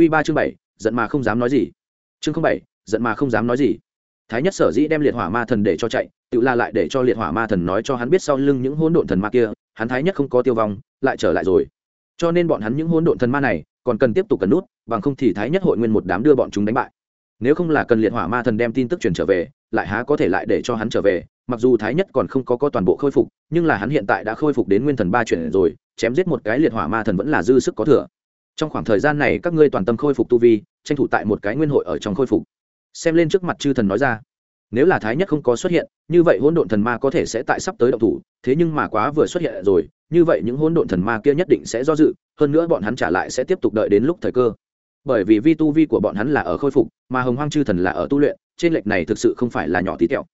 q ba chương bảy, giận mà không dám nói gì. Chương không bảy, giận mà không dám nói gì. Thái nhất sở dĩ đem liệt hỏa ma thần để cho chạy, tự la lại để cho liệt hỏa ma thần nói cho hắn biết sau lưng những hỗn độn thần ma kia, hắn thái nhất không có tiêu vong, lại trở lại rồi. Cho nên bọn hắn những hỗn độn thần ma này, còn cần tiếp tục cần nút, bằng không thì thái nhất hội nguyên một đám đưa bọn chúng đánh bại. Nếu không là cần liệt hỏa ma thần đem tin tức truyền trở về, lại há có thể lại để cho hắn trở về, mặc dù thái nhất còn không có có toàn bộ khôi phục, nhưng là hắn hiện tại đã khôi phục đến nguyên thần ba chuyển rồi, chém giết một cái liệt hỏa ma thần vẫn là dư sức có thừa trong khoảng thời gian này các ngươi toàn tâm khôi phục tu vi, tranh thủ tại một cái nguyên hội ở trong khôi phục. Xem lên trước mặt chư thần nói ra, nếu là thái nhất không có xuất hiện, như vậy hỗn độn thần ma có thể sẽ tại sắp tới động thủ, thế nhưng mà quá vừa xuất hiện rồi, như vậy những hỗn độn thần ma kia nhất định sẽ do dự, hơn nữa bọn hắn trả lại sẽ tiếp tục đợi đến lúc thời cơ. Bởi vì vi tu vi của bọn hắn là ở khôi phục, mà hồng hoang chư thần là ở tu luyện, trên lệch này thực sự không phải là nhỏ tí tẹo.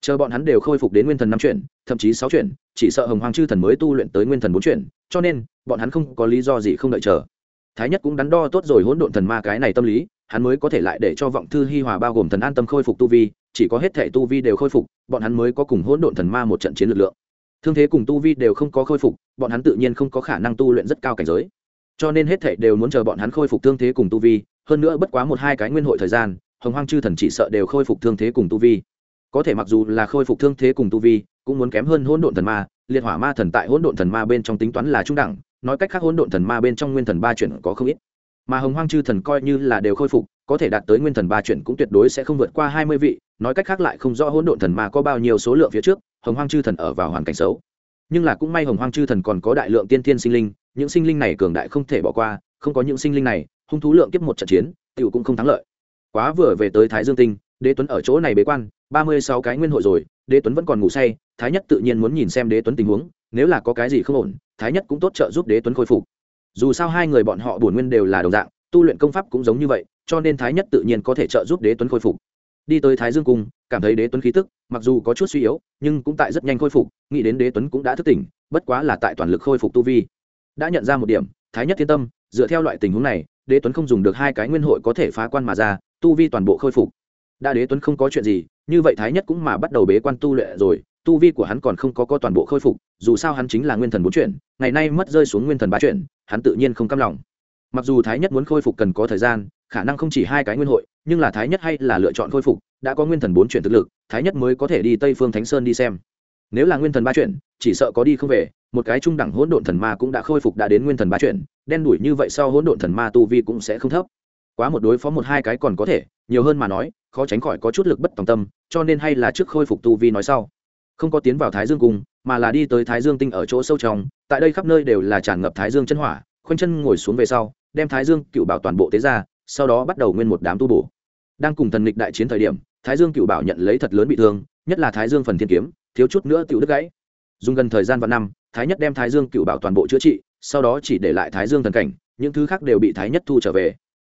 Chờ bọn hắn đều khôi phục đến nguyên thần năm chuyển, thậm chí sáu chuyển, chỉ sợ hồng hoang chư thần mới tu luyện tới nguyên thần bốn chuyển, cho nên, bọn hắn không có lý do gì không đợi chờ thái nhất cũng đắn đo tốt rồi hỗn độn thần ma cái này tâm lý, hắn mới có thể lại để cho vọng thư hi hòa bao gồm thần an tâm khôi phục tu vi, chỉ có hết thể tu vi đều khôi phục, bọn hắn mới có cùng hỗn độn thần ma một trận chiến lực lượng. Thương thế cùng tu vi đều không có khôi phục, bọn hắn tự nhiên không có khả năng tu luyện rất cao cảnh giới. Cho nên hết thể đều muốn chờ bọn hắn khôi phục thương thế cùng tu vi, hơn nữa bất quá một hai cái nguyên hội thời gian, hồng hoang chư thần chỉ sợ đều khôi phục thương thế cùng tu vi. Có thể mặc dù là khôi phục thương thế cùng tu vi, cũng muốn kém hơn hỗn độn thần ma, liệt hỏa ma thần tại hỗn độn thần ma bên trong tính toán là trung đẳng nói cách khác hỗn độn thần ma bên trong nguyên thần ba chuyển có không ít. Mà hồng hoang chư thần coi như là đều khôi phục, có thể đạt tới nguyên thần ba chuyển cũng tuyệt đối sẽ không vượt qua hai mươi vị, nói cách khác lại không rõ hỗn độn thần ma có bao nhiêu số lượng phía trước, hồng hoang chư thần ở vào hoàn cảnh xấu. Nhưng là cũng may hồng hoang chư thần còn có đại lượng tiên thiên sinh linh, những sinh linh này cường đại không thể bỏ qua, không có những sinh linh này, hung thú lượng kiếp một trận chiến, tiểu cũng không thắng lợi. Quá vừa về tới thái dương tinh, đế tuấn ở chỗ này bế quan, ba mươi sáu cái nguyên hội rồi, đế tuấn vẫn còn ngủ say, thái nhất tự nhiên muốn nhìn xem đế tuấn tình huống, nếu là có cái gì không ổn thái nhất cũng tốt trợ giúp đế tuấn khôi phục. Dù sao hai người bọn họ bổn nguyên đều là đồng dạng, tu luyện công pháp cũng giống như vậy, cho nên thái nhất tự nhiên có thể trợ giúp đế tuấn khôi phục. Đi tới thái dương cung, cảm thấy đế tuấn khí tức, mặc dù có chút suy yếu, nhưng cũng tại rất nhanh khôi phục, nghĩ đến đế tuấn cũng đã thức tỉnh, bất quá là tại toàn lực khôi phục tu vi. Đã nhận ra một điểm, thái nhất thiên tâm, dựa theo loại tình huống này, đế tuấn không dùng được hai cái nguyên hội có thể phá quan mà ra, tu vi toàn bộ khôi phục. Đã đế tuấn không có chuyện gì, như vậy thái nhất cũng mà bắt đầu bế quan tu luyện rồi tu vi của hắn còn không có có toàn bộ khôi phục, dù sao hắn chính là nguyên thần bốn chuyển, ngày nay mất rơi xuống nguyên thần ba chuyển, hắn tự nhiên không cam lòng. Mặc dù thái nhất muốn khôi phục cần có thời gian, khả năng không chỉ hai cái nguyên hội, nhưng là thái nhất hay là lựa chọn khôi phục, đã có nguyên thần bốn chuyển thực lực, thái nhất mới có thể đi tây phương thánh sơn đi xem. Nếu là nguyên thần ba chuyển, chỉ sợ có đi không về, một cái trung đẳng hỗn độn thần ma cũng đã khôi phục đã đến nguyên thần ba chuyển, đen đủi như vậy sau hỗn độn thần ma tu vi cũng sẽ không thấp. Quá một đối phó một hai cái còn có thể, nhiều hơn mà nói, khó tránh khỏi có chút lực bất tòng tâm, cho nên hay là trước khôi phục tu vi nói sau không có tiến vào thái dương cung mà là đi tới thái dương tinh ở chỗ sâu trong tại đây khắp nơi đều là tràn ngập thái dương chân hỏa khoanh chân ngồi xuống về sau đem thái dương cựu bảo toàn bộ tế ra sau đó bắt đầu nguyên một đám tu bổ đang cùng thần nghịch đại chiến thời điểm thái dương cựu bảo nhận lấy thật lớn bị thương nhất là thái dương phần thiên kiếm thiếu chút nữa tựu đứt gãy dùng gần thời gian và năm thái nhất đem thái dương cựu bảo toàn bộ chữa trị sau đó chỉ để lại thái dương thần cảnh những thứ khác đều bị thái nhất thu trở về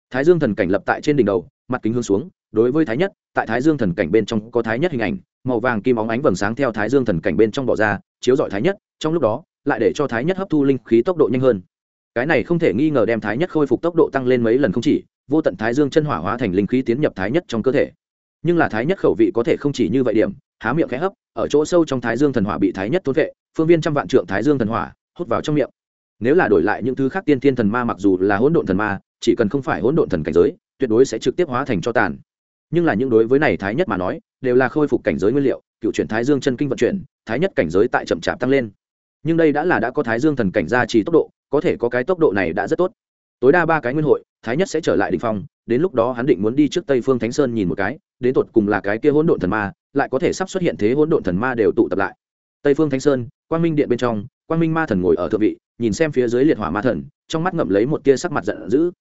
thái dương thần cảnh lập tại trên đỉnh đầu mặt kính hướng xuống đối với thái nhất tại thái dương thần cảnh bên trong có thái nhất hình ảnh màu vàng kim óng ánh vầng sáng theo thái dương thần cảnh bên trong bỏ ra, chiếu dọi thái nhất, trong lúc đó, lại để cho thái nhất hấp thu linh khí tốc độ nhanh hơn. Cái này không thể nghi ngờ đem thái nhất khôi phục tốc độ tăng lên mấy lần không chỉ, vô tận thái dương chân hỏa hóa thành linh khí tiến nhập thái nhất trong cơ thể. Nhưng là thái nhất khẩu vị có thể không chỉ như vậy điểm, há miệng khẽ hấp, ở chỗ sâu trong thái dương thần hỏa bị thái nhất thốn vệ, phương viên trăm vạn trượng thái dương thần hỏa hút vào trong miệng. Nếu là đổi lại những thứ khác tiên thiên thần ma mặc dù là hỗn độn thần ma, chỉ cần không phải hỗn độn thần cảnh giới, tuyệt đối sẽ trực tiếp hóa thành cho tàn. Nhưng là những đối với này thái nhất mà nói đều là khôi phục cảnh giới nguyên liệu, cựu chuyển thái dương chân kinh vận chuyển, thái nhất cảnh giới tại chậm chạp tăng lên. Nhưng đây đã là đã có thái dương thần cảnh gia trì tốc độ, có thể có cái tốc độ này đã rất tốt. Tối đa ba cái nguyên hội, thái nhất sẽ trở lại đ ỉ n h phong, đến lúc đó hắn định muốn đi trước tây phương thánh sơn nhìn một cái, đến tột cùng là cái kia hỗn độn thần ma, lại có thể sắp xuất hiện thế hỗn độn thần ma đều tụ tập lại. Tây phương thánh sơn, quang minh điện bên trong, quang minh ma thần ngồi ở thượng vị, nhìn xem phía dưới liệt hỏa ma thần, trong mắt ngậm lấy một tia sắc mặt giận dữ.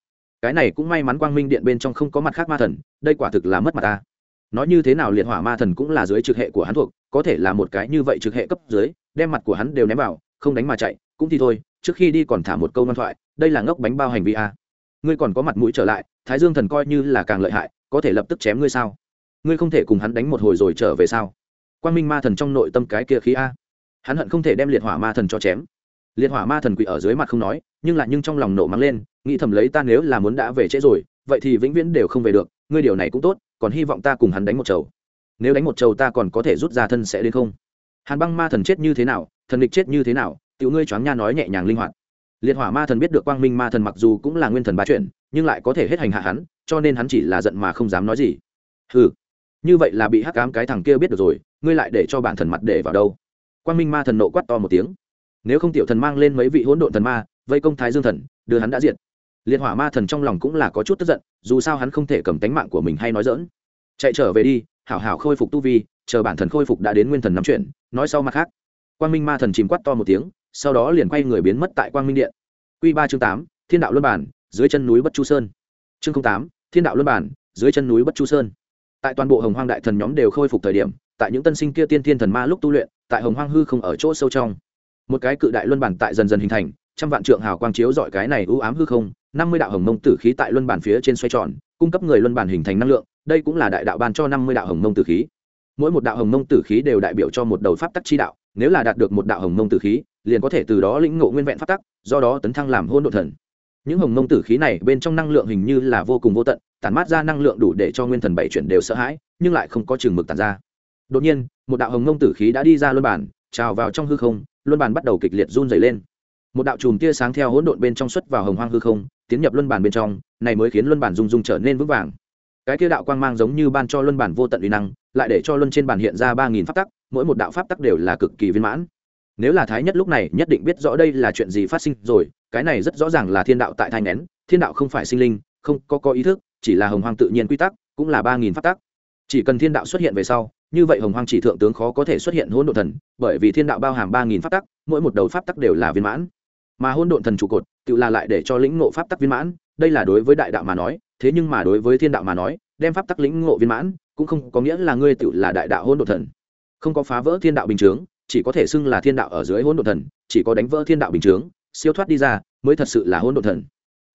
Cái này cũng may mắn quang minh điện bên trong không có mặt khác ma thần, đây quả thực là mất mặt ta nói như thế nào liệt hỏa ma thần cũng là dưới trực hệ của hắn thuộc, có thể là một cái như vậy trực hệ cấp dưới, đem mặt của hắn đều ném vào, không đánh mà chạy, cũng thì thôi, trước khi đi còn thả một câu ngoan thoại, đây là ngốc bánh bao hành vi a. Ngươi còn có mặt mũi trở lại, thái dương thần coi như là càng lợi hại, có thể lập tức chém ngươi sao? Ngươi không thể cùng hắn đánh một hồi rồi trở về sao? Quan minh ma thần trong nội tâm cái kia khí a. Hắn hận không thể đem liệt hỏa ma thần cho chém. Liệt hỏa ma thần quỷ ở dưới mặt không nói, nhưng lại nhưng trong lòng nổ mắng lên, nghĩ thầm lấy ta nếu là muốn đã về trễ rồi, vậy thì vĩnh viễn đều không về được, ngươi điều này cũng tốt còn hy vọng ta cùng hắn đánh một chầu. Nếu đánh một chầu ta còn có thể rút ra thân sẽ đến không? Hàn băng ma thần chết như thế nào, thần địch chết như thế nào, tiểu ngươi choáng nha nói nhẹ nhàng linh hoạt. Liệt hỏa ma thần biết được quang minh ma thần mặc dù cũng là nguyên thần ba chuyện, nhưng lại có thể hết hành hạ hắn, cho nên hắn chỉ là giận mà không dám nói gì. Ừ như vậy là bị hắc ám cái thằng kia biết được rồi, ngươi lại để cho bản thần mặt để vào đâu? Quang minh ma thần nộ quát to một tiếng. Nếu không tiểu thần mang lên mấy vị hỗn độn thần ma, vây công thái dương thần, đưa hắn đã diệt liệt hỏa ma thần trong lòng cũng là có chút tức giận, dù sao hắn không thể cầm tánh mạng của mình hay nói dỡn chạy trở về đi, hảo hảo khôi phục tu vi, chờ bản thần khôi phục đã đến nguyên thần nắm chuyện, nói sau mặt khác. Quang minh ma thần chìm quát to một tiếng, sau đó liền quay người biến mất tại quang minh điện. Q ba chương tám, thiên đạo luân bản, dưới chân núi bất chu sơn. Chương tám, thiên đạo luân bản, dưới chân núi bất chu sơn. Tại toàn bộ hồng hoang đại thần nhóm đều khôi phục thời điểm, tại những tân sinh kia tiên thiên thần ma lúc tu luyện, tại hồng hoang hư không ở chỗ sâu trong. Một cái cự đại luân bản tại dần dần hình thành, trăm vạn trượng hào quang chiếu dọi cái này ưu ám hư không năm mươi đạo hồng mông tử khí tại luân bản phía trên xoay tròn, cung cấp người luân bản hình thành năng lượng, đây cũng là đại đạo ban cho năm mươi đạo hồng mông tử khí. Mỗi một đạo hồng mông tử khí đều đại biểu cho một đầu pháp tắc chi đạo, nếu là đạt được một đạo hồng mông tử khí, liền có thể từ đó lĩnh ngộ nguyên vẹn pháp tắc, do đó tấn thăng làm hôn đ ộ thần. Những hồng mông tử khí này bên trong năng lượng hình như là vô cùng vô tận, tản mát ra năng lượng đủ để cho nguyên thần bảy chuyển đều sợ hãi, nhưng lại không có chừng mực tản ra. Đột nhiên, một đạo hồng mông tử khí đã đi ra luân bản, trào vào trong hư không, luân bản bắt đầu kịch liệt run dày lên. Một đạo chùm tia sáng theo hỗn độn bên trong xuất vào hồng hoang hư không tiến nhập luân bản bên trong, này mới khiến luân bản rung rung trở nên vững vàng. Cái kia đạo quang mang giống như ban cho luân bản vô tận uy năng, lại để cho luân trên bản hiện ra ba nghìn pháp tắc, mỗi một đạo pháp tắc đều là cực kỳ viên mãn. Nếu là thái nhất lúc này, nhất định biết rõ đây là chuyện gì phát sinh rồi, cái này rất rõ ràng là thiên đạo tại thai nén, thiên đạo không phải sinh linh, không có có ý thức, chỉ là hồng hoang tự nhiên quy tắc, cũng là ba nghìn pháp tắc. Chỉ cần thiên đạo xuất hiện về sau, như vậy hồng hoang chỉ thượng tướng khó có thể xuất hiện hỗn độ thần, bởi vì thiên đạo bao hàm ba nghìn pháp tắc, mỗi một đầu pháp tắc đều là viên mãn mà hôn độn thần trụ cột, tự là lại để cho lĩnh ngộ pháp tắc viên mãn, đây là đối với đại đạo mà nói, thế nhưng mà đối với thiên đạo mà nói, đem pháp tắc lĩnh ngộ viên mãn, cũng không có nghĩa là ngươi tự là đại đạo hôn độn thần. Không có phá vỡ thiên đạo bình chướng, chỉ có thể xưng là thiên đạo ở dưới hôn độn thần, chỉ có đánh vỡ thiên đạo bình chướng, siêu thoát đi ra, mới thật sự là hôn độn thần.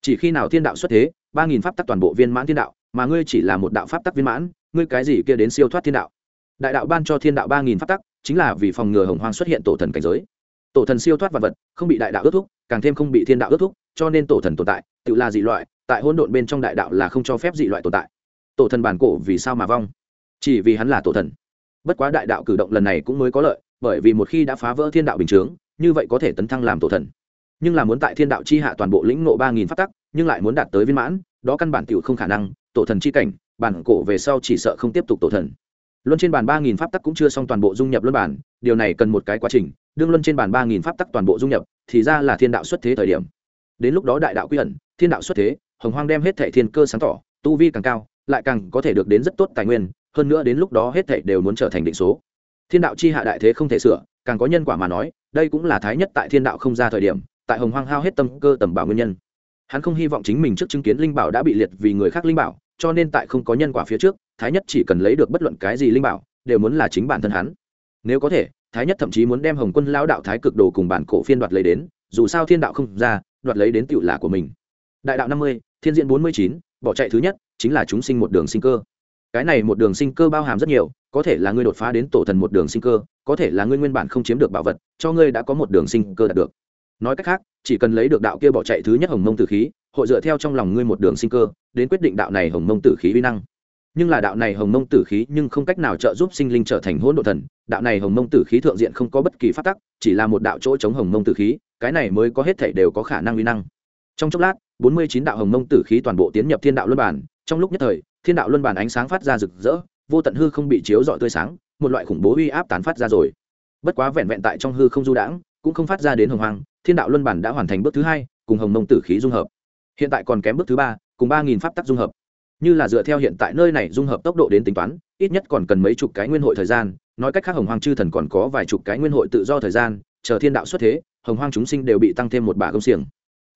Chỉ khi nào thiên đạo xuất thế, ba nghìn pháp tắc toàn bộ viên mãn thiên đạo, mà ngươi chỉ là một đạo pháp tắc viên mãn, ngươi cái gì kia đến siêu thoát thiên đạo? Đại đạo ban cho thiên đạo ba nghìn pháp tắc, chính là vì phòng ngừa hồng hoang xuất hiện tổ thần cảnh giới tổ thần siêu thoát vật vật, không bị đại đạo ước thúc, càng thêm không bị thiên đạo ước thúc, cho nên tổ thần tồn tại, tự là dị loại, tại hỗn độn bên trong đại đạo là không cho phép dị loại tồn tại. Tổ thần bản cổ vì sao mà vong? Chỉ vì hắn là tổ thần. Bất quá đại đạo cử động lần này cũng mới có lợi, bởi vì một khi đã phá vỡ thiên đạo bình chướng, như vậy có thể tấn thăng làm tổ thần. Nhưng là muốn tại thiên đạo chi hạ toàn bộ lĩnh nộ ba nghìn phát tắc, nhưng lại muốn đạt tới viên mãn, đó căn bản t không khả năng, tổ thần chi cảnh, bản cổ về sau chỉ sợ không tiếp tục tổ thần. Luân trên bàn ba nghìn pháp tắc cũng chưa xong toàn bộ dung nhập luân bản điều này cần một cái quá trình, đương luân trên bàn ba nghìn pháp tắc toàn bộ dung nhập, thì ra là thiên đạo xuất thế thời điểm. Đến lúc đó đại đạo quy ẩn, thiên đạo xuất thế, hồng hoang đem hết thệ thiên cơ sáng tỏ, tu vi càng cao, lại càng có thể được đến rất tốt tài nguyên, hơn nữa đến lúc đó hết thệ đều muốn trở thành định số. Thiên đạo chi hạ đại thế không thể sửa, càng có nhân quả mà nói, đây cũng là thái nhất tại thiên đạo không ra thời điểm, tại hồng hoang hao hết tâm cơ tầm bảo nguyên nhân. Hắn không hy vọng chính mình trước chứng kiến linh bảo đã bị liệt vì người khác linh bảo, cho nên tại không có nhân quả phía trước, thái nhất chỉ cần lấy được bất luận cái gì linh bảo, đều muốn là chính bản thân hắn nếu có thể, thái nhất thậm chí muốn đem hồng quân lao đạo thái cực đồ cùng bản cổ phiên đoạt lấy đến, dù sao thiên đạo không ra, đoạt lấy đến tựu là của mình. Đại đạo năm mươi, thiên diện bốn mươi chín, bỏ chạy thứ nhất, chính là chúng sinh một đường sinh cơ. Cái này một đường sinh cơ bao hàm rất nhiều, có thể là ngươi đột phá đến tổ thần một đường sinh cơ, có thể là ngươi nguyên bản không chiếm được bảo vật, cho ngươi đã có một đường sinh cơ đạt được. Nói cách khác, chỉ cần lấy được đạo kia bỏ chạy thứ nhất hồng mông tử khí, hội dựa theo trong lòng ngươi một đường sinh cơ, đến quyết định đạo này hồng mông tử khí uy năng nhưng là đạo này hồng mông tử khí nhưng không cách nào trợ giúp sinh linh trở thành hỗn độ thần. Đạo này hồng mông tử khí thượng diện không có bất kỳ phát tắc, chỉ là một đạo chỗ chống hồng mông tử khí, cái này mới có hết thể đều có khả năng uy năng. Trong chốc lát, bốn mươi chín đạo hồng mông tử khí toàn bộ tiến nhập thiên đạo luân bản trong lúc nhất thời, thiên đạo luân bản ánh sáng phát ra rực rỡ, vô tận hư không bị chiếu rọi tươi sáng, một loại khủng bố uy áp tán phát ra rồi. Bất quá vẹn vẹn tại trong hư không du đãng, cũng không phát ra đến hồng hoàng thiên đạo luân bản đã hoàn thành bước thứ hai, cùng hồng mông tử khí dung hợp. Hiện tại còn kém bước thứ ba, cùng ba nghìn pháp tắc dung hợp như là dựa theo hiện tại nơi này dung hợp tốc độ đến tính toán, ít nhất còn cần mấy chục cái nguyên hội thời gian, nói cách khác hồng hoàng chư thần còn có vài chục cái nguyên hội tự do thời gian, chờ thiên đạo xuất thế, hồng hoàng chúng sinh đều bị tăng thêm một bà công xiềng.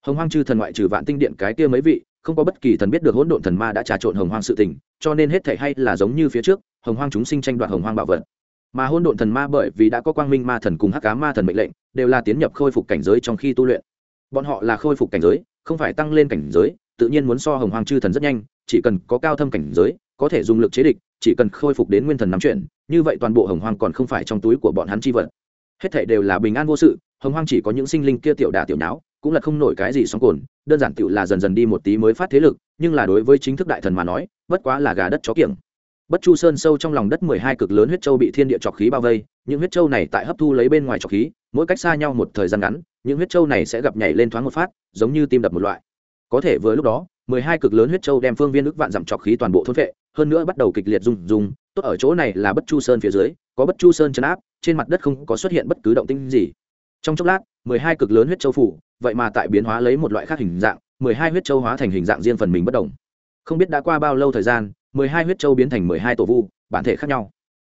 Hồng hoàng chư thần ngoại trừ vạn tinh điện cái kia mấy vị, không có bất kỳ thần biết được hỗn độn thần ma đã trà trộn hồng hoàng sự tình, cho nên hết thể hay là giống như phía trước, hồng hoàng chúng sinh tranh đoạt hồng hoàng bảo vật. Mà hỗn độn thần ma bởi vì đã có quang minh ma thần cùng hắc cá ma thần mệnh lệnh, đều là tiến nhập khôi phục cảnh giới trong khi tu luyện. Bọn họ là khôi phục cảnh giới, không phải tăng lên cảnh giới, tự nhiên muốn so hồng hoàng chư thần rất nhanh chỉ cần có cao thâm cảnh giới, có thể dùng lực chế địch, chỉ cần khôi phục đến nguyên thần nắm chuyện như vậy toàn bộ hồng hoàng còn không phải trong túi của bọn hắn chi vật. Hết thảy đều là bình an vô sự, hồng hoàng chỉ có những sinh linh kia tiểu đà tiểu nháo, cũng là không nổi cái gì sóng cồn đơn giản tiểu là dần dần đi một tí mới phát thế lực, nhưng là đối với chính thức đại thần mà nói, bất quá là gà đất chó kiểng. Bất chu sơn sâu trong lòng đất mười hai cực lớn huyết châu bị thiên địa trọc khí bao vây, những huyết châu này tại hấp thu lấy bên ngoài trọc khí, mỗi cách xa nhau một thời gian ngắn, những huyết châu này sẽ gặp nhảy lên thoáng một phát, giống như tim đập một loại. Có thể vừa lúc đó mười hai cực lớn huyết châu đem phương viên ức vạn dặm trọc khí toàn bộ thôn vệ, hơn nữa bắt đầu kịch liệt rung rung, tốt ở chỗ này là bất chu sơn phía dưới, có bất chu sơn chấn áp, trên mặt đất không có xuất hiện bất cứ động tĩnh gì. Trong chốc lát, mười hai cực lớn huyết châu phủ, vậy mà tại biến hóa lấy một loại khác hình dạng, mười hai huyết châu hóa thành hình dạng riêng phần mình bất đồng. Không biết đã qua bao lâu thời gian, mười hai huyết châu biến thành mười hai tổ vu, bản thể khác nhau.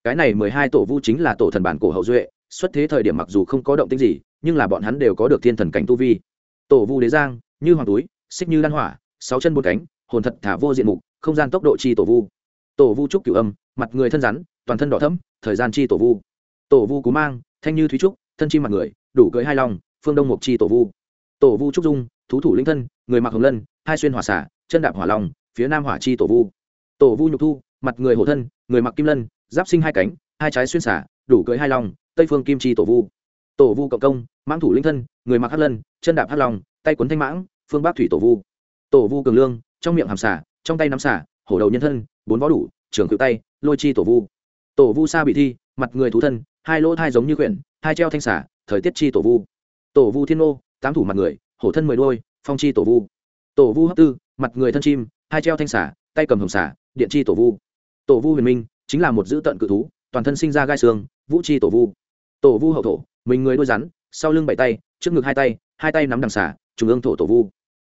Cái này mười hai tổ vu chính là tổ thần bản cổ hậu duệ, xuất thế thời điểm mặc dù không có động tĩnh gì, nhưng là bọn hắn đều có được thiên thần cảnh tu vi. Tổ vu đế giang, như hoàng túi, xích như lan hỏa sáu chân bốn cánh, hồn thật thả vô diện mục, không gian tốc độ chi tổ vu. Tổ vu trúc cửu âm, mặt người thân rắn, toàn thân đỏ thẫm, thời gian chi tổ vu. Tổ vu cú mang, thanh như thúy trúc, thân chi mặt người, đủ cưới hai long phương đông mục chi tổ vu. Tổ vu trúc dung, thú thủ linh thân, người mặc hồng lân, hai xuyên hỏa xả, chân đạp hỏa long phía nam hỏa chi tổ vu. Tổ vu nhục thu, mặt người hổ thân, người mặc kim lân, giáp sinh hai cánh, hai trái xuyên xả, đủ cưới hai long tây phương kim chi tổ vu. Tổ vu cộng công, mãng thủ linh thân, người mặc hắc lân, chân đạp hắc long tay cuốn thanh mãng, phương bắc thủy tổ vu tổ vu cường lương, trong miệng hàm xả trong tay nắm xả hổ đầu nhân thân, bốn võ đủ, trường cự tay, lôi chi tổ vu. Tổ vu sa bị thi, mặt người thú thân, hai lỗ thai giống như quyển, hai treo thanh xả thời tiết chi tổ vu. Tổ vu thiên ô tám thủ mặt người, hổ thân mười đôi, phong chi tổ vu. Tổ vu hấp tư, mặt người thân chim, hai treo thanh xả tay cầm hồng xả điện chi tổ vu. Tổ vu huyền minh, chính là một dữ tận cự thú, toàn thân sinh ra gai xương, vũ chi tổ vu. Tổ vu hậu thổ, mình người đôi rắn, sau lưng bảy tay, trước ngực hai tay hai tay nắm đằng xả trung ương thổ tổ vu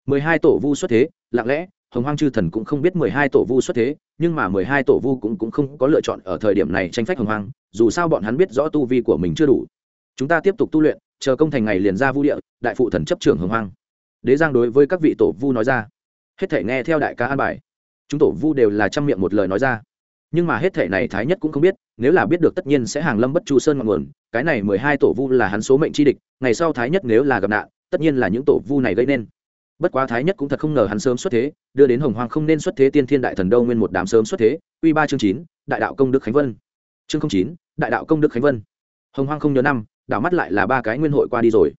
mười hai tổ vu xuất thế, lặng lẽ, hồng hoang chư thần cũng không biết mười hai tổ vu xuất thế, nhưng mà mười hai tổ vu cũng cũng không có lựa chọn ở thời điểm này tranh phách hồng hoang, dù sao bọn hắn biết rõ tu vi của mình chưa đủ. Chúng ta tiếp tục tu luyện, chờ công thành ngày liền ra vu địa, đại phụ thần chấp trưởng hồng hoang. Đế giang đối với các vị tổ vu nói ra. Hết thể nghe theo đại ca an bài. Chúng tổ vu đều là trăm miệng một lời nói ra. Nhưng mà hết thể này thái nhất cũng không biết, nếu là biết được tất nhiên sẽ hàng lâm bất chu sơn ngọn nguồn, cái này mười hai tổ vu là hắn số mệnh chi địch, ngày sau thái nhất nếu là gặp nạn, tất nhiên là những tổ vu này gây nên bất quá thái nhất cũng thật không ngờ hắn sớm xuất thế, đưa đến hồng hoàng không nên xuất thế tiên thiên đại thần đâu nguyên một đám sớm xuất thế q ba chương chín, đại đạo công đức khánh vân. Chương chín, đại đạo công đức khánh vân. Hồng hoàng không nhớ năm, đảo mắt lại là ba cái nguyên hội qua đi rồi.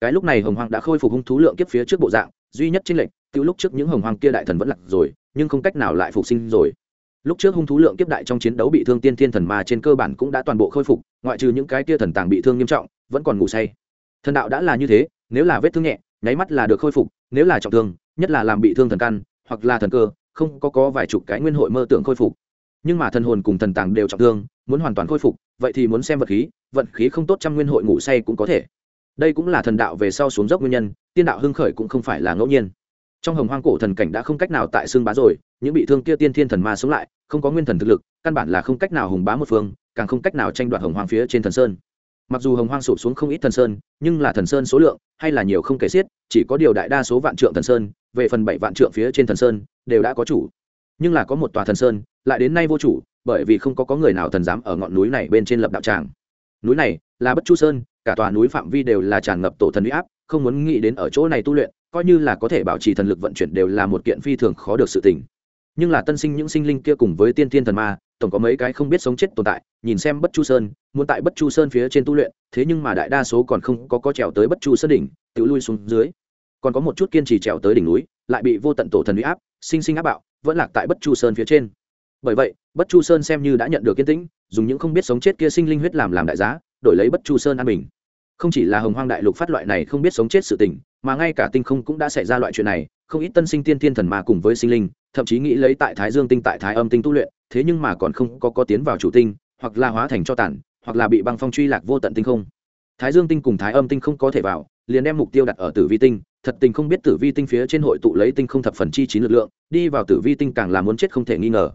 Cái lúc này hồng hoàng đã khôi phục hung thú lượng kiếp phía trước bộ dạng, duy nhất trên lệnh từ lúc trước những hồng hoàng kia đại thần vẫn lặng rồi, nhưng không cách nào lại phục sinh rồi. Lúc trước hung thú lượng kiếp đại trong chiến đấu bị thương tiên thiên thần ma trên cơ bản cũng đã toàn bộ khôi phục, ngoại trừ những cái tia thần tàng bị thương nghiêm trọng, vẫn còn ngủ say. Thần đạo đã là như thế, nếu là vết thương nhẹ, nháy mắt là được khôi phục nếu là trọng thương, nhất là làm bị thương thần căn, hoặc là thần cơ, không có có vài chục cái nguyên hội mơ tưởng khôi phục. Nhưng mà thần hồn cùng thần tàng đều trọng thương, muốn hoàn toàn khôi phục, vậy thì muốn xem vật khí, vận khí không tốt trăm nguyên hội ngủ say cũng có thể. Đây cũng là thần đạo về sau xuống dốc nguyên nhân, tiên đạo hưng khởi cũng không phải là ngẫu nhiên. Trong hồng hoang cổ thần cảnh đã không cách nào tại xương bá rồi, những bị thương kia tiên thiên thần ma sống lại, không có nguyên thần thực lực, căn bản là không cách nào hùng bá một phương, càng không cách nào tranh đoạt hồng hoang phía trên thần sơn. Mặc dù hồng hoang sụp xuống không ít thần sơn, nhưng là thần sơn số lượng hay là nhiều không kể xiết chỉ có điều đại đa số vạn trượng thần sơn, về phần bảy vạn trượng phía trên thần sơn, đều đã có chủ. Nhưng là có một tòa thần sơn, lại đến nay vô chủ, bởi vì không có có người nào thần dám ở ngọn núi này bên trên lập đạo tràng. Núi này là bất chu sơn, cả tòa núi phạm vi đều là tràn ngập tổ thần huy áp, không muốn nghĩ đến ở chỗ này tu luyện, coi như là có thể bảo trì thần lực vận chuyển đều là một kiện phi thường khó được sự tình. Nhưng là tân sinh những sinh linh kia cùng với tiên thiên thần ma, tổng có mấy cái không biết sống chết tồn tại, nhìn xem bất chu sơn, muốn tại bất chu sơn phía trên tu luyện, thế nhưng mà đại đa số còn không có có trèo tới bất chu sơn đỉnh, tự lui xuống dưới còn có một chút kiên trì trèo tới đỉnh núi, lại bị vô tận tổ thần huy áp, sinh sinh áp bạo, vẫn lạc tại bất chu sơn phía trên. Bởi vậy, bất chu sơn xem như đã nhận được kiên tĩnh, dùng những không biết sống chết kia sinh linh huyết làm làm đại giá, đổi lấy bất chu sơn an bình. Không chỉ là hồng hoang đại lục phát loại này không biết sống chết sự tình, mà ngay cả tinh không cũng đã xảy ra loại chuyện này, không ít tân sinh tiên thiên thần ma cùng với sinh linh, thậm chí nghĩ lấy tại thái dương tinh tại thái âm tinh tu luyện, thế nhưng mà còn không có có tiến vào chủ tinh, hoặc là hóa thành cho tản hoặc là bị băng phong truy lạc vô tận tinh không. Thái dương tinh cùng thái âm tinh không có thể vào, liền đem mục tiêu đặt ở tử vi tinh thật tình không biết tử vi tinh phía trên hội tụ lấy tinh không thập phần chi chín lực lượng, đi vào tử vi tinh càng là muốn chết không thể nghi ngờ.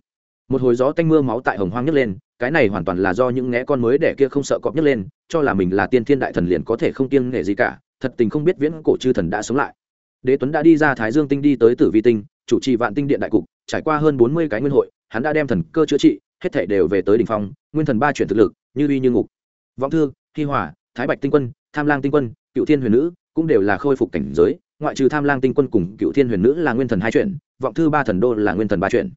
Một hồi gió tanh mưa máu tại hồng hoang nhấc lên, cái này hoàn toàn là do những ngẽ con mới đẻ kia không sợ cọp nhấc lên, cho là mình là tiên thiên đại thần liền có thể không kiêng nghệ gì cả, thật tình không biết viễn cổ chư thần đã sống lại. Đế tuấn đã đi ra thái dương tinh đi tới tử vi tinh, chủ trì vạn tinh điện đại cục, trải qua hơn bốn mươi cái nguyên hội, hắn đã đem thần cơ chữa trị, hết thể đều về tới đ ỉ n h phong, nguyên thần ba chuyển thực lực, như uy như ngục. Vọng thư, hi hòa, thái bạch tinh quân, tham lang tinh quân, cựu thiên huyền nữ cũng đều là khôi phục cảnh giới ngoại trừ tham lang tinh quân cùng cựu thiên huyền nữ là nguyên thần hai chuyện, vọng thư ba thần đô là nguyên thần ba chuyện.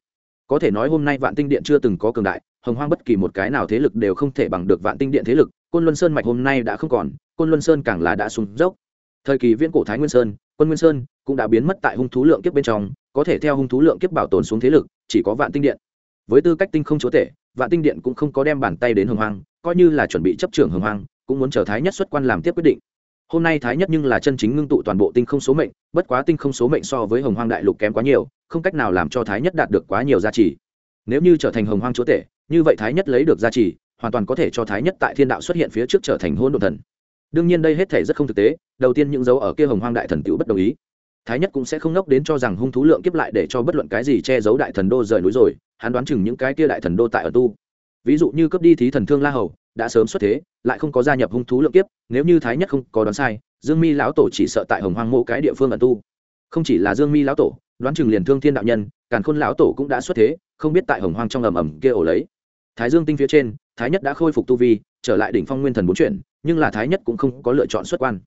có thể nói hôm nay vạn tinh điện chưa từng có cường đại hồng hoang bất kỳ một cái nào thế lực đều không thể bằng được vạn tinh điện thế lực côn luân sơn mạch hôm nay đã không còn côn luân sơn càng là đã sụn dốc. Thời kỳ viễn cổ thái nguyên sơn quân nguyên sơn cũng đã biến mất tại hung thú lượng kiếp bên trong có thể theo hung thú lượng kiếp bảo tồn xuống thế lực chỉ có vạn tinh điện. Với tư cách tinh không chúa tể vạn tinh điện cũng không có đem bàn tay đến hồng hoang coi như là chuẩn bị chấp trưởng hồng hoang cũng muốn chờ thái nhất xuất quan làm tiếp quyết định hôm nay thái nhất nhưng là chân chính ngưng tụ toàn bộ tinh không số mệnh, bất quá tinh không số mệnh so với hồng hoang đại lục kém quá nhiều, không cách nào làm cho thái nhất đạt được quá nhiều giá trị nếu như trở thành hồng hoang chúa tể, như vậy thái nhất lấy được giá trị hoàn toàn có thể cho thái nhất tại thiên đạo xuất hiện phía trước trở thành hôn đ ộ thần. Đương nhiên đây hết thể rất không thực tế, đầu tiên những dấu ở kia hồng hoang đại thần cựu bất đồng ý. Thái nhất cũng sẽ không nốc đến cho rằng hung thú lượng kiếp lại để cho bất luận cái gì che giấu đại thần đô rời núi rồi, hắn đoán chừng những cái kia đại thần đô tại ở tu. Ví dụ như cướp đi thí thần thương la hầu đã sớm xuất thế, lại không có gia nhập hung thú lượng kiếp, nếu như thái nhất không có đoán sai, dương mi lão tổ chỉ sợ tại hồng hoang mộ cái địa phương ẩn tu. Không chỉ là dương mi lão tổ, đoán chừng liền thương thiên đạo nhân, càn khôn lão tổ cũng đã xuất thế, không biết tại hồng hoang trong ầm ầm kia ổ lấy. Thái dương tinh phía trên, thái nhất đã khôi phục tu vi, trở lại đỉnh phong nguyên thần bốn chuyển, nhưng là thái nhất cũng không có lựa chọn xuất quan.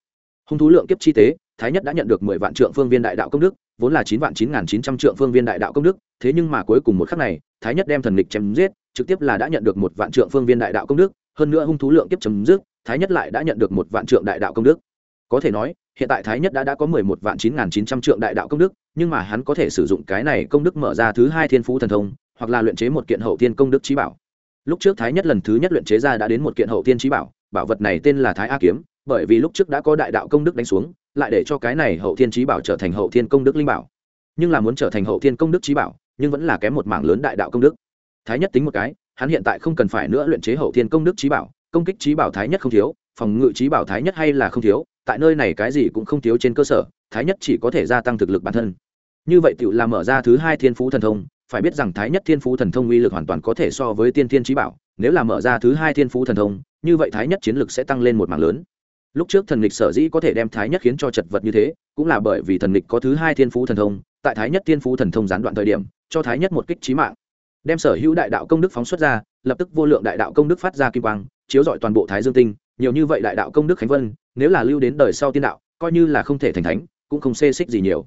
Hung thú lượng kiếp chi tế, thái nhất đã nhận được mười vạn trượng phương viên đại đạo công đức, vốn là chín vạn chín nghìn chín trăm trượng phương viên đại đạo công đức, thế nhưng mà cuối cùng một khắc này, thái nhất đem thần lịch chém giết, trực tiếp là đã nhận được một vạn trượng phương viên đại đạo công đức hơn nữa hung thú lượng kiếp chấm dứt, thái nhất lại đã nhận được một vạn trượng đại đạo công đức. Có thể nói, hiện tại thái nhất đã đã có mười một vạn chín n chín trăm trượng đại đạo công đức, nhưng mà hắn có thể sử dụng cái này công đức mở ra thứ hai thiên phú thần thông, hoặc là luyện chế một kiện hậu thiên công đức trí bảo. Lúc trước thái nhất lần thứ nhất luyện chế ra đã đến một kiện hậu thiên trí bảo bảo vật này tên là thái a kiếm, bởi vì lúc trước đã có đại đạo công đức đánh xuống, lại để cho cái này hậu thiên trí bảo trở thành hậu thiên công đức linh bảo. Nhưng là muốn trở thành hậu thiên công đức trí bảo, nhưng vẫn là kém một mảng lớn đại đạo công đức. Thái nhất tính một cái hắn hiện tại không cần phải nữa luyện chế hậu thiên công đức trí bảo, công kích trí bảo thái nhất không thiếu, phòng ngự trí bảo thái nhất hay là không thiếu, tại nơi này cái gì cũng không thiếu trên cơ sở, thái nhất chỉ có thể gia tăng thực lực bản thân. Như vậy tự làm mở ra thứ hai thiên phú thần thông, phải biết rằng thái nhất thiên phú thần thông uy lực hoàn toàn có thể so với tiên thiên trí bảo, nếu là mở ra thứ hai thiên phú thần thông, như vậy thái nhất chiến lực sẽ tăng lên một mảng lớn. Lúc trước thần lịch sở dĩ có thể đem thái nhất khiến cho chật vật như thế, cũng là bởi vì thần lịch có thứ hai thiên phú thần thông, tại thái nhất thiên phú thần thông gián đoạn thời điểm, cho thái nhất một kích trí mạng đem sở hữu đại đạo công đức phóng xuất ra, lập tức vô lượng đại đạo công đức phát ra kim quang, chiếu rọi toàn bộ thái dương tinh, nhiều như vậy đại đạo công đức khánh vân, nếu là lưu đến đời sau tiên đạo, coi như là không thể thành thánh, cũng không xê xích gì nhiều.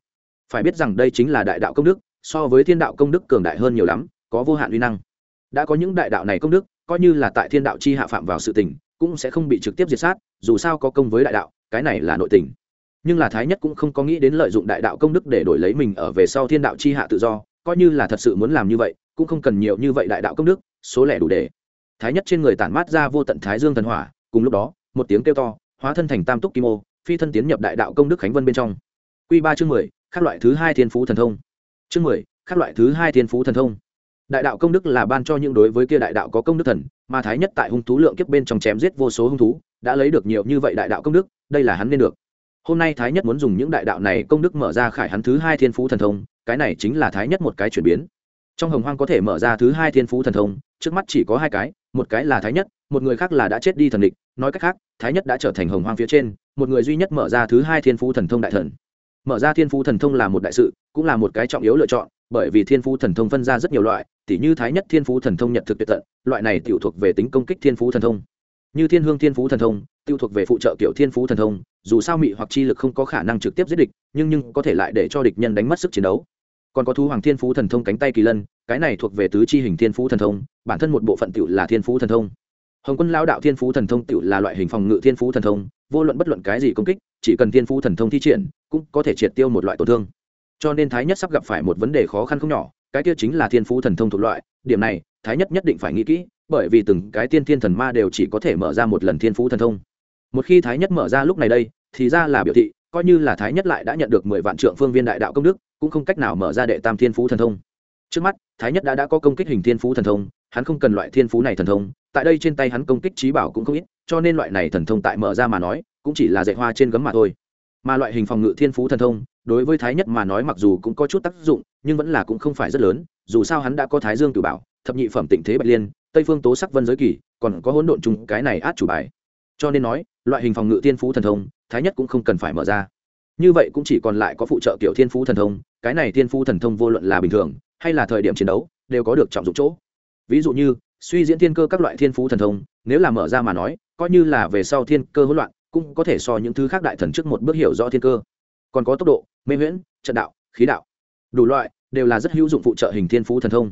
Phải biết rằng đây chính là đại đạo công đức, so với thiên đạo công đức cường đại hơn nhiều lắm, có vô hạn uy năng. Đã có những đại đạo này công đức, coi như là tại thiên đạo chi hạ phạm vào sự tình, cũng sẽ không bị trực tiếp diệt sát, dù sao có công với đại đạo, cái này là nội tình. Nhưng là thái nhất cũng không có nghĩ đến lợi dụng đại đạo công đức để đổi lấy mình ở về sau thiên đạo chi hạ tự do, coi như là thật sự muốn làm như vậy cũng không cần nhiều như vậy đại đạo công đức, số lẻ đủ để. Thái nhất trên người tản mát ra vô tận thái dương thần hỏa, cùng lúc đó, một tiếng kêu to, hóa thân thành tam túc kim ô, phi thân tiến nhập đại đạo công đức khánh vân bên trong. Q ba chương mười các loại thứ hai thiên phú thần thông. Chương mười các loại thứ hai thiên phú thần thông. Đại đạo công đức là ban cho những đối với kia đại đạo có công đức thần, mà thái nhất tại hung thú lượng kiếp bên trong chém giết vô số hung thú, đã lấy được nhiều như vậy đại đạo công đức, đây là hắn nên được. Hôm nay thái nhất muốn dùng những đại đạo này công đức mở ra khải hắn thứ hai thiên phú thần thông, cái này chính là thái nhất một cái chuyển biến trong hồng hoang có thể mở ra thứ hai thiên phú thần thông, trước mắt chỉ có hai cái, một cái là thái nhất, một người khác là đã chết đi thần địch. Nói cách khác, thái nhất đã trở thành hồng hoang phía trên, một người duy nhất mở ra thứ hai thiên phú thần thông đại thần. Mở ra thiên phú thần thông là một đại sự, cũng là một cái trọng yếu lựa chọn, bởi vì thiên phú thần thông phân ra rất nhiều loại, tỉ như thái nhất thiên phú thần thông nhật thực tuyệt tận, loại này tiểu thuộc về tính công kích thiên phú thần thông. Như thiên hương thiên phú thần thông tiêu thuộc về phụ trợ kiểu thiên phú thần thông, dù sao mị hoặc chi lực không có khả năng trực tiếp giết địch, nhưng nhưng có thể lại để cho địch nhân đánh mất sức chiến đấu còn có thú hoàng thiên phú thần thông cánh tay kỳ lân, cái này thuộc về tứ chi hình thiên phú thần thông, bản thân một bộ phận tựu là thiên phú thần thông. Hồng quân lao đạo thiên phú thần thông tựu là loại hình phòng ngự thiên phú thần thông, vô luận bất luận cái gì công kích, chỉ cần thiên phú thần thông thi triển, cũng có thể triệt tiêu một loại tổn thương. Cho nên thái nhất sắp gặp phải một vấn đề khó khăn không nhỏ, cái kia chính là thiên phú thần thông thuộc loại, điểm này, thái nhất nhất định phải nghĩ kỹ, bởi vì từng cái tiên thiên thần ma đều chỉ có thể mở ra một lần thiên phú thần thông. Một khi thái nhất mở ra lúc này đây, thì ra là biểu thị, coi như là thái nhất lại đã nhận được mười vạn trượng phương viên đại đạo công đức cũng không cách nào mở ra đệ tam thiên phú thần thông. Trước mắt, thái nhất đã đã có công kích hình thiên phú thần thông, hắn không cần loại thiên phú này thần thông, tại đây trên tay hắn công kích trí bảo cũng không ít, cho nên loại này thần thông tại mở ra mà nói, cũng chỉ là dạy hoa trên gấm mà thôi. Mà loại hình phòng ngự thiên phú thần thông, đối với thái nhất mà nói mặc dù cũng có chút tác dụng, nhưng vẫn là cũng không phải rất lớn, dù sao hắn đã có thái dương cử bảo, thập nhị phẩm tịnh thế bạch liên, tây phương tố sắc vân giới kỳ, còn có hỗn độn chung cái này át chủ bài. Cho nên nói, loại hình phòng ngự thiên phú thần thông, thái nhất cũng không cần phải mở ra. Như vậy cũng chỉ còn lại có phụ trợ kiểu thiên phú thần thông cái này thiên phú thần thông vô luận là bình thường, hay là thời điểm chiến đấu, đều có được trọng dụng chỗ. Ví dụ như, suy diễn thiên cơ các loại thiên phú thần thông, nếu là mở ra mà nói, coi như là về sau thiên cơ hỗn loạn, cũng có thể so những thứ khác đại thần trước một bước hiểu rõ thiên cơ. Còn có tốc độ, mê huyễn, trận đạo, khí đạo, đủ loại, đều là rất hữu dụng phụ trợ hình thiên phú thần thông.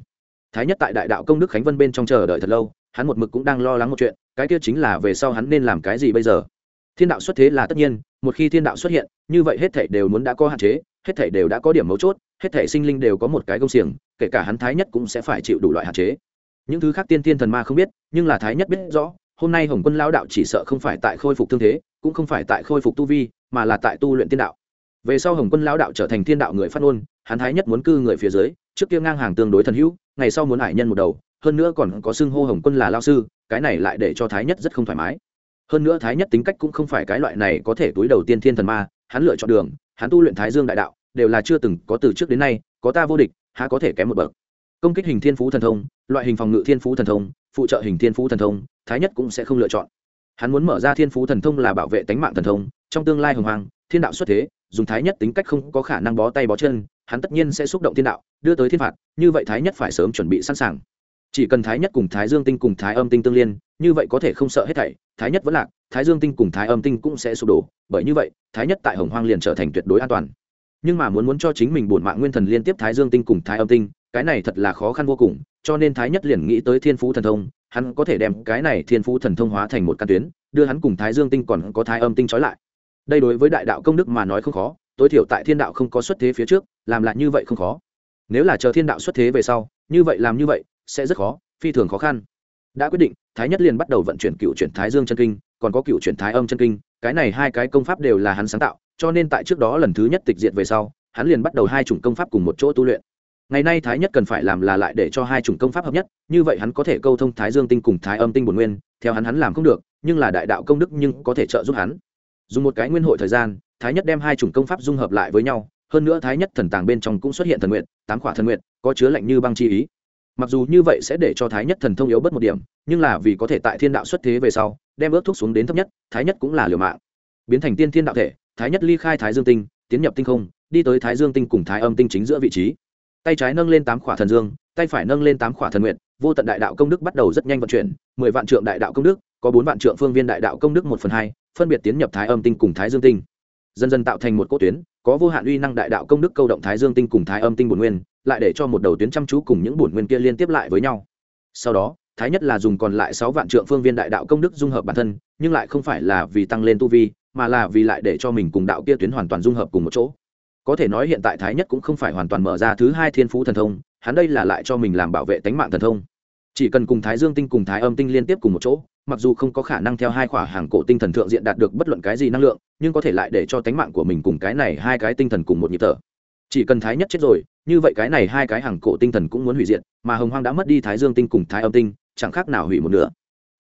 Thái nhất tại đại đạo công đức khánh vân bên trong chờ đợi thật lâu, hắn một mực cũng đang lo lắng một chuyện, cái kia chính là về sau hắn nên làm cái gì bây giờ? Thiên đạo xuất thế là tất nhiên, một khi thiên đạo xuất hiện, như vậy hết thể đều muốn đã có hạn chế, hết thể đều đã có điểm mấu chốt, hết thể sinh linh đều có một cái công xiềng, kể cả hắn thái nhất cũng sẽ phải chịu đủ loại hạn chế. Những thứ khác tiên tiên thần ma không biết, nhưng là thái nhất biết rõ, hôm nay hồng quân lao đạo chỉ sợ không phải tại khôi phục thương thế, cũng không phải tại khôi phục tu vi, mà là tại tu luyện tiên đạo. Về sau hồng quân lao đạo trở thành thiên đạo người phát ngôn, hắn thái nhất muốn cư người phía dưới, trước kia ngang hàng tương đối thần hữu, ngày sau muốn hải nhân một đầu, hơn nữa còn có xưng hô hồng quân là lao sư, cái này lại để cho thái nhất rất không thoải mái hơn nữa thái nhất tính cách cũng không phải cái loại này có thể túi đầu tiên thiên thần ma, hắn lựa chọn đường, hắn tu luyện thái dương đại đạo, đều là chưa từng có từ trước đến nay, có ta vô địch, há có thể kém một bậc. Công kích hình thiên phú thần thông, loại hình phòng ngự thiên phú thần thông, phụ trợ hình thiên phú thần thông, thái nhất cũng sẽ không lựa chọn. Hắn muốn mở ra thiên phú thần thông là bảo vệ tánh mạng thần thông, trong tương lai hồng hoàng thiên đạo xuất thế, dùng thái nhất tính cách không có khả năng bó tay bó chân, hắn tất nhiên sẽ xúc động thiên đạo, đưa tới thiên phạt, như vậy thái nhất phải sớm chuẩn bị sẵn sàng. Chỉ cần thái nhất cùng thái dương tinh cùng thái âm tinh tương liên như vậy có thể không sợ hết thảy, thái nhất vẫn lạc, thái dương tinh cùng thái âm tinh cũng sẽ sụp đổ, bởi như vậy, thái nhất tại hồng hoang liền trở thành tuyệt đối an toàn. Nhưng mà muốn muốn cho chính mình bổn mạng nguyên thần liên tiếp thái dương tinh cùng thái âm tinh, cái này thật là khó khăn vô cùng, cho nên thái nhất liền nghĩ tới thiên phú thần thông, hắn có thể đem cái này thiên phú thần thông hóa thành một căn tuyến, đưa hắn cùng thái dương tinh còn có thái âm tinh trói lại. Đây đối với đại đạo công đức mà nói không khó, tối thiểu tại thiên đạo không có xuất thế phía trước, làm lại như vậy không khó. Nếu là chờ thiên đạo xuất thế về sau, như vậy làm như vậy, sẽ rất khó, phi thường khó khăn đã quyết định, thái nhất liền bắt đầu vận chuyển cựu chuyển thái dương chân kinh, còn có cựu chuyển thái âm chân kinh, cái này hai cái công pháp đều là hắn sáng tạo, cho nên tại trước đó lần thứ nhất tịch diệt về sau, hắn liền bắt đầu hai chủng công pháp cùng một chỗ tu luyện. Ngày nay thái nhất cần phải làm là lại để cho hai chủng công pháp hợp nhất, như vậy hắn có thể câu thông thái dương tinh cùng thái âm tinh bổn nguyên, theo hắn hắn làm không được, nhưng là đại đạo công đức nhưng có thể trợ giúp hắn. Dùng một cái nguyên hội thời gian, thái nhất đem hai chủng công pháp dung hợp lại với nhau, hơn nữa thái nhất thần tàng bên trong cũng xuất hiện thần nguyện, tám khỏa thần nguyện, có chứa lạnh như băng chi ý mặc dù như vậy sẽ để cho thái nhất thần thông yếu bớt một điểm, nhưng là vì có thể tại thiên đạo xuất thế về sau, đem ước thuốc xuống đến thấp nhất, thái nhất cũng là liều mạng. Biến thành tiên thiên đạo thể, thái nhất ly khai thái dương tinh, tiến nhập tinh không, đi tới thái dương tinh cùng thái âm tinh chính giữa vị trí. Tay trái nâng lên tám khỏa thần dương, tay phải nâng lên tám khỏa thần nguyện, vô tận đại đạo công đức bắt đầu rất nhanh vận chuyển, mười vạn trượng đại đạo công đức, có bốn vạn trượng phương viên đại đạo công đức một phần hai, phân biệt tiến nhập thái âm tinh cùng thái dương tinh. Dần dần tạo thành một cỗ tuyến, có vô hạn uy năng đại đạo công đức câu động thái dương tinh cùng thái âm tinh bổn nguyên lại để cho một đầu tuyến chăm chú cùng những bổn nguyên kia liên tiếp lại với nhau. Sau đó, thái nhất là dùng còn lại sáu vạn trượng phương viên đại đạo công đức dung hợp bản thân, nhưng lại không phải là vì tăng lên tu vi, mà là vì lại để cho mình cùng đạo kia tuyến hoàn toàn dung hợp cùng một chỗ. Có thể nói hiện tại thái nhất cũng không phải hoàn toàn mở ra thứ hai thiên phú thần thông, hắn đây là lại cho mình làm bảo vệ tánh mạng thần thông. Chỉ cần cùng thái dương tinh cùng thái âm tinh liên tiếp cùng một chỗ, mặc dù không có khả năng theo hai khỏa hàng cổ tinh thần thượng diện đạt được bất luận cái gì năng lượng, nhưng có thể lại để cho tánh mạng của mình cùng cái này hai cái tinh thần cùng một nhịp thở. Chỉ cần thái nhất chết rồi như vậy cái này hai cái hàng cổ tinh thần cũng muốn hủy diệt, mà hồng hoang đã mất đi thái dương tinh cùng thái âm tinh, chẳng khác nào hủy một nửa.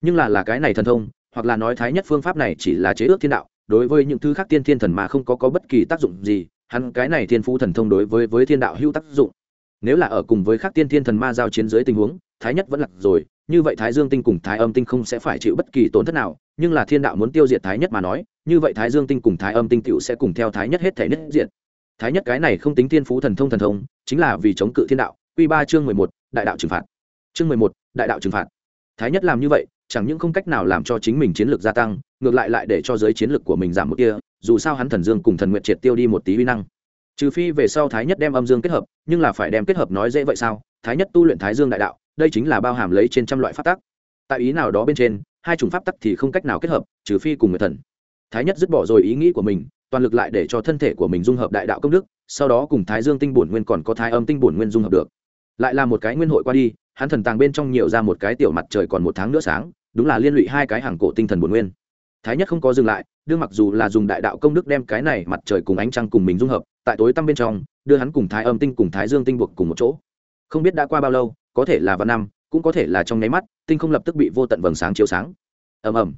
Nhưng là là cái này thần thông, hoặc là nói thái nhất phương pháp này chỉ là chế ước thiên đạo, đối với những thứ khác tiên thiên thần mà không có có bất kỳ tác dụng gì, hắn cái này thiên phú thần thông đối với với thiên đạo hữu tác dụng. Nếu là ở cùng với các tiên thiên thần ma giao chiến dưới tình huống, thái nhất vẫn lạc rồi, như vậy thái dương tinh cùng thái âm tinh không sẽ phải chịu bất kỳ tổn thất nào, nhưng là thiên đạo muốn tiêu diệt thái nhất mà nói, như vậy thái dương tinh cùng thái âm tinh tựu sẽ cùng theo thái nhất hết thể nhất diện thái nhất cái này không tính thiên phú thần thông thần thông, chính là vì chống cự thiên đạo q ba chương mười một, đại đạo trừng phạt. Chương mười một, đại đạo trừng phạt. Thái nhất làm như vậy, chẳng những không cách nào làm cho chính mình chiến lược gia tăng, ngược lại lại để cho giới chiến lược của mình giảm một kia dù sao hắn thần dương cùng thần nguyện triệt tiêu đi một tí uy năng. Trừ phi về sau thái nhất đem âm dương kết hợp, nhưng là phải đem kết hợp nói dễ vậy sao? Thái nhất tu luyện thái dương đại đạo, đây chính là bao hàm lấy trên trăm loại pháp tắc. Tại ý nào đó bên trên, hai chủng pháp tắc thì không cách nào kết hợp, trừ phi cùng người thần. Thái nhất dứt bỏ rồi ý nghĩ của mình toàn lực lại để cho thân thể của mình dung hợp đại đạo công đức, sau đó cùng thái dương tinh bổn nguyên còn có thái âm tinh bổn nguyên dung hợp được. Lại là một cái nguyên hội qua đi, hắn thần tàng bên trong nhiều ra một cái tiểu mặt trời còn một tháng nữa sáng, đúng là liên lụy hai cái hàng cổ tinh thần bổn nguyên. Thái nhất không có dừng lại, đương mặc dù là dùng đại đạo công đức đem cái này mặt trời cùng ánh trăng cùng mình dung hợp, tại tối tăm bên trong, đưa hắn cùng thái âm tinh cùng thái dương tinh buộc cùng một chỗ. Không biết đã qua bao lâu, có thể là vạn năm, cũng có thể là trong nháy mắt, tinh không lập tức bị vô tận vầng sáng chiếu sáng. Ầm ầm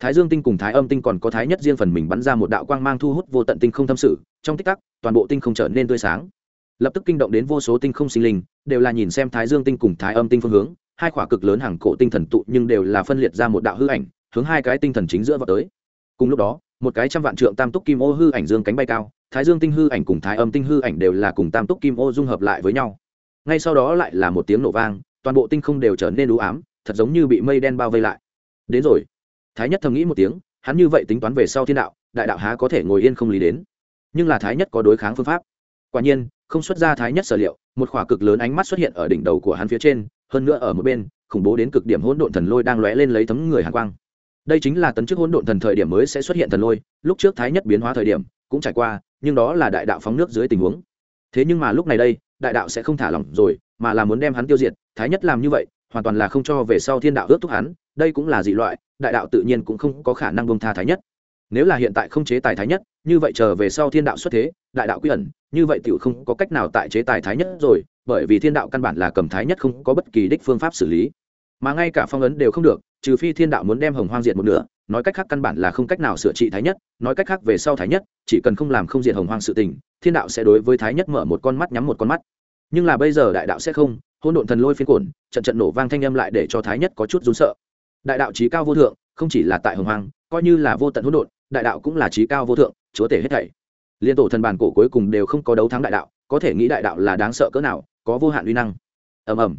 thái dương tinh cùng thái âm tinh còn có thái nhất riêng phần mình bắn ra một đạo quang mang thu hút vô tận tinh không thâm sự, trong tích tắc, toàn bộ tinh không trở nên tươi sáng. Lập tức kinh động đến vô số tinh không sinh linh, đều là nhìn xem thái dương tinh cùng thái âm tinh phương hướng, hai khỏa cực lớn hàng cổ tinh thần tụ nhưng đều là phân liệt ra một đạo hư ảnh, hướng hai cái tinh thần chính giữa vào tới. Cùng lúc đó, một cái trăm vạn trượng tam túc kim ô hư ảnh dương cánh bay cao, thái dương tinh hư ảnh cùng thái âm tinh hư ảnh đều là cùng tam túc kim ô dung hợp lại với nhau. Ngay sau đó lại là một tiếng nổ vang, toàn bộ tinh không đều trở nên đủ ám, thật giống như bị mây đen bao vây lại. Đến rồi thái nhất thầm nghĩ một tiếng, hắn như vậy tính toán về sau thiên đạo, đại đạo há có thể ngồi yên không lý đến. Nhưng là thái nhất có đối kháng phương pháp. Quả nhiên, không xuất ra thái nhất sở liệu, một khỏa cực lớn ánh mắt xuất hiện ở đỉnh đầu của hắn phía trên, hơn nữa ở một bên, khủng bố đến cực điểm hỗn độn thần lôi đang lóe lên lấy thấm người hàn quang. Đây chính là tấn chức hỗn độn thần thời điểm mới sẽ xuất hiện thần lôi, lúc trước thái nhất biến hóa thời điểm, cũng trải qua, nhưng đó là đại đạo phóng nước dưới tình huống. Thế nhưng mà lúc này đây, đại đạo sẽ không thả lỏng rồi, mà là muốn đem hắn tiêu diệt, thái nhất làm như vậy hoàn toàn là không cho về sau thiên đạo ước thúc hắn, đây cũng là dị loại, đại đạo tự nhiên cũng không có khả năng bông tha thái nhất. Nếu là hiện tại không chế tài thái nhất, như vậy trở về sau thiên đạo xuất thế, đại đạo quy ẩn, như vậy tiểu không có cách nào tại chế tài thái nhất rồi, bởi vì thiên đạo căn bản là cầm thái nhất không có bất kỳ đích phương pháp xử lý. Mà ngay cả phong ấn đều không được, trừ phi thiên đạo muốn đem hồng hoang diệt một nửa, nói cách khác căn bản là không cách nào sửa trị thái nhất, nói cách khác về sau thái nhất, chỉ cần không làm không diệt hồng hoang sự tình, thiên đạo sẽ đối với thái nhất mở một con mắt, nhắm một con mắt. Nhưng là bây giờ đại đạo sẽ không hôn độn thần lôi phiên cổn trận trận nổ vang thanh âm lại để cho thái nhất có chút run sợ. Đại đạo trí cao vô thượng không chỉ là tại hồng hoàng, coi như là vô tận hỗn độn đại đạo cũng là trí cao vô thượng chúa tể hết thảy. Liên tổ thần bản cổ cuối cùng đều không có đấu thắng đại đạo có thể nghĩ đại đạo là đáng sợ cỡ nào có vô hạn uy năng. Ầm ầm.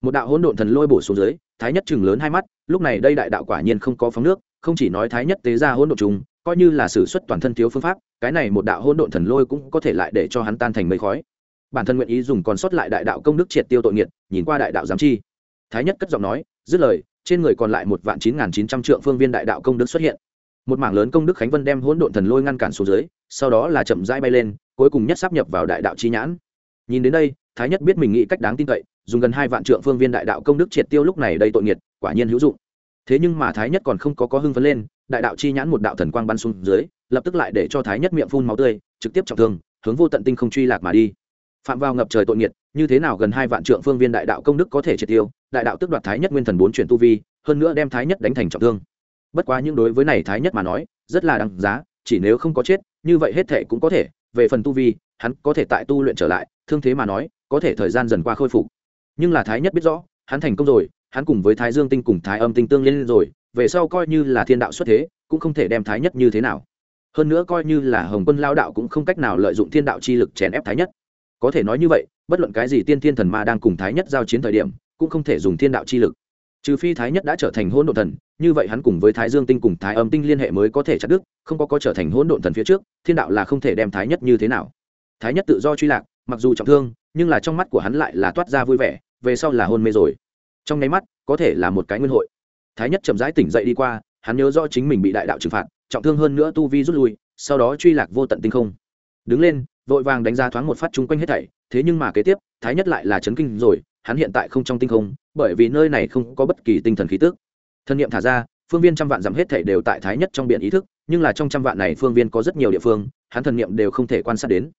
Một đạo hỗn độn thần lôi bổ xuống dưới thái nhất chừng lớn hai mắt lúc này đây đại đạo quả nhiên không có phóng nước không chỉ nói thái nhất tế ra hỗn độn trùng coi như là sử xuất toàn thân thiếu phương pháp cái này một đạo hỗn độn thần lôi cũng có thể lại để cho hắn tan thành mây khói bản thân nguyện ý dùng còn sót lại đại đạo công đức triệt tiêu tội nghiệt, nhìn qua đại đạo giám chi. Thái nhất cất giọng nói, dứt lời, trên người còn lại một vạn chín nghìn chín trăm trượng phương viên đại đạo công đức xuất hiện. Một mảng lớn công đức khánh vân đem hỗn độn thần lôi ngăn cản xuống dưới, sau đó là chậm rãi bay lên, cuối cùng nhất sắp nhập vào đại đạo chi nhãn. Nhìn đến đây, thái nhất biết mình nghĩ cách đáng tin cậy, dùng gần hai vạn trượng phương viên đại đạo công đức triệt tiêu lúc này đây tội nghiệt, quả nhiên hữu dụng. Thế nhưng mà thái nhất còn không có có hưng phấn lên, đại đạo chi nhãn một đạo thần quang bắn xuống dưới, lập tức lại để cho thái nhất miệng phun máu tươi, trực tiếp trọng thương, hướng vô tận tinh không truy lạc mà đi phạm vào ngập trời tội nghiệt, như thế nào gần hai vạn trượng phương viên đại đạo công đức có thể triệt tiêu, đại đạo tức đoạt thái nhất nguyên thần bốn chuyển tu vi, hơn nữa đem thái nhất đánh thành trọng thương. Bất quá những đối với này thái nhất mà nói, rất là đáng giá, chỉ nếu không có chết, như vậy hết thể cũng có thể, về phần tu vi, hắn có thể tại tu luyện trở lại, thương thế mà nói, có thể thời gian dần qua khôi phục. Nhưng là thái nhất biết rõ, hắn thành công rồi, hắn cùng với thái dương tinh cùng thái âm tinh tương liên rồi, về sau coi như là thiên đạo xuất thế, cũng không thể đem thái nhất như thế nào. Hơn nữa coi như là hồng quân lao đạo cũng không cách nào lợi dụng thiên đạo chi lực chèn ép thái nhất có thể nói như vậy, bất luận cái gì tiên thiên thần ma đang cùng thái nhất giao chiến thời điểm, cũng không thể dùng thiên đạo chi lực. Trừ phi thái nhất đã trở thành hỗn độn thần, như vậy hắn cùng với thái dương tinh cùng thái âm tinh liên hệ mới có thể chặt đứt, không có có trở thành hỗn độn thần phía trước, thiên đạo là không thể đem thái nhất như thế nào. Thái nhất tự do truy lạc, mặc dù trọng thương, nhưng là trong mắt của hắn lại là toát ra vui vẻ, về sau là hôn mê rồi. Trong nháy mắt, có thể là một cái nguyên hội. Thái nhất chậm rãi tỉnh dậy đi qua, hắn nhớ rõ chính mình bị đại đạo trừng phạt, trọng thương hơn nữa tu vi rút lui, sau đó truy lạc vô tận tinh không. Đứng lên vội vàng đánh ra thoáng một phát chung quanh hết thảy, thế nhưng mà kế tiếp, thái nhất lại là chấn kinh rồi, hắn hiện tại không trong tinh không, bởi vì nơi này không có bất kỳ tinh thần khí tức. Thân nhiệm thả ra, phương viên trăm vạn dặm hết thảy đều tại thái nhất trong biển ý thức, nhưng là trong trăm vạn này phương viên có rất nhiều địa phương, hắn thần niệm đều không thể quan sát đến.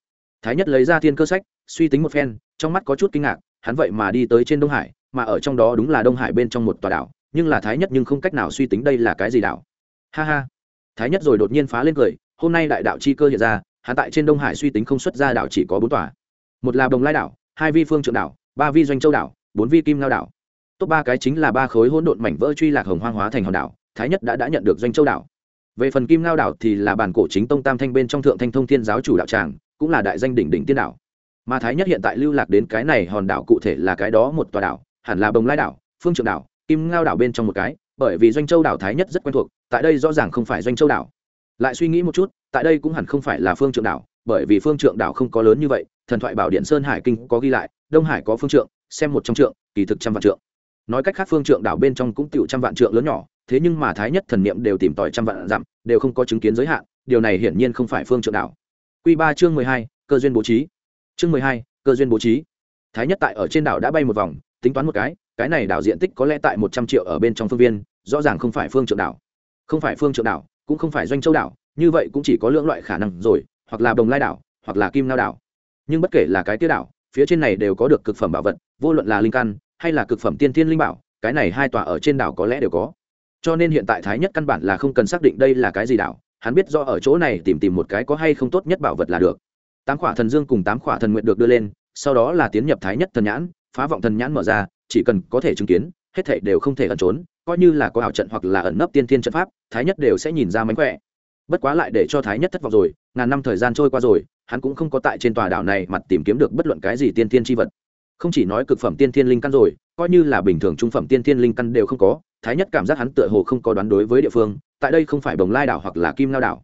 Thái nhất lấy ra thiên cơ sách, suy tính một phen, trong mắt có chút kinh ngạc, hắn vậy mà đi tới trên đông hải, mà ở trong đó đúng là đông hải bên trong một tòa đảo, nhưng là thái nhất nhưng không cách nào suy tính đây là cái gì đảo. Ha ha. Thái nhất rồi đột nhiên phá lên cười, hôm nay đại đạo chi cơ hiện ra hắn tại trên đông hải suy tính không xuất ra đảo chỉ có bốn tòa. Một là đồng lai đảo, hai vi phương trượng đảo, ba vi doanh châu đảo, bốn vi kim lao đảo. Top ba cái chính là ba khối hỗn độn mảnh vỡ truy lạc hồng hoang hóa thành hòn đảo, thái nhất đã đã nhận được doanh châu đảo. Về phần kim lao đảo thì là bản cổ chính tông tam thanh bên trong thượng thanh thông thiên giáo chủ đạo tràng, cũng là đại danh đỉnh đỉnh tiên đảo. Mà thái nhất hiện tại lưu lạc đến cái này hòn đảo cụ thể là cái đó một tòa đảo, hẳn là bồng lai đảo, phương trượng đảo, kim lao đảo bên trong một cái, bởi vì doanh châu đảo thái nhất rất quen thuộc, tại đây rõ ràng không phải doanh châu đảo lại suy nghĩ một chút, tại đây cũng hẳn không phải là phương trượng đảo, bởi vì phương trượng đảo không có lớn như vậy, thần thoại bảo điện sơn hải kinh có ghi lại, đông hải có phương trượng, xem một trong trượng, kỳ thực trăm vạn trượng. Nói cách khác phương trượng đảo bên trong cũng tiểu trăm vạn trượng lớn nhỏ, thế nhưng mà thái nhất thần niệm đều tìm tòi trăm vạn dặm, đều không có chứng kiến giới hạn, điều này hiển nhiên không phải phương trượng đảo. Q ba chương mười hai, cơ duyên bố trí. Chương mười hai, cơ duyên bố trí. Thái nhất tại ở trên đảo đã bay một vòng, tính toán một cái cái này đảo diện tích có lẽ tại một trăm triệu ở bên trong phương viên, rõ ràng không phải phương trượng đảo. Không phải phương trượng đảo cũng không phải doanh châu đảo, như vậy cũng chỉ có lưỡng loại khả năng rồi, hoặc là đồng lai đảo, hoặc là kim lao đảo. Nhưng bất kể là cái tiêu đảo, phía trên này đều có được cực phẩm bảo vật, vô luận là linh căn, hay là cực phẩm tiên thiên linh bảo, cái này hai tòa ở trên đảo có lẽ đều có. Cho nên hiện tại thái nhất căn bản là không cần xác định đây là cái gì đảo, hắn biết do ở chỗ này tìm tìm một cái có hay không tốt nhất bảo vật là được. Tám khỏa thần dương cùng tám khỏa thần nguyện được đưa lên, sau đó là tiến nhập thái nhất thần nhãn, phá vọng thần nhãn mở ra, chỉ cần có thể chứng kiến, hết thảy đều không thể ẩn trốn coi như là có ảo trận hoặc là ẩn nấp tiên thiên trận pháp, thái nhất đều sẽ nhìn ra mánh khỏe. Bất quá lại để cho thái nhất thất vọng rồi, ngàn năm thời gian trôi qua rồi, hắn cũng không có tại trên tòa đảo này mặt tìm kiếm được bất luận cái gì tiên thiên tri vật. Không chỉ nói cực phẩm tiên thiên linh căn rồi, coi như là bình thường trung phẩm tiên thiên linh căn đều không có, thái nhất cảm giác hắn tựa hồ không có đoán đối với địa phương, tại đây không phải bồng lai đảo hoặc là kim lao đảo.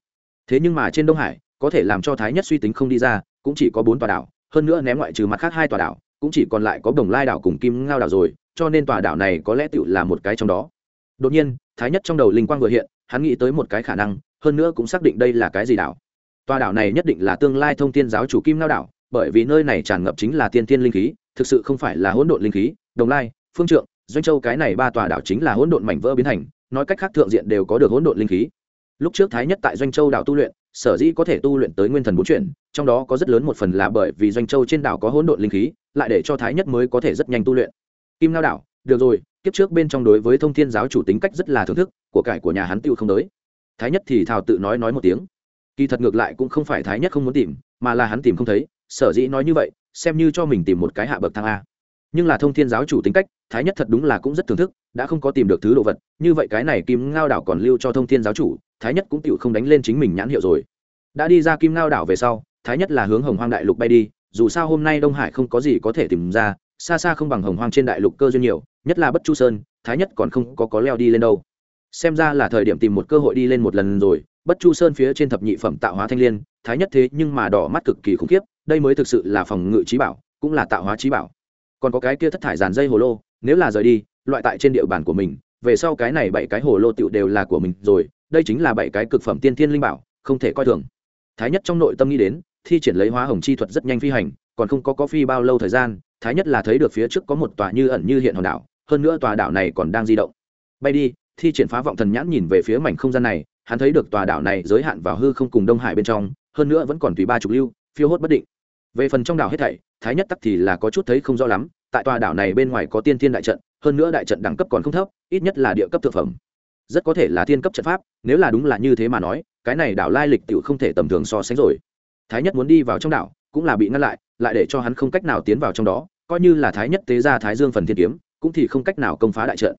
Thế nhưng mà trên đông hải, có thể làm cho thái nhất suy tính không đi ra, cũng chỉ có bốn tòa đảo, hơn nữa ném ngoại trừ mặt khác hai tòa đảo, cũng chỉ còn lại có đồng lai đảo cùng kim ngao đảo rồi cho nên tòa đảo này có lẽ tựu là một cái trong đó. Đột nhiên, thái nhất trong đầu linh quang vừa hiện, hắn nghĩ tới một cái khả năng, hơn nữa cũng xác định đây là cái gì đảo. Tòa đảo này nhất định là tương lai thông tiên giáo chủ kim ngao đảo, bởi vì nơi này tràn ngập chính là tiên tiên linh khí, thực sự không phải là hỗn độn linh khí. Đồng lai, phương trượng, doanh châu cái này ba tòa đảo chính là hỗn độn mảnh vỡ biến thành, nói cách khác thượng diện đều có được hỗn độn linh khí. Lúc trước thái nhất tại doanh châu đảo tu luyện, sở dĩ có thể tu luyện tới nguyên thần bốn chuyển, trong đó có rất lớn một phần là bởi vì doanh châu trên đảo có hỗn độn linh khí, lại để cho thái nhất mới có thể rất nhanh tu luyện kim lao đảo, được rồi, kiếp trước bên trong đối với thông thiên giáo chủ tính cách rất là thưởng thức, của cải của nhà hắn tiêu không tới. Thái nhất thì thào tự nói nói một tiếng. Kỳ thật ngược lại cũng không phải thái nhất không muốn tìm, mà là hắn tìm không thấy, sở dĩ nói như vậy, xem như cho mình tìm một cái hạ bậc thang a. Nhưng là thông thiên giáo chủ tính cách, thái nhất thật đúng là cũng rất thưởng thức, đã không có tìm được thứ đồ vật, như vậy cái này kim ngao đảo còn lưu cho thông thiên giáo chủ, thái nhất cũng tựu không đánh lên chính mình nhãn hiệu rồi. Đã đi ra kim ngao đảo về sau, thái nhất là hướng hồng hoang đại lục bay đi, dù sao hôm nay đông hải không có gì có thể tìm ra xa xa không bằng hồng hoang trên đại lục cơ duyên nhiều, nhất là bất chu sơn, thái nhất còn không có có leo đi lên đâu. Xem ra là thời điểm tìm một cơ hội đi lên một lần rồi, bất chu sơn phía trên thập nhị phẩm tạo hóa thanh l i ê n thái nhất thế nhưng mà đỏ mắt cực kỳ khủng khiếp, đây mới thực sự là phòng ngự trí bảo, cũng là tạo hóa trí bảo. Còn có cái kia thất thải dàn dây hồ lô, nếu là rời đi, loại tại trên địa bàn của mình, về sau cái này bảy cái hồ lô tựu đều là của mình rồi, đây chính là bảy cái cực phẩm tiên thiên linh bảo, không thể coi thường. Thái nhất trong nội tâm nghĩ đến, thi triển lấy hóa hồng chi thuật rất nhanh phi hành, còn không có có phi bao lâu thời gian thái nhất là thấy được phía trước có một tòa như ẩn như hiện hòn đảo, hơn nữa tòa đảo này còn đang di động. Bay đi, thi triển phá vọng thần nhãn nhìn về phía mảnh không gian này, hắn thấy được tòa đảo này giới hạn vào hư không cùng đông hải bên trong, hơn nữa vẫn còn tùy ba chục lưu, phiêu hốt bất định. Về phần trong đảo hết thảy, thái nhất tắc thì là có chút thấy không rõ lắm, tại tòa đảo này bên ngoài có tiên thiên đại trận, hơn nữa đại trận đẳng cấp còn không thấp, ít nhất là địa cấp thực phẩm. Rất có thể là thiên cấp trận pháp, nếu là đúng là như thế mà nói, cái này đảo lai lịch tự không thể tầm thường so sánh rồi. Thái nhất muốn đi vào trong đảo cũng là bị ngăn lại lại để cho hắn không cách nào tiến vào trong đó, coi như là thái nhất tế ra thái dương phần thiên kiếm, cũng thì không cách nào công phá đại trận.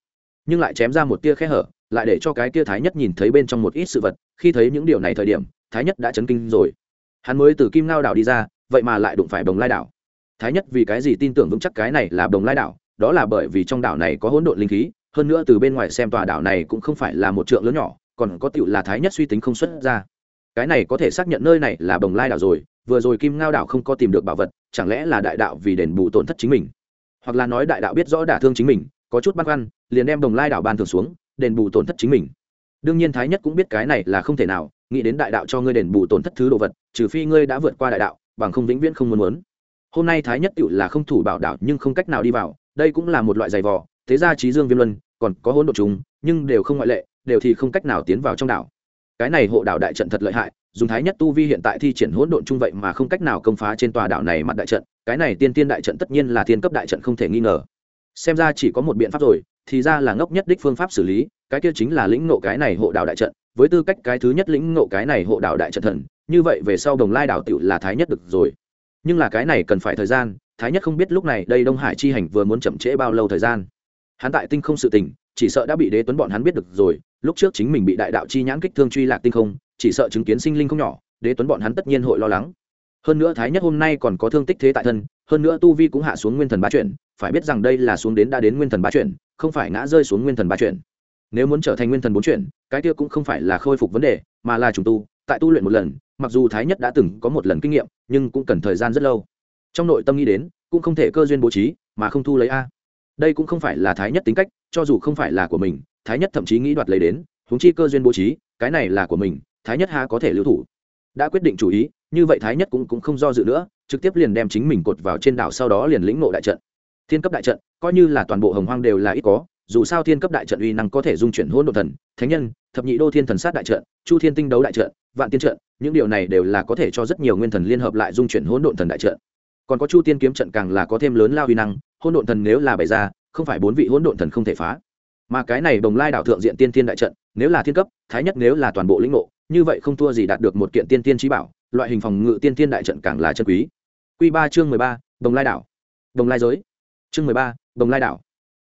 Nhưng lại chém ra một tia khe hở, lại để cho cái tia thái nhất nhìn thấy bên trong một ít sự vật, khi thấy những điều này thời điểm, thái nhất đã chấn kinh rồi. Hắn mới từ kim ngao đảo đi ra, vậy mà lại đụng phải đồng lai đảo. Thái nhất vì cái gì tin tưởng vững chắc cái này là đồng lai đảo? Đó là bởi vì trong đảo này có hỗn độn linh khí, hơn nữa từ bên ngoài xem tòa đảo này cũng không phải là một trượng lớn nhỏ, còn có tựu là thái nhất suy tính không xuất ra. Cái này có thể xác nhận nơi này là đồng lai đảo rồi vừa rồi kim ngao đảo không có tìm được bảo vật chẳng lẽ là đại đạo vì đền bù tổn thất chính mình? Hoặc là nói đại đạo biết rõ đả thương chính mình có chút băn khoăn liền đem đồng lai đảo ban thường xuống đền bù tổn thất chính mình. Đương nhiên thái nhất cũng biết cái này là không thể nào nghĩ đến đại đạo cho ngươi đền bù tổn thất thứ đồ vật trừ phi ngươi đã vượt qua đại đạo bằng không vĩnh viễn không muốn muốn. Hôm nay thái nhất tựu là không thủ bảo đảo, nhưng không cách nào đi vào đây cũng là một loại giày vò thế ra trí dương viêm luân còn có hỗn độ chúng nhưng đều không ngoại lệ đều thì không cách nào tiến vào trong đảo. Cái này hộ đảo đại trận thật lợi hại dùng thái nhất tu vi hiện tại thi triển hỗn độn chung vậy mà không cách nào công phá trên tòa đảo này mặt đại trận, cái này tiên tiên đại trận tất nhiên là tiên cấp đại trận không thể nghi ngờ. Xem ra chỉ có một biện pháp rồi, thì ra là ngốc nhất đích phương pháp xử lý, cái kia chính là lĩnh ngộ cái này hộ đảo đại trận, với tư cách cái thứ nhất lĩnh ngộ cái này hộ đảo đại trận thần, như vậy về sau đồng lai đảo tựu là thái nhất được rồi. Nhưng là cái này cần phải thời gian, thái nhất không biết lúc này đây đông hải chi hành vừa muốn chậm trễ bao lâu thời gian. Hắn tại tinh không sự tình, chỉ sợ đã bị đế tuấn bọn hắn biết được rồi, lúc trước chính mình bị đại đạo chi nhãn kích thương truy lạc tinh không chỉ sợ chứng kiến sinh linh không nhỏ, đế tuấn bọn hắn tất nhiên hội lo lắng. Hơn nữa thái nhất hôm nay còn có thương tích thế tại thân, hơn nữa tu vi cũng hạ xuống nguyên thần ba chuyển, phải biết rằng đây là xuống đến đã đến nguyên thần ba chuyển, không phải ngã rơi xuống nguyên thần ba chuyển. Nếu muốn trở thành nguyên thần bốn chuyển, cái kia cũng không phải là khôi phục vấn đề, mà là trùng tu, tại tu luyện một lần, mặc dù thái nhất đã từng có một lần kinh nghiệm, nhưng cũng cần thời gian rất lâu. Trong nội tâm nghĩ đến, cũng không thể cơ duyên bố trí, mà không thu lấy a. Đây cũng không phải là thái nhất tính cách, cho dù không phải là của mình, thái nhất thậm chí nghĩ đoạt lấy đến húng chi cơ duyên bố trí, cái này là của mình thái nhất ha có thể lưu thủ. Đã quyết định chủ ý như vậy thái nhất cũng, cũng không do dự nữa trực tiếp liền đem chính mình cột vào trên đảo sau đó liền lĩnh nộ đại trận. Thiên cấp đại trận coi như là toàn bộ hồng hoang đều là ít có dù sao thiên cấp đại trận uy năng có thể dung chuyển hỗn độ thần thánh nhân thập nhị đô thiên thần sát đại trận chu thiên tinh đấu đại trận vạn tiên trận những điều này đều là có thể cho rất nhiều nguyên thần liên hợp lại dung chuyển hỗn độn thần đại trận. Còn có chu tiên kiếm trận càng là có thêm lớn lao uy năng hỗn độn thần nếu là bày ra không phải bốn vị hỗn độn thần không thể phá. Mà cái này đồng lai đảo thượng diện tiên thiên đại trận nếu là thiên cấp thái nhất nếu là toàn bộ lĩnh ngộ như vậy không thua gì đạt được một kiện tiên tiên trí bảo, loại hình phòng ngự tiên tiên đại trận càng là chân quý. Q ba chương mười ba, đồng lai đảo. Đồng lai giới. Chương mười ba, đồng lai đảo.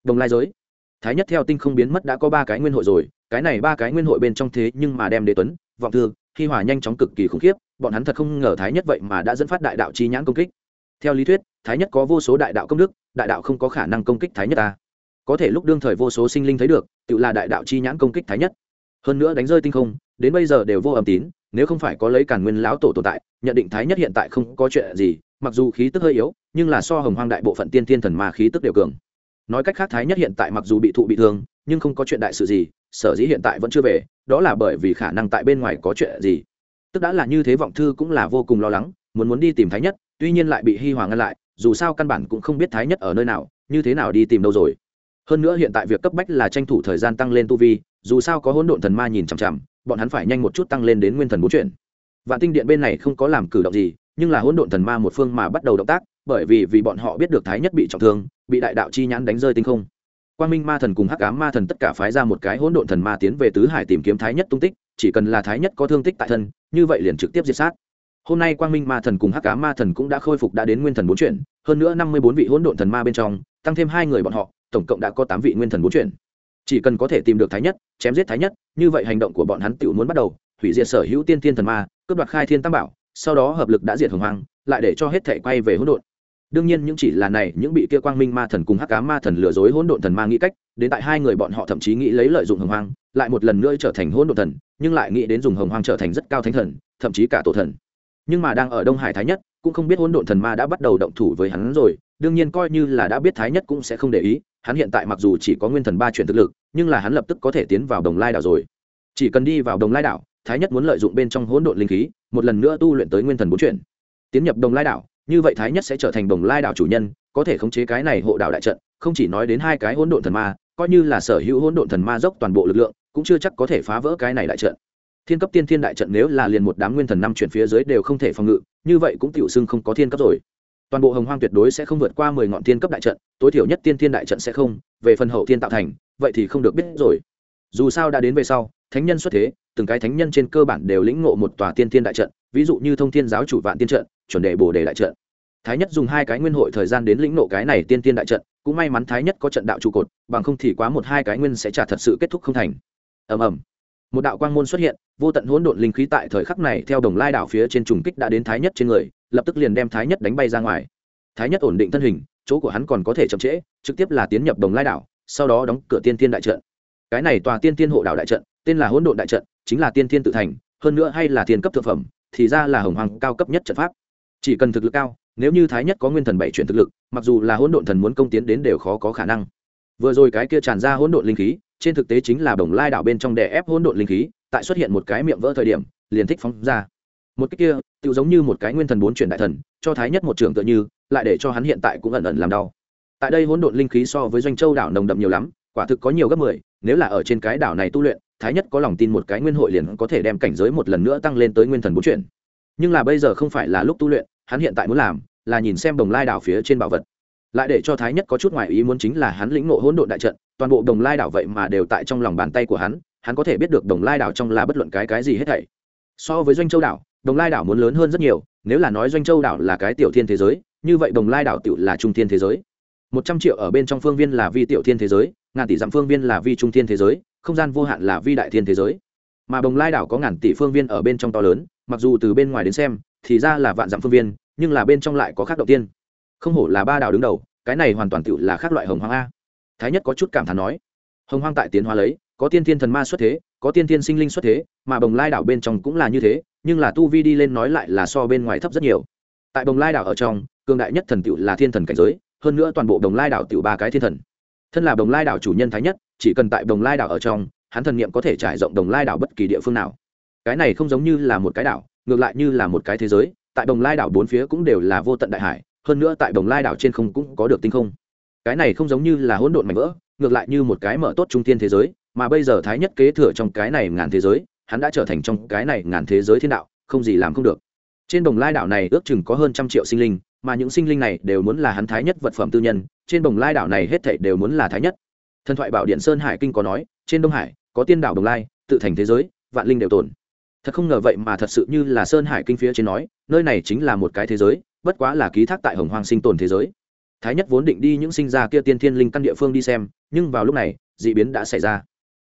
Đồng lai giới. Thái nhất theo tinh không biến mất đã có ba cái nguyên hội rồi, cái này ba cái nguyên hội bên trong thế nhưng mà đem đế tuấn, vọng thương khi hòa nhanh chóng cực kỳ khủng khiếp, bọn hắn thật không ngờ thái nhất vậy mà đã dẫn phát đại đạo chi nhãn công kích. Theo lý thuyết, thái nhất có vô số đại đạo công đức, đại đạo không có khả năng công kích thái nhất ta. Có thể lúc đương thời vô số sinh linh thấy được, tự là đại đạo chi nhãn công kích thái nhất. Hơn nữa đánh rơi tinh không đến bây giờ đều vô âm tín, nếu không phải có lấy càn nguyên lão tổ tồn tại, nhận định thái nhất hiện tại không có chuyện gì, mặc dù khí tức hơi yếu, nhưng là so hồng hoang đại bộ phận tiên thiên thần ma khí tức đều cường. Nói cách khác thái nhất hiện tại mặc dù bị thụ bị thương, nhưng không có chuyện đại sự gì, sở dĩ hiện tại vẫn chưa về, đó là bởi vì khả năng tại bên ngoài có chuyện gì. Tức đã là như thế vọng thư cũng là vô cùng lo lắng, muốn muốn đi tìm thái nhất, tuy nhiên lại bị hi hoàng ngăn lại, dù sao căn bản cũng không biết thái nhất ở nơi nào, như thế nào đi tìm đâu rồi. Hơn nữa hiện tại việc cấp bách là tranh thủ thời gian tăng lên tu vi, dù sao có hỗn độn thần ma nhìn chằm chằm bọn hắn phải nhanh một chút tăng lên đến nguyên thần bốn chuyển. Vạn tinh điện bên này không có làm cử động gì, nhưng là hỗn độn thần ma một phương mà bắt đầu động tác, bởi vì vì bọn họ biết được thái nhất bị trọng thương, bị đại đạo chi nhãn đánh rơi tinh không. Quang minh ma thần cùng hắc ám ma thần tất cả phái ra một cái hỗn độn thần ma tiến về tứ hải tìm kiếm thái nhất tung tích, chỉ cần là thái nhất có thương tích tại thân, như vậy liền trực tiếp diệt sát. Hôm nay quang minh ma thần cùng hắc ám ma thần cũng đã khôi phục đã đến nguyên thần bốn chuyển, hơn nữa năm mươi bốn vị hỗn độn thần ma bên trong, tăng thêm hai người bọn họ, tổng cộng đã có tám vị nguyên thần bốn chuyển chỉ cần có thể tìm được thái nhất chém giết thái nhất như vậy hành động của bọn hắn tự muốn bắt đầu hủy diệt sở hữu tiên thiên thần ma cướp đoạt khai thiên tam bảo sau đó hợp lực đã diệt hồng hoàng, lại để cho hết thể quay về hỗn độn. Đương nhiên những chỉ là này những bị kia quang minh ma thần cùng hắc cá ma thần lừa dối hỗn độn thần ma nghĩ cách đến tại hai người bọn họ thậm chí nghĩ lấy lợi dụng hồng hoang lại một lần nữa trở thành hỗn độn thần nhưng lại nghĩ đến dùng hồng hoang trở thành rất cao thánh thần thậm chí cả tổ thần. Nhưng mà đang ở đông hải thái nhất cũng không biết hỗn độn thần ma đã bắt đầu động thủ với hắn rồi đương nhiên coi như là đã biết thái nhất cũng sẽ không để ý hắn hiện tại mặc dù chỉ có nguyên thần ba chuyển thực lực, nhưng là hắn lập tức có thể tiến vào đồng lai đảo rồi. Chỉ cần đi vào đồng lai đảo, thái nhất muốn lợi dụng bên trong hỗn độn linh khí, một lần nữa tu luyện tới nguyên thần bốn chuyển. Tiến nhập đồng lai đảo, như vậy thái nhất sẽ trở thành đồng lai đảo chủ nhân, có thể khống chế cái này hộ đảo đại trận, không chỉ nói đến hai cái hỗn độn thần ma, coi như là sở hữu hỗn độn thần ma dốc toàn bộ lực lượng, cũng chưa chắc có thể phá vỡ cái này đại trận. Thiên cấp tiên thiên đại trận nếu là liền một đám nguyên thần năm chuyển phía dưới đều không thể phòng ngự, như vậy cũng tiểu xưng không có thiên cấp rồi toàn bộ hồng hoang tuyệt đối sẽ không vượt qua mười ngọn thiên cấp đại trận, tối thiểu nhất tiên thiên đại trận sẽ không, về phần hậu thiên tạo thành, vậy thì không được biết rồi. Dù sao đã đến về sau, thánh nhân xuất thế, từng cái thánh nhân trên cơ bản đều lĩnh ngộ một tòa tiên thiên đại trận, ví dụ như thông thiên giáo chủ vạn tiên trận, chuẩn đề bồ đề đại trận. Thái nhất dùng hai cái nguyên hội thời gian đến lĩnh nộ cái này tiên tiên đại trận, cũng may mắn thái nhất có trận đạo trụ cột, bằng không thì quá một hai cái nguyên sẽ trả thật sự kết thúc không thành. Ầm ầm một đạo quang môn xuất hiện, vô tận hỗn độn linh khí tại thời khắc này theo đồng lai đảo phía trên trùng kích đã đến thái nhất trên người, lập tức liền đem thái nhất đánh bay ra ngoài. Thái nhất ổn định thân hình, chỗ của hắn còn có thể chậm trễ, trực tiếp là tiến nhập đồng lai đảo, sau đó đóng cửa tiên tiên đại trận. Cái này tòa tiên tiên hộ đảo đại trận, tên là hỗn độn đại trận, chính là tiên tiên tự thành, hơn nữa hay là tiên cấp thực phẩm, thì ra là hồng hoàng cao cấp nhất trận pháp. Chỉ cần thực lực cao, nếu như thái nhất có nguyên thần bảy chuyển thực lực, mặc dù là hỗn độn thần muốn công tiến đến đều khó có khả năng. Vừa rồi cái kia tràn ra hỗn độn linh khí trên thực tế chính là đồng lai đảo bên trong đè ép hỗn độn linh khí, tại xuất hiện một cái miệng vỡ thời điểm, liền thích phóng ra. Một cái kia tự giống như một cái nguyên thần bốn chuyển đại thần, cho thái nhất một trường tựa như, lại để cho hắn hiện tại cũng ẩn ẩn làm đau. Tại đây hỗn độn linh khí so với doanh châu đảo nồng đậm nhiều lắm, quả thực có nhiều gấp mười, nếu là ở trên cái đảo này tu luyện, thái nhất có lòng tin một cái nguyên hội liền có thể đem cảnh giới một lần nữa tăng lên tới nguyên thần bốn chuyển. Nhưng là bây giờ không phải là lúc tu luyện, hắn hiện tại muốn làm, là nhìn xem đồng lai đảo phía trên bảo vật lại để cho thái nhất có chút ngoại ý muốn chính là hắn lĩnh ngộ hỗn độn đại trận, toàn bộ đồng lai đảo vậy mà đều tại trong lòng bàn tay của hắn hắn có thể biết được đồng lai đảo trong là bất luận cái cái gì hết thảy. So với doanh châu đảo, đồng lai đảo muốn lớn hơn rất nhiều, nếu là nói doanh châu đảo là cái tiểu thiên thế giới, như vậy đồng lai đảo tự là trung thiên thế giới. Một trăm triệu ở bên trong phương viên là vi tiểu thiên thế giới, ngàn tỷ dặm phương viên là vi trung thiên thế giới, không gian vô hạn là vi đại thiên thế giới. Mà đồng lai đảo có ngàn tỷ phương viên ở bên trong to lớn, mặc dù từ bên ngoài đến xem, thì ra là vạn dặm phương viên, nhưng là bên trong lại có khác đầu tiên không hổ là ba đảo đứng đầu, cái này hoàn toàn tự là khác loại hồng hoang a. Thái nhất có chút cảm thán nói, hồng hoang tại tiến hóa lấy, có tiên thiên thần ma xuất thế, có tiên thiên sinh linh xuất thế, mà bồng lai đảo bên trong cũng là như thế, nhưng là tu vi đi lên nói lại là so bên ngoài thấp rất nhiều. Tại bồng lai đảo ở trong, cường đại nhất thần tựu là thiên thần cảnh giới, hơn nữa toàn bộ đồng lai đảo tựu ba cái thiên thần. Thân là đồng lai đảo chủ nhân thái nhất, chỉ cần tại đồng lai đảo ở trong, hắn thần niệm có thể trải rộng đồng lai đảo bất kỳ địa phương nào. Cái này không giống như là một cái đảo, ngược lại như là một cái thế giới, tại đồng lai đảo bốn phía cũng đều là vô tận đại hải hơn nữa tại đồng lai đảo trên không cũng có được tinh không. Cái này không giống như là hỗn độn mảnh vỡ, ngược lại như một cái mở tốt trung tiên thế giới, mà bây giờ thái nhất kế thừa trong cái này ngàn thế giới, hắn đã trở thành trong cái này ngàn thế giới thiên đạo, không gì làm không được. Trên đồng lai đảo này ước chừng có hơn trăm triệu sinh linh, mà những sinh linh này đều muốn là hắn thái nhất vật phẩm tư nhân, trên đồng lai đảo này hết thảy đều muốn là thái nhất. Thần thoại bảo điện sơn hải kinh có nói, trên đông hải, có tiên đảo đồng lai, tự thành thế giới, vạn linh đều tồn. Thật không ngờ vậy mà thật sự như là sơn hải kinh phía trên nói, nơi này chính là một cái thế giới bất quá là ký thác tại hồng hoàng sinh tồn thế giới. Thái nhất vốn định đi những sinh ra kia tiên thiên linh căn địa phương đi xem, nhưng vào lúc này d ị biến đã xảy ra.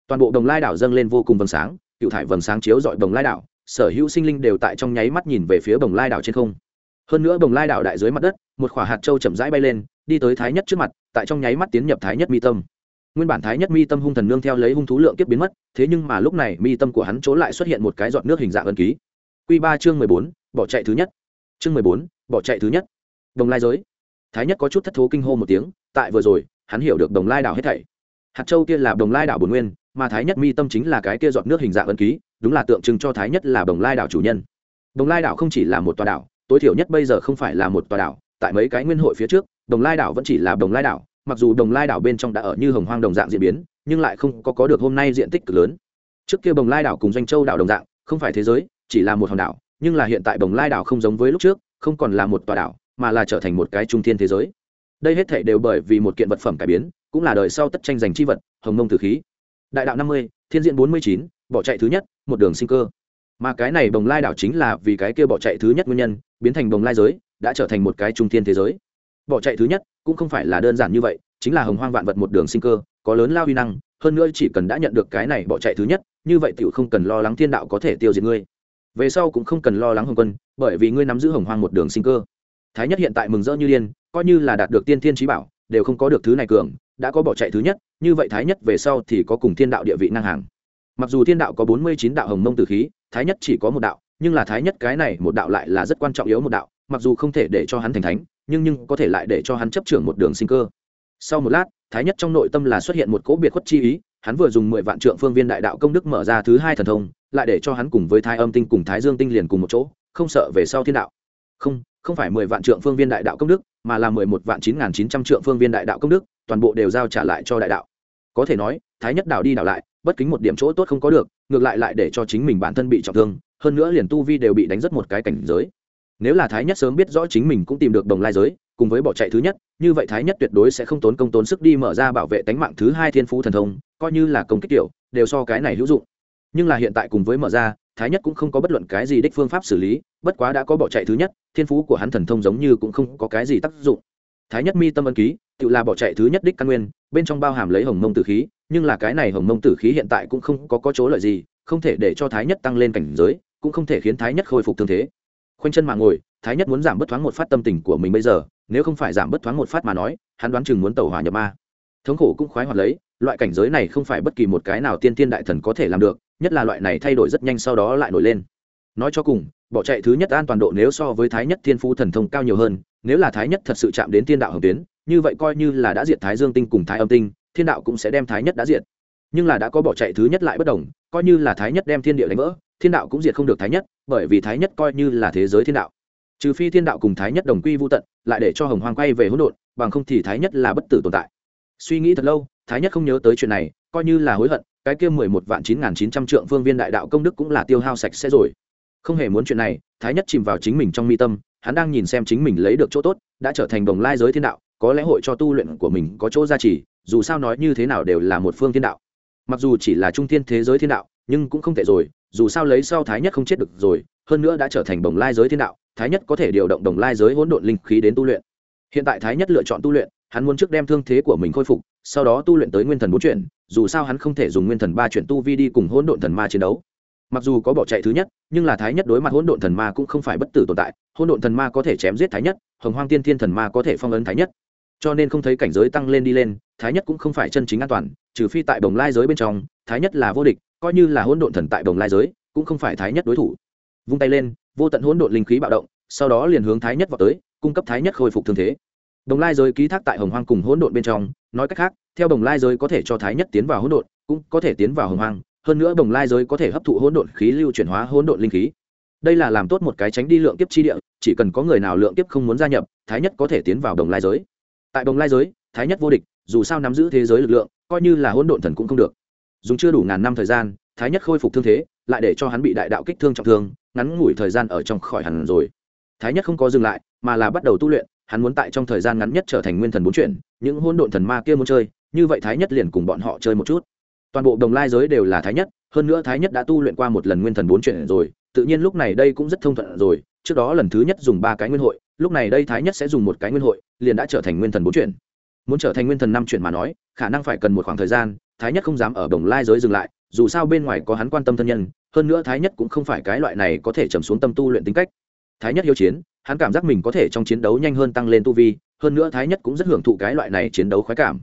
Toàn bộ đồng lai đảo dâng lên vô cùng vầng sáng, cựu thải vầng sáng chiếu dọi đồng lai đảo, sở hữu sinh linh đều tại trong nháy mắt nhìn về phía đồng lai đảo trên không. Hơn nữa đồng lai đảo đại dưới mặt đất, một khỏa hạt trâu chậm rãi bay lên, đi tới thái nhất trước mặt, tại trong nháy mắt tiến nhập thái nhất mi tâm. Nguyên bản thái nhất mi tâm hung thần nương theo lấy hung thú lượng kiếp biến mất, thế nhưng mà lúc này mi tâm của hắn chỗ lại xuất hiện một cái giọt nước hình dạng ân ký. Q ba chương mười bốn, bỏ chạy thứ nhất. Chương mười bốn bỏ chạy thứ nhất đồng lai giới thái nhất có chút thất thố kinh hô một tiếng tại vừa rồi hắn hiểu được đồng lai đảo hết thảy hạt châu kia là đồng lai đảo bồn nguyên mà thái nhất mi tâm chính là cái kia giọt nước hình dạng ân ký đúng là tượng trưng cho thái nhất là đồng lai đảo chủ nhân đồng lai đảo không chỉ là một tòa đảo tối thiểu nhất bây giờ không phải là một tòa đảo tại mấy cái nguyên hội phía trước đồng lai đảo vẫn chỉ là đồng lai đảo mặc dù đồng lai đảo bên trong đã ở như hồng hoang đồng dạng diễn biến nhưng lại không có có được hôm nay diện tích cực lớn trước kia đồng lai đảo cùng doanh châu đảo đồng dạng không phải thế giới chỉ là một hòn đảo nhưng là hiện tại đồng lai đảo không giống với lúc trước không còn là một tòa đảo, mà là trở thành một cái trung thiên thế giới. Đây hết thể đều bởi vì một kiện vật phẩm cải biến, cũng là đời sau tất tranh giành chi vật, hồng mông tử khí. Đại đạo năm mươi, thiên diện bốn mươi chín, bỏ chạy thứ nhất, một đường sinh cơ. Mà cái này bồng lai đảo chính là vì cái kia bỏ chạy thứ nhất nguyên nhân, biến thành bồng lai giới, đã trở thành một cái trung thiên thế giới. Bỏ chạy thứ nhất cũng không phải là đơn giản như vậy, chính là hồng hoang vạn vật một đường sinh cơ, có lớn lao huy năng, hơn nữa chỉ cần đã nhận được cái này bỏ chạy thứ nhất, như vậy tiểu không cần lo lắng thiên đạo có thể tiêu diệt ngươi về sau cũng không cần lo lắng hồng quân, bởi vì ngươi nắm giữ hồng hoang một đường sinh cơ. Thái nhất hiện tại mừng rỡ như liên coi như là đạt được tiên thiên trí bảo, đều không có được thứ này cường, đã có bỏ chạy thứ nhất, như vậy thái nhất về sau thì có cùng thiên đạo địa vị ngang hàng. Mặc dù thiên đạo có bốn mươi chín đạo hồng mông tử khí, thái nhất chỉ có một đạo, nhưng là thái nhất cái này một đạo lại là rất quan trọng yếu một đạo, mặc dù không thể để cho hắn thành thánh, nhưng nhưng có thể lại để cho hắn chấp trưởng một đường sinh cơ. Sau một lát, thái nhất trong nội tâm là xuất hiện một cỗ biệt khuất chi ý, hắn vừa dùng mười vạn trượng phương viên đại đạo công đức mở ra thứ hai thần thông lại để cho hắn cùng với thái âm tinh cùng thái dương tinh liền cùng một chỗ, không sợ về sau thiên đạo. Không không phải mười vạn trượng phương viên đại đạo công đức, mà là mười một vạn chín nghìn chín trăm trượng phương viên đại đạo công đức, toàn bộ đều giao trả lại cho đại đạo. Có thể nói, thái nhất đảo đi đảo lại, bất kính một điểm chỗ tốt không có được, ngược lại lại để cho chính mình bản thân bị trọng thương, hơn nữa liền tu vi đều bị đánh rất một cái cảnh giới. Nếu là thái nhất sớm biết rõ chính mình cũng tìm được đồng lai giới, cùng với bỏ chạy thứ nhất, như vậy thái nhất tuyệt đối sẽ không tốn công tốn sức đi mở ra bảo vệ tánh mạng thứ hai thiên phú thần thông, coi như là công kích tiểu, đều so cái này hữu dụng nhưng là hiện tại cùng với mở ra, thái nhất cũng không có bất luận cái gì đích phương pháp xử lý, bất quá đã có bỏ chạy thứ nhất, thiên phú của hắn thần thông giống như cũng không có cái gì tác dụng. Thái nhất mi tâm ân ký, tự là bỏ chạy thứ nhất đích căn nguyên, bên trong bao hàm lấy hồng mông tử khí, nhưng là cái này hồng mông tử khí hiện tại cũng không có có chỗ lợi gì, không thể để cho thái nhất tăng lên cảnh giới, cũng không thể khiến thái nhất khôi phục thương thế. Khoanh chân mà ngồi, thái nhất muốn giảm bất thoáng một phát tâm tình của mình bây giờ, nếu không phải giảm bất thoáng một phát mà nói, hắn đoán chừng muốn tẩu hỏa nhập ma. Thống khổ cũng khoái hoạt lấy, loại cảnh giới này không phải bất kỳ một cái nào tiên tiên đại thần có thể làm được nhất là loại này thay đổi rất nhanh sau đó lại nổi lên. Nói cho cùng, bỏ chạy thứ nhất an toàn độ nếu so với thái nhất thiên phú thần thông cao nhiều hơn, nếu là thái nhất thật sự chạm đến tiên đạo hồng tuyến, như vậy coi như là đã diệt thái dương tinh cùng thái âm tinh, thiên đạo cũng sẽ đem thái nhất đã diệt. Nhưng là đã có bỏ chạy thứ nhất lại bất đồng, coi như là thái nhất đem thiên địa đánh vỡ, thiên đạo cũng diệt không được thái nhất, bởi vì thái nhất coi như là thế giới thiên đạo. Trừ phi thiên đạo cùng thái nhất đồng quy vô tận, lại để cho hồng hoàng quay về hỗn độn, bằng không thì thái nhất là bất tử tồn tại. Suy nghĩ thật lâu, thái nhất không nhớ tới chuyện này, coi như là hối hận cái kia mười một vạn chín n g h n chín trăm trượng phương viên đại đạo công đức cũng là tiêu hao sạch sẽ rồi. Không hề muốn chuyện này, thái nhất chìm vào chính mình trong mi tâm, hắn đang nhìn xem chính mình lấy được chỗ tốt, đã trở thành đồng lai giới thiên đạo, có lẽ hội cho tu luyện của mình có chỗ gia trì, dù sao nói như thế nào đều là một phương thiên đạo. Mặc dù chỉ là trung thiên thế giới thiên đạo, nhưng cũng không tệ rồi, dù sao lấy sau thái nhất không chết được rồi, hơn nữa đã trở thành đồng lai giới thiên đạo, thái nhất có thể điều động đồng lai giới hỗn độn linh khí đến tu luyện. Hiện tại thái nhất lựa chọn tu luyện, hắn muốn trước đem thương thế của mình khôi phục, sau đó tu luyện tới nguyên thần bốn chuyển dù sao hắn không thể dùng nguyên thần ba chuyển tu vi đi cùng hỗn độn thần ma chiến đấu. Mặc dù có bỏ chạy thứ nhất, nhưng là thái nhất đối mặt hỗn độn thần ma cũng không phải bất tử tồn tại. Hỗn độn thần ma có thể chém giết thái nhất, hồng hoang tiên thiên thần ma có thể phong ấn thái nhất. Cho nên không thấy cảnh giới tăng lên đi lên, thái nhất cũng không phải chân chính an toàn, trừ phi tại đồng lai giới bên trong, thái nhất là vô địch, coi như là hỗn độn thần tại đồng lai giới, cũng không phải thái nhất đối thủ. Vung tay lên, vô tận hỗn độn linh khí bạo động, sau đó liền hướng thái nhất vào tới, cung cấp thái nhất khôi phục thương thế. Đồng lai giới ký thác tại hồng hoang cùng hỗn độn bên trong, nói cách khác theo đồng lai giới có thể cho thái nhất tiến vào hỗn độn, cũng có thể tiến vào hồng hoang, hơn nữa đồng lai giới có thể hấp thụ hỗn độn khí lưu chuyển hóa hỗn độn linh khí. Đây là làm tốt một cái tránh đi lượng kiếp chi địa, chỉ cần có người nào lượng kiếp không muốn gia nhập, thái nhất có thể tiến vào đồng lai giới. Tại đồng lai giới, thái nhất vô địch, dù sao nắm giữ thế giới lực lượng, coi như là hỗn độn thần cũng không được. Dùng chưa đủ ngàn năm thời gian, thái nhất khôi phục thương thế, lại để cho hắn bị đại đạo kích thương trọng thương, ngắn ngủi thời gian ở trong khỏi hẳn rồi. Thái nhất không có dừng lại, mà là bắt đầu tu luyện, hắn muốn tại trong thời gian ngắn nhất trở thành nguyên thần bốn chuyển, những hỗn độn thần ma kia muốn chơi như vậy thái nhất liền cùng bọn họ chơi một chút. Toàn bộ đồng lai giới đều là thái nhất, hơn nữa thái nhất đã tu luyện qua một lần nguyên thần bốn chuyển rồi, tự nhiên lúc này đây cũng rất thông thuận rồi, trước đó lần thứ nhất dùng ba cái nguyên hội, lúc này đây thái nhất sẽ dùng một cái nguyên hội, liền đã trở thành nguyên thần bốn chuyển. Muốn trở thành nguyên thần năm chuyển mà nói, khả năng phải cần một khoảng thời gian, thái nhất không dám ở đồng lai giới dừng lại, dù sao bên ngoài có hắn quan tâm thân nhân, hơn nữa thái nhất cũng không phải cái loại này có thể trầm xuống tâm tu luyện tính cách. Thái nhất hiếu chiến, hắn cảm giác mình có thể trong chiến đấu nhanh hơn tăng lên tu vi, hơn nữa thái nhất cũng rất hưởng thụ cái loại này chiến đấu khoái cảm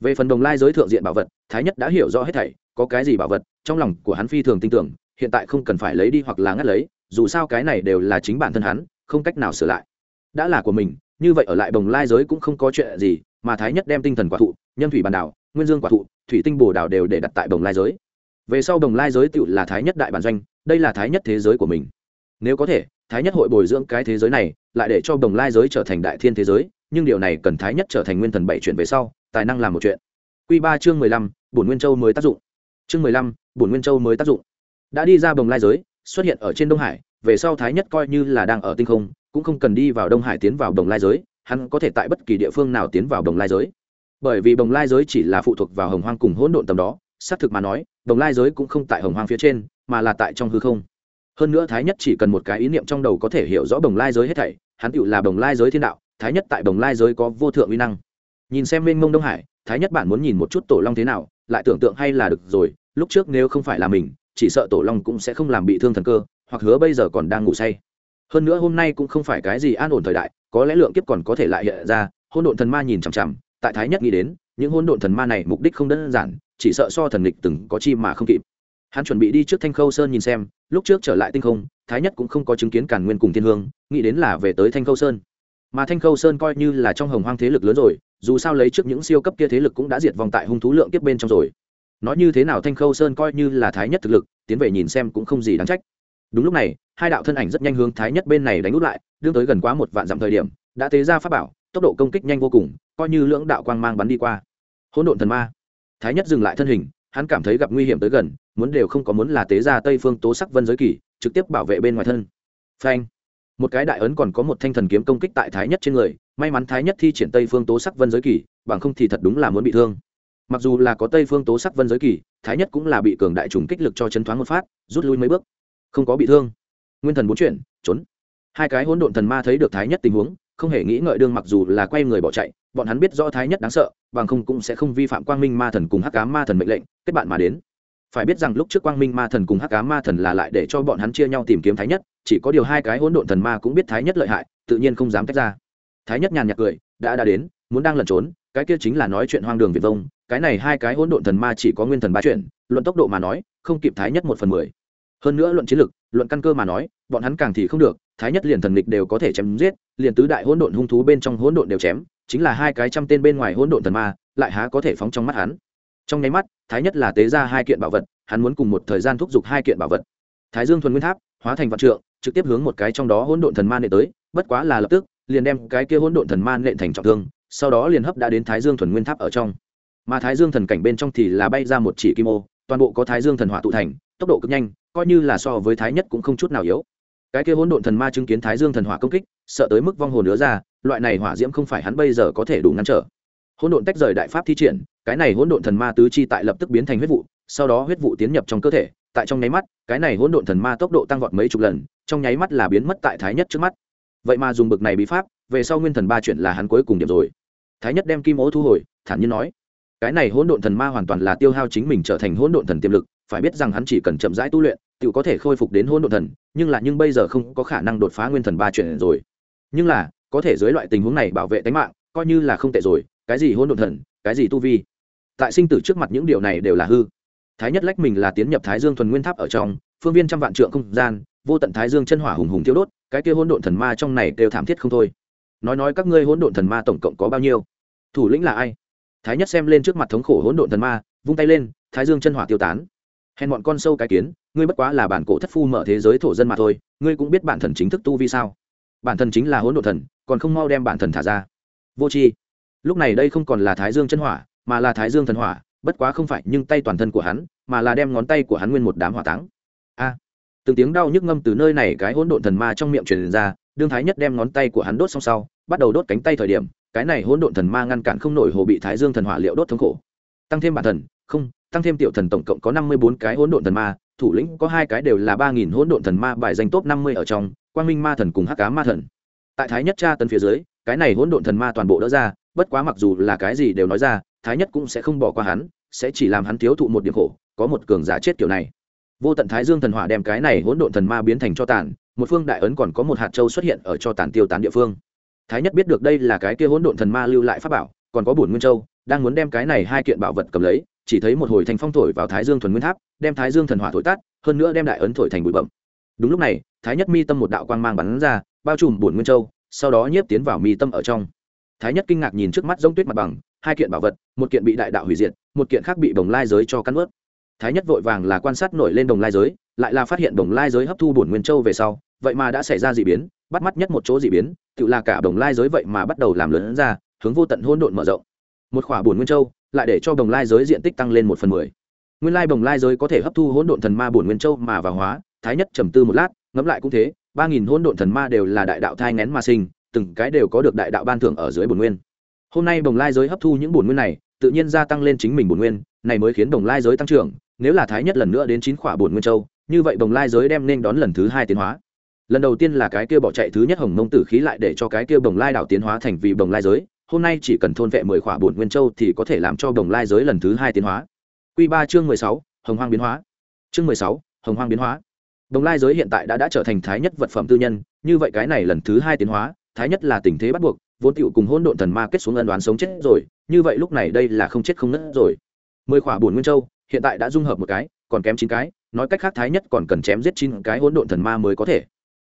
về phần đồng lai giới thượng diện bảo vật, thái nhất đã hiểu rõ hết thảy, có cái gì bảo vật, trong lòng của hắn phi thường tin tưởng, hiện tại không cần phải lấy đi hoặc là ngắt lấy, dù sao cái này đều là chính bản thân hắn, không cách nào sửa lại. Đã là của mình, như vậy ở lại đồng lai giới cũng không có chuyện gì, mà thái nhất đem tinh thần quả thụ nhân thủy bàn đảo, nguyên dương quả thụ, thủy tinh bồ đảo đều để đặt tại đồng lai giới. Về sau đồng lai giới tựu là thái nhất đại bản doanh, đây là thái nhất thế giới của mình. Nếu có thể, thái nhất hội bồi dưỡng cái thế giới này, lại để cho đồng lai giới trở thành đại thiên thế giới nhưng điều này cần thái nhất trở thành nguyên thần bảy chuyển về sau, tài năng làm một chuyện. Q ba chương mười lăm, bổn nguyên châu mới tác dụng. Chương mười lăm, bổn nguyên châu mới tác dụng. Đã đi ra bồng lai giới, xuất hiện ở trên đông hải, về sau thái nhất coi như là đang ở tinh không, cũng không cần đi vào đông hải tiến vào đồng lai giới, hắn có thể tại bất kỳ địa phương nào tiến vào đồng lai giới. Bởi vì đồng lai giới chỉ là phụ thuộc vào hồng hoang cùng hỗn độn tầm đó, xác thực mà nói đồng lai giới cũng không tại hồng hoang phía trên, mà là tại trong hư không. Hơn nữa thái nhất chỉ cần một cái ý niệm trong đầu có thể hiểu rõ đồng lai giới hết thảy, hắn tựu là đồng lai giới thiên đạo thái nhất tại đồng lai giới có vô thượng uy năng. Nhìn xem mênh mông đông hải, thái nhất bản muốn nhìn một chút tổ long thế nào, lại tưởng tượng hay là được rồi, lúc trước nếu không phải là mình, chỉ sợ tổ long cũng sẽ không làm bị thương thần cơ, hoặc hứa bây giờ còn đang ngủ say. Hơn nữa hôm nay cũng không phải cái gì an ổn thời đại, có lẽ lượng kiếp còn có thể lại hiện ra hôn độn thần ma nhìn chằm chằm, tại thái nhất nghĩ đến, những hôn độn thần ma này mục đích không đơn giản, chỉ sợ so thần lịch từng có chi mà không kịp. Hắn chuẩn bị đi trước thanh khâu sơn nhìn xem, lúc trước trở lại tinh không, thái nhất cũng không có chứng kiến cản nguyên cùng thiên hương, nghĩ đến là về tới thanh khâu sơn mà thanh khâu sơn coi như là trong hồng hoang thế lực lớn rồi, dù sao lấy trước những siêu cấp kia thế lực cũng đã diệt vòng tại hung thú lượng tiếp bên trong rồi. Nói như thế nào thanh khâu sơn coi như là thái nhất thực lực, tiến về nhìn xem cũng không gì đáng trách. Đúng lúc này, hai đạo thân ảnh rất nhanh hướng thái nhất bên này đánh út lại, đương tới gần quá một vạn dặm thời điểm, đã tế ra pháp bảo, tốc độ công kích nhanh vô cùng, coi như lưỡng đạo quang mang bắn đi qua. Hỗn độn thần ma. Thái nhất dừng lại thân hình, hắn cảm thấy gặp nguy hiểm tới gần, muốn đều không có muốn là tế ra tây phương tố sắc vân giới kỳ, trực tiếp bảo vệ bên ngoài thân. Phanh một cái đại ấn còn có một thanh thần kiếm công kích tại thái nhất trên người, may mắn thái nhất thi triển tây phương tố sắc vân giới kỳ, bằng không thì thật đúng là muốn bị thương. Mặc dù là có tây phương tố sắc vân giới kỳ, thái nhất cũng là bị cường đại trùng kích lực cho chân thoáng một phát, rút lui mấy bước. Không có bị thương. Nguyên thần bốn chuyển, trốn. Hai cái hỗn độn thần ma thấy được thái nhất tình huống, không hề nghĩ ngợi đương mặc dù là quay người bỏ chạy, bọn hắn biết rõ thái nhất đáng sợ, bằng không cũng sẽ không vi phạm quang minh ma thần cùng hắc cá ma thần mệnh lệnh, kết bạn mà đến phải biết rằng lúc trước quang minh ma thần cùng hắc cá ma thần là lại để cho bọn hắn chia nhau tìm kiếm thái nhất, chỉ có điều hai cái hỗn độn thần ma cũng biết thái nhất lợi hại, tự nhiên không dám tách ra. Thái nhất nhàn nhạt cười, đã đã đến, muốn đang lẩn trốn, cái kia chính là nói chuyện hoang đường việt vông, cái này hai cái hỗn độn thần ma chỉ có nguyên thần ba chuyện, luận tốc độ mà nói, không kịp thái nhất một phần mười. Hơn nữa luận chiến lực, luận căn cơ mà nói, bọn hắn càng thì không được, thái nhất liền thần lịch đều có thể chém giết, liền tứ đại hỗn độn hung thú bên trong hỗn độn đều chém, chính là hai cái trăm tên bên ngoài hỗn độn thần ma, lại há có thể phóng trong mắt hắn. Trong nháy mắt thái nhất là tế ra hai kiện bảo vật, hắn muốn cùng một thời gian thúc giục hai kiện bảo vật. Thái dương thuần nguyên tháp, hóa thành vạn trượng, trực tiếp hướng một cái trong đó hỗn độn thần ma nệ tới, bất quá là lập tức, liền đem cái kia hỗn độn thần ma nện thành trọng thương, sau đó liền hấp đã đến thái dương thuần nguyên tháp ở trong. Mà thái dương thần cảnh bên trong thì là bay ra một chỉ kim ô, toàn bộ có thái dương thần hỏa tụ thành, tốc độ cực nhanh, coi như là so với thái nhất cũng không chút nào yếu. Cái kia hỗn độn thần ma chứng kiến thái dương thần hỏa công kích, sợ tới mức vong hồn nữa ra, loại này hỏa diễm không phải hắn bây giờ có thể đủ ngăn trở hỗn độn tách rời đại pháp thi triển, cái này hỗn độn thần ma tứ chi tại lập tức biến thành huyết vụ, sau đó huyết vụ tiến nhập trong cơ thể, tại trong nháy mắt, cái này hỗn độn thần ma tốc độ tăng vọt mấy chục lần, trong nháy mắt là biến mất tại thái nhất trước mắt. Vậy mà dùng bực này bí pháp, về sau nguyên thần ba chuyện là hắn cuối cùng điểm rồi. Thái nhất đem kim ố thu hồi, thản nhiên nói, cái này hỗn độn thần ma hoàn toàn là tiêu hao chính mình trở thành hỗn độn thần tiềm lực, phải biết rằng hắn chỉ cần chậm rãi tu luyện, tự có thể khôi phục đến hỗn độn thần, nhưng là nhưng bây giờ không có khả năng đột phá nguyên thần ba chuyện rồi. Nhưng là, có thể dưới loại tình huống này bảo vệ tính mạng, coi như là không tệ rồi cái gì hỗn độn thần, cái gì tu vi. Tại sinh tử trước mặt những điều này đều là hư. Thái nhất lách mình là tiến nhập thái dương thuần nguyên tháp ở trong, phương viên trăm vạn trượng không gian, vô tận thái dương chân hỏa hùng hùng thiêu đốt, cái kia hỗn độn thần ma trong này đều thảm thiết không thôi. Nói nói các ngươi hỗn độn thần ma tổng cộng có bao nhiêu? Thủ lĩnh là ai? Thái nhất xem lên trước mặt thống khổ hỗn độn thần ma, vung tay lên, thái dương chân hỏa tiêu tán. Hèn bọn con sâu cái kiến, ngươi bất quá là bản cổ thất phu mở thế giới thổ dân mà thôi, ngươi cũng biết bản thần chính thức tu vi sao? Bản thần chính là hỗn độn thần, còn không mau đem bản thần thả ra. Vô tri lúc này đây không còn là thái dương chân hỏa, mà là thái dương thần hỏa, bất quá không phải nhưng tay toàn thân của hắn, mà là đem ngón tay của hắn nguyên một đám hỏa táng. A! Từng tiếng đau nhức ngâm từ nơi này cái hỗn độn thần ma trong miệng truyền ra, đương thái nhất đem ngón tay của hắn đốt xong sau, bắt đầu đốt cánh tay thời điểm, cái này hỗn độn thần ma ngăn cản không nổi hồ bị thái dương thần hỏa liệu đốt thống khổ. Tăng thêm bản thần, không, tăng thêm tiểu thần tổng cộng có năm mươi bốn cái hỗn độn thần ma, thủ lĩnh có hai cái đều là ba nghìn hỗn độn thần ma bài danh top năm mươi ở trong, quang minh ma thần cùng hắc cá ma thần. Tại thái nhất tra tân phía dưới, cái này hỗn độn thần ma toàn bộ đỡ ra bất quá mặc dù là cái gì đều nói ra, thái nhất cũng sẽ không bỏ qua hắn, sẽ chỉ làm hắn thiếu thụ một điểm khổ, có một cường giả chết kiểu này. Vô tận thái dương thần hỏa đem cái này hỗn độn thần ma biến thành cho tàn, một phương đại ấn còn có một hạt châu xuất hiện ở cho tàn tiêu tán địa phương. Thái nhất biết được đây là cái kia hỗn độn thần ma lưu lại pháp bảo, còn có bổn nguyên châu, đang muốn đem cái này hai kiện bảo vật cầm lấy, chỉ thấy một hồi thành phong thổi vào thái dương thuần nguyên tháp, đem thái dương thần hỏa thổi tắt, hơn nữa đem đại ấn thổi thành bụi bậm đúng lúc này, thái nhất mi tâm một đạo quang mang bắn ra, bao trùm bổn nguyên châu, sau đó nhiếp tiến vào mi tâm ở trong thái nhất kinh ngạc nhìn trước mắt giống tuyết mặt bằng, hai kiện bảo vật, một kiện bị đại đạo hủy diệt, một kiện khác bị đồng lai giới cho cắn ướt thái nhất vội vàng là quan sát nổi lên đồng lai giới, lại là phát hiện đồng lai giới hấp thu bổn nguyên châu về sau, vậy mà đã xảy ra d ị biến, bắt mắt nhất một chỗ d ị biến, tự là cả đồng lai giới vậy mà bắt đầu làm lớn ra, hướng vô tận hôn độn mở rộng. Một khỏa bổn nguyên châu, lại để cho đồng lai giới diện tích tăng lên một phần mười. Nguyên lai đồng lai giới có thể hấp thu hỗn độn thần ma bổn nguyên châu mà vào hóa, thái nhất trầm tư một lát, ngẫm lại cũng thế, ba nghìn hỗn độn thần ma đều là đại đạo thai ngén mà sinh từng cái đều có được đại đạo ban thưởng ở dưới bổn nguyên. Hôm nay bồng lai giới hấp thu những bổn nguyên này, tự nhiên gia tăng lên chính mình bổn nguyên, này mới khiến bồng lai giới tăng trưởng, nếu là thái nhất lần nữa đến chín khỏa bổn nguyên châu, như vậy bồng lai giới đem nên đón lần thứ hai tiến hóa. Lần đầu tiên là cái kia bỏ chạy thứ nhất hồng mông tử khí lại để cho cái kia bồng lai đảo tiến hóa thành vị bồng lai giới, hôm nay chỉ cần thôn vệ mười khỏa bổn nguyên châu thì có thể làm cho bồng lai giới lần thứ hai tiến hóa. Quy ba chương mười sáu, hồng hoang biến hóa. Chương mười sáu, hồng hoang biến hóa. Đồng lai giới hiện tại đã đã trở thành thái nhất vật phẩm tư nhân, như vậy cái này lần thứ hai tiến hóa thái nhất là tình thế bắt buộc, vốn tựu cùng hôn độn thần ma kết xuống ân đoán sống chết rồi, như vậy lúc này đây là không chết không nứt rồi. Mười khỏa bổn nguyên châu, hiện tại đã dung hợp một cái, còn kém chín cái, nói cách khác thái nhất còn cần chém giết chín cái hỗn độn thần ma mới có thể.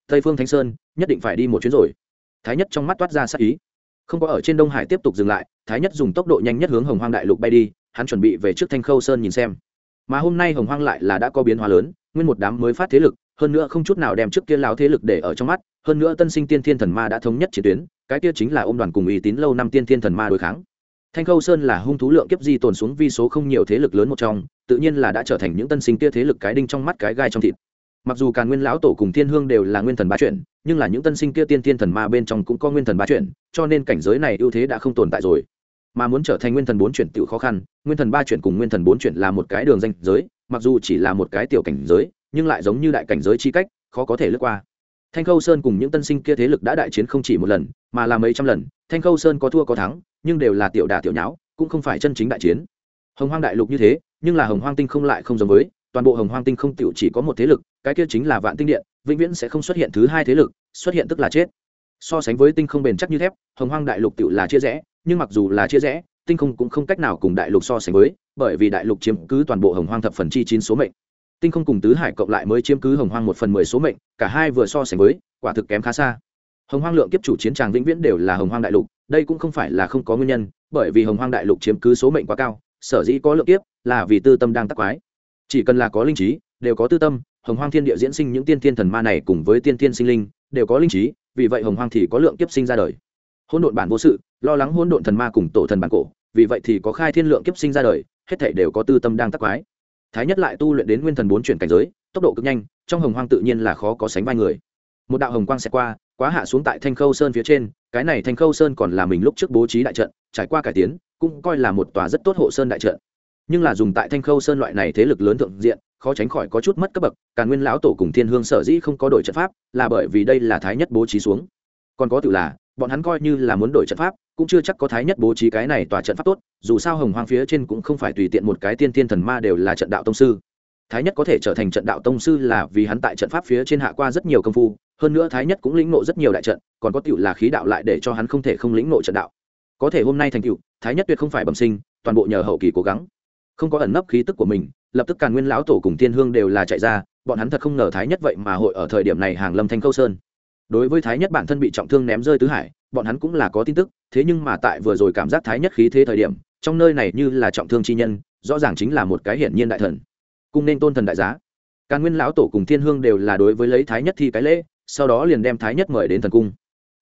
Tây phương thánh sơn, nhất định phải đi một chuyến rồi. Thái nhất trong mắt toát ra sắc ý. Không có ở trên đông hải tiếp tục dừng lại, thái nhất dùng tốc độ nhanh nhất hướng hồng hoang đại lục bay đi, hắn chuẩn bị về trước thanh khâu sơn nhìn xem. Mà hôm nay hồng hoang lại là đã có biến hóa lớn, nguyên một đám mới phát thế lực, hơn nữa không chút nào đem trước kia lao thế lực để ở trong mắt hơn nữa tân sinh tiên thiên thần ma đã thống nhất chiến tuyến, cái kia chính là ôm đoàn cùng uy tín lâu năm tiên thiên thần ma đối kháng. Thanh khâu sơn là hung thú lượng kiếp di tồn xuống vi số không nhiều thế lực lớn một trong, tự nhiên là đã trở thành những tân sinh kia thế lực cái đinh trong mắt cái gai trong thịt. Mặc dù càn nguyên lão tổ cùng thiên hương đều là nguyên thần ba chuyển, nhưng là những tân sinh kia tiên thiên thần ma bên trong cũng có nguyên thần ba chuyển, cho nên cảnh giới này ưu thế đã không tồn tại rồi. Mà muốn trở thành nguyên thần bốn chuyển tự khó khăn, nguyên thần ba chuyển cùng nguyên thần bốn chuyển là một cái đường danh giới, mặc dù chỉ là một cái tiểu cảnh giới, nhưng lại giống như đại cảnh giới chi cách, khó có thể lướt qua thanh khâu sơn cùng những tân sinh kia thế lực đã đại chiến không chỉ một lần, mà là mấy trăm lần. Thanh khâu sơn có thua có thắng, nhưng đều là tiểu đà tiểu nháo, cũng không phải chân chính đại chiến. Hồng hoang đại lục như thế, nhưng là hồng hoang tinh không lại không giống với. Toàn bộ hồng hoang tinh không tiểu chỉ có một thế lực, cái kia chính là vạn tinh điện, vĩnh viễn sẽ không xuất hiện thứ hai thế lực, xuất hiện tức là chết. So sánh với tinh không bền chắc như thép, hồng hoang đại lục tiểu là chia rẽ, nhưng mặc dù là chia rẽ, tinh không cũng không cách nào cùng đại lục so sánh với, bởi vì đại lục chiếm cứ toàn bộ hồng hoang thập phần chi chín số mệnh tinh không cùng tứ hải cộng lại mới chiếm cứ hồng hoang một phần mười số mệnh, cả hai vừa so sánh với, quả thực kém khá xa. Hồng hoang lượng kiếp chủ chiến tràng vĩnh viễn đều là hồng hoang đại lục, đây cũng không phải là không có nguyên nhân, bởi vì hồng hoang đại lục chiếm cứ số mệnh quá cao, sở dĩ có lượng kiếp là vì tư tâm đang tắc quái. Chỉ cần là có linh trí, đều có tư tâm, hồng hoang thiên địa diễn sinh những tiên thiên thần ma này cùng với tiên thiên sinh linh, đều có linh trí, vì vậy hồng hoang thì có lượng kiếp sinh ra đời. Hôn độn bản vô sự, lo lắng hôn độn thần ma cùng tổ thần bản cổ, vì vậy thì có khai thiên lượng kiếp sinh ra đời, hết thể đều có tư tâm đang tắc quái thái nhất lại tu luyện đến nguyên thần bốn chuyển cảnh giới, tốc độ cực nhanh, trong hồng hoang tự nhiên là khó có sánh vai người. Một đạo hồng quang sẽ qua, quá hạ xuống tại thanh khâu sơn phía trên, cái này thanh khâu sơn còn là mình lúc trước bố trí đại trận, trải qua cải tiến, cũng coi là một tòa rất tốt hộ sơn đại trận. Nhưng là dùng tại thanh khâu sơn loại này thế lực lớn thượng diện, khó tránh khỏi có chút mất cấp bậc, càn nguyên lão tổ cùng thiên hương sở dĩ không có đổi trận pháp, là bởi vì đây là thái nhất bố trí xuống. Còn có tự là bọn hắn coi như là muốn đổi trận pháp, cũng chưa chắc có thái nhất bố trí cái này tòa trận pháp tốt, dù sao hồng hoang phía trên cũng không phải tùy tiện một cái tiên tiên thần ma đều là trận đạo tông sư. Thái nhất có thể trở thành trận đạo tông sư là vì hắn tại trận pháp phía trên hạ qua rất nhiều công phu, hơn nữa thái nhất cũng lĩnh nộ rất nhiều đại trận, còn có tựu là khí đạo lại để cho hắn không thể không lĩnh nộ trận đạo. Có thể hôm nay thành tựu, thái nhất tuyệt không phải bẩm sinh, toàn bộ nhờ hậu kỳ cố gắng. Không có ẩn nấp khí tức của mình, lập tức càn nguyên lão tổ cùng tiên hương đều là chạy ra, bọn hắn thật không ngờ thái nhất vậy mà hội ở thời điểm này hàng lâm thanh câu sơn đối với thái nhất bản thân bị trọng thương ném rơi tứ hải, bọn hắn cũng là có tin tức, thế nhưng mà tại vừa rồi cảm giác thái nhất khí thế thời điểm, trong nơi này như là trọng thương chi nhân, rõ ràng chính là một cái hiển nhiên đại thần. Cung nên tôn thần đại giá. Càn nguyên lão tổ cùng thiên hương đều là đối với lấy thái nhất thi cái lễ, sau đó liền đem thái nhất mời đến thần cung.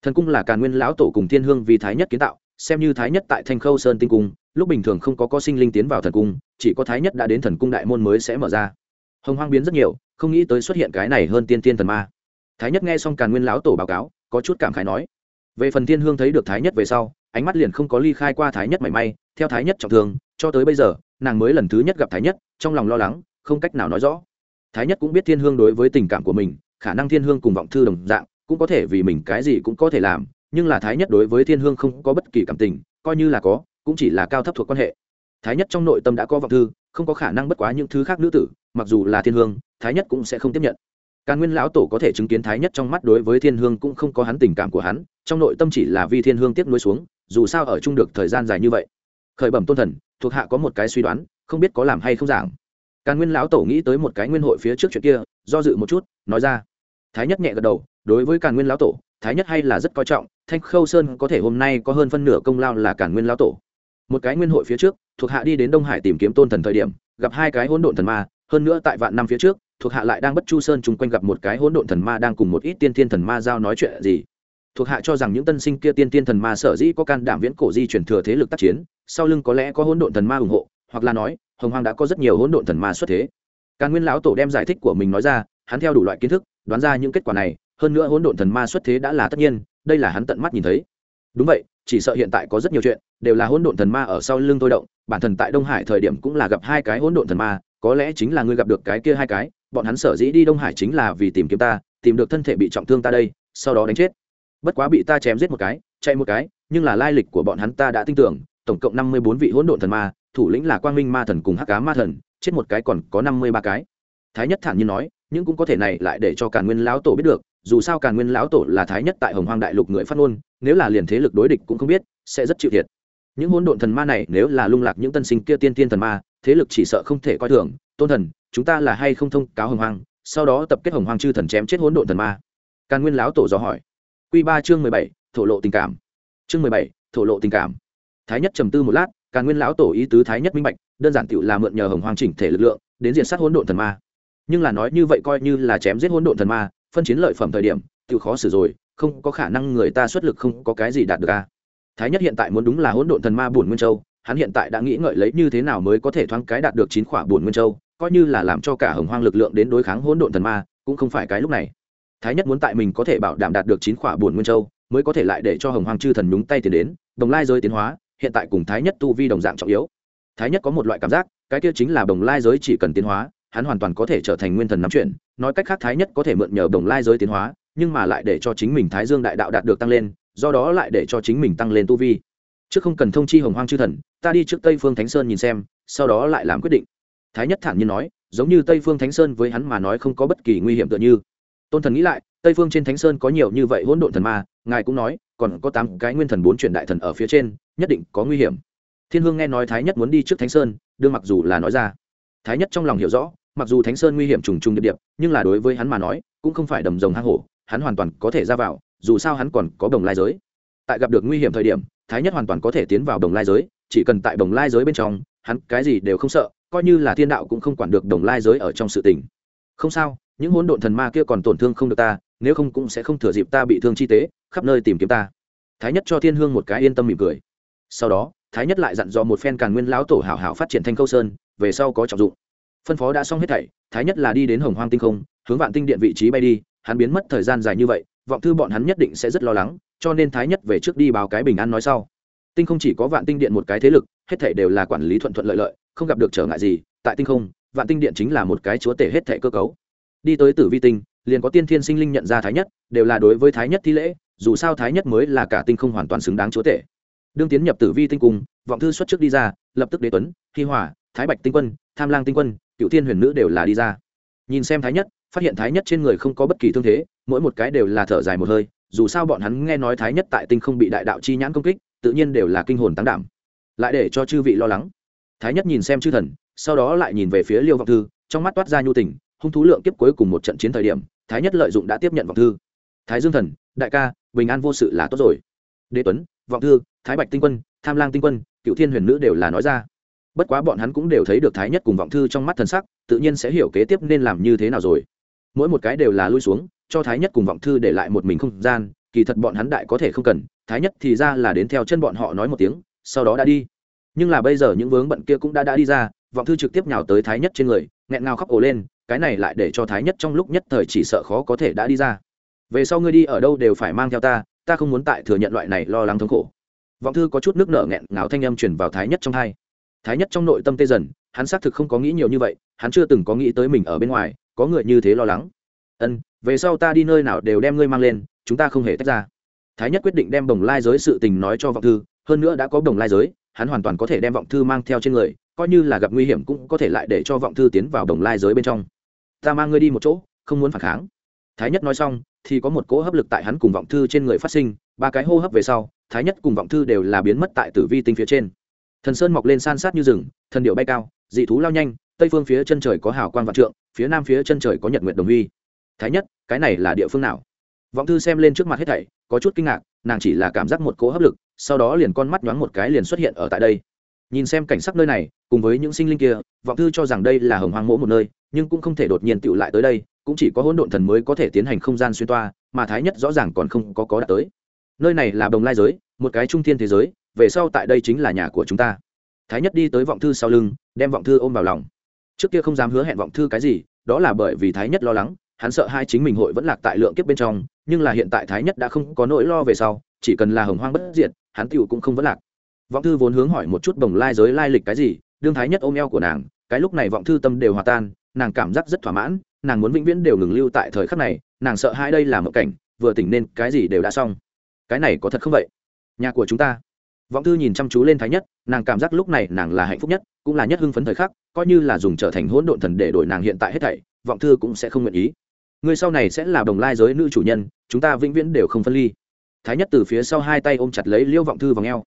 Thần cung là càn nguyên lão tổ cùng thiên hương vì thái nhất kiến tạo, xem như thái nhất tại thanh khâu sơn tinh cung, lúc bình thường không có có sinh linh tiến vào thần cung, chỉ có thái nhất đã đến thần cung đại môn mới sẽ mở ra. Hồng hoang biến rất nhiều, không nghĩ tới xuất hiện cái này hơn tiên tiên thần ma thái nhất nghe xong càn nguyên lão tổ báo cáo, có chút cảm khái nói, về phần thiên hương thấy được thái nhất về sau, ánh mắt liền không có ly khai qua thái nhất mảy may, theo thái nhất trọng thương, cho tới bây giờ, nàng mới lần thứ nhất gặp thái nhất, trong lòng lo lắng, không cách nào nói rõ. Thái nhất cũng biết thiên hương đối với tình cảm của mình, khả năng thiên hương cùng vọng thư đồng dạng, cũng có thể vì mình cái gì cũng có thể làm, nhưng là thái nhất đối với thiên hương không có bất kỳ cảm tình, coi như là có, cũng chỉ là cao thấp thuộc quan hệ. Thái nhất trong nội tâm đã có vọng thư, không có khả năng bất quá những thứ khác nữ tử, mặc dù là thiên hương, thái nhất cũng sẽ không tiếp nhận càn nguyên lão tổ có thể chứng kiến thái nhất trong mắt đối với thiên hương cũng không có hắn tình cảm của hắn, trong nội tâm chỉ là vì thiên hương tiếp nối xuống, dù sao ở chung được thời gian dài như vậy. Khởi bẩm tôn thần, thuộc hạ có một cái suy đoán, không biết có làm hay không giảng. Càn nguyên lão tổ nghĩ tới một cái nguyên hội phía trước chuyện kia, do dự một chút, nói ra. Thái nhất nhẹ gật đầu, đối với càn nguyên lão tổ, thái nhất hay là rất coi trọng, thanh khâu sơn có thể hôm nay có hơn phân nửa công lao là càn nguyên lão tổ. Một cái nguyên hội phía trước, thuộc hạ đi đến đông hải tìm kiếm tôn thần thời điểm, gặp hai cái hỗn độn thần ma, hơn nữa tại vạn năm phía trước thuộc hạ lại đang bất chu sơn chung quanh gặp một cái hỗn độn thần ma đang cùng một ít tiên thiên thần ma giao nói chuyện gì. Thuộc hạ cho rằng những tân sinh kia tiên tiên thần ma sở dĩ có can đảm viễn cổ di chuyển thừa thế lực tác chiến, sau lưng có lẽ có hỗn độn thần ma ủng hộ, hoặc là nói, hồng hoang đã có rất nhiều hỗn độn thần ma xuất thế. Càn nguyên lão tổ đem giải thích của mình nói ra, hắn theo đủ loại kiến thức, đoán ra những kết quả này, hơn nữa hỗn độn thần ma xuất thế đã là tất nhiên, đây là hắn tận mắt nhìn thấy. Đúng vậy, chỉ sợ hiện tại có rất nhiều chuyện, đều là hỗn độn thần ma ở sau lưng tôi động, bản thần tại đông hải thời điểm cũng là gặp hai cái hỗn độn thần ma có lẽ chính là ngươi gặp được cái kia hai cái, bọn hắn sở dĩ đi đông hải chính là vì tìm kiếm ta, tìm được thân thể bị trọng thương ta đây, sau đó đánh chết. Bất quá bị ta chém giết một cái, chạy một cái, nhưng là lai lịch của bọn hắn ta đã tin tưởng, tổng cộng năm mươi bốn vị hỗn độn thần ma, thủ lĩnh là quang minh ma thần cùng hắc cá ma thần, chết một cái còn có năm mươi ba cái. Thái nhất thản nhiên nói, nhưng cũng có thể này lại để cho càn nguyên lão tổ biết được, dù sao càn nguyên lão tổ là thái nhất tại hồng hoang đại lục người phát ngôn, nếu là liền thế lực đối địch cũng không biết, sẽ rất chịu thiệt. Những hỗn độn thần ma này nếu là lung lạc những tân sinh kia tiên tiên thần ma thế lực chỉ sợ không thể coi thường, tôn thần, chúng ta là hay không thông cáo hồng hoang, sau đó tập kết hồng hoang chư thần chém chết hỗn độn thần ma. Càn nguyên lão tổ dò hỏi. Q ba chương mười bảy, thổ lộ tình cảm. Chương mười bảy, thổ lộ tình cảm. Thái nhất trầm tư một lát, càn nguyên lão tổ ý tứ thái nhất minh bạch, đơn giản tựu là mượn nhờ hồng hoang chỉnh thể lực lượng, đến diện sát hỗn độn thần ma. Nhưng là nói như vậy coi như là chém giết hỗn độn thần ma, phân chiến lợi phẩm thời điểm tựu khó xử rồi, không có khả năng người ta xuất lực không có cái gì đạt được a. Thái nhất hiện tại muốn đúng là hỗn độn thần ma bổn nguyên châu hắn hiện tại đã nghĩ ngợi lấy như thế nào mới có thể thoáng cái đạt được chín khỏa buồn nguyên châu, coi như là làm cho cả hồng hoang lực lượng đến đối kháng hỗn độn thần ma, cũng không phải cái lúc này. Thái nhất muốn tại mình có thể bảo đảm đạt được chín khỏa buồn nguyên châu, mới có thể lại để cho hồng hoang chư thần nhúng tay tiền đến, đồng lai giới tiến hóa, hiện tại cùng thái nhất tu vi đồng dạng trọng yếu. Thái nhất có một loại cảm giác, cái kia chính là đồng lai giới chỉ cần tiến hóa, hắn hoàn toàn có thể trở thành nguyên thần nắm chuyện. Nói cách khác, thái nhất có thể mượn nhờ đồng lai giới tiến hóa, nhưng mà lại để cho chính mình thái dương đại đạo đạt được tăng lên, do đó lại để cho chính mình tăng lên tu vi trước không cần thông chi hồng hoang chư thần, ta đi trước tây phương thánh sơn nhìn xem, sau đó lại làm quyết định. Thái nhất thản nhiên nói, giống như tây phương thánh sơn với hắn mà nói không có bất kỳ nguy hiểm tựa như. Tôn thần nghĩ lại, tây phương trên thánh sơn có nhiều như vậy hỗn độn thần ma, ngài cũng nói, còn có tám cái nguyên thần bốn truyền đại thần ở phía trên, nhất định có nguy hiểm. Thiên hương nghe nói thái nhất muốn đi trước thánh sơn, đương mặc dù là nói ra. Thái nhất trong lòng hiểu rõ, mặc dù thánh sơn nguy hiểm trùng trùng điệp điệp, nhưng là đối với hắn mà nói, cũng không phải đầm rồng hang hổ, hắn hoàn toàn có thể ra vào, dù sao hắn còn có đồng lai giới. Tại gặp được nguy hiểm thời điểm thái nhất hoàn toàn có thể tiến vào đồng lai giới, chỉ cần tại đồng lai giới bên trong, hắn cái gì đều không sợ, coi như là thiên đạo cũng không quản được đồng lai giới ở trong sự tình. Không sao, những hỗn độn thần ma kia còn tổn thương không được ta, nếu không cũng sẽ không thừa dịp ta bị thương chi tế, khắp nơi tìm kiếm ta. Thái nhất cho thiên hương một cái yên tâm mỉm cười. Sau đó, thái nhất lại dặn dò một phen càn nguyên lão tổ hảo hảo phát triển thanh câu sơn, về sau có trọng dụng. Phân phó đã xong hết thảy, thái nhất là đi đến hồng hoang tinh không, hướng vạn tinh điện vị trí bay đi, hắn biến mất thời gian dài như vậy vọng thư bọn hắn nhất định sẽ rất lo lắng, cho nên thái nhất về trước đi báo cái bình an nói sau. Tinh không chỉ có vạn tinh điện một cái thế lực, hết thảy đều là quản lý thuận thuận lợi lợi, không gặp được trở ngại gì, tại tinh không, vạn tinh điện chính là một cái chúa tể hết thảy cơ cấu. Đi tới tử vi tinh, liền có tiên thiên sinh linh nhận ra thái nhất, đều là đối với thái nhất thi lễ, dù sao thái nhất mới là cả tinh không hoàn toàn xứng đáng chúa tể. Đương tiến nhập tử vi tinh cung, vọng thư xuất trước đi ra, lập tức đế tuấn, hi hỏa thái bạch tinh quân, tham lang tinh quân, cựu thiên huyền nữ đều là đi ra. Nhìn xem thái nhất phát hiện thái nhất trên người không có bất kỳ thương thế, mỗi một cái đều là thở dài một hơi, dù sao bọn hắn nghe nói thái nhất tại tinh không bị đại đạo chi nhãn công kích, tự nhiên đều là kinh hồn tăng đảm. Lại để cho chư vị lo lắng. Thái nhất nhìn xem chư thần, sau đó lại nhìn về phía liêu vọng thư, trong mắt toát ra nhu tình, hung thú lượng kiếp cuối cùng một trận chiến thời điểm, thái nhất lợi dụng đã tiếp nhận vọng thư. Thái dương thần, đại ca, bình an vô sự là tốt rồi. Đế tuấn, vọng thư, thái bạch tinh quân, tham lang tinh quân cựu thiên huyền nữ đều là nói ra. Bất quá bọn hắn cũng đều thấy được thái nhất cùng vọng thư trong mắt thần sắc, tự nhiên sẽ hiểu kế tiếp nên làm như thế nào rồi mỗi một cái đều là lui xuống, cho thái nhất cùng vọng thư để lại một mình không gian, kỳ thật bọn hắn đại có thể không cần, thái nhất thì ra là đến theo chân bọn họ nói một tiếng, sau đó đã đi. Nhưng là bây giờ những vướng bận kia cũng đã đã đi ra, vọng thư trực tiếp nhào tới thái nhất trên người, nghẹn ngào khóc ồ lên, cái này lại để cho thái nhất trong lúc nhất thời chỉ sợ khó có thể đã đi ra. Về sau ngươi đi ở đâu đều phải mang theo ta ta không muốn tại thừa nhận loại này lo lắng thống khổ. Vọng thư có chút nước nở nghẹn ngào thanh âm truyền vào thái nhất trong hai. Thái nhất trong nội tâm tê dần, hắn xác thực không có nghĩ nhiều như vậy, hắn chưa từng có nghĩ tới mình ở bên ngoài có người như thế lo lắng. Ân, về sau ta đi nơi nào đều đem ngươi mang lên, chúng ta không hề tách ra. Thái nhất quyết định đem đồng lai giới sự tình nói cho vọng thư, hơn nữa đã có đồng lai giới, hắn hoàn toàn có thể đem vọng thư mang theo trên người, coi như là gặp nguy hiểm cũng có thể lại để cho vọng thư tiến vào đồng lai giới bên trong. Ta mang ngươi đi một chỗ, không muốn phản kháng. Thái nhất nói xong, thì có một cỗ hấp lực tại hắn cùng vọng thư trên người phát sinh, ba cái hô hấp về sau, thái nhất cùng vọng thư đều là biến mất tại tử vi tinh phía trên. Thần sơn mọc lên san sát như rừng, thần điệu bay cao, dị thú lao nhanh tây phương phía chân trời có hào quang vạn trượng, phía nam phía chân trời có nhật nguyện đồng huy. Thái nhất, cái này là địa phương nào? Vọng thư xem lên trước mặt hết thảy, có chút kinh ngạc, nàng chỉ là cảm giác một cỗ hấp lực, sau đó liền con mắt nhoáng một cái liền xuất hiện ở tại đây. Nhìn xem cảnh sắc nơi này, cùng với những sinh linh kia, vọng thư cho rằng đây là hồng hoang mỗ một nơi, nhưng cũng không thể đột nhiên tựu lại tới đây, cũng chỉ có hỗn độn thần mới có thể tiến hành không gian xuyên toa, mà thái nhất rõ ràng còn không có có đạt tới. Nơi này là đồng lai giới, một cái trung thiên thế giới, về sau tại đây chính là nhà của chúng ta. Thái nhất đi tới vọng thư sau lưng, đem vọng thư ôm vào lòng trước kia không dám hứa hẹn vọng thư cái gì, đó là bởi vì thái nhất lo lắng, hắn sợ hai chính mình hội vẫn lạc tại lượng kiếp bên trong, nhưng là hiện tại thái nhất đã không có nỗi lo về sau, chỉ cần là hồng hoang bất diệt, hắn tựu cũng không vẫn lạc. Vọng thư vốn hướng hỏi một chút bồng lai giới lai lịch cái gì, đương thái nhất ôm eo của nàng, cái lúc này vọng thư tâm đều hòa tan, nàng cảm giác rất thỏa mãn, nàng muốn vĩnh viễn đều ngừng lưu tại thời khắc này, nàng sợ hai đây là một cảnh, vừa tỉnh nên cái gì đều đã xong. Cái này có thật không vậy? Nhà của chúng ta. Vọng thư nhìn chăm chú lên thái nhất, nàng cảm giác lúc này nàng là hạnh phúc nhất, cũng là nhất hưng phấn thời khắc coi như là dùng trở thành hỗn độn thần để đổi nàng hiện tại hết thảy, vọng thư cũng sẽ không nguyện ý. Người sau này sẽ là đồng lai giới nữ chủ nhân, chúng ta vĩnh viễn đều không phân ly. Thái nhất từ phía sau hai tay ôm chặt lấy liêu vọng thư vào ngheo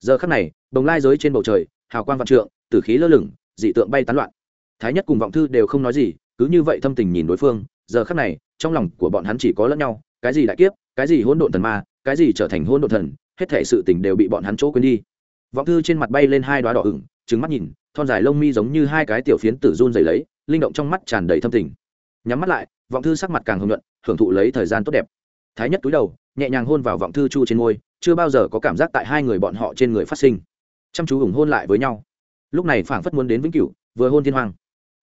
giờ khắc này đồng lai giới trên bầu trời, hào quang vạn trượng, tử khí lơ lửng, dị tượng bay tán loạn. Thái nhất cùng vọng thư đều không nói gì, cứ như vậy thâm tình nhìn đối phương, giờ khắc này, trong lòng của bọn hắn chỉ có lẫn nhau, cái gì đại kiếp, cái gì hỗn độn thần ma, cái gì trở thành hỗn độn thần, hết thể sự tình đều bị bọn hắn chỗ quên đi. Vọng thư trên mặt bay lên hai đoá đỏ ửng trứng mắt nhìn, thon dài lông mi giống như hai cái tiểu phiến tử run dày lấy, linh động trong mắt tràn đầy thâm tình. Nhắm mắt lại, vọng thư sắc mặt càng hưng luận hưởng thụ lấy thời gian tốt đẹp. Thái nhất túi đầu, nhẹ nhàng hôn vào vọng thư chu trên môi, chưa bao giờ có cảm giác tại hai người bọn họ trên người phát sinh. Chăm chú ủng hôn lại với nhau. Lúc này phảng phất muốn đến vĩnh cửu, vừa hôn thiên hoàng.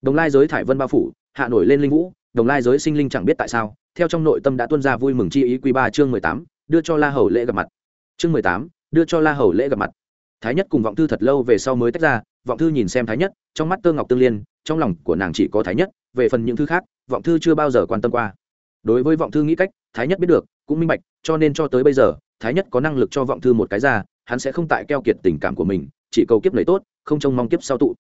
Đồng lai giới thải vân bao phủ, hạ nổi lên linh vũ, đồng lai giới sinh linh chẳng biết tại sao, theo trong nội tâm đã tuân ra vui mừng chi ý quý ba chương mười tám, đưa cho la hầu lễ gặp mặt. Chương mười tám, đưa cho la hầu lễ gặp mặt thái nhất cùng vọng thư thật lâu về sau mới tách ra, vọng thư nhìn xem thái nhất, trong mắt tơ ngọc tương liên, trong lòng của nàng chỉ có thái nhất, về phần những thứ khác, vọng thư chưa bao giờ quan tâm qua. Đối với vọng thư nghĩ cách, thái nhất biết được, cũng minh bạch, cho nên cho tới bây giờ, thái nhất có năng lực cho vọng thư một cái ra, hắn sẽ không tại keo kiệt tình cảm của mình, chỉ cầu kiếp lấy tốt, không trông mong kiếp sau tụ.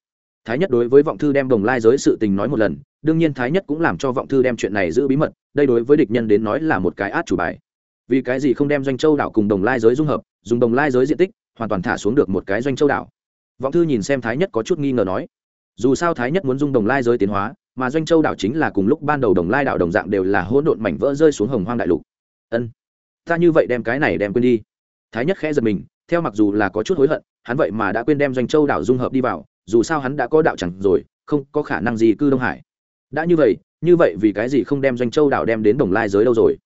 Thái nhất đối với vọng thư đem đồng lai giới sự tình nói một lần, đương nhiên thái nhất cũng làm cho vọng thư đem chuyện này giữ bí mật, đây đối với địch nhân đến nói là một cái át chủ bài. Vì cái gì không đem doanh châu đảo cùng đồng lai giới dung hợp, dùng đồng lai giới diện tích hoàn toàn thả xuống được một cái doanh châu đảo. Vọng thư nhìn xem thái nhất có chút nghi ngờ nói, dù sao thái nhất muốn dung đồng lai giới tiến hóa, mà doanh châu đảo chính là cùng lúc ban đầu đồng lai đảo đồng dạng đều là hỗn độn mảnh vỡ rơi xuống hồng hoang đại lục. Ân, ta như vậy đem cái này đem quên đi. Thái nhất khẽ giật mình, theo mặc dù là có chút hối hận, hắn vậy mà đã quên đem doanh châu đảo dung hợp đi vào, dù sao hắn đã có đạo chẳng rồi, không có khả năng gì cư đông hải. Đã như vậy như vậy vì cái gì không đem doanh châu đảo đem đến đồng lai giới đâu rồi?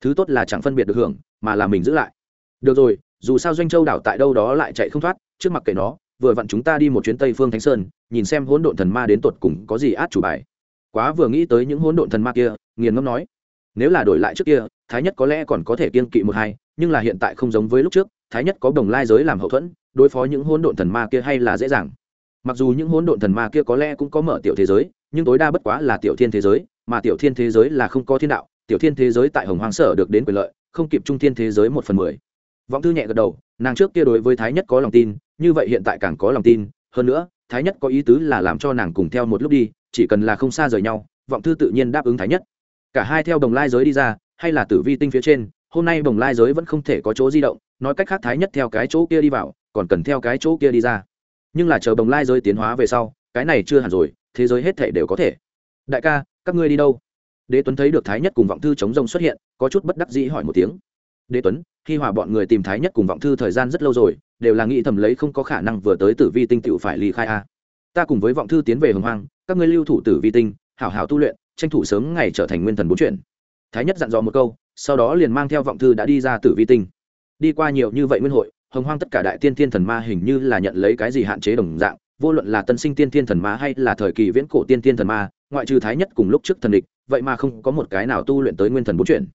Thứ tốt là chẳng phân biệt được hưởng, mà là mình giữ lại. Được rồi dù sao doanh châu đảo tại đâu đó lại chạy không thoát, trước mặt kệ nó, vừa vặn chúng ta đi một chuyến tây phương thánh sơn, nhìn xem hỗn độn thần ma đến tột cùng có gì át chủ bài. Quá vừa nghĩ tới những hỗn độn thần ma kia, nghiền ngẫm nói, nếu là đổi lại trước kia, thái nhất có lẽ còn có thể kiên kỵ một hai, nhưng là hiện tại không giống với lúc trước, thái nhất có đồng lai giới làm hậu thuẫn, đối phó những hỗn độn thần ma kia hay là dễ dàng. Mặc dù những hỗn độn thần ma kia có lẽ cũng có mở tiểu thế giới, nhưng tối đa bất quá là tiểu thiên thế giới, mà tiểu thiên thế giới là không có thiên đạo, tiểu thiên thế giới tại hồng hoàng sở được đến quyền lợi, không kịp trung thiên thế giới một phần mười vọng thư nhẹ gật đầu, nàng trước kia đối với thái nhất có lòng tin, như vậy hiện tại càng có lòng tin. Hơn nữa, thái nhất có ý tứ là làm cho nàng cùng theo một lúc đi, chỉ cần là không xa rời nhau, vọng thư tự nhiên đáp ứng thái nhất. Cả hai theo đồng lai giới đi ra, hay là tử vi tinh phía trên, hôm nay đồng lai giới vẫn không thể có chỗ di động, nói cách khác thái nhất theo cái chỗ kia đi vào, còn cần theo cái chỗ kia đi ra. Nhưng là chờ đồng lai giới tiến hóa về sau, cái này chưa hẳn rồi, thế giới hết thể đều có thể. Đại ca, các ngươi đi đâu? Đế tuấn thấy được thái nhất cùng vọng thư chống rông xuất hiện, có chút bất đắc dĩ hỏi một tiếng đế tuấn, khi hòa bọn người tìm thái nhất cùng vọng thư thời gian rất lâu rồi, đều là nghĩ thầm lấy không có khả năng vừa tới tử vi tinh tựu phải ly khai a. Ta cùng với vọng thư tiến về hồng hoang, các ngươi lưu thủ tử vi tinh, hảo hảo tu luyện, tranh thủ sớm ngày trở thành nguyên thần bốn chuyển. Thái nhất dặn dò một câu, sau đó liền mang theo vọng thư đã đi ra tử vi tinh. Đi qua nhiều như vậy nguyên hội, hồng hoang tất cả đại tiên thiên thần ma hình như là nhận lấy cái gì hạn chế đồng dạng, vô luận là tân sinh tiên thiên thần ma hay là thời kỳ viễn cổ tiên thiên thần ma, ngoại trừ thái nhất cùng lúc trước thần địch, vậy mà không có một cái nào tu luyện tới nguyên thần bốn chuyển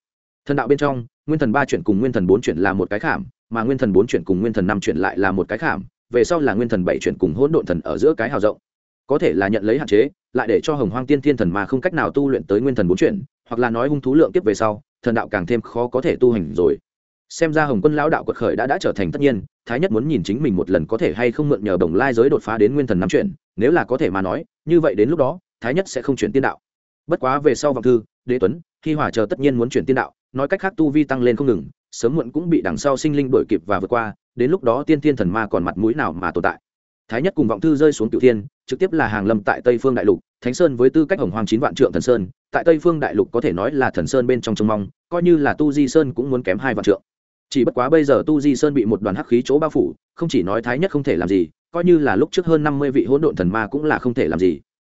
thần đạo bên trong, nguyên thần ba chuyển cùng nguyên thần bốn chuyển là một cái khảm, mà nguyên thần bốn chuyển cùng nguyên thần năm chuyển lại là một cái khảm, về sau là nguyên thần bảy chuyển cùng hỗn độn thần ở giữa cái hào rộng. Có thể là nhận lấy hạn chế, lại để cho hồng hoang tiên thiên thần mà không cách nào tu luyện tới nguyên thần bốn chuyển, hoặc là nói hung thú lượng tiếp về sau, thần đạo càng thêm khó có thể tu hành rồi. Xem ra hồng quân lão đạo quật khởi đã đã trở thành tất nhiên, thái nhất muốn nhìn chính mình một lần có thể hay không mượn nhờ đồng lai giới đột phá đến nguyên thần năm chuyển, nếu là có thể mà nói, như vậy đến lúc đó, thái nhất sẽ không chuyển tiên đạo. Bất quá về sau vọng thư, đế tuấn, khi hỏa chờ tất nhiên muốn chuyển tiên đạo nói cách khác tu vi tăng lên không ngừng, sớm muộn cũng bị đằng sau sinh linh đổi kịp và vượt qua, đến lúc đó tiên thiên thần ma còn mặt mũi nào mà tồn tại. Thái nhất cùng vọng thư rơi xuống cựu thiên, trực tiếp là hàng lâm tại tây phương đại lục, thánh sơn với tư cách hồng hoàng chín vạn trượng thần sơn, tại tây phương đại lục có thể nói là thần sơn bên trong trông mong, coi như là tu di sơn cũng muốn kém hai vạn trượng. Chỉ bất quá bây giờ tu di sơn bị một đoàn hắc khí chỗ bao phủ, không chỉ nói thái nhất không thể làm gì, coi như là lúc trước hơn năm mươi vị hỗn độn thần ma cũng là không thể làm gì.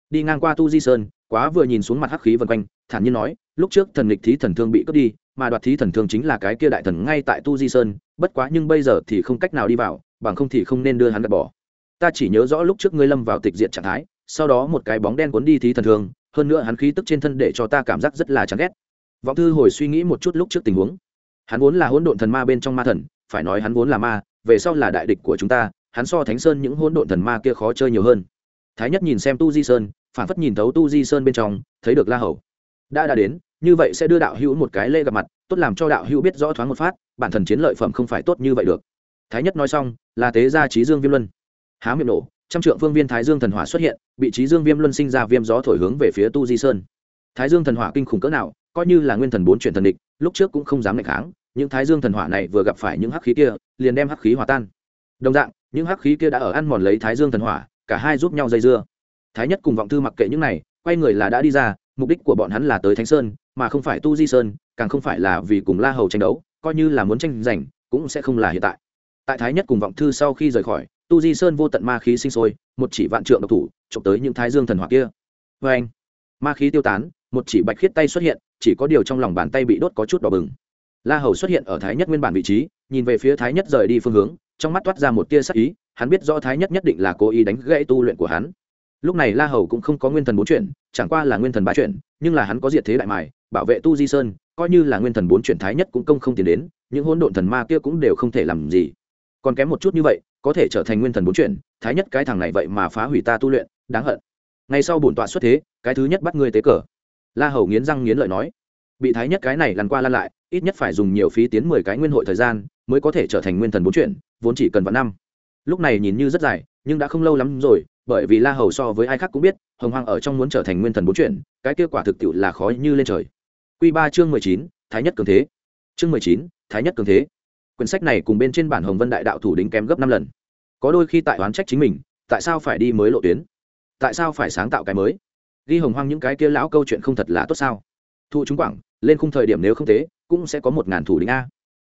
Đi ngang qua tu di sơn, quá vừa nhìn xuống mặt hắc khí vân quanh, thản nhiên nói, lúc trước thần lịch thí thần thương bị cướp đi mà đoạt thí thần thương chính là cái kia đại thần ngay tại tu di sơn, bất quá nhưng bây giờ thì không cách nào đi vào, bằng không thì không nên đưa hắn gạt bỏ. Ta chỉ nhớ rõ lúc trước ngươi lâm vào tịch diện trạng thái, sau đó một cái bóng đen cuốn đi thí thần thương hơn nữa hắn khí tức trên thân để cho ta cảm giác rất là chán ghét. Vọng thư hồi suy nghĩ một chút lúc trước tình huống. Hắn vốn là hỗn độn thần ma bên trong ma thần, phải nói hắn vốn là ma, về sau là đại địch của chúng ta, hắn so thánh sơn những hỗn độn thần ma kia khó chơi nhiều hơn. Thái nhất nhìn xem tu di sơn, phản phất nhìn thấu tu di sơn bên trong, thấy được la hầu. Đã đã đến như vậy sẽ đưa đạo hữu một cái lễ gặp mặt, tốt làm cho đạo hữu biết rõ thoáng một phát, bản thần chiến lợi phẩm không phải tốt như vậy được. Thái nhất nói xong, là tế gia trí dương viêm luân. Há miệng nổ, trăm trượng phương viên thái dương thần hỏa xuất hiện, bị trí dương viêm luân sinh ra viêm gió thổi hướng về phía tu di sơn. Thái dương thần hỏa kinh khủng cỡ nào, coi như là nguyên thần bốn chuyển thần địch, lúc trước cũng không dám ngày kháng, những thái dương thần hỏa này vừa gặp phải những hắc khí kia, liền đem hắc khí hòa tan. Đồng dạng, những hắc khí kia đã ở ăn mòn lấy thái dương thần hỏa, cả hai giúp nhau dây dưa. Thái nhất cùng vọng thư mặc kệ những này, quay người là đã đi ra, mục đích của bọn hắn là tới thánh sơn mà không phải tu di sơn, càng không phải là vì cùng la hầu tranh đấu, coi như là muốn tranh giành, cũng sẽ không là hiện tại. Tại thái nhất cùng vọng thư sau khi rời khỏi, tu di sơn vô tận ma khí sinh sôi, một chỉ vạn trượng độc thủ trộm tới những thái dương thần hỏa kia. Vê anh, ma khí tiêu tán, một chỉ bạch khiết tay xuất hiện, chỉ có điều trong lòng bàn tay bị đốt có chút đỏ bừng. La hầu xuất hiện ở thái nhất nguyên bản vị trí, nhìn về phía thái nhất rời đi phương hướng, trong mắt toát ra một tia sắc ý, hắn biết rõ thái nhất nhất định là cố ý đánh gãy tu luyện của hắn. Lúc này la hầu cũng không có nguyên thần bốn chuyển, chẳng qua là nguyên thần ba chuyển, nhưng là hắn có diệt thế đại mài bảo vệ tu di sơn, coi như là nguyên thần bốn chuyển thái nhất cũng công không tiến đến, những hỗn độn thần ma kia cũng đều không thể làm gì. Còn kém một chút như vậy, có thể trở thành nguyên thần bốn chuyển, thái nhất cái thằng này vậy mà phá hủy ta tu luyện, đáng hận. Ngay sau bổn tọa xuất thế, cái thứ nhất bắt ngươi tế cờ. La hầu nghiến răng nghiến lợi nói, bị thái nhất cái này lăn qua lăn lại, ít nhất phải dùng nhiều phí tiến mười cái nguyên hội thời gian, mới có thể trở thành nguyên thần bốn chuyển, vốn chỉ cần vạn năm. Lúc này nhìn như rất dài, nhưng đã không lâu lắm rồi, bởi vì la hầu so với ai khác cũng biết, hồng hoàng ở trong muốn trở thành nguyên thần bốn chuyển, cái kết quả thực tiệu là khó như lên trời. Quy ba chương mười chín, thái nhất cường thế. Chương mười chín, thái nhất cường thế. Quyển sách này cùng bên trên bản hồng vân đại đạo thủ đính kém gấp năm lần. Có đôi khi tại oán trách chính mình, tại sao phải đi mới lộ tuyến? Tại sao phải sáng tạo cái mới? Ghi hồng hoang những cái kia lão câu chuyện không thật là tốt sao? Thu chúng quảng, lên khung thời điểm nếu không thế, cũng sẽ có một ngàn thủ đính a.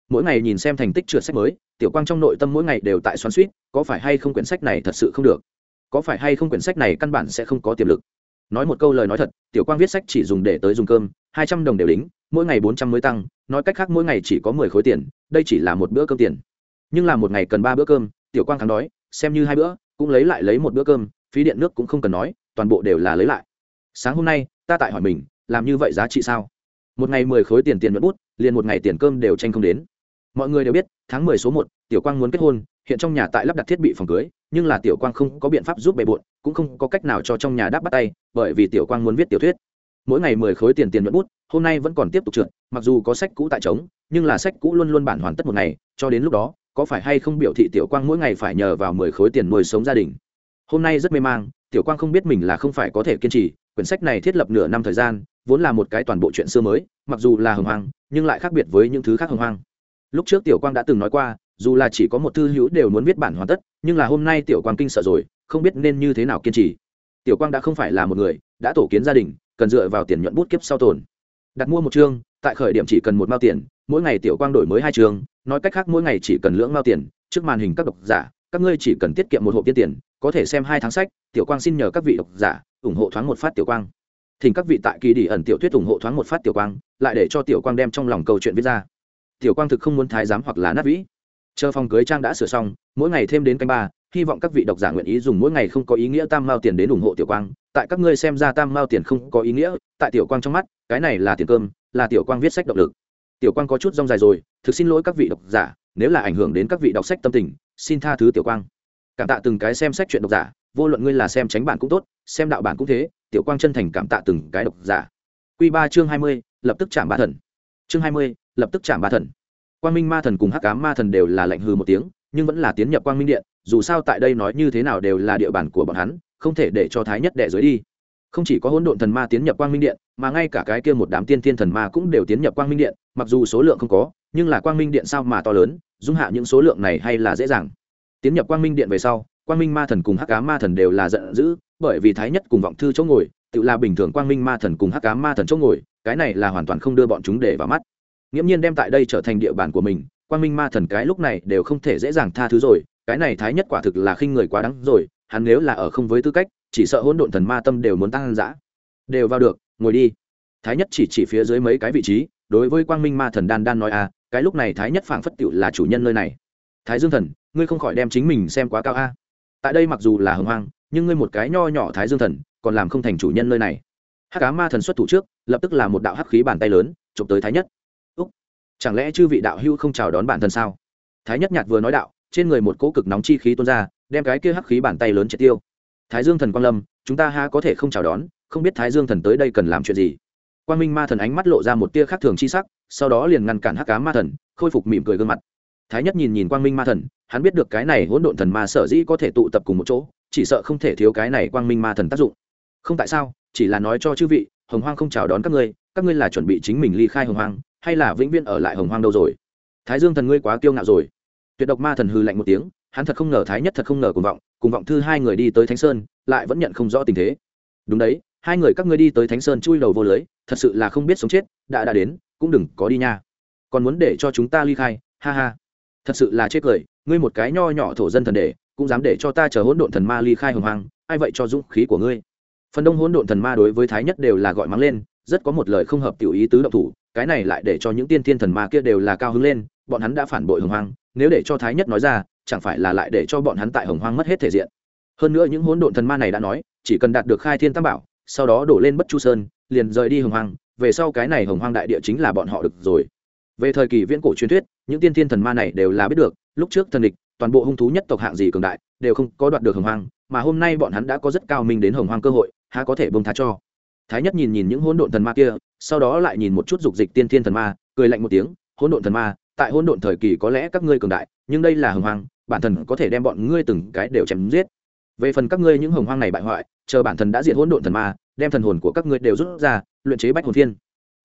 Mỗi ngày nhìn xem thành tích trượt sách mới, tiểu quang trong nội tâm mỗi ngày đều tại xoắn xuýt. có phải hay không quyển sách này thật sự không được? Có phải hay không quyển sách này căn bản sẽ không có tiềm lực? Nói một câu lời nói thật, tiểu quang viết sách chỉ dùng để tới dùng cơm, hai trăm đồng đều đính, mỗi ngày bốn trăm mới tăng, nói cách khác mỗi ngày chỉ có mười khối tiền, đây chỉ là một bữa cơm tiền. Nhưng là một ngày cần ba bữa cơm, tiểu quang thắng đói, xem như hai bữa, cũng lấy lại lấy một bữa cơm, phí điện nước cũng không cần nói, toàn bộ đều là lấy lại. Sáng hôm nay, ta tại hỏi mình, làm như vậy giá trị sao? Một ngày mười khối tiền tiền nhuận bút, liền một ngày tiền cơm đều tranh không đến. Mọi người đều biết, tháng mười số một, tiểu quang muốn kết hôn hiện trong nhà tại lắp đặt thiết bị phòng cưới, nhưng là tiểu quang không có biện pháp giúp bề bộn, cũng không có cách nào cho trong nhà đáp bắt tay, bởi vì tiểu quang muốn viết tiểu thuyết. Mỗi ngày mười khối tiền tiền nhuận bút, hôm nay vẫn còn tiếp tục trượt, mặc dù có sách cũ tại trống, nhưng là sách cũ luôn luôn bản hoàn tất một ngày, cho đến lúc đó, có phải hay không biểu thị tiểu quang mỗi ngày phải nhờ vào mười khối tiền nuôi sống gia đình? Hôm nay rất mê mang, tiểu quang không biết mình là không phải có thể kiên trì, quyển sách này thiết lập nửa năm thời gian, vốn là một cái toàn bộ chuyện xưa mới, mặc dù là hồng hoang, nhưng lại khác biệt với những thứ khác hồng hoang. Lúc trước tiểu quang đã từng nói qua dù là chỉ có một thư hữu đều muốn viết bản hoàn tất, nhưng là hôm nay tiểu quang kinh sợ rồi, không biết nên như thế nào kiên trì. Tiểu quang đã không phải là một người, đã tổ kiến gia đình, cần dựa vào tiền nhuận bút kiếp sau tồn. Đặt mua một chương, tại khởi điểm chỉ cần một mao tiền, mỗi ngày tiểu quang đổi mới hai chương, nói cách khác mỗi ngày chỉ cần lưỡng mao tiền, trước màn hình các độc giả, các ngươi chỉ cần tiết kiệm một hộp tiên tiền, có thể xem hai tháng sách, tiểu quang xin nhờ các vị độc giả ủng hộ thoáng một phát tiểu quang. Thỉnh các vị tại kỳ đi ẩn tiểu thuyết ủng hộ thoáng một phát tiểu quang, lại để cho tiểu quang đem trong lòng câu chuyện viết ra. Tiểu quang thực không muốn thái giám hoặc là nát vĩ chờ phòng cưới trang đã sửa xong, mỗi ngày thêm đến canh ba, hy vọng các vị độc giả nguyện ý dùng mỗi ngày không có ý nghĩa tam mao tiền đến ủng hộ tiểu quang. Tại các ngươi xem ra tam mao tiền không có ý nghĩa, tại tiểu quang trong mắt, cái này là tiền cơm, là tiểu quang viết sách động lực. Tiểu quang có chút rong dài rồi, thực xin lỗi các vị độc giả, nếu là ảnh hưởng đến các vị đọc sách tâm tình, xin tha thứ tiểu quang. Cảm tạ từng cái xem sách chuyện độc giả, vô luận ngươi là xem tránh bản cũng tốt, xem đạo bản cũng thế, tiểu quang chân thành cảm tạ từng cái độc giả. Q ba chương hai mươi, lập tức chạm ba thần. Chương hai mươi, lập tức chạm ba thần quang minh ma thần cùng hắc cá ma thần đều là lạnh hư một tiếng, nhưng vẫn là tiến nhập quang minh điện, dù sao tại đây nói như thế nào đều là địa bàn của bọn hắn, không thể để cho thái nhất đệ dưới đi. Không chỉ có hỗn độn thần ma tiến nhập quang minh điện, mà ngay cả cái kia một đám tiên thiên thần ma cũng đều tiến nhập quang minh điện, mặc dù số lượng không có, nhưng là quang minh điện sao mà to lớn, dung hạ những số lượng này hay là dễ dàng. Tiến nhập quang minh điện về sau, quang minh ma thần cùng hắc cá ma thần đều là giận dữ, bởi vì thái nhất cùng vọng thư chỗ ngồi, tự là bình thường quang minh ma thần cùng hắc cá ma thần chỗ ngồi, cái này là hoàn toàn không đưa bọn chúng để vào mắt nghiễm nhiên đem tại đây trở thành địa bàn của mình. Quang minh ma thần cái lúc này đều không thể dễ dàng tha thứ rồi, cái này thái nhất quả thực là khinh người quá đáng rồi, hắn nếu là ở không với tư cách, chỉ sợ hỗn độn thần ma tâm đều muốn tăng dã. Đều vào được, ngồi đi. Thái nhất chỉ chỉ phía dưới mấy cái vị trí, đối với quang minh ma thần đan đan nói à cái lúc này thái nhất phảng phất tựu là chủ nhân nơi này. Thái dương thần, ngươi không khỏi đem chính mình xem quá cao a. Tại đây mặc dù là hưng hoang, nhưng ngươi một cái nho nhỏ thái dương thần, còn làm không thành chủ nhân nơi này. Hắc cá ma thần xuất thủ trước, lập tức là một đạo hắc khí bàn tay lớn, chụp tới thái nhất chẳng lẽ chư vị đạo hưu không chào đón bản thân sao? Thái nhất nhạt vừa nói đạo, trên người một cỗ cực nóng chi khí tuôn ra, đem cái kia hắc khí bàn tay lớn triệt tiêu. Thái dương thần quang lâm, chúng ta ha có thể không chào đón, không biết thái dương thần tới đây cần làm chuyện gì. Quang minh ma thần ánh mắt lộ ra một tia khác thường chi sắc, sau đó liền ngăn cản hắc cá ma thần, khôi phục mỉm cười gương mặt. Thái nhất nhìn nhìn quang minh ma thần, hắn biết được cái này hỗn độn thần ma sở dĩ có thể tụ tập cùng một chỗ, chỉ sợ không thể thiếu cái này quang minh ma thần tác dụng. Không tại sao, chỉ là nói cho chư vị, hồng hoang không chào đón các ngươi các ngươi là chuẩn bị chính mình ly khai hồng hoang hay là vĩnh viễn ở lại hồng hoang đâu rồi? Thái dương thần ngươi quá kiêu ngạo rồi. Tuyệt độc ma thần hư lạnh một tiếng, hắn thật không ngờ thái nhất thật không ngờ cùng vọng cùng vọng thư hai người đi tới thánh sơn, lại vẫn nhận không rõ tình thế. Đúng đấy, hai người các ngươi đi tới thánh sơn chui đầu vô lưới, thật sự là không biết sống chết, đã đã đến, cũng đừng có đi nha. Còn muốn để cho chúng ta ly khai, ha ha. Thật sự là chết cười, ngươi một cái nho nhỏ thổ dân thần để cũng dám để cho ta chờ hỗn độn thần ma ly khai hồng hoang, ai vậy cho dũng khí của ngươi? Phần đông hỗn độn thần ma đối với thái nhất đều là gọi mắng lên, rất có một lời không hợp tiểu ý tứ động thủ cái này lại để cho những tiên thiên thần ma kia đều là cao hứng lên, bọn hắn đã phản bội hồng hoang, nếu để cho thái nhất nói ra, chẳng phải là lại để cho bọn hắn tại hồng hoang mất hết thể diện. Hơn nữa những hỗn độn thần ma này đã nói, chỉ cần đạt được khai thiên tam bảo, sau đó đổ lên bất chu sơn, liền rời đi hồng hoang, về sau cái này hồng hoang đại địa chính là bọn họ được rồi. Về thời kỳ viễn cổ truyền thuyết, những tiên thiên thần ma này đều là biết được, lúc trước thần địch, toàn bộ hung thú nhất tộc hạng gì cường đại, đều không có đoạt được hồng hoang, mà hôm nay bọn hắn đã có rất cao minh đến hồng hoang cơ hội, há có thể bông tha cho thái nhất nhìn nhìn những hỗn độn thần ma kia, sau đó lại nhìn một chút dục dịch tiên thiên thần ma, cười lạnh một tiếng, hỗn độn thần ma, tại hỗn độn thời kỳ có lẽ các ngươi cường đại, nhưng đây là hồng hoang, bản thần có thể đem bọn ngươi từng cái đều chém giết về phần các ngươi những hồng hoang này bại hoại, chờ bản thần đã diệt hỗn độn thần ma, đem thần hồn của các ngươi đều rút ra, luyện chế bách hồn thiên.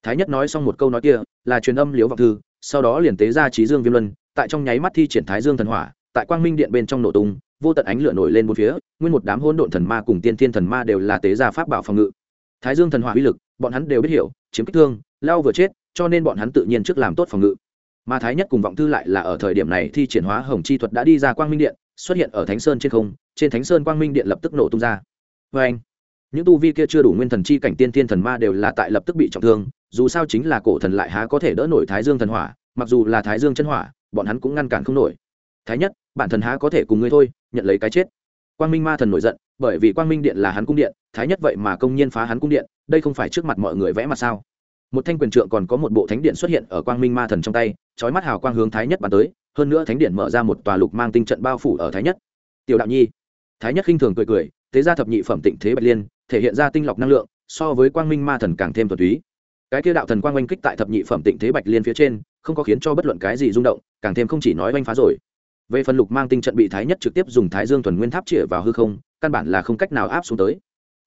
thái nhất nói xong một câu nói kia, là truyền âm liếu vọng thư, sau đó liền tế ra trí dương viêm luân, tại trong nháy mắt thi triển thái dương thần hỏa, tại quang minh điện bên trong nổ tung, vô tận ánh lửa nổi lên bốn phía, nguyên một đám hỗn độn thần ma cùng tiên thiên thần ma đều là tế gia pháp bảo phòng ngự thái dương thần hỏa uy lực, bọn hắn đều biết hiểu, chiếm kích thương, lao vừa chết, cho nên bọn hắn tự nhiên trước làm tốt phòng ngự. Mà thái nhất cùng vọng thư lại là ở thời điểm này thi triển hóa hồng chi thuật đã đi ra quang minh điện, xuất hiện ở thánh sơn trên không, trên thánh sơn quang minh điện lập tức nổ tung ra. Vê anh những tu vi kia chưa đủ nguyên thần chi cảnh tiên thiên thần ma đều là tại lập tức bị trọng thương, dù sao chính là cổ thần lại há có thể đỡ nổi thái dương thần hỏa, mặc dù là thái dương chân hỏa, bọn hắn cũng ngăn cản không nổi. Thái nhất, bản thần há có thể cùng ngươi thôi, nhận lấy cái chết. Quang minh ma thần nổi giận, bởi vì quang minh điện là hắn cung điện thái nhất vậy mà công nhiên phá hắn cung điện, đây không phải trước mặt mọi người vẽ mặt sao? Một thanh quyền trượng còn có một bộ thánh điện xuất hiện ở quang minh ma thần trong tay trói mắt hào quang hướng thái nhất bàn tới, hơn nữa thánh điện mở ra một tòa lục mang tinh trận bao phủ ở thái nhất. Tiểu đạo nhi, thái nhất khinh thường cười cười, thế ra thập nhị phẩm tịnh thế bạch liên, thể hiện ra tinh lọc năng lượng, so với quang minh ma thần càng thêm thuần túy. Cái kia đạo thần quang oanh kích tại thập nhị phẩm tịnh thế bạch liên phía trên, không có khiến cho bất luận cái gì rung động, càng thêm không chỉ nói oanh phá rồi. Về phần lục mang tinh trận bị thái nhất trực tiếp dùng thái dương thuần nguyên tháp chĩa vào hư không, căn bản là không cách nào áp xuống tới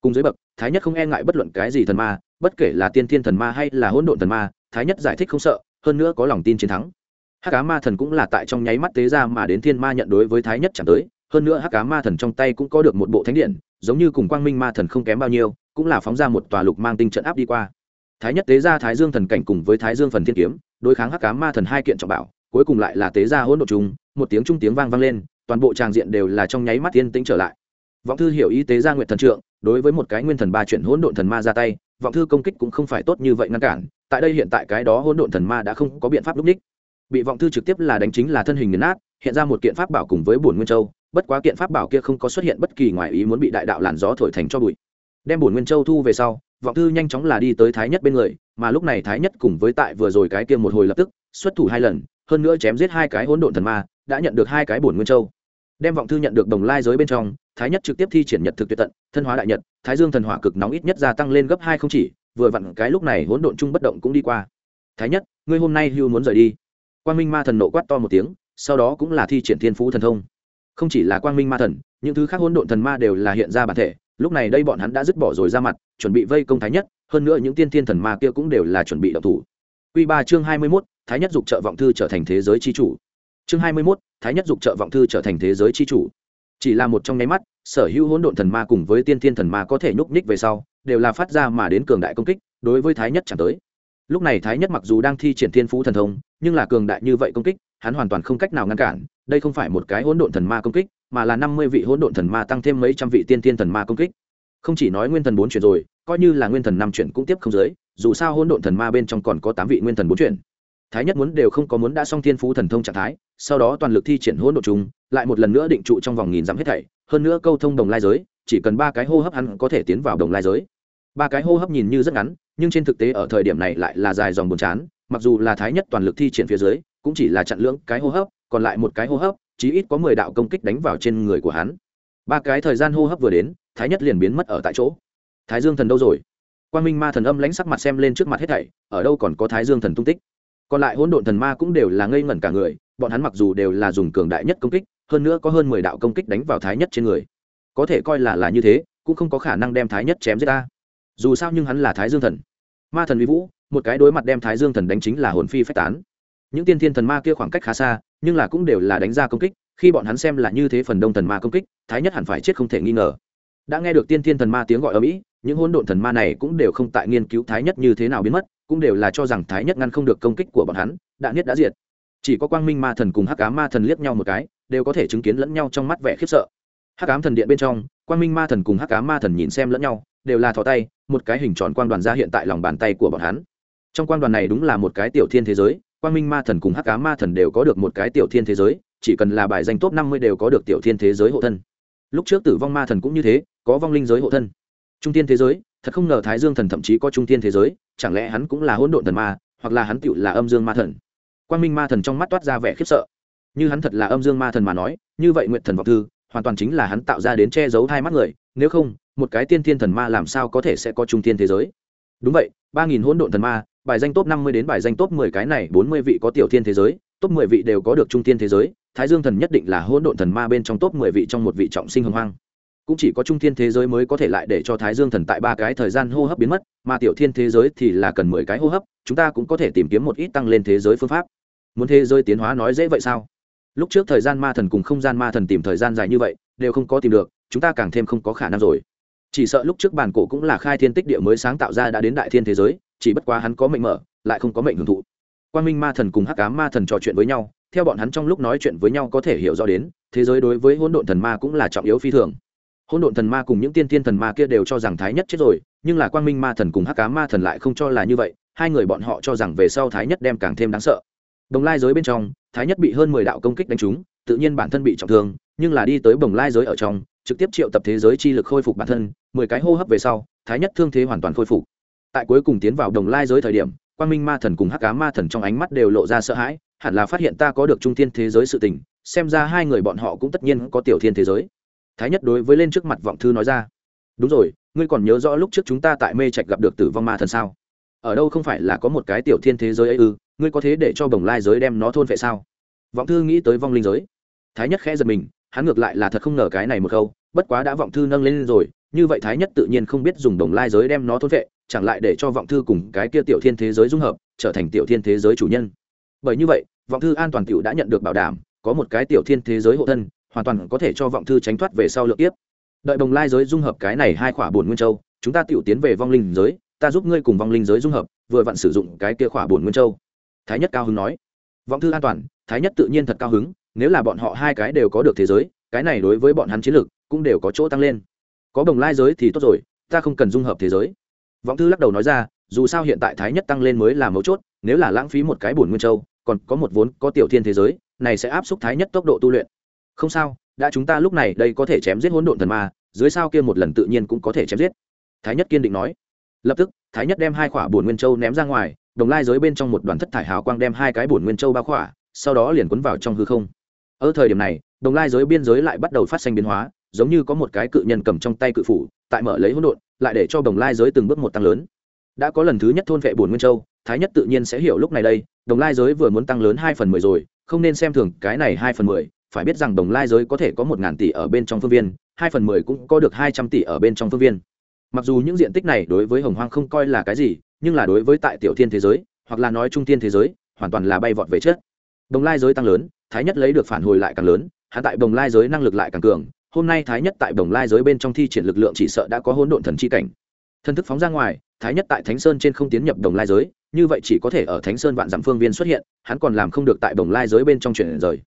cùng dưới bậc, thái nhất không e ngại bất luận cái gì thần ma, bất kể là tiên thiên thần ma hay là hỗn độn thần ma, thái nhất giải thích không sợ, hơn nữa có lòng tin chiến thắng. Hắc cá ma thần cũng là tại trong nháy mắt tế ra mà đến thiên ma nhận đối với thái nhất chẳng tới, hơn nữa hắc cá ma thần trong tay cũng có được một bộ thánh điện, giống như cùng quang minh ma thần không kém bao nhiêu, cũng là phóng ra một tòa lục mang tinh trận áp đi qua. Thái nhất tế ra thái dương thần cảnh cùng với thái dương phần thiên kiếm, đối kháng hắc cá ma thần hai kiện trọng bảo, cuối cùng lại là tế ra hỗn độn chung một tiếng trung tiếng vang vang lên, toàn bộ tràng diện đều là trong nháy mắt yên tĩnh trở lại. Vọng thư hiểu ý tế ra nguyện thần trượng đối với một cái nguyên thần ba chuyển hỗn độn thần ma ra tay, vọng thư công kích cũng không phải tốt như vậy ngăn cản, tại đây hiện tại cái đó hỗn độn thần ma đã không có biện pháp lúc ních bị vọng thư trực tiếp là đánh chính là thân hình nghiền nát, hiện ra một kiện pháp bảo cùng với bổn nguyên châu, bất quá kiện pháp bảo kia không có xuất hiện bất kỳ ngoài ý muốn bị đại đạo làn gió thổi thành cho bụi. Đem bổn nguyên châu thu về sau, vọng thư nhanh chóng là đi tới thái nhất bên người, mà lúc này thái nhất cùng với tại vừa rồi cái kia một hồi lập tức, xuất thủ hai lần, hơn nữa chém giết hai cái hỗn độn thần ma, đã nhận được hai cái bổn nguyên châu đem vọng thư nhận được đồng lai giới bên trong thái nhất trực tiếp thi triển nhật thực tuyệt tận thân hóa đại nhật thái dương thần hỏa cực nóng ít nhất gia tăng lên gấp hai không chỉ vừa vặn cái lúc này hỗn độn chung bất động cũng đi qua. Thái nhất ngươi hôm nay hưu muốn rời đi. Quang minh ma thần nộ quát to một tiếng sau đó cũng là thi triển thiên phú thần thông. Không chỉ là quang minh ma thần những thứ khác hỗn độn thần ma đều là hiện ra bản thể lúc này đây bọn hắn đã dứt bỏ rồi ra mặt chuẩn bị vây công thái nhất hơn nữa những tiên thiên thần ma kia cũng đều là chuẩn bị độc thủ. Quy ba chương hai mươi 21, Thái nhất dục trợ vọng thư trở thành thế giới chi chủ. Chương hai mươi 21, Thái nhất dục trợ vọng thư trở thành thế giới chi chủ. Chỉ là một trong nháy mắt, sở hữu hỗn độn thần ma cùng với tiên thiên thần ma có thể nhúc nhích về sau, đều là phát ra mà đến cường đại công kích, đối với Thái nhất chẳng tới. Lúc này Thái nhất mặc dù đang thi triển thiên phú thần thông, nhưng là cường đại như vậy công kích, hắn hoàn toàn không cách nào ngăn cản đây không phải một cái hỗn độn thần ma công kích mà là năm mươi vị hỗn độn thần ma tăng thêm mấy trăm vị tiên thiên thần ma công kích không chỉ nói nguyên thần bốn chuyển rồi coi như là nguyên thần năm chuyển cũng tiếp không giới dù sao hỗn độn thần ma bên trong còn có tám vị nguyên thần bốn chuyển thái nhất muốn đều không có muốn đã xong thiên phú thần thông trạng thái, sau đó toàn lực thi triển hỗn độn chúng lại một lần nữa định trụ trong vòng nghìn dặm hết thảy, hơn nữa câu thông đồng lai giới, chỉ cần ba cái hô hấp hắn có thể tiến vào đồng lai giới. Ba cái hô hấp nhìn như rất ngắn, nhưng trên thực tế ở thời điểm này lại là dài dòng buồn chán, mặc dù là thái nhất toàn lực thi triển phía dưới, cũng chỉ là chặn lưỡng cái hô hấp, còn lại một cái hô hấp, chí ít có mười đạo công kích đánh vào trên người của hắn. Ba cái thời gian hô hấp vừa đến, thái nhất liền biến mất ở tại chỗ. Thái dương thần đâu rồi? Quan minh ma thần âm lãnh sắc mặt xem lên trước mặt hết thảy, ở đâu còn có thái dương thần tung tích? Còn lại hỗn độn thần ma cũng đều là ngây ngẩn cả người, bọn hắn mặc dù đều là dùng cường đại nhất công kích, hơn nữa có hơn mười đạo công kích đánh vào thái nhất trên người. Có thể coi là là như thế, cũng không có khả năng đem thái nhất chém giết ta. Dù sao nhưng hắn là thái dương thần. Ma thần vi vũ, một cái đối mặt đem thái dương thần đánh chính là hồn phi phách tán. Những tiên thiên thần ma kia khoảng cách khá xa, nhưng là cũng đều là đánh ra công kích, khi bọn hắn xem là như thế phần đông thần ma công kích, thái nhất hẳn phải chết không thể nghi ngờ. Đã nghe được tiên thiên thần ma tiếng gọi ở mỹ, những hỗn độn thần ma này cũng đều không tại nghiên cứu thái nhất như thế nào biến mất cũng đều là cho rằng thái nhất ngăn không được công kích của bọn hắn, đã Nhất đã diệt. Chỉ có quang minh ma thần cùng hắc cá ma thần liếc nhau một cái, đều có thể chứng kiến lẫn nhau trong mắt vẻ khiếp sợ. Hắc ám thần điện bên trong, quang minh ma thần cùng hắc Ám ma thần nhìn xem lẫn nhau, đều là thò tay, một cái hình tròn quang đoàn ra hiện tại lòng bàn tay của bọn hắn. Trong quang đoàn này đúng là một cái tiểu thiên thế giới, quang minh ma thần cùng hắc Ám ma thần đều có được một cái tiểu thiên thế giới, chỉ cần là bài danh top năm mươi đều có được tiểu thiên thế giới hộ thân. Lúc trước tử vong ma thần cũng như thế, có vong linh giới hộ thân. Trung tiên thế giới thật không ngờ thái dương thần thậm chí có trung tiên thế giới, chẳng lẽ hắn cũng là hỗn độn thần ma, hoặc là hắn tựu là âm dương ma thần? Quan minh ma thần trong mắt toát ra vẻ khiếp sợ. Như hắn thật là âm dương ma thần mà nói, như vậy nguyện thần vọng thư, hoàn toàn chính là hắn tạo ra đến che giấu hai mắt người, nếu không, một cái tiên thiên thần ma làm sao có thể sẽ có trung tiên thế giới? Đúng vậy, ba nghìn hỗn độn thần ma, bài danh top năm mươi đến bài danh top mười cái này bốn mươi vị có tiểu thiên thế giới, top mười vị đều có được trung tiên thế giới, thái dương thần nhất định là hỗn độn thần ma bên trong top mười vị trong một vị trọng sinh hồng hoang cũng chỉ có trung thiên thế giới mới có thể lại để cho thái dương thần tại ba cái thời gian hô hấp biến mất, mà tiểu thiên thế giới thì là cần mười cái hô hấp, chúng ta cũng có thể tìm kiếm một ít tăng lên thế giới phương pháp. Muốn thế giới tiến hóa nói dễ vậy sao? Lúc trước thời gian ma thần cùng không gian ma thần tìm thời gian dài như vậy, đều không có tìm được, chúng ta càng thêm không có khả năng rồi. Chỉ sợ lúc trước bản cổ cũng là khai thiên tích địa mới sáng tạo ra đã đến đại thiên thế giới, chỉ bất quá hắn có mệnh mở, lại không có mệnh hưởng thụ. Quan minh ma thần cùng hắc cám ma thần trò chuyện với nhau, theo bọn hắn trong lúc nói chuyện với nhau có thể hiểu rõ đến, thế giới đối với hỗn độn thần ma cũng là trọng yếu phi thường hỗn độn thần ma cùng những tiên tiên thần ma kia đều cho rằng thái nhất chết rồi, nhưng là quang minh ma thần cùng hắc cá ma thần lại không cho là như vậy, hai người bọn họ cho rằng về sau thái nhất đem càng thêm đáng sợ. Đồng lai giới bên trong, thái nhất bị hơn mười đạo công kích đánh trúng, tự nhiên bản thân bị trọng thương, nhưng là đi tới bồng lai giới ở trong, trực tiếp triệu tập thế giới chi lực khôi phục bản thân, mười cái hô hấp về sau, thái nhất thương thế hoàn toàn khôi phục. Tại cuối cùng tiến vào đồng lai giới thời điểm, quang minh ma thần cùng hắc cá ma thần trong ánh mắt đều lộ ra sợ hãi, hẳn là phát hiện ta có được trung thiên thế giới sự tình, xem ra hai người bọn họ cũng tất nhiên có tiểu thiên thế giới thái nhất đối với lên trước mặt vọng thư nói ra. Đúng rồi, ngươi còn nhớ rõ lúc trước chúng ta tại mê trạch gặp được tử vong ma thần sao? Ở đâu không phải là có một cái tiểu thiên thế giới ấy ư? Ngươi có thế để cho bồng lai giới đem nó thôn vệ sao? Vọng thư nghĩ tới vong linh giới. Thái nhất khẽ giật mình, hắn ngược lại là thật không ngờ cái này một câu, bất quá đã vọng thư nâng lên rồi, như vậy thái nhất tự nhiên không biết dùng đồng lai giới đem nó thôn vệ chẳng lại để cho vọng thư cùng cái kia tiểu thiên thế giới dung hợp, trở thành tiểu thiên thế giới chủ nhân. Bởi như vậy, vọng thư an toàn tiểu đã nhận được bảo đảm, có một cái tiểu thiên thế giới hộ thân hoàn toàn có thể cho vọng thư tránh thoát về sau lượt tiếp. Đợi đồng lai giới dung hợp cái này hai khỏa bổn nguyên châu, chúng ta tiểu tiến về vong linh giới, ta giúp ngươi cùng vong linh giới dung hợp, vừa vặn sử dụng cái kia khỏa bổn nguyên châu. Thái nhất cao hứng nói. Vọng thư an toàn, thái nhất tự nhiên thật cao hứng, nếu là bọn họ hai cái đều có được thế giới, cái này đối với bọn hắn chiến lược cũng đều có chỗ tăng lên. Có đồng lai giới thì tốt rồi, ta không cần dung hợp thế giới. Vọng thư lắc đầu nói ra, dù sao hiện tại thái nhất tăng lên mới là mấu chốt, nếu là lãng phí một cái bổn nguyên châu, còn có một vốn có tiểu thiên thế giới, này sẽ áp suất thái nhất tốc độ tu luyện không sao, đã chúng ta lúc này đây có thể chém giết hỗn độn thần ma, dưới sao kia một lần tự nhiên cũng có thể chém giết. Thái nhất kiên định nói. Lập tức, thái nhất đem hai khỏa bổn nguyên châu ném ra ngoài, đồng lai giới bên trong một đoàn thất thải hào quang đem hai cái bổn nguyên châu bao khỏa, sau đó liền cuốn vào trong hư không. Ở thời điểm này, đồng lai giới biên giới lại bắt đầu phát sinh biến hóa, giống như có một cái cự nhân cầm trong tay cự phủ, tại mở lấy hỗn độn, lại để cho đồng lai giới từng bước một tăng lớn. Đã có lần thứ nhất thôn vệ bổn nguyên châu, thái nhất tự nhiên sẽ hiểu lúc này đây, đồng lai giới vừa muốn tăng lớn hai phần mười rồi, không nên xem thường cái này hai phần mười phải biết rằng đồng lai giới có thể có một ngàn tỷ ở bên trong phương viên, hai phần mười cũng có được hai trăm tỷ ở bên trong phương viên. Mặc dù những diện tích này đối với hồng hoang không coi là cái gì, nhưng là đối với tại tiểu thiên thế giới, hoặc là nói trung thiên thế giới, hoàn toàn là bay vọt về chết đồng lai giới tăng lớn, thái nhất lấy được phản hồi lại càng lớn hạ tại đồng lai giới năng lực lại càng cường. Hôm nay thái nhất tại đồng lai giới bên trong thi triển lực lượng chỉ sợ đã có hỗn độn thần chi cảnh. Thân thức phóng ra ngoài, thái nhất tại thánh sơn trên không tiến nhập đồng lai giới, như vậy chỉ có thể ở thánh sơn vạn dặm phương viên xuất hiện, hắn còn làm không được tại đồng lai giới bên trong chuyển rời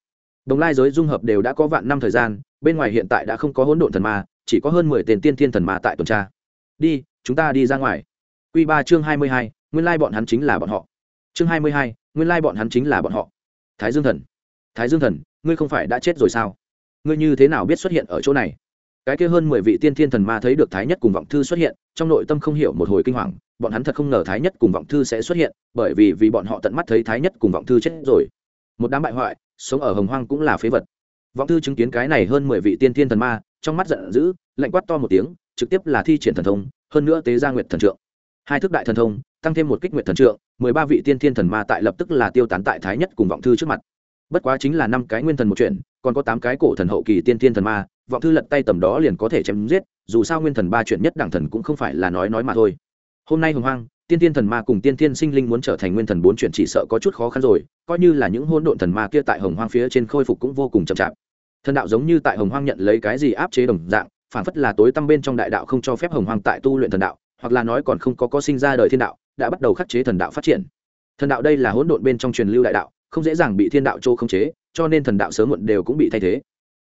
đồng lai giới dung hợp đều đã có vạn năm thời gian, bên ngoài hiện tại đã không có hỗn độn thần ma, chỉ có hơn mười tên tiên thiên thần ma tại tuần tra. Đi, chúng ta đi ra ngoài. Q ba chương hai mươi hai, nguyên lai bọn hắn chính là bọn họ. Chương hai mươi hai, nguyên lai bọn hắn chính là bọn họ. Thái dương thần. Thái dương thần, ngươi không phải đã chết rồi sao? Ngươi như thế nào biết xuất hiện ở chỗ này? Cái kia hơn mười vị tiên thiên thần ma thấy được thái nhất cùng vọng thư xuất hiện, trong nội tâm không hiểu một hồi kinh hoàng, bọn hắn thật không ngờ thái nhất cùng vọng thư sẽ xuất hiện, bởi vì vì bọn họ tận mắt thấy thái nhất cùng vọng thư chết rồi. Một đám bại hoại sống ở hồng hoang cũng là phế vật. Vọng thư chứng kiến cái này hơn mười vị tiên thiên thần ma, trong mắt giận dữ, lạnh quát to một tiếng, trực tiếp là thi triển thần thông, hơn nữa tế gia nguyệt thần trượng. Hai thức đại thần thông, tăng thêm một kích nguyệt thần trượng, mười ba vị tiên thiên thần ma tại lập tức là tiêu tán tại thái nhất cùng vọng thư trước mặt. Bất quá chính là năm cái nguyên thần một chuyện, còn có tám cái cổ thần hậu kỳ tiên thiên thần ma, vọng thư lật tay tầm đó liền có thể chém giết, dù sao nguyên thần ba chuyện nhất đẳng thần cũng không phải là nói nói mà thôi. Hôm nay hồng hoang tiên tiên thần ma cùng tiên tiên sinh linh muốn trở thành nguyên thần bốn chuyển chỉ sợ có chút khó khăn rồi, coi như là những hôn độn thần ma kia tại hồng hoang phía trên khôi phục cũng vô cùng chậm chạp. Thần đạo giống như tại hồng hoang nhận lấy cái gì áp chế đồng dạng phản phất là tối tăm bên trong đại đạo không cho phép hồng hoang tại tu luyện thần đạo, hoặc là nói còn không có có sinh ra đời thiên đạo, đã bắt đầu khắc chế thần đạo phát triển. Thần đạo đây là hỗn độn bên trong truyền lưu đại đạo, không dễ dàng bị thiên đạo châu khống chế, cho nên thần đạo sớm muộn đều cũng bị thay thế.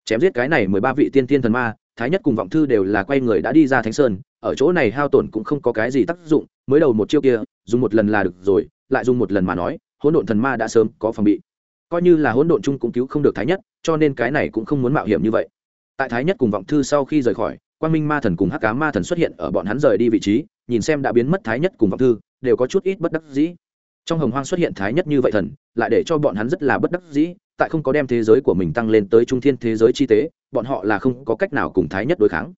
Chém giết cái này mười ba vị tiên tiên thần ma thái nhất cùng vọng thư đều là quay người đã đi ra thánh sơn, ở chỗ này hao tổn cũng không có cái gì tác dụng, mới đầu một chiêu kia, dùng một lần là được rồi, lại dùng một lần mà nói, hỗn độn thần ma đã sớm có phòng bị. Coi như là hỗn độn chung cũng cứu không được thái nhất, cho nên cái này cũng không muốn mạo hiểm như vậy. Tại thái nhất cùng vọng thư sau khi rời khỏi Quan minh ma thần cùng hắc cá ma thần xuất hiện ở bọn hắn rời đi vị trí, nhìn xem đã biến mất thái nhất cùng vọng thư, đều có chút ít bất đắc dĩ. Trong hồng hoang xuất hiện thái nhất như vậy thần, lại để cho bọn hắn rất là bất đắc dĩ tại không có đem thế giới của mình tăng lên tới trung thiên thế giới chi tế, bọn họ là không có cách nào cùng thái nhất đối kháng.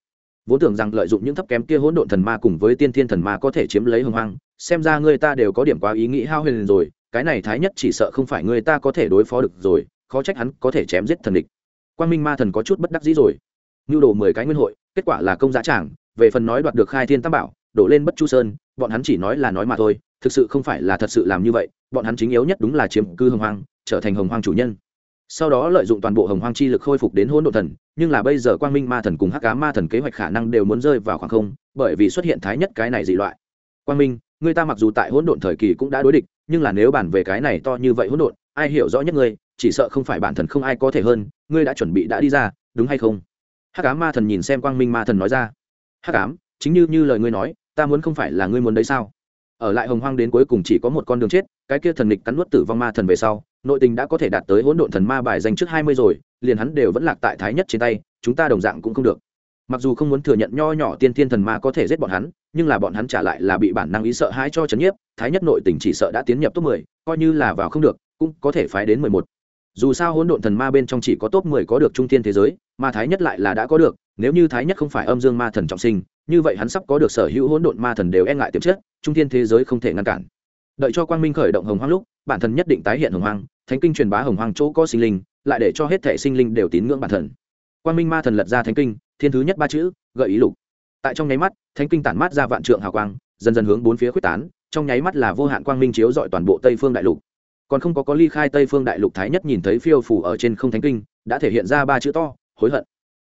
Vốn tưởng rằng lợi dụng những thấp kém kia hỗn độn thần ma cùng với tiên thiên thần ma có thể chiếm lấy hồng hoang, xem ra người ta đều có điểm quá ý nghĩ hao huyền rồi, cái này thái nhất chỉ sợ không phải người ta có thể đối phó được rồi, khó trách hắn có thể chém giết thần địch. Quan minh ma thần có chút bất đắc dĩ rồi. Nhu đồ mười cái nguyên hội, kết quả là công giá trảng về phần nói đoạt được khai thiên tam bảo, đổ lên bất chu sơn, bọn hắn chỉ nói là nói mà thôi, thực sự không phải là thật sự làm như vậy, bọn hắn chính yếu nhất đúng là chiếm cư hồng hoang, trở thành hồng hoang chủ nhân sau đó lợi dụng toàn bộ hồng hoang chi lực khôi phục đến hỗn độ thần, nhưng là bây giờ quang minh ma thần cùng hắc cá ma thần kế hoạch khả năng đều muốn rơi vào khoảng không, bởi vì xuất hiện thái nhất cái này dị loại. Quang minh, người ta mặc dù tại hỗn độn thời kỳ cũng đã đối địch, nhưng là nếu bàn về cái này to như vậy hỗn độn, ai hiểu rõ nhất ngươi, chỉ sợ không phải bản thần không ai có thể hơn, ngươi đã chuẩn bị đã đi ra, đúng hay không? Hắc ám ma thần nhìn xem quang minh ma thần nói ra. Hắc ám, chính như như lời ngươi nói, ta muốn không phải là ngươi muốn đấy sao? Ở lại hồng hoang đến cuối cùng chỉ có một con đường chết, cái kia thần địch cắn nuốt tử vong ma thần về sau nội tình đã có thể đạt tới hỗn độn thần ma bài danh trước hai mươi rồi, liền hắn đều vẫn lạc tại thái nhất trên tay, chúng ta đồng dạng cũng không được. Mặc dù không muốn thừa nhận nho nhỏ tiên thiên thần ma có thể giết bọn hắn, nhưng là bọn hắn trả lại là bị bản năng ý sợ hãi cho c nhiếp, thái nhất nội tình chỉ sợ đã tiến nhập top mười, coi như là vào không được, cũng có thể phái đến mười một. Dù sao hỗn độn thần ma bên trong chỉ có top mười có được trung thiên thế giới, mà thái nhất lại là đã có được, nếu như thái nhất không phải âm dương ma thần trọng sinh, như vậy hắn sắp có được sở hữu hỗn độn ma thần đều e ngại tiềm chất, trung thiên thế giới không thể ngăn cản. Đợi cho quang minh khởi động hồng hoang lúc bản thân nhất định tái hiện hồng hoang, thánh kinh truyền bá hồng hoang chỗ có sinh linh, lại để cho hết thể sinh linh đều tín ngưỡng bản thần quang minh ma thần lật ra thánh kinh, thiên thứ nhất ba chữ, gợi ý lục. Tại trong nháy mắt, thánh kinh tản mát ra vạn trượng hào quang, dần dần hướng bốn phía quyết tán, trong nháy mắt là vô hạn quang minh chiếu dọi toàn bộ tây phương đại lục. Còn không có có ly khai tây phương đại lục thái nhất nhìn thấy phiêu phủ ở trên không thánh kinh, đã thể hiện ra ba chữ to, hối hận.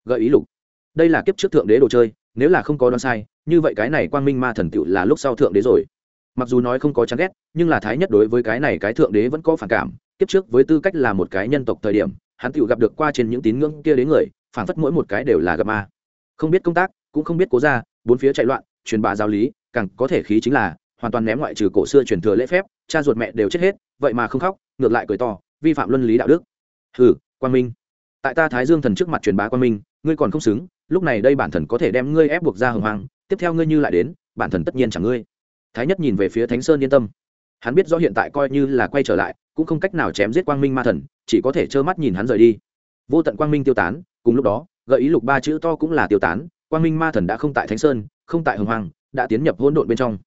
Gợi ý lục. Đây là kiếp trước thượng đế đồ chơi, nếu là không có đoán sai, như vậy cái này quang minh ma thần tựu là lúc sau thượng đế rồi mặc dù nói không có chán ghét, nhưng là thái nhất đối với cái này cái thượng đế vẫn có phản cảm. Kiếp trước với tư cách là một cái nhân tộc thời điểm, hắn Tự gặp được qua trên những tín ngưỡng kia đến người phản phất mỗi một cái đều là gặp ma. Không biết công tác, cũng không biết cố ra bốn phía chạy loạn, truyền bá giáo lý, càng có thể khí chính là, hoàn toàn ném ngoại trừ cổ xưa truyền thừa lễ phép, cha ruột mẹ đều chết hết, vậy mà không khóc, ngược lại cười to, vi phạm luân lý đạo đức. Hừ, quang minh. Tại ta thái dương thần trước mặt truyền bá quang minh, ngươi còn không xứng, lúc này đây bản thần có thể đem ngươi ép buộc ra hồng hoang, tiếp theo ngươi như lại đến, bản thần tất nhiên chẳng ngươi thái nhất nhìn về phía thánh sơn yên tâm. Hắn biết rõ hiện tại coi như là quay trở lại, cũng không cách nào chém giết quang minh ma thần, chỉ có thể trơ mắt nhìn hắn rời đi. Vô tận quang minh tiêu tán, cùng lúc đó, gợi ý lục ba chữ to cũng là tiêu tán, quang minh ma thần đã không tại thánh sơn, không tại hồng hoàng đã tiến nhập hỗn độn bên trong.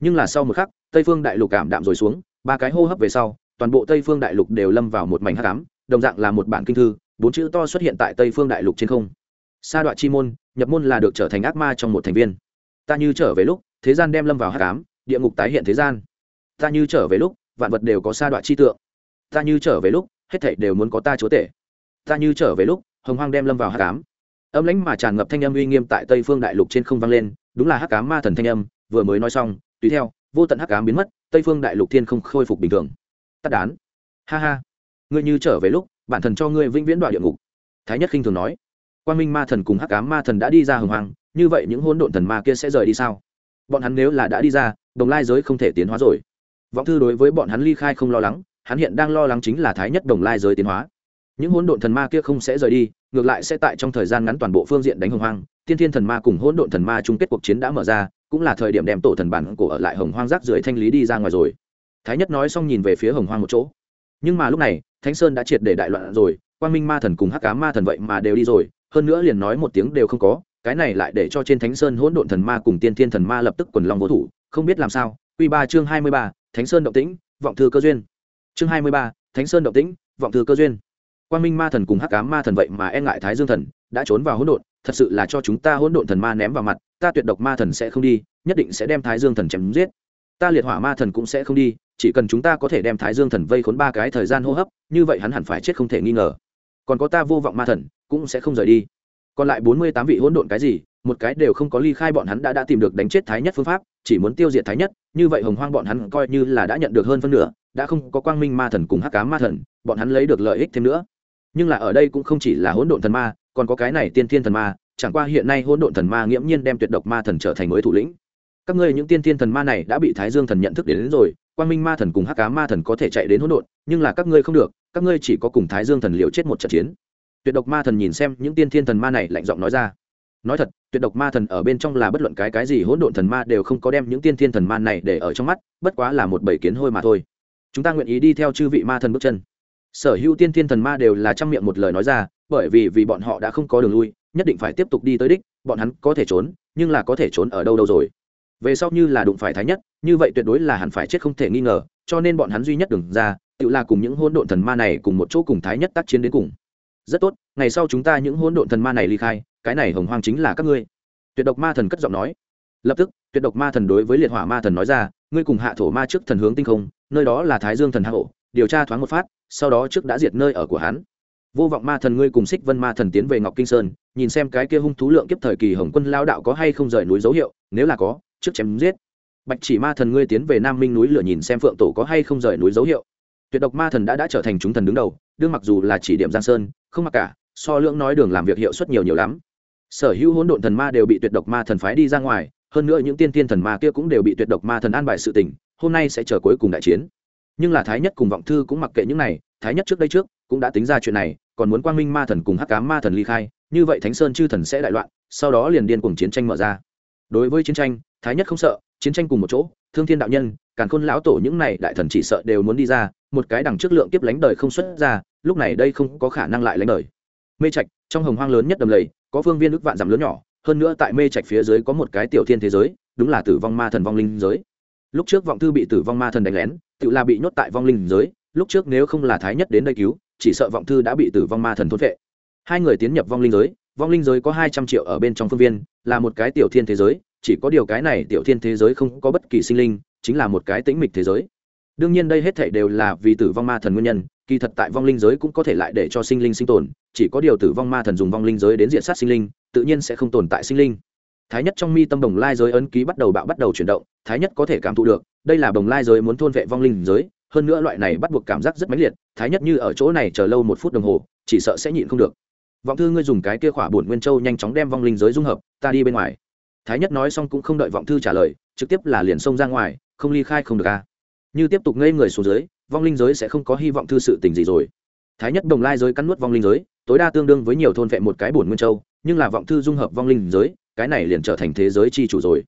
Nhưng là sau một khắc, tây phương đại lục cảm đạm rồi xuống, ba cái hô hấp về sau, toàn bộ tây phương đại lục đều lâm vào một mảnh hắc ám, đồng dạng là một bản kinh thư, bốn chữ to xuất hiện tại tây phương đại lục trên không. Sa đoạn chi môn, nhập môn là được trở thành ác ma trong một thành viên. Ta như trở về lúc, thế gian đem lâm vào hắc ám địa ngục tái hiện thế gian. Ta như trở về lúc, vạn vật đều có sa đoạn chi tượng. Ta như trở về lúc, hết thảy đều muốn có ta chúa tể. Ta như trở về lúc, hồng hoang đem lâm vào hắc ám. Âm lãnh mà tràn ngập thanh âm uy nghiêm tại tây phương đại lục trên không vang lên, đúng là hắc ám ma thần thanh âm, vừa mới nói xong, tùy theo, vô tận hắc ám biến mất, tây phương đại lục thiên không khôi phục bình thường. Tắt đán. Ha ha. Ngươi như trở về lúc, bản thần cho ngươi vĩnh viễn đoạn địa ngục. Thái nhất khinh thường nói. Quan minh ma thần cùng hắc cám ma thần đã đi ra hồng hoàng như vậy những hỗn độn thần ma kia sẽ rời đi sao? Bọn hắn nếu là đã đi ra, đồng lai giới không thể tiến hóa rồi. Vọng thư đối với bọn hắn ly khai không lo lắng, hắn hiện đang lo lắng chính là thái nhất đồng lai giới tiến hóa. Những hỗn độn thần ma kia không sẽ rời đi, ngược lại sẽ tại trong thời gian ngắn toàn bộ phương diện đánh hồng hoang. Tiên thiên thần ma cùng hỗn độn thần ma chung kết cuộc chiến đã mở ra, cũng là thời điểm đem tổ thần bản cổ ở lại hồng hoang rác rưởi thanh lý đi ra ngoài rồi. Thái nhất nói xong nhìn về phía hồng hoang một chỗ. Nhưng mà lúc này, thánh sơn đã triệt để đại loạn rồi, quang minh ma thần cùng hắc cá ma thần vậy mà đều đi rồi, hơn nữa liền nói một tiếng đều không có cái này lại để cho trên thánh sơn hỗn độn thần ma cùng tiên thiên thần ma lập tức quần long vô thủ, không biết làm sao. Quy ba chương hai mươi ba, thánh sơn động tĩnh, vọng thư cơ duyên. Chương hai mươi ba, thánh sơn động tĩnh, vọng thư cơ duyên. Quan minh ma thần cùng hắc ám ma thần vậy mà e ngại thái dương thần, đã trốn vào hỗn độn, thật sự là cho chúng ta hỗn độn thần ma ném vào mặt, ta tuyệt độc ma thần sẽ không đi, nhất định sẽ đem thái dương thần chém giết. Ta liệt hỏa ma thần cũng sẽ không đi, chỉ cần chúng ta có thể đem thái dương thần vây khốn ba cái thời gian hô hấp, như vậy hắn hẳn phải chết không thể nghi ngờ. Còn có ta vô vọng ma thần cũng sẽ không rời đi còn lại bốn mươi tám vị hỗn độn cái gì một cái đều không có ly khai bọn hắn đã đã tìm được đánh chết thái nhất phương pháp chỉ muốn tiêu diệt thái nhất như vậy hồng hoang bọn hắn coi như là đã nhận được hơn phân nửa đã không có quang minh ma thần cùng hắc cá ma thần bọn hắn lấy được lợi ích thêm nữa. Nhưng là ở đây cũng không chỉ là hỗn độn thần ma còn có cái này tiên thiên thần ma chẳng qua hiện nay hỗn độn thần ma nghiễm nhiên đem tuyệt độc ma thần trở thành mới thủ lĩnh. Các ngươi những tiên thiên thần ma này đã bị thái dương thần nhận thức đến, đến rồi quang minh ma thần cùng hắc cá ma thần có thể chạy đến hỗn độn nhưng là các ngươi không được các ngươi chỉ có cùng thái dương thần liều chết một trận chiến tuyệt độc ma thần nhìn xem những tiên thiên thần ma này lạnh giọng nói ra. Nói thật, tuyệt độc ma thần ở bên trong là bất luận cái cái gì hỗn độn thần ma đều không có đem những tiên thiên thần ma này để ở trong mắt, bất quá là một bầy kiến hôi mà thôi. Chúng ta nguyện ý đi theo chư vị ma thần bước chân. Sở hữu tiên thiên thần ma đều là trong miệng một lời nói ra, bởi vì vì bọn họ đã không có đường lui, nhất định phải tiếp tục đi tới đích, bọn hắn có thể trốn, nhưng là có thể trốn ở đâu đâu rồi. Về sau như là đụng phải thái nhất, như vậy tuyệt đối là hẳn phải chết không thể nghi ngờ, cho nên bọn hắn duy nhất đừng ra, tự là cùng những hỗn độn thần ma này cùng một chỗ cùng thái nhất tác chiến đến cùng rất tốt, ngày sau chúng ta những hỗn độn thần ma này ly khai, cái này hồng hoang chính là các ngươi. Tuyệt độc ma thần cất giọng nói. Lập tức, tuyệt độc ma thần đối với liệt hỏa ma thần nói ra, ngươi cùng hạ thổ ma trước thần hướng tinh không, nơi đó là thái dương thần hạ hộ điều tra thoáng một phát, sau đó trước đã diệt nơi ở của hắn. Vô vọng ma thần ngươi cùng xích vân ma thần tiến về ngọc kinh sơn, nhìn xem cái kia hung thú lượng kiếp thời kỳ hồng quân lao đạo có hay không rời núi dấu hiệu, nếu là có, trước chém giết. Bạch chỉ ma thần ngươi tiến về nam minh núi lửa nhìn xem phượng tổ có hay không rời núi dấu hiệu tuyệt độc ma thần đã đã trở thành chúng thần đứng đầu, đương mặc dù là chỉ điểm giang sơn, không mặc cả, so lưỡng nói đường làm việc hiệu suất nhiều nhiều lắm. Sở hữu hỗn độn thần ma đều bị tuyệt độc ma thần phái đi ra ngoài, hơn nữa những tiên tiên thần ma kia cũng đều bị tuyệt độc ma thần an bài sự tình, hôm nay sẽ chờ cuối cùng đại chiến. Nhưng là thái nhất cùng vọng thư cũng mặc kệ những này, thái nhất trước đây trước, cũng đã tính ra chuyện này, còn muốn quang minh ma thần cùng hắc cám ma thần ly khai, như vậy thánh sơn chư thần sẽ đại loạn, sau đó liền điên cùng chiến tranh mở ra. Đối với chiến tranh, thái nhất không sợ, chiến tranh cùng một chỗ, thương thiên đạo nhân, càn khôn lão tổ những này đại thần chỉ sợ đều muốn đi ra một cái đằng trước lượng kiếp lánh đời không xuất ra, lúc này đây không có khả năng lại lánh đời. Mê trạch, trong hồng hoang lớn nhất đầm lầy, có phương viên ước vạn dặm lớn nhỏ, hơn nữa tại mê trạch phía dưới có một cái tiểu thiên thế giới, đúng là tử vong ma thần vong linh giới. Lúc trước vọng thư bị tử vong ma thần đánh lén, tự là bị nhốt tại vong linh giới, lúc trước nếu không là thái nhất đến đây cứu, chỉ sợ vọng thư đã bị tử vong ma thần thốt vệ hai người tiến nhập vong linh giới, vong linh giới có hai trăm triệu ở bên trong phương viên, là một cái tiểu thiên thế giới, chỉ có điều cái này tiểu thiên thế giới không có bất kỳ sinh linh, chính là một cái tĩnh mịch thế giới đương nhiên đây hết thảy đều là vì tử vong ma thần nguyên nhân, kỳ thật tại vong linh giới cũng có thể lại để cho sinh linh sinh tồn, chỉ có điều tử vong ma thần dùng vong linh giới đến diện sát sinh linh, tự nhiên sẽ không tồn tại sinh linh. Thái nhất trong mi tâm đồng lai giới ấn ký bắt đầu bạo bắt đầu chuyển động, thái nhất có thể cảm thụ được, đây là đồng lai giới muốn thôn vệ vong linh giới, hơn nữa loại này bắt buộc cảm giác rất mãnh liệt, thái nhất như ở chỗ này chờ lâu một phút đồng hồ, chỉ sợ sẽ nhịn không được. Vọng thư ngươi dùng cái kia khỏa bổn nguyên châu nhanh chóng đem vong linh giới dung hợp, ta đi bên ngoài. Thái nhất nói xong cũng không đợi vọng thư trả lời, trực tiếp là liền xông ra ngoài, không ly khai không được a như tiếp tục ngây người xuống dưới vong linh giới sẽ không có hy vọng thư sự tình gì rồi. Thái nhất đồng lai giới cắn nuốt vong linh giới tối đa tương đương với nhiều thôn vệ một cái bổn nguyên châu nhưng là vọng thư dung hợp vong linh giới cái này liền trở thành thế giới chi chủ rồi.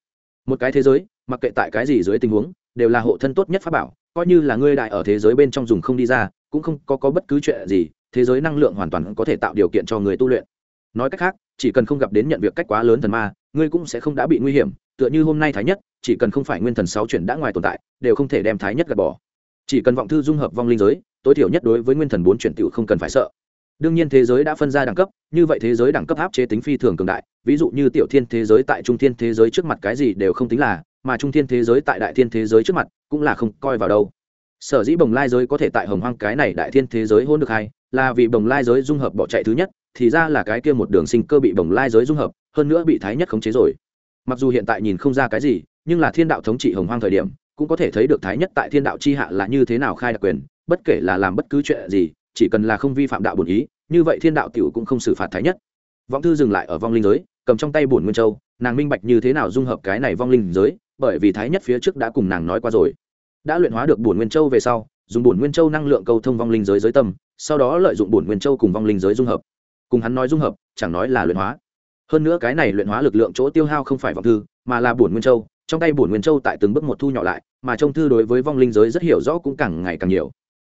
Một cái thế giới mặc kệ tại cái gì dưới tình huống đều là hộ thân tốt nhất pháp bảo coi như là ngươi đại ở thế giới bên trong dùng không đi ra cũng không có, có bất cứ chuyện gì thế giới năng lượng hoàn toàn có thể tạo điều kiện cho người tu luyện. Nói cách khác chỉ cần không gặp đến nhận việc cách quá lớn thần ma, ngươi cũng sẽ không đã bị nguy hiểm, tựa như hôm nay thái nhất, chỉ cần không phải nguyên thần sáu chuyển đã ngoài tồn tại, đều không thể đem thái nhất gạt bỏ. Chỉ cần vọng thư dung hợp vong linh giới, tối thiểu nhất đối với nguyên thần bốn chuyển tiểu không cần phải sợ. Đương nhiên thế giới đã phân ra đẳng cấp, như vậy thế giới đẳng cấp áp chế tính phi thường cường đại, ví dụ như tiểu thiên thế giới tại trung thiên thế giới trước mặt cái gì đều không tính là, mà trung thiên thế giới tại đại thiên thế giới trước mặt cũng là không coi vào đâu sở dĩ bồng lai giới có thể tại hồng hoang cái này đại thiên thế giới hôn được hay là vì bồng lai giới dung hợp bỏ chạy thứ nhất, thì ra là cái kia một đường sinh cơ bị bồng lai giới dung hợp, hơn nữa bị thái nhất khống chế rồi. Mặc dù hiện tại nhìn không ra cái gì, nhưng là thiên đạo thống trị hồng hoang thời điểm, cũng có thể thấy được thái nhất tại thiên đạo c h i hạ là như thế nào khai đặc quyền, bất kể là làm bất cứ chuyện gì, chỉ cần là không vi phạm đạo bổn ý, như vậy thiên đạo t i ể u cũng không xử phạt thái nhất. Vọng thư dừng lại ở vong linh giới, cầm trong tay bổn nguyên châu, nàng minh bạch như thế nào dung hợp cái này vong linh giới, bởi vì thái nhất phía trước đã cùng nàng nói qua rồi đã luyện hóa được bổn nguyên châu về sau, dùng bổn nguyên châu năng lượng câu thông vong linh giới giới tâm, sau đó lợi dụng bổn nguyên châu cùng vong linh giới dung hợp. Cùng hắn nói dung hợp, chẳng nói là luyện hóa. Hơn nữa cái này luyện hóa lực lượng chỗ tiêu hao không phải vọng thư, mà là bổn nguyên châu. Trong tay bổn nguyên châu tại từng bước một thu nhỏ lại, mà trông thư đối với vong linh giới rất hiểu rõ cũng càng ngày càng nhiều.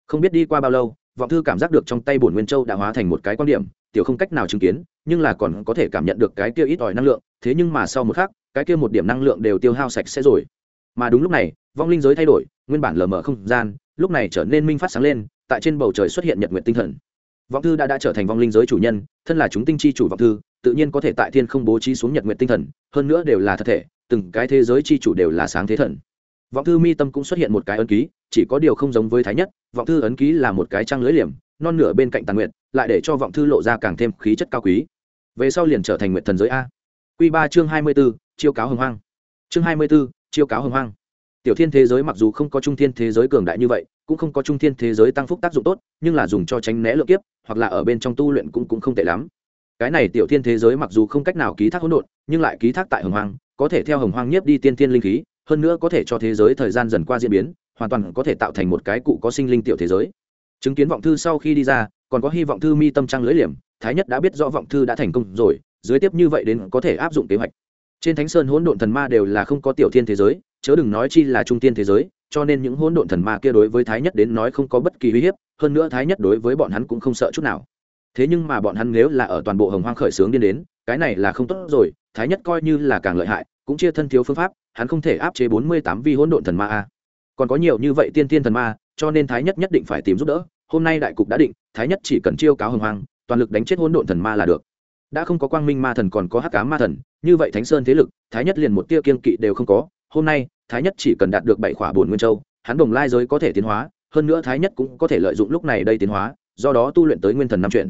Không biết đi qua bao lâu, vọng thư cảm giác được trong tay bổn nguyên châu đã hóa thành một cái quan điểm, tiểu không cách nào chứng kiến, nhưng là còn có thể cảm nhận được cái kia ít ỏi năng lượng, thế nhưng mà sau một khắc, cái kia một điểm năng lượng đều tiêu hao sạch sẽ rồi mà đúng lúc này, vong linh giới thay đổi, nguyên bản lờ mờ không gian, lúc này trở nên minh phát sáng lên, tại trên bầu trời xuất hiện nhật nguyện tinh thần. Vọng thư đã đã trở thành vong linh giới chủ nhân, thân là chúng tinh chi chủ vọng thư, tự nhiên có thể tại thiên không bố trí xuống nhật nguyện tinh thần, hơn nữa đều là thật thể, từng cái thế giới chi chủ đều là sáng thế thần. Vọng thư mi tâm cũng xuất hiện một cái ấn ký, chỉ có điều không giống với thái nhất, vọng thư ấn ký là một cái trăng lưới liềm, non nửa bên cạnh tàn nguyện lại để cho vọng thư lộ ra càng thêm khí chất cao quý. Về sau liền trở thành nguyện thần giới a. Q ba chương hai mươi b ố chiêu cáo hồng hoang. Chương hai mươi b ố chiêu cáo hồng hoang. Tiểu thiên thế giới mặc dù không có trung thiên thế giới cường đại như vậy cũng không có trung thiên thế giới tăng phúc tác dụng tốt nhưng là dùng cho tránh né lượng kiếp hoặc là ở bên trong tu luyện cũng, cũng không tệ lắm. Cái này tiểu thiên thế giới mặc dù không cách nào ký thác hỗn độn nhưng lại ký thác tại hồng hoang có thể theo hồng hoang nhiếp đi tiên thiên linh khí hơn nữa có thể cho thế giới thời gian dần qua diễn biến hoàn toàn có thể tạo thành một cái cụ có sinh linh tiểu thế giới. Chứng kiến vọng thư sau khi đi ra còn có hy vọng thư mi tâm trang lưới liềm thái nhất đã biết rõ vọng thư đã thành công rồi dưới tiếp như vậy đến có thể áp dụng kế hoạch trên thánh sơn hỗn độn thần ma đều là không có tiểu thiên thế giới, chớ đừng nói chi là trung tiên thế giới, cho nên những hỗn độn thần ma kia đối với thái nhất đến nói không có bất kỳ uy hiếp, hơn nữa thái nhất đối với bọn hắn cũng không sợ chút nào. Thế nhưng mà bọn hắn nếu là ở toàn bộ hồng hoang khởi xướng điên đến, cái này là không tốt rồi, thái nhất coi như là càng lợi hại, cũng chia thân thiếu phương pháp, hắn không thể áp chế bốn mươi tám vi hỗn độn thần ma a. Còn có nhiều như vậy tiên tiên thần ma, cho nên thái nhất nhất định phải tìm giúp đỡ, hôm nay đại cục đã định, thái nhất chỉ cần chiêu cáo hồng hoang, toàn lực đánh chết hỗn độn thần ma là được đã không có quang minh ma thần còn có hắc cá ma thần, như vậy thánh sơn thế lực, thái nhất liền một tia kiên kỵ đều không có. Hôm nay, thái nhất chỉ cần đạt được bảy khỏa bổn nguyên châu, hắn đồng lai giới có thể tiến hóa, hơn nữa thái nhất cũng có thể lợi dụng lúc này đây tiến hóa, do đó tu luyện tới nguyên thần năm chuyển.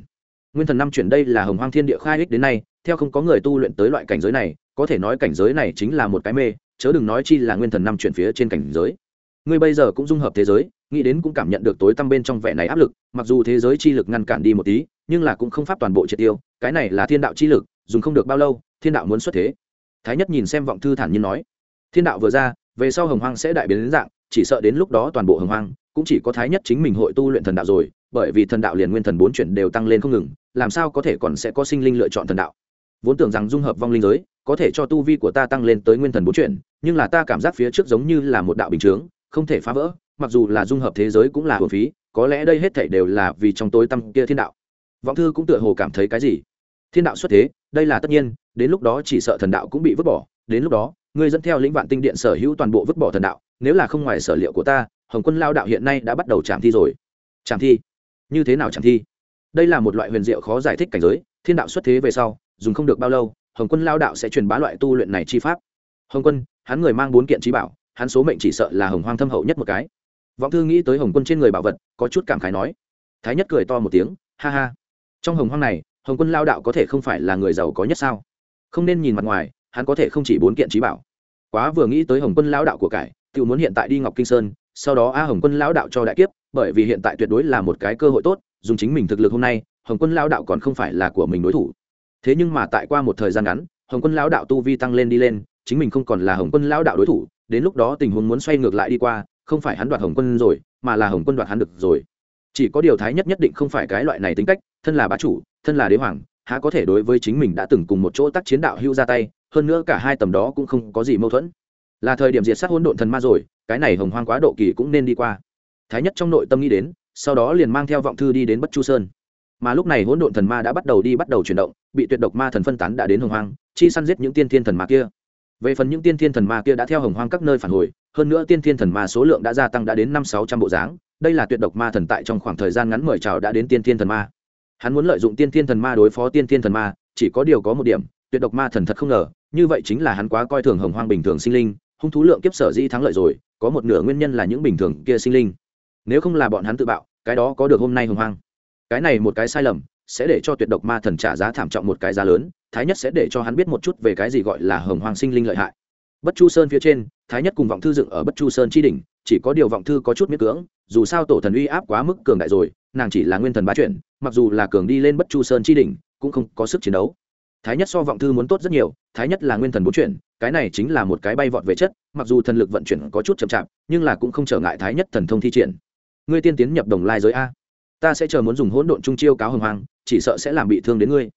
Nguyên thần năm chuyển đây là hồng hoang thiên địa khai ích đến nay, theo không có người tu luyện tới loại cảnh giới này, có thể nói cảnh giới này chính là một cái mê, chớ đừng nói chi là nguyên thần năm chuyển phía trên cảnh giới. Ngươi bây giờ cũng dung hợp thế giới nghĩ đến cũng cảm nhận được tối tăm bên trong vẻ này áp lực, mặc dù thế giới chi lực ngăn cản đi một tí, nhưng là cũng không pháp toàn bộ triệt tiêu, cái này là thiên đạo chi lực, dùng không được bao lâu, thiên đạo muốn xuất thế. Thái nhất nhìn xem vọng thư thản nhiên nói, thiên đạo vừa ra, về sau hồng hoang sẽ đại biến đến dạng, chỉ sợ đến lúc đó toàn bộ hồng hoang cũng chỉ có thái nhất chính mình hội tu luyện thần đạo rồi, bởi vì thần đạo liền nguyên thần bốn chuyển đều tăng lên không ngừng, làm sao có thể còn sẽ có sinh linh lựa chọn thần đạo? Vốn tưởng rằng dung hợp vong linh giới, có thể cho tu vi của ta tăng lên tới nguyên thần bốn chuyển, nhưng là ta cảm giác phía trước giống như là một đạo bình chướng, không thể phá vỡ mặc dù là dung hợp thế giới cũng là hồn phí, có lẽ đây hết thảy đều là vì trong tối tăm kia thiên đạo. Vọng thư cũng tựa hồ cảm thấy cái gì? Thiên đạo xuất thế, đây là tất nhiên, đến lúc đó chỉ sợ thần đạo cũng bị vứt bỏ, đến lúc đó, ngươi dẫn theo lĩnh vạn tinh điện sở hữu toàn bộ vứt bỏ thần đạo, nếu là không ngoài sở liệu của ta, hồng quân lao đạo hiện nay đã bắt đầu trảm thi rồi. Trảm thi? Như thế nào trảm thi? Đây là một loại huyền diệu khó giải thích cảnh giới, thiên đạo xuất thế về sau, dùng không được bao lâu, hồng quân lao đạo sẽ truyền bá loại tu luyện này chi pháp. Hồng quân, hắn người mang bốn kiện trí bảo, hắn số mệnh chỉ sợ là hồng hoang thâm hậu nhất một cái vọng thư nghĩ tới hồng quân trên người bảo vật, có chút cảm khái nói. Thái nhất cười to một tiếng, ha ha. Trong hồng hoang này, hồng quân lao đạo có thể không phải là người giàu có nhất sao? Không nên nhìn mặt ngoài, hắn có thể không chỉ bốn kiện trí bảo. Quá vừa nghĩ tới hồng quân lao đạo của cải tự muốn hiện tại đi ngọc kinh sơn, sau đó a hồng quân lao đạo cho đại kiếp, bởi vì hiện tại tuyệt đối là một cái cơ hội tốt, dùng chính mình thực lực hôm nay, hồng quân lao đạo còn không phải là của mình đối thủ. Thế nhưng mà tại qua một thời gian ngắn, hồng quân lao đạo tu vi tăng lên đi lên, chính mình không còn là hồng quân lao đạo đối thủ, đến lúc đó tình huống muốn xoay ngược lại đi qua không phải hắn đoạt hồng quân rồi, mà là hồng quân đoạt hắn được rồi. Chỉ có điều thái nhất nhất định không phải cái loại này tính cách, thân là bá chủ, thân là đế hoàng, há có thể đối với chính mình đã từng cùng một chỗ tác chiến đạo hưu ra tay, hơn nữa cả hai tầm đó cũng không có gì mâu thuẫn. Là thời điểm diệt sát hôn độn thần ma rồi, cái này hồng hoang quá độ kỳ cũng nên đi qua. Thái nhất trong nội tâm nghĩ đến, sau đó liền mang theo vọng thư đi đến bất chu sơn. Mà lúc này hỗn độn thần ma đã bắt đầu đi bắt đầu chuyển động, bị tuyệt độc ma thần phân tán đã đến hồng hoang, chi săn giết những tiên thiên thần ma kia về phần những tiên thiên thần ma kia đã theo hồng hoang các nơi phản hồi, hơn nữa tiên thiên thần ma số lượng đã gia tăng đã đến năm sáu trăm bộ dáng, đây là tuyệt độc ma thần tại trong khoảng thời gian ngắn mời chào đã đến tiên thiên thần ma. Hắn muốn lợi dụng tiên thiên thần ma đối phó tiên thiên thần ma, chỉ có điều có một điểm, tuyệt độc ma thần thật không ngờ, như vậy chính là hắn quá coi thường hồng hoang bình thường sinh linh, hung thú lượng kiếp sở di thắng lợi rồi, có một nửa nguyên nhân là những bình thường kia sinh linh. Nếu không là bọn hắn tự bạo, cái đó có được hôm nay hồng hoang. Cái này một cái sai lầm sẽ để cho tuyệt độc ma thần trả giá thảm trọng một cái giá lớn, thái nhất sẽ để cho hắn biết một chút về cái gì gọi là hồng hoàng sinh linh lợi hại. Bất chu sơn phía trên, thái nhất cùng vọng thư dựng ở bất chu sơn chi đỉnh, chỉ có điều vọng thư có chút miễn cưỡng, dù sao tổ thần uy áp quá mức cường đại rồi, nàng chỉ là nguyên thần bá chuyển, mặc dù là cường đi lên bất chu sơn chi đỉnh, cũng không có sức chiến đấu. Thái nhất so vọng thư muốn tốt rất nhiều, thái nhất là nguyên thần bốn chuyển, cái này chính là một cái bay vọt về chất, mặc dù thần lực vận chuyển có chút chậm chạp, nhưng là cũng không trở ngại thái nhất thần thông thi triển. Ngươi tiên tiến nhập đồng lai giới a. Ta sẽ chờ muốn dùng hỗn độn trung chiêu cáo hồng hoàng chỉ sợ sẽ làm bị thương đến ngươi.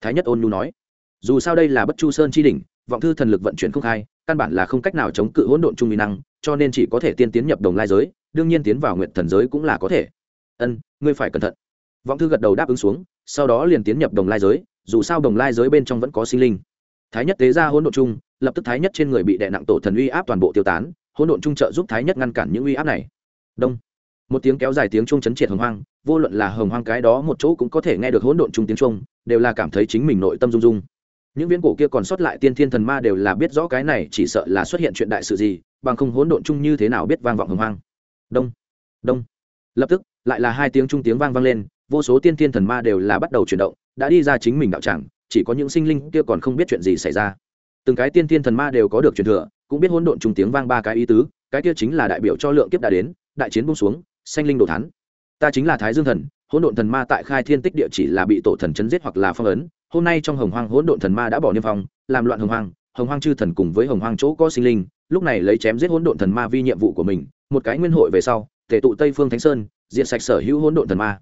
Thái nhất ôn nhu nói. Dù sao đây là bất chu sơn chi đỉnh, vọng thư thần lực vận chuyển không khai, căn bản là không cách nào chống cự hỗn độn trung mỹ năng, cho nên chỉ có thể tiên tiến nhập đồng lai giới, đương nhiên tiến vào nguyện thần giới cũng là có thể. Ân, ngươi phải cẩn thận. Vọng thư gật đầu đáp ứng xuống, sau đó liền tiến nhập đồng lai giới, dù sao đồng lai giới bên trong vẫn có sinh linh. Thái nhất tế ra hỗn độn chung lập tức thái nhất trên người bị đè nặng tổ thần uy áp toàn bộ tiêu tán, hỗn độn chung trợ giúp thái nhất ngăn cản những uy áp này. Đông một tiếng kéo dài tiếng chuông chấn triệt hồng hoang, vô luận là hồng hoang cái đó một chỗ cũng có thể nghe được hỗn độn chung tiếng chuông, đều là cảm thấy chính mình nội tâm rung rung. Những viễn cổ kia còn sót lại tiên thiên thần ma đều là biết rõ cái này, chỉ sợ là xuất hiện chuyện đại sự gì, bằng không hỗn độn chung như thế nào biết vang vọng hồng hoang. Đông đông. Lập tức, lại là hai tiếng trung tiếng vang vang lên, vô số tiên thiên thần ma đều là bắt đầu chuyển động, đã đi ra chính mình đạo tràng, chỉ có những sinh linh kia còn không biết chuyện gì xảy ra. Từng cái tiên thiên thần ma đều có được truyền thừa, cũng biết hỗn độn trung tiếng vang ba cái ý tứ, cái kia chính là đại biểu cho lượng kiếp đã đến, đại chiến bung xuống xanh linh đồ thán. Ta chính là thái dương thần, hỗn độn thần ma tại khai thiên tích địa chỉ là bị tổ thần chấn giết hoặc là phong ấn. Hôm nay trong hồng hoang hỗn độn thần ma đã bỏ niêm phong, làm loạn hồng hoang. Hồng hoang chư thần cùng với hồng hoang chỗ có sinh linh, lúc này lấy chém giết hỗn độn thần ma vi nhiệm vụ của mình. Một cái nguyên hội về sau tể tụ tây phương thánh sơn diện sạch sở hữu hỗn độn thần ma.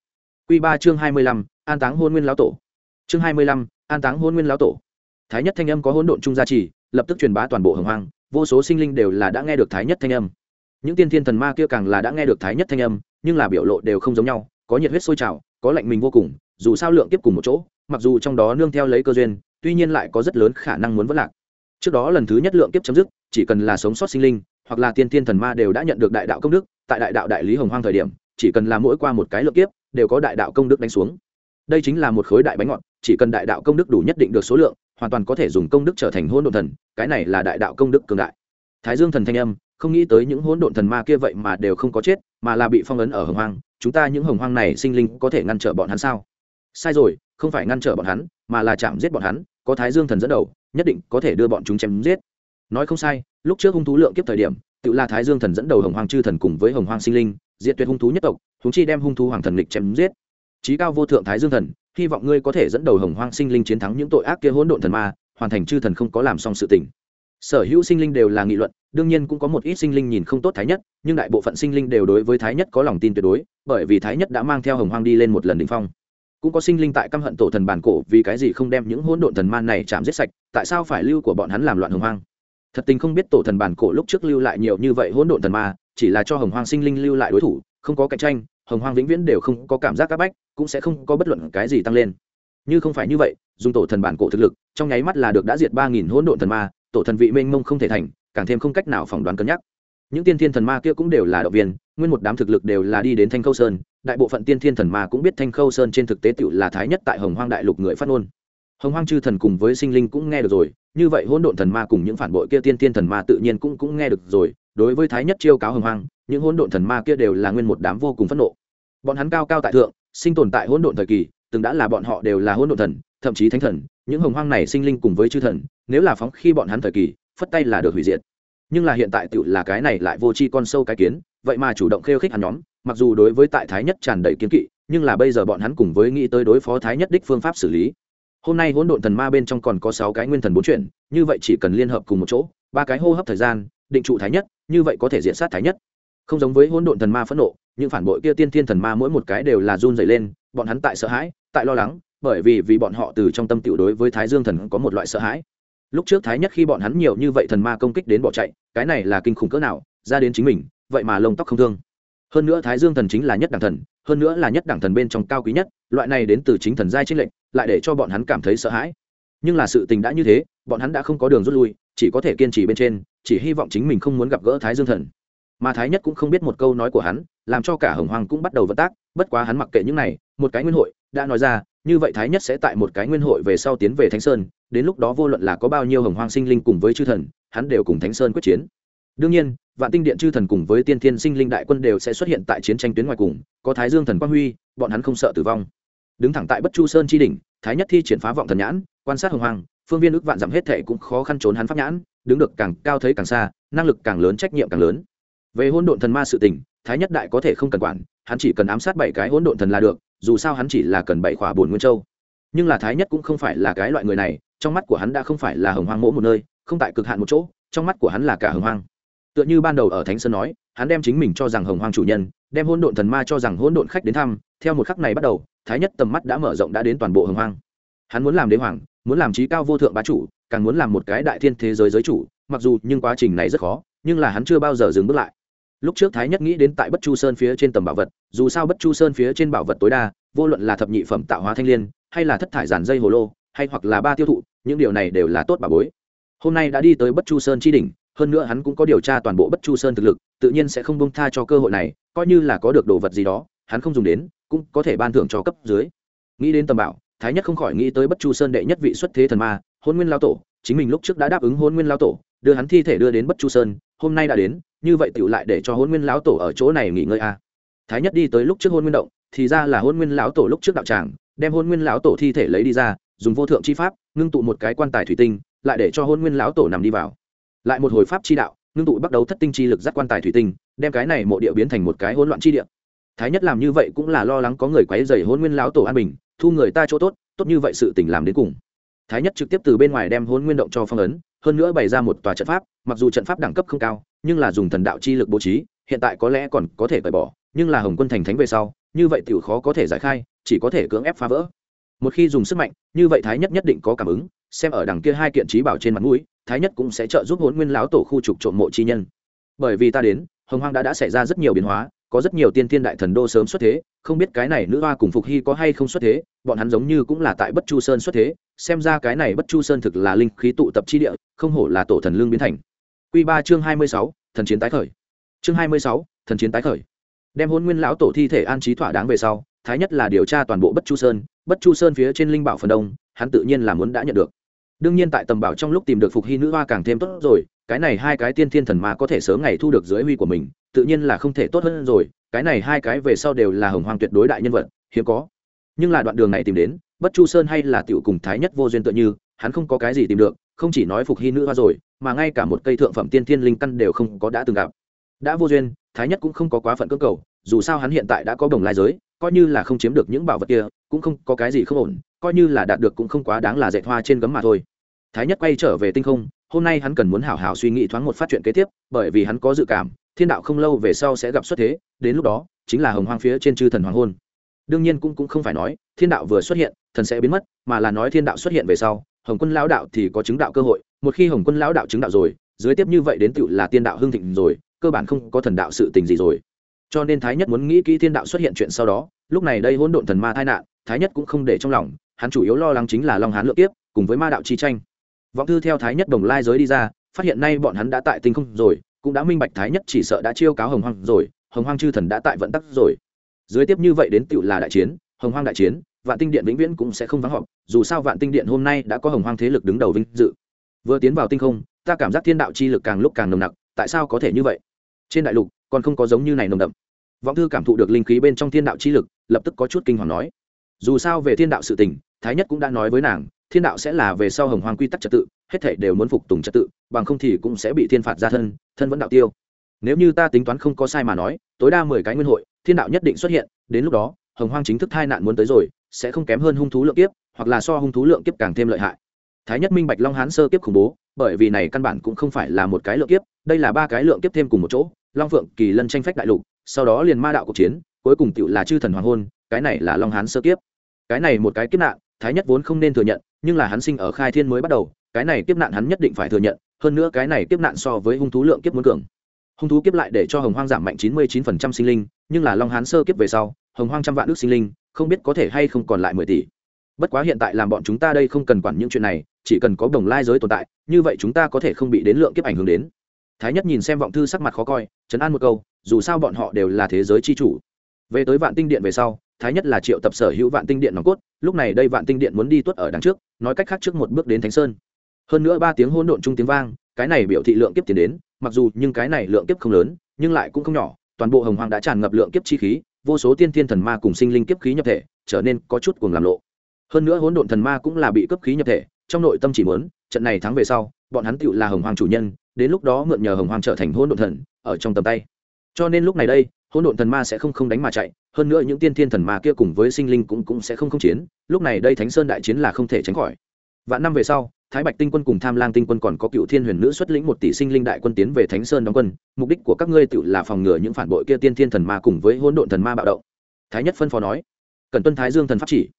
Q ba chương hai mươi lăm, an táng hôn nguyên lão tổ. Chương hai mươi lăm, an táng hôn nguyên lão tổ. Thái nhất thanh âm có hỗn độn trung gia trì, lập tức truyền bá toàn bộ hồng hoang, vô số sinh linh đều là đã nghe được thái nhất thanh âm những tiên thiên thần ma kia càng là đã nghe được thái nhất thanh âm, nhưng là biểu lộ đều không giống nhau, có nhiệt huyết sôi trào, có lạnh mình vô cùng, dù sao lượng tiếp cùng một chỗ, mặc dù trong đó nương theo lấy cơ duyên, tuy nhiên lại có rất lớn khả năng muốn vất lạc. Trước đó lần thứ nhất lượng tiếp chấm dứt, chỉ cần là sống sót sinh linh, hoặc là tiên thiên thần ma đều đã nhận được đại đạo công đức, tại đại đạo đại lý hồng hoang thời điểm, chỉ cần là mỗi qua một cái lượng kiếp, đều có đại đạo công đức đánh xuống. Đây chính là một khối đại bánh ngọt, chỉ cần đại đạo công đức đủ nhất định được số lượng, hoàn toàn có thể dùng công đức trở thành hỗn độn thần, cái này là đại đạo công đức cường đại. Thái dương thần thanh âm không nghĩ tới những hỗn độn thần ma kia vậy mà đều không có chết, mà là bị phong ấn ở hồng hoang. Chúng ta những hồng hoang này sinh linh có thể ngăn trở bọn hắn sao? Sai rồi, không phải ngăn trở bọn hắn, mà là chạm giết bọn hắn, có thái dương thần dẫn đầu, nhất định có thể đưa bọn chúng chém giết. Nói không sai, lúc trước hung thú lượng kiếp thời điểm, tự là thái dương thần dẫn đầu hồng hoang chư thần cùng với hồng hoang sinh linh, diệt tuyệt hung thú nhất tộc chúng chi đem hung thú hoàng thần lịch chém giết. Trí cao vô thượng thái dương thần, hy vọng ngươi có thể dẫn đầu hồng hoang sinh linh chiến thắng những tội ác kia hỗn độn thần ma, hoàn thành chư thần không có làm xong sự tình sở hữu sinh linh đều là nghị luận, đương nhiên cũng có một ít sinh linh nhìn không tốt thái nhất, nhưng đại bộ phận sinh linh đều đối với thái nhất có lòng tin tuyệt đối, bởi vì thái nhất đã mang theo hồng hoang đi lên một lần đ ỉ n h phong. Cũng có sinh linh tại căm hận tổ thần bản cổ vì cái gì không đem những hỗn độn thần man này chạm giết sạch, tại sao phải lưu của bọn hắn làm loạn hồng hoang? Thật tình không biết tổ thần bản cổ lúc trước lưu lại nhiều như vậy hỗn độn thần ma, chỉ là cho hồng hoang sinh linh lưu lại đối thủ, không có cạnh tranh, hồng hoang vĩnh viễn đều không có cảm giác áp bách, cũng sẽ không có bất luận cái gì tăng lên. Như không phải như vậy, dùng tổ thần bản cổ thực lực, trong nháy mắt là được đã diệt ba nghìn hỗn độn thần ma tổ thần vị mênh mông không thể thành, càng thêm không cách nào phỏng đoán cân nhắc. Những tiên thiên thần ma kia cũng đều là động viên, nguyên một đám thực lực đều là đi đến thanh khâu sơn, đại bộ phận tiên thiên thần ma cũng biết thanh khâu sơn trên thực tế tựu là thái nhất tại hồng hoang đại lục người phát ngôn. Hồng hoang chư thần cùng với sinh linh cũng nghe được rồi, như vậy hỗn độn thần ma cùng những phản bội kia tiên thiên thần ma tự nhiên cũng cũng nghe được rồi, đối với thái nhất chiêu cáo hồng hoang, những hỗn độn thần ma kia đều là nguyên một đám vô cùng phẫn nộ. Bọn hắn cao cao tại thượng, sinh tồn tại hỗn độn thời kỳ, từng đã là bọn họ đều là hỗn độn thần, thậm chí thánh thần những hồng hoang này sinh linh cùng với chư thần, nếu là phóng khi bọn hắn thời kỳ, phất tay là được hủy diệt. Nhưng là hiện tại tựu là cái này lại vô tri con sâu cái kiến, vậy mà chủ động khêu khích hắn nhóm, mặc dù đối với tại thái nhất tràn đầy kiến kỵ, nhưng là bây giờ bọn hắn cùng với nghĩ tới đối phó thái nhất đích phương pháp xử lý. Hôm nay hỗn độn thần ma bên trong còn có sáu cái nguyên thần bốn chuyển, như vậy chỉ cần liên hợp cùng một chỗ, ba cái hô hấp thời gian, định trụ thái nhất, như vậy có thể diện sát thái nhất. Không giống với hỗn độn thần ma phẫn nộ, những phản bội kia tiên thiên thần ma mỗi một cái đều là run dày lên, bọn hắn tại sợ hãi, tại lo lắng bởi vì vì bọn họ từ trong tâm tiểu đối với thái dương thần có một loại sợ hãi. Lúc trước thái nhất khi bọn hắn nhiều như vậy thần ma công kích đến bỏ chạy, cái này là kinh khủng cỡ nào, ra đến chính mình, vậy mà lông tóc không thương. Hơn nữa thái dương thần chính là nhất đẳng thần, hơn nữa là nhất đẳng thần bên trong cao quý nhất, loại này đến từ chính thần giai trích lệnh, lại để cho bọn hắn cảm thấy sợ hãi. Nhưng là sự tình đã như thế, bọn hắn đã không có đường rút lui, chỉ có thể kiên trì bên trên, chỉ hy vọng chính mình không muốn gặp gỡ thái dương thần. Mà thái nhất cũng không biết một câu nói của hắn, làm cho cả hồng hoàng cũng bắt đầu vận tác bất quá hắn mặc kệ những này, một cái nguyên hội, đã nói ra, như vậy thái nhất sẽ tại một cái nguyên hội về sau tiến về thánh sơn, đến lúc đó vô luận là có bao nhiêu hồng hoang sinh linh cùng với chư thần, hắn đều cùng thánh sơn quyết chiến. Đương nhiên, vạn tinh điện chư thần cùng với tiên thiên sinh linh đại quân đều sẽ xuất hiện tại chiến tranh tuyến ngoài cùng, có thái dương thần quang huy, bọn hắn không sợ tử vong. Đứng thẳng tại bất chu sơn chi đỉnh, thái nhất thi triển phá vọng thần nhãn, quan sát hồng hoàng phương viên ước vạn dặm hết thệ cũng khó khăn trốn hắn pháp nhãn, đứng được càng cao thấy càng xa, năng lực càng lớn, trách nhiệm càng lớn. Về hôn độn thần ma sự tình, thái nhất đại có thể không cần quản hắn chỉ cần ám sát bảy cái hỗn độn thần là được, dù sao hắn chỉ là cần bảy khỏa bổn nguyên châu. Nhưng là thái nhất cũng không phải là cái loại người này, trong mắt của hắn đã không phải là hồng hoang mỗ một nơi, không tại cực hạn một chỗ, trong mắt của hắn là cả hồng hoang. Tựa như ban đầu ở thánh sơn nói, hắn đem chính mình cho rằng hồng hoang chủ nhân, đem hỗn độn thần ma cho rằng hỗn độn khách đến thăm, theo một khắc này bắt đầu, thái nhất tầm mắt đã mở rộng đã đến toàn bộ hồng hoang. Hắn muốn làm đế hoàng, muốn làm trí cao vô thượng bá chủ, càng muốn làm một cái đại thiên thế giới giới chủ, mặc dù nhưng quá trình này rất khó, nhưng là hắn chưa bao giờ dừng bước lại lúc trước thái nhất nghĩ đến tại bất chu sơn phía trên tầm bảo vật, dù sao bất chu sơn phía trên bảo vật tối đa, vô luận là thập nhị phẩm tạo hóa thanh l i ê n hay là thất thải giàn dây hồ lô, hay hoặc là ba tiêu thụ, những điều này đều là tốt bà bối. Hôm nay đã đi tới bất chu sơn chi đỉnh, hơn nữa hắn cũng có điều tra toàn bộ bất chu sơn thực lực, tự nhiên sẽ không bông tha cho cơ hội này, coi như là có được đồ vật gì đó, hắn không dùng đến, cũng có thể ban thưởng cho cấp dưới. Nghĩ đến tầm bảo, thái nhất không khỏi nghĩ tới bất chu sơn đệ nhất vị xuất thế thần ma, hôn nguyên lao tổ, chính mình lúc trước đã đáp ứng hôn nguyên lao tổ, đưa hắn thi thể đưa đến bất chu sơn, hôm nay đã đến như vậy tựu lại để cho hôn nguyên lão tổ ở chỗ này nghỉ ngơi a à. thái nhất đi tới lúc trước hôn nguyên động, thì ra là hôn nguyên lão tổ lúc trước đạo tràng, đem hôn nguyên lão tổ thi thể lấy đi ra, dùng vô thượng chi pháp, ngưng tụ một cái quan tài thủy tinh, lại để cho hôn nguyên lão tổ nằm đi vào. Lại một hồi pháp chi đạo, ngưng tụ bắt đầu thất tinh chi lực dắt quan tài thủy tinh, đem cái này mộ địa biến thành một cái hỗn loạn chi địa. Thái nhất làm như vậy cũng là lo lắng có người quấy dày hôn nguyên lão tổ an bình, thu người ta chỗ tốt tốt như vậy sự tình làm đến cùng. Thái nhất trực tiếp từ bên ngoài đem hôn nguyên động cho phong ấn hơn nữa bày ra một tòa trận pháp, mặc dù trận pháp đẳng cấp không cao, nhưng là dùng thần đạo chi lực bố trí, hiện tại có lẽ còn có thể cởi bỏ, nhưng là hồng quân thành thánh về sau, như vậy tiểu khó có thể giải khai, chỉ có thể cưỡng ép phá vỡ. Một khi dùng sức mạnh, như vậy thái nhất nhất định có cảm ứng, xem ở đằng kia hai kiện trí bảo trên mặt mũi, thái nhất cũng sẽ trợ giúp hôn nguyên lão tổ khu trục trộm mộ chi nhân. Bởi vì ta đến, hồng hoang đã đã xảy ra rất nhiều biến hóa có rất nhiều tiên thiên đại thần đô sớm xuất thế, không biết cái này nữ hoa cùng phục hy có hay không xuất thế, bọn hắn giống như cũng là tại bất chu sơn xuất thế, xem ra cái này bất chu sơn thực là linh khí tụ tập chi địa, không hổ là tổ thần lương biến thành. Q ba chương hai mươi sáu, thần chiến tái khởi. Chương hai mươi sáu, thần chiến tái khởi. Đem hôn nguyên lão tổ thi thể an trí thỏa đáng về sau, thái nhất là điều tra toàn bộ bất chu sơn, bất chu sơn phía trên linh bảo phần đông, hắn tự nhiên là muốn đã nhận được. Đương nhiên tại tầm bảo trong lúc tìm được phục hy nữ hoa càng thêm tốt rồi cái này hai cái tiên thiên thần ma có thể sớm ngày thu được dưới huy của mình, tự nhiên là không thể tốt hơn rồi, cái này hai cái về sau đều là hồng hoàng tuyệt đối đại nhân vật, hiếm có. Nhưng là đoạn đường này tìm đến, bất chu sơn hay là tiểu cùng thái nhất vô duyên tựa như, hắn không có cái gì tìm được, không chỉ nói phục hy nữ hoa rồi, mà ngay cả một cây thượng phẩm tiên thiên linh căn đều không có đã từng gặp. Đã vô duyên, thái nhất cũng không có quá phận cơ cầu, dù sao hắn hiện tại đã có đồng lai giới, coi như là không chiếm được những bảo vật kia, cũng không có cái gì không ổn, coi như là đạt được cũng không quá đáng là dạy hoa trên gấm mà thôi. Thái nhất quay trở về tinh không hôm nay hắn cần muốn hảo hảo suy nghĩ thoáng một phát chuyện kế tiếp, bởi vì hắn có dự cảm, thiên đạo không lâu về sau sẽ gặp xuất thế, đến lúc đó, chính là hồng hoang phía trên chư thần hoàng hôn. Đương nhiên cũng cũng không phải nói, thiên đạo vừa xuất hiện, thần sẽ biến mất, mà là nói thiên đạo xuất hiện về sau, hồng quân lão đạo thì có chứng đạo cơ hội, một khi hồng quân lão đạo chứng đạo rồi, dưới tiếp như vậy đến tựu là tiên đạo hưng thịnh rồi, cơ bản không có thần đạo sự tình gì rồi. Cho nên thái nhất muốn nghĩ kỹ thiên đạo xuất hiện chuyện sau đó, lúc này đây hỗn độn thần ma tai nạn, thái nhất cũng không để trong lòng, hắn chủ yếu lo lắng chính là long hán lượng tiếp cùng với ma đạo chi tranh vọng thư theo thái nhất đồng lai giới đi ra, phát hiện nay bọn hắn đã tại tinh không rồi, cũng đã minh bạch thái nhất chỉ sợ đã chiêu cáo hồng hoang rồi, hồng hoang chư thần đã tại vận tắc rồi. Dưới tiếp như vậy đến tựu là đại chiến, hồng hoang đại chiến, vạn tinh điện vĩnh viễn cũng sẽ không vắng họp, dù sao vạn tinh điện hôm nay đã có hồng hoang thế lực đứng đầu vinh dự. Vừa tiến vào tinh không, ta cảm giác thiên đạo chi lực càng lúc càng nồng nặc, tại sao có thể như vậy? Trên đại lục, còn không có giống như này nồng đậm. Vọng thư cảm thụ được linh khí bên trong thiên đạo chi lực, lập tức có chút kinh hoàng nói. Dù sao về thiên đạo sự tình, thái nhất cũng đã nói với nàng thiên đạo sẽ là về sau hồng hoang quy tắc trật tự, hết thể đều muốn phục tùng trật tự, bằng không thì cũng sẽ bị thiên phạt ra thân thân vẫn đạo tiêu. Nếu như ta tính toán không có sai mà nói, tối đa mười cái nguyên hội, thiên đạo nhất định xuất hiện, đến lúc đó, hồng hoang chính thức thai nạn muốn tới rồi, sẽ không kém hơn hung thú lượng kiếp, hoặc là so hung thú lượng kiếp càng thêm lợi hại. Thái nhất minh bạch long hán sơ kiếp khủng bố, bởi vì này căn bản cũng không phải là một cái lượng kiếp, đây là ba cái lượng kiếp thêm cùng một chỗ, long phượng, kỳ lân tranh phách đại lục, sau đó liền ma đạo cuộc chiến, cuối cùng tựu là chư thần hoàng hôn, cái này là long hán sơ kiếp. Cái này một cái kiếp nạn, thái nhất vốn không nên thừa nhận nhưng là hắn sinh ở khai thiên mới bắt đầu, cái này kiếp nạn hắn nhất định phải thừa nhận, hơn nữa cái này kiếp nạn so với hung thú lượng kiếp muốn cường. Hung thú kiếp lại để cho hồng hoang giảm mạnh chín mươi chín phần trăm sinh linh, nhưng là long hán sơ kiếp về sau, hồng hoang trăm vạn ước sinh linh, không biết có thể hay không còn lại mười tỷ. Bất quá hiện tại làm bọn chúng ta đây không cần quản những chuyện này, chỉ cần có đồng lai giới tồn tại, như vậy chúng ta có thể không bị đến lượng kiếp ảnh hưởng đến. Thái nhất nhìn xem vọng thư sắc mặt khó coi chấn an một câu, dù sao bọn họ đều là thế giới c h i chủ. Về tới vạn tinh điện về sau, thái nhất là triệu tập sở hữu vạn tinh điện nòng cốt, lúc này đây vạn tinh điện muốn đi tuất ở đằng trước nói cách khác trước một bước đến thánh sơn. Hơn nữa ba tiếng hôn độn chung tiếng vang, cái này biểu thị lượng kiếp tiến đến, mặc dù nhưng cái này lượng kiếp không lớn, nhưng lại cũng không nhỏ, toàn bộ hồng hoàng đã tràn ngập lượng kiếp chi khí, vô số tiên thiên thần ma cùng sinh linh kiếp khí nhập thể, trở nên có chút cuồng làm lộ. Hơn nữa hỗn độn thần ma cũng là bị cấp khí nhập thể, trong nội tâm chỉ muốn, trận này thắng về sau, bọn hắn tựu là hồng hoàng chủ nhân, đến lúc đó mượn nhờ hồng hoàng trở thành hỗn độn thần, ở trong tầm tay. Cho nên lúc này đây hỗn độn thần ma sẽ không không đánh mà chạy, hơn nữa những tiên thiên thần ma kia cùng với sinh linh cũng cũng sẽ không không chiến, lúc này đây thánh sơn đại chiến là không thể tránh khỏi. Vạn năm về sau, thái bạch tinh quân cùng tham lang tinh quân còn có cựu thiên huyền nữ xuất lĩnh một tỷ sinh linh đại quân tiến về thánh sơn đóng quân, mục đích của các ngươi tự là phòng ngừa những phản bội kia tiên thiên thần ma cùng với hỗn độn thần ma bạo động. Thái nhất phân phó nói, cần tuân thái dương thần pháp chỉ.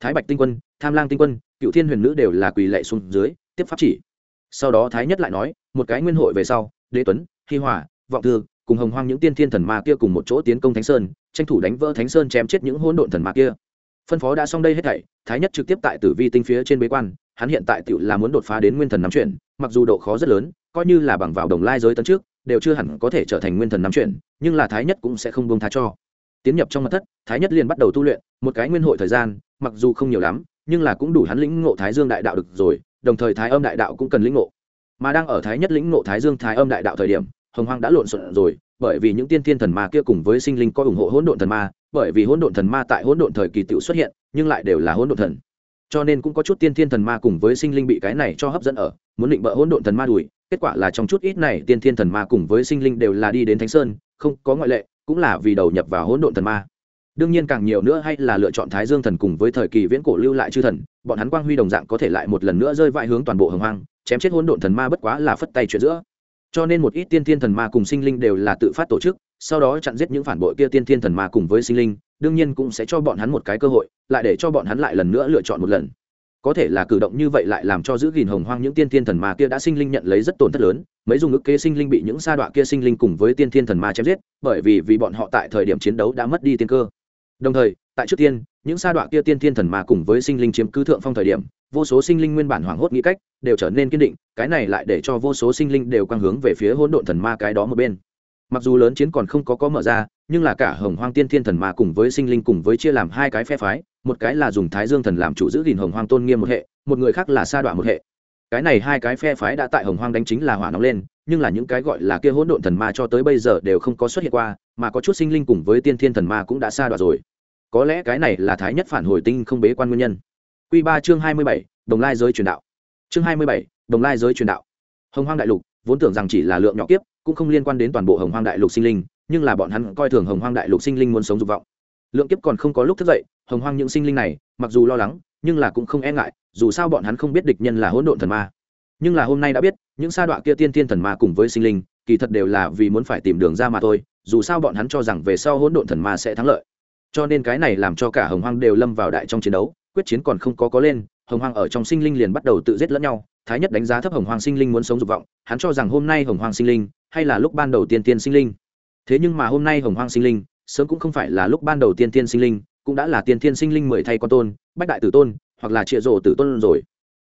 Thái bạch tinh quân, tham lang tinh quân, cựu thiên huyền nữ đều là quỳ lệ xuống dưới, tiếp pháp chỉ. Sau đó thái nhất lại nói, một cái nguyên hội về sau, đế tuấn, hi hòa, vọng thư cùng hồng hoang những tiên thiên thần ma kia cùng một chỗ tiến công thánh sơn, tranh thủ đánh vỡ thánh sơn chém chết những hỗn độn thần ma kia. Phân phó đã xong đây hết thảy, thái nhất trực tiếp tại tử vi tinh phía trên bế quan, hắn hiện tại tự là muốn đột phá đến nguyên thần nắm chuyển, mặc dù độ khó rất lớn, coi như là bằng vào đồng lai giới tấn trước, đều chưa hẳn có thể trở thành nguyên thần nắm chuyển, nhưng là thái nhất cũng sẽ không buông tha cho. Tiến nhập trong mặt thất, thái nhất liền bắt đầu tu luyện, một cái nguyên hội thời gian, mặc dù không nhiều lắm, nhưng là cũng đủ hắn lĩnh ngộ thái dương đại đạo được rồi, đồng thời thái âm đại đạo cũng cần lĩnh ngộ. Mà đang ở thái nhất lĩnh ngộ thái dương thái âm đại đạo thời điểm hồng hoang đã lộn xộn rồi, bởi vì những tiên thiên thần ma kia cùng với sinh linh có ủng hộ hỗn độn thần ma, bởi vì hỗn độn thần ma tại hỗn độn thời kỳ tự xuất hiện, nhưng lại đều là hỗn độn thần. Cho nên cũng có chút tiên thiên thần ma cùng với sinh linh bị cái này cho hấp dẫn ở, muốn định bợ hỗn độn thần ma đuổi, kết quả là trong chút ít này tiên thiên thần ma cùng với sinh linh đều là đi đến thánh sơn, không có ngoại lệ, cũng là vì đầu nhập vào hỗn độn thần ma. Đương nhiên càng nhiều nữa hay là lựa chọn thái dương thần cùng với thời kỳ viễn cổ lưu lại chư thần, bọn hắn quang huy đồng dạng có thể lại một lần nữa rơi vãi hướng toàn bộ hồng hoang, chém chết hỗn độn thần ma bất quá là phất tay chuyện giữa cho nên một ít tiên thiên thần ma cùng sinh linh đều là tự phát tổ chức, sau đó chặn giết những phản bội kia tiên thiên thần ma cùng với sinh linh, đương nhiên cũng sẽ cho bọn hắn một cái cơ hội, lại để cho bọn hắn lại lần nữa lựa chọn một lần. Có thể là cử động như vậy lại làm cho giữ gìn hồng hoang những tiên thiên thần ma kia đã sinh linh nhận lấy rất tổn thất lớn, mấy dùng ức kế sinh linh bị những sa đọa kia sinh linh cùng với tiên thiên thần ma chém giết, bởi vì vì bọn họ tại thời điểm chiến đấu đã mất đi tiên cơ. Đồng thời, tại trước tiên những sa đọa kia tiên thiên thần ma cùng với sinh linh chiếm cứ thượng phong thời điểm, vô số sinh linh nguyên bản hoảng hốt nghĩ cách, đều trở nên kiên định, cái này lại để cho vô số sinh linh đều quang hướng về phía hỗn độn thần ma cái đó một bên. Mặc dù lớn chiến còn không có có mở ra, nhưng là cả hồng hoang tiên thiên thần ma cùng với sinh linh cùng với chia làm hai cái phe phái, một cái là dùng thái dương thần làm chủ giữ gìn hồng hoang tôn nghiêm một hệ, một người khác là sa đoạn một hệ. Cái này hai cái phe phái đã tại hồng hoang đánh chính là hỏa nóng lên, nhưng là những cái gọi là kia hỗn độn thần ma cho tới bây giờ đều không có xuất hiện qua, mà có chút sinh linh cùng với tiên thiên thần ma cũng đã sa đoạn rồi có lẽ cái này là thái nhất phản hồi tinh không bế quan nguyên nhân. Q ba chương hai mươi bảy, đồng lai giới truyền đạo. Chương hai mươi bảy, đồng lai giới truyền đạo. Hồng hoang đại lục vốn tưởng rằng chỉ là lượng nhỏ kiếp, cũng không liên quan đến toàn bộ hồng hoang đại lục sinh linh, nhưng là bọn hắn coi thường hồng hoang đại lục sinh linh muốn sống dục vọng. Lượng kiếp còn không có lúc thức dậy, hồng hoang những sinh linh này, mặc dù lo lắng, nhưng là cũng không e ngại, dù sao bọn hắn không biết địch nhân là hỗn độn thần ma. Nhưng là hôm nay đã biết, những sa đọa kia tiên tiên thần ma cùng với sinh linh, kỳ thật đều là vì muốn phải tìm đường ra mà thôi, dù sao bọn hắn cho rằng về sau hỗn độn thần ma sẽ thắng lợi cho nên cái này làm cho cả hồng hoang đều lâm vào đại trong chiến đấu, quyết chiến còn không có có lên, hồng hoang ở trong sinh linh liền bắt đầu tự giết lẫn nhau. Thái nhất đánh giá thấp hồng hoang sinh linh muốn sống dục vọng, hắn cho rằng hôm nay hồng hoang sinh linh, hay là lúc ban đầu tiên tiên sinh linh. Thế nhưng mà hôm nay hồng hoang sinh linh, sớm cũng không phải là lúc ban đầu tiên tiên sinh linh, cũng đã là tiên tiên sinh linh mười thay con tôn, bách đại tử tôn, hoặc là trịa rồ tử tôn rồi.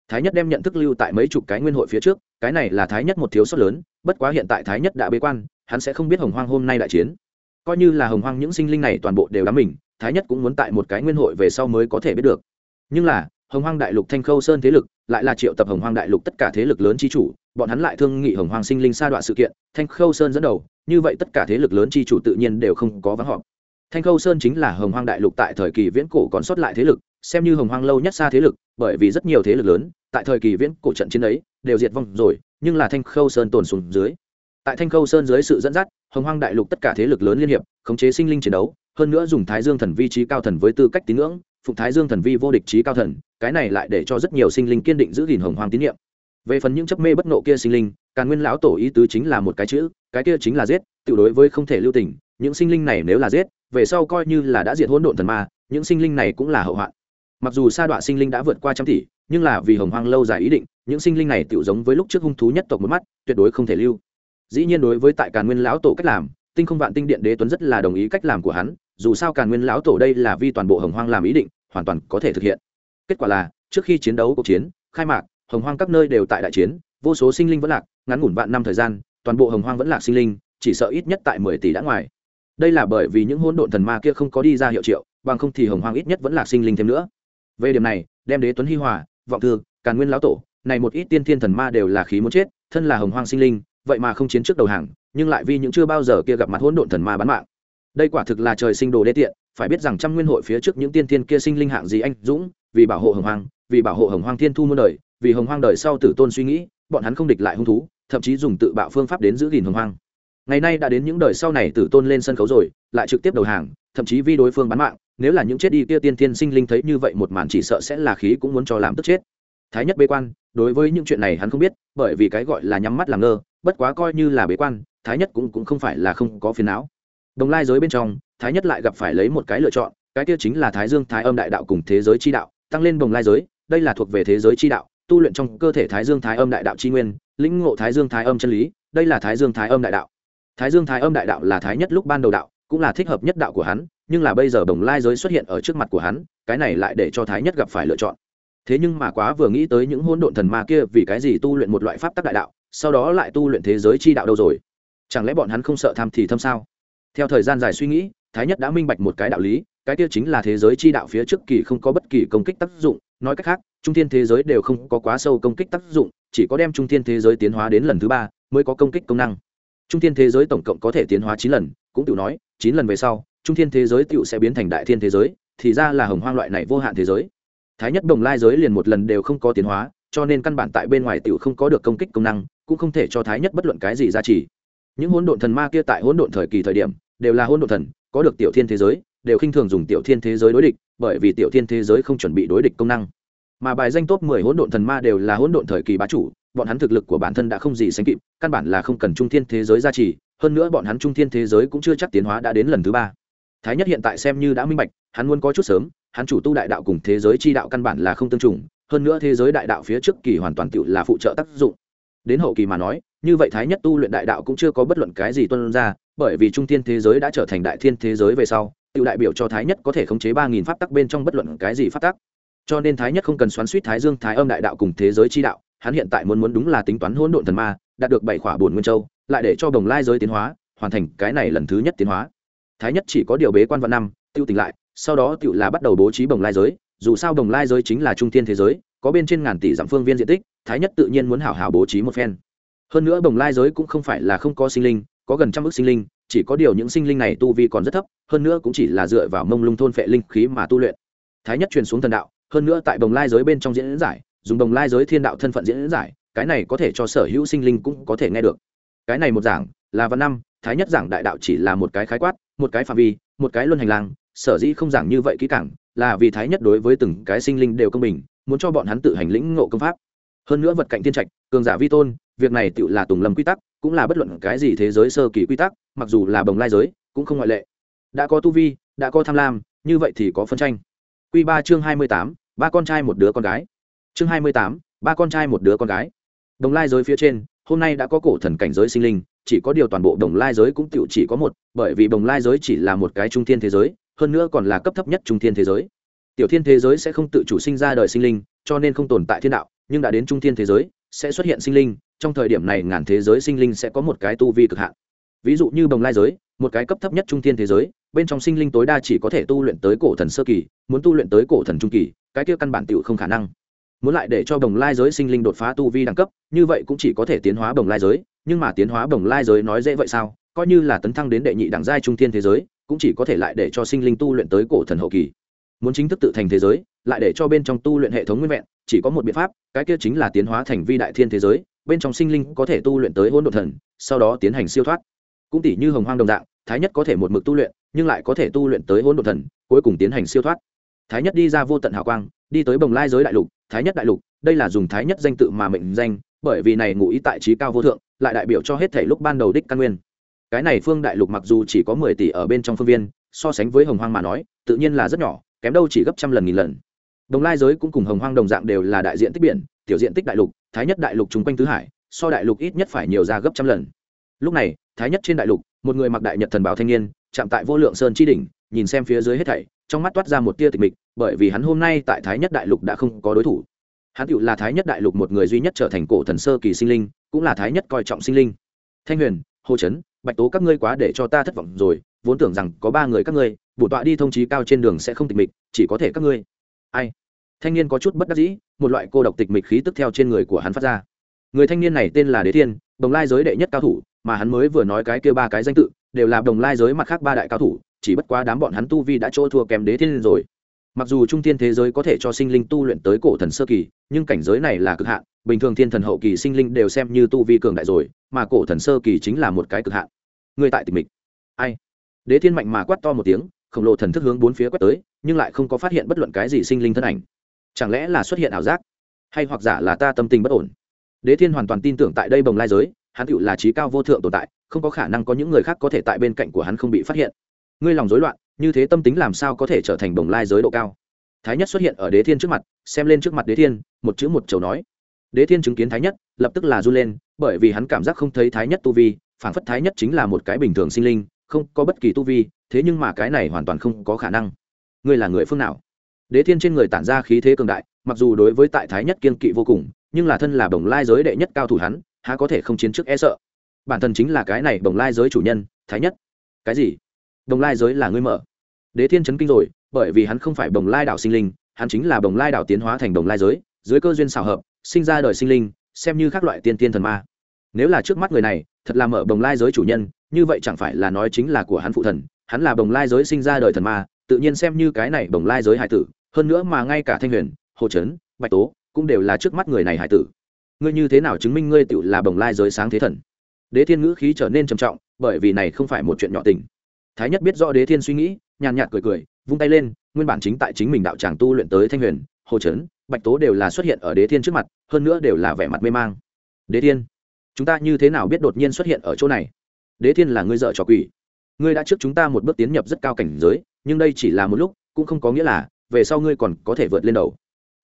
Thái nhất đem nhận thức lưu tại mấy chục cái nguyên hội phía trước, cái này là thái nhất một thiếu sót lớn, bất quá hiện tại thái nhất đã bế quan, hắn sẽ không biết hồng hoang hôm nay đại chiến coi như là hồng hoang những sinh linh này toàn bộ đều đắm mình, thái nhất cũng muốn tại một cái nguyên hội về sau mới có thể biết được. Nhưng là, hồng hoang đại lục thanh khâu sơn thế lực lại là triệu tập hồng hoang đại lục tất cả thế lực lớn chi chủ, bọn hắn lại thương nghị hồng hoang sinh linh sa đoạn sự kiện, thanh khâu sơn dẫn đầu, như vậy tất cả thế lực lớn chi chủ tự nhiên đều không có vắng họp. Thanh khâu sơn chính là hồng hoang đại lục tại thời kỳ viễn cổ còn sót lại thế lực, xem như hồng hoang lâu nhất xa thế lực, bởi vì rất nhiều thế lực lớn, tại thời kỳ viễn cổ trận chiến ấy, đều diệt vong rồi, nhưng là thanh khâu sơn tồn xuống dưới. Tại thanh khâu sơn dưới sự dẫn dắt hồng hoang đại lục tất cả thế lực lớn liên hiệp, khống chế sinh linh chiến đấu, hơn nữa dùng thái dương thần vi trí cao thần với tư cách tín ngưỡng phụng thái dương thần vi vô địch trí cao thần, cái này lại để cho rất nhiều sinh linh kiên định giữ gìn hồng hoang tín nhiệm. Về phần những chấp mê bất nộ kia sinh linh, càn nguyên lão tổ ý tứ chính là một cái chữ, cái kia chính là giết, tự đối với không thể lưu tình, những sinh linh này nếu là giết, về sau coi như là đã diệt hỗn độn thần ma, những sinh linh này cũng là hậu hoạn. Mặc dù sa đọa sinh linh đã vượt qua trăm tỷ, nhưng là vì hồng hoang lâu dài ý định, những sinh linh này tự giống với lúc trước hung thú nhất tộc một mắt, tuyệt đối không thể lưu dĩ nhiên đối với tại càn nguyên lão tổ cách làm, tinh không vạn tinh điện đế tuấn rất là đồng ý cách làm của hắn, dù sao càn nguyên lão tổ đây là vi toàn bộ hồng hoang làm ý định, hoàn toàn có thể thực hiện. Kết quả là, trước khi chiến đấu cuộc chiến, khai mạc, hồng hoang các nơi đều tại đại chiến, vô số sinh linh vẫn lạc, ngắn ngủn vạn năm thời gian, toàn bộ hồng hoang vẫn lạc sinh linh, chỉ sợ ít nhất tại mười tỷ đã ngoài. Đây là bởi vì những hỗn độn thần ma kia không có đi ra hiệu triệu, bằng không thì hồng hoang ít nhất vẫn lạc sinh linh thêm nữa. Về điểm này, đem đế tuấn hi hòa, vọng thư, càn nguyên lão tổ, này một ít tiên thiên thần ma đều là khí muốn chết, thân là hồng hoang sinh linh vậy mà không chiến trước đầu hàng, nhưng lại vì những chưa bao giờ kia gặp mặt hỗn độn thần ma bán mạng. Đây quả thực là trời sinh đồ đê tiện, phải biết rằng trăm nguyên hội phía trước những tiên thiên kia sinh linh hạng gì anh dũng, vì bảo hộ hồng hoang, vì bảo hộ hồng hoang thiên thu muôn đời, vì hồng hoang đời sau tử tôn suy nghĩ, bọn hắn không địch lại hung thú, thậm chí dùng tự bạo phương pháp đến giữ gìn hồng hoang. Ngày nay đã đến những đời sau này tử tôn lên sân khấu rồi, lại trực tiếp đầu hàng, thậm chí vi đối phương bán mạng, nếu là những chết đi kia tiên tiên sinh linh thấy như vậy một màn chỉ sợ sẽ là khí cũng muốn cho làm tức chết. Thái nhất bế quan, đối với những chuyện này hắn không biết, bởi vì cái gọi là nhắm mắt làm ngơ bất quá coi như là bế quan, thái nhất cũng cũng không phải là không có phiền não. Đồng lai giới bên trong, thái nhất lại gặp phải lấy một cái lựa chọn, cái kia chính là thái dương, thái âm đại đạo cùng thế giới chi đạo, tăng lên đồng lai giới, đây là thuộc về thế giới chi đạo, tu luyện trong cơ thể thái dương, thái âm đại đạo chi nguyên, lĩnh ngộ thái dương, thái âm chân lý, đây là thái dương, thái âm đại đạo. Thái dương, thái âm đại đạo là thái nhất lúc ban đầu đạo, cũng là thích hợp nhất đạo của hắn, nhưng là bây giờ đồng lai giới xuất hiện ở trước mặt của hắn, cái này lại để cho thái nhất gặp phải lựa chọn. Thế nhưng mà quá vừa nghĩ tới những hôn độn thần ma kia vì cái gì tu luyện một loại pháp tắc đại đạo sau đó lại tu luyện thế giới chi đạo đâu rồi? Chẳng lẽ bọn hắn không sợ tham thì thâm sao? Theo thời gian dài suy nghĩ, thái nhất đã minh bạch một cái đạo lý, cái kia chính là thế giới chi đạo phía trước kỳ không có bất kỳ công kích tác dụng. Nói cách khác, trung thiên thế giới đều không có quá sâu công kích tác dụng, chỉ có đem trung thiên thế giới tiến hóa đến lần thứ ba mới có công kích công năng. Trung thiên thế giới tổng cộng có thể tiến hóa chín lần, cũng tự nói, chín lần về sau, trung thiên thế giới tựu sẽ biến thành đại thiên thế giới, thì ra là hồng hoang loại này vô hạn thế giới. Thái nhất đồng lai giới liền một lần đều không có tiến hóa, cho nên căn bản tại bên ngoài tựu không có được công kích công năng cũng không thể cho thái nhất bất luận cái gì giá trị những hỗn độn thần ma kia tại hỗn độn thời kỳ thời điểm, đều là hỗn độn thần, có được tiểu thiên thế giới, đều khinh thường dùng tiểu thiên thế giới đối địch, bởi vì tiểu thiên thế giới không chuẩn bị đối địch công năng. Mà bài danh top mười hỗn độn thần ma đều là hỗn độn thời kỳ bá chủ, bọn hắn thực lực của bản thân đã không gì sánh kịp, căn bản là không cần trung thiên thế giới gia trì, hơn nữa bọn hắn trung thiên thế giới cũng chưa chắc tiến hóa đã đến lần thứ ba. Thái nhất hiện tại xem như đã minh bạch, hắn muốn có chút sớm, hắn chủ tu đại đạo cùng thế giới chi đạo căn bản là không tương trùng, hơn nữa thế giới đại đạo phía trước kỳ hoàn toàn tựu là phụ trợ tác dụng đến hậu kỳ mà nói, như vậy thái nhất tu luyện đại đạo cũng chưa có bất luận cái gì tuân ra, bởi vì trung thiên thế giới đã trở thành đại thiên thế giới về sau tự đại biểu cho thái nhất có thể khống chế ba nghìn pháp tắc bên trong bất luận cái gì pháp tắc. Cho nên thái nhất không cần xoắn suýt thái dương, thái âm đại đạo cùng thế giới chi đạo, hắn hiện tại muốn muốn đúng là tính toán hỗn độn thần ma, đạt được bảy khỏa bổn nguyên châu, lại để cho đồng lai giới tiến hóa, hoàn thành cái này lần thứ nhất tiến hóa. Thái nhất chỉ có điều bế quan vạn năm tiêu tỉnh lại, sau đó tự là bắt đầu bố trí bồng lai giới, dù sao bồng lai giới chính là trung thiên thế giới có bên trên ngàn tỷ dặm phương viên diện tích, thái nhất tự nhiên muốn hảo hảo bố trí một phen. Hơn nữa bồng lai giới cũng không phải là không có sinh linh, có gần trăm ước sinh linh, chỉ có điều những sinh linh này tu vi còn rất thấp, hơn nữa cũng chỉ là dựa vào mông lung thôn phệ linh khí mà tu luyện. Thái nhất truyền xuống thần đạo, hơn nữa tại bồng lai giới bên trong diễn giải, dùng bồng lai giới thiên đạo thân phận diễn giải, cái này có thể cho sở hữu sinh linh cũng có thể nghe được. Cái này một giảng, là văn năm, thái nhất giảng đại đạo chỉ là một cái khái quát, một cái phạm vi, một cái luân hành lang, sở dĩ không giảng như vậy kỹ càng, là vì thái nhất đối với từng cái sinh linh đều công bình muốn cho bọn hắn tự hành lĩnh ngộ công pháp. Hơn nữa vật cạnh tiên trạch, cường giả vi tôn, việc này tự là tùng lâm quy tắc, cũng là bất luận cái gì thế giới sơ kỳ quy tắc, mặc dù là bồng lai giới, cũng không ngoại lệ. Đã có tu vi, đã có tham lam, như vậy thì có phân tranh. Q ba chương hai mươi tám, ba con trai một đứa con gái. Chương hai mươi tám, ba con trai một đứa con gái. Đồng lai giới phía trên, hôm nay đã có cổ thần cảnh giới sinh linh, chỉ có điều toàn bộ đồng lai giới cũng tự chỉ có một, bởi vì đồng lai giới chỉ là một cái trung thiên thế giới, hơn nữa còn là cấp thấp nhất trung thiên thế giới tiểu thiên thế giới sẽ không tự chủ sinh ra đời sinh linh, cho nên không tồn tại thiên đạo, nhưng đã đến trung thiên thế giới, sẽ xuất hiện sinh linh, trong thời điểm này ngàn thế giới sinh linh sẽ có một cái tu vi cực hạn. Ví dụ như bồng lai giới, một cái cấp thấp nhất trung thiên thế giới, bên trong sinh linh tối đa chỉ có thể tu luyện tới cổ thần sơ kỳ, muốn tu luyện tới cổ thần trung kỳ, cái kia căn bản tựu không khả năng. Muốn lại để cho bồng lai giới sinh linh đột phá tu vi đẳng cấp, như vậy cũng chỉ có thể tiến hóa bồng lai giới, nhưng mà tiến hóa bồng lai giới nói dễ vậy sao? Coi như là tấn thăng đến đệ nhị đẳng giai trung thiên thế giới, cũng chỉ có thể lại để cho sinh linh tu luyện tới cổ thần hậu kỳ muốn chính thức tự thành thế giới, lại để cho bên trong tu luyện hệ thống nguyên vẹn, chỉ có một biện pháp, cái kia chính là tiến hóa thành vi đại thiên thế giới, bên trong sinh linh có thể tu luyện tới hỗn độn thần, sau đó tiến hành siêu thoát. Cũng tỷ như hồng hoang đồng dạng, thái nhất có thể một mực tu luyện, nhưng lại có thể tu luyện tới hỗn độn thần, cuối cùng tiến hành siêu thoát. Thái nhất đi ra vô tận hào quang, đi tới bồng lai giới đại lục, thái nhất đại lục, đây là dùng thái nhất danh tự mà mệnh danh, bởi vì này ngụ ý tại trí cao vô thượng, lại đại biểu cho hết thể lúc ban đầu đích căn nguyên. Cái này phương đại lục mặc dù chỉ có mười tỷ ở bên trong phương viên, so sánh với hồng hoang mà nói, tự nhiên là rất nhỏ kém đâu chỉ gấp trăm lần nghìn lần. Đồng lai giới cũng cùng hồng hoang đồng dạng đều là đại diện tích biển, tiểu diện tích đại lục, thái nhất đại lục chung quanh tứ hải, so đại lục ít nhất phải nhiều ra gấp trăm lần. Lúc này, thái nhất trên đại lục, một người mặc đại nhật thần báo thanh niên, chạm tại vô lượng sơn chi đỉnh, nhìn xem phía dưới hết thảy, trong mắt toát ra một tia tịch mịch, bởi vì hắn hôm nay tại thái nhất đại lục đã không có đối thủ. Hắn tựu là thái nhất đại lục một người duy nhất trở thành cổ thần sơ kỳ sinh linh, cũng là thái nhất coi trọng sinh linh. Thanh huyền, hồ trấn bạch tố các ngươi quá để cho ta thất vọng rồi, vốn tưởng rằng có ba người các ngươi bổ tọa đi thông chí cao trên đường sẽ không tịch mịch, chỉ có thể các ngươi. Ai? Thanh niên có chút bất đắc dĩ, một loại cô độc tịch mịch khí tức theo trên người của hắn phát ra. Người thanh niên này tên là đế thiên, đồng lai giới đệ nhất cao thủ, mà hắn mới vừa nói cái kia ba cái danh tự, đều là đồng lai giới mặt khác ba đại cao thủ, chỉ bất quá đám bọn hắn tu vi đã chỗ thua kém đế thiên rồi. Mặc dù trung thiên thế giới có thể cho sinh linh tu luyện tới cổ thần sơ kỳ, nhưng cảnh giới này là cực hạn, bình thường thiên thần hậu kỳ sinh linh đều xem như tu vi cường đại rồi, mà cổ thần sơ kỳ chính là một cái cực hạn. Người tại tịch mịch. Ai? Đế thiên mạnh mà quát to một tiếng khổng lồ thần thức hướng bốn phía quét tới, nhưng lại không có phát hiện bất luận cái gì sinh linh thân ảnh. Chẳng lẽ là xuất hiện ảo giác? Hay hoặc giả là ta tâm tình bất ổn? Đế thiên hoàn toàn tin tưởng tại đây bồng lai giới, hắn tựu là trí cao vô thượng tồn tại, không có khả năng có những người khác có thể tại bên cạnh của hắn không bị phát hiện. Ngươi lòng rối loạn, như thế tâm tính làm sao có thể trở thành bồng lai giới độ cao? Thái nhất xuất hiện ở đế thiên trước mặt, xem lên trước mặt đế thiên, một chữ một chầu nói. Đế thiên chứng kiến thái nhất, lập tức là run lên, bởi vì hắn cảm giác không thấy thái nhất tu vi phản phất thái nhất chính là một cái bình thường sinh linh không có bất kỳ tu vi, thế nhưng mà cái này hoàn toàn không có khả năng. Ngươi là người phương nào? Đế thiên trên người tản ra khí thế cường đại, mặc dù đối với tại thái nhất kiên kỵ vô cùng, nhưng là thân là bồng lai giới đệ nhất cao thủ hắn, há có thể không chiến trước e sợ. Bản thân chính là cái này bồng lai giới chủ nhân, thái nhất. Cái gì? Bồng lai giới là ngươi mở. Đế thiên chấn kinh rồi, bởi vì hắn không phải bồng lai đảo sinh linh, hắn chính là bồng lai đảo tiến hóa thành bồng lai giới, dưới cơ duyên xảo hợp, sinh ra đời sinh linh, xem như các loại tiên tiên thần ma. Nếu là trước mắt người này, thật là mở bồng lai giới chủ nhân như vậy chẳng phải là nói chính là của hắn phụ thần, hắn là bồng lai giới sinh ra đời thần ma, tự nhiên xem như cái này bồng lai giới hải tử, hơn nữa mà ngay cả thanh huyền, hồ trấn bạch tố cũng đều là trước mắt người này hải tử. Ngươi như thế nào chứng minh ngươi tự là bồng lai giới sáng thế thần? Đế thiên ngữ khí trở nên trầm trọng, bởi vì này không phải một chuyện nhỏ tình. Thái nhất biết rõ đế thiên suy nghĩ, nhàn nhạt cười cười, vung tay lên, nguyên bản chính tại chính mình đạo tràng tu luyện tới thanh huyền, hồ trấn bạch tố đều là xuất hiện ở đế thiên trước mặt, hơn nữa đều là vẻ mặt mê mang. Đế thiên, chúng ta như thế nào biết đột nhiên xuất hiện ở chỗ này? Đế thiên là ngươi dợ trò quỷ. Ngươi đã trước chúng ta một bước tiến nhập rất cao cảnh giới, nhưng đây chỉ là một lúc, cũng không có nghĩa là, về sau ngươi còn có thể vượt lên đầu.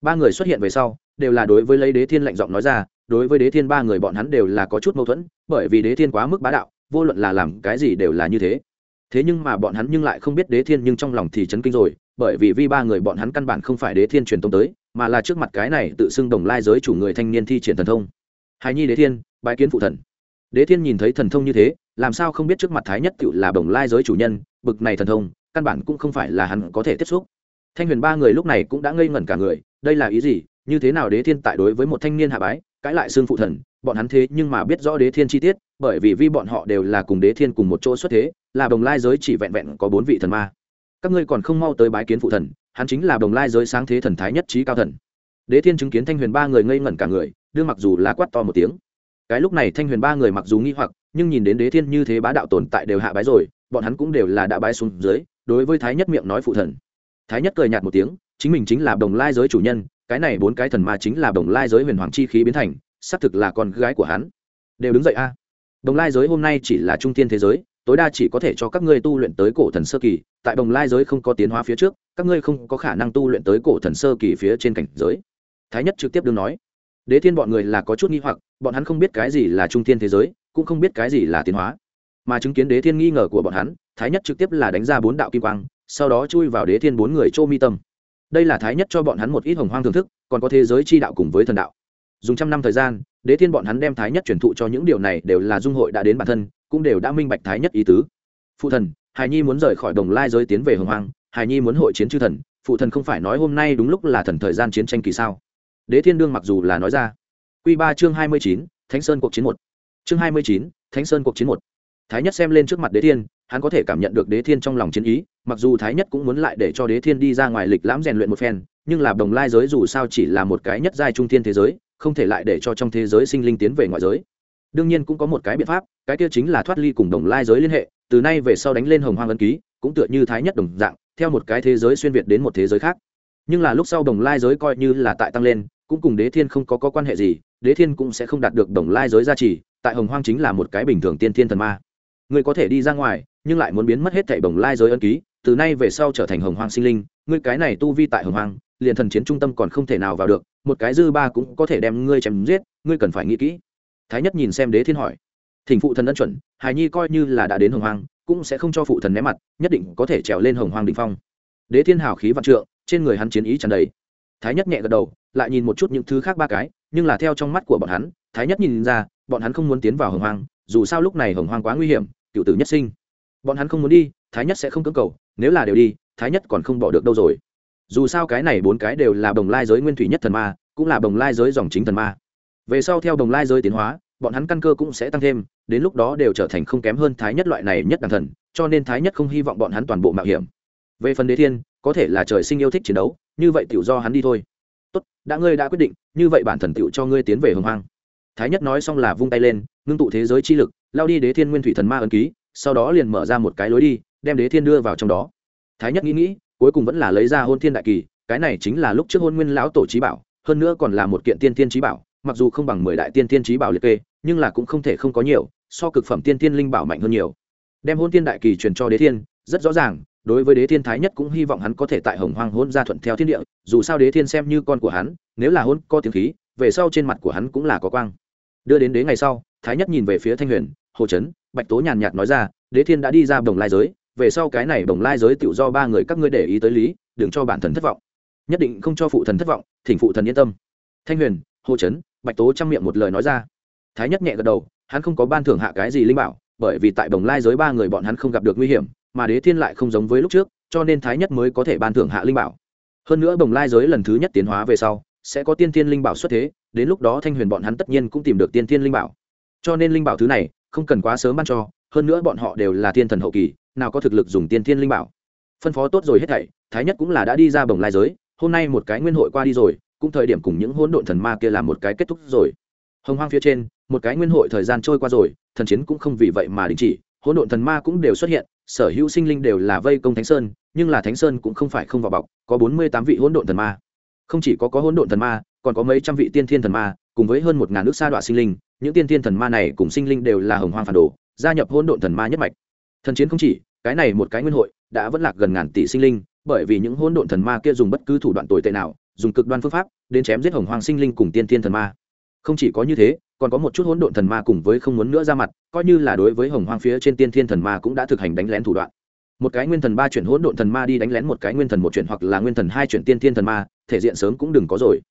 Ba người xuất hiện về sau, đều là đối với lấy đế thiên lạnh giọng nói ra, đối với đế thiên ba người bọn hắn đều là có chút mâu thuẫn, bởi vì đế thiên quá mức bá đạo, vô luận là làm cái gì đều là như thế. Thế nhưng mà bọn hắn nhưng lại không biết đế thiên nhưng trong lòng thì chấn kinh rồi, bởi vì vi ba người bọn hắn căn bản không phải đế thiên truyền tông tới, mà là trước mặt cái này tự xưng đồng lai giới chủ người thanh niên thi triển thần thông. Hài nhi đế thiên, bái kiến phụ thần đế thiên nhìn thấy thần thông như thế, làm sao không biết trước mặt thái nhất cựu là đồng lai giới chủ nhân, bực này thần thông, căn bản cũng không phải là hắn có thể tiếp xúc. Thanh huyền ba người lúc này cũng đã ngây ngẩn cả người, đây là ý gì? Như thế nào đế thiên tại đối với một thanh niên hạ bái, cãi lại xương phụ thần, bọn hắn thế nhưng mà biết rõ đế thiên chi tiết, bởi vì vi bọn họ đều là cùng đế thiên cùng một chỗ xuất thế, là đồng lai giới chỉ vẹn vẹn có bốn vị thần ma. Các ngươi còn không mau tới bái kiến phụ thần, hắn chính là đồng lai giới sáng thế thần thái nhất trí cao thần. Đế thiên chứng kiến thanh huyền ba người ngây ngẩn cả người, đương mặc dù là quát to một tiếng cái lúc này thanh huyền ba người mặc dù nghi hoặc, nhưng nhìn đến đế thiên như thế bá đạo tồn tại đều hạ bái rồi, bọn hắn cũng đều là đã bái xuống dưới, đối với thái nhất miệng nói phụ thần. Thái nhất cười nhạt một tiếng, chính mình chính là đồng lai giới chủ nhân, cái này bốn cái thần ma chính là đồng lai giới huyền hoàng chi khí biến thành, xác thực là con gái của hắn. Đều đứng dậy a. Đồng lai giới hôm nay chỉ là trung tiên thế giới, tối đa chỉ có thể cho các ngươi tu luyện tới cổ thần sơ kỳ, tại đồng lai giới không có tiến hóa phía trước, các ngươi không có khả năng tu luyện tới cổ thần sơ kỳ phía trên cảnh giới. Thái nhất trực tiếp đương nói đế thiên bọn người là có chút nghi hoặc, bọn hắn không biết cái gì là trung thiên thế giới, cũng không biết cái gì là tiến hóa. Mà chứng kiến đế thiên nghi ngờ của bọn hắn, thái nhất trực tiếp là đánh ra bốn đạo kim quang, sau đó chui vào đế thiên bốn người chô mi tâm. Đây là thái nhất cho bọn hắn một ít hồng hoang thưởng thức, còn có thế giới chi đạo cùng với thần đạo. Dùng trăm năm thời gian, đế thiên bọn hắn đem thái nhất truyền thụ cho những điều này đều là dung hội đã đến bản thân, cũng đều đã minh bạch thái nhất ý tứ. Phụ thần hài nhi muốn rời khỏi đồng lai giới tiến về hồng hoang hài nhi muốn hội chiến chư thần, phụ thần không phải nói hôm nay đúng lúc là thần thời gian chiến tranh kỳ sao? Đế thiên đương mặc dù là nói ra. Q ba chương hai mươi chín, thánh sơn cuộc chiến một. Chương hai mươi chín, thánh sơn cuộc chiến một. Thái nhất xem lên trước mặt đế thiên, hắn có thể cảm nhận được đế thiên trong lòng chiến ý, mặc dù thái nhất cũng muốn lại để cho đế thiên đi ra ngoài lịch lãm rèn luyện một phen, nhưng là đồng lai giới dù sao chỉ là một cái nhất giai trung thiên thế giới, không thể lại để cho trong thế giới sinh linh tiến về ngoại giới. Đương nhiên cũng có một cái biện pháp, cái kia chính là thoát ly cùng đồng lai giới liên hệ, từ nay về sau đánh lên hồng hoang ân ký, cũng tựa như thái nhất đồng dạng, theo một cái thế giới xuyên việt đến một thế giới khác. Nhưng là lúc sau đồng lai giới coi như là tại tăng lên cũng cùng đế thiên không có, có quan hệ gì đế thiên cũng sẽ không đạt được đồng lai giới gia trì tại hồng hoang chính là một cái bình thường tiên thiên thần ma. Người có thể đi ra ngoài nhưng lại muốn biến mất hết thảy đồng lai giới ân ký từ nay về sau trở thành hồng hoang sinh linh ngươi cái này tu vi tại hồng hoang liền thần chiến trung tâm còn không thể nào vào được một cái dư ba cũng có thể đem ngươi chém giết ngươi cần phải nghĩ kỹ. Thái nhất nhìn xem đế thiên hỏi thỉnh phụ thần ân chuẩn hài nhi coi như là đã đến hồng hoang cũng sẽ không cho phụ thần né mặt nhất định có thể trèo lên hồng hoang đ phong. Đế thiên hào khí vạn trượng trên người hắn chiến ý tràn đầy. Thái nhất nhẹ gật đầu lại nhìn một chút những thứ khác ba cái, nhưng là theo trong mắt của bọn hắn, thái nhất nhìn ra, bọn hắn không muốn tiến vào hồng hoang, dù sao lúc này hồng hoang quá nguy hiểm, cựu tử nhất sinh. Bọn hắn không muốn đi, thái nhất sẽ không cưỡng cầu, nếu là đều đi, thái nhất còn không bỏ được đâu rồi. Dù sao cái này bốn cái đều là đồng lai giới nguyên thủy nhất thần ma, cũng là đồng lai giới dòng chính thần ma. Về sau theo đồng lai giới tiến hóa, bọn hắn căn cơ cũng sẽ tăng thêm, đến lúc đó đều trở thành không kém hơn thái nhất loại này nhất đẳng thần, cho nên thái nhất không hy vọng bọn hắn toàn bộ mạo hiểm. Về phần đế thiên, có thể là trời sinh yêu thích chiến đấu, như vậy tiểu do hắn đi thôi tốt, đã ngươi đã quyết định, như vậy bản thần tựu cho ngươi tiến về hồng hoang. Thái nhất nói xong là vung tay lên, ngưng tụ thế giới chi lực, lao đi đế thiên nguyên thủy thần ma ấn ký, sau đó liền mở ra một cái lối đi, đem đế thiên đưa vào trong đó. Thái nhất nghĩ nghĩ, cuối cùng vẫn là lấy ra hôn thiên đại kỳ, cái này chính là lúc trước hôn nguyên lão tổ trí bảo, hơn nữa còn là một kiện tiên tiên trí bảo, mặc dù không bằng mười đại tiên tiên trí bảo liệt kê, nhưng là cũng không thể không có nhiều, so cực phẩm tiên tiên linh bảo mạnh hơn nhiều. Đem hôn Thiên đại kỳ truyền cho đế thiên, rất rõ ràng đối với đế thiên thái nhất cũng hy vọng hắn có thể tại hồng hoang hôn ra thuận theo thiên địa, dù sao đế thiên xem như con của hắn, nếu là hôn có tiếng khí, về sau trên mặt của hắn cũng là có quang. Đưa đến đế ngày sau, thái nhất nhìn về phía thanh huyền, hồ trấn bạch tố nhàn nhạt nói ra, đế thiên đã đi ra đồng lai giới, về sau cái này đồng lai giới tự do ba người các ngươi để ý tới lý, đừng cho bản thần thất vọng. Nhất định không cho phụ thần thất vọng, thỉnh phụ thần yên tâm. Thanh huyền, hồ trấn bạch tố chăm miệng một lời nói ra. Thái nhất nhẹ gật đầu, hắn không có ban thưởng hạ cái gì linh bảo, bởi vì tại đồng lai giới ba người bọn hắn không gặp được nguy hiểm mà đế thiên lại không giống với lúc trước, cho nên thái nhất mới có thể ban thưởng hạ linh bảo. Hơn nữa bồng lai giới lần thứ nhất tiến hóa về sau, sẽ có tiên thiên linh bảo xuất thế, đến lúc đó thanh huyền bọn hắn tất nhiên cũng tìm được tiên thiên linh bảo. Cho nên linh bảo thứ này, không cần quá sớm ban cho, hơn nữa bọn họ đều là tiên thần hậu kỳ, nào có thực lực dùng tiên thiên linh bảo. Phân phó tốt rồi hết thảy, thái nhất cũng là đã đi ra bồng lai giới, hôm nay một cái nguyên hội qua đi rồi, cũng thời điểm cùng những hỗn độn thần ma kia làm một cái kết thúc rồi. Hồng hoang phía trên, một cái nguyên hội thời gian trôi qua rồi, thần chiến cũng không vì vậy mà đình chỉ, hỗn độn thần ma cũng đều xuất hiện sở hữu sinh linh đều là vây công thánh sơn, nhưng là thánh sơn cũng không phải không vào bọc, có bốn mươi tám vị hỗn độn thần ma. Không chỉ có có hỗn độn thần ma, còn có mấy trăm vị tiên thiên thần ma, cùng với hơn một ngàn nước sa đọa sinh linh, những tiên thiên thần ma này cùng sinh linh đều là hồng hoang phản đồ, gia nhập hỗn độn thần ma nhất mạch. Thần chiến không chỉ, cái này một cái nguyên hội, đã vẫn lạc gần ngàn tỷ sinh linh, bởi vì những hỗn độn thần ma kia dùng bất cứ thủ đoạn tồi tệ nào, dùng cực đoan phương pháp, đến chém giết hồng hoang sinh linh cùng tiên thiên thần ma. Không chỉ có như thế còn có một chút hỗn độn thần ma cùng với không muốn nữa ra mặt, coi như là đối với hồng hoang phía trên tiên thiên thần ma cũng đã thực hành đánh lén thủ đoạn. Một cái nguyên thần ba chuyển hỗn độn thần ma đi đánh lén một cái nguyên thần một chuyển hoặc là nguyên thần hai chuyển tiên thiên thần ma, thể diện sớm cũng đừng có rồi.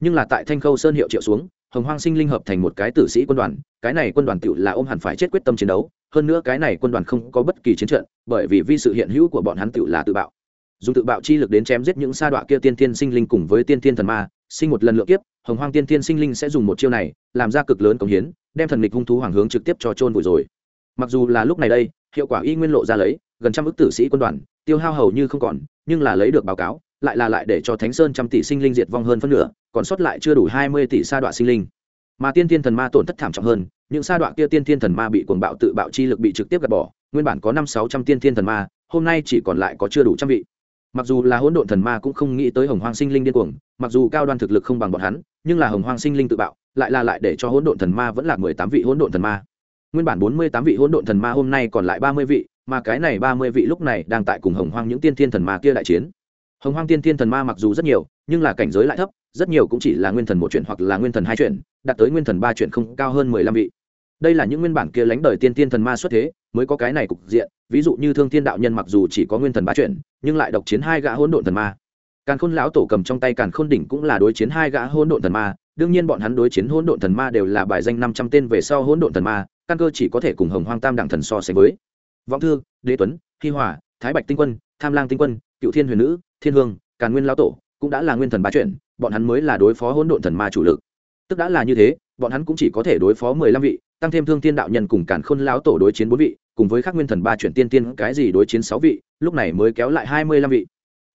Nhưng là tại thanh khâu sơn hiệu triệu xuống, hồng hoang sinh linh hợp thành một cái tử sĩ quân đoàn, cái này quân đoàn tựu là ôm hẳn phải chết quyết tâm chiến đấu, hơn nữa cái này quân đoàn không có bất kỳ chiến trận, bởi vì vi sự hiện hữu của bọn hắn tựu là tự bạo. Dùng tự bạo chi lực đến chém giết những sa đọa kia tiên thiên sinh linh cùng với tiên thiên thần ma, sinh một lần lượng kiếp hồng hoang tiên thiên sinh linh sẽ dùng một chiêu này, làm ra cực lớn công hiến, đem thần lịch hung thú hoàng hướng trực tiếp cho trôn vùi rồi. Mặc dù là lúc này đây, hiệu quả y nguyên lộ ra lấy, gần trăm ước tử sĩ quân đoàn, tiêu hao hầu như không còn, nhưng là lấy được báo cáo, lại là lại để cho thánh sơn trăm tỷ sinh linh diệt vong hơn phân nửa, còn sót lại chưa đủ hai mươi tỷ sa đoạn sinh linh. Mà tiên thiên thần ma tổn thất thảm trọng hơn, những sa đoạn kia tiên thiên thần ma bị cuồng bạo tự bạo chi lực bị trực tiếp gạt bỏ, nguyên bản có năm sáu trăm tiên thiên thần ma, hôm nay chỉ còn lại có chưa đủ trăm vị. Mặc dù là hỗn độn thần ma cũng không nghĩ tới hồng hoang sinh linh điên cuồng, mặc dù cao đoan thực lực không bằng bọn hắn nhưng là hồng hoang sinh linh tự bạo, lại là lại để cho hỗn độn thần ma vẫn là mười tám vị hỗn độn thần ma. Nguyên bản bốn mươi tám vị hỗn độn thần ma hôm nay còn lại ba mươi vị, mà cái này ba mươi vị lúc này đang tại cùng hồng hoang những tiên thiên thần ma kia đại chiến. Hồng hoang tiên thiên thần ma mặc dù rất nhiều, nhưng là cảnh giới lại thấp, rất nhiều cũng chỉ là nguyên thần một chuyện hoặc là nguyên thần hai chuyện, đạt tới nguyên thần ba chuyện không cao hơn mười lăm vị. Đây là những nguyên bản kia lánh đời tiên tiên thần ma xuất thế, mới có cái này cục diện, ví dụ như thương thiên đạo nhân mặc dù chỉ có nguyên thần ba chuyện, nhưng lại độc chiến hai gã hỗn độn thần ma càn khôn lão tổ cầm trong tay càn khôn đỉnh cũng là đối chiến hai gã hỗn độn thần ma, đương nhiên bọn hắn đối chiến hỗn độn thần ma đều là bài danh năm trăm tên về sau hỗn độn thần ma, căn cơ chỉ có thể cùng hồng hoang tam đẳng thần so sánh với. Vọng thư, đế tuấn, hi hòa, thái bạch tinh quân, tham lang tinh quân, cựu thiên huyền nữ, thiên hương, càn nguyên lão tổ cũng đã là nguyên thần ba chuyện bọn hắn mới là đối phó hỗn độn thần ma chủ lực. Tức đã là như thế, bọn hắn cũng chỉ có thể đối phó mười lăm vị, tăng thêm thương tiên đạo nhân cùng càn khôn lão tổ đối chiến bốn vị, cùng với các nguyên thần ba chuyển tiên tiên, cái gì đối chiến sáu vị, lúc này mới kéo lại hai mươi lăm vị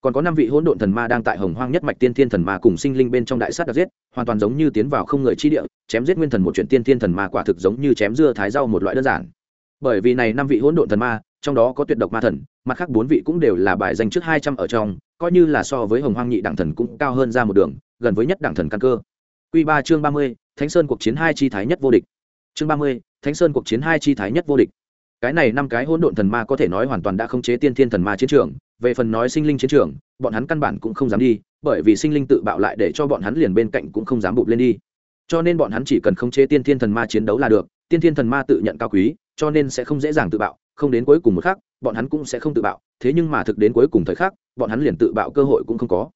còn có năm vị hỗn độn thần ma đang tại hồng hoang nhất mạch tiên thiên thần ma cùng sinh linh bên trong đại sát đặc giết, hoàn toàn giống như tiến vào không người chi địa, chém giết nguyên thần một chuyện tiên thiên thần ma quả thực giống như chém dưa thái rau một loại đơn giản. Bởi vì này năm vị hỗn độn thần ma, trong đó có tuyệt độc ma thần, mặt khác bốn vị cũng đều là bài danh trước hai trăm ở trong, coi như là so với hồng hoang nhị đẳng thần cũng cao hơn ra một đường, gần với nhất đẳng thần căn cơ. Quy ba chương ba mươi, thánh sơn cuộc chiến hai chi thái nhất vô địch. Chương ba mươi, thánh sơn cuộc chiến hai chi thái nhất vô địch cái này năm cái hỗn độn thần ma có thể nói hoàn toàn đã không chế tiên thiên thần ma chiến trường, về phần nói sinh linh chiến trường, bọn hắn căn bản cũng không dám đi, bởi vì sinh linh tự bạo lại để cho bọn hắn liền bên cạnh cũng không dám bụt lên đi. Cho nên bọn hắn chỉ cần khống chế tiên thiên thần ma chiến đấu là được, tiên thiên thần ma tự nhận cao quý, cho nên sẽ không dễ dàng tự bạo, không đến cuối cùng một khắc, bọn hắn cũng sẽ không tự bạo, thế nhưng mà thực đến cuối cùng thời khắc, bọn hắn liền tự bạo cơ hội cũng không có.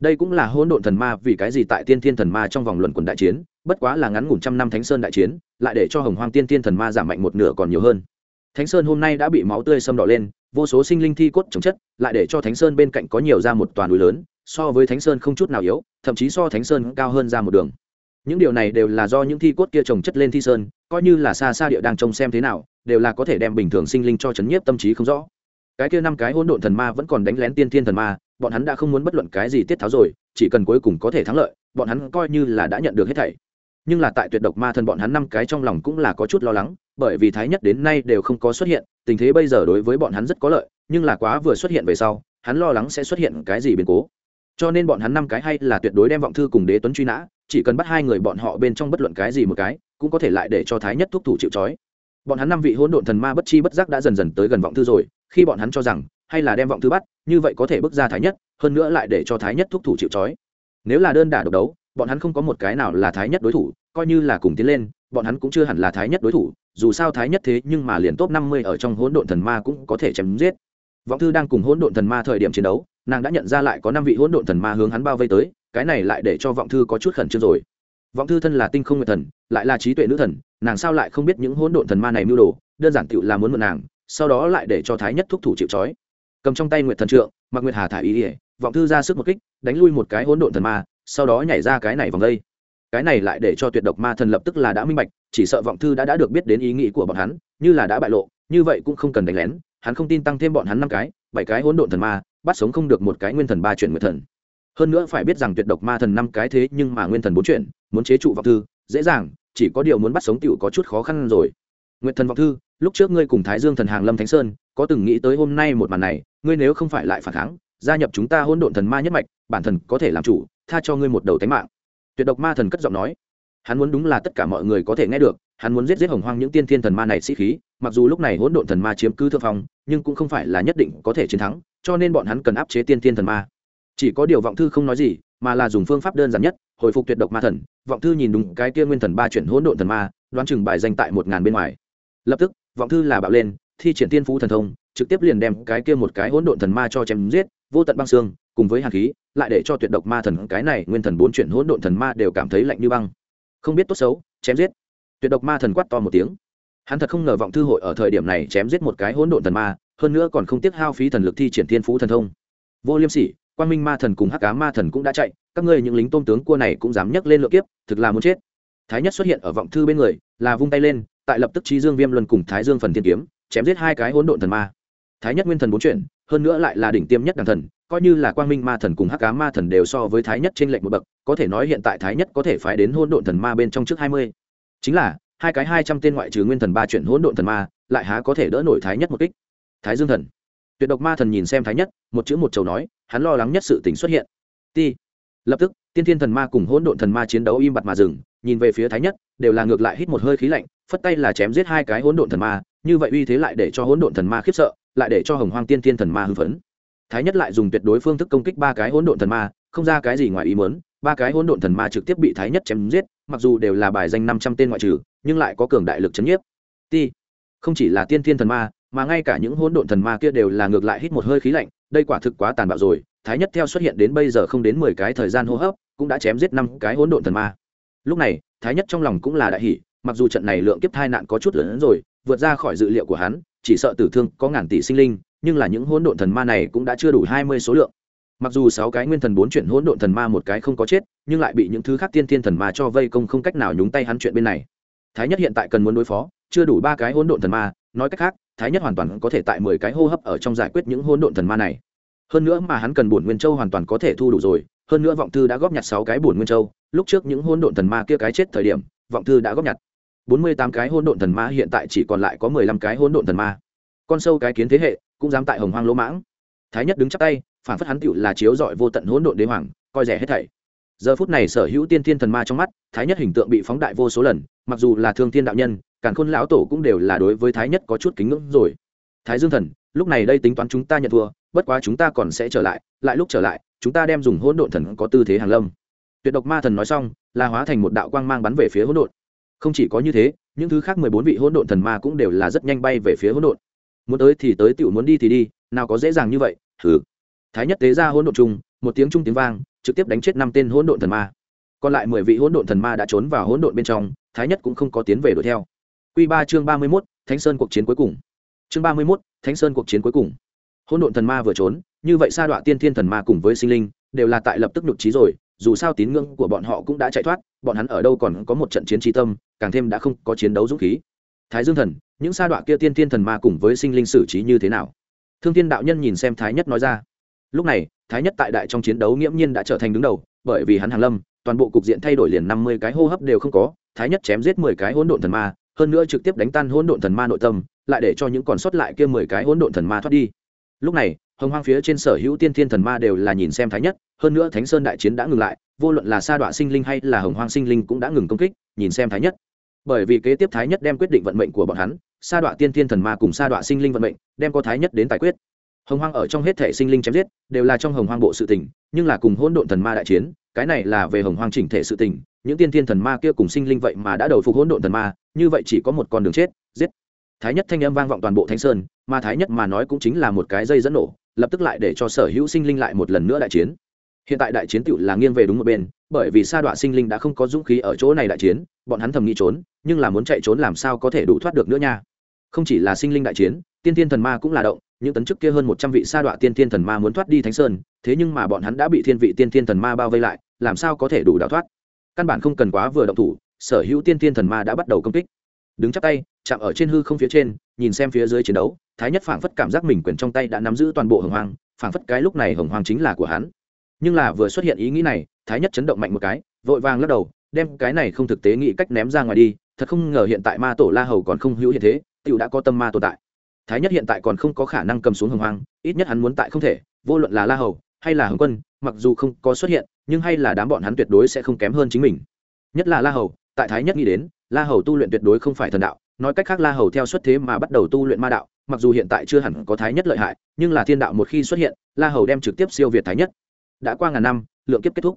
Đây cũng là hỗn độn thần ma vì cái gì tại tiên thiên thần ma trong vòng luận quần đại chiến, bất quá là ngắn ngủn trăm năm thánh sơn đại chiến, lại để cho hồng hoang tiên thiên thần ma giảm mạnh một nửa còn nhiều hơn thánh sơn hôm nay đã bị máu tươi xâm đỏ lên, vô số sinh linh thi cốt chống chất, lại để cho thánh sơn bên cạnh có nhiều ra một toàn núi lớn, so với thánh sơn không chút nào yếu, thậm chí so thánh sơn cao hơn ra một đường. Những điều này đều là do những thi cốt kia trồng chất lên thi sơn, coi như là xa xa địa đang trông xem thế nào, đều là có thể đem bình thường sinh linh cho chấn nhiếp tâm trí không rõ. Cái kia năm cái hỗn độn thần ma vẫn còn đánh lén tiên thiên thần ma, bọn hắn đã không muốn bất luận cái gì tiết tháo rồi, chỉ cần cuối cùng có thể thắng lợi, bọn hắn coi như là đã nhận được hết thảy. Nhưng là tại tuyệt độc ma thần bọn hắn năm cái trong lòng cũng là có chút lo lắng bởi vì thái nhất đến nay đều không có xuất hiện, tình thế bây giờ đối với bọn hắn rất có lợi, nhưng là quá vừa xuất hiện về sau, hắn lo lắng sẽ xuất hiện cái gì biến cố. Cho nên bọn hắn năm cái hay là tuyệt đối đem vọng thư cùng đế tuấn truy nã, chỉ cần bắt hai người bọn họ bên trong bất luận cái gì một cái, cũng có thể lại để cho thái nhất thúc thủ chịu trói. Bọn hắn năm vị hỗn độn thần ma bất chi bất giác đã dần dần tới gần vọng thư rồi, khi bọn hắn cho rằng, hay là đem vọng thư bắt, như vậy có thể bước ra thái nhất, hơn nữa lại để cho thái nhất thúc thủ chịu trói. Nếu là đơn đả độc đấu, bọn hắn không có một cái nào là thái nhất đối thủ, coi như là cùng tiến lên, bọn hắn cũng chưa hẳn là thái nhất đối thủ dù sao thái nhất thế nhưng mà liền top năm mươi ở trong hỗn độn thần ma cũng có thể chém giết. Vọng thư đang cùng hỗn độn thần ma thời điểm chiến đấu, nàng đã nhận ra lại có năm vị hỗn độn thần ma hướng hắn bao vây tới, cái này lại để cho vọng thư có chút khẩn trương rồi. Vọng thư thân là tinh không nguyệt thần, lại là trí tuệ nữ thần, nàng sao lại không biết những hỗn độn thần ma này mưu đồ, đơn giản tựu là muốn mượn nàng, sau đó lại để cho thái nhất thúc thủ chịu trói. Cầm trong tay nguyệt thần trượng, mặc nguyệt hà thả ý ỉa vọng thư ra sức một kích, đánh lui một cái hỗn độn thần ma, sau đó nhảy ra cái này vòng đây cái này lại để cho tuyệt độc ma thần lập tức là đã minh bạch, chỉ sợ vọng thư đã đã được biết đến ý nghĩ của bọn hắn, như là đã bại lộ, như vậy cũng không cần đánh lén, hắn không tin tăng thêm bọn hắn năm cái, bảy cái hỗn độn thần ma, bắt sống không được một cái nguyên thần ba chuyển nguyệt thần. Hơn nữa phải biết rằng tuyệt độc ma thần năm cái thế nhưng mà nguyên thần bốn chuyển, muốn chế trụ vọng thư, dễ dàng, chỉ có điều muốn bắt sống tựu có chút khó khăn rồi. Nguyệt thần vọng thư, lúc trước ngươi cùng thái dương thần hàng lâm thánh sơn, có từng nghĩ tới hôm nay một màn này, ngươi nếu không phải lại phản kháng, gia nhập chúng ta hỗn độn thần ma nhất mạch, bản thần có thể làm chủ, tha cho ngươi một đầu tánh mạng tuyệt độc ma thần cất giọng nói, hắn muốn đúng là tất cả mọi người có thể nghe được, hắn muốn giết giết hồng hoang những tiên thiên thần ma này sĩ khí, mặc dù lúc này hỗn độn thần ma chiếm cứ thượng phong, nhưng cũng không phải là nhất định có thể chiến thắng, cho nên bọn hắn cần áp chế tiên thiên thần ma. Chỉ có điều vọng thư không nói gì, mà là dùng phương pháp đơn giản nhất, hồi phục tuyệt độc ma thần. Vọng thư nhìn đúng cái kia nguyên thần ba chuyển hỗn độn thần ma, đoán chừng bài danh tại một ngàn bên ngoài. Lập tức, vọng thư là bạo lên, thi triển tiên phú thần thông, trực tiếp liền đem cái kia một cái hỗn độn thần ma cho chém giết, vô tận băng xương, cùng với hàn khí lại để cho tuyệt độc ma thần, cái này nguyên thần bốn chuyển hỗn độn thần ma đều cảm thấy lạnh như băng. Không biết tốt xấu, chém giết. Tuyệt độc ma thần quát to một tiếng. Hắn thật không ngờ vọng thư hội ở thời điểm này chém giết một cái hỗn độn thần ma, hơn nữa còn không tiếc hao phí thần lực thi triển thiên phú thần thông. Vô liêm sỉ quan minh ma thần cùng hắc cá ma thần cũng đã chạy, các ngươi những lính tôm tướng cua này cũng dám nhấc lên lượt kiếp, thực là muốn chết. Thái nhất xuất hiện ở vọng thư bên người, là vung tay lên, tại lập tức trí dương viêm luân cùng thái dương phần thiên kiếm, chém giết hai cái hỗn độn thần ma. Thái nhất nguyên thần bốn chuyển, hơn nữa lại là đỉnh tiêm nhất đẳng thần coi như là quang minh ma thần cùng hắc cá ma thần đều so với thái nhất trên lệnh một bậc, có thể nói hiện tại thái nhất có thể phái đến hôn độn thần ma bên trong trước hai mươi. Chính là, hai cái hai trăm tên ngoại trừ nguyên thần ba chuyển hỗn độn thần ma, lại há có thể đỡ nổi thái nhất một kích. Thái dương thần. Tuyệt độc ma thần nhìn xem thái nhất, một chữ một chầu nói, hắn lo lắng nhất sự tình xuất hiện. Ti. Lập tức, tiên thiên thần ma cùng hỗn độn thần ma chiến đấu im bặt mà dừng, nhìn về phía thái nhất, đều là ngược lại hít một hơi khí lạnh, phất tay là chém giết hai cái hỗn độn thần ma, như vậy uy thế lại để cho hỗn độn thần ma khiếp sợ, lại để cho hồng hoang tiên thiên thần ma hưng phấn thái nhất lại dùng tuyệt đối phương thức công kích ba cái hỗn độn thần ma, không ra cái gì ngoài ý muốn, ba cái hỗn độn thần ma trực tiếp bị thái nhất chém giết, mặc dù đều là bài danh năm trăm tên ngoại trừ, nhưng lại có cường đại lực chấn nhiếp. Ti, không chỉ là tiên thiên thần ma, mà ngay cả những hỗn độn thần ma kia đều là ngược lại hít một hơi khí lạnh, đây quả thực quá tàn bạo rồi, thái nhất theo xuất hiện đến bây giờ không đến mười cái thời gian hô hấp, cũng đã chém giết năm cái hỗn độn thần ma. Lúc này, thái nhất trong lòng cũng là đại hỷ mặc dù trận này lượng kiếp thai nạn có chút lớn hơn rồi, vượt ra khỏi dự liệu của hắn, chỉ sợ tử thương có ngàn tỷ sinh linh nhưng là những hỗn độn thần ma này cũng đã chưa đủ hai mươi số lượng. Mặc dù sáu cái nguyên thần bốn chuyển hỗn độn thần ma một cái không có chết, nhưng lại bị những thứ khác tiên tiên thần ma cho vây công không cách nào nhúng tay hắn chuyện bên này. Thái nhất hiện tại cần muốn đối phó, chưa đủ ba cái hỗn độn thần ma, nói cách khác, thái nhất hoàn toàn có thể tại mười cái hô hấp ở trong giải quyết những hỗn độn thần ma này. Hơn nữa mà hắn cần bổn nguyên châu hoàn toàn có thể thu đủ rồi, hơn nữa vọng thư đã góp nhặt sáu cái bổn nguyên châu, lúc trước những hỗn độn thần ma kia cái chết thời điểm, vọng thư đã góp nhặt. Bốn mươi tám cái hỗn độn thần ma hiện tại chỉ còn lại có mười lăm cái hỗn độn thần ma. Con sâu cái kiến thế hệ cũng dám tại hồng hoang lỗ mãng. Thái nhất đứng chắp tay, phản phất hắn tựu là chiếu dọi vô tận hỗn độn đế hoàng, coi rẻ hết thảy. Giờ phút này sở hữu tiên thiên thần ma trong mắt, thái nhất hình tượng bị phóng đại vô số lần, mặc dù là thương thiên đạo nhân, càn khôn lão tổ cũng đều là đối với thái nhất có chút kính ngưỡng rồi. Thái dương thần, lúc này đây tính toán chúng ta nhận thua, bất quá chúng ta còn sẽ trở lại lại lúc trở lại, chúng ta đem dùng hỗn độn thần có tư thế hàng lâm. Tuyệt độc ma thần nói xong, là hóa thành một đạo quang mang bắn về phía hỗn độn. Không chỉ có như thế, những thứ khác mười bốn vị hỗn độn thần ma cũng đều là rất nhanh bay về phía hỗn độn muốn tới thì tới tựu muốn đi thì đi, nào có dễ dàng như vậy thử thái nhất tế ra hỗn độn chung một tiếng trung tiếng vang, trực tiếp đánh chết năm tên hỗn độn thần ma. Còn lại mười vị hỗn độn thần ma đã trốn vào hỗn độn bên trong, thái nhất cũng không có tiến về đuổi theo. Q ba chương ba mươi mốt, thánh sơn cuộc chiến cuối cùng. Chương ba mươi mốt, thánh sơn cuộc chiến cuối cùng. Hỗn độn thần ma vừa trốn, như vậy sa đọa tiên thiên thần ma cùng với sinh linh, đều là tại lập tức nhục trí rồi, dù sao tín ngưỡng của bọn họ cũng đã chạy thoát, bọn hắn ở đâu còn có một trận chiến trí tâm, càng thêm đã không có chiến đấu dũng khí thái dương thần, những sa đọa kia tiên thiên thần ma cùng với sinh linh xử trí như thế nào? Thương thiên đạo nhân nhìn xem thái nhất nói ra. Lúc này, thái nhất tại đại trong chiến đấu nghiễm nhiên đã trở thành đứng đầu, bởi vì hắn hàng lâm, toàn bộ cục diện thay đổi liền năm mươi cái hô hấp đều không có, thái nhất chém giết mười cái hỗn độn thần ma, hơn nữa trực tiếp đánh tan hỗn độn thần ma nội tâm, lại để cho những còn sót lại kia mười cái hỗn độn thần ma thoát đi. Lúc này, hồng hoang phía trên sở hữu tiên thiên thần ma đều là nhìn xem thái nhất, hơn nữa thánh sơn đại chiến đã ngừng lại, vô luận là sa đọa sinh linh hay là hồng hoang sinh linh cũng đã ngừng công kích, nhìn xem thái nhất bởi vì kế tiếp thái nhất đem quyết định vận mệnh của bọn hắn, sa đọa tiên thiên thần ma cùng sa đọa sinh linh vận mệnh, đem có thái nhất đến tài quyết. Hồng hoang ở trong hết thể sinh linh chém giết, đều là trong hồng hoang bộ sự tình, nhưng là cùng hỗn độn thần ma đại chiến, cái này là về hồng hoang chỉnh thể sự tình, những tiên thiên thần ma kia cùng sinh linh vậy mà đã đầu phục hỗn độn thần ma, như vậy chỉ có một con đường chết, giết. Thái nhất thanh âm vang vọng toàn bộ thanh sơn, mà thái nhất mà nói cũng chính là một cái dây dẫn nổ, lập tức lại để cho sở hữu sinh linh lại một lần nữa đại chiến. Hiện tại đại chiến tựu là nghiêng về đúng một bên bởi vì sa đọa sinh linh đã không có dũng khí ở chỗ này đại chiến, bọn hắn thầm nghĩ trốn, nhưng là muốn chạy trốn làm sao có thể đủ thoát được nữa nha. Không chỉ là sinh linh đại chiến, tiên tiên thần ma cũng là động, những tấn chức kia hơn một trăm vị sa đọa tiên tiên thần ma muốn thoát đi thánh sơn, thế nhưng mà bọn hắn đã bị thiên vị tiên tiên thần ma bao vây lại, làm sao có thể đủ đào thoát? Căn bản không cần quá vừa động thủ, sở hữu tiên tiên thần ma đã bắt đầu công kích. Đứng chắp tay, chạm ở trên hư không phía trên, nhìn xem phía dưới chiến đấu, thái nhất phảng phất cảm giác mình quyền trong tay đã nắm giữ toàn bộ hồng hoang, phảng phất cái lúc này hồng hoang chính là của hắn nhưng là vừa xuất hiện ý nghĩ này, thái nhất chấn động mạnh một cái, vội vàng lắc đầu, đem cái này không thực tế nghĩ cách ném ra ngoài đi, thật không ngờ hiện tại ma tổ la hầu còn không hữu hiện thế tựu đã có tâm ma tồn tại. Thái nhất hiện tại còn không có khả năng cầm xuống hồng hoang, ít nhất hắn muốn tại không thể, vô luận là la hầu, hay là hồng quân, mặc dù không có xuất hiện, nhưng hay là đám bọn hắn tuyệt đối sẽ không kém hơn chính mình. Nhất là la hầu, tại thái nhất nghĩ đến, la hầu tu luyện tuyệt đối không phải thần đạo, nói cách khác la hầu theo xuất thế mà bắt đầu tu luyện ma đạo, mặc dù hiện tại chưa hẳn có thái nhất lợi hại, nhưng là thiên đạo một khi xuất hiện, la hầu đem trực tiếp siêu việt thái nhất đã qua ngàn năm, lượng kiếp kết thúc.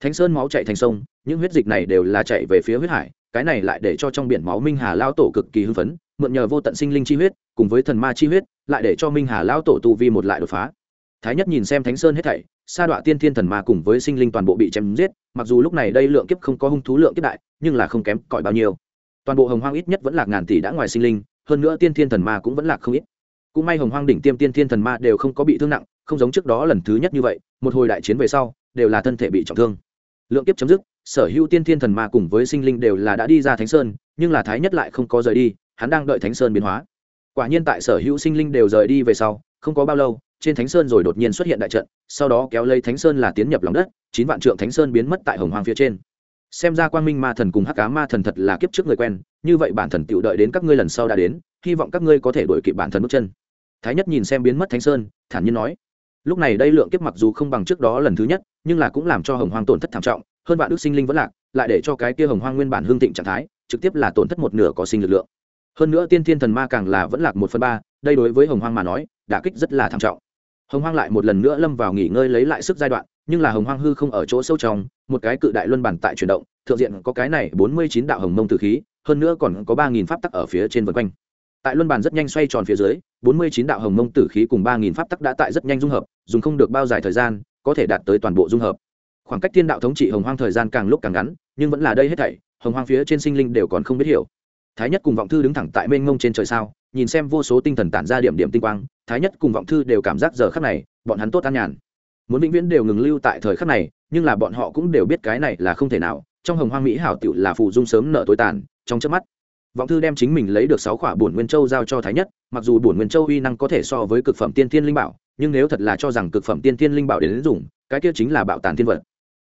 Thánh sơn máu chạy thành sông, những huyết dịch này đều là chạy về phía huyết hải, cái này lại để cho trong biển máu minh hà lao tổ cực kỳ hưng phấn, mượn nhờ vô tận sinh linh chi huyết, cùng với thần ma chi huyết, lại để cho minh hà lao tổ tu vi một lại đột phá. Thái nhất nhìn xem thánh sơn hết thảy, sa đọa tiên thiên thần ma cùng với sinh linh toàn bộ bị chém giết, mặc dù lúc này đây lượng kiếp không có hung thú lượng kiếp đại, nhưng là không kém cỏi bao nhiêu. Toàn bộ hồng hoang ít nhất vẫn là ngàn tỷ đã ngoài sinh linh, hơn nữa tiên thiên thần ma cũng vẫn là không ít. Cũng may hồng hoang đỉnh tiêm tiên thiên thần ma đều không có bị thương nặng không giống trước đó lần thứ nhất như vậy, một hồi đại chiến về sau, đều là thân thể bị trọng thương. Lượng kiếp chấm dứt, sở hữu tiên thiên thần ma cùng với sinh linh đều là đã đi ra thánh sơn, nhưng là thái nhất lại không có rời đi, hắn đang đợi thánh sơn biến hóa. Quả nhiên tại sở hữu sinh linh đều rời đi về sau, không có bao lâu, trên thánh sơn rồi đột nhiên xuất hiện đại trận, sau đó kéo lấy thánh sơn là tiến nhập lòng đất, chín vạn trượng thánh sơn biến mất tại hồng hoàng phía trên. Xem ra quang minh ma thần cùng hắc cá ma thần thật là kiếp trước người quen, như vậy bản thần tự đợi đến các ngươi lần sau đã đến, hy vọng các ngươi có thể đổi kịp bản thần bước chân. Thái nhất nhìn xem biến mất thánh sơn, thản nhiên nói lúc này đây lượng kiếp mặc dù không bằng trước đó lần thứ nhất, nhưng là cũng làm cho hồng hoang tổn thất thảm trọng, hơn vạn đức sinh linh vẫn lạc, lại để cho cái kia hồng hoang nguyên bản hương thịnh trạng thái, trực tiếp là tổn thất một nửa có sinh lực lượng. Hơn nữa tiên thiên thần ma càng là vẫn lạc một phần ba, đây đối với hồng hoang mà nói, đả kích rất là thảm trọng. Hồng hoang lại một lần nữa lâm vào nghỉ ngơi lấy lại sức giai đoạn, nhưng là hồng hoang hư không ở chỗ sâu trong, một cái cự đại luân bản tại chuyển động, thượng diện có cái này bốn mươi chín đạo hồng mông tử khí, hơn nữa còn có ba nghìn pháp tắc ở phía trên vân quanh tại luân bàn rất nhanh xoay tròn phía dưới, bốn mươi chín đạo hồng mông tử khí cùng ba nghìn pháp tắc đã tại rất nhanh dung hợp, dùng không được bao dài thời gian, có thể đạt tới toàn bộ dung hợp. Khoảng cách thiên đạo thống trị hồng hoang thời gian càng lúc càng ngắn, nhưng vẫn là đây hết thảy, hồng hoang phía trên sinh linh đều còn không biết hiểu. Thái nhất cùng vọng thư đứng thẳng tại mênh mông trên trời sao, nhìn xem vô số tinh thần tản ra điểm điểm tinh quang, thái nhất cùng vọng thư đều cảm giác giờ khắc này, bọn hắn tốt an nhàn. Muốn vĩnh viễn đều ngừng lưu tại thời khắc này, nhưng là bọn họ cũng đều biết cái này là không thể nào, trong hồng hoang mỹ hảo tựu là phù dung sớm nợ tối tàn, trong chớp mắt vọng thư đem chính mình lấy được sáu khỏa bổn nguyên châu giao cho thái nhất mặc dù bổn nguyên châu uy năng có thể so với cực phẩm tiên thiên linh bảo nhưng nếu thật là cho rằng cực phẩm tiên thiên linh bảo đến, đến dùng cái kia chính là bạo tàn thiên vật.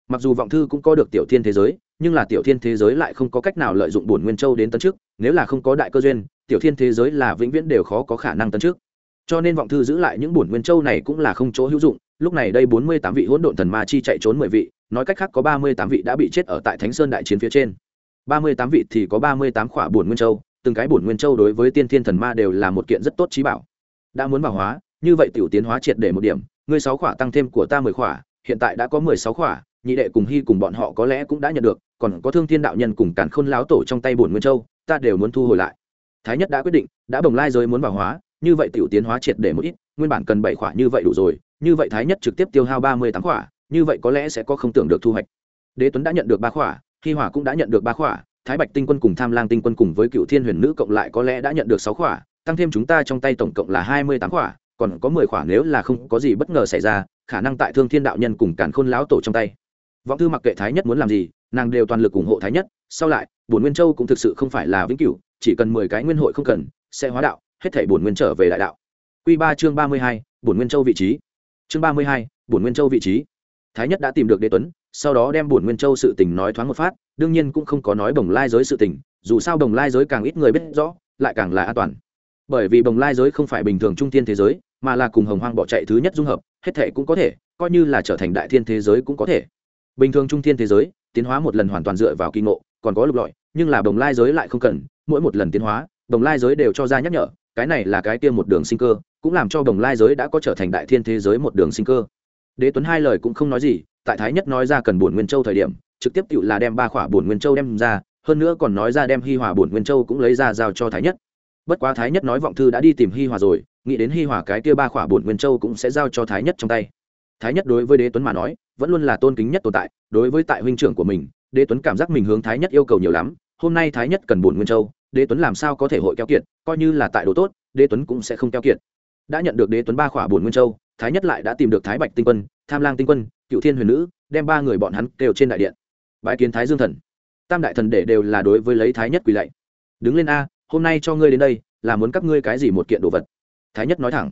Mặc dù vọng thư cũng có được tiểu thiên thế giới nhưng là tiểu thiên thế giới lại không có cách nào lợi dụng bổn nguyên châu đến tấn trước nếu là không có đại cơ duyên tiểu thiên thế giới là vĩnh viễn đều khó có khả năng tấn trước cho nên vọng thư giữ lại những bổn nguyên châu này cũng là không chỗ hữu dụng lúc này đây bốn mươi tám vị hỗn độn thần ma chi chạy trốn mười vị nói cách khác có ba mươi tám vị đã bị chết ở tại thánh sơn đại chiến phía trên ba mươi tám vị thì có ba mươi tám khỏa bổn nguyên châu, từng cái bổn nguyên châu đối với tiên thiên thần ma đều là một kiện rất tốt trí bảo. Đã muốn bảo hóa, như vậy tiểu tiến hóa triệt để một điểm, ngươi sáu khỏa tăng thêm của ta mười khỏa, hiện tại đã có mười sáu khỏa, nhị đệ cùng hy cùng bọn họ có lẽ cũng đã nhận được, còn có thương thiên đạo nhân cùng cản khôn láo tổ trong tay bổn nguyên châu, ta đều muốn thu hồi lại. Thái nhất đã quyết định, đã bồng lai giới muốn bảo hóa, như vậy tiểu tiến hóa triệt để một ít, nguyên bản cần bảy khỏa như vậy đủ rồi, như vậy thái nhất trực tiếp tiêu hao ba mươi tám khỏa, như vậy có lẽ sẽ có không tưởng được thu hoạch. Đế tuấn đã nhận được ba khỏa hy hỏa cũng đã nhận được ba khỏa, thái bạch tinh quân cùng tham lang tinh quân cùng với cựu thiên huyền nữ cộng lại có lẽ đã nhận được sáu khỏa, tăng thêm chúng ta trong tay tổng cộng là hai mươi tám khỏa, còn có mười khỏa nếu là không có gì bất ngờ xảy ra, khả năng tại thương thiên đạo nhân cùng cản khôn lão tổ trong tay. Vọng thư mặc kệ thái nhất muốn làm gì, nàng đều toàn lực ủng hộ thái nhất, sau lại, bổn nguyên châu cũng thực sự không phải là vĩnh cửu, chỉ cần mười cái nguyên hội không cần, sẽ hóa đạo, hết thể bổn nguyên trở về đại đạo. Q ba chương ba mươi hai, bổn nguyên châu vị trí. Chương ba mươi hai, bổn nguyên châu vị trí. Thái nhất đã tìm được đế tuấn sau đó đem bổn nguyên châu sự tình nói thoáng một phát, đương nhiên cũng không có nói bồng lai giới sự tình, dù sao bồng lai giới càng ít người biết rõ, lại càng là an toàn. Bởi vì bồng lai giới không phải bình thường trung tiên thế giới, mà là cùng hồng hoang bỏ chạy thứ nhất dung hợp, hết thể cũng có thể, coi như là trở thành đại thiên thế giới cũng có thể. Bình thường trung thiên thế giới, tiến hóa một lần hoàn toàn dựa vào kỳ ngộ, còn có lục lọi, nhưng là bồng lai giới lại không cần, mỗi một lần tiến hóa, bồng lai giới đều cho ra nhắc nhở, cái này là cái tiêm một đường sinh cơ, cũng làm cho bồng lai giới đã có trở thành đại thiên thế giới một đường sinh cơ. Đế tuấn hai lời cũng không nói gì tại thái nhất nói ra cần bổn nguyên châu thời điểm, trực tiếp tự là đem ba khỏa bổn nguyên châu đem ra, hơn nữa còn nói ra đem hi hòa bổn nguyên châu cũng lấy ra giao cho thái nhất. Bất quá thái nhất nói vọng thư đã đi tìm hi hòa rồi, nghĩ đến hi hòa cái kia ba khỏa bổn nguyên châu cũng sẽ giao cho thái nhất trong tay. Thái nhất đối với đế tuấn mà nói, vẫn luôn là tôn kính nhất tồn tại, đối với tại huynh trưởng của mình, đế tuấn cảm giác mình hướng thái nhất yêu cầu nhiều lắm, hôm nay thái nhất cần bổn nguyên châu, đế tuấn làm sao có thể hội keo kiệt, coi như là tại đồ tốt, đế tuấn cũng sẽ không keo kiệt đã nhận được đế tuấn ba khỏa bổn nguyên châu, thái nhất lại đã tìm được thái bạch tinh quân, tham lang tinh quân, cựu thiên huyền nữ, đem ba người bọn hắn đều trên đại điện. Bãi kiến thái dương thần. Tam đại thần để đều là đối với lấy thái nhất quỳ lạy. Đứng lên a, hôm nay cho ngươi đến đây, là muốn các ngươi cái gì một kiện đồ vật? Thái nhất nói thẳng.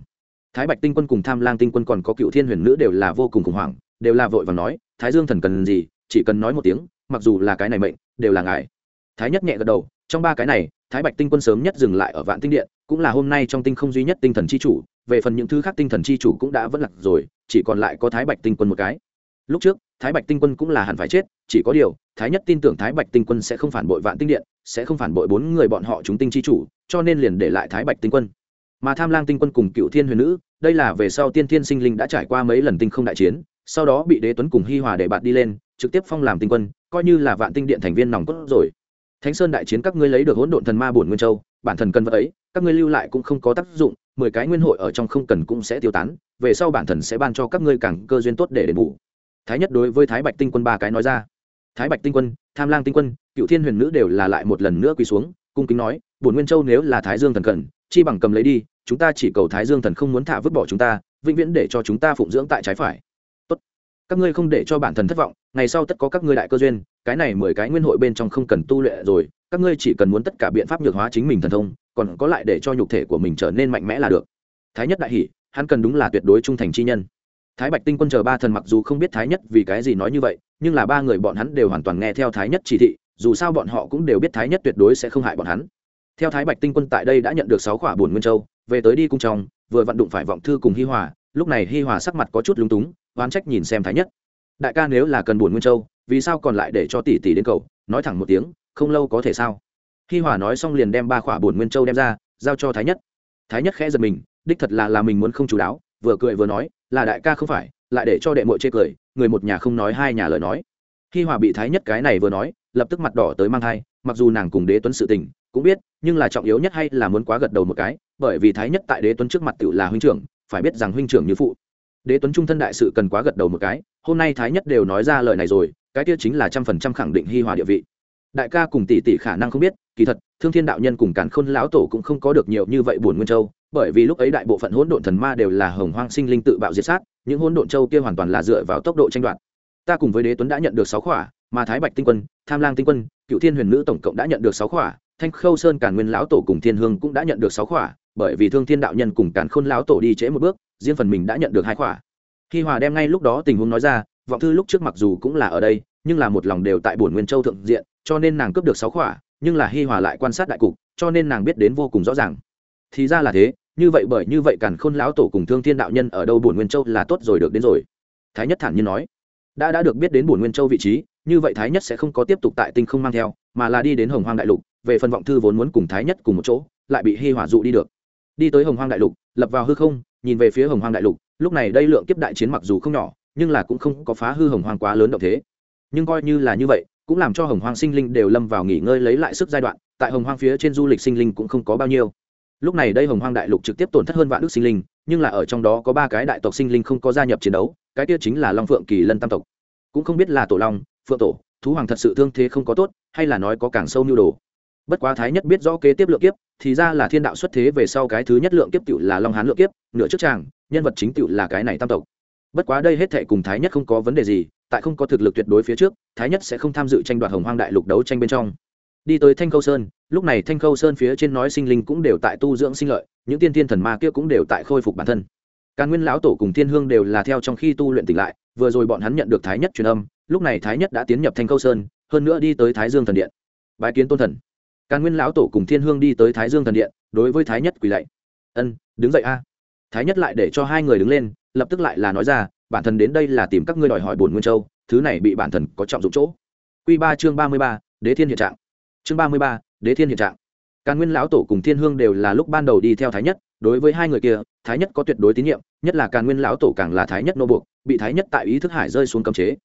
Thái bạch tinh quân cùng tham lang tinh quân còn có cựu thiên huyền nữ đều là vô cùng khủng hoảng, đều là vội và nói, thái dương thần cần gì, chỉ cần nói một tiếng, mặc dù là cái này mệnh, đều là ngài. Thái nhất nhẹ gật đầu, trong ba cái này thái bạch tinh quân sớm nhất dừng lại ở vạn tinh điện, cũng là hôm nay trong tinh không duy nhất tinh thần c h i chủ, về phần những thứ khác tinh thần c h i chủ cũng đã vẫn lặt rồi, chỉ còn lại có thái bạch tinh quân một cái. Lúc trước, thái bạch tinh quân cũng là hẳn phải chết, chỉ có điều, thái nhất tin tưởng thái bạch tinh quân sẽ không phản bội vạn tinh điện, sẽ không phản bội bốn người bọn họ chúng tinh c h i chủ, cho nên liền để lại thái bạch tinh quân. Mà tham lang tinh quân cùng cựu thiên huyền nữ, đây là về sau tiên thiên sinh linh đã trải qua mấy lần tinh không đại chiến, sau đó bị đế tuấn cùng hi hòa để bạn đi lên, trực tiếp phong làm tinh quân, coi như là vạn tinh điện thành viên nòng cốt rồi thánh sơn đại chiến các ngươi lấy được hỗn độn thần ma bổn nguyên châu, bản thần cần vật ấy, các ngươi lưu lại cũng không có tác dụng, mười cái nguyên hội ở trong không cần cũng sẽ tiêu tán, về sau bản thần sẽ ban cho các ngươi càng cơ duyên tốt để đền bù. Thái nhất đối với thái bạch tinh quân ba cái nói ra. Thái bạch tinh quân, tham lang tinh quân, cựu thiên huyền nữ đều là lại một lần nữa quỳ xuống, cung kính nói, bổn nguyên châu nếu là thái dương thần cần, chi bằng cầm lấy đi, chúng ta chỉ cầu thái dương thần không muốn thả vứt bỏ chúng ta, vĩnh viễn để cho chúng ta phụng dưỡng tại trái phải các ngươi không để cho bản thần thất vọng, ngày sau tất có các ngươi đại cơ duyên, cái này mười cái nguyên hội bên trong không cần tu luyện rồi, các ngươi chỉ cần muốn tất cả biện pháp nhược hóa chính mình thần thông, còn có lại để cho nhục thể của mình trở nên mạnh mẽ là được. Thái nhất đại hỷ, hắn cần đúng là tuyệt đối trung thành chi nhân. Thái bạch tinh quân chờ ba thần mặc dù không biết thái nhất vì cái gì nói như vậy, nhưng là ba người bọn hắn đều hoàn toàn nghe theo thái nhất chỉ thị, dù sao bọn họ cũng đều biết thái nhất tuyệt đối sẽ không hại bọn hắn. Theo thái bạch tinh quân tại đây đã nhận được sáu khỏa bổn nguyên châu, về tới đi cung trong, vừa vận đụng phải vọng thư cùng hi hòa lúc này hi hòa sắc mặt có chút lúng túng, oán trách nhìn xem thái nhất. Đại ca nếu là cần buồn nguyên châu, vì sao còn lại để cho tỷ tỷ đến cầu? Nói thẳng một tiếng, không lâu có thể sao? Hi hòa nói xong liền đem ba khỏa buồn nguyên châu đem ra, giao cho thái nhất. Thái nhất khẽ giật mình, đích thật là là mình muốn không chú đáo, vừa cười vừa nói, là đại ca không phải, lại để cho đệ mội chê cười, người một nhà không nói hai nhà lời nói. Hi hòa bị thái nhất cái này vừa nói, lập tức mặt đỏ tới mang thai, mặc dù nàng cùng đế tuấn sự tình, cũng biết, nhưng là trọng yếu nhất hay là muốn quá gật đầu một cái, bởi vì thái nhất tại đế tuấn trước mặt tự là huynh trưởng phải biết rằng huynh trưởng như phụ. Đế tuấn trung thân đại sự cần quá gật đầu một cái, hôm nay thái nhất đều nói ra lời này rồi, cái kia chính là trăm phần trăm khẳng định hi hòa địa vị. Đại ca cùng tỷ tỷ khả năng không biết, kỳ thật, thương thiên đạo nhân cùng càn khôn lão tổ cũng không có được nhiều như vậy buồn nguyên châu, bởi vì lúc ấy đại bộ phận hỗn độn thần ma đều là hồng hoang sinh linh tự bạo diệt sát, những hỗn độn châu kia hoàn toàn là dựa vào tốc độ tranh đoạt. Ta cùng với đế tuấn đã nhận được sáu khỏa, mà thái bạch tinh quân, tham lang tinh quân, cựu thiên huyền nữ tổng cộng đã nhận được sáu khỏa thanh khâu sơn càn nguyên lão tổ cùng thiên hương cũng đã nhận được sáu khỏa, bởi vì thương thiên đạo nhân cùng càn khôn lão tổ đi trễ một bước, riêng phần mình đã nhận được hai khỏa. Khi hòa đem ngay lúc đó tình huống nói ra, vọng thư lúc trước mặc dù cũng là ở đây, nhưng là một lòng đều tại bổn nguyên châu thượng diện, cho nên nàng cướp được sáu khỏa, nhưng là hi hòa lại quan sát đại cục, cho nên nàng biết đến vô cùng rõ ràng. Thì ra là thế, như vậy bởi như vậy càn khôn lão tổ cùng thương thiên đạo nhân ở đâu bổn nguyên châu là tốt rồi được đến rồi. Thái nhất thản nhiên nói, đã đã được biết đến bổn nguyên châu vị trí, như vậy thái nhất sẽ không có tiếp tục tại tinh không mang theo, mà là đi đến hồng hoang đại lục về phần vọng thư vốn muốn cùng thái nhất cùng một chỗ, lại bị hi hỏa dụ đi được. Đi tới hồng hoang đại lục, lập vào hư không, nhìn về phía hồng hoang đại lục, lúc này đây lượng kiếp đại chiến mặc dù không nhỏ, nhưng là cũng không có phá hư hồng hoang quá lớn động thế. Nhưng coi như là như vậy, cũng làm cho hồng hoang sinh linh đều lâm vào nghỉ ngơi lấy lại sức giai đoạn, tại hồng hoang phía trên du lịch sinh linh cũng không có bao nhiêu. Lúc này đây hồng hoang đại lục trực tiếp tổn thất hơn vạn ước sinh linh, nhưng là ở trong đó có ba cái đại tộc sinh linh không có gia nhập chiến đấu, cái kia chính là long phượng kỳ lân tam tộc. Cũng không biết là tổ long, phượng tổ, thú hoàng thật sự thương thế không có tốt, hay là nói có càng sâu nhu đồ bất quá thái nhất biết rõ kế tiếp lượng kiếp, thì ra là thiên đạo xuất thế về sau cái thứ nhất lượng kiếp tựu là long hán lượng kiếp, nửa trước tràng nhân vật chính tựu là cái này tam tộc. Bất quá đây hết thệ cùng thái nhất không có vấn đề gì, tại không có thực lực tuyệt đối phía trước, thái nhất sẽ không tham dự tranh đoạt hồng hoang đại lục đấu tranh bên trong. Đi tới thanh khâu sơn, lúc này thanh khâu sơn phía trên nói sinh linh cũng đều tại tu dưỡng sinh lợi, những tiên thiên thần ma kia cũng đều tại khôi phục bản thân. Càn nguyên lão tổ cùng thiên hương đều là theo trong khi tu luyện tỉnh lại, vừa rồi bọn hắn nhận được thái nhất truyền âm, lúc này thái nhất đã tiến nhập thanh câu sơn, hơn nữa đi tới thái dương thần điện. Bái kiến tôn thần càn nguyên lão tổ cùng thiên hương đi tới thái dương thần điện, đối với thái nhất quỳ lạy. Ân, đứng dậy a. Thái nhất lại để cho hai người đứng lên, lập tức lại là nói ra, bản thân đến đây là tìm các ngươi đòi hỏi bổn nguyên châu, thứ này bị bản thân có trọng dụng chỗ. Q ba chương ba mươi ba, đế thiên hiện trạng. Chương ba mươi ba, đế thiên hiện trạng. Càn nguyên lão tổ cùng thiên hương đều là lúc ban đầu đi theo thái nhất, đối với hai người kia, thái nhất có tuyệt đối tín nhiệm, nhất là càn nguyên lão tổ càng là thái nhất nô buộc, bị thái nhất tại ý thức hải rơi xuống cấm chế.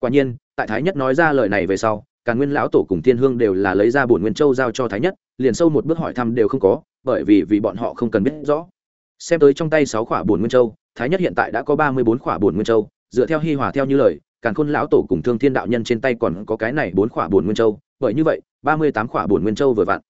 Quả nhiên, tại thái nhất nói ra lời này về sau cả nguyên lão tổ cùng thiên hương đều là lấy ra bổn nguyên châu giao cho thái nhất, liền sâu một bước hỏi thăm đều không có, bởi vì vì bọn họ không cần biết rõ. Xem tới trong tay sáu khỏa bổn nguyên châu, thái nhất hiện tại đã có ba mươi bốn khỏa bổn nguyên châu, dựa theo hi hòa theo như lời, càn khôn lão tổ cùng thương thiên đạo nhân trên tay còn có cái này bốn khỏa bổn nguyên châu, bởi như vậy, ba mươi tám khỏa bổn nguyên châu vừa vặn.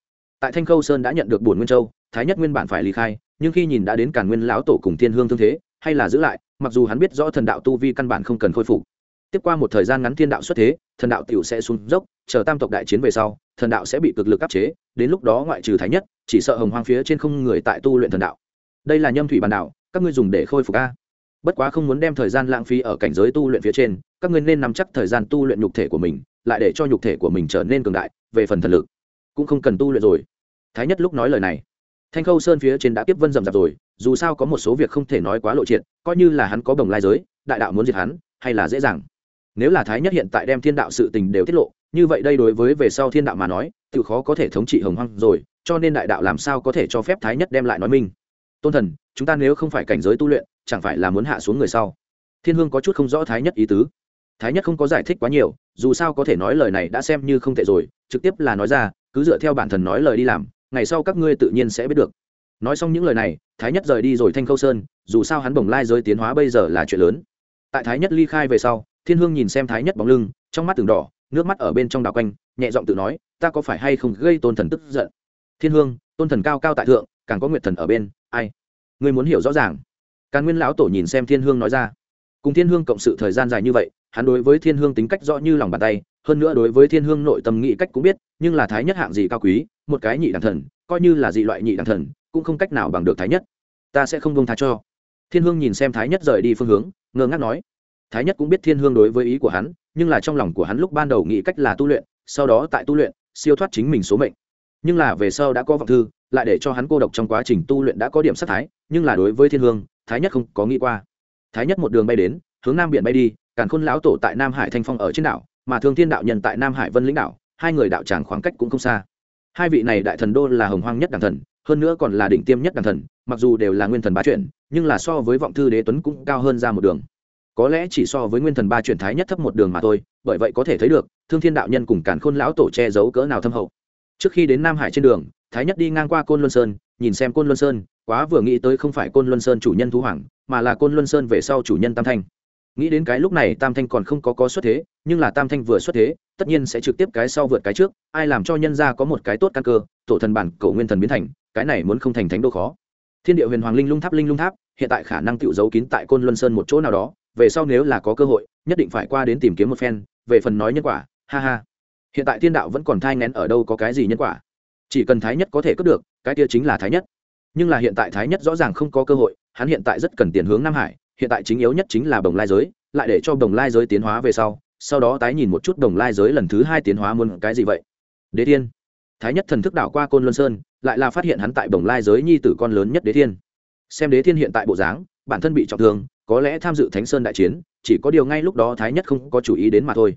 Tại thanh khâu sơn đã nhận được bổn nguyên châu, thái nhất nguyên bản phải ly khai, nhưng khi nhìn đã đến càn nguyên lão tổ cùng thiên hương thương thế, hay là giữ lại, mặc dù hắn biết rõ thần đạo tu vi căn bản không cần khôi phục. Tiếp qua một thời gian ngắn thiên đạo xuất thế thần đạo tiểu sẽ xuống dốc, chờ tam tộc đại chiến về sau, thần đạo sẽ bị cực lực áp chế, đến lúc đó ngoại trừ thái nhất, chỉ sợ hồng hoang phía trên không người tại tu luyện thần đạo. Đây là nhâm thủy bản đạo, các ngươi dùng để khôi phục a. Bất quá không muốn đem thời gian lãng phí ở cảnh giới tu luyện phía trên, các ngươi nên nắm chắc thời gian tu luyện nhục thể của mình, lại để cho nhục thể của mình trở nên cường đại, về phần thần lực, cũng không cần tu luyện rồi. Thái nhất lúc nói lời này, thanh khâu sơn phía trên đã tiếp vân rầm rạp rồi, dù sao có một số việc không thể nói quá lộ triệt, coi như là hắn có bồng lai giới, đại đạo muốn diệt hắn, hay là dễ dàng nếu là thái nhất hiện tại đem thiên đạo sự tình đều tiết lộ, như vậy đây đối với về sau thiên đạo mà nói, tự khó có thể thống trị hồng hoang rồi, cho nên đại đạo làm sao có thể cho phép thái nhất đem lại nói minh tôn thần, chúng ta nếu không phải cảnh giới tu luyện, chẳng phải là muốn hạ xuống người sau? Thiên hương có chút không rõ thái nhất ý tứ. Thái nhất không có giải thích quá nhiều, dù sao có thể nói lời này đã xem như không tệ rồi, trực tiếp là nói ra, cứ dựa theo bản thần nói lời đi làm, ngày sau các ngươi tự nhiên sẽ biết được. Nói xong những lời này, thái nhất rời đi rồi thanh khâu sơn, dù sao hắn bồng lai giới tiến hóa bây giờ là chuyện lớn. Tại thái nhất ly khai về sau thiên hương nhìn xem thái nhất bóng lưng, trong mắt từng đỏ, nước mắt ở bên trong đào quanh, nhẹ giọng tự nói, ta có phải hay không gây tôn thần tức giận? Thiên hương, tôn thần cao cao tại thượng, càng có nguyệt thần ở bên, ai? Ngươi muốn hiểu rõ ràng. Càn nguyên lão tổ nhìn xem thiên hương nói ra. Cùng thiên hương cộng sự thời gian dài như vậy, hắn đối với thiên hương tính cách rõ như lòng bàn tay, hơn nữa đối với thiên hương nội tâm nghĩ cách cũng biết, nhưng là thái nhất hạng gì cao quý, một cái nhị đẳng thần, coi như là dị loại nhị đẳng thần, cũng không cách nào bằng được thái nhất. Ta sẽ không bông tha cho. Thiên hương nhìn xem thái nhất rời đi phương hướng, ngơ ngác nói thái nhất cũng biết thiên hương đối với ý của hắn, nhưng là trong lòng của hắn lúc ban đầu nghĩ cách là tu luyện, sau đó tại tu luyện, siêu thoát chính mình số mệnh. Nhưng là về sau đã có vọng thư, lại để cho hắn cô độc trong quá trình tu luyện đã có điểm sắc thái, nhưng là đối với thiên hương, thái nhất không có nghĩ qua. Thái nhất một đường bay đến, hướng nam biển bay đi, càn khôn lão tổ tại nam hải thanh phong ở trên đảo, mà thương thiên đạo nhân tại nam hải vân lĩnh đảo, hai người đạo tràng khoảng cách cũng không xa. Hai vị này đại thần đô là hồng hoang nhất đàng thần, hơn nữa còn là đỉnh tiêm nhất đàng thần, mặc dù đều là nguyên thần bá chuyển, nhưng là so với vọng thư đế tuấn cũng cao hơn ra một đường có lẽ chỉ so với nguyên thần ba chuyển thái nhất thấp một đường mà thôi, bởi vậy có thể thấy được, thương thiên đạo nhân cùng càn khôn lão tổ che giấu cỡ nào thâm hậu. Trước khi đến nam hải trên đường, thái nhất đi ngang qua côn luân sơn, nhìn xem côn luân sơn, quá vừa nghĩ tới không phải côn luân sơn chủ nhân thú hoàng, mà là côn luân sơn về sau chủ nhân tam thanh. Nghĩ đến cái lúc này tam thanh còn không có có xuất thế, nhưng là tam thanh vừa xuất thế, tất nhiên sẽ trực tiếp cái sau vượt cái trước, ai làm cho nhân ra có một cái tốt căn cơ, tổ thần bản cầu nguyên thần biến thành, cái này muốn không thành thánh đô khó. Thiên địa huyền hoàng linh lung tháp linh lung tháp, hiện tại khả năng tự giấu kín tại côn luân sơn một chỗ nào đó về sau nếu là có cơ hội, nhất định phải qua đến tìm kiếm một phen, về phần nói nhân quả, ha ha. Hiện tại thiên đạo vẫn còn thai ngén ở đâu có cái gì nhân quả. Chỉ cần thái nhất có thể cướp được, cái kia chính là thái nhất. Nhưng là hiện tại thái nhất rõ ràng không có cơ hội, hắn hiện tại rất cần tiền hướng nam hải, hiện tại chính yếu nhất chính là đồng lai giới, lại để cho đồng lai giới tiến hóa về sau sau đó tái nhìn một chút đồng lai giới lần thứ hai tiến hóa muôn cái gì vậy. Đế thiên. Thái nhất thần thức đảo qua côn luân sơn, lại là phát hiện hắn tại đồng lai giới nhi tử con lớn nhất đế thiên. Xem đế thiên hiện tại bộ dáng, bản thân bị trọng thương có lẽ tham dự thánh sơn đại chiến, chỉ có điều ngay lúc đó thái nhất không có chủ ý đến mà thôi.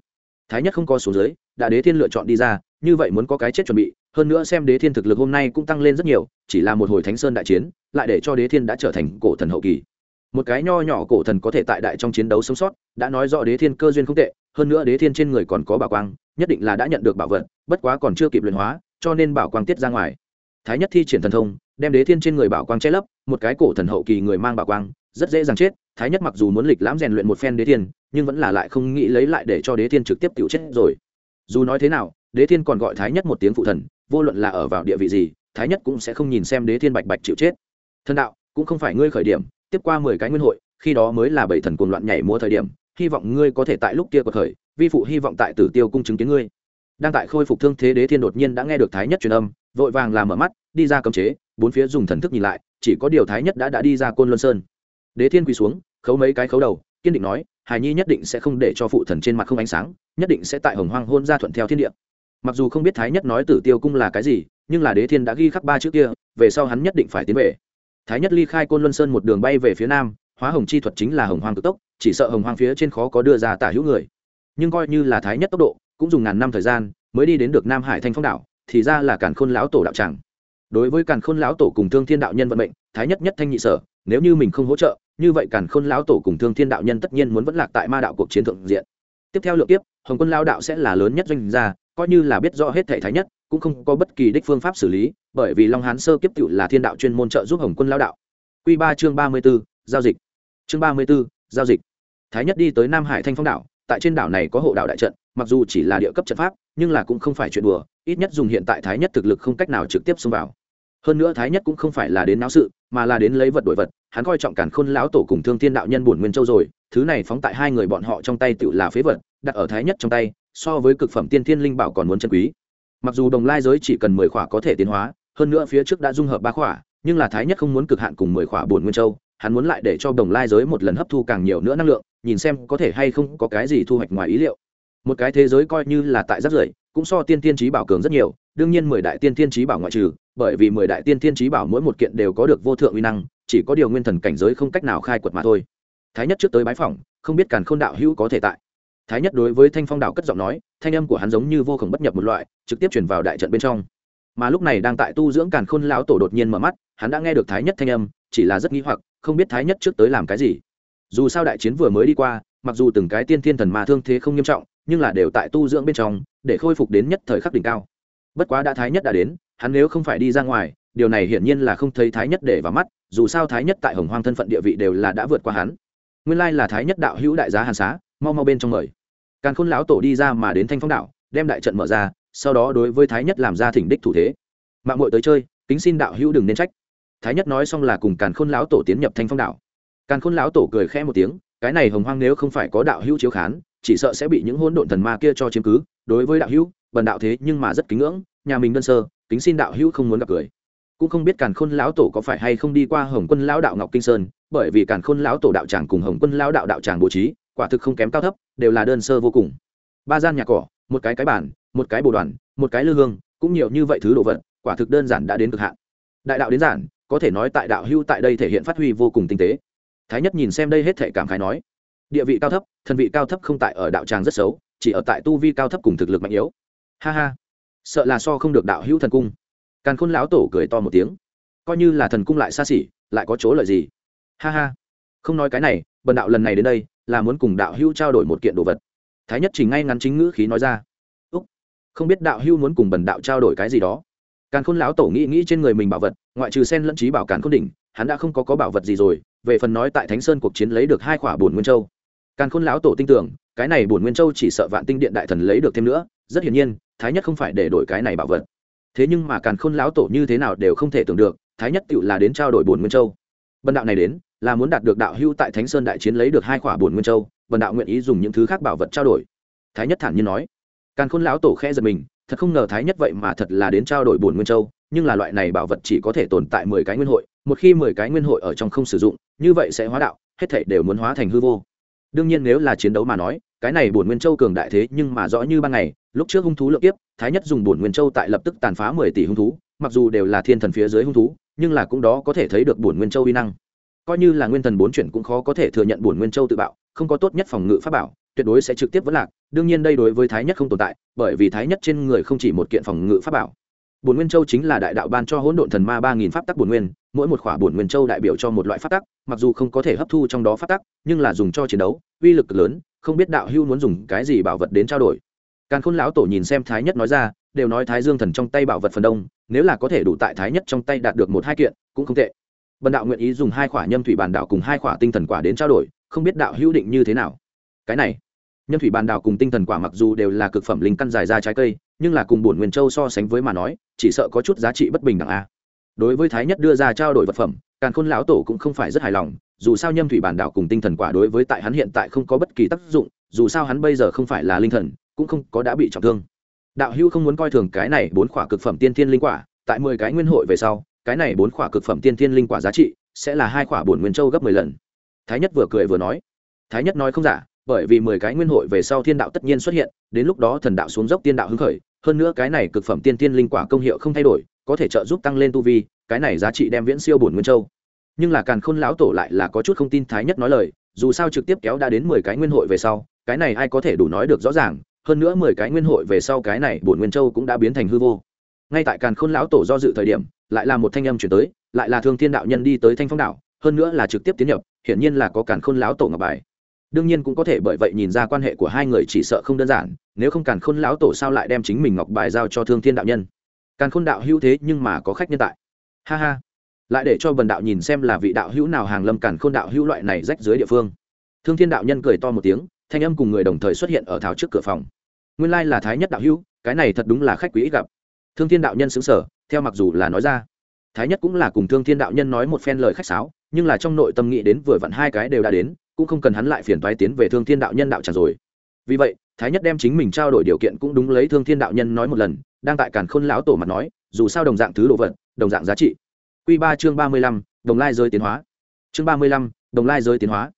Thái nhất không có số giới đã đế thiên lựa chọn đi ra, như vậy muốn có cái chết chuẩn bị, hơn nữa xem đế thiên thực lực hôm nay cũng tăng lên rất nhiều, chỉ là một hồi thánh sơn đại chiến, lại để cho đế thiên đã trở thành cổ thần hậu kỳ. Một cái nho nhỏ cổ thần có thể tại đại trong chiến đấu sống sót, đã nói rõ đế thiên cơ duyên không tệ, hơn nữa đế thiên trên người còn có bảo quang, nhất định là đã nhận được bảo vật, bất quá còn chưa kịp luyện hóa, cho nên bảo quang tiết ra ngoài. Thái nhất thi triển thần thông, đem đế thiên trên người bảo quang che lấp, một cái cổ thần hậu kỳ người mang bảo quang, rất dễ dàng chết thái nhất mặc dù muốn lịch lãm rèn luyện một phen đế thiên, nhưng vẫn là lại không nghĩ lấy lại để cho đế thiên trực tiếp tự chết rồi. Dù nói thế nào, đế thiên còn gọi thái nhất một tiếng phụ thần, vô luận là ở vào địa vị gì, thái nhất cũng sẽ không nhìn xem đế thiên bạch bạch chịu chết. Thần đạo, cũng không phải ngươi khởi điểm, tiếp qua mười cái nguyên hội, khi đó mới là bảy thần cuồng loạn nhảy múa thời điểm, hy vọng ngươi có thể tại lúc kia có khởi, vi phụ hy vọng tại tử tiêu cung chứng kiến ngươi. Đang tại khôi phục thương thế đế thiên đột nhiên đã nghe được thái nhất truyền âm, vội vàng làm mở mắt, đi ra cấm chế, bốn phía dùng thần thức nhìn lại, chỉ có điều thái nhất đã đã đi ra côn luân sơn. Đế thiên quỳ xuống khấu mấy cái khấu đầu, kiên định nói hài nhi nhất định sẽ không để cho phụ thần trên mặt không ánh sáng, nhất định sẽ tại hồng hoang hôn ra thuận theo thiên địa. Mặc dù không biết thái nhất nói tử tiêu cung là cái gì, nhưng là đế thiên đã ghi khắc ba chữ kia, về sau hắn nhất định phải tiến về. Thái nhất ly khai côn luân sơn một đường bay về phía nam, hóa hồng chi thuật chính là hồng hoang cực tốc, chỉ sợ hồng hoang phía trên khó có đưa ra tả hữu người. Nhưng coi như là thái nhất tốc độ, cũng dùng ngàn năm thời gian, mới đi đến được nam hải thanh phong đảo, thì ra là càn khôn lão tổ đạo tràng. Đối với càn khôn lão tổ cùng thương thiên đạo nhân vận mệnh, thái nhất nhất thanh nhị sở, nếu như mình không hỗ trợ như vậy càn khôn lão tổ cùng thương thiên đạo nhân tất nhiên muốn vẫn lạc tại ma đạo cuộc chiến thượng diện. Tiếp theo lượng tiếp hồng quân lao đạo sẽ là lớn nhất doanh gia, coi như là biết rõ hết thể thái nhất, cũng không có bất kỳ đích phương pháp xử lý, bởi vì long hán sơ kiếp tựu là thiên đạo chuyên môn trợ giúp hồng quân lao đạo. Q ba chương ba mươi b ố giao dịch. Chương ba mươi b ố giao dịch. Thái nhất đi tới nam hải thanh phong đảo, tại trên đảo này có hộ đạo đại trận, mặc dù chỉ là địa cấp trận pháp, nhưng là cũng không phải chuyện đùa, ít nhất dùng hiện tại thái nhất thực lực không cách nào trực tiếp xông vào. Hơn nữa thái nhất cũng không phải là đến náo sự, mà là đến lấy vật đổi vật hắn coi trọng cản khôn lão tổ cùng thương thiên đạo nhân bổn nguyên châu rồi, thứ này phóng tại hai người bọn họ trong tay tự là phế vật, đặt ở thái nhất trong tay, so với cực phẩm tiên thiên linh bảo còn muốn chân quý. Mặc dù đồng lai giới chỉ cần mười khỏa có thể tiến hóa, hơn nữa phía trước đã dung hợp ba khỏa, nhưng là thái nhất không muốn cực hạn cùng mười khỏa bổn nguyên châu, hắn muốn lại để cho đồng lai giới một lần hấp thu càng nhiều nữa năng lượng, nhìn xem có thể hay không có cái gì thu hoạch ngoài ý liệu. Một cái thế giới coi như là tại rất rưởi cũng so tiên tiên trí bảo cường rất nhiều, đương nhiên mười đại tiên tiên trí bảo ngoại trừ, bởi vì mười đại tiên tiên trí bảo mỗi một kiện đều có được vô thượng uy năng chỉ có điều nguyên thần cảnh giới không cách nào khai quật mà thôi. Thái nhất trước tới bái phỏng, không biết càn khôn đạo hữu có thể tại. Thái nhất đối với thanh phong đạo cất giọng nói, thanh âm của hắn giống như vô khổng bất nhập một loại, trực tiếp chuyển vào đại trận bên trong. Mà lúc này đang tại tu dưỡng càn khôn lão tổ đột nhiên mở mắt, hắn đã nghe được thái nhất thanh âm, chỉ là rất nghi hoặc, không biết thái nhất trước tới làm cái gì. Dù sao đại chiến vừa mới đi qua, mặc dù từng cái tiên thiên thần mà thương thế không nghiêm trọng, nhưng là đều tại tu dưỡng bên trong, để khôi phục đến nhất thời khắc đỉnh cao. Bất quá đã thái nhất đã đến, hắn nếu không phải đi ra ngoài điều này hiển nhiên là không thấy thái nhất để vào mắt, dù sao thái nhất tại hồng hoang thân phận địa vị đều là đã vượt qua hắn. Nguyên lai là thái nhất đạo hữu đại giá hàn xá, mau mau bên trong mời. Càn khôn lão tổ đi ra mà đến thanh phong đạo đem đại trận mở ra, sau đó đối với thái nhất làm ra thỉnh đích thủ thế. Mạng mội tới chơi, kính xin đạo hữu đừng nên trách. Thái nhất nói xong là cùng càn khôn lão tổ tiến nhập thanh phong đạo càn khôn lão tổ cười khẽ một tiếng, cái này hồng hoang nếu không phải có đạo hữu chiếu khán, chỉ sợ sẽ bị những hôn độn thần ma kia cho chiếm cứ. Đối với đạo hữu, bần đạo thế nhưng mà rất kính ngưỡng, nhà mình đơn sơ, kính xin đạo hữu không muốn gặp cười cũng không biết càn khôn lão tổ có phải hay không đi qua hồng quân lão đạo ngọc kinh sơn, bởi vì càn khôn lão tổ đạo tràng cùng hồng quân lão đạo đạo tràng bố trí, quả thực không kém cao thấp, đều là đơn sơ vô cùng. Ba gian nhà cỏ, một cái cái bản, một cái bồ đoàn, một cái lư hương, cũng nhiều như vậy thứ đồ vật, quả thực đơn giản đã đến cực hạn. Đại đạo đến giản, có thể nói tại đạo hưu tại đây thể hiện phát huy vô cùng tinh tế. Thái nhất nhìn xem đây hết thể cảm khái nói, địa vị cao thấp thần vị cao thấp không tại ở đạo tràng rất xấu, chỉ ở tại tu vi cao thấp cùng thực lực mạnh yếu. Ha ha, sợ là so không được đạo hữu thần cung càn khôn lão tổ cười to một tiếng. Coi như là thần cung lại xa xỉ, lại có chỗ lợi gì? Ha ha. Không nói cái này, bần đạo lần này đến đây, là muốn cùng đạo hưu trao đổi một kiện đồ vật. Thái nhất chỉ ngay ngắn chính ngữ khí nói ra. Úc. Không biết đạo hưu muốn cùng bần đạo trao đổi cái gì đó. Càn khôn lão tổ nghĩ nghĩ trên người mình bảo vật, ngoại trừ sen lẫn trí bảo càn khôn đỉnh, hắn đã không có có bảo vật gì rồi, về phần nói tại thánh sơn cuộc chiến lấy được hai khỏa bổn nguyên châu. Càn khôn lão tổ tin tưởng, cái này bổn nguyên châu chỉ sợ vạn tinh điện đại thần lấy được thêm nữa, rất hiển nhiên, thái nhất không phải để đổi cái này bảo vật thế nhưng mà càn khôn lão tổ như thế nào đều không thể tưởng được, thái nhất tựu là đến trao đổi bổn nguyên châu. Bần đạo này đến, là muốn đạt được đạo hưu tại thánh sơn đại chiến lấy được hai khỏa bổn nguyên châu, bần đạo nguyện ý dùng những thứ khác bảo vật trao đổi. Thái nhất thản nhiên nói. Càn khôn lão tổ khẽ giật mình, thật không ngờ thái nhất vậy mà thật là đến trao đổi bổn nguyên châu, nhưng là loại này bảo vật chỉ có thể tồn tại mười cái nguyên hội, một khi mười cái nguyên hội ở trong không sử dụng, như vậy sẽ hóa đạo, hết thảy đều muốn hóa thành hư vô. Đương nhiên nếu là chiến đấu mà nói, cái này bổn nguyên châu cường đại thế nhưng mà rõ như ban ngày, lúc trước hung thú lượng tiếp thái nhất dùng bổn nguyên châu tại lập tức tàn phá mười tỷ hung thú, mặc dù đều là thiên thần phía dưới hung thú, nhưng là cũng đó có thể thấy được bổn nguyên châu uy năng. Coi như là nguyên thần bốn chuyển cũng khó có thể thừa nhận bổn nguyên châu tự bạo, không có tốt nhất phòng ngự pháp bảo, tuyệt đối sẽ trực tiếp vẫn lạc. Đương nhiên đây đối với thái nhất không tồn tại, bởi vì thái nhất trên người không chỉ một kiện phòng ngự pháp bảo. Bổn nguyên châu chính là đại đạo ban cho hỗn độn thần ma ba nghìn pháp tắc bổn nguyên, mỗi một khỏa bổn nguyên châu đại biểu cho một loại pháp tắc, mặc dù không có thể hấp thu trong đó pháp tắc, nhưng là dùng cho chiến đấu, uy lực lớn, không biết đạo hưu muốn dùng cái gì bảo vật đến trao đổi càn khôn lão tổ nhìn xem thái nhất nói ra, đều nói thái dương thần trong tay bảo vật phần đông, nếu là có thể đủ tại thái nhất trong tay đạt được một hai kiện, cũng không tệ. Bần đạo nguyện ý dùng hai khỏa nhâm thủy bàn đạo cùng hai khỏa tinh thần quả đến trao đổi, không biết đạo hữu định như thế nào. Cái này, nhâm thủy bàn đạo cùng tinh thần quả mặc dù đều là cực phẩm linh căn dài ra trái cây, nhưng là cùng bổn nguyên châu so sánh với mà nói, chỉ sợ có chút giá trị bất bình đẳng a. Đối với thái nhất đưa ra trao đổi vật phẩm, càn khôn lão tổ cũng không phải rất hài lòng, dù sao nhâm thủy bản đạo cùng tinh thần quả đối với tại hắn hiện tại không có bất kỳ tác dụng, dù sao hắn bây giờ không phải là linh thần cũng không có đã bị trọng thương. Đạo hữu không muốn coi thường cái này bốn khỏa cực phẩm tiên thiên linh quả, tại mười cái nguyên hội về sau, cái này bốn khỏa cực phẩm tiên thiên linh quả giá trị sẽ là hai khỏa bổn nguyên châu gấp mười lần. Thái nhất vừa cười vừa nói. Thái nhất nói không giả, bởi vì mười cái nguyên hội về sau thiên đạo tất nhiên xuất hiện, đến lúc đó thần đạo xuống dốc tiên đạo hứng khởi, hơn nữa cái này cực phẩm tiên tiên linh quả công hiệu không thay đổi, có thể trợ giúp tăng lên tu vi, cái này giá trị đem viễn siêu bổn nguyên châu. Nhưng là càn khôn lão tổ lại là có chút không tin thái nhất nói lời, dù sao trực tiếp kéo đã đến mười cái nguyên hội về sau, cái này ai có thể đủ nói được rõ ràng hơn nữa mười cái nguyên hội về sau cái này bổn nguyên châu cũng đã biến thành hư vô. Ngay tại càn khôn lão tổ do dự thời điểm, lại là một thanh âm chuyển tới, lại là thương thiên đạo nhân đi tới thanh phong đạo hơn nữa là trực tiếp tiến nhập, hiển nhiên là có càn khôn lão tổ ngọc bài. Đương nhiên cũng có thể bởi vậy nhìn ra quan hệ của hai người chỉ sợ không đơn giản, nếu không càn khôn lão tổ sao lại đem chính mình ngọc bài giao cho thương thiên đạo nhân? Càn khôn đạo hữu thế nhưng mà có khách nhân tại. Ha ha. Lại để cho bần đạo nhìn xem là vị đạo hữu nào hàng lâm càn khôn đạo hữu loại này rách dưới địa phương. Thương thiên đạo nhân cười to một tiếng, thanh âm cùng người đồng thời xuất hiện ở tháo trước cửa phòng nguyên lai là thái nhất đạo hữu, cái này thật đúng là khách quý ít gặp. Thương thiên đạo nhân xứng sở, theo mặc dù là nói ra. Thái nhất cũng là cùng thương thiên đạo nhân nói một phen lời khách sáo, nhưng là trong nội tâm nghĩ đến vừa vặn hai cái đều đã đến, cũng không cần hắn lại phiền toái tiến về thương thiên đạo nhân đạo trả rồi. Vì vậy, thái nhất đem chính mình trao đổi điều kiện cũng đúng lấy thương thiên đạo nhân nói một lần, đang tại cản khôn lão tổ mặt nói, dù sao đồng dạng thứ đồ vật, đồng dạng giá trị. Q ba chương ba mươi lăm, đồng lai giới tiến hóa. Chương ba mươi lăm, đồng lai giới tiến hóa.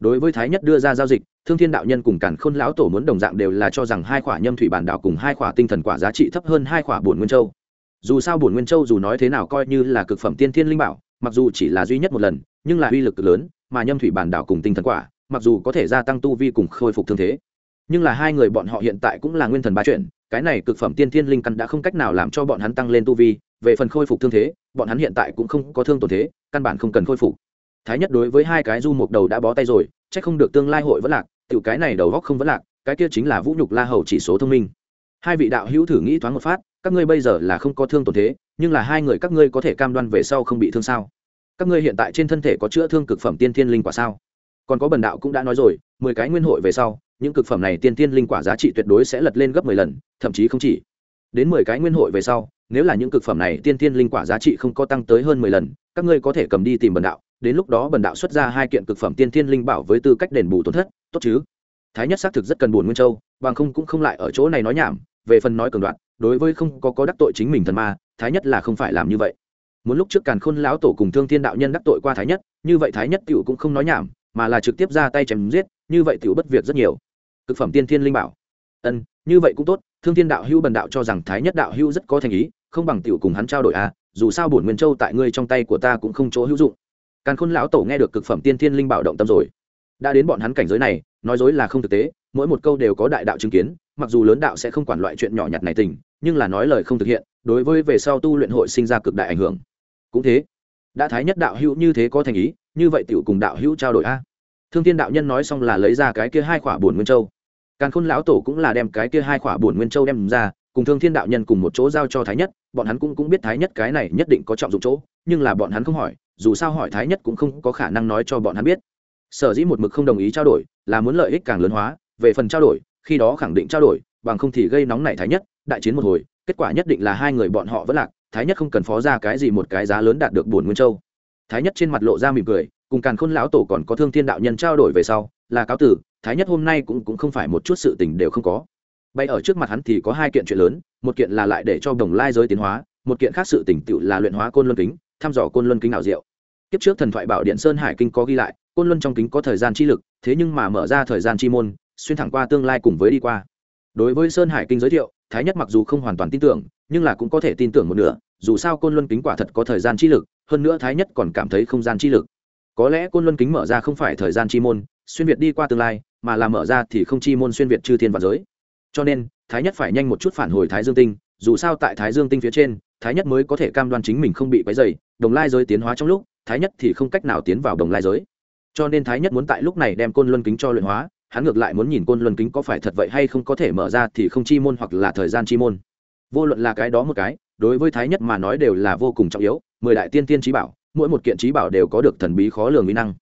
Đối với thái nhất đưa ra giao dịch thương thiên đạo nhân cùng càn khôn lão tổ muốn đồng dạng đều là cho rằng hai khỏa nhâm thủy bản đạo cùng hai khỏa tinh thần quả giá trị thấp hơn hai khỏa bổn nguyên châu. Dù sao bổn nguyên châu dù nói thế nào coi như là cực phẩm tiên thiên linh bảo, mặc dù chỉ là duy nhất một lần, nhưng là uy lực cực lớn, mà nhâm thủy bản đạo cùng tinh thần quả, mặc dù có thể gia tăng tu vi cùng khôi phục thương thế. Nhưng là hai người bọn họ hiện tại cũng là nguyên thần ba chuyện cái này cực phẩm tiên thiên linh căn đã không cách nào làm cho bọn hắn tăng lên tu vi, về phần khôi phục thương thế, bọn hắn hiện tại cũng không có thương tổn thế, căn bản không cần khôi phục. Thái nhất đối với hai cái du mục đầu đã bó tay rồi c h ắ c không được tương lai hội vẫn lạc tiểu cái này đầu góc không vẫn lạc, cái kia chính là vũ nhục la hầu chỉ số thông minh. Hai vị đạo hữu thử nghĩ thoáng một phát, các ngươi bây giờ là không có thương tổn thế, nhưng là hai người các ngươi có thể cam đoan về sau không bị thương sao? Các ngươi hiện tại trên thân thể có chữa thương cực phẩm tiên thiên linh quả sao? Còn có bần đạo cũng đã nói rồi, mười cái nguyên hội về sau, những cực phẩm này tiên thiên linh quả giá trị tuyệt đối sẽ lật lên gấp mười lần, thậm chí không chỉ. Đến mười cái nguyên hội về sau, nếu là những cực phẩm này tiên thiên linh quả giá trị không có tăng tới hơn mười lần, các ngươi có thể cầm đi tìm bần đạo, đến lúc đó bần đạo xuất ra hai kiện cực phẩm tiên thiên linh bảo với tư cách đền bù tổn thất tốt chứ? Thái nhất xác thực rất cần buồn nguyên châu, bằng không cũng không lại ở chỗ này nói nhảm, về phần nói cường đoạn đối với không có có đắc tội chính mình thần ma, thái nhất là không phải làm như vậy. Muốn lúc trước càn khôn lão tổ cùng thương thiên đạo nhân đắc tội qua thái nhất, như vậy thái nhất t cũng không nói nhảm, mà là trực tiếp ra tay chém giết, như vậy t bất việc rất nhiều. Cực phẩm tiên thiên linh bảo. Ân, như vậy cũng tốt, thương thiên đạo hữu bần đạo cho rằng thái nhất đạo hữu rất có thành ý, không bằng t cùng hắn trao đổi à dù sao bổn nguyên châu tại ngươi trong tay của ta cũng không chỗ hữu dụng. Càn khôn lão tổ nghe được cực phẩm tiên thiên linh bảo động tâm rồi đã đến bọn hắn cảnh giới này, nói dối là không thực tế, mỗi một câu đều có đại đạo chứng kiến, mặc dù lớn đạo sẽ không quản loại chuyện nhỏ nhặt này tình, nhưng là nói lời không thực hiện, đối với về sau tu luyện hội sinh ra cực đại ảnh hưởng. Cũng thế, đã thái nhất đạo hữu như thế có thành ý, như vậy tiểu cùng đạo hữu trao đổi a. Thương thiên đạo nhân nói xong là lấy ra cái kia hai khỏa bổn nguyên châu. Càn khôn lão tổ cũng là đem cái kia hai khỏa bổn nguyên châu đem ra, cùng thương thiên đạo nhân cùng một chỗ giao cho thái nhất, bọn hắn cũng cũng biết thái nhất cái này nhất định có trọng dụng chỗ, nhưng là bọn hắn không hỏi, dù sao hỏi thái nhất cũng không có khả năng nói cho bọn hắn biết sở dĩ một mực không đồng ý trao đổi là muốn lợi ích càng lớn hóa, về phần trao đổi, khi đó khẳng định trao đổi, bằng không thì gây nóng nảy thái nhất, đại chiến một hồi, kết quả nhất định là hai người bọn họ vẫn lạc, thái nhất không cần phó ra cái gì một cái giá lớn đạt được bổn nguyên châu. Thái nhất trên mặt lộ ra mỉm cười, cùng càn khôn lão tổ còn có thương thiên đạo nhân trao đổi về sau, là cáo tử, thái nhất hôm nay cũng cũng không phải một chút sự tình đều không có. Bay ở trước mặt hắn thì có hai kiện chuyện lớn, một kiện là lại để cho đồng lai giới tiến hóa, một kiện khác sự tỉnh tựu là luyện hóa côn luân kính, thăm dò côn luân kính ảo diệu. Kiếp trước thần thoại bảo điện sơn hải kinh có ghi lại côn luân trong kính có thời gian chi lực, thế nhưng mà mở ra thời gian chi môn, xuyên thẳng qua tương lai cùng với đi qua. Đối với sơn hải kinh giới thiệu, thái nhất mặc dù không hoàn toàn tin tưởng, nhưng là cũng có thể tin tưởng một nửa, dù sao côn luân kính quả thật có thời gian chi lực, hơn nữa thái nhất còn cảm thấy không gian chi lực. Có lẽ côn luân kính mở ra không phải thời gian chi môn, xuyên việt đi qua tương lai, mà là mở ra thì không chi môn xuyên việt chư thiên và giới. Cho nên, thái nhất phải nhanh một chút phản hồi thái dương tinh, dù sao tại thái dương tinh phía trên, thái nhất mới có thể cam đoan chính mình không bị quấy dày đồng lai giới tiến hóa trong lúc, thái nhất thì không cách nào tiến vào đồng lai giới cho nên thái nhất muốn tại lúc này đem côn luân kính cho luyện hóa, hắn ngược lại muốn nhìn côn luân kính có phải thật vậy hay không có thể mở ra thì không chi môn hoặc là thời gian chi môn. Vô luận là cái đó một cái, đối với thái nhất mà nói đều là vô cùng trọng yếu, mười đại tiên tiên trí bảo, mỗi một kiện trí bảo đều có được thần bí khó lường mỹ năng.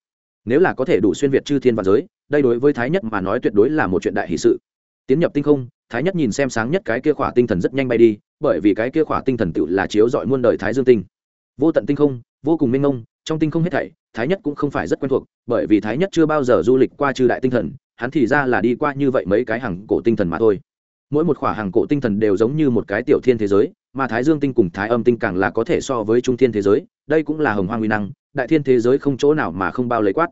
Nếu là có thể đủ xuyên việt chư thiên và giới, đây đối với thái nhất mà nói tuyệt đối là một chuyện đại hỷ sự. Tiến nhập tinh không, thái nhất nhìn xem sáng nhất cái kia khỏa tinh thần rất nhanh bay đi, bởi vì cái kia khỏa tinh thần tự là chiếu dọi muôn đời thái dương tinh. Vô tận tinh không, vô cùng minh ngông trong tinh không hết thảy, thái nhất cũng không phải rất quen thuộc, bởi vì thái nhất chưa bao giờ du lịch qua trừ đại tinh thần, hắn thì ra là đi qua như vậy mấy cái hàng cổ tinh thần mà thôi. Mỗi một khỏa hàng cổ tinh thần đều giống như một cái tiểu thiên thế giới, mà thái dương tinh cùng thái âm tinh càng là có thể so với trung thiên thế giới, đây cũng là hồng hoang nguy năng, đại thiên thế giới không chỗ nào mà không bao lấy quát.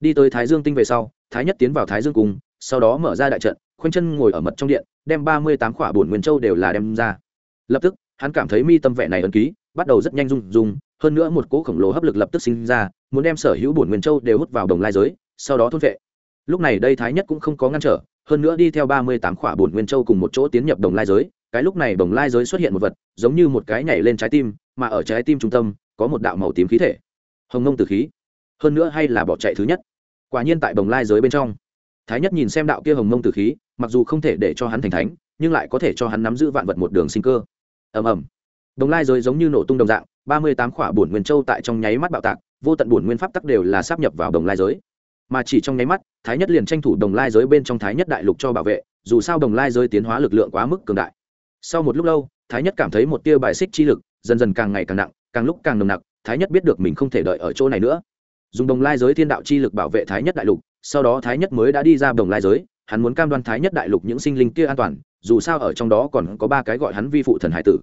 Đi tới thái dương tinh về sau, thái nhất tiến vào thái dương cung, sau đó mở ra đại trận, khoanh chân ngồi ở mật trong điện, đem ba mươi tám khỏa bổn nguyên châu đều là đem ra. Lập tức, hắn cảm thấy mi tâm vẽ này ấn ký bắt đầu rất nhanh rung rung hơn nữa một cỗ khổng lồ hấp lực lập tức sinh ra, muốn đem sở hữu bổn nguyên châu đều hút vào đồng lai giới, sau đó thôn vệ. Lúc này đây thái nhất cũng không có ngăn trở, hơn nữa đi theo ba mươi tám khỏa bổn nguyên châu cùng một chỗ tiến nhập đồng lai giới, cái lúc này đồng lai giới xuất hiện một vật, giống như một cái nhảy lên trái tim, mà ở trái tim trung tâm, có một đạo màu tím khí thể. Hồng ngông từ khí. Hơn nữa hay là bỏ chạy thứ nhất. Quả nhiên tại đồng lai giới bên trong. Thái nhất nhìn xem đạo kia hồng ngông từ khí, mặc dù không thể để cho hắn thành thánh, nhưng lại có thể cho hắn nắm giữ vạn vật một đường sinh cơ. Ầm ầm. Đồng lai giới giống như nổ tung đồng dạng ba mươi tám khỏa bổn nguyên châu tại trong nháy mắt bạo tạc, vô tận bổn nguyên pháp tắc đều là sắp nhập vào đồng lai giới. Mà chỉ trong nháy mắt, thái nhất liền tranh thủ đồng lai giới bên trong thái nhất đại lục cho bảo vệ, dù sao đồng lai giới tiến hóa lực lượng quá mức cường đại. Sau một lúc lâu, thái nhất cảm thấy một tia bài xích chi lực dần dần càng ngày càng nặng, càng lúc càng nồng nặc, thái nhất biết được mình không thể đợi ở chỗ này nữa. Dùng đồng lai giới thiên đạo chi lực bảo vệ thái nhất đại lục, sau đó thái nhất mới đã đi ra đồng lai giới, hắn muốn cam đoan thái nhất đại lục những sinh linh kia an toàn, dù sao ở trong đó còn có ba cái gọi hắn vi phụ thần hải tử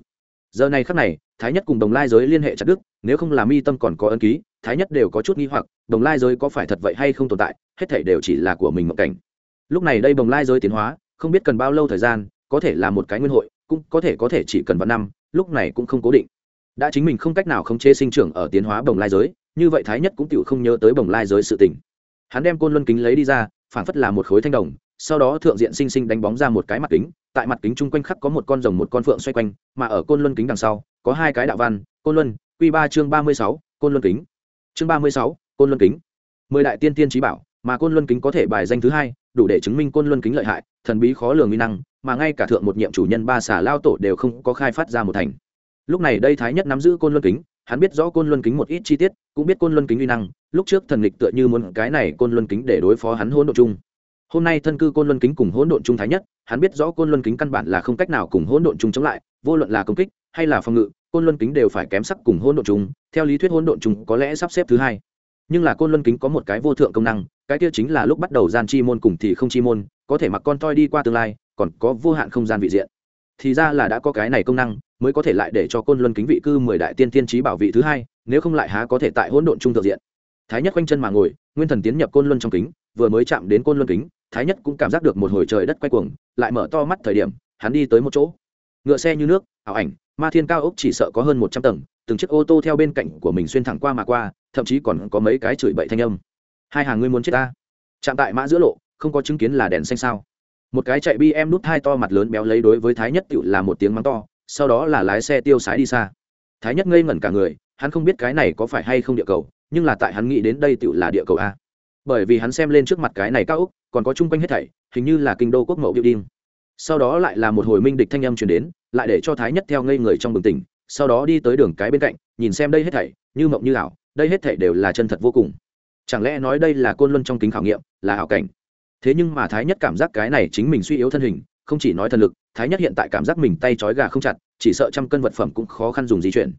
giờ này khắc này, thái nhất cùng đồng lai giới liên hệ chặt đức nếu không làm mi tâm còn có ân ký, thái nhất đều có chút nghi hoặc, đồng lai giới có phải thật vậy hay không tồn tại, hết thảy đều chỉ là của mình mộng cảnh. Lúc này đây đồng lai giới tiến hóa, không biết cần bao lâu thời gian, có thể là một cái nguyên hội, cũng có thể có thể chỉ cần vài năm, lúc này cũng không cố định. Đã chính mình không cách nào khống chế sinh trưởng ở tiến hóa bồng lai giới, như vậy thái nhất cũng tự không nhớ tới bồng lai giới sự tình. Hắn đem côn luân kính lấy đi ra phản phất là một khối thanh đồng, sau đó thượng diện sinh sinh đánh bóng ra một cái mặt kính tại mặt kính chung quanh khắc có một con rồng một con phượng xoay quanh, mà ở côn luân kính đằng sau, có hai cái đạo văn, côn luân q ba chương ba mươi sáu, côn luân kính. Chương ba mươi sáu, côn luân kính. Mười đại tiên tiên trí bảo, mà côn luân kính có thể bài danh thứ hai, đủ để chứng minh côn luân kính lợi hại, thần bí khó lường uy năng, mà ngay cả thượng một nhiệm chủ nhân ba xà lao tổ đều không có khai phát ra một thành. Lúc này đây thái nhất nắm giữ côn luân kính, hắn biết rõ côn luân kính một ít chi tiết, cũng biết côn luân kính uy năng, lúc trước thần lịch tựa như muốn cái này côn luân kính để đối phó hắn hỗn ộ chung hôm nay thân cư côn luân kính cùng hỗn độn trung thái nhất hắn biết rõ côn luân kính căn bản là không cách nào cùng hỗn độn trung chống lại vô luận là công kích hay là phòng ngự côn luân kính đều phải kém sắc cùng hỗn độn trung. theo lý thuyết hỗn độn trung, có lẽ sắp xếp thứ hai nhưng là côn luân kính có một cái vô thượng công năng cái kia chính là lúc bắt đầu gian chi môn cùng thì không chi môn có thể mặc con toi đi qua tương lai còn có vô hạn không gian vị diện. Thì ra là đã có cái này công năng mới có thể lại để cho côn luân kính vị cư mười đại tiên tiên trí bảo vị thứ hai nếu không lại há có thể tại hỗn độn trung thượng diện. Thái nhất quanh chân mà ngồi nguyên thần tiến nhập côn luân trong kính vừa mới chạm đến côn luân kính, thái nhất cũng cảm giác được một hồi trời đất quay cuồng, lại mở to mắt thời điểm, hắn đi tới một chỗ. Ngựa xe như nước, ảo ảnh, ma thiên cao ốc chỉ sợ có hơn một trăm tầng, từng chiếc ô tô theo bên cạnh của mình xuyên thẳng qua mà qua, thậm chí còn có mấy cái chửi bậy thanh âm. Hai hàng ngươi muốn chết ta? Chạm tại mã giữa lộ, không có chứng kiến là đèn xanh sao? Một cái chạy bi em nút hai to mặt lớn béo lấy đối với thái nhất tựu là một tiếng mắng to, sau đó là lái xe tiêu sái đi xa. Thái nhất ngây ngẩn cả người, hắn không biết cái này có phải hay không địa cầu, nhưng là tại hắn nghĩ đến đây tựu là địa cầu a bởi vì hắn xem lên trước mặt cái này cao úc, còn có chung quanh hết thảy, hình như là kinh đô quốc mậu biểu đinh sau đó lại là một hồi minh địch thanh âm chuyển đến, lại để cho thái nhất theo ngây người trong bừng tỉnh, sau đó đi tới đường cái bên cạnh, nhìn xem đây hết thảy, như mộng như ảo, đây hết thảy đều là chân thật vô cùng. Chẳng lẽ nói đây là côn luân trong kính khảo nghiệm, là ảo cảnh? Thế nhưng mà thái nhất cảm giác cái này chính mình suy yếu thân hình, không chỉ nói thần lực, thái nhất hiện tại cảm giác mình tay trói gà không chặt, chỉ sợ trăm cân vật phẩm cũng khó khăn dùng di chuyển.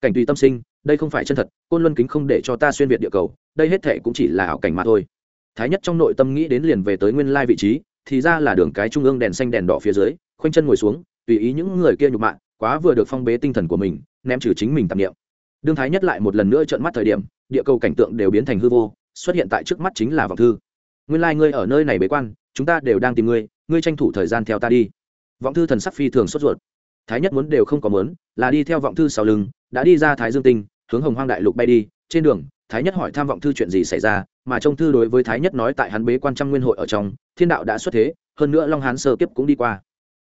Cảnh tùy tâm sinh đây không phải chân thật, côn luân kính không để cho ta xuyên việt địa cầu, đây hết thệ cũng chỉ là ảo cảnh mà thôi. Thái nhất trong nội tâm nghĩ đến liền về tới nguyên lai vị trí, thì ra là đường cái trung ương đèn xanh đèn đỏ phía dưới, khoanh chân ngồi xuống, tùy ý những người kia nhục mạ, quá vừa được phong bế tinh thần của mình, ném trừ chính mình tạp nghiệm đương thái nhất lại một lần nữa trợn mắt thời điểm, địa cầu cảnh tượng đều biến thành hư vô, xuất hiện tại trước mắt chính là vọng thư. Nguyên lai、like、ngươi ở nơi này bế quan, chúng ta đều đang tìm ngươi ngươi tranh thủ thời gian theo ta đi. Vọng thư thần sắc phi thường sốt ruột. Thái nhất muốn đều không có muốn, là đi theo vọng thư sau lưng, đã đi ra thái dương tinh hướng hồng hoang đại lục bay đi, trên đường, thái nhất hỏi tham vọng thư chuyện gì xảy ra, mà trong thư đối với thái nhất nói tại hắn bế quan trăm nguyên hội ở trong, thiên đạo đã xuất thế, hơn nữa long hán sơ kiếp cũng đi qua.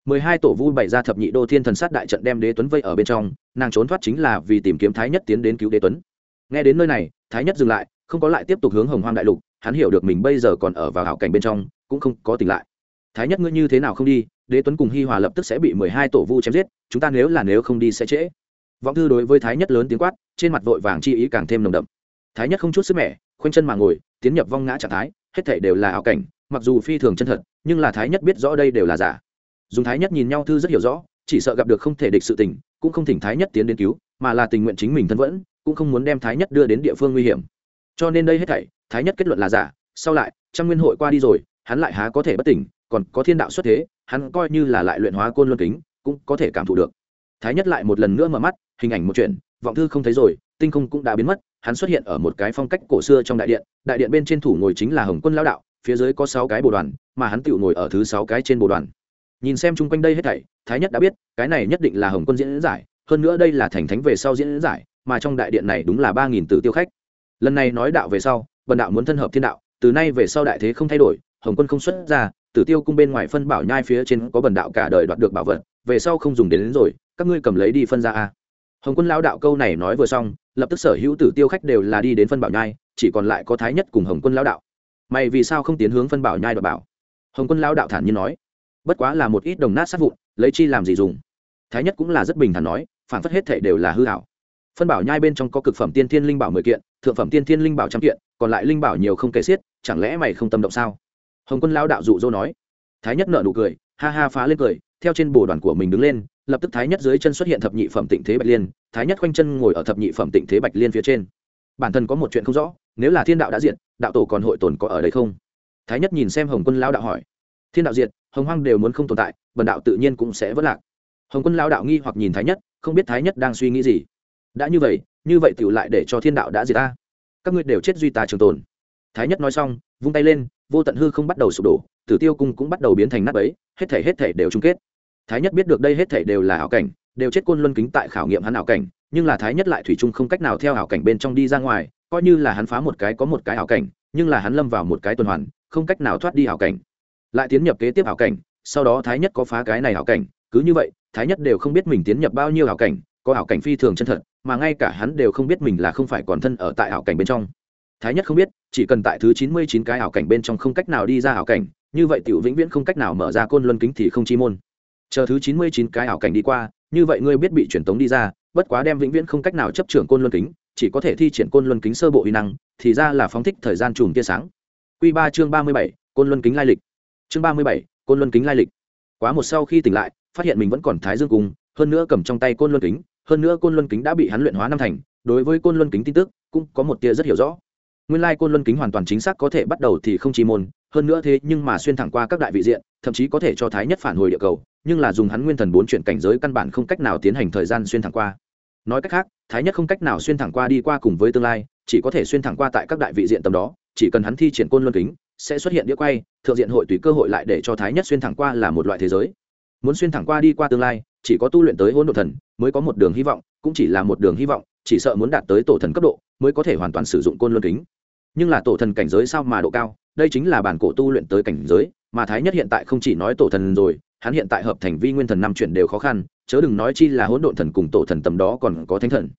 Mười hai tổ vu bày ra thập nhị đô thiên thần sát đại trận đem đế tuấn vây ở bên trong, nàng trốn thoát chính là vì tìm kiếm thái nhất tiến đến cứu đế tuấn. Nghe đến nơi này, thái nhất dừng lại, không có lại tiếp tục hướng hồng hoang đại lục, hắn hiểu được mình bây giờ còn ở vào hảo cảnh bên trong, cũng không có tỉnh lại. Thái nhất ngươi như thế nào không đi, đế tuấn cùng hi hòa lập tức sẽ bị mười hai tổ vu chém giết, chúng ta nếu là nếu không đi sẽ trễ vọng thư đối với thái nhất lớn tiếng quát, trên mặt vội vàng chi ý càng thêm nồng đậm. Thái nhất không chút sức mẻ, khoanh chân mà ngồi, tiến nhập vong ngã trạng thái, hết thể đều là ảo cảnh, mặc dù phi thường chân thật, nhưng là thái nhất biết rõ đây đều là giả. Dùng thái nhất nhìn nhau thư rất hiểu rõ, chỉ sợ gặp được không thể địch sự tình, cũng không thỉnh thái nhất tiến đến cứu, mà là tình nguyện chính mình thân vẫn, cũng không muốn đem thái nhất đưa đến địa phương nguy hiểm. Cho nên đây hết thảy, thái nhất kết luận là giả, sau lại, trăm nguyên hội qua đi rồi, hắn lại há có thể bất tỉnh, còn có thiên đạo xuất thế, hắn coi như là lại luyện hóa côn luân kính, cũng có thể cảm thụ được. Thái nhất lại một lần nữa mở mắt hình ảnh một chuyện vọng thư không thấy rồi tinh không cũng đã biến mất hắn xuất hiện ở một cái phong cách cổ xưa trong đại điện đại điện bên trên thủ ngồi chính là hồng quân lão đạo phía dưới có sáu cái bồ đoàn mà hắn tự ngồi ở thứ sáu cái trên bồ đoàn. Nhìn xem chung quanh đây hết thảy thái nhất đã biết cái này nhất định là hồng quân diễn giải hơn nữa đây là thành thánh về sau diễn giải mà trong đại điện này đúng là ba nghìn tử tiêu khách. Lần này nói đạo về sau bần đạo muốn thân hợp thiên đạo từ nay về sau đại thế không thay đổi hồng quân không xuất ra tử tiêu cung bên ngoài phân bảo nhai phía trên có bần đạo cả đời đoạt được bảo vật về sau không dùng đến, đến rồi các ngươi cầm lấy đi phân ra a hồng quân lão đạo câu này nói vừa xong, lập tức sở hữu tử tiêu khách đều là đi đến phân bảo nhai, chỉ còn lại có thái nhất cùng hồng quân lão đạo. Mày vì sao không tiến hướng phân bảo nhai đoạt bảo? Hồng quân lão đạo thản nhiên nói, bất quá là một ít đồng nát sát vụn, lấy chi làm gì dùng? Thái nhất cũng là rất bình thản nói, phản phất hết thể đều là hư hảo phân bảo nhai bên trong có cực phẩm tiên thiên linh bảo mười kiện, thượng phẩm tiên thiên linh bảo trăm kiện, còn lại linh bảo nhiều không kể xiết, chẳng lẽ mày không tâm động sao? Hồng quân lão đạo dụ dỗ nói. Thái nhất nợ nụ cười, ha ha phá lên cười theo trên bồ đoàn của mình đứng lên lập tức thái nhất dưới chân xuất hiện thập nhị phẩm tịnh thế bạch liên. Thái nhất khoanh chân ngồi ở thập nhị phẩm tịnh thế bạch liên phía trên. Bản thân có một chuyện không rõ nếu là thiên đạo đã diện đạo tổ còn hội tồn có ở đây không? Thái nhất nhìn xem hồng quân lão đạo hỏi. Thiên đạo diện, hồng hoang đều muốn không tồn tại bần đạo tự nhiên cũng sẽ vất lạc. Hồng quân lão đạo nghi hoặc nhìn thái nhất không biết thái nhất đang suy nghĩ gì. Đã như vậy như vậy tựu lại để cho thiên đạo đã diệt ta. Các ngươi đều chết duy ta trường tồn. Thái nhất nói xong vung tay lên vô tận hư không bắt đầu sụp đổ tử tiêu cung cũng bắt đầu biến thành nắp ấy hết thể hết thể đều chung kết thái nhất biết được đây hết thể đều là ảo cảnh, đều chết côn luân kính tại khảo nghiệm hắn ảo cảnh, nhưng là thái nhất lại thủy chung không cách nào theo ảo cảnh bên trong đi ra ngoài, coi như là hắn phá một cái có một cái ảo cảnh, nhưng là hắn lâm vào một cái tuần hoàn, không cách nào thoát đi ảo cảnh. Lại tiến nhập kế tiếp ảo cảnh, sau đó thái nhất có phá cái này ảo cảnh, cứ như vậy, thái nhất đều không biết mình tiến nhập bao nhiêu ảo cảnh, có ảo cảnh phi thường chân thật, mà ngay cả hắn đều không biết mình là không phải còn thân ở tại ảo cảnh bên trong. Thái nhất không biết, chỉ cần tại thứ chín mươi chín cái ảo cảnh bên trong không cách nào đi ra ảo cảnh, như vậy tiểu vĩnh viễn không cách nào mở ra côn luân kính thì không chi môn chờ thứ chín mươi chín cái ảo cảnh đi qua, như vậy ngươi biết bị truyền tống đi ra, bất quá đem vĩnh viễn không cách nào chấp trưởng côn luân kính, chỉ có thể thi triển côn luân kính sơ bộ uy năng, thì ra là phóng thích thời gian chùm tia sáng. Q ba chương ba mươi bảy, côn luân kính lai lịch. Chương ba mươi bảy, côn luân kính lai lịch. Quá một sau khi tỉnh lại, phát hiện mình vẫn còn thái dương cùng hơn nữa cầm trong tay côn luân kính, hơn nữa côn luân kính đã bị hắn luyện hóa năm thành, đối với côn luân kính tin tức cũng có một tia rất hiểu rõ. Nguyên lai côn luân kính hoàn toàn chính xác có thể bắt đầu thì không chỉ môn, hơn nữa thế nhưng mà xuyên thẳng qua các đại vị diện, thậm chí có thể cho thái nhất phản hồi địa cầu nhưng là dùng hắn nguyên thần bốn chuyển cảnh giới căn bản không cách nào tiến hành thời gian xuyên thẳng qua. Nói cách khác, thái nhất không cách nào xuyên thẳng qua đi qua cùng với tương lai, chỉ có thể xuyên thẳng qua tại các đại vị diện tầm đó, chỉ cần hắn thi triển côn luân kính, sẽ xuất hiện đĩa quay, thượng diện hội tùy cơ hội lại để cho thái nhất xuyên thẳng qua là một loại thế giới. Muốn xuyên thẳng qua đi qua tương lai, chỉ có tu luyện tới hôn độ thần, mới có một đường hy vọng, cũng chỉ là một đường hy vọng, chỉ sợ muốn đạt tới tổ thần cấp độ, mới có thể hoàn toàn sử dụng côn luân kính. Nhưng là tổ thần cảnh giới sao mà độ cao, đây chính là bản cổ tu luyện tới cảnh giới, mà thái nhất hiện tại không chỉ nói tổ thần rồi hắn hiện tại hợp thành vi nguyên thần năm chuyển đều khó khăn, chớ đừng nói chi là hỗn độn thần cùng tổ thần tầm đó còn có thánh thần.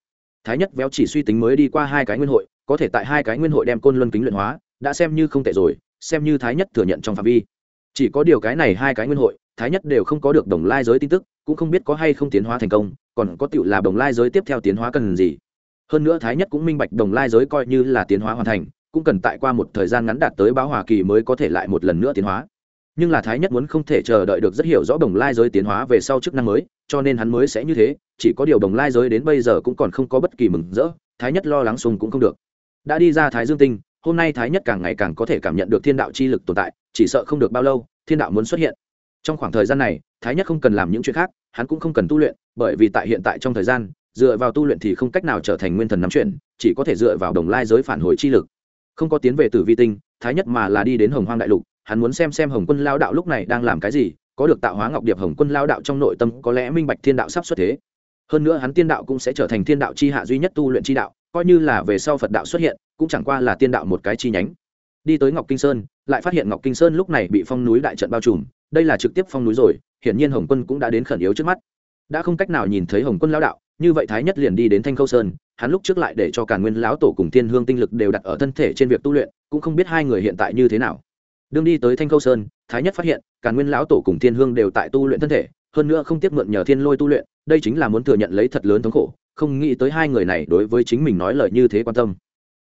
Thái nhất véo chỉ suy tính mới đi qua hai cái nguyên hội, có thể tại hai cái nguyên hội đem côn luân kính luyện hóa, đã xem như không tệ rồi, xem như thái nhất thừa nhận trong phạm vi. Chỉ có điều cái này hai cái nguyên hội, thái nhất đều không có được đồng lai giới tin tức, cũng không biết có hay không tiến hóa thành công, còn có tựu là đồng lai giới tiếp theo tiến hóa cần gì. Hơn nữa thái nhất cũng minh bạch đồng lai giới coi như là tiến hóa hoàn thành, cũng cần tại qua một thời gian ngắn đạt tới báo hòa kỳ mới có thể lại một lần nữa tiến hóa nhưng là thái nhất muốn không thể chờ đợi được rất hiểu rõ đồng lai giới tiến hóa về sau chức năng mới, cho nên hắn mới sẽ như thế, chỉ có điều đồng lai giới đến bây giờ cũng còn không có bất kỳ mừng rỡ, thái nhất lo lắng sùng cũng không được. Đã đi ra thái dương tinh, hôm nay thái nhất càng ngày càng có thể cảm nhận được thiên đạo chi lực tồn tại, chỉ sợ không được bao lâu, thiên đạo muốn xuất hiện. Trong khoảng thời gian này, thái nhất không cần làm những chuyện khác, hắn cũng không cần tu luyện, bởi vì tại hiện tại trong thời gian, dựa vào tu luyện thì không cách nào trở thành nguyên thần nắm chuyện, chỉ có thể dựa vào đồng lai giới phản hồi chi lực. Không có tiến về tử vi tinh thái nhất mà là đi đến hồng hoang đại lục, hắn muốn xem xem hồng quân lao đạo lúc này đang làm cái gì, có được tạo hóa ngọc điệp hồng quân lao đạo trong nội tâm có lẽ minh bạch thiên đạo sắp xuất thế. Hơn nữa hắn tiên đạo cũng sẽ trở thành thiên đạo chi hạ duy nhất tu luyện chi đạo, coi như là về sau phật đạo xuất hiện, cũng chẳng qua là tiên đạo một cái chi nhánh. Đi tới ngọc kinh sơn, lại phát hiện ngọc kinh sơn lúc này bị phong núi đại trận bao trùm, đây là trực tiếp phong núi rồi, hiển nhiên hồng quân cũng đã đến khẩn yếu trước mắt. Đã không cách nào nhìn thấy hồng quân lao đạo, như vậy thái nhất liền đi đến thanh khâu sơn hắn lúc trước lại để cho cả nguyên lão tổ cùng thiên hương tinh lực đều đặt ở thân thể trên việc tu luyện, cũng không biết hai người hiện tại như thế nào. Đương đi tới thanh khâu sơn, thái nhất phát hiện, cả nguyên lão tổ cùng thiên hương đều tại tu luyện thân thể, hơn nữa không tiếp mượn nhờ thiên lôi tu luyện, đây chính là muốn thừa nhận lấy thật lớn thống khổ, không nghĩ tới hai người này đối với chính mình nói lời như thế quan tâm.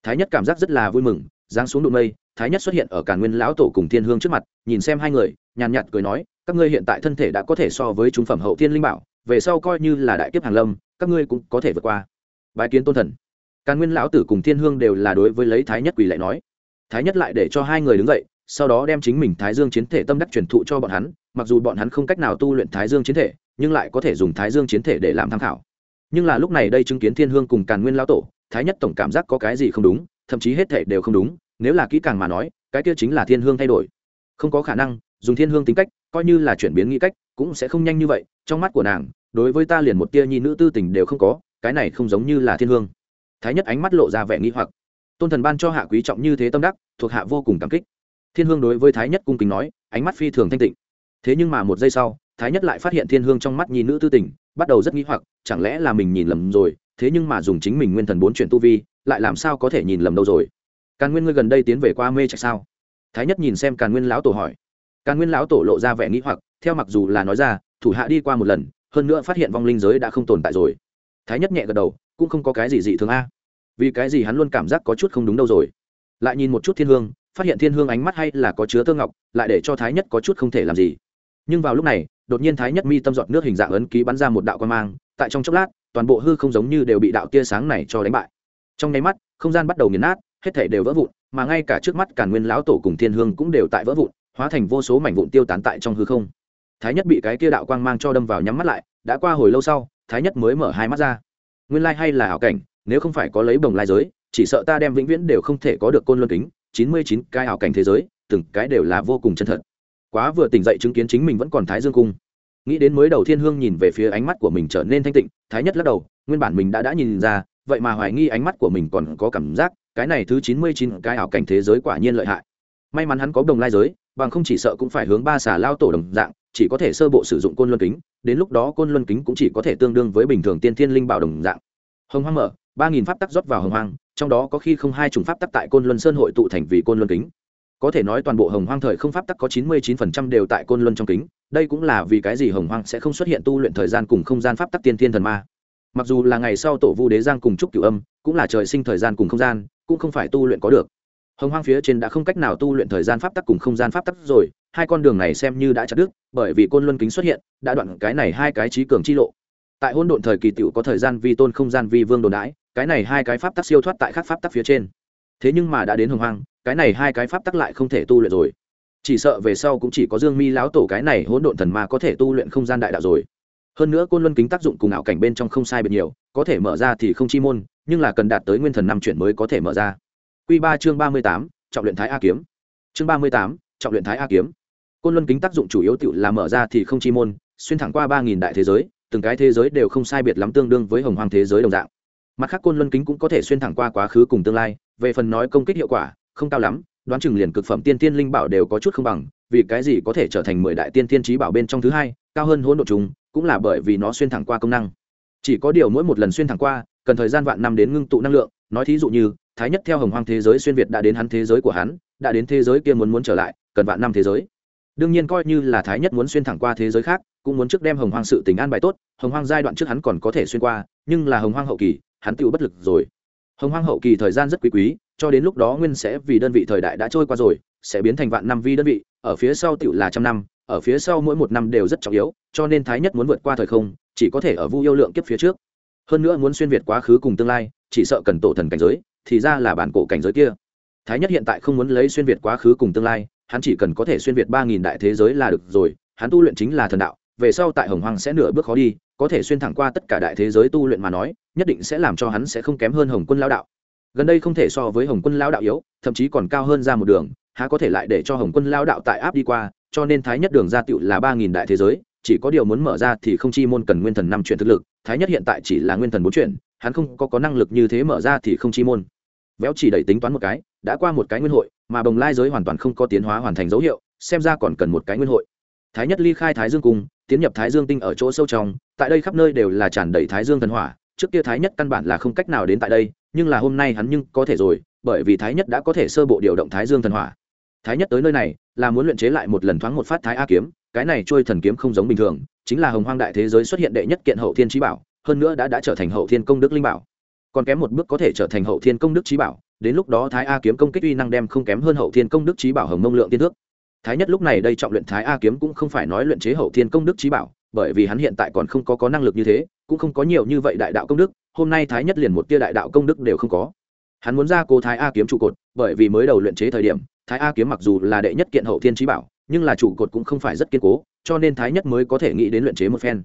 Thái nhất cảm giác rất là vui mừng, giáng xuống đụng mây, thái nhất xuất hiện ở cả nguyên lão tổ cùng thiên hương trước mặt, nhìn xem hai người, nhàn nhạt cười nói, các ngươi hiện tại thân thể đã có thể so với trung phẩm hậu thiên linh bảo, về sau coi như là đại kiếp hàng lâm, các ngươi cũng có thể vượt qua bài kiến tôn thần. Càn nguyên lão tử cùng thiên hương đều là đối với lấy thái nhất quỳ lại nói. Thái nhất lại để cho hai người đứng dậy, sau đó đem chính mình thái dương chiến thể tâm đắc truyền thụ cho bọn hắn, mặc dù bọn hắn không cách nào tu luyện thái dương chiến thể, nhưng lại có thể dùng thái dương chiến thể để làm tham khảo. Nhưng là lúc này đây chứng kiến thiên hương cùng càn nguyên lão tổ, thái nhất tổng cảm giác có cái gì không đúng, thậm chí hết thể đều không đúng, nếu là kỹ càng mà nói, cái kia chính là thiên hương thay đổi. Không có khả năng, dùng thiên hương tính cách, coi như là chuyển biến nghĩ cách, cũng sẽ không nhanh như vậy, trong mắt của nàng, đối với ta liền một tia nhi nữ tư tình đều không có cái này không giống như là thiên hương. Thái nhất ánh mắt lộ ra vẻ nghĩ hoặc. Tôn thần ban cho hạ quý trọng như thế tâm đắc, thuộc hạ vô cùng cảm kích. Thiên hương đối với thái nhất cung kính nói, ánh mắt phi thường thanh tịnh. Thế nhưng mà một giây sau, thái nhất lại phát hiện thiên hương trong mắt nhìn nữ tư tình, bắt đầu rất nghĩ hoặc, chẳng lẽ là mình nhìn lầm rồi, thế nhưng mà dùng chính mình nguyên thần bốn chuyển tu vi, lại làm sao có thể nhìn lầm đâu rồi? Càn nguyên ngươi gần đây tiến về qua mê trạch sao? Thái nhất nhìn xem càn nguyên lão tổ hỏi. Càn nguyên lão tổ lộ ra vẻ nghĩ hoặc, theo mặc dù là nói ra, thủ hạ đi qua một lần, hơn nữa phát hiện vong linh giới đã không tồn tại rồi thái nhất nhẹ gật đầu, cũng không có cái gì dị thường a. Vì cái gì hắn luôn cảm giác có chút không đúng đâu rồi. Lại nhìn một chút thiên hương, phát hiện thiên hương ánh mắt hay là có chứa thơ ngọc, lại để cho thái nhất có chút không thể làm gì. Nhưng vào lúc này, đột nhiên thái nhất mi tâm giọt nước hình dạng ấn ký bắn ra một đạo quan mang, tại trong chốc lát, toàn bộ hư không giống như đều bị đạo tia sáng này cho đánh bại. Trong nháy mắt, không gian bắt đầu nghiền nát, hết thể đều vỡ vụn, mà ngay cả trước mắt cả nguyên lão tổ cùng thiên hương cũng đều tại vỡ vụn, hóa thành vô số mảnh vụn tiêu tán tại trong hư không. Thái nhất bị cái kia đạo quang mang cho đâm vào nhắm mắt lại, đã qua hồi lâu sau thái nhất mới mở hai mắt ra. Nguyên lai hay là hảo cảnh, nếu không phải có lấy bồng lai giới, chỉ sợ ta đem vĩnh viễn đều không thể có được côn luân kính, chín mươi chín cái hảo cảnh thế giới, từng cái đều là vô cùng chân thật. Quá vừa tỉnh dậy chứng kiến chính mình vẫn còn thái dương cung. Nghĩ đến mới đầu thiên hương nhìn về phía ánh mắt của mình trở nên thanh tịnh, thái nhất lắc đầu, nguyên bản mình đã đã nhìn ra, vậy mà hoài nghi ánh mắt của mình còn có cảm giác, cái này thứ chín mươi chín cái ảo cảnh thế giới quả nhiên lợi hại. May mắn hắn có đồng lai giới bằng không chỉ sợ cũng phải hướng ba xà lao tổ đồng dạng, chỉ có thể sơ bộ sử dụng côn luân kính, đến lúc đó côn luân kính cũng chỉ có thể tương đương với bình thường tiên thiên linh bảo đồng dạng. Hồng hoang mở, ba nghìn pháp tắc rót vào hồng hoang, trong đó có khi không hai chủng pháp tắc tại côn luân sơn hội tụ thành vì côn luân kính. Có thể nói toàn bộ hồng hoang thời không pháp tắc có chín mươi chín phần trăm đều tại côn luân trong kính, đây cũng là vì cái gì hồng hoang sẽ không xuất hiện tu luyện thời gian cùng không gian pháp tắc tiên thiên thần ma. Mặc dù là ngày sau tổ vu đế giang cùng trúc cửu âm, cũng là trời sinh thời gian cùng không gian, cũng không phải tu luyện có được hồng hoang phía trên đã không cách nào tu luyện thời gian pháp tắc cùng không gian pháp tắc rồi, hai con đường này xem như đã chặt đứt, bởi vì côn luân kính xuất hiện, đã đoạn cái này hai cái trí cường chi lộ. Tại hôn độn thời kỳ tiểu có thời gian vi tôn không gian vi vương đồn đãi, cái này hai cái pháp tắc siêu thoát tại các pháp tắc phía trên. Thế nhưng mà đã đến hồng hoang, cái này hai cái pháp tắc lại không thể tu luyện rồi. Chỉ sợ về sau cũng chỉ có dương mi lão tổ cái này hỗn độn thần ma có thể tu luyện không gian đại đạo rồi. Hơn nữa côn luân kính tác dụng cùng ảo cảnh bên trong không sai biệt nhiều, có thể mở ra thì không chi môn, nhưng là cần đạt tới nguyên thần năm chuyển mới có thể mở ra. Quy ba chương ba mươi tám, trọng luyện thái a kiếm. Chương ba mươi tám, trọng luyện thái a kiếm. Côn luân kính tác dụng chủ yếu tiểu là mở ra thì không chi môn, xuyên thẳng qua ba nghìn đại thế giới, từng cái thế giới đều không sai biệt lắm tương đương với hồng hoang thế giới đồng dạng. Mặt khác côn luân kính cũng có thể xuyên thẳng qua quá khứ cùng tương lai, về phần nói công kích hiệu quả, không cao lắm, đoán chừng liền cực phẩm tiên tiên linh bảo đều có chút không bằng, vì cái gì có thể trở thành mười đại tiên tiên chí bảo bên trong thứ hai, cao hơn hỗn độ trùng, cũng là bởi vì nó xuyên thẳng qua công năng. Chỉ có điều mỗi một lần xuyên thẳng qua, cần thời gian vạn năm đến ngưng tụ năng lượng, nói thí dụ như thái nhất theo hồng hoang thế giới xuyên việt đã đến hắn thế giới của hắn, đã đến thế giới kia muốn muốn trở lại, cần vạn năm thế giới. Đương nhiên coi như là thái nhất muốn xuyên thẳng qua thế giới khác, cũng muốn trước đem hồng hoang sự tình an bài tốt, hồng hoang giai đoạn trước hắn còn có thể xuyên qua, nhưng là hồng hoang hậu kỳ, hắn tựu bất lực rồi. Hồng hoang hậu kỳ thời gian rất quý quý, cho đến lúc đó nguyên sẽ vì đơn vị thời đại đã trôi qua rồi, sẽ biến thành vạn năm vi đơn vị, ở phía sau tựu là trăm năm, ở phía sau mỗi một năm đều rất trọng yếu, cho nên thái nhất muốn vượt qua thời không, chỉ có thể ở vu yêu lượng kiếp phía trước. Hơn nữa muốn xuyên việt quá khứ cùng tương lai, chỉ sợ cần tổ thần cảnh giới thì ra là bản cổ cảnh giới kia. Thái nhất hiện tại không muốn lấy xuyên việt quá khứ cùng tương lai, hắn chỉ cần có thể xuyên việt ba nghìn đại thế giới là được rồi, hắn tu luyện chính là thần đạo, về sau tại hồng hoàng sẽ nửa bước khó đi, có thể xuyên thẳng qua tất cả đại thế giới tu luyện mà nói, nhất định sẽ làm cho hắn sẽ không kém hơn hồng quân lao đạo. Gần đây không thể so với hồng quân lao đạo yếu, thậm chí còn cao hơn ra một đường, há có thể lại để cho hồng quân lao đạo tại áp đi qua, cho nên thái nhất đường ra tựu là ba nghìn đại thế giới, chỉ có điều muốn mở ra thì không chi môn cần nguyên thần năm chuyển thực lực, thái nhất hiện tại chỉ là nguyên thần bốn chuyển hắn không có có năng lực như thế mở ra thì không chi môn. Véo chỉ đẩy tính toán một cái, đã qua một cái nguyên hội, mà bồng lai giới hoàn toàn không có tiến hóa hoàn thành dấu hiệu, xem ra còn cần một cái nguyên hội. Thái nhất ly khai thái dương cung, tiến nhập thái dương tinh ở chỗ sâu trong, tại đây khắp nơi đều là tràn đầy thái dương thần hỏa, trước kia thái nhất căn bản là không cách nào đến tại đây, nhưng là hôm nay hắn nhưng có thể rồi, bởi vì thái nhất đã có thể sơ bộ điều động thái dương thần hỏa. Thái nhất tới nơi này, là muốn luyện chế lại một lần thoáng một phát thái a kiếm, cái này trôi thần kiếm không giống bình thường, chính là hồng hoang đại thế giới xuất hiện đệ nhất kiện hậu thiên trí bảo hơn nữa đã đã trở thành hậu thiên công đức linh bảo. Còn kém một bước có thể trở thành hậu thiên công đức trí bảo, đến lúc đó thái a kiếm công kích uy năng đem không kém hơn hậu thiên công đức trí bảo hồng mông lượng tiên thước. Thái nhất lúc này đây trọng luyện thái a kiếm cũng không phải nói luyện chế hậu thiên công đức trí bảo, bởi vì hắn hiện tại còn không có có năng lực như thế, cũng không có nhiều như vậy đại đạo công đức, hôm nay thái nhất liền một tia đại đạo công đức đều không có. Hắn muốn ra cố thái a kiếm trụ cột, bởi vì mới đầu luyện chế thời điểm, thái a kiếm mặc dù là đệ nhất kiện hậu thiên trí bảo, nhưng là trụ cột cũng không phải rất kiên cố, cho nên thái nhất mới có thể nghĩ đến luyện chế một phen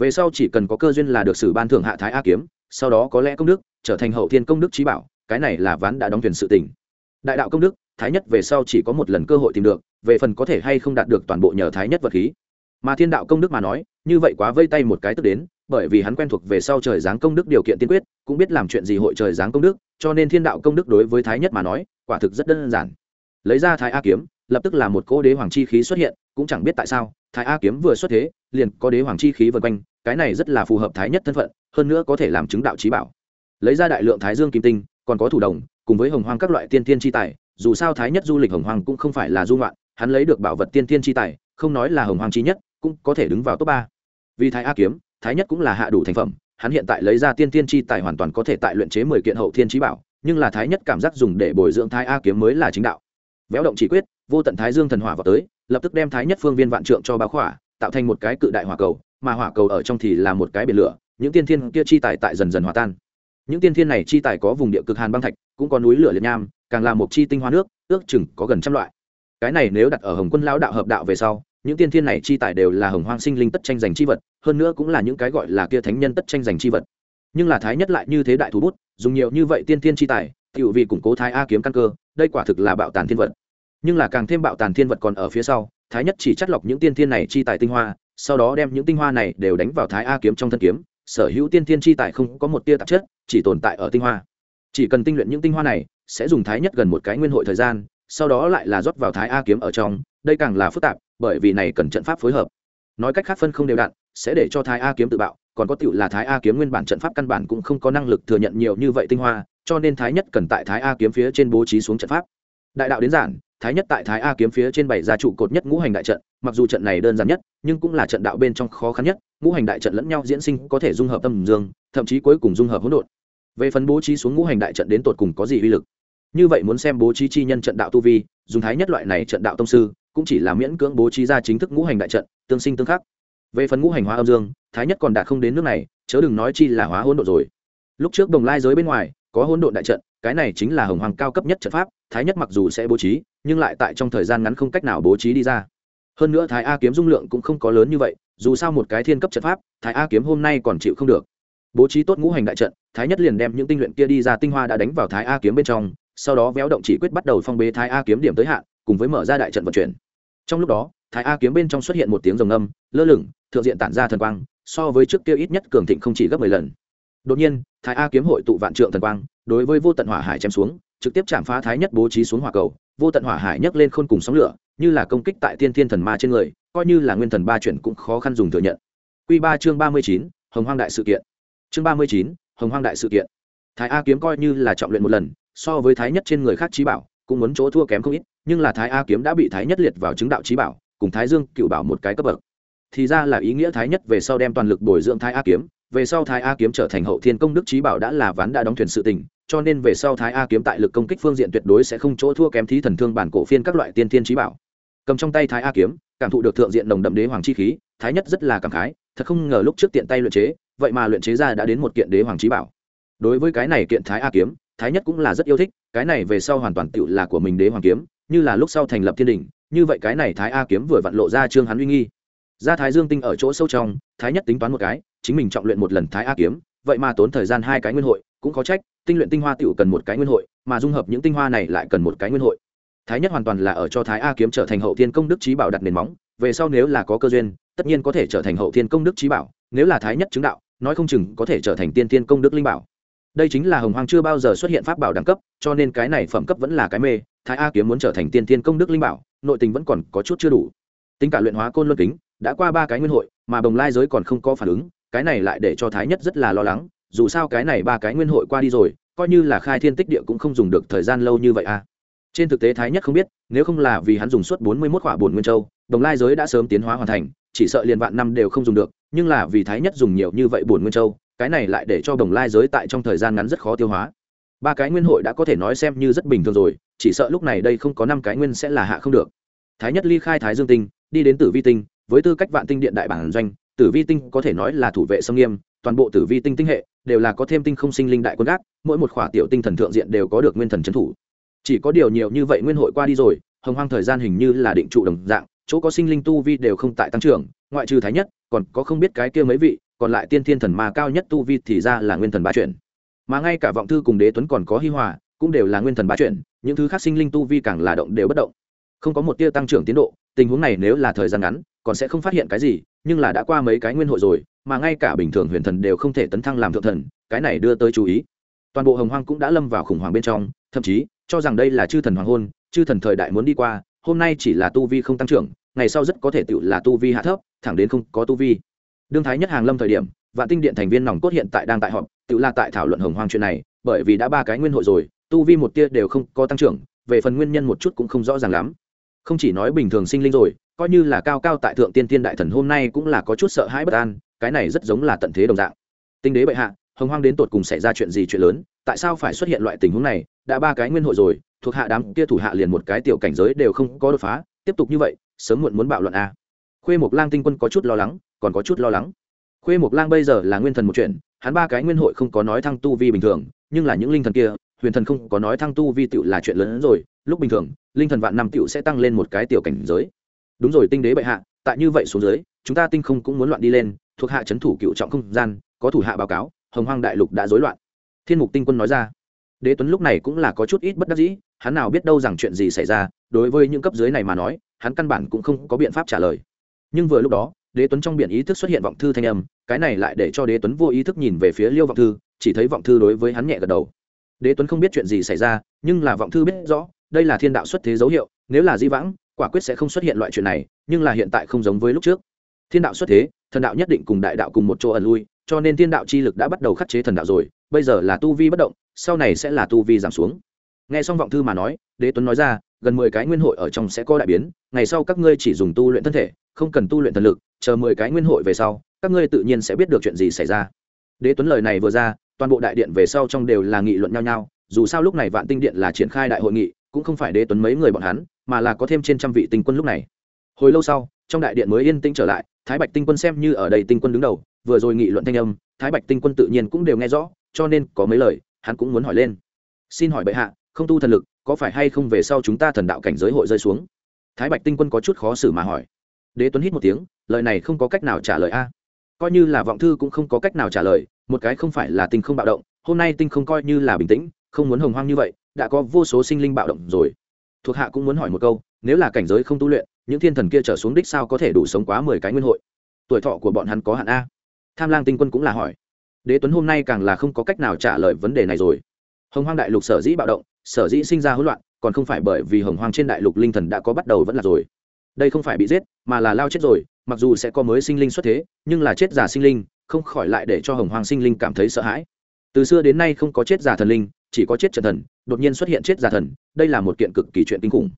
về sau chỉ cần có cơ duyên là được sử ban thưởng hạ thái a kiếm, sau đó có lẽ công đức, trở thành hậu thiên công đức trí bảo, cái này là ván đã đóng thuyền sự tình. Đại đạo công đức, thái nhất về sau chỉ có một lần cơ hội tìm được, về phần có thể hay không đạt được toàn bộ nhờ thái nhất vật khí. Mà thiên đạo công đức mà nói, như vậy quá vây tay một cái tức đến, bởi vì hắn quen thuộc về sau trời giáng công đức điều kiện tiên quyết, cũng biết làm chuyện gì hội trời giáng công đức, cho nên thiên đạo công đức đối với thái nhất mà nói, quả thực rất đơn giản. Lấy ra thái a kiếm lập tức là một cỗ đế hoàng chi khí xuất hiện, cũng chẳng biết tại sao, thái a kiếm vừa xuất thế, liền có đế hoàng chi khí vân quanh, cái này rất là phù hợp thái nhất thân phận, hơn nữa có thể làm chứng đạo trí bảo. Lấy ra đại lượng thái dương kim tinh, còn có thủ đồng, cùng với hồng hoang các loại tiên tiên chi tài, dù sao thái nhất du lịch hồng hoang cũng không phải là du ngoạn, hắn lấy được bảo vật tiên tiên chi tài, không nói là hồng hoang chi nhất, cũng có thể đứng vào top ba. Vì thái a kiếm, thái nhất cũng là hạ đủ thành phẩm, hắn hiện tại lấy ra tiên tiên chi tài hoàn toàn có thể tại luyện chế mười kiện hậu thiên trí bảo, nhưng là thái nhất cảm giác dùng để bồi dưỡng thái a kiếm mới là chính đạo. Véo động chỉ quyết vô tận thái dương thần hỏa vào tới, lập tức đem thái nhất phương viên vạn trượng cho báo khỏa, tạo thành một cái cự đại hỏa cầu, mà hỏa cầu ở trong thì là một cái biển lửa, những tiên thiên kia chi tài tại dần dần hòa tan. Những tiên thiên này chi tài có vùng địa cực hàn băng thạch, cũng có núi lửa liệt nham, càng là một chi tinh hoa nước, ước chừng có gần trăm loại. Cái này nếu đặt ở hồng quân lão đạo hợp đạo về sau, những tiên thiên này chi tài đều là hồng hoang sinh linh tất tranh giành chi vật, hơn nữa cũng là những cái gọi là kia thánh nhân tất tranh giành chi vật. Nhưng là thái nhất lại như thế đại thú bút, dùng nhiều như vậy tiên thiên chi tài tự vì củng cố thái a kiếm căn cơ, đây quả thực là bạo tàn thiên vật nhưng là càng thêm bạo tàn thiên vật còn ở phía sau, thái nhất chỉ chắt lọc những tiên thiên này chi tài tinh hoa, sau đó đem những tinh hoa này đều đánh vào thái a kiếm trong thân kiếm, sở hữu tiên thiên chi tài không có một tia tạp chất, chỉ tồn tại ở tinh hoa. Chỉ cần tinh luyện những tinh hoa này, sẽ dùng thái nhất gần một cái nguyên hội thời gian, sau đó lại là rót vào thái a kiếm ở trong, đây càng là phức tạp, bởi vì này cần trận pháp phối hợp. Nói cách khác phân không đều đặn, sẽ để cho thái a kiếm tự bạo, còn có tựu là thái a kiếm nguyên bản trận pháp căn bản cũng không có năng lực thừa nhận nhiều như vậy tinh hoa, cho nên thái nhất cần tại thái a kiếm phía trên bố trí xuống trận pháp. Đại đạo đến giản thái nhất tại thái a kiếm phía trên bảy gia trụ cột nhất ngũ hành đại trận, mặc dù trận này đơn giản nhất, nhưng cũng là trận đạo bên trong khó khăn nhất, ngũ hành đại trận lẫn nhau diễn sinh có thể dung hợp tâm dương, thậm chí cuối cùng dung hợp hỗn độn. Về phần bố trí xuống ngũ hành đại trận đến tột cùng có gì uy lực? Như vậy muốn xem bố trí chi nhân trận đạo tu vi, dùng thái nhất loại này trận đạo tông sư, cũng chỉ là miễn cưỡng bố trí ra chính thức ngũ hành đại trận, tương sinh tương khắc. Về phần ngũ hành hóa âm dương, thái nhất còn đạt không đến nước này, chớ đừng nói chi là hóa hỗn độn rồi. Lúc trước đồng lai giới bên ngoài, có hỗn độn đại trận, cái này chính là hồng hoàng cao cấp nhất trận pháp, thái nhất mặc dù sẽ bố trí nhưng lại tại trong thời gian ngắn không cách nào bố trí đi ra. Hơn nữa thái a kiếm dung lượng cũng không có lớn như vậy, dù sao một cái thiên cấp trận pháp, thái a kiếm hôm nay còn chịu không được. Bố trí tốt ngũ hành đại trận, thái nhất liền đem những tinh luyện kia đi ra tinh hoa đã đánh vào thái a kiếm bên trong, sau đó véo động chỉ quyết bắt đầu phong bế thái a kiếm điểm tới hạn, cùng với mở ra đại trận vận chuyển. Trong lúc đó, thái a kiếm bên trong xuất hiện một tiếng rồng âm, lơ lửng, thượng diện tản ra thần quang, so với trước kia ít nhất cường thịnh không chỉ gấp mười lần. Đột nhiên, thái a kiếm hội tụ vạn trượng thần quang, đối với vô tận hỏa hải chém xuống, trực tiếp chạm phá thái nhất bố trí xuống hỏa cầu vô tận hỏa hải nhấc lên khôn cùng sóng lửa, như là công kích tại tiên thiên thần ma trên người, coi như là nguyên thần ba chuyển cũng khó khăn dùng thừa nhận. Q ba chương ba mươi chín, hồng hoang đại sự kiện. Chương ba mươi chín, hồng hoang đại sự kiện. Thái a kiếm coi như là trọng luyện một lần, so với thái nhất trên người khác trí bảo, cũng muốn chỗ thua kém không ít, nhưng là thái a kiếm đã bị thái nhất liệt vào chứng đạo trí bảo, cùng thái dương cựu bảo một cái cấp bậc. Thì ra là ý nghĩa thái nhất về sau đem toàn lực bồi dưỡng thái a kiếm về sau thái a kiếm trở thành hậu thiên công đức trí bảo đã là ván đã đóng thuyền sự tình, cho nên về sau thái a kiếm tại lực công kích phương diện tuyệt đối sẽ không chỗ thua kém thí thần thương bản cổ phiên các loại tiên thiên trí bảo. Cầm trong tay thái a kiếm, cảm thụ được thượng diện nồng đậm đế hoàng chi khí, thái nhất rất là cảm khái, thật không ngờ lúc trước tiện tay luyện chế, vậy mà luyện chế ra đã đến một kiện đế hoàng trí bảo. Đối với cái này kiện thái a kiếm, thái nhất cũng là rất yêu thích, cái này về sau hoàn toàn tựu là của mình đế hoàng kiếm, như là lúc sau thành lập thiên đình, như vậy cái này thái a kiếm vừa vặn lộ ra trương hắn uy nghi. Ra thái dương tinh ở chỗ sâu trong, thái nhất tính toán một cái chính mình trọng luyện một lần thái a kiếm, vậy mà tốn thời gian hai cái nguyên hội, cũng có trách, tinh luyện tinh hoa tựu cần một cái nguyên hội, mà dung hợp những tinh hoa này lại cần một cái nguyên hội. Thái nhất hoàn toàn là ở cho thái a kiếm trở thành hậu thiên công đức trí bảo đặt nền móng, về sau nếu là có cơ duyên, tất nhiên có thể trở thành hậu thiên công đức trí bảo, nếu là thái nhất chứng đạo, nói không chừng có thể trở thành tiên thiên công đức linh bảo. Đây chính là hồng hoàng chưa bao giờ xuất hiện pháp bảo đẳng cấp, cho nên cái này phẩm cấp vẫn là cái mê, thái a kiếm muốn trở thành tiên thiên công đức linh bảo, nội tình vẫn còn có chút chưa đủ. Tính cả luyện hóa côn luân kính, đã qua ba cái nguyên hội, mà bồng lai giới còn không có phản ứng cái này lại để cho thái nhất rất là lo lắng, dù sao cái này ba cái nguyên hội qua đi rồi, coi như là khai thiên tích địa cũng không dùng được thời gian lâu như vậy à. Trên thực tế thái nhất không biết, nếu không là vì hắn dùng suốt bốn mươi mốt khỏa bồn nguyên châu, đồng lai giới đã sớm tiến hóa hoàn thành, chỉ sợ liền vạn năm đều không dùng được, nhưng là vì thái nhất dùng nhiều như vậy bồn nguyên châu, cái này lại để cho đồng lai giới tại trong thời gian ngắn rất khó tiêu hóa. Ba cái nguyên hội đã có thể nói xem như rất bình thường rồi, chỉ sợ lúc này đây không có năm cái nguyên sẽ là hạ không được. Thái nhất ly khai thái dương tinh, đi đến tử vi tinh, với tư cách vạn tinh điện đại bản doanh tử vi tinh có thể nói là thủ vệ sông nghiêm, toàn bộ tử vi tinh tinh hệ đều là có thêm tinh không sinh linh đại quân gác, mỗi một khỏa tiểu tinh thần thượng diện đều có được nguyên thần trấn thủ. Chỉ có điều nhiều như vậy nguyên hội qua đi rồi, hồng hoang thời gian hình như là định trụ đồng dạng, chỗ có sinh linh tu vi đều không tại tăng trưởng, ngoại trừ thái nhất, còn có không biết cái kia mấy vị, còn lại tiên thiên thần mà cao nhất tu vi thì ra là nguyên thần ba chuyển. Mà ngay cả vọng thư cùng đế tuấn còn có hi hòa, cũng đều là nguyên thần ba chuyển, những thứ khác sinh linh tu vi càng là động đều bất động. Không có một tia tăng trưởng tiến độ, tình huống này nếu là thời gian ngắn còn sẽ không phát hiện cái gì, nhưng là đã qua mấy cái nguyên hội rồi, mà ngay cả bình thường huyền thần đều không thể tấn thăng làm thượng thần, cái này đưa tới chú ý. Toàn bộ hồng hoang cũng đã lâm vào khủng hoảng bên trong, thậm chí, cho rằng đây là chư thần hoàng hôn, chư thần thời đại muốn đi qua, hôm nay chỉ là tu vi không tăng trưởng, ngày sau rất có thể tự là tu vi hạ thấp, thẳng đến không có tu vi. Đương thái nhất hàng lâm thời điểm, vạn tinh điện thành viên nòng cốt hiện tại đang tại họp tự là tại thảo luận hồng hoang chuyện này, bởi vì đã ba cái nguyên hội rồi, tu vi một tia đều không có tăng trưởng, về phần nguyên nhân một chút cũng không rõ ràng lắm. Không chỉ nói bình thường sinh linh rồi coi như là cao cao tại thượng tiên tiên đại thần hôm nay cũng là có chút sợ hãi bất an, cái này rất giống là tận thế đồng dạng. Tinh đế bệ hạ, hồng hoang đến tột cùng xảy ra chuyện gì chuyện lớn, tại sao phải xuất hiện loại tình huống này, đã ba cái nguyên hội rồi, thuộc hạ đám kia thủ hạ liền một cái tiểu cảnh giới đều không có đột phá, tiếp tục như vậy, sớm muộn muốn bạo luận a à. khuê mộc lang tinh quân có chút lo lắng, còn có chút lo lắng. Khuê mộc lang bây giờ là nguyên thần một chuyện, hắn ba cái nguyên hội không có nói thăng tu vi bình thường, nhưng là những linh thần kia, huyền thần không có nói thăng tu vi tựu là chuyện lớn hơn rồi, lúc bình thường, linh thần vạn năm tựu sẽ tăng lên một cái tiểu cảnh giới đúng rồi tinh đế bệ hạ, tại như vậy xuống dưới, chúng ta tinh không cũng muốn loạn đi lên, thuộc hạ c h ấ n thủ cựu trọng không gian, có thủ hạ báo cáo, hồng hoang đại lục đã rối loạn. Thiên mục tinh quân nói ra. Đế tuấn lúc này cũng là có chút ít bất đắc dĩ, hắn nào biết đâu rằng chuyện gì xảy ra, đối với những cấp dưới này mà nói, hắn căn bản cũng không có biện pháp trả lời. Nhưng vừa lúc đó, đế tuấn trong biển ý thức xuất hiện vọng thư thanh âm, cái này lại để cho đế tuấn vô ý thức nhìn về phía liêu vọng thư, chỉ thấy vọng thư đối với hắn nhẹ gật đầu. Đế tuấn không biết chuyện gì xảy ra, nhưng là vọng thư biết rõ, đây là thiên đạo xuất thế dấu hiệu, nếu là di vãng quả quyết sẽ không xuất hiện loại chuyện này, nhưng là hiện tại không giống với lúc trước. Thiên đạo xuất thế, thần đạo nhất định cùng đại đạo cùng một chỗ ẩn lui, cho nên thiên đạo chi lực đã bắt đầu khắc chế thần đạo rồi, bây giờ là tu vi bất động, sau này sẽ là tu vi giảm xuống. Nghe xong vọng thư mà nói, đế tuấn nói ra, gần mười cái nguyên hội ở trong sẽ có đại biến, ngày sau các ngươi chỉ dùng tu luyện thân thể, không cần tu luyện thần lực, chờ mười cái nguyên hội về sau, các ngươi tự nhiên sẽ biết được chuyện gì xảy ra. Đế tuấn lời này vừa ra, toàn bộ đại điện về sau trong đều là nghị luận nhau nhau, dù sao lúc này vạn tinh điện là triển khai đại hội nghị cũng không phải đế tuấn mấy người bọn hắn, mà là có thêm trên trăm vị tinh quân lúc này. Hồi lâu sau, trong đại điện mới yên tĩnh trở lại, thái bạch tinh quân xem như ở đây tinh quân đứng đầu, vừa rồi nghị luận thanh âm, thái bạch tinh quân tự nhiên cũng đều nghe rõ, cho nên có mấy lời, hắn cũng muốn hỏi lên. Xin hỏi bệ hạ, không tu thần lực, có phải hay không về sau chúng ta thần đạo cảnh giới hội rơi xuống? Thái bạch tinh quân có chút khó xử mà hỏi. Đế tuấn hít một tiếng, lời này không có cách nào trả lời a. Coi như là vọng thư cũng không có cách nào trả lời, một cái không phải là tinh không bạo động, hôm nay tinh không coi như là bình tĩnh, không muốn hồng hoang như vậy đã có vô số sinh linh bạo động rồi. Thuộc hạ cũng muốn hỏi một câu, nếu là cảnh giới không tu luyện, những thiên thần kia trở xuống đích sao có thể đủ sống quá mười cái nguyên hội? Tuổi thọ của bọn hắn có hạn a. Tham lang tinh quân cũng là hỏi. Đế tuấn hôm nay càng là không có cách nào trả lời vấn đề này rồi. Hồng hoang đại lục sở dĩ bạo động, sở dĩ sinh ra hỗn loạn, còn không phải bởi vì hồng hoang trên đại lục linh thần đã có bắt đầu vẫn là rồi. Đây không phải bị giết, mà là lao chết rồi, mặc dù sẽ có mới sinh linh xuất thế, nhưng là chết giả sinh linh, không khỏi lại để cho hồng Hoang sinh linh cảm thấy sợ hãi. Từ xưa đến nay không có chết giả thần linh chỉ có chết trần thần đột nhiên xuất hiện chết giả thần đây là một kiện cực kỳ chuyện kinh khủng.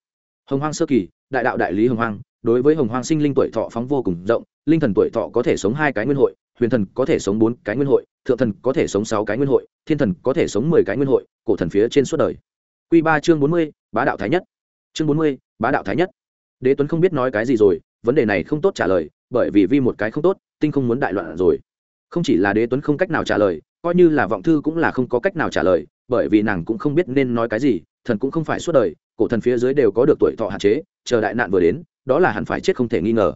Hồng hoang sơ kỳ đại đạo đại lý hồng hoang, đối với hồng hoang sinh linh tuổi thọ phóng vô cùng rộng linh thần tuổi thọ có thể sống hai cái nguyên hội huyền thần có thể sống bốn cái nguyên hội thượng thần có thể sống sáu cái nguyên hội thiên thần có thể sống mười cái nguyên hội cổ thần phía trên suốt đời. Q ba chương bốn mươi bá đạo thái nhất. Chương bốn mươi bá đạo thái nhất. Đế tuấn không biết nói cái gì rồi vấn đề này không tốt trả lời bởi vì vì một cái không tốt tinh không muốn đại loạn rồi. Không chỉ là đế tuấn không cách nào trả lời coi như là vọng thư cũng là không có cách nào trả lời bởi vì nàng cũng không biết nên nói cái gì, thần cũng không phải suốt đời, cổ thần phía dưới đều có được tuổi thọ hạn chế, chờ đại nạn vừa đến, đó là hẳn phải chết không thể nghi ngờ.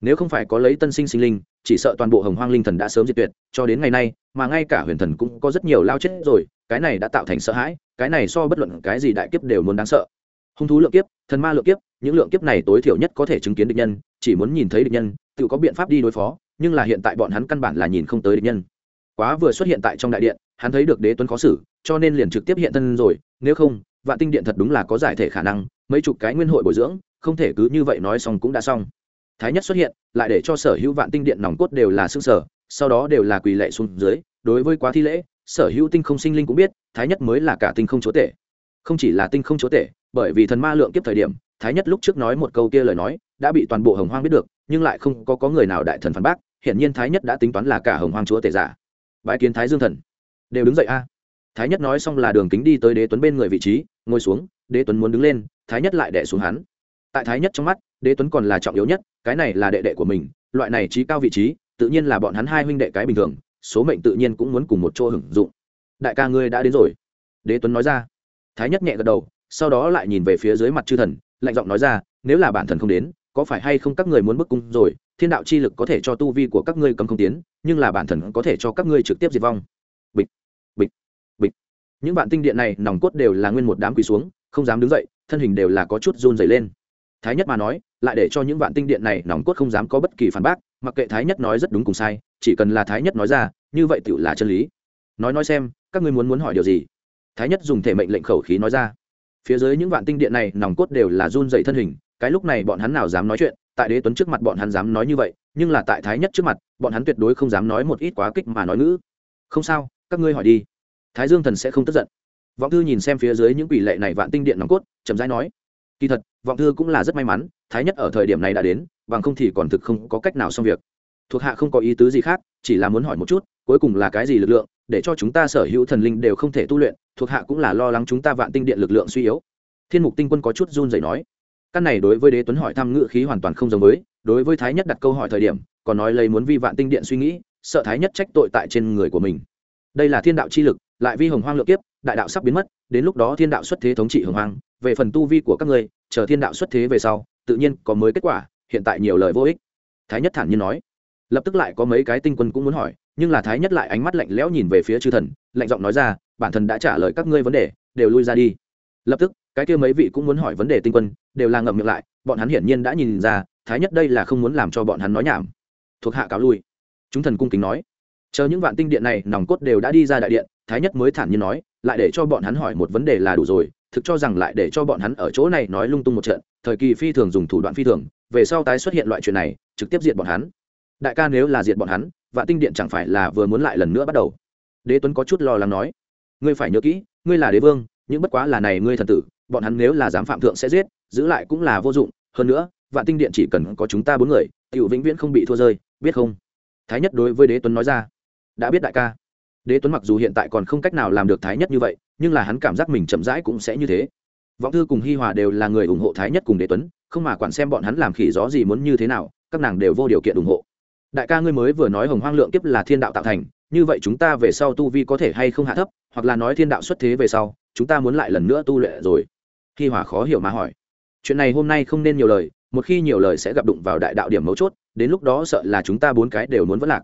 Nếu không phải có lấy tân sinh sinh linh, chỉ sợ toàn bộ hồng hoang linh thần đã sớm diệt tuyệt, cho đến ngày nay, mà ngay cả huyền thần cũng có rất nhiều lao chết rồi, cái này đã tạo thành sợ hãi, cái này so bất luận cái gì đại kiếp đều muốn đáng sợ. Hung thú lượng kiếp, thần ma lượng kiếp, những lượng kiếp này tối thiểu nhất có thể chứng kiến địch nhân, chỉ muốn nhìn thấy địch nhân, tự có biện pháp đi đối phó, nhưng là hiện tại bọn hắn căn bản là nhìn không tới địch nhân quá vừa xuất hiện tại trong đại điện hắn thấy được đế tuấn khó xử cho nên liền trực tiếp hiện thân rồi nếu không vạn tinh điện thật đúng là có giải thể khả năng mấy chục cái nguyên hội bồi dưỡng không thể cứ như vậy nói xong cũng đã xong. Thái nhất xuất hiện lại để cho sở hữu vạn tinh điện nòng cốt đều là xương sở sau đó đều là quỳ lệ xuống dưới đối với quá thi lễ sở hữu tinh không sinh linh cũng biết thái nhất mới là cả tinh không chúa tể. Không chỉ là tinh không chúa tể bởi vì thần ma lượng kiếp thời điểm thái nhất lúc trước nói một câu kia lời nói đã bị toàn bộ hồng hoang biết được nhưng lại không có, có người nào đại thần phản bác hiển nhiên thái nhất đã tính toán là cả hồng hoang chúa tể giả bãi kiến thái dương thần. Đều đứng dậy a. Thái nhất nói xong là đường kính đi tới đế tuấn bên người vị trí, ngồi xuống, đế tuấn muốn đứng lên, thái nhất lại đẻ xuống hắn. Tại thái nhất trong mắt, đế tuấn còn là trọng yếu nhất, cái này là đệ đệ của mình, loại này trí cao vị trí, tự nhiên là bọn hắn hai huynh đệ cái bình thường, số mệnh tự nhiên cũng muốn cùng một chỗ hưởng dụng. Đại ca ngươi đã đến rồi. Đế tuấn nói ra. Thái nhất nhẹ gật đầu, sau đó lại nhìn về phía dưới mặt chư thần, lạnh giọng nói ra, nếu là bản thần không đến có phải hay không các người muốn bức cung rồi, thiên đạo chi lực có thể cho tu vi của các ngươi cầm không tiến, nhưng là bản thần có thể cho các ngươi trực tiếp diệt vong. Bịch bịch bịch. Những bạn tinh điện này, nòng cốt đều là nguyên một đám quỳ xuống, không dám đứng dậy, thân hình đều là có chút run dày lên. Thái nhất mà nói, lại để cho những vạn tinh điện này, nòng cốt không dám có bất kỳ phản bác, mặc kệ thái nhất nói rất đúng cùng sai, chỉ cần là thái nhất nói ra, như vậy tự là chân lý. Nói nói xem, các ngươi muốn muốn hỏi điều gì? Thái nhất dùng thể mệnh lệnh khẩu khí nói ra. Phía dưới những vạn tinh điện này, nòng cốt đều là run dày thân hình cái lúc này bọn hắn nào dám nói chuyện, tại đế tuấn trước mặt bọn hắn dám nói như vậy, nhưng là tại thái nhất trước mặt, bọn hắn tuyệt đối không dám nói một ít quá kích mà nói ngữ. Không sao, các ngươi hỏi đi. Thái dương thần sẽ không tức giận. Vọng thư nhìn xem phía dưới những quỷ lệ này vạn tinh điện nòng cốt, chậm rãi nói, kỳ thật, vọng thư cũng là rất may mắn, thái nhất ở thời điểm này đã đến, bằng không thì còn thực không có cách nào xong việc. Thuộc hạ không có ý tứ gì khác, chỉ là muốn hỏi một chút, cuối cùng là cái gì lực lượng, để cho chúng ta sở hữu thần linh đều không thể tu luyện, thuộc hạ cũng là lo lắng chúng ta vạn tinh điện lực lượng suy yếu. Thiên mục tinh quân có chút run rẩy nói căn này đối với đế tuấn hỏi thăm ngự khí hoàn toàn không giống với, đối với thái nhất đặt câu hỏi thời điểm, còn nói lấy muốn vi vạn tinh điện suy nghĩ, sợ thái nhất trách tội tại trên người của mình. Đây là thiên đạo chi lực, lại vi hồng hoang lượng kiếp, đại đạo sắp biến mất, đến lúc đó thiên đạo xuất thế thống trị hồng hoang, về phần tu vi của các ngươi, chờ thiên đạo xuất thế về sau, tự nhiên có mới kết quả, hiện tại nhiều lời vô ích. Thái nhất thản nhiên nói. Lập tức lại có mấy cái tinh quân cũng muốn hỏi, nhưng là thái nhất lại ánh mắt lạnh lẽo nhìn về phía chư thần, lạnh giọng nói ra, bản thân đã trả lời các ngươi vấn đề, đều lui ra đi. Lập tức cái kia mấy vị cũng muốn hỏi vấn đề tinh quân, đều là ngậm miệng lại, bọn hắn hiển nhiên đã nhìn ra, thái nhất đây là không muốn làm cho bọn hắn nói nhảm. Thuộc hạ cáo lui. Chúng thần cung kính nói. Chờ những vạn tinh điện này, nòng cốt đều đã đi ra đại điện, thái nhất mới thản nhiên nói, lại để cho bọn hắn hỏi một vấn đề là đủ rồi, thực cho rằng lại để cho bọn hắn ở chỗ này nói lung tung một trận, thời kỳ phi thường dùng thủ đoạn phi thường, về sau tái xuất hiện loại chuyện này, trực tiếp diệt bọn hắn. Đại ca nếu là diệt bọn hắn, vạn tinh điện chẳng phải là vừa muốn lại lần nữa bắt đầu? Đế tuấn có chút lo lắng nói. Ngươi phải nhớ kỹ, ngươi là đế vương, nhưng bất quá là này ngươi thần tử bọn hắn nếu là dám phạm thượng sẽ giết, giữ lại cũng là vô dụng, hơn nữa, vạn tinh điện chỉ cần có chúng ta bốn người, tiểu vĩnh viễn không bị thua rơi, biết không? Thái nhất đối với đế tuấn nói ra. Đã biết đại ca. Đế tuấn mặc dù hiện tại còn không cách nào làm được thái nhất như vậy, nhưng là hắn cảm giác mình chậm rãi cũng sẽ như thế. Vọng thư cùng hi hòa đều là người ủng hộ thái nhất cùng đế tuấn, không mà quản xem bọn hắn làm khỉ gió gì muốn như thế nào, các nàng đều vô điều kiện ủng hộ. Đại ca ngươi mới vừa nói hồng hoang lượng kiếp là thiên đạo tạo thành, như vậy chúng ta về sau tu vi có thể hay không hạ thấp, hoặc là nói thiên đạo xuất thế về sau, chúng ta muốn lại lần nữa tu luyện rồi hi hòa khó hiểu mà hỏi. Chuyện này hôm nay không nên nhiều lời, một khi nhiều lời sẽ gặp đụng vào đại đạo điểm mấu chốt, đến lúc đó sợ là chúng ta bốn cái đều muốn vất lạc.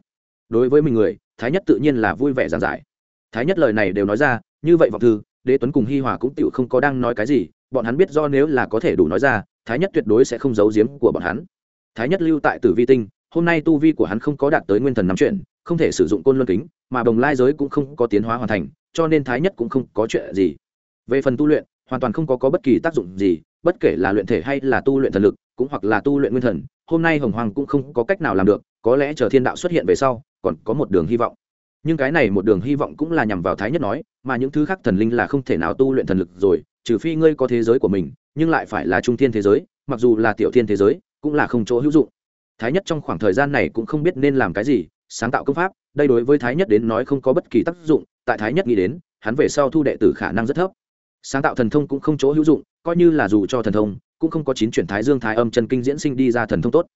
Đối với mình người, thái nhất tự nhiên là vui vẻ giảng giải. Thái nhất lời này đều nói ra, như vậy vọng thư, đế tuấn cùng hi hòa cũng tựu không có đang nói cái gì, bọn hắn biết do nếu là có thể đủ nói ra, thái nhất tuyệt đối sẽ không giấu giếm của bọn hắn. Thái nhất lưu tại tử vi tinh, hôm nay tu vi của hắn không có đạt tới nguyên thần nắm chuyện không thể sử dụng côn luân kính, mà bồng lai giới cũng không có tiến hóa hoàn thành, cho nên thái nhất cũng không có chuyện gì. Về phần tu luyện hoàn toàn không có, có bất kỳ tác dụng gì bất kể là luyện thể hay là tu luyện thần lực cũng hoặc là tu luyện nguyên thần hôm nay hồng hoàng cũng không có cách nào làm được có lẽ chờ thiên đạo xuất hiện về sau còn có một đường hy vọng. Nhưng cái này một đường hy vọng cũng là nhằm vào thái nhất nói mà những thứ khác thần linh là không thể nào tu luyện thần lực rồi trừ phi ngươi có thế giới của mình nhưng lại phải là trung thiên thế giới mặc dù là tiểu thiên thế giới cũng là không chỗ hữu dụng. Thái nhất trong khoảng thời gian này cũng không biết nên làm cái gì sáng tạo công pháp đây đối với thái nhất đến nói không có bất kỳ tác dụng tại thái nhất nghĩ đến hắn về sau thu đệ tử khả năng rất thấp sáng tạo thần thông cũng không chỗ hữu dụng, coi như là dù cho thần thông, cũng không có chín chuyển thái dương thái âm chân kinh diễn sinh đi ra thần thông tốt.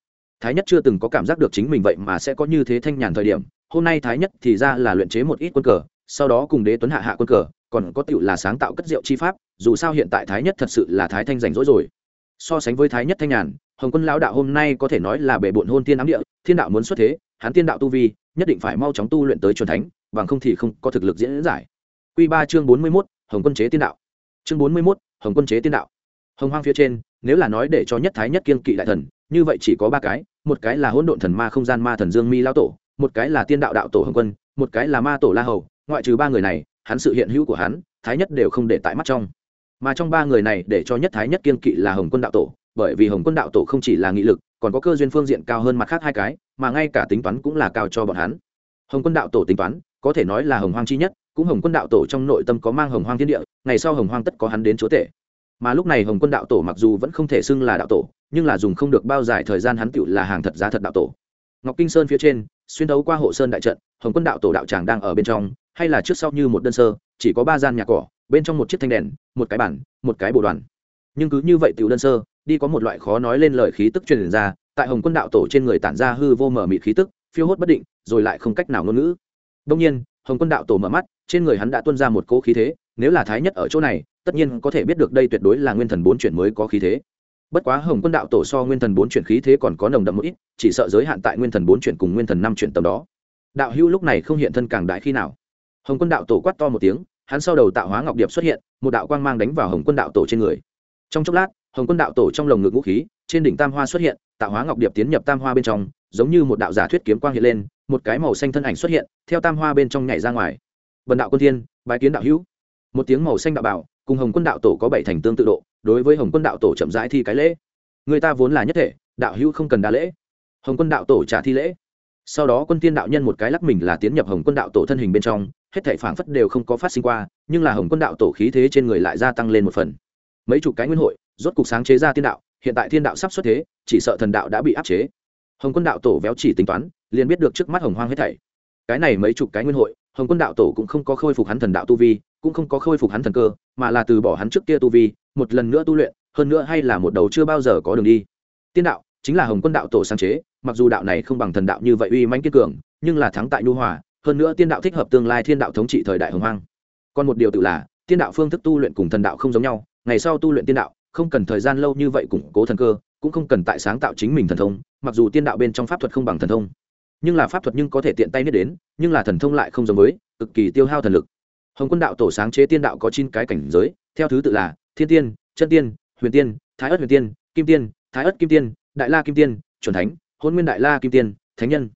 Thái nhất chưa từng có cảm giác được chính mình vậy mà sẽ có như thế thanh nhàn thời điểm, hôm nay thái nhất thì ra là luyện chế một ít quân cờ, sau đó cùng đế tuấn hạ hạ quân cờ, còn có tựu là sáng tạo cất rượu chi pháp, dù sao hiện tại thái nhất thật sự là thái thanh rảnh rỗi rồi. So sánh với thái nhất thanh nhàn, hồng quân lão đạo hôm nay có thể nói là bể bộn hôn thiên ám địa, thiên đạo muốn xuất thế, hắn tiên đạo tu vi, nhất định phải mau chóng tu luyện tới c thánh, bằng không thì không có thực lực diễn giải. Q ba chương bốn mươi mốt, hồng quân chế tiên đạo chương bốn mươi mốt, hồng quân chế tiên đạo. Hồng hoang phía trên, nếu là nói để cho nhất thái nhất kiên kỵ đại thần, như vậy chỉ có ba cái, một cái là hỗn độn thần ma không gian ma thần dương mi lao tổ, một cái là tiên đạo đạo tổ hồng quân, một cái là ma tổ la hầu, ngoại trừ ba người này, hắn sự hiện hữu của hắn, thái nhất đều không để tại mắt trong. Mà trong ba người này để cho nhất thái nhất kiên kỵ là hồng quân đạo tổ, bởi vì hồng quân đạo tổ không chỉ là nghị lực, còn có cơ duyên phương diện cao hơn mặt khác hai cái, mà ngay cả tính toán cũng là cao cho bọn hắn. Hồng quân đạo tổ tính toán, có thể nói là hồng hoang chi nhất, cũng hồng quân đạo tổ trong nội tâm có mang hồng hoang thiên địa ngày sau hồng hoang tất có hắn đến chúa tể. Mà lúc này hồng quân đạo tổ mặc dù vẫn không thể xưng là đạo tổ, nhưng là dùng không được bao dài thời gian hắn tựu là hàng thật giá thật đạo tổ. Ngọc kinh sơn phía trên, xuyên đấu qua hộ sơn đại trận, hồng quân đạo tổ đạo tràng đang ở bên trong, hay là trước sau như một đơn sơ, chỉ có ba gian nhà cỏ, bên trong một chiếc thanh đèn, một cái bản, một cái bộ đoàn. Nhưng cứ như vậy tiểu đơn sơ, đi có một loại khó nói lên lời khí tức truyền ra, tại hồng quân đạo tổ trên người tản ra hư vô mở mịt khí tức, phiêu hốt bất định, rồi lại không cách nào ngôn ngữ. Đông nhiên, hồng quân đạo tổ mở mắt, trên người hắn đã tuân ra một cỗ khí thế nếu là thái nhất ở chỗ này, tất nhiên có thể biết được đây tuyệt đối là nguyên thần bốn chuyển mới có khí thế. Bất quá hồng quân đạo tổ so nguyên thần bốn chuyển khí thế còn có nồng đậm một ít, chỉ sợ giới hạn tại nguyên thần bốn chuyển cùng nguyên thần năm chuyển tầm đó. Đạo hữu lúc này không hiện thân càng đại khi nào? Hồng quân đạo tổ quát to một tiếng, hắn sau đầu tạo hóa ngọc điệp xuất hiện, một đạo quang mang đánh vào hồng quân đạo tổ trên người. Trong chốc lát, hồng quân đạo tổ trong lồng ngực vũ khí, trên đỉnh tam hoa xuất hiện, tạo hóa ngọc điệp tiến nhập tam hoa bên trong, giống như một đạo giả thuyết kiếm quang hiện lên, một cái màu xanh thân ảnh xuất hiện, theo tam hoa bên trong nhảy ra ngoài. Vần đạo quân thiên, bái kiến đạo hữu một tiếng màu xanh đạo bảo, cùng hồng quân đạo tổ có bảy thành tương tự độ, đối với hồng quân đạo tổ chậm rãi thi cái lễ. Người ta vốn là nhất thể, đạo hữu không cần đa lễ. Hồng quân đạo tổ trả thi lễ. Sau đó quân tiên đạo nhân một cái lắc mình là tiến nhập hồng quân đạo tổ thân hình bên trong, hết thảy phảng phất đều không có phát sinh qua, nhưng là hồng quân đạo tổ khí thế trên người lại gia tăng lên một phần. Mấy chục cái nguyên hội, rốt cục sáng chế ra tiên đạo, hiện tại thiên đạo sắp xuất thế, chỉ sợ thần đạo đã bị áp chế. Hồng quân đạo tổ véo chỉ tính toán, liền biết được trước mắt hồng hoang hết thảy. Cái này mấy chục cái nguyên hội hồng quân đạo tổ cũng không có khôi phục hắn thần đạo tu vi, cũng không có khôi phục hắn thần cơ, mà là từ bỏ hắn trước kia tu vi, một lần nữa tu luyện, hơn nữa hay là một đầu chưa bao giờ có đường đi. Tiên đạo chính là hồng quân đạo tổ sáng chế, mặc dù đạo này không bằng thần đạo như vậy uy mãnh kiên cường, nhưng là thắng tại nhu hòa, hơn nữa tiên đạo thích hợp tương lai thiên đạo thống trị thời đại hồng hoang. Còn một điều tự là, tiên đạo phương thức tu luyện cùng thần đạo không giống nhau, ngày sau tu luyện tiên đạo, không cần thời gian lâu như vậy củng cố thần cơ, cũng không cần tại sáng tạo chính mình thần thông, mặc dù tiên đạo bên trong pháp thuật không bằng thần thông nhưng là pháp thuật nhưng có thể tiện tay biết đến, nhưng là thần thông lại không giống với, cực kỳ tiêu hao thần lực. Hồng quân đạo tổ sáng chế tiên đạo có chín cái cảnh giới, theo thứ tự là thiên tiên, chân tiên, huyền tiên, thái ất huyền tiên, kim tiên, thái ất kim tiên, đại la kim tiên, chuẩn thánh, hôn nguyên đại la kim tiên, thánh nhân.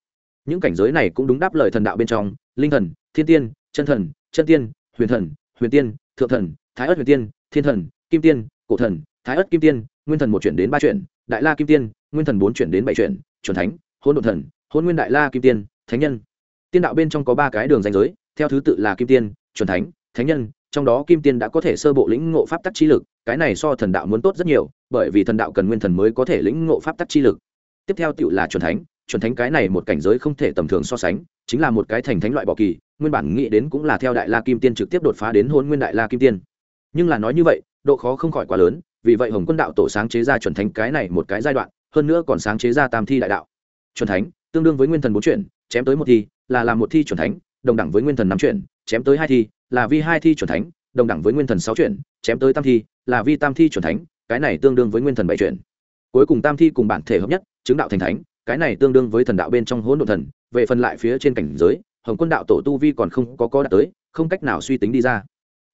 Những cảnh giới này cũng đúng đáp lời thần đạo bên trong, linh thần, thiên tiên, chân thần, chân tiên, huyền thần, huyền tiên, thượng thần, thái ất huyền tiên, thiên thần, kim tiên, cổ thần, thái ất kim tiên, nguyên thần một chuyển đến ba chuyển, đại la kim tiên, nguyên thần bốn chuyển đến bảy chuyển, chuẩn thánh hôn đ thần hôn nguyên đại la kim tiên, thánh nhân. Tiên đạo bên trong có ba cái đường danh giới, theo thứ tự là kim tiên, chuẩn thánh thánh nhân, trong đó kim tiên đã có thể sơ bộ lĩnh ngộ pháp tắc chi lực, cái này so thần đạo muốn tốt rất nhiều, bởi vì thần đạo cần nguyên thần mới có thể lĩnh ngộ pháp tắc chi lực. Tiếp theo tựu là chuẩn thánh chuẩn thánh cái này một cảnh giới không thể tầm thường so sánh, chính là một cái thành thánh loại bỏ kỳ, nguyên bản nghĩ đến cũng là theo đại la kim tiên trực tiếp đột phá đến hôn nguyên đại la kim tiên. Nhưng là nói như vậy, độ khó không khỏi quá lớn, vì vậy hồng quân đạo tổ sáng chế ra chuẩn thánh cái này một cái giai đoạn, hơn nữa còn sáng chế ra tam thi đại đạo. Chuẩn thánh tương đương với nguyên thần bốn chuyển, chém tới một thi, là làm một thi chuẩn thánh, đồng đẳng với nguyên thần năm chuyển, chém tới hai thi, là vi hai thi chuẩn thánh, đồng đẳng với nguyên thần sáu chuyển, chém tới tam thi, là vi tam thi chuẩn thánh, cái này tương đương với nguyên thần bảy chuyển. Cuối cùng tam thi cùng bản thể hợp nhất, chứng đạo thành thánh, cái này tương đương với thần đạo bên trong hỗn độn thần, về phần lại phía trên cảnh giới, hồng quân đạo tổ tu vi còn không có có đạt tới, không cách nào suy tính đi ra.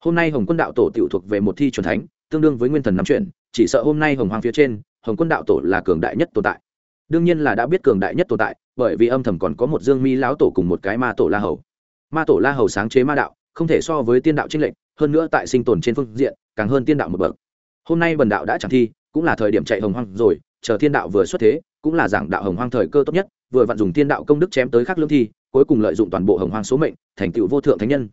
Hôm nay hồng quân đạo tổ tiểu thuộc về một thi chuẩn thánh, tương đương với nguyên thần năm chuyển, chỉ sợ hôm nay hồng hoàng phía trên, hồng quân đạo tổ là cường đại nhất tồn tại. Đương nhiên là đã biết cường đại nhất tồn tại bởi vì âm thầm còn có một dương mi lão tổ cùng một cái ma tổ la hầu. Ma tổ la hầu sáng chế ma đạo, không thể so với tiên đạo trinh lệnh hơn nữa tại sinh tồn trên phương diện, càng hơn tiên đạo một bậc. Hôm nay bần đạo đã chẳng thi, cũng là thời điểm chạy hồng hoang rồi, chờ thiên đạo vừa xuất thế, cũng là giảng đạo hồng hoang thời cơ tốt nhất, vừa vặn dùng tiên đạo công đức chém tới khắc lương thi, cuối cùng lợi dụng toàn bộ hồng hoang số mệnh, thành tựu vô thượng thánh nhân.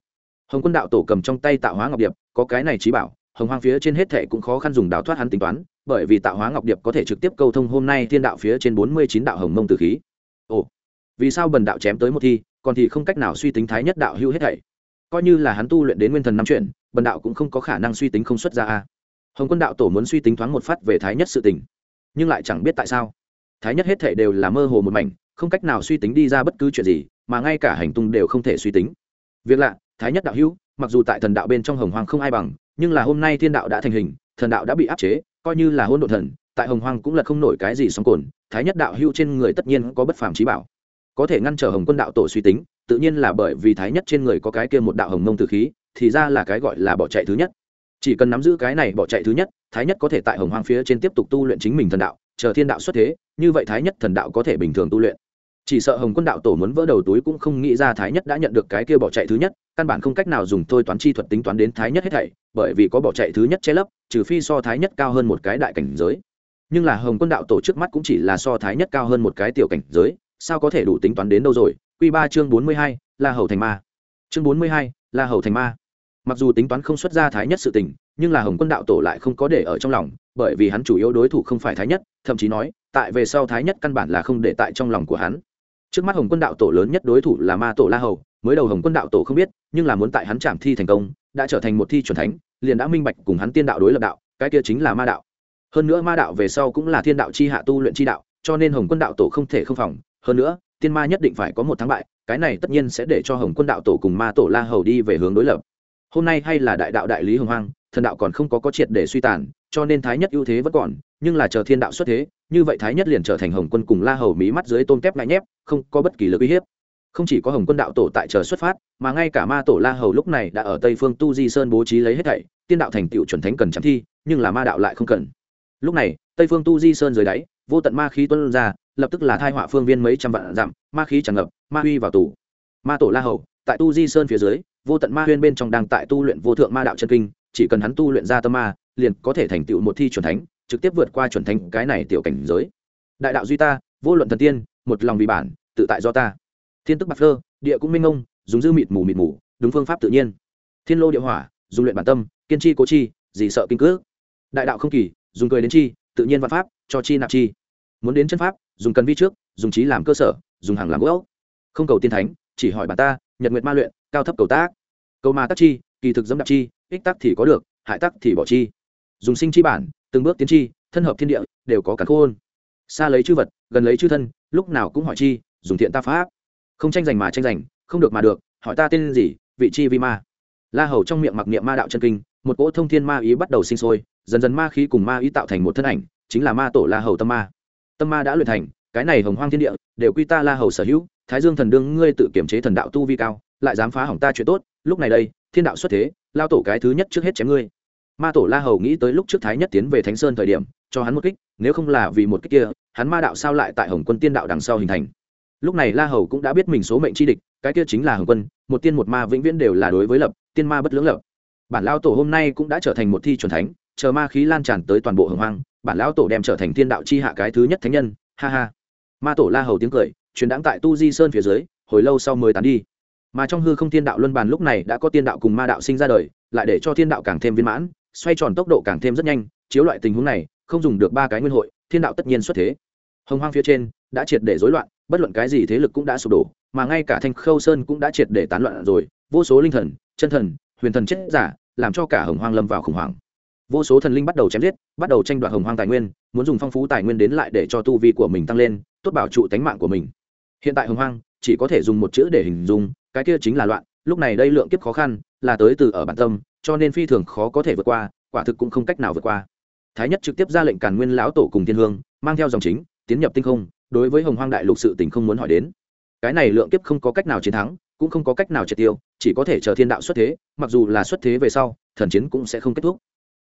Hồng quân đạo tổ cầm trong tay tạo hóa ngọc điệp, có cái này trí bảo, hồng hoang phía trên hết thệ cũng khó khăn dùng đào thoát hắn tính toán, bởi vì tạo hóa ngọc điệp có thể trực tiếp câu thông hôm nay thiên đạo phía trên bốn mươi chín đạo hồng mông từ khí vì sao bần đạo chém tới một thi, còn thì không cách nào suy tính thái nhất đạo hữu hết thảy. Coi như là hắn tu luyện đến nguyên thần năm chuyện bần đạo cũng không có khả năng suy tính không xuất ra a. Hồng quân đạo tổ muốn suy tính thoáng một phát về thái nhất sự tình, nhưng lại chẳng biết tại sao. Thái nhất hết thảy đều là mơ hồ một mảnh, không cách nào suy tính đi ra bất cứ chuyện gì, mà ngay cả hành tung đều không thể suy tính. Việc lạ, thái nhất đạo hữu, mặc dù tại thần đạo bên trong hồng hoàng không ai bằng, nhưng là hôm nay thiên đạo đã thành hình, thần đạo đã bị áp chế, coi như là hôn đ ộ thần, tại hồng hoàng cũng là không nổi cái gì sóng cồn, thái nhất đạo hữu trên người tất nhiên có bất phàm trí bảo có thể ngăn trở hồng quân đạo tổ suy tính, tự nhiên là bởi vì thái nhất trên người có cái kia một đạo hồng mông Tử khí, thì ra là cái gọi là bỏ chạy thứ nhất. Chỉ cần nắm giữ cái này bỏ chạy thứ nhất, thái nhất có thể tại hồng hoang phía trên tiếp tục tu luyện chính mình thần đạo, chờ thiên đạo xuất thế, như vậy thái nhất thần đạo có thể bình thường tu luyện. Chỉ sợ hồng quân đạo tổ muốn vỡ đầu túi cũng không nghĩ ra thái nhất đã nhận được cái kia bỏ chạy thứ nhất, căn bản không cách nào dùng thôi toán chi thuật tính toán đến thái nhất hết thảy, bởi vì có bỏ chạy thứ nhất che lấp, trừ phi so thái nhất cao hơn một cái đại cảnh giới. Nhưng là hồng quân đạo tổ trước mắt cũng chỉ là so thái nhất cao hơn một cái tiểu cảnh giới sao có thể đủ tính toán đến đâu rồi? Q ba chương bốn mươi hai, la hầu thành ma. Chương bốn mươi hai, la hầu thành ma. Mặc dù tính toán không xuất ra thái nhất sự tình, nhưng là hồng quân đạo tổ lại không có để ở trong lòng, bởi vì hắn chủ yếu đối thủ không phải thái nhất, thậm chí nói, tại về sau thái nhất căn bản là không để tại trong lòng của hắn. Trước mắt hồng quân đạo tổ lớn nhất đối thủ là ma tổ la hầu, mới đầu hồng quân đạo tổ không biết, nhưng là muốn tại hắn chạm thi thành công, đã trở thành một thi c thánh, liền đã minh bạch cùng hắn tiên đạo đối lập đạo, cái kia chính là ma đạo. Hơn nữa ma đạo về sau cũng là thiên đạo c h i hạ tu luyện c h i đạo, cho nên hồng quân đạo tổ không thể không phòng hơn nữa, tiên ma nhất định phải có một thắng bại, cái này tất nhiên sẽ để cho hồng quân đạo tổ cùng ma tổ la hầu đi về hướng đối lập. Hôm nay hay là đại đạo đại lý hồng hoang, thần đạo còn không có có triệt để suy tàn, cho nên thái nhất ưu thế vẫn còn, nhưng là chờ thiên đạo xuất thế, như vậy thái nhất liền trở thành hồng quân cùng la hầu mí mắt dưới tôm tép ngại nhép, không có bất kỳ lực uy hiếp. Không chỉ có hồng quân đạo tổ tại chờ xuất phát, mà ngay cả ma tổ la hầu lúc này đã ở tây phương tu di sơn bố trí lấy hết thảy, tiên đạo thành tựu chuẩn thánh cần chẳng thi, nhưng là ma đạo lại không cần. Lúc này, tây phương tu di sơn dưới đáy, vô tận ma khí tuân ra lập tức là thai họa phương viên mấy trăm vạn dặm, ma khí tràn ngập, ma huy vào tù. Ma tổ la hầu, tại tu di sơn phía dưới, vô tận ma huyên bên trong đang tại tu luyện vô thượng ma đạo chân kinh, chỉ cần hắn tu luyện ra tâm ma, liền có thể thành tựu một thi chuẩn thánh, trực tiếp vượt qua chuẩn thánh cái này tiểu cảnh giới. Đại đạo duy ta, vô luận thần tiên, một lòng vì bản, tự tại do ta. Thiên tức bạc phơ, địa cũng minh ông, dùng dư mịt mù mịt mù, đúng phương pháp tự nhiên. Thiên lô địa hỏa, dùng luyện bản tâm, kiên chi cố chi, gì sợ kinh cước. Đại đạo không kỳ, dùng cười đến chi, tự nhiên văn pháp, cho chi nạp chi muốn đến chân pháp, dùng cần vi trước, dùng trí làm cơ sở, dùng hàng làm gỗ. Không cầu tiên thánh, chỉ hỏi bản ta, nhật nguyệt ma luyện, cao thấp cầu tác. Cầu ma tác chi, kỳ thực dẫm đạp chi, ích tắc thì có được, hại tắc thì bỏ chi. Dùng sinh chi bản, từng bước tiến chi, thân hợp thiên địa, đều có cả khôn. Xa lấy chư vật, gần lấy chư thân, lúc nào cũng hỏi chi, dùng thiện ta pháp. Không tranh giành mà tranh giành, không được mà được, hỏi ta tên gì, vị chi vi ma. La hầu trong miệng mặc niệm ma đạo chân kinh, một cỗ thông thiên ma ý bắt đầu sinh sôi, dần dần ma khí cùng ma ý tạo thành một thân ảnh, chính là ma tổ la hầu tâm ma tâm ma đã luyện thành, cái này hồng hoang thiên địa, đều quy ta la hầu sở hữu, thái dương thần đương ngươi tự kiểm chế thần đạo tu vi cao, lại dám phá hỏng ta chuyện tốt, lúc này đây, thiên đạo xuất thế, lao tổ cái thứ nhất trước hết chém ngươi. Ma tổ la hầu nghĩ tới lúc trước thái nhất tiến về thánh sơn thời điểm, cho hắn một kích, nếu không là vì một kích kia, hắn ma đạo sao lại tại hồng quân tiên đạo đằng sau hình thành. Lúc này la hầu cũng đã biết mình số mệnh chi địch, cái kia chính là hồng quân, một tiên một ma vĩnh viễn đều là đối với lập, tiên ma bất lưỡng lập. Bản lao tổ hôm nay cũng đã trở thành một thi c thánh, chờ ma khí lan tràn tới toàn bộ hồng hoang bản lão tổ đem trở thành thiên đạo chi hạ cái thứ nhất thánh nhân, ha ha. Ma tổ la hầu tiếng cười, truyền đáng tại tu di sơn phía dưới, hồi lâu sau mới tán đi. Mà trong hư không thiên đạo luân bàn lúc này đã có tiên đạo cùng ma đạo sinh ra đời, lại để cho thiên đạo càng thêm viên mãn, xoay tròn tốc độ càng thêm rất nhanh, chiếu loại tình huống này, không dùng được ba cái nguyên hội, thiên đạo tất nhiên xuất thế. Hồng hoang phía trên đã triệt để rối loạn, bất luận cái gì thế lực cũng đã sụp đổ, mà ngay cả thanh khâu sơn cũng đã triệt để tán loạn rồi, vô số linh thần, chân thần, huyền thần chết giả, làm cho cả hồng hoang lâm vào khủng hoảng vô số thần linh bắt đầu chém giết, bắt đầu tranh đoạt hồng hoang tài nguyên, muốn dùng phong phú tài nguyên đến lại để cho tu vi của mình tăng lên, tốt bảo trụ tánh mạng của mình. Hiện tại hồng hoang chỉ có thể dùng một chữ để hình dung, cái kia chính là loạn, lúc này đây lượng kiếp khó khăn là tới từ ở bản tâm, cho nên phi thường khó có thể vượt qua, quả thực cũng không cách nào vượt qua. Thái nhất trực tiếp ra lệnh càn nguyên lão tổ cùng thiên hương, mang theo dòng chính, tiến nhập tinh không, đối với hồng hoang đại lục sự tình không muốn hỏi đến. Cái này lượng kiếp không có cách nào chiến thắng, cũng không có cách nào triệt tiêu, chỉ có thể chờ thiên đạo xuất thế, mặc dù là xuất thế về sau, thần chiến cũng sẽ không kết thúc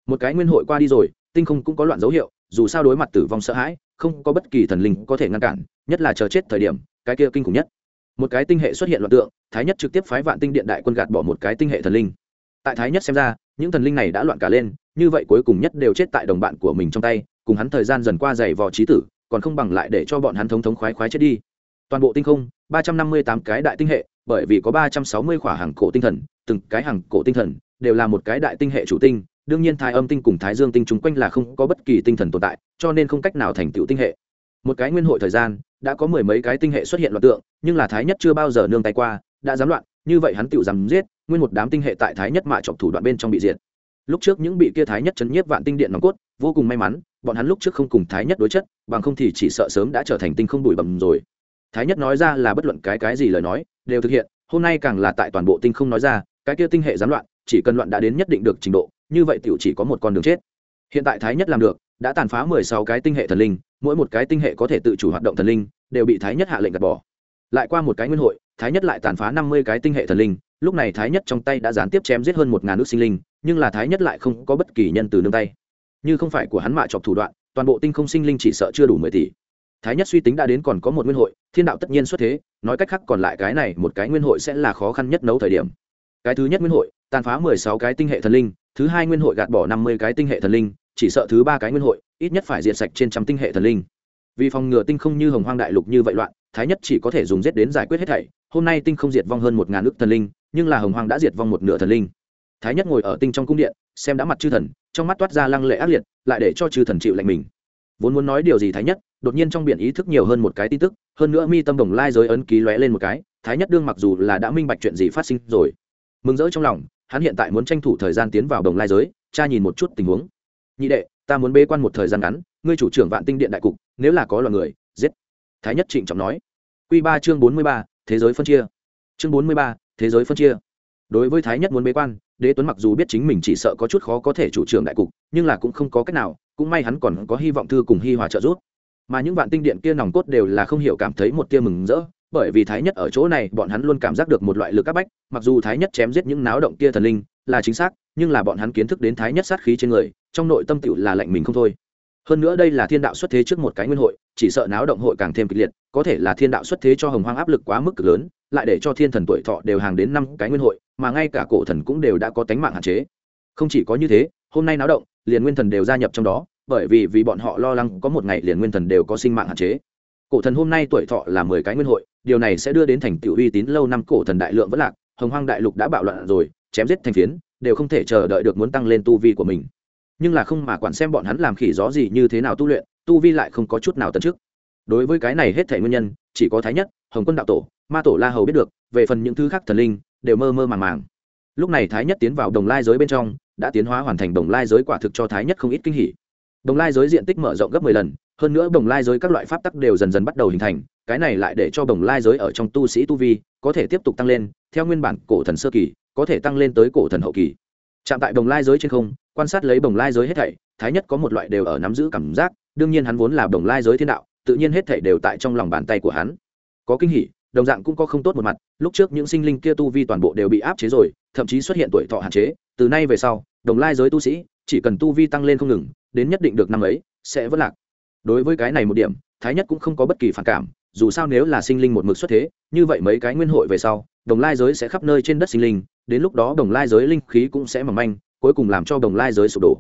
một cái nguyên hội qua đi rồi, tinh không cũng có loạn dấu hiệu, dù sao đối mặt tử vong sợ hãi, không có bất kỳ thần linh có thể ngăn cản, nhất là chờ chết thời điểm, cái kia kinh khủng nhất. Một cái tinh hệ xuất hiện loạn tượng, thái nhất trực tiếp phái vạn tinh điện đại quân gạt bỏ một cái tinh hệ thần linh. Tại thái nhất xem ra, những thần linh này đã loạn cả lên, như vậy cuối cùng nhất đều chết tại đồng bạn của mình trong tay, cùng hắn thời gian dần qua dày vò trí tử, còn không bằng lại để cho bọn hắn thống thống khoái khoái chết đi. Toàn bộ tinh không, ba trăm năm mươi tám cái đại tinh hệ, bởi vì có ba trăm sáu mươi khỏa hàng cổ tinh thần, từng cái hàng cổ tinh thần đều là một cái đại tinh hệ chủ tinh đương nhiên thái âm tinh cùng thái dương tinh chung quanh là không có bất kỳ tinh thần tồn tại, cho nên không cách nào thành tựu tinh hệ. Một cái nguyên hội thời gian, đã có mười mấy cái tinh hệ xuất hiện loạt tượng, nhưng là thái nhất chưa bao giờ nương tay qua, đã dám loạn, như vậy hắn tựu dám giết, nguyên một đám tinh hệ tại thái nhất mạ chọc thủ đoạn bên trong bị diệt. Lúc trước những bị kia thái nhất chấn nhiếp vạn tinh điện nòng cốt, vô cùng may mắn, bọn hắn lúc trước không cùng thái nhất đối chất, bằng không thì chỉ sợ sớm đã trở thành tinh không đùi bầm rồi. Thái nhất nói ra là bất luận cái cái gì lời nói, đều thực hiện, hôm nay càng là tại toàn bộ tinh không nói ra, cái kia tinh hệ gián loạn, chỉ cần loạn đã đến nhất định được trình độ như vậy tiểu chỉ có một con đường chết. Hiện tại thái nhất làm được, đã tàn phá mười sáu cái tinh hệ thần linh, mỗi một cái tinh hệ có thể tự chủ hoạt động thần linh, đều bị thái nhất hạ lệnh gạt bỏ. Lại qua một cái nguyên hội, thái nhất lại tàn phá năm mươi cái tinh hệ thần linh, lúc này thái nhất trong tay đã gián tiếp chém giết hơn một ngàn nước sinh linh, nhưng là thái nhất lại không có bất kỳ nhân từ nương tay. Như không phải của hắn mạ chọc thủ đoạn, toàn bộ tinh không sinh linh chỉ sợ chưa đủ mười tỷ. Thái nhất suy tính đã đến còn có một nguyên hội, thiên đạo tất nhiên xuất thế, nói cách khác còn lại cái này một cái nguyên hội sẽ là khó khăn nhất nấu thời điểm. Cái thứ nhất nguyên hội tàn phá mười sáu cái tinh hệ thần linh, thứ hai nguyên hội gạt bỏ năm mươi cái tinh hệ thần linh, chỉ sợ thứ ba cái nguyên hội, ít nhất phải diệt sạch trên trăm tinh hệ thần linh. Vì phòng ngừa tinh không như hồng hoang đại lục như vậy loạn, thái nhất chỉ có thể dùng giết đến giải quyết hết thảy, hôm nay tinh không diệt vong hơn một ngàn ước thần linh, nhưng là hồng hoang đã diệt vong một nửa thần linh. Thái nhất ngồi ở tinh trong cung điện, xem đã mặt chư thần, trong mắt toát ra lăng lệ ác liệt, lại để cho chư thần chịu lạnh mình. Vốn muốn nói điều gì thái nhất, đột nhiên trong biển ý thức nhiều hơn một cái tin tức, hơn nữa mi tâm đồng lai giới ấn ký lóe lên một cái, thái nhất đương mặc dù là đã minh bạch chuyện gì phát sinh rồi. Mừng rỡ trong lòng hắn hiện tại muốn tranh thủ thời gian tiến vào đồng lai giới, cha nhìn một chút tình huống. Nhị đệ, ta muốn bế quan một thời gian ngắn, ngươi chủ trưởng vạn tinh điện đại cục, nếu là có loài người, giết. Thái nhất trịnh trọng nói. Q ba chương bốn mươi ba, thế giới phân chia. Chương bốn mươi ba, thế giới phân chia. Đối với thái nhất muốn bế quan, đế tuấn mặc dù biết chính mình chỉ sợ có chút khó có thể chủ trưởng đại cục, nhưng là cũng không có cách nào, cũng may hắn còn có hy vọng thư cùng hy hòa trợ giúp. Mà những vạn tinh điện kia nòng cốt đều là không hiểu cảm thấy một tia mừng rỡ bởi vì thái nhất ở chỗ này, bọn hắn luôn cảm giác được một loại lực áp bách, mặc dù thái nhất chém giết những náo động kia thần linh là chính xác, nhưng là bọn hắn kiến thức đến thái nhất sát khí trên người, trong nội tâm tựu là lạnh mình không thôi. Hơn nữa đây là thiên đạo xuất thế trước một cái nguyên hội, chỉ sợ náo động hội càng thêm kịch liệt, có thể là thiên đạo xuất thế cho hồng hoang áp lực quá mức cực lớn, lại để cho thiên thần tuổi thọ đều hàng đến năm cái nguyên hội, mà ngay cả cổ thần cũng đều đã có tánh mạng hạn chế. Không chỉ có như thế, hôm nay náo động, liền nguyên thần đều gia nhập trong đó, bởi vì vì bọn họ lo lắng có một ngày liền nguyên thần đều có sinh mạng hạn chế cổ thần hôm nay tuổi thọ là mười cái nguyên hội, điều này sẽ đưa đến thành tựu uy tín lâu năm cổ thần đại lượng vẫn lạc, hồng hoang đại lục đã bạo loạn rồi, chém giết thành phiến, đều không thể chờ đợi được muốn tăng lên tu vi của mình. Nhưng là không mà quản xem bọn hắn làm khỉ gió gì như thế nào tu luyện, tu vi lại không có chút nào tận trước đối với cái này hết thể nguyên nhân, chỉ có thái nhất, hồng quân đạo tổ, ma tổ la hầu biết được, về phần những thứ khác thần linh, đều mơ mơ màng màng. Lúc này thái nhất tiến vào đồng lai giới bên trong, đã tiến hóa hoàn thành đồng lai giới quả thực cho thái nhất không ít kinh hỉ đồng lai giới diện tích mở rộng gấp mười lần, hơn nữa đồng lai giới các loại pháp tắc đều dần dần bắt đầu hình thành, cái này lại để cho đồng lai giới ở trong tu sĩ tu vi có thể tiếp tục tăng lên, theo nguyên bản cổ thần sơ kỳ, có thể tăng lên tới cổ thần hậu kỳ. Chạm tại đồng lai giới trên không, quan sát lấy đồng lai giới hết thảy, thái nhất có một loại đều ở nắm giữ cảm giác, đương nhiên hắn vốn là đồng lai giới thiên đạo, tự nhiên hết thảy đều tại trong lòng bàn tay của hắn. Có kinh hỉ, đồng dạng cũng có không tốt một mặt, lúc trước những sinh linh kia tu vi toàn bộ đều bị áp chế rồi, thậm chí xuất hiện tuổi thọ hạn chế, từ nay về sau, đồng lai giới tu sĩ chỉ cần tu vi tăng lên không ngừng, đến nhất định được năm ấy, sẽ vất lạc. Đối với cái này một điểm, thái nhất cũng không có bất kỳ phản cảm, dù sao nếu là sinh linh một mực xuất thế, như vậy mấy cái nguyên hội về sau, đồng lai giới sẽ khắp nơi trên đất sinh linh, đến lúc đó đồng lai giới linh khí cũng sẽ mỏng manh, cuối cùng làm cho đồng lai giới sụp đổ.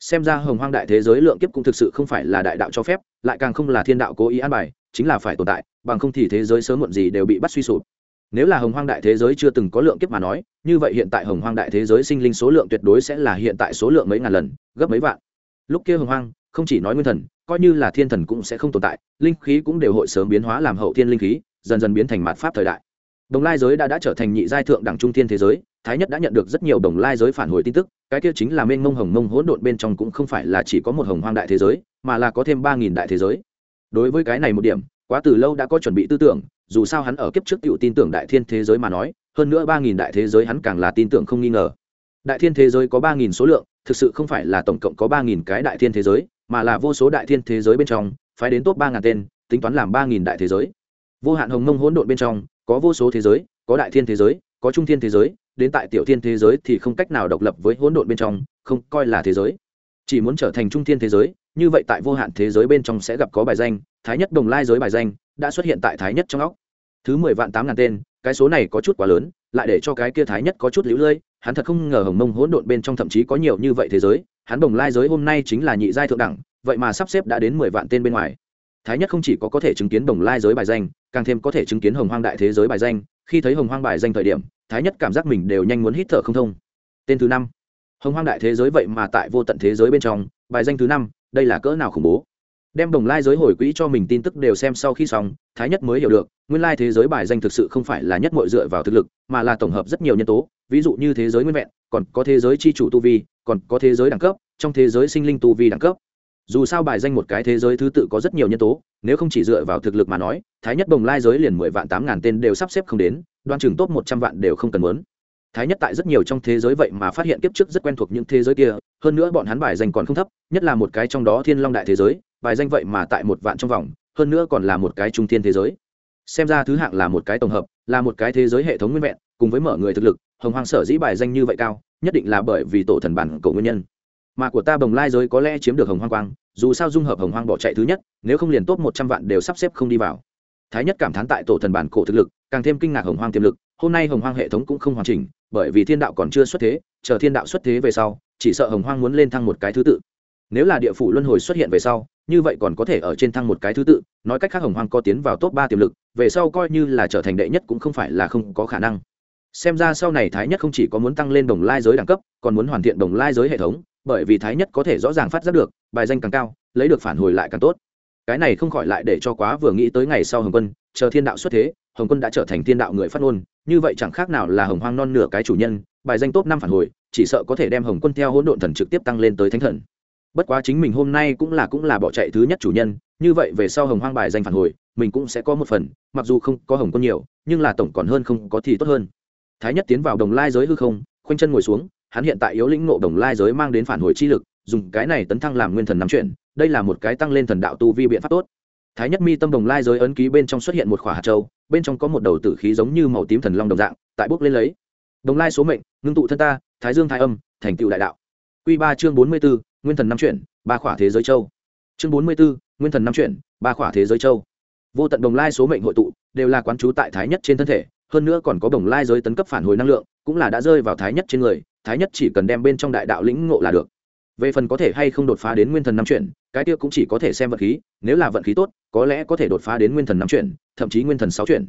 Xem ra hồng hoang đại thế giới lượng kiếp cũng thực sự không phải là đại đạo cho phép, lại càng không là thiên đạo cố ý an bài, chính là phải tồn tại, bằng không thì thế giới sớm muộn gì đều bị bắt suy sụp nếu là hồng hoang đại thế giới chưa từng có lượng kiếp mà nói, như vậy hiện tại hồng hoang đại thế giới sinh linh số lượng tuyệt đối sẽ là hiện tại số lượng mấy ngàn lần, gấp mấy vạn. Lúc kia hồng hoang, không chỉ nói nguyên thần, coi như là thiên thần cũng sẽ không tồn tại, linh khí cũng đều hội sớm biến hóa làm hậu thiên linh khí, dần dần biến thành mạt pháp thời đại. Đồng lai giới đã đã trở thành nhị giai thượng đẳng trung thiên thế giới, thái nhất đã nhận được rất nhiều đồng lai giới phản hồi tin tức, cái kia chính là mênh mông hồng mông hỗn độn bên trong cũng không phải là chỉ có một hồng hoang đại thế giới, mà là có thêm ba nghìn đại thế giới. Đối với cái này một điểm, quá từ lâu đã có chuẩn bị tư tưởng dù sao hắn ở kiếp trước tựu tin tưởng đại thiên thế giới mà nói, hơn nữa ba nghìn đại thế giới hắn càng là tin tưởng không nghi ngờ. Đại thiên thế giới có ba nghìn số lượng, thực sự không phải là tổng cộng có ba nghìn cái đại thiên thế giới, mà là vô số đại thiên thế giới bên trong phải đến top ba ngàn tên, tính toán làm ba nghìn đại thế giới. Vô hạn hồng mông hỗn độn bên trong, có vô số thế giới, có đại thiên thế giới, có trung thiên thế giới, đến tại tiểu thiên thế giới thì không cách nào độc lập với hỗn độn bên trong, không coi là thế giới. Chỉ muốn trở thành trung thiên thế giới, như vậy tại vô hạn thế giới bên trong sẽ gặp có bài danh, thái nhất đồng lai giới bài danh, đã xuất hiện tại thái nhất trong óc thứ mười vạn tám ngàn tên, cái số này có chút quá lớn, lại để cho cái kia thái nhất có chút lũ lơi hắn thật không ngờ hồng mông hỗn độn bên trong thậm chí có nhiều như vậy thế giới, hắn đồng lai giới hôm nay chính là nhị giai thượng đẳng, vậy mà sắp xếp đã đến mười vạn tên bên ngoài. Thái nhất không chỉ có có thể chứng kiến đồng lai giới bài danh, càng thêm có thể chứng kiến hồng hoang đại thế giới bài danh, khi thấy hồng hoang bài danh thời điểm, thái nhất cảm giác mình đều nhanh muốn hít thở không thông. Tên thứ năm. Hồng hoang đại thế giới vậy mà tại vô tận thế giới bên trong, bài danh thứ năm, đây là cỡ nào khủng bố? Đem đồng lai giới hồi quỹ cho mình tin tức đều xem sau khi xong, thái nhất mới hiểu được, nguyên lai thế giới bài danh thực sự không phải là nhất mội dựa vào thực lực, mà là tổng hợp rất nhiều nhân tố, ví dụ như thế giới nguyên vẹn, còn có thế giới c h i chủ tu vi, còn có thế giới đẳng cấp, trong thế giới sinh linh tu vi đẳng cấp. Dù sao bài danh một cái thế giới thứ tự có rất nhiều nhân tố, nếu không chỉ dựa vào thực lực mà nói, thái nhất đồng lai giới liền mười vạn tám ngàn tên đều sắp xếp không đến, đoan chừng top một trăm vạn đều không cần muốn thái nhất tại rất nhiều trong thế giới vậy mà phát hiện kiếp trước rất quen thuộc những thế giới kia, hơn nữa bọn hắn bài danh còn không thấp, nhất là một cái trong đó thiên long đại thế giới, bài danh vậy mà tại một vạn trong vòng, hơn nữa còn là một cái trung thiên thế giới. Xem ra thứ hạng là một cái tổng hợp, là một cái thế giới hệ thống nguyên vẹn, cùng với mở người thực lực, hồng hoàng sở dĩ bài danh như vậy cao, nhất định là bởi vì tổ thần bản cổ nguyên nhân. Mà của ta bồng lai giới có lẽ chiếm được hồng hoang quang, dù sao dung hợp hồng hoang bỏ chạy thứ nhất, nếu không liền tốt một trăm vạn đều sắp xếp không đi vào. Thái nhất cảm thán tại tổ thần bản cổ thực lực, càng thêm kinh ngạc hồng hoang tiềm lực, hôm nay hồng hoang hệ thống cũng không hoàn chỉnh bởi vì thiên đạo còn chưa xuất thế, chờ thiên đạo xuất thế về sau, chỉ sợ hồng hoang muốn lên thăng một cái thứ tự. Nếu là địa phủ luân hồi xuất hiện về sau, như vậy còn có thể ở trên thăng một cái thứ tự, nói cách khác hồng hoang có tiến vào top ba tiềm lực, về sau coi như là trở thành đệ nhất cũng không phải là không có khả năng. Xem ra sau này thái nhất không chỉ có muốn tăng lên đồng lai giới đẳng cấp, còn muốn hoàn thiện đồng lai giới hệ thống, bởi vì thái nhất có thể rõ ràng phát giác được, bài danh càng cao, lấy được phản hồi lại càng tốt. Cái này không khỏi lại để cho quá vừa nghĩ tới ngày sau hồng quân, chờ thiên đạo xuất thế, hồng quân đã trở thành thiên đạo người phát ngôn như vậy chẳng khác nào là hồng hoang non nửa cái chủ nhân, bài danh top năm phản hồi, chỉ sợ có thể đem hồng quân theo hỗn độn thần trực tiếp tăng lên tới thánh thần. Bất quá chính mình hôm nay cũng là cũng là bỏ chạy thứ nhất chủ nhân, như vậy về sau hồng hoang bài danh phản hồi, mình cũng sẽ có một phần, mặc dù không có hồng quân nhiều, nhưng là tổng còn hơn không có thì tốt hơn. Thái nhất tiến vào đồng lai giới hư không, khoanh chân ngồi xuống, hắn hiện tại yếu lĩnh nộ đồng lai giới mang đến phản hồi chi lực, dùng cái này tấn thăng làm nguyên thần nắm chuyện, đây là một cái tăng lên thần đạo tu vi biện pháp tốt thái nhất mi tâm đồng lai giới ấn ký bên trong xuất hiện một khỏa hạt châu, bên trong có một đầu tử khí giống như màu tím thần long đồng dạng, tại bốc lên lấy. Đồng lai số mệnh, ngưng tụ thân ta, thái dương thái âm, thành tựu đại đạo. Q ba chương bốn mươi b ố nguyên thần năm chuyển, ba khỏa thế giới châu. Chương bốn mươi b ố nguyên thần năm chuyển, ba khỏa thế giới châu. Vô tận đồng lai số mệnh hội tụ, đều là quán trú tại thái nhất trên thân thể, hơn nữa còn có đồng lai giới tấn cấp phản hồi năng lượng, cũng là đã rơi vào thái nhất trên người, thái nhất chỉ cần đem bên trong đại đạo lĩnh ngộ là được về phần có thể hay không đột phá đến nguyên thần năm chuyển, cái tiêu cũng chỉ có thể xem vận khí, nếu là vận khí tốt, có lẽ có thể đột phá đến nguyên thần năm chuyển, thậm chí nguyên thần sáu chuyển.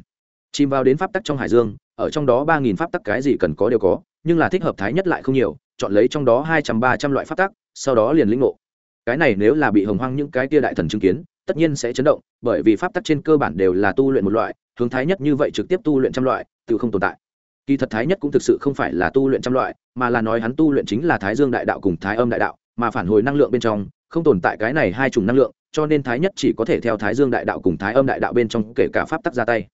Chìm vào đến pháp tắc trong hải dương, ở trong đó ba nghìn pháp tắc cái gì cần có đều có, nhưng là thích hợp thái nhất lại không nhiều, chọn lấy trong đó hai trăm ba trăm loại pháp tắc, sau đó liền lĩnh ngộ. Cái này nếu là bị hồng hoang những cái tia đại thần chứng kiến, tất nhiên sẽ chấn động, bởi vì pháp tắc trên cơ bản đều là tu luyện một loại, hướng thái nhất như vậy trực tiếp tu luyện trăm loại, tự không tồn tại. Kỳ thật thái nhất cũng thực sự không phải là tu luyện trăm loại, mà là nói hắn tu luyện chính là thái dương đại đạo cùng thái âm đại đạo mà phản hồi năng lượng bên trong, không tồn tại cái này hai chủng năng lượng, cho nên thái nhất chỉ có thể theo thái dương đại đạo cùng thái âm đại đạo bên trong kể cả pháp tắc ra tay.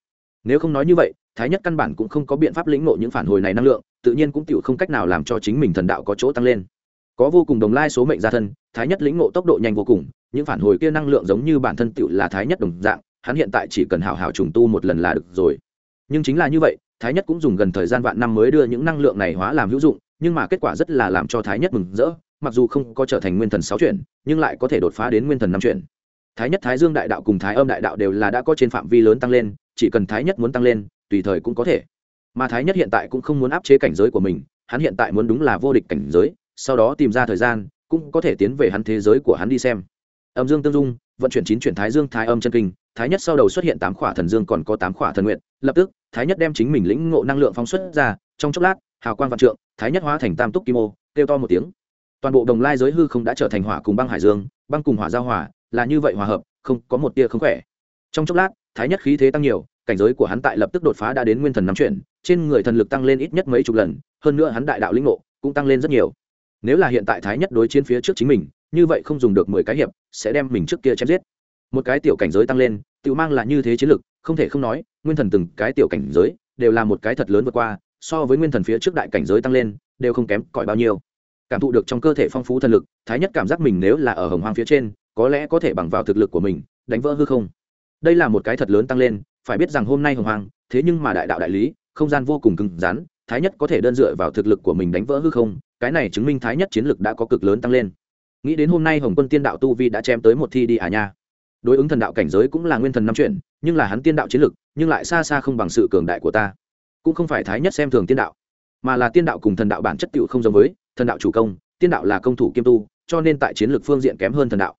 Nếu không nói như vậy, thái nhất căn bản cũng không có biện pháp lĩnh ngộ những phản hồi này năng lượng, tự nhiên cũng tự không cách nào làm cho chính mình thần đạo có chỗ tăng lên. Có vô cùng đồng lai số mệnh gia thân, thái nhất lĩnh ngộ tốc độ nhanh vô cùng, những phản hồi kia năng lượng giống như bản thân tự là thái nhất đồng dạng, hắn hiện tại chỉ cần hào hào trùng tu một lần là được rồi. Nhưng chính là như vậy, thái nhất cũng dùng gần thời gian vạn năm mới đưa những năng lượng này hóa làm hữu dụng, nhưng mà kết quả rất là làm cho thái nhất mừng rỡ mặc dù không có trở thành nguyên thần sáu chuyển, nhưng lại có thể đột phá đến nguyên thần năm chuyển. Thái nhất, thái dương đại đạo cùng thái âm đại đạo đều là đã có trên phạm vi lớn tăng lên, chỉ cần thái nhất muốn tăng lên, tùy thời cũng có thể. Mà thái nhất hiện tại cũng không muốn áp chế cảnh giới của mình, hắn hiện tại muốn đúng là vô địch cảnh giới, sau đó tìm ra thời gian, cũng có thể tiến về hắn thế giới của hắn đi xem. Âm dương tương dung, vận chuyển chín chuyển thái dương, thái âm chân kinh, thái nhất sau đầu xuất hiện tám khỏa thần dương còn có tám khỏa thần nguyện, lập tức, thái nhất đem chính mình lĩnh ngộ năng lượng phóng xuất ra, trong chốc lát, hào quang vạn trượng, thái nhất hóa thành tam túc kim ô, kêu to một tiếng toàn bộ đồng lai giới hư không đã trở thành hỏa cùng băng hải dương, băng cùng hỏa giao hỏa là như vậy hòa hợp, không có một tia không khỏe. Trong chốc lát, thái nhất khí thế tăng nhiều, cảnh giới của hắn tại lập tức đột phá đã đến nguyên thần nắm chuyển, trên người thần lực tăng lên ít nhất mấy chục lần, hơn nữa hắn đại đạo lĩnh ngộ cũng tăng lên rất nhiều. Nếu là hiện tại thái nhất đối chiến phía trước chính mình, như vậy không dùng được mười cái hiệp, sẽ đem mình trước kia chém giết. Một cái tiểu cảnh giới tăng lên, tự mang là như thế chiến lực, không thể không nói, nguyên thần từng cái tiểu cảnh giới đều là một cái thật lớn vượt qua, so với nguyên thần phía trước đại cảnh giới tăng lên, đều không kém cỏi bao nhiêu cảm thụ được trong cơ thể phong phú thần lực, thái nhất cảm giác mình nếu là ở hồng hoang phía trên, có lẽ có thể bằng vào thực lực của mình, đánh vỡ hư không. Đây là một cái thật lớn tăng lên, phải biết rằng hôm nay hồng hoang, thế nhưng mà đại đạo đại lý, không gian vô cùng cứng rắn, thái nhất có thể đơn dựa vào thực lực của mình đánh vỡ hư không, cái này chứng minh thái nhất chiến lực đã có cực lớn tăng lên. Nghĩ đến hôm nay hồng quân tiên đạo tu vi đã chém tới một thi đi à nha. Đối ứng thần đạo cảnh giới cũng là nguyên thần năm chuyện nhưng là hắn tiên đạo chiến lực, nhưng lại xa xa không bằng sự cường đại của ta. Cũng không phải thái nhất xem thường tiên đạo, mà là tiên đạo cùng thần đạo bản chất tựu không giống với thần đạo chủ công, tiên đạo là công thủ kiêm tu, cho nên tại chiến lược phương diện kém hơn thần đạo.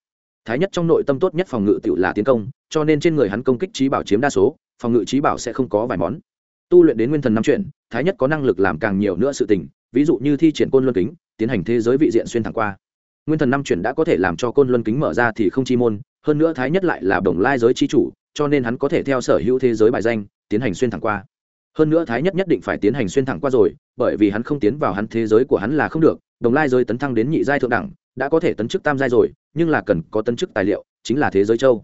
Thái nhất trong nội tâm tốt nhất phòng ngự tựu là tiến công, cho nên trên người hắn công kích trí bảo chiếm đa số, phòng ngự trí bảo sẽ không có vài món. Tu luyện đến nguyên thần năm chuyện thái nhất có năng lực làm càng nhiều nữa sự tình, ví dụ như thi triển côn luân kính, tiến hành thế giới vị diện xuyên thẳng qua. Nguyên thần năm chuyển đã có thể làm cho côn luân kính mở ra thì không chi môn, hơn nữa thái nhất lại là đồng lai giới chi chủ, cho nên hắn có thể theo sở hữu thế giới bài danh, tiến hành xuyên thẳng qua hơn nữa thái nhất nhất định phải tiến hành xuyên thẳng qua rồi bởi vì hắn không tiến vào hắn thế giới của hắn là không được đồng lai giới tấn thăng đến nhị giai thượng đẳng đã có thể tấn chức tam giai rồi nhưng là cần có tấn chức tài liệu chính là thế giới châu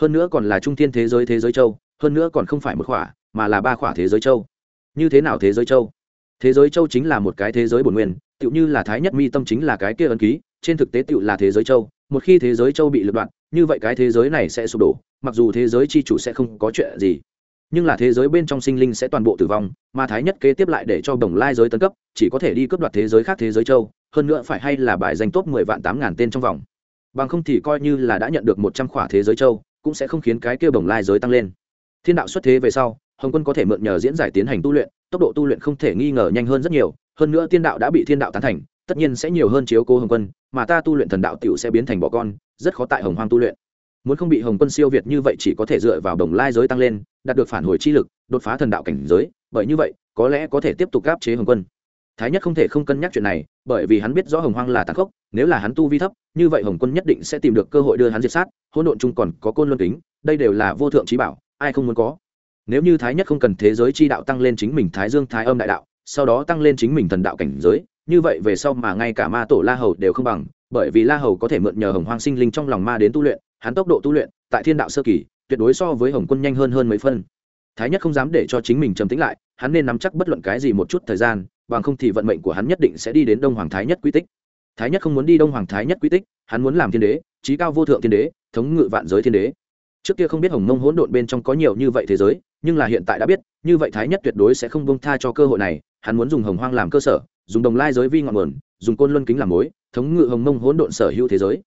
hơn nữa còn là trung thiên thế giới thế giới châu hơn nữa còn không phải một khỏa mà là ba khỏa thế giới châu như thế nào thế giới châu thế giới châu chính là một cái thế giới bổn nguyên tựu như là thái nhất mi tâm chính là cái kia ấn ký trên thực tế tựu là thế giới châu một khi thế giới châu bị lật đoạn như vậy cái thế giới này sẽ sụp đổ mặc dù thế giới c h i chủ sẽ không có chuyện gì nhưng là thế giới bên trong sinh linh sẽ toàn bộ tử vong, mà thái nhất kế tiếp lại để cho đồng lai giới tấn cấp, chỉ có thể đi cướp đoạt thế giới khác thế giới châu, hơn nữa phải hay là bài danh top mười vạn tám ngàn tên trong vòng. Bằng không thì coi như là đã nhận được một trăm khỏa thế giới châu, cũng sẽ không khiến cái kêu đồng lai giới tăng lên. Thiên đạo xuất thế về sau, hồng quân có thể mượn nhờ diễn giải tiến hành tu luyện, tốc độ tu luyện không thể nghi ngờ nhanh hơn rất nhiều, hơn nữa tiên đạo đã bị thiên đạo tán thành, tất nhiên sẽ nhiều hơn chiếu cố hồng quân, mà ta tu luyện thần đạo t i ể u sẽ biến thành bọ con, rất khó tại hồng hoang tu luyện. Muốn không bị hồng quân siêu việt như vậy chỉ có thể dựa vào đồng lai giới tăng lên đạt được phản hồi chi lực, đột phá thần đạo cảnh giới, bởi như vậy, có lẽ có thể tiếp tục gáp chế hồng quân. Thái nhất không thể không cân nhắc chuyện này, bởi vì hắn biết rõ hồng hoang là tàn khốc, nếu là hắn tu vi thấp, như vậy hồng quân nhất định sẽ tìm được cơ hội đưa hắn diệt sát, hỗn độn chung còn có côn luân kính, đây đều là vô thượng trí bảo, ai không muốn có. Nếu như thái nhất không cần thế giới chi đạo tăng lên chính mình thái dương, thái âm đại đạo, sau đó tăng lên chính mình thần đạo cảnh giới, như vậy về sau mà ngay cả ma tổ la hầu đều không bằng, bởi vì la hầu có thể mượn nhờ hồng hoang sinh linh trong lòng ma đến tu luyện, hắn tốc độ tu luyện, tại thiên đạo sơ kỳ tuyệt đối so với hồng quân nhanh hơn hơn mấy phân. Thái nhất không dám để cho chính mình trầm tĩnh lại, hắn nên nắm chắc bất luận cái gì một chút thời gian, bằng không thì vận mệnh của hắn nhất định sẽ đi đến đông hoàng thái nhất quy tích. Thái nhất không muốn đi đông hoàng thái nhất quy tích, hắn muốn làm thiên đế trí cao vô thượng thiên đế, thống ngự vạn giới thiên đế. Trước kia không biết hồng mông hỗn độn bên trong có nhiều như vậy thế giới, nhưng là hiện tại đã biết, như vậy thái nhất tuyệt đối sẽ không bông tha cho cơ hội này, hắn muốn dùng hồng hoang làm cơ sở, dùng đồng lai giới vi ngọn nguồn, dùng côn luân kính làm mối, thống ngự hồng mông hỗn độn sở hữu thế giới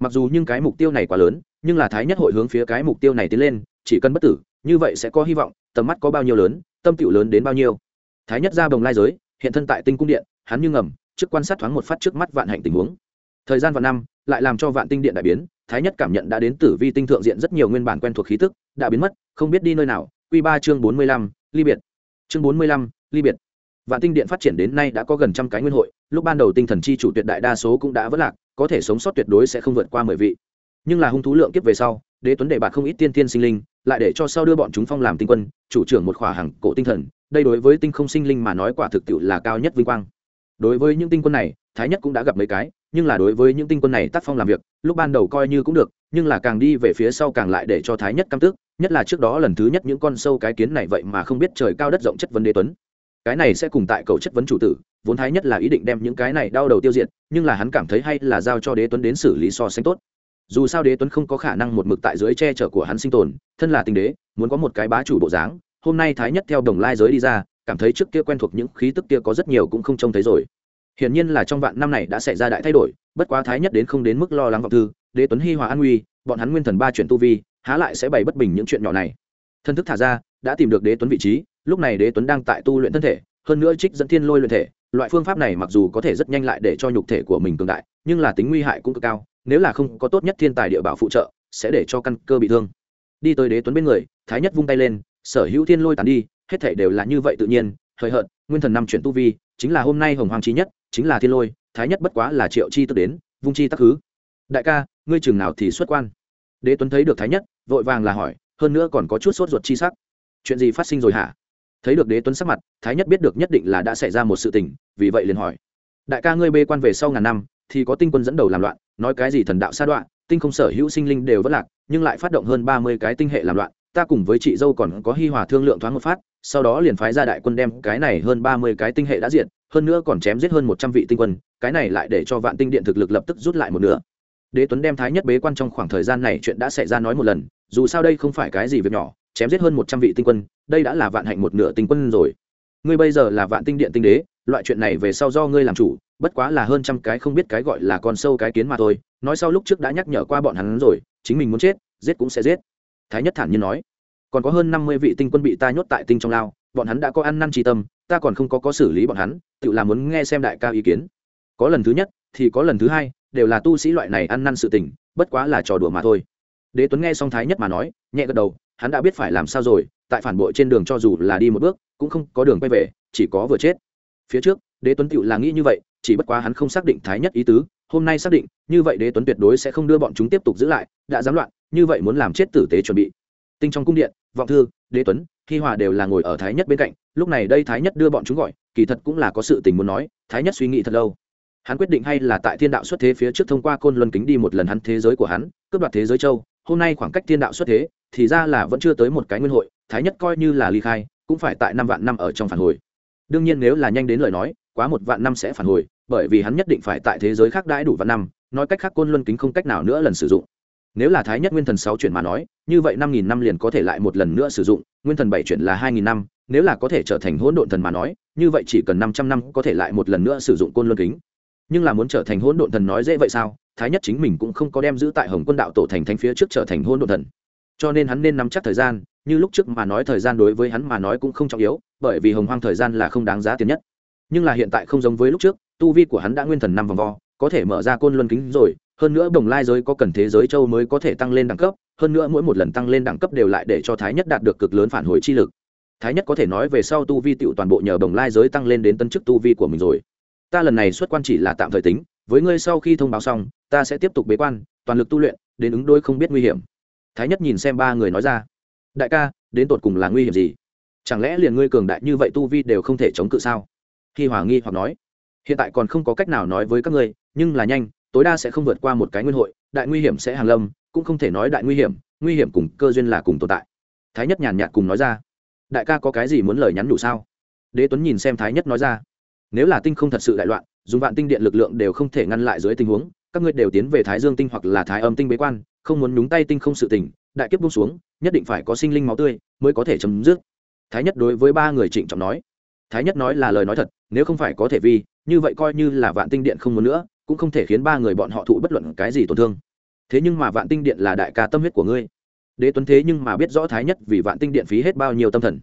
mặc dù nhưng cái mục tiêu này quá lớn, nhưng là thái nhất hội hướng phía cái mục tiêu này tiến lên, chỉ cần bất tử, như vậy sẽ có hy vọng, tầm mắt có bao nhiêu lớn, tâm tựu lớn đến bao nhiêu. Thái nhất ra đồng lai giới, hiện thân tại tinh cung điện, hắn như ngầm, trước quan sát thoáng một phát trước mắt vạn hạnh tình huống. Thời gian vạn năm, lại làm cho vạn tinh điện đại biến, thái nhất cảm nhận đã đến tử vi tinh thượng diện rất nhiều nguyên bản quen thuộc khí tức, đã biến mất, không biết đi nơi nào. Q ba chương bốn mươi lăm, ly biệt. Chương bốn mươi lăm, ly biệt vạn tinh điện phát triển đến nay đã có gần trăm cái nguyên hội, lúc ban đầu tinh thần chi chủ tuyệt đại đa số cũng đã vỡ lạc, có thể sống sót tuyệt đối sẽ không vượt qua mười vị. Nhưng là hung thú lượng kiếp về sau, đế tuấn đề bạt không ít tiên tiên sinh linh, lại để cho sau đưa bọn chúng phong làm tinh quân, chủ trưởng một khỏa hàng cổ tinh thần, đây đối với tinh không sinh linh mà nói quả thực tiệu là cao nhất vinh quang. Đối với những tinh quân này, thái nhất cũng đã gặp mấy cái, nhưng là đối với những tinh quân này tác phong làm việc, lúc ban đầu coi như cũng được, nhưng là càng đi về phía sau càng lại để cho thái nhất căm tức, nhất là trước đó lần thứ nhất những con sâu cái kiến này vậy mà không biết trời cao đất rộng chất vấn đế tuấn cái này sẽ cùng tại cầu chất vấn chủ tử, vốn thái nhất là ý định đem những cái này đau đầu tiêu diệt, nhưng là hắn cảm thấy hay là giao cho đế tuấn đến xử lý so sánh tốt. Dù sao đế tuấn không có khả năng một mực tại dưới che chở của hắn sinh tồn, thân là tình đế, muốn có một cái bá chủ bộ dáng, hôm nay thái nhất theo đồng lai giới đi ra, cảm thấy trước kia quen thuộc những khí tức kia có rất nhiều cũng không trông thấy rồi. Hiển nhiên là trong vạn năm này đã xảy ra đại thay đổi, bất quá thái nhất đến không đến mức lo lắng vọng thư, đế tuấn hi hòa an nguy bọn hắn nguyên thần ba chuyện tu vi, há lại sẽ bày bất bình những chuyện nhỏ này. Thân thức thả ra, đã tìm được đế tuấn vị trí lúc này đế tuấn đang tại tu luyện thân thể, hơn nữa trích dẫn thiên lôi luyện thể, loại phương pháp này mặc dù có thể rất nhanh lại để cho nhục thể của mình cường đại, nhưng là tính nguy hại cũng cực cao, nếu là không có tốt nhất thiên tài địa bảo phụ trợ, sẽ để cho căn cơ bị thương. Đi tới đế tuấn bên người, thái nhất vung tay lên, sở hữu thiên lôi tàn đi, hết thể đều là như vậy tự nhiên, hời hợt, nguyên thần năm chuyển tu vi, chính là hôm nay hồng hoàng trí nhất, chính là thiên lôi, thái nhất bất quá là triệu chi tức đến, vung chi tắc hứ. Đại ca, ngươi chừng nào thì xuất quan? Đế tuấn thấy được thái nhất, vội vàng là hỏi, hơn nữa còn có chút sốt ruột chi sắc. Chuyện gì phát sinh rồi hả? Thấy được đế tuấn sắc mặt, thái nhất biết được nhất định là đã xảy ra một sự tình, vì vậy liền hỏi. Đại ca ngươi bê quan về sau ngàn năm, thì có tinh quân dẫn đầu làm loạn, nói cái gì thần đạo sa đoạn tinh không sở hữu sinh linh đều vất lạc, nhưng lại phát động hơn ba mươi cái tinh hệ làm loạn, ta cùng với chị dâu còn có hi hòa thương lượng thoáng một phát, sau đó liền phái ra đại quân đem cái này hơn ba mươi cái tinh hệ đã diện hơn nữa còn chém giết hơn một trăm vị tinh quân, cái này lại để cho vạn tinh điện thực lực lập tức rút lại một nửa. Đế tuấn đem thái nhất bế quan trong khoảng thời gian này chuyện đã xảy ra nói một lần, dù sao đây không phải cái gì việc nhỏ chém giết hơn một trăm vị tinh quân, đây đã là vạn hạnh một nửa tinh quân rồi. Ngươi bây giờ là vạn tinh điện tinh đế, loại chuyện này về sau do ngươi làm chủ, bất quá là hơn trăm cái không biết cái gọi là con sâu cái kiến mà thôi. Nói sau lúc trước đã nhắc nhở qua bọn hắn rồi, chính mình muốn chết, giết cũng sẽ giết. Thái nhất thản nhiên nói, còn có hơn năm mươi vị tinh quân bị ta nhốt tại tinh trong lao, bọn hắn đã có ăn năn tri tâm, ta còn không có có xử lý bọn hắn, tự làm muốn nghe xem đại ca ý kiến. Có lần thứ nhất, thì có lần thứ hai, đều là tu sĩ loại này ăn năn sự tình, bất quá là trò đùa mà thôi. Đế tuấn nghe xong thái nhất mà nói, nhẹ gật đầu hắn đã biết phải làm sao rồi, tại phản bội trên đường cho dù là đi một bước, cũng không có đường quay về, chỉ có vừa chết. Phía trước, đế tuấn tựu là nghĩ như vậy, chỉ bất quá hắn không xác định thái nhất ý tứ, hôm nay xác định, như vậy đế tuấn tuyệt đối sẽ không đưa bọn chúng tiếp tục giữ lại, đã dám loạn, như vậy muốn làm chết tử tế chuẩn bị. Tinh trong cung điện, vọng thư, đế tuấn, hi hòa đều là ngồi ở thái nhất bên cạnh, lúc này đây thái nhất đưa bọn chúng gọi, kỳ thật cũng là có sự tình muốn nói, thái nhất suy nghĩ thật lâu. Hắn quyết định hay là tại thiên đạo xuất thế phía trước thông qua côn luân kính đi một lần hắn thế giới của hắn, cướp đoạt thế giới châu, hôm nay khoảng cách thiên đạo xuất thế thì ra là vẫn chưa tới một cái nguyên hội, thái nhất coi như là ly khai, cũng phải tại năm vạn năm ở trong phản hồi. Đương nhiên nếu là nhanh đến lời nói, quá một vạn năm sẽ phản hồi, bởi vì hắn nhất định phải tại thế giới khác đãi đủ vạn năm, nói cách khác côn luân kính không cách nào nữa lần sử dụng. Nếu là thái nhất nguyên thần sáu chuyển mà nói, như vậy năm nghìn năm liền có thể lại một lần nữa sử dụng, nguyên thần bảy chuyển là hai nghìn năm, nếu là có thể trở thành hỗn độn thần mà nói, như vậy chỉ cần năm trăm năm có thể lại một lần nữa sử dụng côn luân kính. Nhưng là muốn trở thành hỗn độn thần nói dễ vậy sao? Thái nhất chính mình cũng không có đem giữ tại hồng quân đạo tổ thành thánh phía trước trở thành hỗn độn thần cho nên hắn nên nắm chắc thời gian, như lúc trước mà nói thời gian đối với hắn mà nói cũng không trọng yếu, bởi vì hồng hoang thời gian là không đáng giá tiền nhất. Nhưng là hiện tại không giống với lúc trước, tu vi của hắn đã nguyên thần năm vòng vo, có thể mở ra côn luân kính rồi, hơn nữa đồng lai giới có cần thế giới châu mới có thể tăng lên đẳng cấp, hơn nữa mỗi một lần tăng lên đẳng cấp đều lại để cho thái nhất đạt được cực lớn phản hồi chi lực. Thái nhất có thể nói về sau tu vi tựu toàn bộ nhờ đồng lai giới tăng lên đến tân chức tu vi của mình rồi. Ta lần này xuất quan chỉ là tạm thời tính, với ngươi sau khi thông báo xong, ta sẽ tiếp tục bế quan, toàn lực tu luyện, đến ứng đôi không biết nguy hiểm thái nhất nhìn xem ba người nói ra, đại ca, đến tột cùng là nguy hiểm gì? Chẳng lẽ liền ngươi cường đại như vậy tu vi đều không thể chống cự sao? Khi hòa nghi hoặc nói, hiện tại còn không có cách nào nói với các ngươi, nhưng là nhanh, tối đa sẽ không vượt qua một cái nguyên hội, đại nguy hiểm sẽ hàng lâm, cũng không thể nói đại nguy hiểm nguy hiểm cùng cơ duyên là cùng tồn tại. Thái nhất nhàn nhạt cùng nói ra, đại ca có cái gì muốn lời nhắn đủ sao? Đế tuấn nhìn xem thái nhất nói ra, nếu là tinh không thật sự đại loạn, dùng vạn tinh điện lực lượng đều không thể ngăn lại dưới tình huống, các ngươi đều tiến về thái dương tinh hoặc là thái âm tinh bế quan không muốn nhúng tay tinh không sự tỉnh đại kiếp buông xuống, nhất định phải có sinh linh máu tươi mới có thể chấm dứt. Thái nhất đối với ba người trịnh trọng nói. Thái nhất nói là lời nói thật, nếu không phải có thể vì, như vậy coi như là vạn tinh điện không muốn nữa, cũng không thể khiến ba người bọn họ thụ bất luận cái gì tổn thương. Thế nhưng mà vạn tinh điện là đại ca tâm huyết của ngươi. Đế tuấn thế nhưng mà biết rõ thái nhất vì vạn tinh điện phí hết bao nhiêu tâm thần.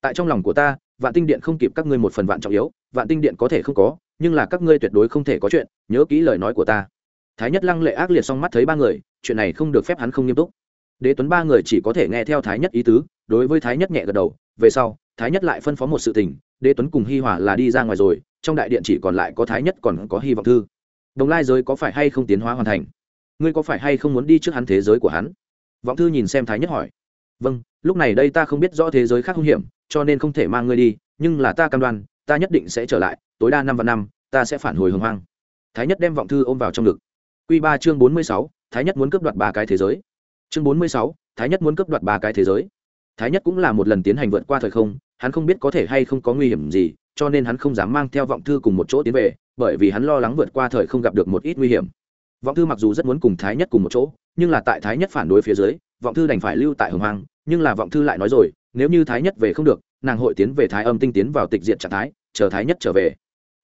Tại trong lòng của ta, vạn tinh điện không kịp các ngươi một phần vạn trọng yếu, vạn tinh điện có thể không có, nhưng là các ngươi tuyệt đối không thể có chuyện, nhớ kỹ lời nói của ta thái nhất lăng lệ ác liệt xong mắt thấy ba người, chuyện này không được phép hắn không nghiêm túc. Đế tuấn ba người chỉ có thể nghe theo thái nhất ý tứ, đối với thái nhất nhẹ gật đầu, về sau, thái nhất lại phân phó một sự tình, đế tuấn cùng hi hòa là đi ra ngoài rồi, trong đại điện chỉ còn lại có thái nhất còn có hy vọng thư. Đồng lai giới có phải hay không tiến hóa hoàn thành? Ngươi có phải hay không muốn đi trước hắn thế giới của hắn? Vọng thư nhìn xem thái nhất hỏi. Vâng lúc này đây ta không biết rõ thế giới khác hung hiểm, cho nên không thể mang ngươi đi, nhưng là ta cam đoan, ta nhất định sẽ trở lại, tối đa năm và năm, ta sẽ phản hồi hồng hoang. Thái nhất đem vọng thư ôm vào trong ngực. Quy ba chương bốn mươi sáu, thái nhất muốn cướp đoạt ba cái thế giới. Chương bốn mươi sáu, thái nhất muốn cướp đoạt ba cái thế giới. Thái nhất cũng là một lần tiến hành vượt qua thời không, hắn không biết có thể hay không có nguy hiểm gì, cho nên hắn không dám mang theo vọng thư cùng một chỗ tiến về, bởi vì hắn lo lắng vượt qua thời không gặp được một ít nguy hiểm. Vọng thư mặc dù rất muốn cùng thái nhất cùng một chỗ, nhưng là tại thái nhất phản đối phía dưới, vọng thư đành phải lưu tại hồng hoang, nhưng là vọng thư lại nói rồi, nếu như thái nhất về không được, nàng hội tiến về thái âm tinh tiến vào tịch diệt trạng thái, chờ thái nhất trở về.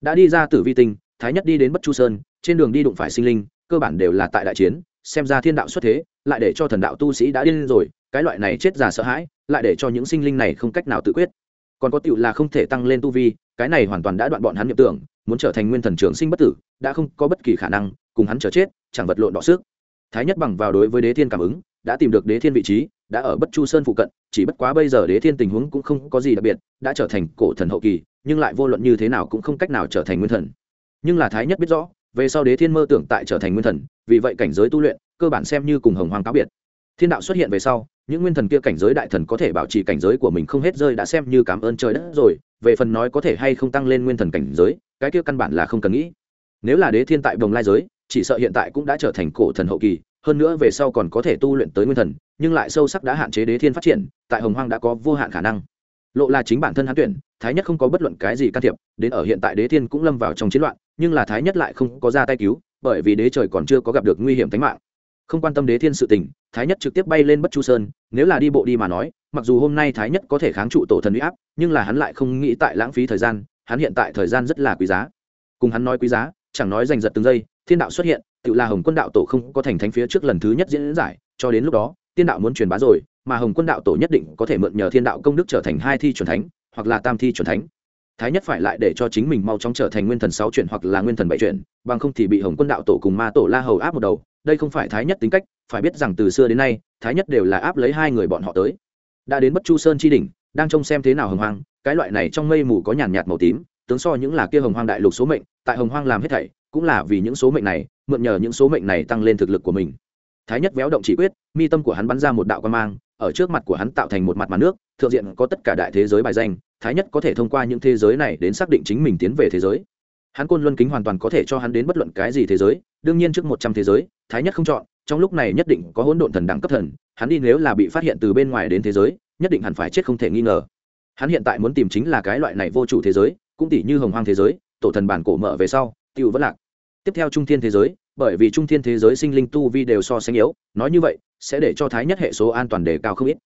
Đã đi ra tử vi tinh, thái nhất đi đến bất chu sơn, trên đường đi đụng phải sinh linh cơ bản đều là tại đại chiến, xem ra thiên đạo xuất thế, lại để cho thần đạo tu sĩ đã điên rồi, cái loại này chết già sợ hãi, lại để cho những sinh linh này không cách nào tự quyết. Còn có tựu là không thể tăng lên tu vi, cái này hoàn toàn đã đoạn bọn hắn nhập tưởng, muốn trở thành nguyên thần trường sinh bất tử, đã không có bất kỳ khả năng, cùng hắn chờ chết, chẳng vật lộn đọ sức. Thái nhất bằng vào đối với đế thiên cảm ứng, đã tìm được đế thiên vị trí, đã ở bất chu sơn phụ cận, chỉ bất quá bây giờ đế thiên tình huống cũng không có gì đặc biệt, đã trở thành cổ thần hậu kỳ, nhưng lại vô luận như thế nào cũng không cách nào trở thành nguyên thần. Nhưng là thái nhất biết rõ về sau đế thiên mơ tưởng tại trở thành nguyên thần, vì vậy cảnh giới tu luyện, cơ bản xem như cùng hồng hoàng cáo biệt. Thiên đạo xuất hiện về sau, những nguyên thần kia cảnh giới đại thần có thể bảo trì cảnh giới của mình không hết rơi đã xem như cảm ơn trời đất rồi, về phần nói có thể hay không tăng lên nguyên thần cảnh giới, cái kia căn bản là không cần nghĩ. Nếu là đế thiên tại đồng lai giới, chỉ sợ hiện tại cũng đã trở thành cổ thần hậu kỳ, hơn nữa về sau còn có thể tu luyện tới nguyên thần, nhưng lại sâu sắc đã hạn chế đế thiên phát triển, tại hồng hoang đã có vô hạn khả năng. Lộ là chính bản thân hắn tuyển thái nhất không có bất luận cái gì can thiệp, đến ở hiện tại đế thiên cũng lâm vào trong chiến loạn, nhưng là thái nhất lại không có ra tay cứu, bởi vì đế trời còn chưa có gặp được nguy hiểm tính mạng. Không quan tâm đế thiên sự tình, thái nhất trực tiếp bay lên bất chu sơn, nếu là đi bộ đi mà nói, mặc dù hôm nay thái nhất có thể kháng trụ tổ thần uy áp, nhưng là hắn lại không nghĩ tại lãng phí thời gian, hắn hiện tại thời gian rất là quý giá. Cùng hắn nói quý giá, chẳng nói giành giật từng giây, thiên đạo xuất hiện, tự là hồng quân đạo tổ không có thành thánh phía trước lần thứ nhất diễn giải, cho đến lúc đó tiên đạo muốn truyền bá rồi, mà hồng quân đạo tổ nhất định có thể mượn nhờ thiên đạo công đức trở thành hai thi c thánh hoặc là tam thi c thánh. Thái nhất phải lại để cho chính mình mau chóng trở thành nguyên thần sáu chuyển hoặc là nguyên thần bảy chuyển, bằng không thì bị hồng quân đạo tổ cùng ma tổ la hầu áp một đầu. Đây không phải thái nhất tính cách, phải biết rằng từ xưa đến nay, thái nhất đều là áp lấy hai người bọn họ tới. Đã đến bất chu sơn chi đỉnh, đang trông xem thế nào hồng hoang, cái loại này trong mây mù có nhàn nhạt màu tím, tướng so những là kia hồng hoang đại lục số mệnh, tại hồng hoang làm hết thảy, cũng là vì những số mệnh này, mượn nhờ những số mệnh này tăng lên thực lực của mình. Thái nhất véo động chỉ quyết, mi tâm của hắn bắn ra một đạo quan mang, ở trước mặt của hắn tạo thành một mặt màn nước, thượng diện có tất cả đại thế giới bài danh thái nhất có thể thông qua những thế giới này đến xác định chính mình tiến về thế giới. Hắn côn luân kính hoàn toàn có thể cho hắn đến bất luận cái gì thế giới, đương nhiên trước một trăm thế giới, thái nhất không chọn, trong lúc này nhất định có hỗn độn thần đẳng cấp thần, hắn đi nếu là bị phát hiện từ bên ngoài đến thế giới, nhất định hẳn phải chết không thể nghi ngờ. Hắn hiện tại muốn tìm chính là cái loại này vô chủ thế giới, cũng tỷ như hồng hoang thế giới, tổ thần bản cổ mở về sau, tiêu vẫn lạc. Tiếp theo trung thiên thế giới, bởi vì trung thiên thế giới sinh linh tu vi đều so sánh yếu, nói như vậy, sẽ để cho thái nhất hệ số an toàn đề cao không ít.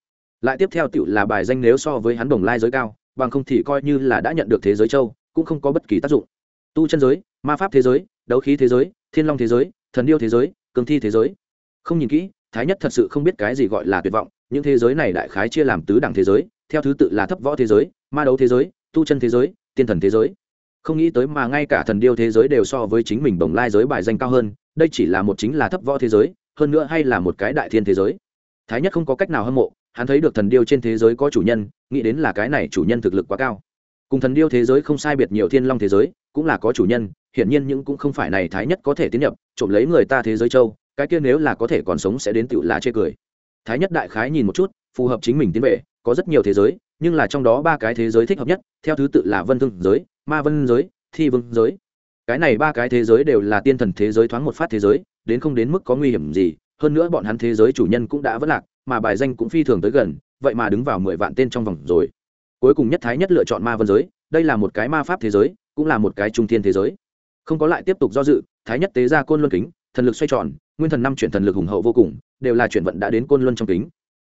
Lại tiếp theo tựu là bài danh nếu so với hắn đồng lai giới cao bằng không thì coi như là đã nhận được thế giới châu, cũng không có bất kỳ tác dụng. Tu chân giới, ma pháp thế giới, đấu khí thế giới, thiên long thế giới, thần điêu thế giới, cường thi thế giới. Không nhìn kỹ, thái nhất thật sự không biết cái gì gọi là tuyệt vọng. Những thế giới này đại khái chia làm tứ đẳng thế giới, theo thứ tự là thấp võ thế giới, ma đấu thế giới, tu chân thế giới, tiên thần thế giới. Không nghĩ tới mà ngay cả thần điêu thế giới đều so với chính mình bồng lai giới bài danh cao hơn, đây chỉ là một chính là thấp võ thế giới, hơn nữa hay là một cái đại thiên thế giới. Thái nhất không có cách nào hâm mộ hắn thấy được thần điêu trên thế giới có chủ nhân, nghĩ đến là cái này chủ nhân thực lực quá cao. Cùng thần điêu thế giới không sai biệt nhiều thiên long thế giới, cũng là có chủ nhân, hiển nhiên những cũng không phải này thái nhất có thể tiến nhập, trộm lấy người ta thế giới châu, cái kia nếu là có thể còn sống sẽ đến tựu là chê cười. Thái nhất đại khái nhìn một chút, phù hợp chính mình tiến về, có rất nhiều thế giới, nhưng là trong đó ba cái thế giới thích hợp nhất, theo thứ tự là vân thương giới, ma vân giới, thi vương giới. Cái này ba cái thế giới đều là tiên thần thế giới thoáng một phát thế giới, đến không đến mức có nguy hiểm gì hơn nữa bọn hắn thế giới chủ nhân cũng đã vất lạc, mà bài danh cũng phi thường tới gần, vậy mà đứng vào mười vạn tên trong vòng rồi. Cuối cùng nhất thái nhất lựa chọn ma vân giới, đây là một cái ma pháp thế giới, cũng là một cái trung thiên thế giới. Không có lại tiếp tục do dự, thái nhất tế ra côn luân kính, thần lực xoay tròn, nguyên thần năm chuyển thần lực hùng hậu vô cùng, đều là chuyển vận đã đến côn luân trong kính.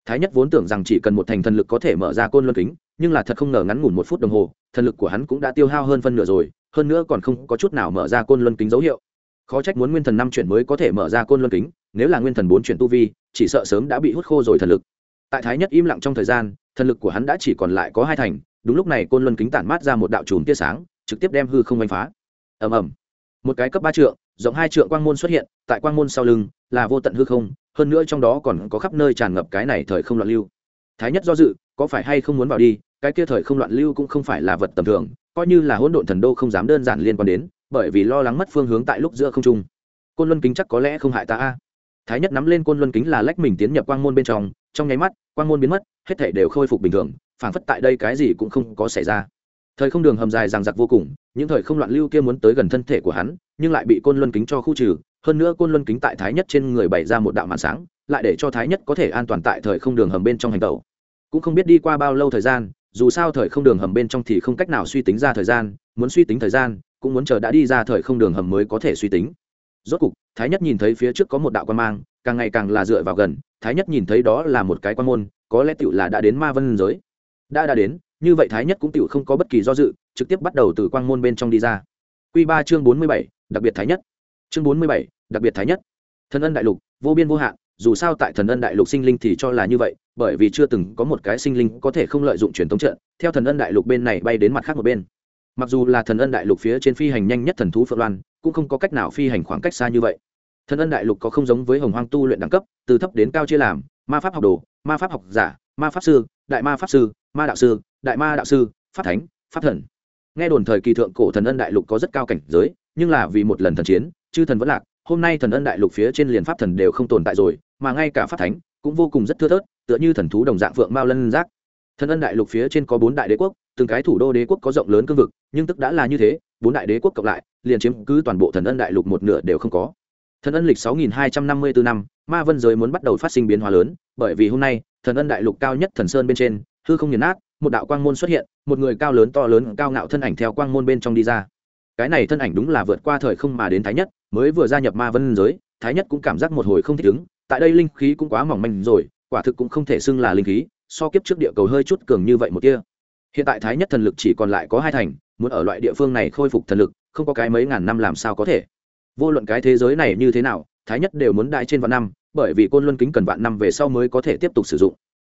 Thái nhất vốn tưởng rằng chỉ cần một thành thần lực có thể mở ra côn luân kính, nhưng là thật không ngờ ngắn ngủn một phút đồng hồ, thần lực của hắn cũng đã tiêu hao hơn phân nửa rồi, hơn nữa còn không có chút nào mở ra côn luân kính dấu hiệu khó trách muốn nguyên thần năm chuyển mới có thể mở ra côn luân kính, nếu là nguyên thần bốn chuyển tu vi, chỉ sợ sớm đã bị hút khô rồi thần lực. Tại thái nhất im lặng trong thời gian, thần lực của hắn đã chỉ còn lại có hai thành, đúng lúc này côn luân kính tản mát ra một đạo chùm tia sáng, trực tiếp đem hư không đánh phá. Ầm ầm. Một cái cấp ba trượng, rộng hai trượng quang môn xuất hiện, tại quang môn sau lưng là vô tận hư không, hơn nữa trong đó còn có khắp nơi tràn ngập cái này thời không loạn lưu. Thái nhất do dự, có phải hay không muốn vào đi, cái kia thời không loạn lưu cũng không phải là vật tầm thường, coi như là hỗn độn thần đô không dám đơn giản liên quan đến bởi vì lo lắng mất phương hướng tại lúc giữa không trung. Côn luân kính chắc có lẽ không hại ta a. Thái nhất nắm lên côn luân kính là lách mình tiến nhập quang môn bên trong trong nháy mắt, quang môn biến mất, hết thể đều khôi phục bình thường, phảng phất tại đây cái gì cũng không có xảy ra. Thời không đường hầm dài ràng giặc vô cùng, những thời không loạn lưu kia muốn tới gần thân thể của hắn, nhưng lại bị côn luân kính cho khu trừ, hơn nữa côn luân kính tại thái nhất trên người bày ra một đạo màn sáng, lại để cho thái nhất có thể an toàn tại thời không đường hầm bên trong hành tàu cũng không biết đi qua bao lâu thời gian, dù sao thời không đường hầm bên trong thì không cách nào suy tính ra thời gian, muốn suy tính thời gian cũng muốn chờ đã đi ra thời không đường hầm mới có thể suy tính. Rốt cục, thái nhất nhìn thấy phía trước có một đạo quan mang, càng ngày càng là dựa vào gần, thái nhất nhìn thấy đó là một cái quan môn, có lẽ tựu là đã đến ma vân giới. Đã đã đến, như vậy thái nhất cũng tựu không có bất kỳ do dự, trực tiếp bắt đầu từ quang môn bên trong đi ra. Q ba chương bốn mươi bảy, đặc biệt thái nhất. Chương bốn mươi bảy, đặc biệt thái nhất. Thần ân đại lục, vô biên vô hạn, dù sao tại thần ân đại lục sinh linh thì cho là như vậy, bởi vì chưa từng có một cái sinh linh có thể không lợi dụng truyền thống trận, theo thần ân đại lục bên này bay đến mặt khác một bên mặc dù là thần ân đại lục phía trên phi hành nhanh nhất thần thú phượng loan, cũng không có cách nào phi hành khoảng cách xa như vậy. Thần ân đại lục có không giống với hồng hoang tu luyện đẳng cấp, từ thấp đến cao chia làm, ma pháp học đồ, ma pháp học giả, ma pháp sư, đại ma pháp sư, ma đạo sư, đại ma đạo sư, pháp thánh, pháp thần. Nghe đồn thời kỳ thượng cổ thần ân đại lục có rất cao cảnh giới, nhưng là vì một lần thần chiến, chư thần vẫn lạc, hôm nay thần ân đại lục phía trên liền pháp thần đều không tồn tại rồi, mà ngay cả pháp thánh cũng vô cùng rất thưa thớt, tựa như thần thú đồng dạng phượng mao lân giác. Thần ân đại lục phía trên có bốn đại đế quốc từng cái thủ đô đế quốc có rộng lớn cương vực, nhưng tức đã là như thế, bốn đại đế quốc cộng lại, liền chiếm cứ toàn bộ thần ân đại lục một nửa đều không có. Thần ân lịch 6254 năm, ma vân giới muốn bắt đầu phát sinh biến hóa lớn, bởi vì hôm nay, thần ân đại lục cao nhất thần sơn bên trên, hư không nghiền nát, một đạo quang môn xuất hiện, một người cao lớn to lớn cao ngạo thân ảnh theo quang môn bên trong đi ra. Cái này thân ảnh đúng là vượt qua thời không mà đến thái nhất, mới vừa gia nhập ma vân giới, thái nhất cũng cảm giác một hồi không thích ứng, tại đây linh khí cũng quá mỏng manh rồi, quả thực cũng không thể xưng là linh khí, so kiếp trước địa cầu hơi chút cường như vậy một kia hiện tại thái nhất thần lực chỉ còn lại có hai thành, muốn ở loại địa phương này khôi phục thần lực, không có cái mấy ngàn năm làm sao có thể. Vô luận cái thế giới này như thế nào, thái nhất đều muốn đại trên vạn năm, bởi vì côn luân kính cần vạn năm về sau mới có thể tiếp tục sử dụng.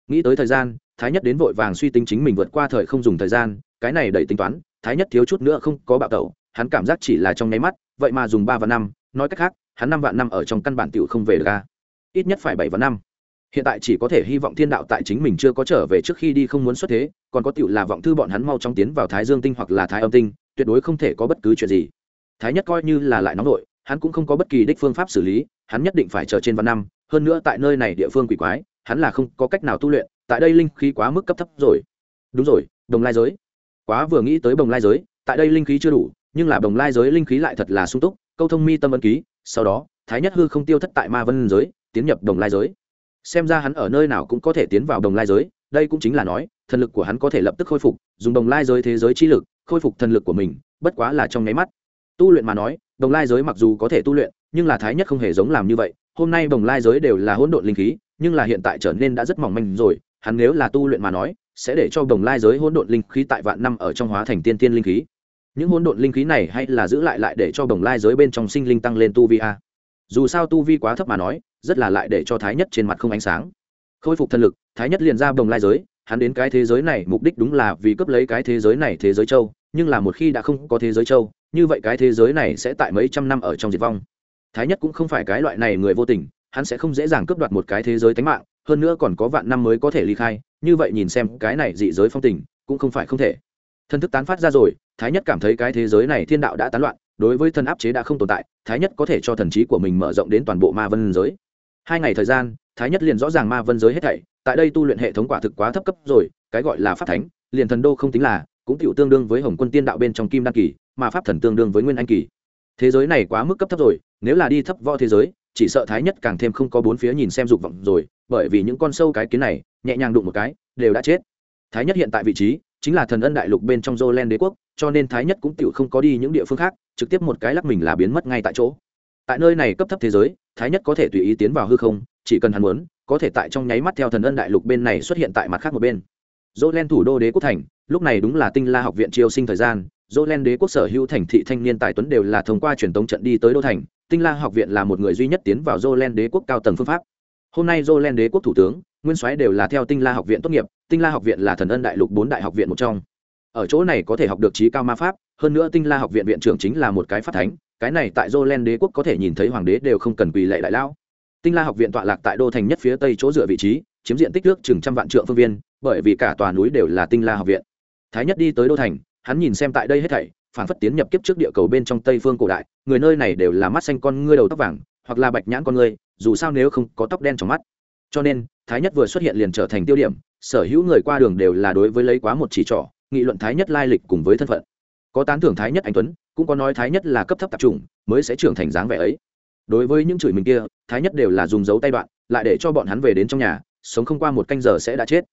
Nghĩ tới thời gian, thái nhất đến vội vàng suy tính chính mình vượt qua thời không dùng thời gian, cái này đầy tính toán, thái nhất thiếu chút nữa không có bạo tẩu, hắn cảm giác chỉ là trong nháy mắt, vậy mà dùng ba vạn năm, nói cách khác, hắn năm vạn năm ở trong căn bản t không về được ca ít nhất phải bảy vạn năm hiện tại chỉ có thể hy vọng thiên đạo tại chính mình chưa có trở về trước khi đi không muốn xuất thế, còn có tựu là vọng thư bọn hắn mau chóng tiến vào thái dương tinh hoặc là thái âm tinh, tuyệt đối không thể có bất cứ chuyện gì. Thái nhất coi như là lại nóng nổi hắn cũng không có bất kỳ đích phương pháp xử lý, hắn nhất định phải chờ trên vạn năm, hơn nữa tại nơi này địa phương quỷ quái, hắn là không có cách nào tu luyện, tại đây linh khí quá mức cấp thấp rồi. Đúng rồi, đồng lai giới. Quá vừa nghĩ tới đồng lai giới, tại đây linh khí chưa đủ, nhưng là đồng lai giới linh khí lại thật là sung túc, câu thông mi tâm ân ký, sau đó, thái nhất hư không tiêu thất tại ma vân giới, tiến nhập đồng lai giới xem ra hắn ở nơi nào cũng có thể tiến vào đồng lai giới, đây cũng chính là nói, thần lực của hắn có thể lập tức khôi phục, dùng đồng lai giới thế giới chi lực, khôi phục thần lực của mình, bất quá là trong nháy mắt. Tu luyện mà nói, đồng lai giới mặc dù có thể tu luyện, nhưng là thái nhất không hề giống làm như vậy. Hôm nay đồng lai giới đều là hỗn độn linh khí, nhưng là hiện tại trở nên đã rất mỏng manh rồi. Hắn nếu là tu luyện mà nói, sẽ để cho đồng lai giới hỗn độn linh khí tại vạn năm ở trong hóa thành tiên tiên linh khí. Những hỗn độn linh khí này hay là giữ lại lại để cho đồng lai giới bên trong sinh linh tăng lên tu vi a? Dù sao tu vi quá thấp mà nói, rất là lại để cho thái nhất trên mặt không ánh sáng. Khôi phục thân lực, thái nhất liền ra đồng lai giới, hắn đến cái thế giới này mục đích đúng là vì cướp lấy cái thế giới này thế giới châu, nhưng là một khi đã không có thế giới châu, như vậy cái thế giới này sẽ tại mấy trăm năm ở trong diệt vong. Thái nhất cũng không phải cái loại này người vô tình, hắn sẽ không dễ dàng cướp đoạt một cái thế giới tánh mạng, hơn nữa còn có vạn năm mới có thể ly khai, như vậy nhìn xem cái này dị giới phong tình, cũng không phải không thể. Thân thức tán phát ra rồi, thái nhất cảm thấy cái thế giới này thiên đạo đã tán loạn đối với thân áp chế đã không tồn tại thái nhất có thể cho thần trí của mình mở rộng đến toàn bộ ma vân giới. Hai ngày thời gian thái nhất liền rõ ràng ma vân giới hết thảy tại đây tu luyện hệ thống quả thực quá thấp cấp rồi cái gọi là pháp thánh liền thần đô không tính là cũng tiểu tương đương với hồng quân tiên đạo bên trong kim đăng kỳ mà pháp thần tương đương với nguyên anh kỳ. Thế giới này quá mức cấp thấp rồi nếu là đi thấp vo thế giới chỉ sợ thái nhất càng thêm không có bốn phía nhìn xem dục vọng rồi bởi vì những con sâu cái kiến này nhẹ nhàng đụng một cái đều đã chết. Thái nhất hiện tại vị trí chính là thần ân đại lục bên trong Jolen đế quốc, cho nên thái nhất cũng tựu không có đi những địa phương khác, trực tiếp một cái lắc mình là biến mất ngay tại chỗ. Tại nơi này cấp thấp thế giới, thái nhất có thể tùy ý tiến vào hư không, chỉ cần hắn muốn, có thể tại trong nháy mắt theo thần ân đại lục bên này xuất hiện tại mặt khác một bên. Dỗ len thủ đô đế quốc thành, lúc này đúng là tinh la học viện triều sinh thời gian dỗ len đế quốc sở hữu thành thị thanh niên tài tuấn đều là thông qua truyền tống trận đi tới đô thành, tinh la học viện là một người duy nhất tiến vào dỗ len đế quốc cao tầng phương pháp. Hôm nay dỗ len đế quốc thủ tướng, nguyên soái đều là theo tinh la học viện tốt nghiệp, tinh la học viện là thần ân đại lục bốn đại học viện một trong ở chỗ này có thể học được trí cao ma pháp, hơn nữa tinh la học viện viện trưởng chính là một cái phát thánh, cái này tại dỗ len đế quốc có thể nhìn thấy hoàng đế đều không cần quỳ lệ đại lão. Tinh la học viện tọa lạc tại đô thành nhất phía tây chỗ dựa vị trí, chiếm diện tích nước chừng trăm vạn trượng phương viên, bởi vì cả tòa núi đều là tinh la học viện. Thái nhất đi tới đô thành, hắn nhìn xem tại đây hết thảy, phản phất tiến nhập kiếp trước địa cầu bên trong tây phương cổ đại, người nơi này đều là mắt xanh con ngươi đầu tóc vàng, hoặc là bạch nhãn con ngươi, dù sao nếu không có tóc đen trong mắt. Cho nên, thái nhất vừa xuất hiện liền trở thành tiêu điểm, sở hữu người qua đường đều là đối với lấy quá một chỉ trỏ nghị luận thái nhất lai lịch cùng với thân phận. Có tán thưởng thái nhất anh tuấn, cũng có nói thái nhất là cấp thấp tạp chủng, mới sẽ trưởng thành dáng vẻ ấy. Đối với những chửi mình kia, thái nhất đều là dùng dấu tay đoạn, lại để cho bọn hắn về đến trong nhà, sống không qua một canh giờ sẽ đã chết.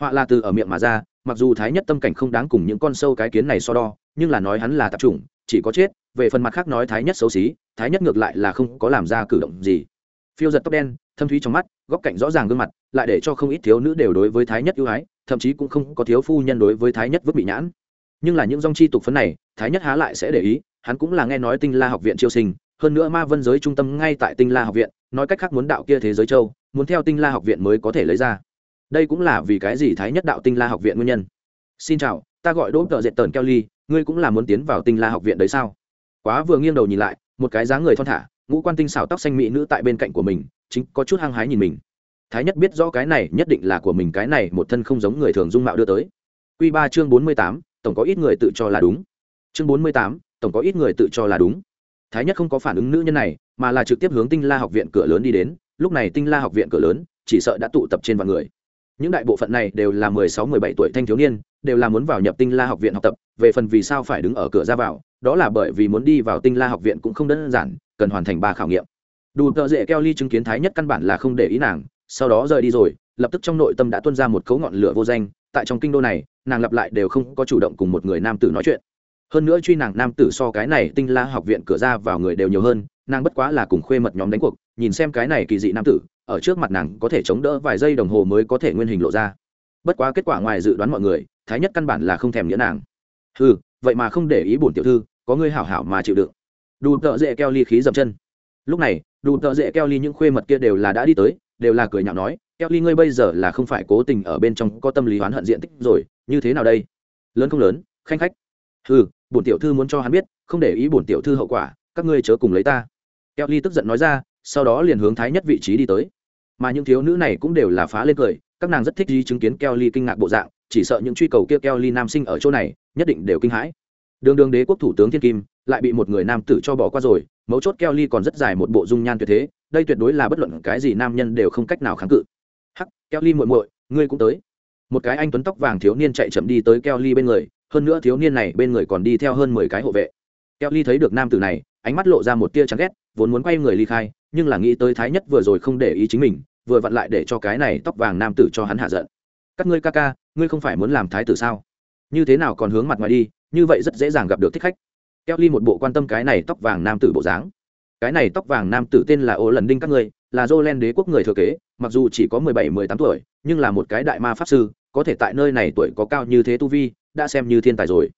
Họa là từ ở miệng mà ra, mặc dù thái nhất tâm cảnh không đáng cùng những con sâu cái kiến này so đo, nhưng là nói hắn là tạp chủng, chỉ có chết, về phần mặt khác nói thái nhất xấu xí, thái nhất ngược lại là không có làm ra cử động gì. Phiêu giật tóc đen, thâm thúy trong mắt, góc cạnh rõ ràng gương mặt, lại để cho không ít thiếu nữ đều đối với thái nhất ưu ái thậm chí cũng không có thiếu phu nhân đối với thái nhất vứt bị nhãn. Nhưng là những dòng chi tục phấn này, thái nhất há lại sẽ để ý, hắn cũng là nghe nói tinh la học viện chiêu sinh, hơn nữa ma vân giới trung tâm ngay tại tinh la học viện, nói cách khác muốn đạo kia thế giới châu, muốn theo tinh la học viện mới có thể lấy ra. Đây cũng là vì cái gì thái nhất đạo tinh la học viện nguyên nhân. Xin chào, ta gọi đỗ tợ dệt tờn keo ly, ngươi cũng là muốn tiến vào tinh la học viện đấy sao? Quá vừa nghiêng đầu nhìn lại, một cái dáng người thon thả, ngũ quan tinh xảo tóc xanh mỹ nữ tại bên cạnh của mình, chính có chút hăng hái nhìn mình thái nhất biết rõ cái này, nhất định là của mình, cái này một thân không giống người thường dung mạo đưa tới. Q ba chương bốn mươi tám, tổng có ít người tự cho là đúng. Chương bốn mươi tám, tổng có ít người tự cho là đúng. Thái nhất không có phản ứng nữ nhân này, mà là trực tiếp hướng tinh la học viện cửa lớn đi đến. Lúc này tinh la học viện cửa lớn, chỉ sợ đã tụ tập trên vạn người. Những đại bộ phận này đều là mười sáu, mười bảy tuổi thanh thiếu niên, đều là muốn vào nhập tinh la học viện học tập, về phần vì sao phải đứng ở cửa ra vào, đó là bởi vì muốn đi vào tinh la học viện cũng không đơn giản, cần hoàn thành ba khảo nghiệm. Đủ tợ dễ keo ly chứng kiến thái nhất căn bản là không để ý nàng sau đó rời đi rồi, lập tức trong nội tâm đã tuân ra một cấu ngọn lửa vô danh, tại trong kinh đô này, nàng lặp lại đều không có chủ động cùng một người nam tử nói chuyện. Hơn nữa truy nàng nam tử so cái này tinh la học viện cửa ra vào người đều nhiều hơn, nàng bất quá là cùng khuê mật nhóm đánh cuộc, nhìn xem cái này kỳ dị nam tử, ở trước mặt nàng có thể chống đỡ vài giây đồng hồ mới có thể nguyên hình lộ ra. Bất quá kết quả ngoài dự đoán mọi người, thái nhất căn bản là không thèm nghĩa nàng. Ừ vậy mà không để ý bổn tiểu thư, có ngươi hảo hảo mà chịu đựng. Đủ tợ dễ keo ly khí dậm chân. Lúc này đủ tợ dễ keo ly những khuê mật kia đều là đã đi tới đều là cười nhạo nói, Kelly ngươi bây giờ là không phải cố tình ở bên trong có tâm lý oán hận diện tích rồi, như thế nào đây? Lớn không lớn, khanh khách. Ừ bổn tiểu thư muốn cho hắn biết, không để ý bổn tiểu thư hậu quả, các ngươi chớ cùng lấy ta. Kelly tức giận nói ra, sau đó liền hướng thái nhất vị trí đi tới. Mà những thiếu nữ này cũng đều là phá lên cười, các nàng rất thích đi chứng kiến Kelly kinh ngạc bộ dạng, chỉ sợ những truy cầu kia Kelly nam sinh ở chỗ này, nhất định đều kinh hãi. Đường đường đế quốc thủ tướng thiên kim, lại bị một người nam tử cho bỏ qua rồi, mấu chốt Kelly còn rất dài một bộ dung nhan tuyệt thế đây tuyệt đối là bất luận cái gì nam nhân đều không cách nào kháng cự. Hắc, keo ly muội muội, ngươi cũng tới. Một cái anh tuấn tóc vàng thiếu niên chạy chậm đi tới keo ly bên người, hơn nữa thiếu niên này bên người còn đi theo hơn mười cái hộ vệ. Keo ly thấy được nam tử này, ánh mắt lộ ra một tia chán ghét, vốn muốn quay người ly khai, nhưng là nghĩ tới thái nhất vừa rồi không để ý chính mình, vừa vặn lại để cho cái này tóc vàng nam tử cho hắn hạ giận. Các ngươi ca ca, ngươi không phải muốn làm thái tử sao? Như thế nào còn hướng mặt ngoài đi, như vậy rất dễ dàng gặp được thích khách. Keo ly một bộ quan tâm cái này tóc vàng nam tử bộ dáng cái này tóc vàng nam tử tên là ô lần đinh các ngươi, là dô len đế quốc người thừa kế, mặc dù chỉ có mười bảy, mười tám tuổi, nhưng là một cái đại ma pháp sư, có thể tại nơi này tuổi có cao như thế tu vi, đã xem như thiên tài rồi.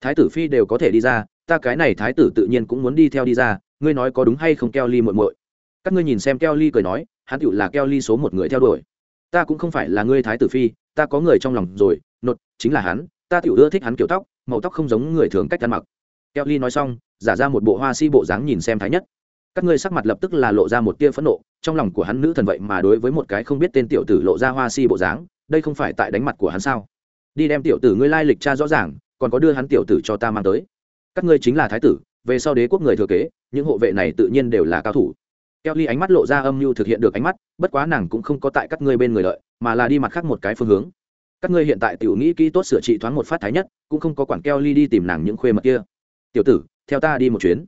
Thái tử phi đều có thể đi ra, ta cái này thái tử tự nhiên cũng muốn đi theo đi ra, ngươi nói có đúng hay không keo ly muội muội? Các ngươi nhìn xem keo ly cười nói, hắn tựu là keo ly số một người theo đuổi. Ta cũng không phải là ngươi thái tử phi, ta có người trong lòng rồi, nột, chính là hắn, ta tựu ưa thích hắn kiểu tóc, màu tóc không giống người thường cách ăn mặc. Keo ly nói xong, giả ra một bộ hoa si bộ dáng nhìn xem thái nhất các ngươi sắc mặt lập tức là lộ ra một tia phẫn nộ, trong lòng của hắn nữ thần vậy mà đối với một cái không biết tên tiểu tử lộ ra hoa si bộ dáng, đây không phải tại đánh mặt của hắn sao? Đi đem tiểu tử ngươi lai lịch cha rõ ràng, còn có đưa hắn tiểu tử cho ta mang tới. Các ngươi chính là thái tử, về sau đế quốc người thừa kế, những hộ vệ này tự nhiên đều là cao thủ. Keo ly ánh mắt lộ ra âm mưu thực hiện được ánh mắt, bất quá nàng cũng không có tại các ngươi bên người lợi, mà là đi mặt khác một cái phương hướng. Các ngươi hiện tại tiểu nghĩ kỹ tốt sửa trị thoáng một phát thái nhất, cũng không có quản keo ly đi tìm nàng những khuê mật kia. Tiểu tử, theo ta đi một chuyến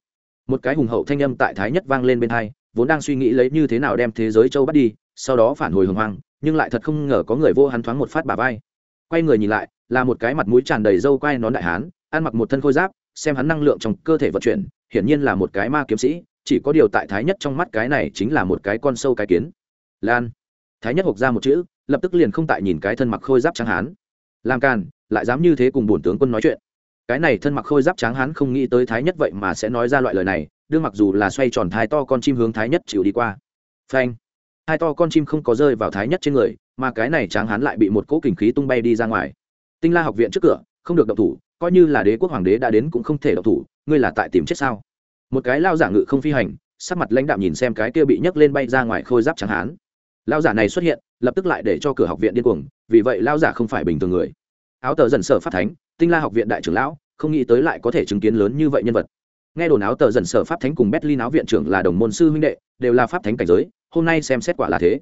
một cái hùng hậu thanh âm tại thái nhất vang lên bên hai, vốn đang suy nghĩ lấy như thế nào đem thế giới châu bắt đi, sau đó phản hồi hồng hoang, nhưng lại thật không ngờ có người vô hắn thoáng một phát bà vai. Quay người nhìn lại, là một cái mặt mũi tràn đầy râu quai nón đại hán, ăn mặc một thân khôi giáp, xem hắn năng lượng trong cơ thể vận chuyển, hiển nhiên là một cái ma kiếm sĩ, chỉ có điều tại thái nhất trong mắt cái này chính là một cái con sâu cái kiến. Lan. Thái nhất hộc ra một chữ, lập tức liền không tại nhìn cái thân mặc khôi giáp trắng hán. Làm càn, lại dám như thế cùng bổn tướng quân nói chuyện cái này thân mặc khôi giáp trắng hán không nghĩ tới thái nhất vậy mà sẽ nói ra loại lời này, đương mặc dù là xoay tròn thái to con chim hướng thái nhất chịu đi qua. Phanh. Hai to con chim không có rơi vào thái nhất trên người, mà cái này tráng hán lại bị một cỗ kình khí tung bay đi ra ngoài. Tinh la học viện trước cửa, không được động thủ, coi như là đế quốc hoàng đế đã đến cũng không thể động thủ, ngươi là tại tìm chết sao? Một cái lao giả ngự không phi hành, sắc mặt lãnh đạm nhìn xem cái kia bị nhấc lên bay ra ngoài khôi giáp tráng hán. Lao giả này xuất hiện, lập tức lại để cho cửa học viện điên cuồng, vì vậy lao giả không phải bình thường người. Áo tờ dần sở phát thánh tinh la học viện đại trưởng lão, không nghĩ tới lại có thể chứng kiến lớn như vậy nhân vật. Nghe đồn áo tờ dần sở pháp thánh cùng berlin áo viện trưởng là đồng môn sư huynh đệ, đều là pháp thánh cảnh giới, hôm nay xem xét quả là thế.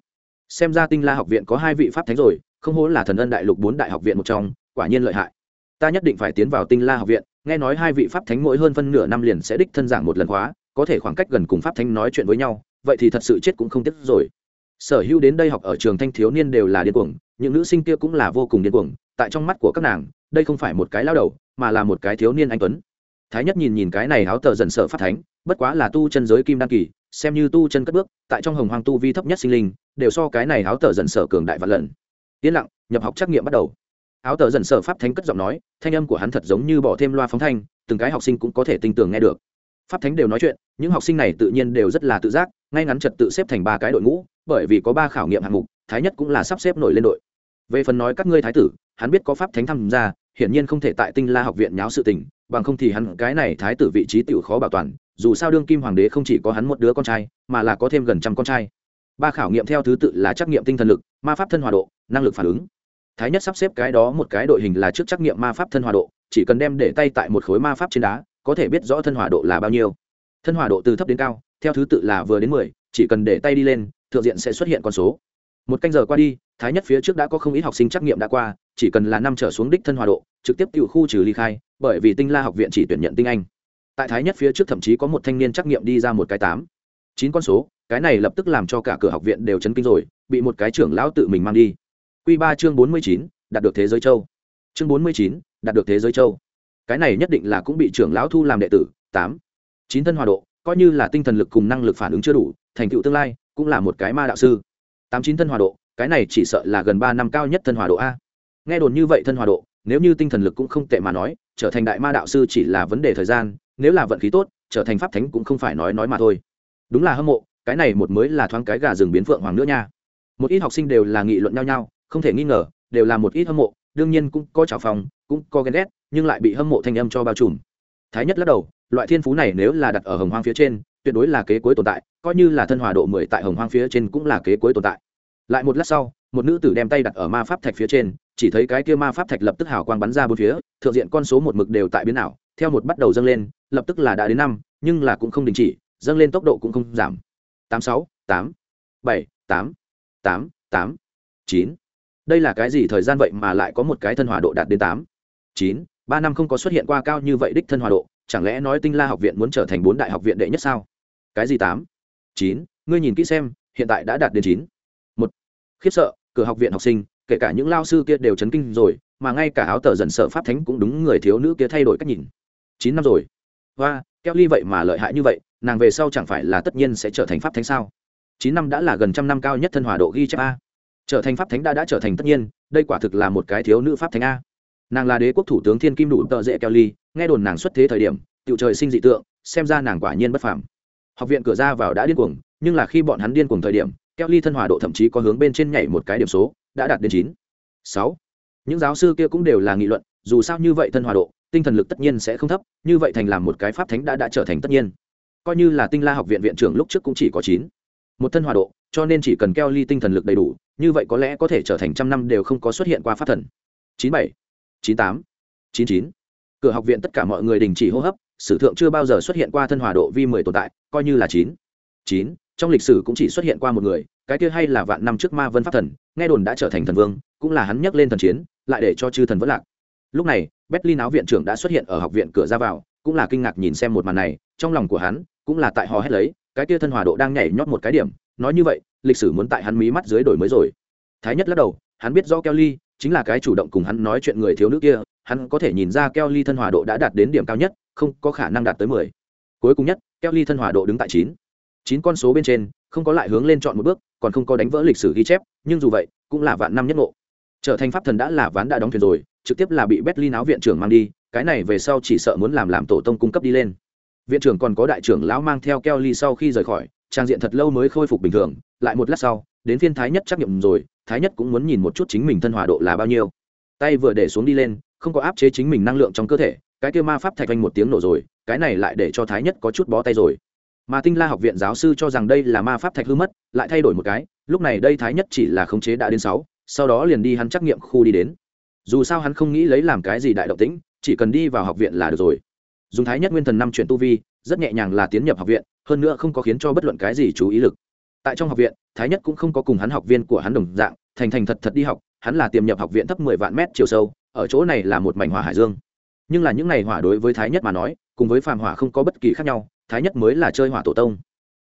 Xem ra tinh la học viện có hai vị pháp thánh rồi, không hố là thần ân đại lục bốn đại học viện một trong, quả nhiên lợi hại. Ta nhất định phải tiến vào tinh la học viện, nghe nói hai vị pháp thánh mỗi hơn phân nửa năm liền sẽ đích thân giảng một lần khóa, có thể khoảng cách gần cùng pháp thánh nói chuyện với nhau, vậy thì thật sự chết cũng không tiếc rồi. Sở hữu đến đây học ở trường thanh thiếu niên đều là điên cuồng, những nữ sinh kia cũng là vô cùng điên cuồng, tại trong mắt của các nàng đây không phải một cái lao đầu, mà là một cái thiếu niên anh tuấn. Thái nhất nhìn nhìn cái này áo tờ dần sợ phát thánh, bất quá là tu chân giới kim đan kỳ, xem như tu chân cất bước, tại trong hồng hoàng tu vi thấp nhất sinh linh, đều so cái này áo tờ dần sở cường đại vạn lần. Yên lặng, nhập học trắc nghiệm bắt đầu. Áo tờ dần sở pháp thánh cất giọng nói, thanh âm của hắn thật giống như bỏ thêm loa phóng thanh, từng cái học sinh cũng có thể tinh tường nghe được. Pháp thánh đều nói chuyện, những học sinh này tự nhiên đều rất là tự giác, ngay ngắn trật tự xếp thành ba cái đội ngũ, bởi vì có ba khảo nghiệm hạng mục, thái nhất cũng là sắp xếp nổi lên đội. Về phần nói các ngươi thái tử, hắn biết có pháp thánh tham gia hiển nhiên không thể tại tinh la học viện nháo sự tình, bằng không thì hắn cái này thái tử vị trí tiểu khó bảo toàn, dù sao đương kim hoàng đế không chỉ có hắn một đứa con trai, mà là có thêm gần trăm con trai. Ba khảo nghiệm theo thứ tự là trắc nghiệm tinh thần lực, ma pháp thân hòa độ, năng lực phản ứng. Thái nhất sắp xếp cái đó một cái đội hình là trước trắc nghiệm ma pháp thân hòa độ, chỉ cần đem để tay tại một khối ma pháp trên đá, có thể biết rõ thân hòa độ là bao nhiêu. Thân hòa độ từ thấp đến cao, theo thứ tự là vừa đến mười, chỉ cần để tay đi lên, thượng diện sẽ xuất hiện con số một canh giờ qua đi, thái nhất phía trước đã có không ít học sinh trắc nghiệm đã qua, chỉ cần là năm trở xuống đích thân hòa độ, trực tiếp tự khu trừ ly khai, bởi vì tinh la học viện chỉ tuyển nhận tinh anh. Tại thái nhất phía trước thậm chí có một thanh niên trắc nghiệm đi ra một cái tám, chín con số, cái này lập tức làm cho cả cửa học viện đều chấn kinh rồi, bị một cái trưởng lão tự mình mang đi. Q ba chương bốn mươi chín, đạt được thế giới châu. Chương bốn mươi chín, đạt được thế giới châu. Cái này nhất định là cũng bị trưởng lão thu làm đệ tử, tám, chín thân hòa độ, coi như là tinh thần lực cùng năng lực phản ứng chưa đủ, thành tựu tương lai, cũng là một cái ma đạo sư tám chín thân hòa độ, cái này chỉ sợ là gần ba năm cao nhất thân hòa độ a. Nghe đồn như vậy thân hòa độ, nếu như tinh thần lực cũng không tệ mà nói, trở thành đại ma đạo sư chỉ là vấn đề thời gian, nếu là vận khí tốt, trở thành pháp thánh cũng không phải nói nói mà thôi. Đúng là hâm mộ, cái này một mới là thoáng cái gà rừng biến phượng hoàng nữa nha. Một ít học sinh đều là nghị luận nhau nhau, không thể nghi ngờ, đều là một ít hâm mộ, đương nhiên cũng có trào phòng cũng có ghen ghét, nhưng lại bị hâm mộ thanh âm cho bao trùm. Thái nhất lắc đầu, loại thiên phú này nếu là đặt ở hồng hoang phía trên tuyệt đối là kế cuối tồn tại, coi như là thân hòa độ mười tại hồng hoang phía trên cũng là kế cuối tồn tại. Lại một lát sau, một nữ tử đem tay đặt ở ma pháp thạch phía trên, chỉ thấy cái kia ma pháp thạch lập tức hào quang bắn ra bốn phía, thượng diện con số một mực đều tại biến ảo, theo một bắt đầu dâng lên, lập tức là đã đến năm, nhưng là cũng không đình chỉ, dâng lên tốc độ cũng không giảm. Tám sáu, tám, bảy, tám tám tám, chín. Đây là cái gì thời gian vậy mà lại có một cái thân hòa độ đạt đến tám? Chín, ba năm không có xuất hiện qua cao như vậy đích thân hòa độ, chẳng lẽ nói tinh la học viện muốn trở thành bốn đại học viện đệ nhất sao? Cái gì tám? Chín. Ngươi nhìn kỹ xem, hiện tại đã đạt đến chín. Một. Khiếp sợ, cửa học viện học sinh, kể cả những lao sư kia đều chấn kinh rồi, mà ngay cả áo tờ dần sợ pháp thánh cũng đúng người thiếu nữ kia thay đổi cách nhìn. Chín năm rồi. Và keo ly vậy mà lợi hại như vậy, nàng về sau chẳng phải là tất nhiên sẽ trở thành pháp thánh sao? Chín năm đã là gần trăm năm cao nhất thân hòa độ ghi chép a. Trở thành pháp thánh đã đã trở thành tất nhiên, đây quả thực là một cái thiếu nữ pháp thánh a. Nàng là đế quốc thủ tướng thiên kim đủ tợ dễ keo ly, nghe đồn nàng xuất thế thời điểm tựu trời sinh dị tượng, xem ra nàng quả nhiên bất phàm học viện cửa ra vào đã điên cuồng, nhưng là khi bọn hắn điên cuồng thời điểm, keo ly thân hòa độ thậm chí có hướng bên trên nhảy một cái điểm số, đã đạt đến chín. Sáu. Những giáo sư kia cũng đều là nghị luận, dù sao như vậy thân hòa độ, tinh thần lực tất nhiên sẽ không thấp, như vậy thành làm một cái pháp thánh đã đã trở thành tất nhiên. Coi như là tinh la học viện viện trưởng lúc trước cũng chỉ có chín. Một thân hòa độ, cho nên chỉ cần keo ly tinh thần lực đầy đủ, như vậy có lẽ có thể trở thành trăm năm đều không có xuất hiện qua pháp thần. Chín bảy, chín tám, chín chín. Cửa học viện tất cả mọi người đình chỉ hô hấp sử thượng chưa bao giờ xuất hiện qua thân hòa độ vi mười tồn tại, coi như là chín. Chín, trong lịch sử cũng chỉ xuất hiện qua một người, cái kia hay là vạn năm trước ma vân pháp thần, nghe đồn đã trở thành thần vương, cũng là hắn nhắc lên thần chiến, lại để cho chư thần vất lạc. Lúc này, berlin áo viện trưởng đã xuất hiện ở học viện cửa ra vào, cũng là kinh ngạc nhìn xem một màn này, trong lòng của hắn, cũng là tại hò hét lấy, cái kia thân hòa độ đang nhảy nhót một cái điểm, nói như vậy, lịch sử muốn tại hắn mí mắt dưới đổi mới rồi. Thái nhất lắc đầu, hắn biết rõ kelly, chính là cái chủ động cùng hắn nói chuyện người thiếu nữ kia, hắn có thể nhìn ra Kelly thân hòa độ đã đạt đến điểm cao nhất không có khả năng đạt tới mười. Cuối cùng nhất keo ly thân hòa độ đứng tại chín. Chín con số bên trên, không có lại hướng lên chọn một bước, còn không có đánh vỡ lịch sử ghi chép, nhưng dù vậy, cũng là vạn năm nhất ngộ. Trở thành pháp thần đã là ván đã đóng thuyền rồi, trực tiếp là bị berlin áo viện trưởng mang đi, cái này về sau chỉ sợ muốn làm làm tổ tông cung cấp đi lên. Viện trưởng còn có đại trưởng lão mang theo keo ly sau khi rời khỏi, trang diện thật lâu mới khôi phục bình thường, lại một lát sau, đến phiên thái nhất trắc nghiệm rồi, thái nhất cũng muốn nhìn một chút chính mình thân hòa độ là bao nhiêu. Tay vừa để xuống đi lên, không có áp chế chính mình năng lượng trong cơ thể cái kia ma pháp thạch vanh một tiếng nổ rồi, cái này lại để cho thái nhất có chút bó tay rồi. Mà tinh la học viện giáo sư cho rằng đây là ma pháp thạch hư mất, lại thay đổi một cái, lúc này đây thái nhất chỉ là khống chế đã đến sáu, sau đó liền đi hắn trắc nghiệm khu đi đến. Dù sao hắn không nghĩ lấy làm cái gì đại động tĩnh, chỉ cần đi vào học viện là được rồi. Dùng thái nhất nguyên thần năm chuyển tu vi, rất nhẹ nhàng là tiến nhập học viện, hơn nữa không có khiến cho bất luận cái gì chú ý lực. Tại trong học viện, thái nhất cũng không có cùng hắn học viên của hắn đồng dạng, thành thành thật thật đi học, hắn là tiềm nhập học viện thấp mười vạn mét chiều sâu, ở chỗ này là một mảnh hỏa hải dương nhưng là những ngày hỏa đối với thái nhất mà nói, cùng với phàm hỏa không có bất kỳ khác nhau, thái nhất mới là chơi hỏa tổ tông.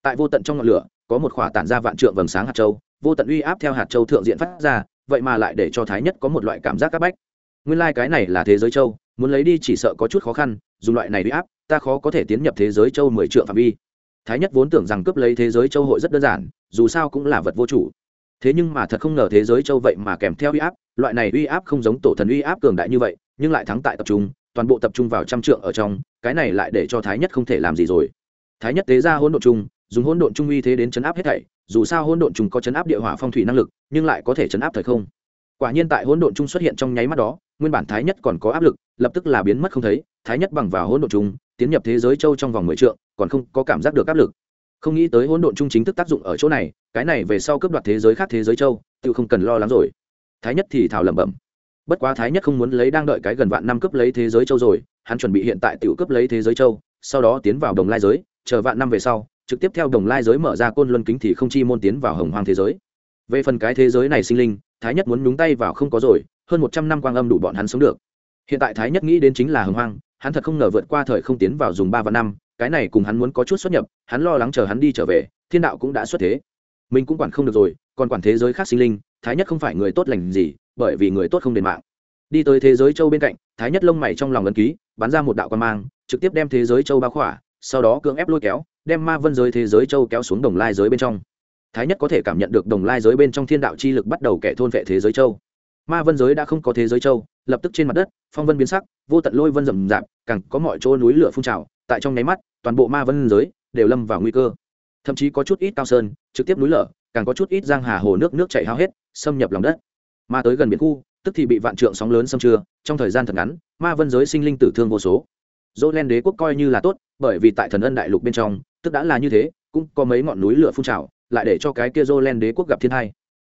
Tại vô tận trong ngọn lửa, có một khỏa tản ra vạn trượng vầng sáng hạt châu, vô tận uy áp theo hạt châu thượng diện phát ra, vậy mà lại để cho thái nhất có một loại cảm giác c áp bách. Nguyên lai、like、cái này là thế giới châu, muốn lấy đi chỉ sợ có chút khó khăn, dùng loại này uy áp, ta khó có thể tiến nhập thế giới châu mười triệu phạm vi. Thái nhất vốn tưởng rằng cướp lấy thế giới châu hội rất đơn giản, dù sao cũng là vật vô chủ. Thế nhưng mà thật không ngờ thế giới châu vậy mà kèm theo uy áp, loại này uy áp không giống tổ thần uy áp cường đại như vậy, nhưng lại thắng tại tập trung toàn bộ tập trung vào trăm trượng ở trong, cái này lại để cho thái nhất không thể làm gì rồi. Thái nhất tế ra hỗn độn chung dùng hỗn độn chung uy thế đến chấn áp hết thảy, dù sao hỗn độn chung có chấn áp địa hỏa phong thủy năng lực, nhưng lại có thể chấn áp thời không. Quả nhiên tại hỗn độn chung xuất hiện trong nháy mắt đó, nguyên bản thái nhất còn có áp lực, lập tức là biến mất không thấy, thái nhất bằng vào hỗn độn chung tiến nhập thế giới châu trong vòng mười trượng, còn không có cảm giác được áp lực. Không nghĩ tới hỗn độn chung chính thức tác dụng ở chỗ này, cái này về sau cướp đoạt thế giới khác thế giới châu, tự không cần lo lắng rồi. Thái nhất thì thảo lẩm bẩm bất quá thái nhất không muốn lấy đang đợi cái gần vạn năm cướp lấy thế giới châu rồi, hắn chuẩn bị hiện tại tự cướp lấy thế giới châu, sau đó tiến vào đồng lai giới, chờ vạn năm về sau, trực tiếp theo đồng lai giới mở ra côn luân kính thì không chi môn tiến vào hồng hoang thế giới. Về phần cái thế giới này sinh linh, thái nhất muốn nhúng tay vào không có rồi, hơn một trăm năm quang âm đủ bọn hắn sống được. Hiện tại thái nhất nghĩ đến chính là hồng hoang, hắn thật không ngờ vượt qua thời không tiến vào dùng ba và năm, cái này cùng hắn muốn có chút xuất nhập, hắn lo lắng chờ hắn đi trở về, thiên đạo cũng đã xuất thế. Mình cũng quản không được rồi, còn quản thế giới khác sinh linh, thái nhất không phải người tốt lành gì bởi vì người tốt không đền mạng. Đi tới thế giới châu bên cạnh, thái nhất lông mày trong lòng ấn ký, bắn ra một đạo quan mang, trực tiếp đem thế giới châu bao khỏa, sau đó cưỡng ép lôi kéo, đem ma vân giới thế giới châu kéo xuống đồng lai giới bên trong. Thái nhất có thể cảm nhận được đồng lai giới bên trong thiên đạo chi lực bắt đầu kẻ thôn vệ thế giới châu. Ma vân giới đã không có thế giới châu, lập tức trên mặt đất, phong vân biến sắc, vô tận lôi vân rầm rạp, càng có mọi chỗ núi lửa phun trào, tại trong nháy mắt, toàn bộ ma vân giới đều lâm vào nguy cơ. Thậm chí có chút ít cao sơn, trực tiếp núi lở, càng có chút ít giang hà hồ nước nước chảy hao hết, xâm nhập lòng đất mà tới gần biển khu, tức thì bị vạn trượng sóng lớn xâm trưa, trong thời gian thật ngắn, ma vân giới sinh linh tử thương vô số. Dỗ len đế quốc coi như là tốt, bởi vì tại thần ân đại lục bên trong, tức đã là như thế, cũng có mấy ngọn núi lửa phun trào, lại để cho cái kia dỗ len đế quốc gặp thiên hai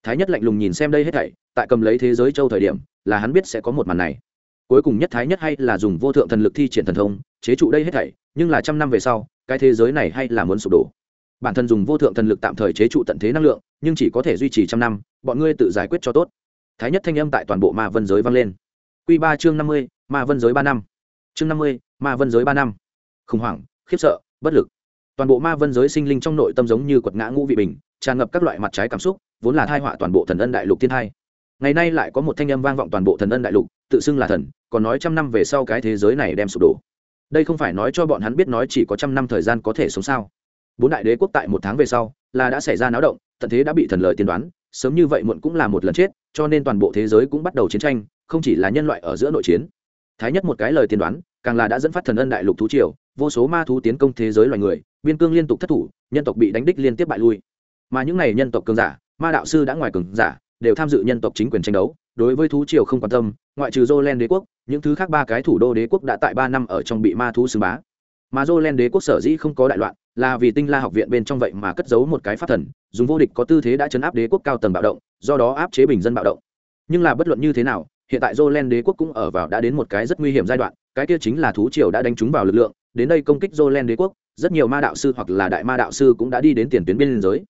thái nhất lạnh lùng nhìn xem đây hết thảy, tại cầm lấy thế giới châu thời điểm, là hắn biết sẽ có một màn này. Cuối cùng nhất thái nhất hay là dùng vô thượng thần lực thi triển thần thông, chế trụ đây hết thảy, nhưng là trăm năm về sau, cái thế giới này hay là muốn sụp đổ. Bản thân dùng vô thượng thần lực tạm thời chế trụ tận thế năng lượng, nhưng chỉ có thể duy trì trăm năm, bọn ngươi tự giải quyết cho tốt thái nhất thanh âm tại toàn bộ ma vân giới vang lên. Q ba chương năm mươi, ma vân giới ba năm. Chương năm mươi, ma vân giới ba năm. Khủng hoảng, khiếp sợ, bất lực. Toàn bộ ma vân giới sinh linh trong nội tâm giống như quật ngã ngũ vị bình, tràn ngập các loại mặt trái cảm xúc, vốn là thai họa toàn bộ thần ân đại lục thiên hai ngày nay lại có một thanh âm vang vọng toàn bộ thần ân đại lục, tự xưng là thần, còn nói trăm năm về sau cái thế giới này đem sụp đổ. Đây không phải nói cho bọn hắn biết nói chỉ có trăm năm thời gian có thể sống sao. Bốn đại đế quốc tại một tháng về sau là đã xảy ra náo động, tận thế đã bị thần lời tiên đoán, sớm như vậy muộn cũng là một lần chết cho nên toàn bộ thế giới cũng bắt đầu chiến tranh, không chỉ là nhân loại ở giữa nội chiến. Thái nhất một cái lời tiên đoán, càng là đã dẫn phát thần ân đại lục thú triều, vô số ma thú tiến công thế giới loài người, biên cương liên tục thất thủ, nhân tộc bị đánh đích liên tiếp bại lui. Mà những n à y nhân tộc cường giả, ma đạo sư đã ngoài cường giả, đều tham dự nhân tộc chính quyền tranh đấu, đối với thú triều không quan tâm, ngoại trừ jolen đế quốc, những thứ khác ba cái thủ đô đế quốc đã tại ba năm ở trong bị ma thú xưng bá. Mà jolen đế quốc sở dĩ không có đại loạn là vì tinh la học viện bên trong vậy mà cất giấu một cái pháp thần, dùng vô địch có tư thế đã chấn áp đế quốc cao tầng bạo động, do đó áp chế bình dân bạo động. Nhưng là bất luận như thế nào, hiện tại jolen đế quốc cũng ở vào đã đến một cái rất nguy hiểm giai đoạn, cái kia chính là thú triều đã đánh trúng vào lực lượng, đến đây công kích jolen đế quốc, rất nhiều ma đạo sư hoặc là đại ma đạo sư cũng đã đi đến tiền tuyến biên giới.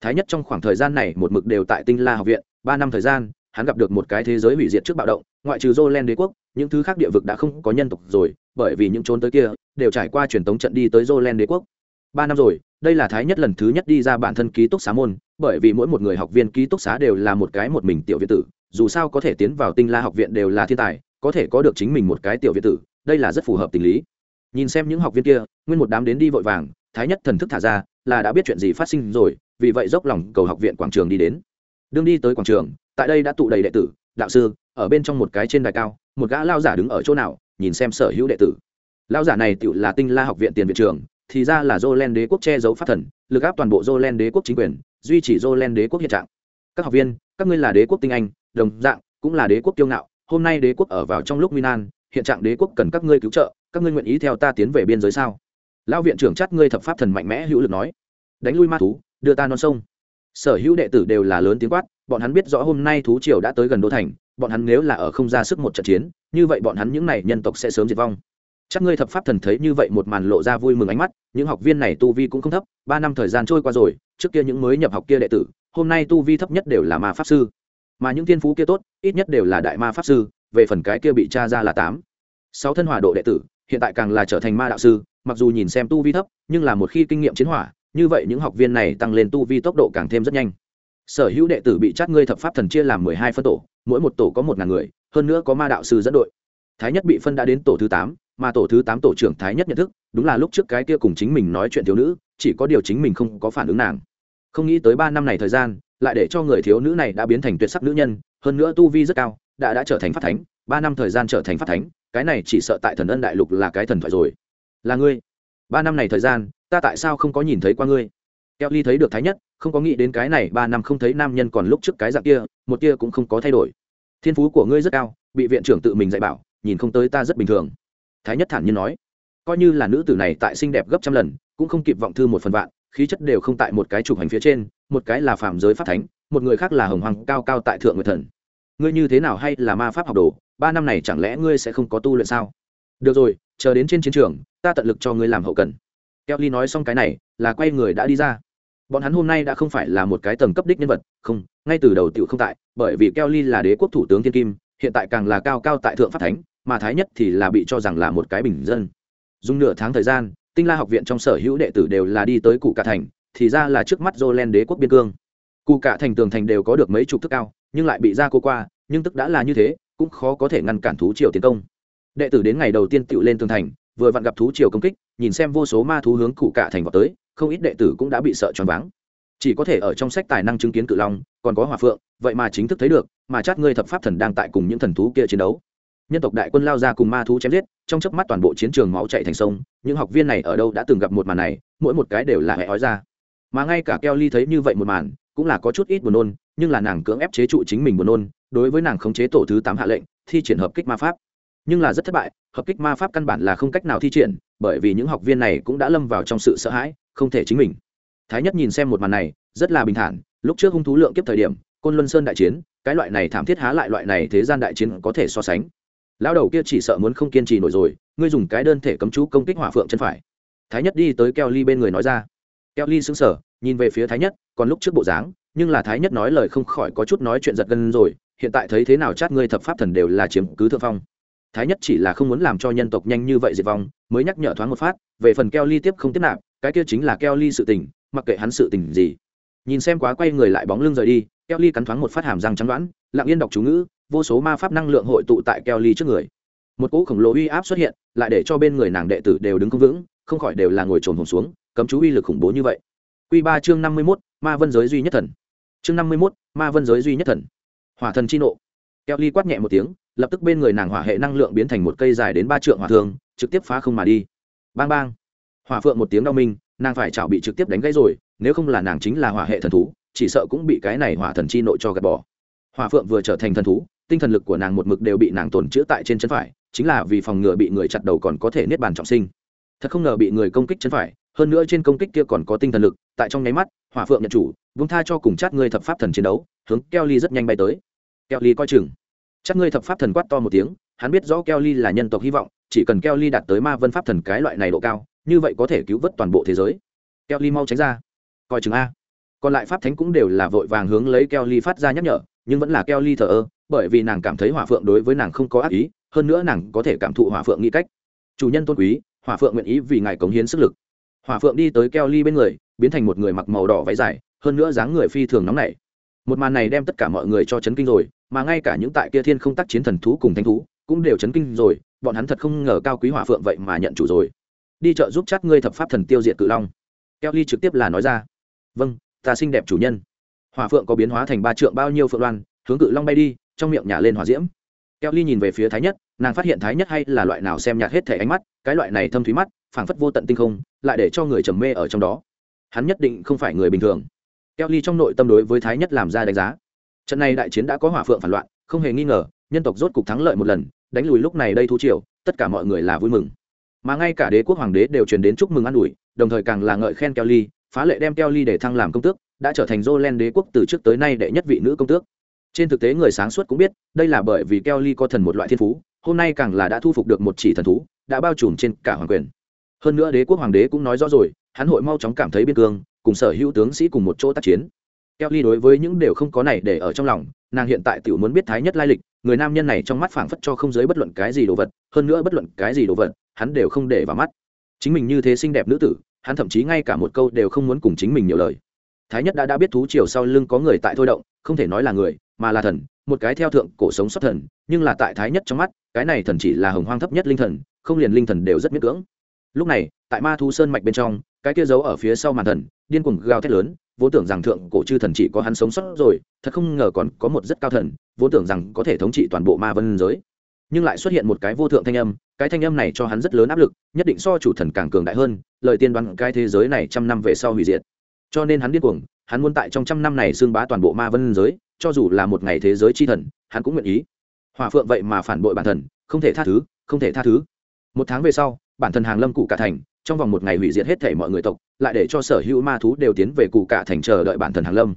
Thái nhất trong khoảng thời gian này một mực đều tại tinh la học viện, ba năm thời gian, hắn gặp được một cái thế giới hủy diệt trước bạo động, ngoại trừ jolen đế quốc, những thứ khác địa vực đã không có nhân tộc rồi, bởi vì những trốn tới kia, đều trải qua truyền tống trận đi tới jolen đế quốc ba năm rồi, đây là thái nhất lần thứ nhất đi ra bản thân ký túc xá môn, bởi vì mỗi một người học viên ký túc xá đều là một cái một mình tiểu viện tử, dù sao có thể tiến vào tinh la học viện đều là thiên tài, có thể có được chính mình một cái tiểu viện tử, đây là rất phù hợp tình lý. Nhìn xem những học viên kia, nguyên một đám đến đi vội vàng, thái nhất thần thức thả ra, là đã biết chuyện gì phát sinh rồi, vì vậy dốc lòng cầu học viện quảng trường đi đến. Đương đi tới quảng trường, tại đây đã tụ đầy đệ tử, đạo sư, ở bên trong một cái trên đài cao, một gã lao giả đứng ở chỗ nào, nhìn xem sở hữu đệ tử. Lao giả này tự là tinh la học viện tiền viện trường thì ra là Jolen đế quốc che giấu pháp thần, lực áp toàn bộ Jolen đế quốc chính quyền, duy trì Jolen đế quốc hiện trạng. Các học viên, các ngươi là đế quốc tinh anh, đồng dạng cũng là đế quốc kiêu ngạo, hôm nay đế quốc ở vào trong lúc nguy nan, hiện trạng đế quốc cần các ngươi cứu trợ, các ngươi nguyện ý theo ta tiến về biên giới sao? Lão viện trưởng chắc ngươi thập pháp thần mạnh mẽ hữu lực nói, đánh lui ma thú, đưa ta non sông. Sở hữu đệ tử đều là lớn tiếng quát, bọn hắn biết rõ hôm nay thú triều đã tới gần đô thành, bọn hắn nếu là ở không ra sức một trận chiến, như vậy bọn hắn những này nhân tộc sẽ sớm diệt vong chắc ngươi thập pháp thần thấy như vậy một màn lộ ra vui mừng ánh mắt, những học viên này tu vi cũng không thấp, ba năm thời gian trôi qua rồi, trước kia những mới nhập học kia đệ tử, hôm nay tu vi thấp nhất đều là ma pháp sư. Mà những thiên phú kia tốt, ít nhất đều là đại ma pháp sư, về phần cái kia bị tra ra là tám, sáu thân hỏa độ đệ tử, hiện tại càng là trở thành ma đạo sư, mặc dù nhìn xem tu vi thấp, nhưng là một khi kinh nghiệm chiến hỏa, như vậy những học viên này tăng lên tu vi tốc độ càng thêm rất nhanh. Sở hữu đệ tử bị chát ngươi thập pháp thần chia làm mười hai phân tổ, mỗi một tổ có một ngàn người, hơn nữa có ma đạo sư dẫn đội. Thái nhất bị phân đã đến tổ thứ tám mà tổ thứ tám tổ trưởng thái nhất nhận thức, đúng là lúc trước cái kia cùng chính mình nói chuyện thiếu nữ, chỉ có điều chính mình không có phản ứng nàng. Không nghĩ tới ba năm này thời gian, lại để cho người thiếu nữ này đã biến thành tuyệt sắc nữ nhân, hơn nữa tu vi rất cao, đã đã trở thành phát thánh, ba năm thời gian trở thành phát thánh, cái này chỉ sợ tại thần ân đại lục là cái thần thoại rồi. Là ngươi. Ba năm này thời gian, ta tại sao không có nhìn thấy qua ngươi? Keo ly thấy được thái nhất, không có nghĩ đến cái này ba năm không thấy nam nhân còn lúc trước cái dạng kia, một kia cũng không có thay đổi. Thiên phú của ngươi rất cao, bị viện trưởng tự mình dạy bảo, nhìn không tới ta rất bình thường thái nhất thản nhiên nói, coi như là nữ tử này tại xinh đẹp gấp trăm lần, cũng không kịp vọng thư một phần vạn, khí chất đều không tại một cái trục hành phía trên, một cái là phạm giới pháp thánh, một người khác là hồng hoàng cao cao tại thượng người thần. Ngươi như thế nào hay là ma pháp học đồ, ba năm này chẳng lẽ ngươi sẽ không có tu luyện sao? Được rồi, chờ đến trên chiến trường, ta tận lực cho ngươi làm hậu cần. Kelly nói xong cái này, là quay người đã đi ra. Bọn hắn hôm nay đã không phải là một cái tầng cấp đích nhân vật, không, ngay từ đầu tiểu không tại, bởi vì kelly là đế quốc thủ tướng thiên kim, hiện tại càng là cao cao tại thượng pháp thánh mà thái nhất thì là bị cho rằng là một cái bình dân. Dùng nửa tháng thời gian, tinh la học viện trong sở hữu đệ tử đều là đi tới cụ cả thành, thì ra là trước mắt jolen đế quốc biên cương. Cụ cả thành tường thành đều có được mấy chục thức cao, nhưng lại bị ra cô qua, nhưng tức đã là như thế, cũng khó có thể ngăn cản thú triều tiến công. Đệ tử đến ngày đầu tiên tựu lên tường thành, vừa vặn gặp thú triều công kích, nhìn xem vô số ma thú hướng cụ cả thành vào tới, không ít đệ tử cũng đã bị sợ choáng váng. Chỉ có thể ở trong sách tài năng chứng kiến cự long, còn có hòa phượng, vậy mà chính thức thấy được, mà chát ngươi thập pháp thần đang tại cùng những thần thú kia chiến đấu nhân tộc đại quân lao ra cùng ma thú chém giết, trong chớp mắt toàn bộ chiến trường máu chạy thành sông, những học viên này ở đâu đã từng gặp một màn này, mỗi một cái đều là hẹ ói ra. Mà ngay cả keo ly thấy như vậy một màn, cũng là có chút ít buồn nôn, nhưng là nàng cưỡng ép chế trụ chính mình buồn nôn, đối với nàng khống chế tổ thứ tám hạ lệnh, thi triển hợp kích ma pháp. Nhưng là rất thất bại, hợp kích ma pháp căn bản là không cách nào thi triển, bởi vì những học viên này cũng đã lâm vào trong sự sợ hãi, không thể chính mình. Thái nhất nhìn xem một màn này, rất là bình thản, lúc trước hung thú lượng kiếp thời điểm, côn luân sơn đại chiến, cái loại này thảm thiết há lại loại này thế gian đại chiến có thể so sánh lão đầu kia chỉ sợ muốn không kiên trì nổi rồi, ngươi dùng cái đơn thể cấm chú công kích hỏa phượng chân phải. Thái nhất đi tới keo ly bên người nói ra. Keo ly xứng sở nhìn về phía thái nhất, còn lúc trước bộ dáng, nhưng là thái nhất nói lời không khỏi có chút nói chuyện giật gân rồi, hiện tại thấy thế nào chát ngươi thập pháp thần đều là chiếm cứ thượng phong. Thái nhất chỉ là không muốn làm cho nhân tộc nhanh như vậy diệt vong, mới nhắc nhở thoáng một phát, về phần keo ly tiếp không tiếp nạp, cái kia chính là keo ly sự tình, mặc kệ hắn sự tình gì. Nhìn xem quá quay người lại bóng lưng rời đi, keo ly cắn thoáng một phát hàm răng trắng đoán, lặng yên đọc chú ngữ vô số ma pháp năng lượng hội tụ tại keo ly trước người. Một cỗ khổng lồ uy áp xuất hiện, lại để cho bên người nàng đệ tử đều đứng không vững, không khỏi đều là ngồi trồn hồn xuống, cấm chú uy lực khủng bố như vậy. Q ba chương năm mươi mốt, ma vân giới duy nhất thần. Chương năm mươi mốt, ma vân giới duy nhất thần. Hỏa thần chi nộ. Keo ly quát nhẹ một tiếng, lập tức bên người nàng hỏa hệ năng lượng biến thành một cây dài đến ba trượng hỏa thường, trực tiếp phá không mà đi. Bang bang. Hỏa phượng một tiếng đau minh, nàng phải chảo bị trực tiếp đánh gãy rồi, nếu không là nàng chính là hỏa hệ thần thú, chỉ sợ cũng bị cái này hỏa thần chi nội cho gạt bỏ. Hỏa phượng vừa trở thành thần thú tinh thần lực của nàng một mực đều bị nàng tồn chữa tại trên chân phải, chính là vì phòng ngừa bị người chặt đầu còn có thể niết bàn trọng sinh. Thật không ngờ bị người công kích chân phải, hơn nữa trên công kích kia còn có tinh thần lực, tại trong nháy mắt, hỏa phượng nhận chủ, vung tha cho cùng chát ngươi thập pháp thần chiến đấu, hướng keo ly rất nhanh bay tới. Keo ly coi chừng. Chắc ngươi thập pháp thần quát to một tiếng, hắn biết rõ keo ly là nhân tộc hy vọng, chỉ cần keo ly đạt tới ma vân pháp thần cái loại này độ cao, như vậy có thể cứu vớt toàn bộ thế giới. Keo ly mau tránh ra. Coi chừng a. Còn lại pháp thánh cũng đều là vội vàng hướng lấy keo ly phát ra nhắc nhở, nhưng vẫn là keo ly thờ ơ bởi vì nàng cảm thấy hỏa phượng đối với nàng không có ác ý, hơn nữa nàng có thể cảm thụ hỏa phượng nghĩ cách. Chủ nhân tôn quý, hỏa phượng nguyện ý vì ngài cống hiến sức lực. Hỏa phượng đi tới keo ly bên người, biến thành một người mặc màu đỏ váy dài, hơn nữa dáng người phi thường nóng nảy. Một màn này đem tất cả mọi người cho chấn kinh rồi, mà ngay cả những tại kia thiên không tác chiến thần thú cùng thanh thú cũng đều chấn kinh rồi, bọn hắn thật không ngờ cao quý hỏa phượng vậy mà nhận chủ rồi. Đi chợ giúp chắc ngươi thập pháp thần tiêu diệt cự long. Kelly trực tiếp là nói ra. Vâng ta xinh đẹp chủ nhân. Hỏa phượng có biến hóa thành ba trượng bao nhiêu phượng loan hướng cự long bay đi trong miệng nhả lên hỏa diễm. Kelly nhìn về phía thái nhất, nàng phát hiện thái nhất hay là loại nào xem nhạt hết thể ánh mắt, cái loại này thâm thúy mắt, phảng phất vô tận tinh không, lại để cho người trầm mê ở trong đó. Hắn nhất định không phải người bình thường. Kelly trong nội tâm đối với thái nhất làm ra đánh giá. Trận này đại chiến đã có hỏa phượng phản loạn, không hề nghi ngờ, nhân tộc rốt cục thắng lợi một lần, đánh lùi lúc này đây thu triều, tất cả mọi người là vui mừng. Mà ngay cả đế quốc hoàng đế đều truyền đến chúc mừng an ủi, đồng thời càng là ngợi khen kelly phá lệ đem kelly để thăng làm công tước, đã trở thành Jolen đế quốc từ trước tới nay đệ nhất vị nữ công tước trên thực tế người sáng suốt cũng biết, đây là bởi vì kelly có thần một loại thiên phú, hôm nay càng là đã thu phục được một chỉ thần thú, đã bao trùm trên cả hoàng quyền. Hơn nữa đế quốc hoàng đế cũng nói rõ rồi, hắn hội mau chóng cảm thấy biên cương, cùng sở hữu tướng sĩ cùng một chỗ tác chiến. Kelly đối với những điều không có này để ở trong lòng, nàng hiện tại tự muốn biết thái nhất lai lịch, người nam nhân này trong mắt phảng phất cho không giới bất luận cái gì đồ vật, hơn nữa bất luận cái gì đồ vật, hắn đều không để vào mắt. Chính mình như thế xinh đẹp nữ tử, hắn thậm chí ngay cả một câu đều không muốn cùng chính mình nhiều lời thái nhất đã đã biết thú chiều sau lưng có người tại thôi động, không thể nói là người, mà là thần, một cái theo thượng cổ sống xuất thần, nhưng là tại thái nhất trong mắt, cái này thần chỉ là hồng hoang thấp nhất linh thần, không liền linh thần đều rất miễn cưỡng. Lúc này, tại ma thu sơn mạch bên trong, cái kia giấu ở phía sau màn thần, điên cuồng gào thét lớn, vốn tưởng rằng thượng cổ chư thần chỉ có hắn sống sót rồi, thật không ngờ còn có một rất cao thần, vốn tưởng rằng có thể thống trị toàn bộ ma vân giới. Nhưng lại xuất hiện một cái vô thượng thanh âm, cái thanh âm này cho hắn rất lớn áp lực, nhất định so chủ thần càng cường đại hơn, lời tiên đoán cái thế giới này trăm năm về sau hủy diệt cho nên hắn điên cuồng, hắn muốn tại trong trăm năm này xương bá toàn bộ ma vân giới, cho dù là một ngày thế giới chi thần, hắn cũng nguyện ý. Hòa phượng vậy mà phản bội bản thần, không thể tha thứ, không thể tha thứ. Một tháng về sau, bản thân hàng lâm cụ cả thành, trong vòng một ngày hủy diệt hết thể mọi người tộc, lại để cho sở hữu ma thú đều tiến về cụ cả thành chờ đợi bản thân hàng lâm.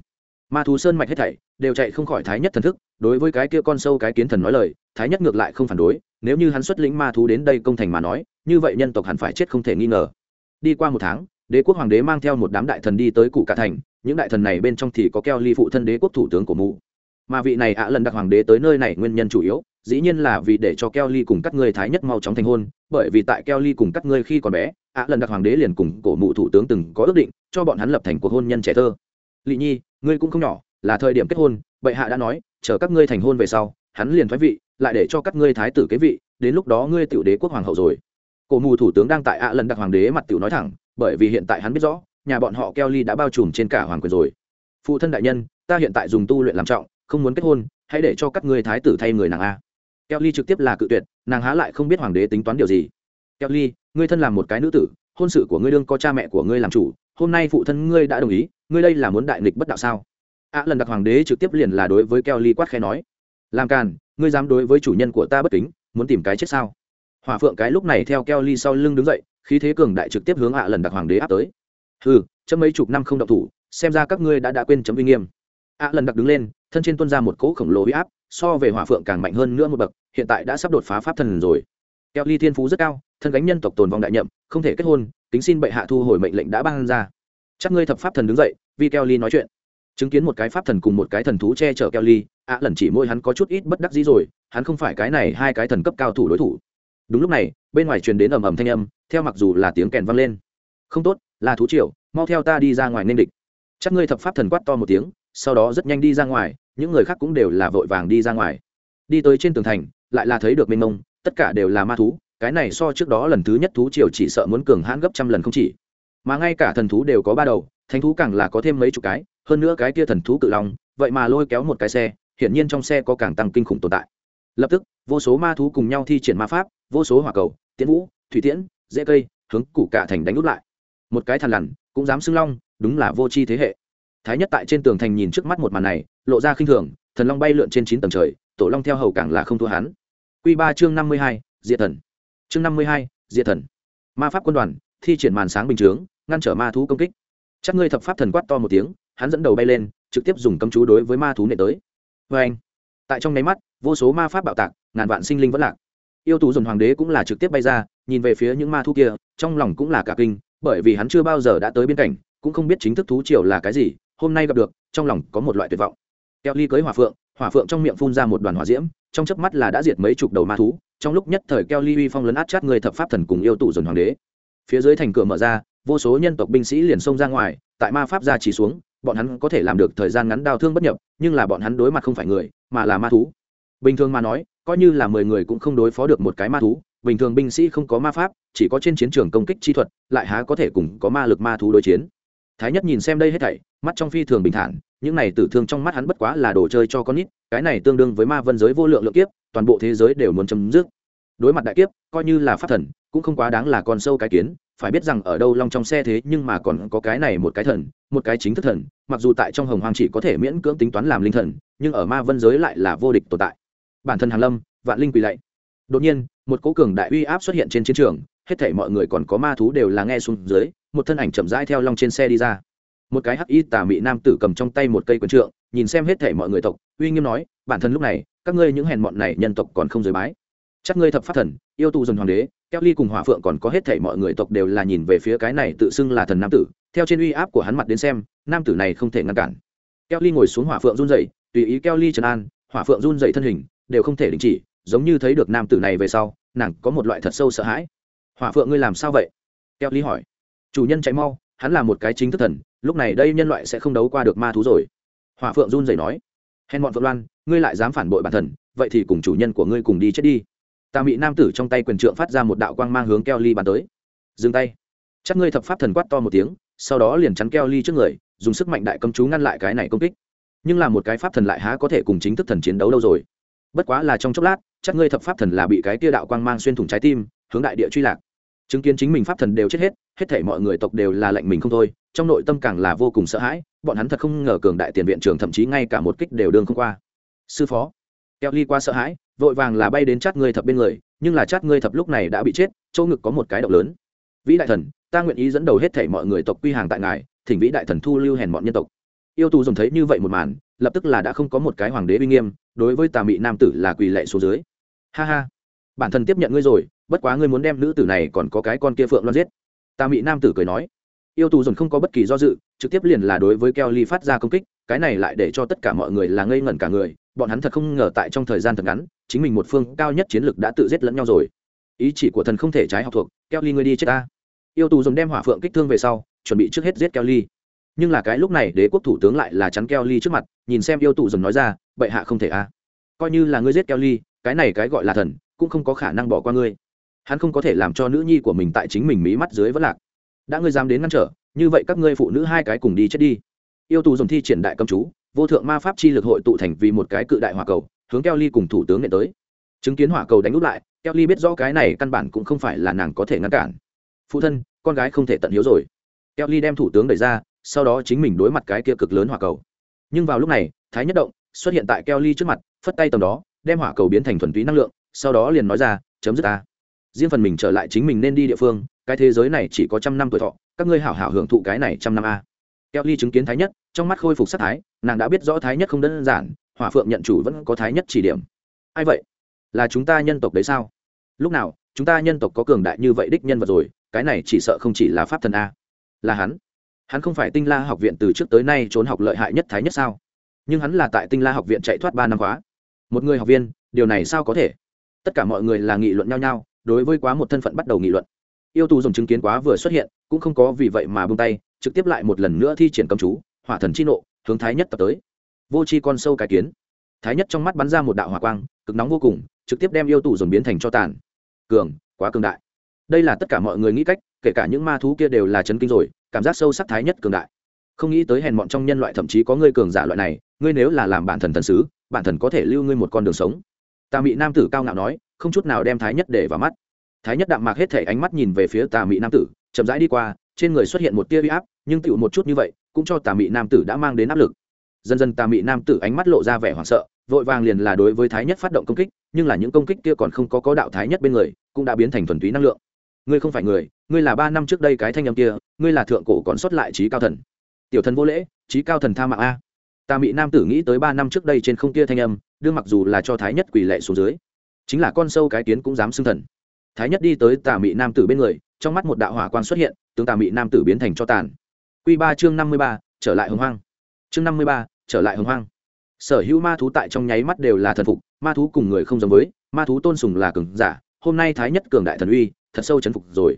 Ma thú sơn mạch hết thảy đều chạy không khỏi thái nhất thần thức, đối với cái kia con sâu cái kiến thần nói lời, thái nhất ngược lại không phản đối, nếu như hắn xuất lĩnh ma thú đến đây công thành mà nói, như vậy nhân tộc hẳn phải chết không thể nghi ngờ. Đi qua một tháng đế quốc hoàng đế mang theo một đám đại thần đi tới cụ cả thành những đại thần này bên trong thì có keo ly phụ thân đế quốc thủ tướng của mụ mà vị này ạ lần đặc hoàng đế tới nơi này nguyên nhân chủ yếu dĩ nhiên là vì để cho Kelly cùng các ngươi thái nhất mau chóng thành hôn, bởi vì tại Kelly cùng các ngươi khi còn bé, ạ lần đặc hoàng đế liền cùng cổ mụ thủ tướng từng có ước định, cho bọn hắn lập thành cuộc hôn nhân trẻ thơ. Lệ Nhi, ngươi cũng không nhỏ, là thời điểm kết hôn, bệ hạ đã nói, chờ các ngươi thành hôn về sau, hắn liền thoái vị, lại để cho các ngươi thái tử kế vị, đến lúc đó ngươi tiểu đế quốc hoàng hậu rồi. Cổ mù thủ tướng đang tại ạ lần đặc hoàng đế mặt tiểu nói thẳng, bởi vì hiện tại hắn biết rõ, nhà bọn họ Kelly đã bao trùm trên cả hoàng quyền rồi. Phụ thân đại nhân, ta hiện tại dùng tu luyện làm trọng, không muốn kết hôn, hãy để cho các ngươi thái tử thay người nàng a. Kelly trực tiếp là cự tuyệt nàng há lại không biết hoàng đế tính toán điều gì. Kelly ngươi thân làm một cái nữ tử hôn sự của ngươi đương có cha mẹ của ngươi làm chủ hôm nay phụ thân ngươi đã đồng ý ngươi đây là muốn đại nghịch bất đạo sao? Ạ lần đặc hoàng đế trực tiếp liền là đối với kelly quát khe nói. Làm càn ngươi dám đối với chủ nhân của ta bất kính muốn tìm cái chết sao? Hòa phượng cái lúc này theo kelly sau lưng đứng dậy khí thế cường đại trực tiếp hướng ạ lần đặc hoàng đế áp tới. Ừ chấm mấy chục năm không động thủ, xem ra các ngươi đã đã quên chấm uy nghiêm. Ạ lần đặc đứng lên, thân trên tuân ra một cỗ khổng lồ huy áp, so về hỏa phượng càng mạnh hơn nữa một bậc, hiện tại đã sắp đột phá pháp thần rồi. Keo ly thiên phú rất cao, thân gánh nhân tộc tồn vong đại nhậm, không thể kết hôn tính xin bệ hạ thu hồi mệnh lệnh đã ban ra. Chắc ngươi thập pháp thần đứng dậy, vì keo ly nói chuyện. Chứng kiến một cái pháp thần cùng một cái thần thú che chở keo ly, ạ lần chỉ môi hắn có chút ít bất đắc dĩ rồi, hắn không phải cái này hai cái thần cấp cao thủ đối thủ đúng lúc này, bên ngoài truyền đến ầm ầm thanh âm, theo mặc dù là tiếng kèn vang lên. Không tốt, là thú triều, mau theo ta đi ra ngoài nên địch. Chắc ngươi thập pháp thần quát to một tiếng, sau đó rất nhanh đi ra ngoài, những người khác cũng đều là vội vàng đi ra ngoài. Đi tới trên tường thành, lại là thấy được mênh mông, tất cả đều là ma thú, cái này so trước đó lần thứ nhất thú triều chỉ sợ muốn cường hãn gấp trăm lần không chỉ. Mà ngay cả thần thú đều có ba đầu, thánh thú càng là có thêm mấy chục cái, hơn nữa cái kia thần thú cự long, vậy mà lôi kéo một cái xe, hiển nhiên trong xe có càng tăng kinh khủng tồn tại. Lập tức vô số ma thú cùng nhau thi triển ma pháp, vô số hỏa cầu tiến vũ, thủy tiễn dễ cây, hướng củ cả thành đánh úp lại. Một cái thằn lằn, cũng dám xưng long, đúng là vô c h i thế hệ. Thái nhất tại trên tường thành nhìn trước mắt một màn này, lộ ra khinh thường, thần long bay lượn trên chín tầng trời, tổ long theo hầu càng là không thua hắn. Q ba chương năm mươi hai, diệt thần. Chương năm mươi hai, diệt thần. Ma pháp quân đoàn, thi triển màn sáng bình chướng, ngăn trở ma thú công kích. Chắc ngươi thập pháp thần quát to một tiếng, hắn dẫn đầu bay lên, trực tiếp dùng cấm chú đối với ma thú nệ tới. Vê anh tại trong nháy mắt, vô số ma pháp bạo tạc ngàn vạn sinh linh vẫn lạc. Yêu tú dồn hoàng đế cũng là trực tiếp bay ra, nhìn về phía những ma thú kia, trong lòng cũng là cả kinh, bởi vì hắn chưa bao giờ đã tới biên cảnh, cũng không biết chính thức thú triều là cái gì, hôm nay gặp được, trong lòng có một loại tuyệt vọng. Keo ly cưới hỏa phượng hỏa phượng trong miệng phun ra một đoàn hỏa diễm, trong chớp mắt là đã diệt mấy chục đầu ma thú, trong lúc nhất thời keo ly uy phong lấn át chát người thập pháp thần cùng yêu tù dồn hoàng đế. Phía dưới thành cửa mở ra, vô số nhân tộc binh sĩ liền xông ra ngoài, tại ma pháp ra chỉ xuống, bọn hắn có thể làm được thời gian ngắn đau thương bất nhập, nhưng là bọn hắn đối mặt không phải người, mà là ma thú. Bình thường mà nói coi như là mười người cũng không đối phó được một cái ma thú, bình thường binh sĩ không có ma pháp, chỉ có trên chiến trường công kích chi thuật, lại há có thể cùng có ma lực ma thú đối chiến. Thái nhất nhìn xem đây hết thảy, mắt trong phi thường bình thản, những này tử thương trong mắt hắn bất quá là đồ chơi cho con nít, cái này tương đương với ma vân giới vô lượng lượng kiếp, toàn bộ thế giới đều muốn chấm dứt. Đối mặt đại kiếp, coi như là pháp thần, cũng không quá đáng là con sâu cái kiến, phải biết rằng ở đâu long trong xe thế nhưng mà còn có cái này một cái thần, một cái chính thức thần, mặc dù tại trong hồng hoàng chỉ có thể miễn cưỡng tính toán làm linh thần, nhưng ở ma vân giới lại là vô địch tồn tại bản thân hàn lâm, vạn linh quỳ lạy. Đột nhiên, một cố cường đại uy áp xuất hiện trên chiến trường, hết thảy mọi người còn có ma thú đều là nghe xuống dưới, một thân ảnh chậm rãi theo long trên xe đi ra. Một cái hắc y tà mị nam tử cầm trong tay một cây quần trượng, nhìn xem hết thảy mọi người tộc, uy nghiêm nói, bản thân lúc này, các ngươi những hèn mọn này nhân tộc còn không giới bái. Chắc ngươi thập pháp thần, yêu tù dần hoàng đế keo ly cùng hỏa phượng còn có hết thảy mọi người tộc đều là nhìn về phía cái này tự xưng là thần nam tử, theo trên uy áp của hắn mặt đến xem, nam tử này không thể ngăn cản. Keo ly ngồi xuống hỏa phượng run dậy tùy ý keo ly trấn an, hỏa phượng run dậy thân hình đều không thể đình chỉ, giống như thấy được nam tử này về sau, nàng có một loại thật sâu sợ hãi. Hỏa phượng ngươi làm sao vậy? Keo ly hỏi. Chủ nhân chạy mau, hắn là một cái chính thức thần, lúc này đây nhân loại sẽ không đấu qua được ma thú rồi. Hỏa phượng run rẩy nói. Hèn bọn phượng loan, ngươi lại dám phản bội bản thần, vậy thì cùng chủ nhân của ngươi cùng đi chết đi. Tà mị nam tử trong tay quyền trượng phát ra một đạo quang mang hướng keo ly bàn tới. Dừng tay. Chắc ngươi thập pháp thần quát to một tiếng, sau đó liền chắn keo ly trước người, dùng sức mạnh đại công chú ngăn lại cái này công kích. Nhưng là một cái pháp thần lại há có thể cùng chính thức thần chiến đấu đâu rồi? Bất quá là trong chốc lát, chắc ngươi thập pháp thần là bị cái tia đạo quang mang xuyên thủng trái tim, hướng đại địa truy lạc. Chứng kiến chính mình pháp thần đều chết hết hết thể mọi người tộc đều là lệnh mình không thôi, trong nội tâm càng là vô cùng sợ hãi, bọn hắn thật không ngờ cường đại tiền viện trường thậm chí ngay cả một kích đều đương không qua. Sư phó, keo ly qua sợ hãi, vội vàng là bay đến chát ngươi thập bên người, nhưng là chát ngươi thập lúc này đã bị chết, chỗ ngực có một cái động lớn. Vĩ đại thần, ta nguyện ý dẫn đầu hết thể mọi người tộc quy hàng tại ngài, thỉnh vĩ đại thần thu lưu hèn bọn nhân tộc. Yêu tù dùng thấy như vậy một màn lập tức là đã không có một cái hoàng đế uy nghiêm, đối với tà mị nam tử là quỳ lệ xuống dưới. Ha ha, bản thân tiếp nhận ngươi rồi, bất quá ngươi muốn đem nữ tử này còn có cái con kia phượng loan giết. Tà mị nam tử cười nói. Yêu tù dồn không có bất kỳ do dự, trực tiếp liền là đối với keo ly phát ra công kích, cái này lại để cho tất cả mọi người là ngây ngẩn cả người, bọn hắn thật không ngờ tại trong thời gian thật ngắn, chính mình một phương cao nhất chiến lược đã tự giết lẫn nhau rồi. Ý chỉ của thần không thể trái học thuộc, keo ly ngươi đi chết ta. Yêu tù dồn đem hỏa phượng kích thương về sau, chuẩn bị trước hết giết keo ly nhưng là cái lúc này đế quốc thủ tướng lại là chắn keo ly trước mặt, nhìn xem yêu tù dùng nói ra, bệ hạ không thể a. Coi như là ngươi giết keo ly, cái này cái gọi là thần, cũng không có khả năng bỏ qua ngươi. Hắn không có thể làm cho nữ nhi của mình tại chính mình mí mắt dưới vẫn lạc. Đã ngươi dám đến ngăn trở, như vậy các ngươi phụ nữ hai cái cùng đi chết đi. Yêu tù dùng thi triển đại công chú, vô thượng ma pháp chi lực hội tụ thành vì một cái cự đại hỏa cầu, hướng keo ly cùng thủ tướng nghệ tới. Chứng kiến hỏa cầu đánh úp lại, keo ly biết rõ cái này căn bản cũng không phải là nàng có thể ngăn cản. Phụ thân, con gái không thể tận hiếu rồi. Keo ly đem thủ tướng đẩy ra sau đó chính mình đối mặt cái kia cực lớn hỏa cầu. Nhưng vào lúc này, thái nhất động xuất hiện tại keo ly trước mặt, phất tay tầm đó, đem hỏa cầu biến thành thuần túy năng lượng, sau đó liền nói ra, chấm dứt ta. Riêng phần mình trở lại chính mình nên đi địa phương, cái thế giới này chỉ có trăm năm tuổi thọ, các ngươi hảo hảo hưởng thụ cái này trăm năm a. Keo ly chứng kiến thái nhất, trong mắt khôi phục sắc thái, nàng đã biết rõ thái nhất không đơn giản, hỏa phượng nhận chủ vẫn có thái nhất chỉ điểm. Ai vậy? Là chúng ta nhân tộc đấy sao? Lúc nào, chúng ta nhân tộc có cường đại như vậy đích nhân vật rồi, cái này chỉ sợ không chỉ là pháp thần a. Là hắn hắn không phải tinh la học viện từ trước tới nay trốn học lợi hại nhất thái nhất sao? Nhưng hắn là tại tinh la học viện chạy thoát ba năm khóa. Một người học viên, điều này sao có thể? Tất cả mọi người là nghị luận nhau nhau, đối với quá một thân phận bắt đầu nghị luận. Yêu tù dùng chứng kiến quá vừa xuất hiện, cũng không có vì vậy mà bung tay, trực tiếp lại một lần nữa thi triển cầm chú, hỏa thần chi nộ, hướng thái nhất tập tới. Vô c h i con sâu cái kiến. Thái nhất trong mắt bắn ra một đạo hỏa quang, cực nóng vô cùng, trực tiếp đem yêu tù dồn biến thành cho tàn. Cường, quá cường đại đây là tất cả mọi người nghĩ cách, kể cả những ma thú kia đều là chấn kinh rồi, cảm giác sâu sắc thái nhất cường đại. Không nghĩ tới hèn mọn trong nhân loại thậm chí có ngươi cường giả loại này, ngươi nếu là làm bản thần thần sứ, bản thần có thể lưu ngươi một con đường sống. Tà mị nam tử cao ngạo nói, không chút nào đem thái nhất để vào mắt. Thái nhất đạm mạc hết thể ánh mắt nhìn về phía tà mị nam tử, chậm rãi đi qua, trên người xuất hiện một tia huy áp, nhưng tựu một chút như vậy, cũng cho tà mị nam tử đã mang đến áp lực. Dần dần tà mị nam tử ánh mắt lộ ra vẻ hoảng sợ, vội vàng liền là đối với thái nhất phát động công kích, nhưng là những công kích kia còn không có có đạo thái nhất bên người, cũng đã biến thành thuần túy năng lượng ngươi không phải người, ngươi là ba năm trước đây cái thanh âm kia, ngươi là thượng cổ còn sót lại trí cao thần. Tiểu thần vô lễ, trí cao thần tha mạng a. Ta mị nam tử nghĩ tới ba năm trước đây trên không kia thanh âm, đương mặc dù là cho thái nhất quỳ lệ xuống dưới, chính là con sâu cái kiến cũng dám xưng thần. Thái nhất đi tới tà mị nam tử bên người, trong mắt một đạo hỏa quan xuất hiện, tướng tà mị nam tử biến thành cho tàn. Q ba chương năm mươi ba, trở lại hồng hoang. Chương năm mươi ba, trở lại hồng hoang. Sở hữu ma thú tại trong nháy mắt đều là thần phục, ma thú cùng người không giống với, ma thú tôn sùng là cường giả, hôm nay thái nhất cường đại thần uy thật sâu chấn phục rồi.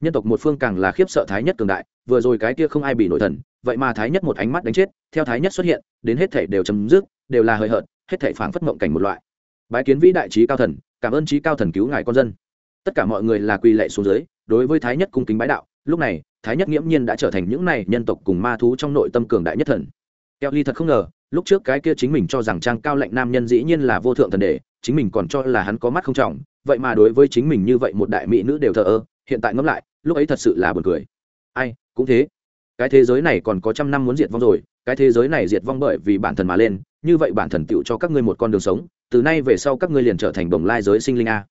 Nhân tộc một phương càng là khiếp sợ thái nhất cường đại, vừa rồi cái kia không ai bị nổi thần, vậy mà thái nhất một ánh mắt đánh chết, theo thái nhất xuất hiện, đến hết thể đều chấm dứt, đều là hời hợt, hết thể phảng phất mộng cảnh một loại. Bái kiến vĩ đại trí cao thần, cảm ơn trí cao thần cứu ngài con dân. Tất cả mọi người là quỳ lệ xuống dưới, đối với thái nhất cung kính bái đạo, lúc này, thái nhất nghiễm nhiên đã trở thành những này nhân tộc cùng ma thú trong nội tâm cường đại nhất thần. Keo ly thật không ngờ, lúc trước cái kia chính mình cho rằng trang cao lệnh nam nhân dĩ nhiên là vô thượng thần đệ, chính mình còn cho là hắn có mắt không trọng vậy mà đối với chính mình như vậy một đại mỹ nữ đều thờ ơ, hiện tại ngẫm lại, lúc ấy thật sự là buồn cười. Ai, cũng thế. Cái thế giới này còn có trăm năm muốn diệt vong rồi, cái thế giới này diệt vong bởi vì bản thần mà lên, như vậy bản thần tựu cho các ngươi một con đường sống, từ nay về sau các ngươi liền trở thành bồng lai giới sinh linh a.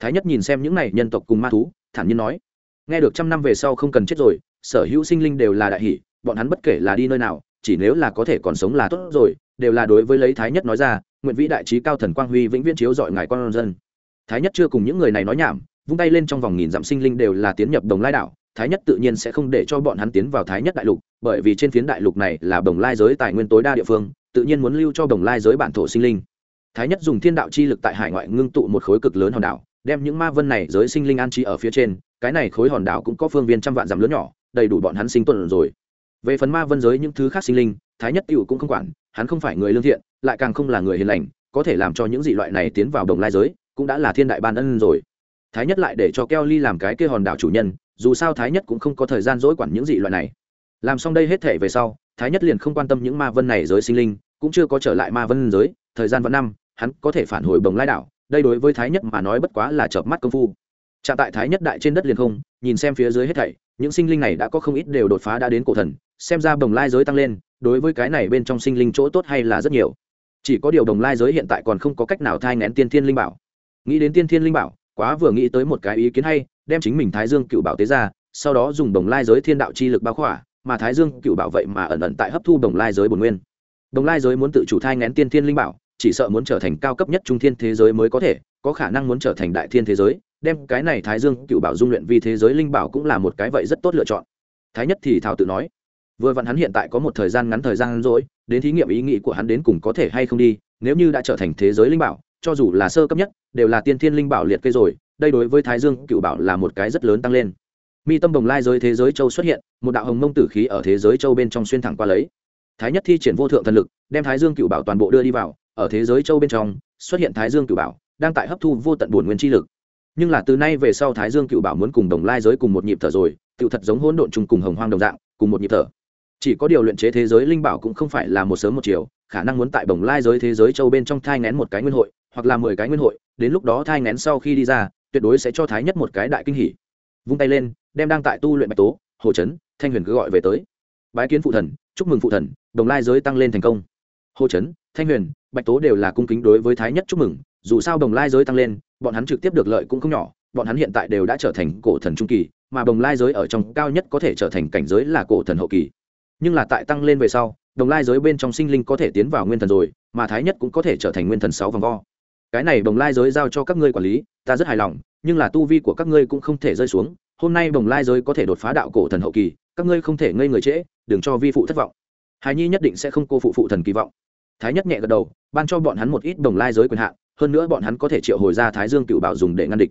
Thái nhất nhìn xem những này nhân tộc cùng ma thú, thản nhiên nói, nghe được trăm năm về sau không cần chết rồi, sở hữu sinh linh đều là đại hỷ, bọn hắn bất kể là đi nơi nào, chỉ nếu là có thể còn sống là tốt rồi, đều là đối với lấy thái nhất nói ra, nguyện vĩ đại trí cao thần quang huy vĩnh viễn chiếu dọi ngài con dân thái nhất chưa cùng những người này nói nhảm, vung tay lên trong vòng nghìn dặm sinh linh đều là tiến nhập đồng lai đảo. Thái nhất tự nhiên sẽ không để cho bọn hắn tiến vào thái nhất đại lục, bởi vì trên phiến đại lục này là đồng lai giới tài nguyên tối đa địa phương, tự nhiên muốn lưu cho đồng lai giới bản thổ sinh linh. Thái nhất dùng thiên đạo chi lực tại hải ngoại ngưng tụ một khối cực lớn hòn đảo, đem những ma vân này giới sinh linh an trí ở phía trên, cái này khối hòn đảo cũng có phương viên trăm vạn dặm lớn nhỏ, đầy đủ bọn hắn sinh tuần rồi. Về phần ma vân giới những thứ khác sinh linh, thái nhất cựu cũng không quản, hắn không phải người lương thiện, lại càng không là người hiền lành, có thể làm cho những dị loại này tiến vào đồng lai giới cũng đã là thiên đại ban ân rồi. Thái nhất lại để cho keo ly làm cái kia hòn đảo chủ nhân, dù sao thái nhất cũng không có thời gian dỗi quản những dị loại này. Làm xong đây hết thể về sau, thái nhất liền không quan tâm những ma vân này giới sinh linh, cũng chưa có trở lại ma vân giới, thời gian vẫn năm, hắn có thể phản hồi bồng lai đảo, đây đối với thái nhất mà nói bất quá là chợp mắt công phu. Trạng tại thái nhất đại trên đất liền không, nhìn xem phía dưới hết thảy, những sinh linh này đã có không ít đều đột phá đã đến cổ thần, xem ra bồng lai giới tăng lên, đối với cái này bên trong sinh linh chỗ tốt hay là rất nhiều. Chỉ có điều đồng lai giới hiện tại còn không có cách nào thai ngén tiên thiên linh bảo nghĩ đến tiên thiên linh bảo, quá vừa nghĩ tới một cái ý kiến hay, đem chính mình thái dương cựu bảo tế ra, sau đó dùng đồng lai giới thiên đạo chi lực bao khỏa, mà thái dương cựu bảo vậy mà ẩn ẩn tại hấp thu đồng lai giới bồn nguyên. Đồng lai giới muốn tự chủ thai ngén tiên thiên linh bảo, chỉ sợ muốn trở thành cao cấp nhất trung thiên thế giới mới có thể, có khả năng muốn trở thành đại thiên thế giới, đem cái này thái dương cựu bảo dung luyện vì thế giới linh bảo cũng là một cái vậy rất tốt lựa chọn. Thái nhất thì thảo tự nói, vừa vặn hắn hiện tại có một thời gian ngắn thời gian rỗi đến thí nghiệm ý nghĩ của hắn đến cùng có thể hay không đi, nếu như đã trở thành thế giới linh bảo cho dù là sơ cấp nhất, đều là tiên thiên linh bảo liệt kê rồi, đây đối với thái dương cựu bảo là một cái rất lớn tăng lên. Mi tâm đồng lai giới thế giới châu xuất hiện, một đạo hồng mông tử khí ở thế giới châu bên trong xuyên thẳng qua lấy. Thái nhất thi triển vô thượng thần lực, đem thái dương cựu bảo toàn bộ đưa đi vào, ở thế giới châu bên trong, xuất hiện thái dương cựu bảo, đang tại hấp thu vô tận bổn nguyên chi lực. Nhưng là từ nay về sau thái dương cựu bảo muốn cùng đồng lai giới cùng một nhịp thở rồi tự thật giống hỗn độn chung cùng hồng hoang đồng dạng, cùng một nhịp thở. Chỉ có điều luyện chế thế giới linh bảo cũng không phải là một sớm một chiều, khả năng muốn tại bồng lai giới thế giới châu bên trong thai ngén một cái nguyên hội hoặc là mười cái nguyên hội, đến lúc đó thai ngén sau khi đi ra, tuyệt đối sẽ cho thái nhất một cái đại kinh hỉ. Vung tay lên, đem đang tại tu luyện bạch tố, hồ trấn thanh huyền cứ gọi về tới. Bái kiến phụ thần, chúc mừng phụ thần, đồng lai giới tăng lên thành công. Hồ trấn thanh huyền, bạch tố đều là cung kính đối với thái nhất chúc mừng, dù sao đồng lai giới tăng lên, bọn hắn trực tiếp được lợi cũng không nhỏ, bọn hắn hiện tại đều đã trở thành cổ thần trung kỳ, mà đồng lai giới ở trong cao nhất có thể trở thành cảnh giới là cổ thần hậu kỳ. Nhưng là tại tăng lên về sau, đồng lai giới bên trong sinh linh có thể tiến vào nguyên thần rồi, mà thái nhất cũng có thể trở thành nguyên thần sáu vòng vo cái này đồng lai giới giao cho các ngươi quản lý, ta rất hài lòng, nhưng là tu vi của các ngươi cũng không thể rơi xuống. Hôm nay đồng lai giới có thể đột phá đạo cổ thần hậu kỳ, các ngươi không thể ngây người trễ, đừng cho vi phụ thất vọng. Hài nhi nhất định sẽ không cô phụ phụ thần kỳ vọng. Thái nhất nhẹ gật đầu, ban cho bọn hắn một ít đồng lai giới quyền hạn, hơn nữa bọn hắn có thể triệu hồi ra thái dương cựu bảo dùng để ngăn địch.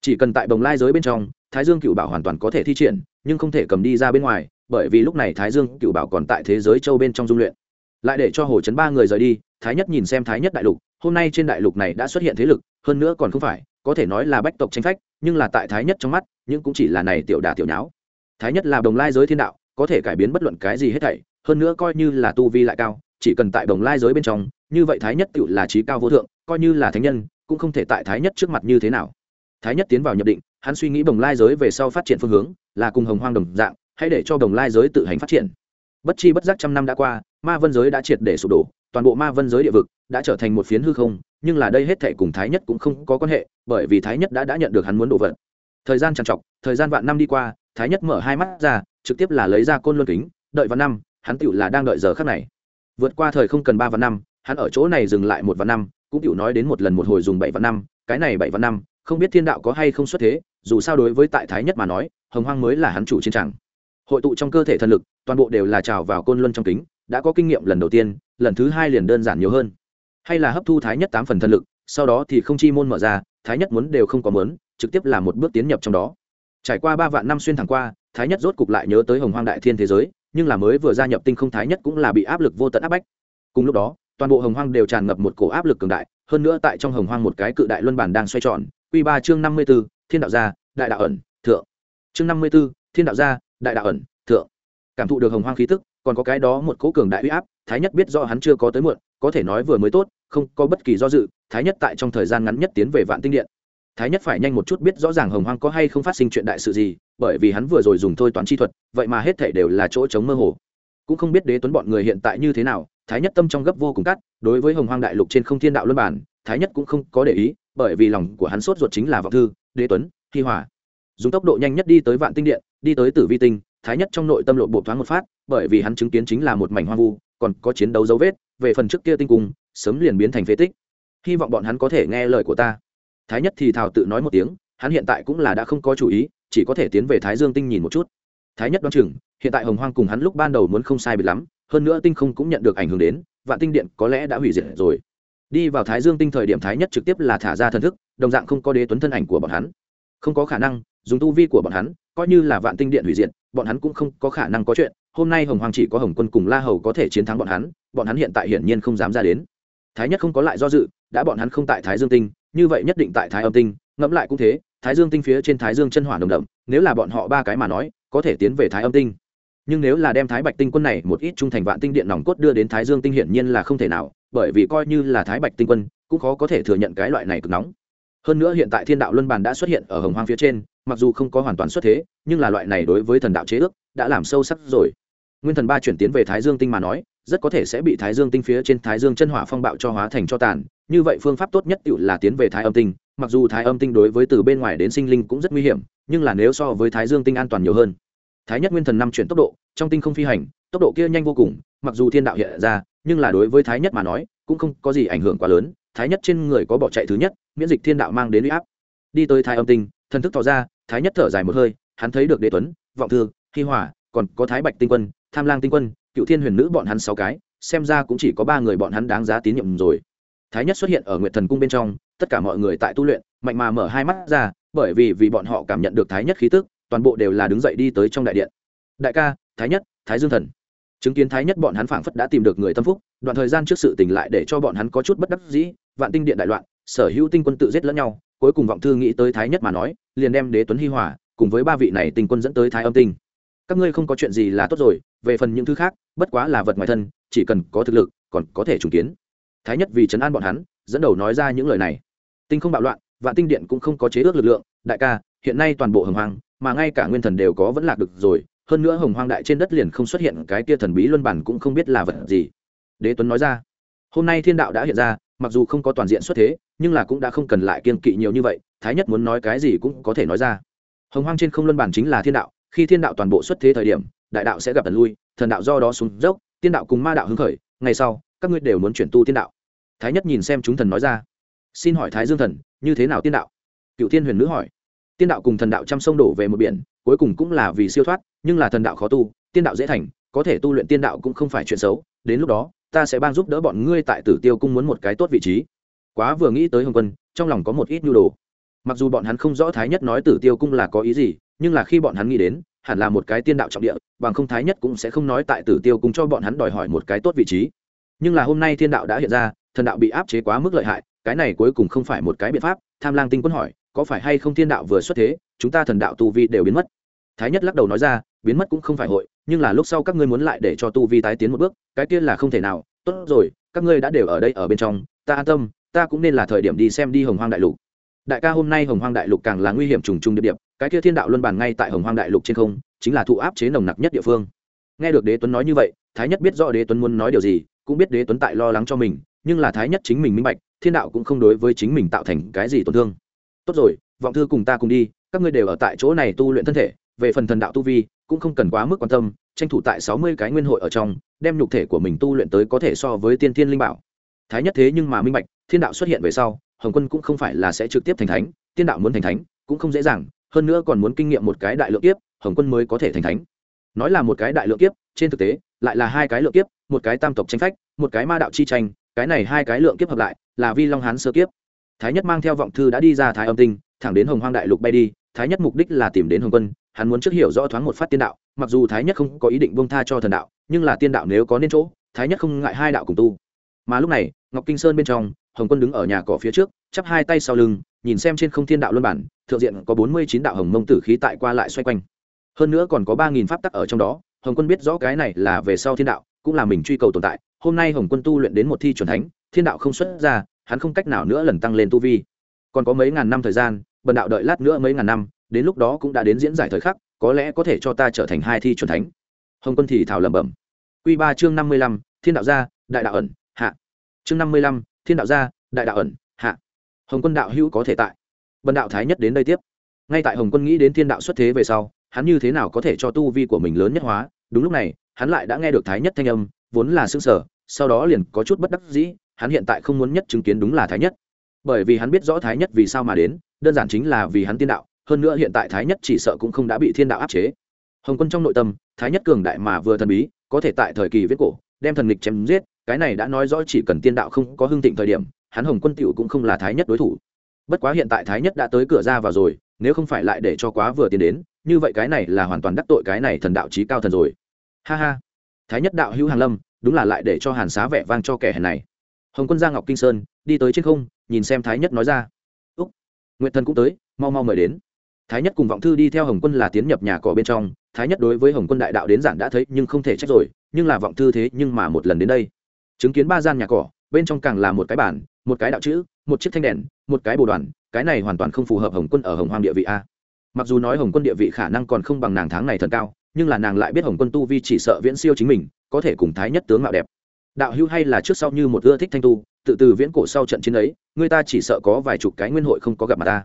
Chỉ cần tại đồng lai giới bên trong, thái dương cựu bảo hoàn toàn có thể thi triển, nhưng không thể cầm đi ra bên ngoài, bởi vì lúc này thái dương cựu bảo còn tại thế giới châu bên trong dung luyện. Lại để cho hồ chấn ba người rời đi, thái nhất nhìn xem thái nhất đại lục hôm nay trên đại lục này đã xuất hiện thế lực, hơn nữa còn không phải, có thể nói là bách tộc tranh phách, nhưng là tại thái nhất trong mắt, nhưng cũng chỉ là này tiểu đà tiểu nháo. Thái nhất là đồng lai giới thiên đạo, có thể cải biến bất luận cái gì hết thảy, hơn nữa coi như là tu vi lại cao, chỉ cần tại đồng lai giới bên trong, như vậy thái nhất tự là trí cao vô thượng, coi như là thánh nhân, cũng không thể tại thái nhất trước mặt như thế nào. Thái nhất tiến vào nhập định, hắn suy nghĩ đồng lai giới về sau phát triển phương hướng, là cùng hồng hoang đồng dạng, hãy để cho đồng lai giới tự hành phát triển. Bất chi bất giác trăm năm đã qua, ma vân giới đã triệt để sụp đổ, toàn bộ ma vân giới địa vực đã trở thành một phiến hư không, nhưng là đây hết thệ cùng thái nhất cũng không có quan hệ, bởi vì thái nhất đã đã nhận được hắn muốn đổ vật. Thời gian trằn trọc, thời gian vạn năm đi qua, thái nhất mở hai mắt ra, trực tiếp là lấy ra côn luân kính, đợi vạn năm, hắn tựu là đang đợi giờ khắc này. Vượt qua thời không cần ba vạn năm, hắn ở chỗ này dừng lại một vạn năm, cũng tựu nói đến một lần một hồi dùng bảy vạn năm, cái này bảy vạn năm, không biết thiên đạo có hay không xuất thế, dù sao đối với tại thái nhất mà nói, hồng hoang mới là hắn chủ chiến tràng. Hội tụ trong cơ thể thần lực, toàn bộ đều là trào vào côn luân trong kính, đã có kinh nghiệm lần đầu tiên, lần thứ hai liền đơn giản nhiều hơn hay là hấp thu thái nhất tám phần thần lực, sau đó thì không chi môn mở ra, thái nhất muốn đều không có mớn trực tiếp là một bước tiến nhập trong đó. Trải qua ba vạn năm xuyên thẳng qua, thái nhất rốt cục lại nhớ tới hồng hoang đại thiên thế giới, nhưng là mới vừa gia nhập tinh không thái nhất cũng là bị áp lực vô tận áp bách. Cùng lúc đó, toàn bộ hồng hoang đều tràn ngập một cổ áp lực cường đại, hơn nữa tại trong hồng hoang một cái cự đại luân bản đang xoay tròn q ba chương năm mươi b ố thiên đạo gia, đại đạo ẩn, thượng. Chương năm mươi b ố thiên đạo gia, đại đạo ẩn, thượng. Cảm thụ được hồng hoang khí tức, còn có cái đó một cố cường đại uy áp, thái nhất biết do hắn chưa có tới muộn, có thể nói vừa mới tốt không có bất kỳ do dự, thái nhất tại trong thời gian ngắn nhất tiến về vạn tinh điện. Thái nhất phải nhanh một chút biết rõ ràng hồng hoang có hay không phát sinh chuyện đại sự gì, bởi vì hắn vừa rồi dùng thôi toán chi thuật, vậy mà hết thể đều là chỗ chống mơ hồ. Cũng không biết đế tuấn bọn người hiện tại như thế nào, thái nhất tâm trong gấp vô cùng cắt đối với hồng hoang đại lục trên không thiên đạo luân bản, thái nhất cũng không có để ý, bởi vì lòng của hắn sốt ruột chính là vọng thư, đế tuấn, hi hòa. Dùng tốc độ nhanh nhất đi tới vạn tinh điện, đi tới tử vi tinh, thái nhất trong nội tâm lộ bộ thoáng một phát, bởi vì hắn chứng kiến chính là một mảnh hoang vu, còn có chiến đấu dấu vết về phần trước kia tinh cung, sớm liền biến thành phế tích. Hy vọng bọn hắn có thể nghe lời của ta. Thái nhất thì thào tự nói một tiếng, hắn hiện tại cũng là đã không có chủ ý, chỉ có thể tiến về thái dương tinh nhìn một chút. Thái nhất đoán chừng, hiện tại hồng hoang cùng hắn lúc ban đầu muốn không sai bị lắm, hơn nữa tinh không cũng nhận được ảnh hưởng đến, vạn tinh điện có lẽ đã hủy diệt rồi. Đi vào thái dương tinh thời điểm thái nhất trực tiếp là thả ra thần thức, đồng dạng không có đế tuấn thân ảnh của bọn hắn. Không có khả năng, dùng tu vi của bọn hắn, coi như là vạn tinh điện hủy diệt, bọn hắn cũng không có khả năng có chuyện hôm nay hồng hoàng chỉ có hồng quân cùng la hầu có thể chiến thắng bọn hắn bọn hắn hiện tại hiển nhiên không dám ra đến. Thái nhất không có lại do dự, đã bọn hắn không tại thái dương tinh, như vậy nhất định tại thái âm tinh, ngẫm lại cũng thế, thái dương tinh phía trên thái dương chân hỏa đồng đậm, nếu là bọn họ ba cái mà nói, có thể tiến về thái âm tinh. Nhưng nếu là đem thái bạch tinh quân này một ít trung thành vạn tinh điện nòng cốt đưa đến thái dương tinh hiển nhiên là không thể nào, bởi vì coi như là thái bạch tinh quân, cũng khó có thể thừa nhận cái loại này cực nóng. Hơn nữa hiện tại thiên đạo luân bàn đã xuất hiện ở hồng hoang phía trên, mặc dù không có hoàn toàn xuất thế, nhưng là loại này đối với thần đạo chế ước, đã làm sâu sắc rồi nguyên thần ba chuyển tiến về thái dương tinh mà nói rất có thể sẽ bị thái dương tinh phía trên thái dương chân hỏa phong bạo cho hóa thành cho tàn. Như vậy phương pháp tốt nhất tự là tiến về thái âm tinh. Mặc dù thái âm tinh đối với từ bên ngoài đến sinh linh cũng rất nguy hiểm nhưng là nếu so với thái dương tinh an toàn nhiều hơn. Thái nhất nguyên thần năm chuyển tốc độ trong tinh không phi hành tốc độ kia nhanh vô cùng mặc dù thiên đạo hiện ra nhưng là đối với thái nhất mà nói cũng không có gì ảnh hưởng quá lớn. Thái nhất trên người có bỏ chạy thứ nhất miễn dịch thiên đạo mang đến u y áp. Đi tới thái âm tinh thần thức tỏ ra thái nhất thở dài một hơi hắn thấy được đế tuấn vọng thư hi hỏa, còn có thái bạch tinh quân tham lang tinh quân, cựu thiên huyền nữ bọn hắn sáu cái, xem ra cũng chỉ có ba người bọn hắn đáng giá tín nhiệm rồi. Thái nhất xuất hiện ở nguyệt thần cung bên trong, tất cả mọi người tại tu luyện, mạnh mà mở hai mắt ra, bởi vì vì bọn họ cảm nhận được thái nhất khí tức, toàn bộ đều là đứng dậy đi tới trong đại điện. Đại ca, thái nhất, thái dương thần. Chứng kiến thái nhất bọn hắn phảng phất đã tìm được người tâm phúc, đoạn thời gian trước sự tỉnh lại để cho bọn hắn có chút bất đắc dĩ, vạn tinh điện đại loạn, sở hữu tinh quân tự giết lẫn nhau, cuối cùng vọng thư nghĩ tới thái nhất mà nói, liền đem đế tuấn hi hòa cùng với ba vị này tinh quân dẫn tới thái âm tinh. Các ngươi không có chuyện gì là tốt rồi về phần những thứ khác, bất quá là vật ngoài thân, chỉ cần có thực lực, còn có thể trùng kiến. Thái nhất vì chấn an bọn hắn, dẫn đầu nói ra những lời này. Tinh không bạo loạn, vạn tinh điện cũng không có chế ước lực lượng, đại ca, hiện nay toàn bộ hồng hoang, mà ngay cả nguyên thần đều có vẫn lạc được rồi, hơn nữa hồng hoang đại trên đất liền không xuất hiện cái kia thần bí luân bản cũng không biết là vật gì. Đế tuấn nói ra, hôm nay thiên đạo đã hiện ra, mặc dù không có toàn diện xuất thế, nhưng là cũng đã không cần lại kiên kỵ nhiều như vậy, thái nhất muốn nói cái gì cũng có thể nói ra. Hồng hoang trên không luân bản chính là thiên đạo, khi thiên đạo toàn bộ xuất thế thời điểm đại đạo sẽ gặp ẩn lui, thần đạo do đó xuống dốc, tiên đạo cùng ma đạo hứng khởi, ngày sau, các ngươi đều muốn chuyển tu tiên đạo. Thái nhất nhìn xem chúng thần nói ra. Xin hỏi thái dương thần, như thế nào tiên đạo? Cựu thiên huyền nữ hỏi. Tiên đạo cùng thần đạo trăm sông đổ về một biển, cuối cùng cũng là vì siêu thoát, nhưng là thần đạo khó tu, tiên đạo dễ thành, có thể tu luyện tiên đạo cũng không phải chuyện xấu, đến lúc đó, ta sẽ ban giúp đỡ bọn ngươi tại tử tiêu cung muốn một cái tốt vị trí. Quá vừa nghĩ tới hồng quân, trong lòng có một ít nhu đồ. Mặc dù bọn hắn không rõ thái nhất nói tử tiêu cung là có ý gì, nhưng là khi bọn hắn nghĩ đến hẳn là một cái tiên đạo trọng địa, bằng không thái nhất cũng sẽ không nói tại tử tiêu cùng cho bọn hắn đòi hỏi một cái tốt vị trí. Nhưng là hôm nay thiên đạo đã hiện ra, thần đạo bị áp chế quá mức lợi hại, cái này cuối cùng không phải một cái biện pháp, tham lang tinh quân hỏi, có phải hay không thiên đạo vừa xuất thế, chúng ta thần đạo tu vi đều biến mất? Thái nhất lắc đầu nói ra, biến mất cũng không phải hội, nhưng là lúc sau các ngươi muốn lại để cho tu vi tái tiến một bước, cái kia là không thể nào. Tốt rồi, các ngươi đã đều ở đây ở bên trong, ta an tâm, ta cũng nên là thời điểm đi xem đi hồng hoang đại lục. Đại ca hôm nay hồng hoang đại lục càng là nguy hiểm trùng trùng địa điểm cái kia thiên đạo luân bàn ngay tại hồng hoang đại lục trên không, chính là thụ áp chế nồng nặc nhất địa phương. Nghe được đế tuấn nói như vậy, thái nhất biết rõ đế tuấn muốn nói điều gì, cũng biết đế tuấn tại lo lắng cho mình, nhưng là thái nhất chính mình minh bạch, thiên đạo cũng không đối với chính mình tạo thành cái gì tổn thương. Tốt rồi, vọng thư cùng ta cùng đi, các ngươi đều ở tại chỗ này tu luyện thân thể, về phần thần đạo tu vi, cũng không cần quá mức quan tâm, tranh thủ tại sáu mươi cái nguyên hội ở trong, đem nhục thể của mình tu luyện tới có thể so với tiên thiên linh bảo. Thái nhất thế nhưng mà minh bạch, thiên đạo xuất hiện về sau, hồng quân cũng không phải là sẽ trực tiếp thành thánh tiên đạo muốn thành thánh, cũng không dễ dàng hơn nữa còn muốn kinh nghiệm một cái đại lượng kiếp, hồng quân mới có thể thành thánh. Nói là một cái đại lượng kiếp, trên thực tế, lại là hai cái lượng kiếp, một cái tam tộc tranh phách, một cái ma đạo chi tranh, cái này hai cái lượng kiếp hợp lại, là vi long hán sơ kiếp. Thái nhất mang theo vọng thư đã đi ra thái âm tinh, thẳng đến hồng hoang đại lục bay đi, thái nhất mục đích là tìm đến hồng quân, hắn muốn trước hiểu rõ thoáng một phát tiên đạo, mặc dù thái nhất không có ý định bông tha cho thần đạo, nhưng là tiên đạo nếu có nên chỗ, thái nhất không ngại hai đạo cùng tu. Mà lúc này, ngọc kinh sơn bên trong, hồng quân đứng ở nhà cỏ phía trước, chắp hai tay sau lưng nhìn xem trên không thiên đạo luân bản, thượng diện có bốn mươi chín đạo hồng mông tử khí tại qua lại xoay quanh. Hơn nữa còn có ba nghìn pháp tắc ở trong đó, hồng quân biết rõ cái này là về sau thiên đạo, cũng là mình truy cầu tồn tại. Hôm nay hồng quân tu luyện đến một thi c thánh, thiên đạo không xuất ra, hắn không cách nào nữa lần tăng lên tu vi. Còn có mấy ngàn năm thời gian, bần đạo đợi lát nữa mấy ngàn năm, đến lúc đó cũng đã đến diễn giải thời khắc, có lẽ có thể cho ta trở thành hai thi c thánh. Hồng quân thì thảo lẩm bẩm. Q ba chương năm mươi lăm, thiên đạo gia, đại đạo ẩn, hạ. Chương năm mươi lăm, thiên đạo gia, đại đạo ẩn, hạ hồng quân đạo hữu có thể tại. Bần đạo thái nhất đến đây tiếp. Ngay tại hồng quân nghĩ đến thiên đạo xuất thế về sau, hắn như thế nào có thể cho tu vi của mình lớn nhất hóa? Đúng lúc này, hắn lại đã nghe được thái nhất thanh âm, vốn là xương sở sau đó liền có chút bất đắc dĩ, hắn hiện tại không muốn nhất chứng kiến đúng là thái nhất. Bởi vì hắn biết rõ thái nhất vì sao mà đến, đơn giản chính là vì hắn tiên đạo, hơn nữa hiện tại thái nhất chỉ sợ cũng không đã bị thiên đạo áp chế. Hồng quân trong nội tâm, thái nhất cường đại mà vừa thần bí, có thể tại thời kỳ viết cổ, đem thần lịch chém giết, cái này đã nói rõ chỉ cần tiên đạo không có hưng thịnh thời điểm hắn hồng quân t cũng không là thái nhất đối thủ. Bất quá hiện tại thái nhất đã tới cửa ra vào rồi, nếu không phải lại để cho quá vừa tiến đến, như vậy cái này là hoàn toàn đắc tội cái này thần đạo trí cao thần rồi. Ha ha. Thái nhất đạo hữu hàn lâm, đúng là lại để cho hàn xá vẻ vang cho kẻ hèn này. Hồng quân gia ngọc kinh sơn, đi tới trên không, nhìn xem thái nhất nói ra. Úc. Nguyện thần cũng tới, mau mau mời đến. Thái nhất cùng vọng thư đi theo hồng quân là tiến nhập nhà cỏ bên trong. Thái nhất đối với hồng quân đại đạo đến giản đã thấy, nhưng không thể trách rồi, nhưng là vọng thư thế nhưng mà một lần đến đây. Chứng kiến ba gian nhà cỏ, bên trong càng là một cái bản một cái đạo chữ, một chiếc thanh đèn, một cái bồ đoàn, cái này hoàn toàn không phù hợp hồng quân ở hồng hoang địa vị a. Mặc dù nói hồng quân địa vị khả năng còn không bằng nàng tháng này thần cao, nhưng là nàng lại biết hồng quân tu vi chỉ sợ viễn siêu chính mình, có thể cùng thái nhất tướng mạo đẹp. Đạo hữu hay là trước sau như một ưa thích thanh tu, tự từ viễn cổ sau trận chiến ấy, người ta chỉ sợ có vài chục cái nguyên hội không có gặp mặt ta.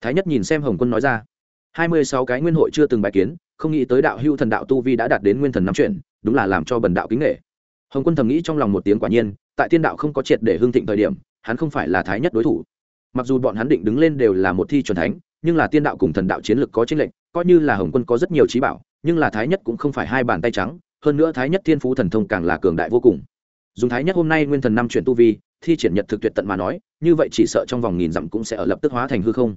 Thái nhất nhìn xem hồng quân nói ra. Hai mươi sáu cái nguyên hội chưa từng bài kiến, không nghĩ tới đạo hưu thần đạo tu vi đã đạt đến nguyên thần năm chuyện đúng là làm cho bần đạo kính nghệ hồng quân thầm nghĩ trong lòng một tiếng quả nhiên, tại tiên đạo không có triệt để hương thịnh thời điểm hắn không phải là thái nhất đối thủ. Mặc dù bọn hắn định đứng lên đều là một thi chuẩn thánh, nhưng là tiên đạo cùng thần đạo chiến lực có chênh lệnh coi như là hồng quân có rất nhiều trí bảo, nhưng là thái nhất cũng không phải hai bàn tay trắng, hơn nữa thái nhất thiên phú thần thông càng là cường đại vô cùng. Dùng thái nhất hôm nay nguyên thần năm chuyển tu vi, thi triển nhật thực tuyệt tận mà nói, như vậy chỉ sợ trong vòng nghìn dặm cũng sẽ ở lập tức hóa thành hư không.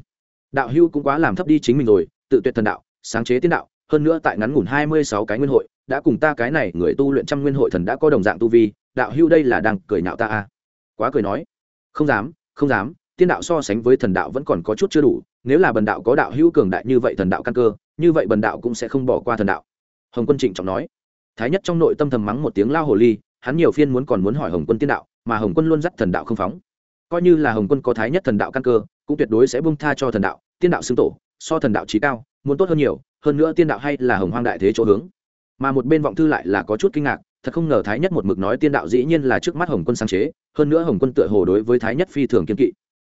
Đạo hưu cũng quá làm thấp đi chính mình rồi, tự tuyệt thần đạo, sáng chế tiên đạo, hơn nữa tại ngắn ngủn hai mươi sáu cái nguyên hội, đã cùng ta cái này người tu luyện trăm nguyên hội thần đã có đồng dạng tu vi, đạo hưu đây là đang cười nhạo ta à? Quá cười nói không dám không dám, tiên đạo so sánh với thần đạo vẫn còn có chút chưa đủ, nếu là bần đạo có đạo hữu cường đại như vậy thần đạo căn cơ, như vậy bần đạo cũng sẽ không bỏ qua thần đạo. Hồng quân trịnh trọng nói. Thái nhất trong nội tâm thầm mắng một tiếng lao hồ ly, hắn nhiều phiên muốn còn muốn hỏi hồng quân tiên đạo, mà hồng quân luôn dắt thần đạo không phóng. Coi như là hồng quân có thái nhất thần đạo căn cơ, cũng tuyệt đối sẽ bung tha cho thần đạo, tiên đạo xưng tổ, so thần đạo trí cao, muốn tốt hơn nhiều, hơn nữa tiên đạo hay là hồng hoang đại thế chỗ hướng. Mà một bên vọng thư lại là có chút kinh ngạc thật không ngờ thái nhất một mực nói tiên đạo dĩ nhiên là trước mắt hồng quân sáng chế, hơn nữa hồng quân tựa hồ đối với thái nhất phi thường kiên kỵ.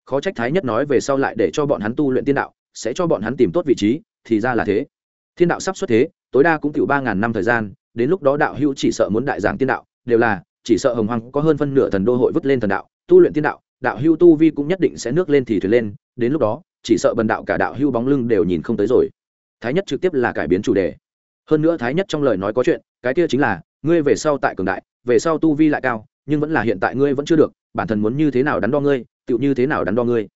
Khó trách thái nhất nói về sau lại để cho bọn hắn tu luyện tiên đạo, sẽ cho bọn hắn tìm tốt vị trí, thì ra là thế. Thiên đạo sắp xuất thế, tối đa cũng tiểu ba ngàn năm thời gian, đến lúc đó đạo hữu chỉ sợ muốn đại giảng tiên đạo, đều là, chỉ sợ hồng hoàng có hơn phân nửa thần đô hội vứt lên thần đạo, tu luyện tiên đạo đạo hữu tu vi cũng nhất định sẽ nước lên thì thuyền lên, đến lúc đó, chỉ sợ bần đạo cả đạo hữu bóng lưng đều nhìn không tới rồi. Thái nhất trực tiếp là cải biến chủ đề. Hơn nữa thái nhất trong lời nói có chuyện, cái kia chính là ngươi về sau tại cường đại, về sau tu vi lại cao, nhưng vẫn là hiện tại ngươi vẫn chưa được, bản thân muốn như thế nào đắn đo ngươi, tựu như thế nào đắn đo ngươi.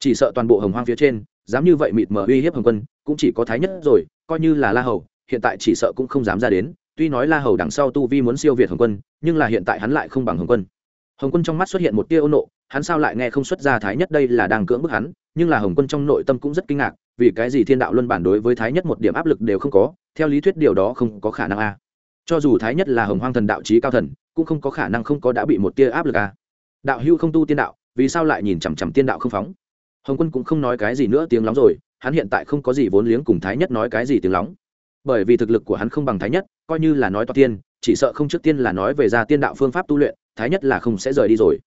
Chỉ sợ toàn bộ hồng hoang phía trên, dám như vậy mịt mờ uy hiếp hồng quân, cũng chỉ có thái nhất rồi, coi như là la hầu, hiện tại chỉ sợ cũng không dám ra đến. Tuy nói la hầu đằng sau tu vi muốn siêu việt hồng quân, nhưng là hiện tại hắn lại không bằng hồng quân. Hồng quân trong mắt xuất hiện một tia ô nộ, hắn sao lại nghe không xuất ra thái nhất đây là đang cưỡng bức hắn, nhưng là hồng quân trong nội tâm cũng rất kinh ngạc, vì cái gì thiên đạo luân bản đối với thái nhất một điểm áp lực đều không có, theo lý thuyết điều đó không có khả năng a cho dù thái nhất là hồng hoang thần đạo trí cao thần, cũng không có khả năng không có đã bị một tia áp lực à? đạo hưu không tu tiên đạo, vì sao lại nhìn chằm chằm tiên đạo không phóng hồng quân cũng không nói cái gì nữa tiếng lóng rồi, hắn hiện tại không có gì vốn liếng cùng thái nhất nói cái gì tiếng lóng bởi vì thực lực của hắn không bằng thái nhất, coi như là nói toa tiên, chỉ sợ không trước tiên là nói về ra tiên đạo phương pháp tu luyện, thái nhất là không sẽ rời đi rồi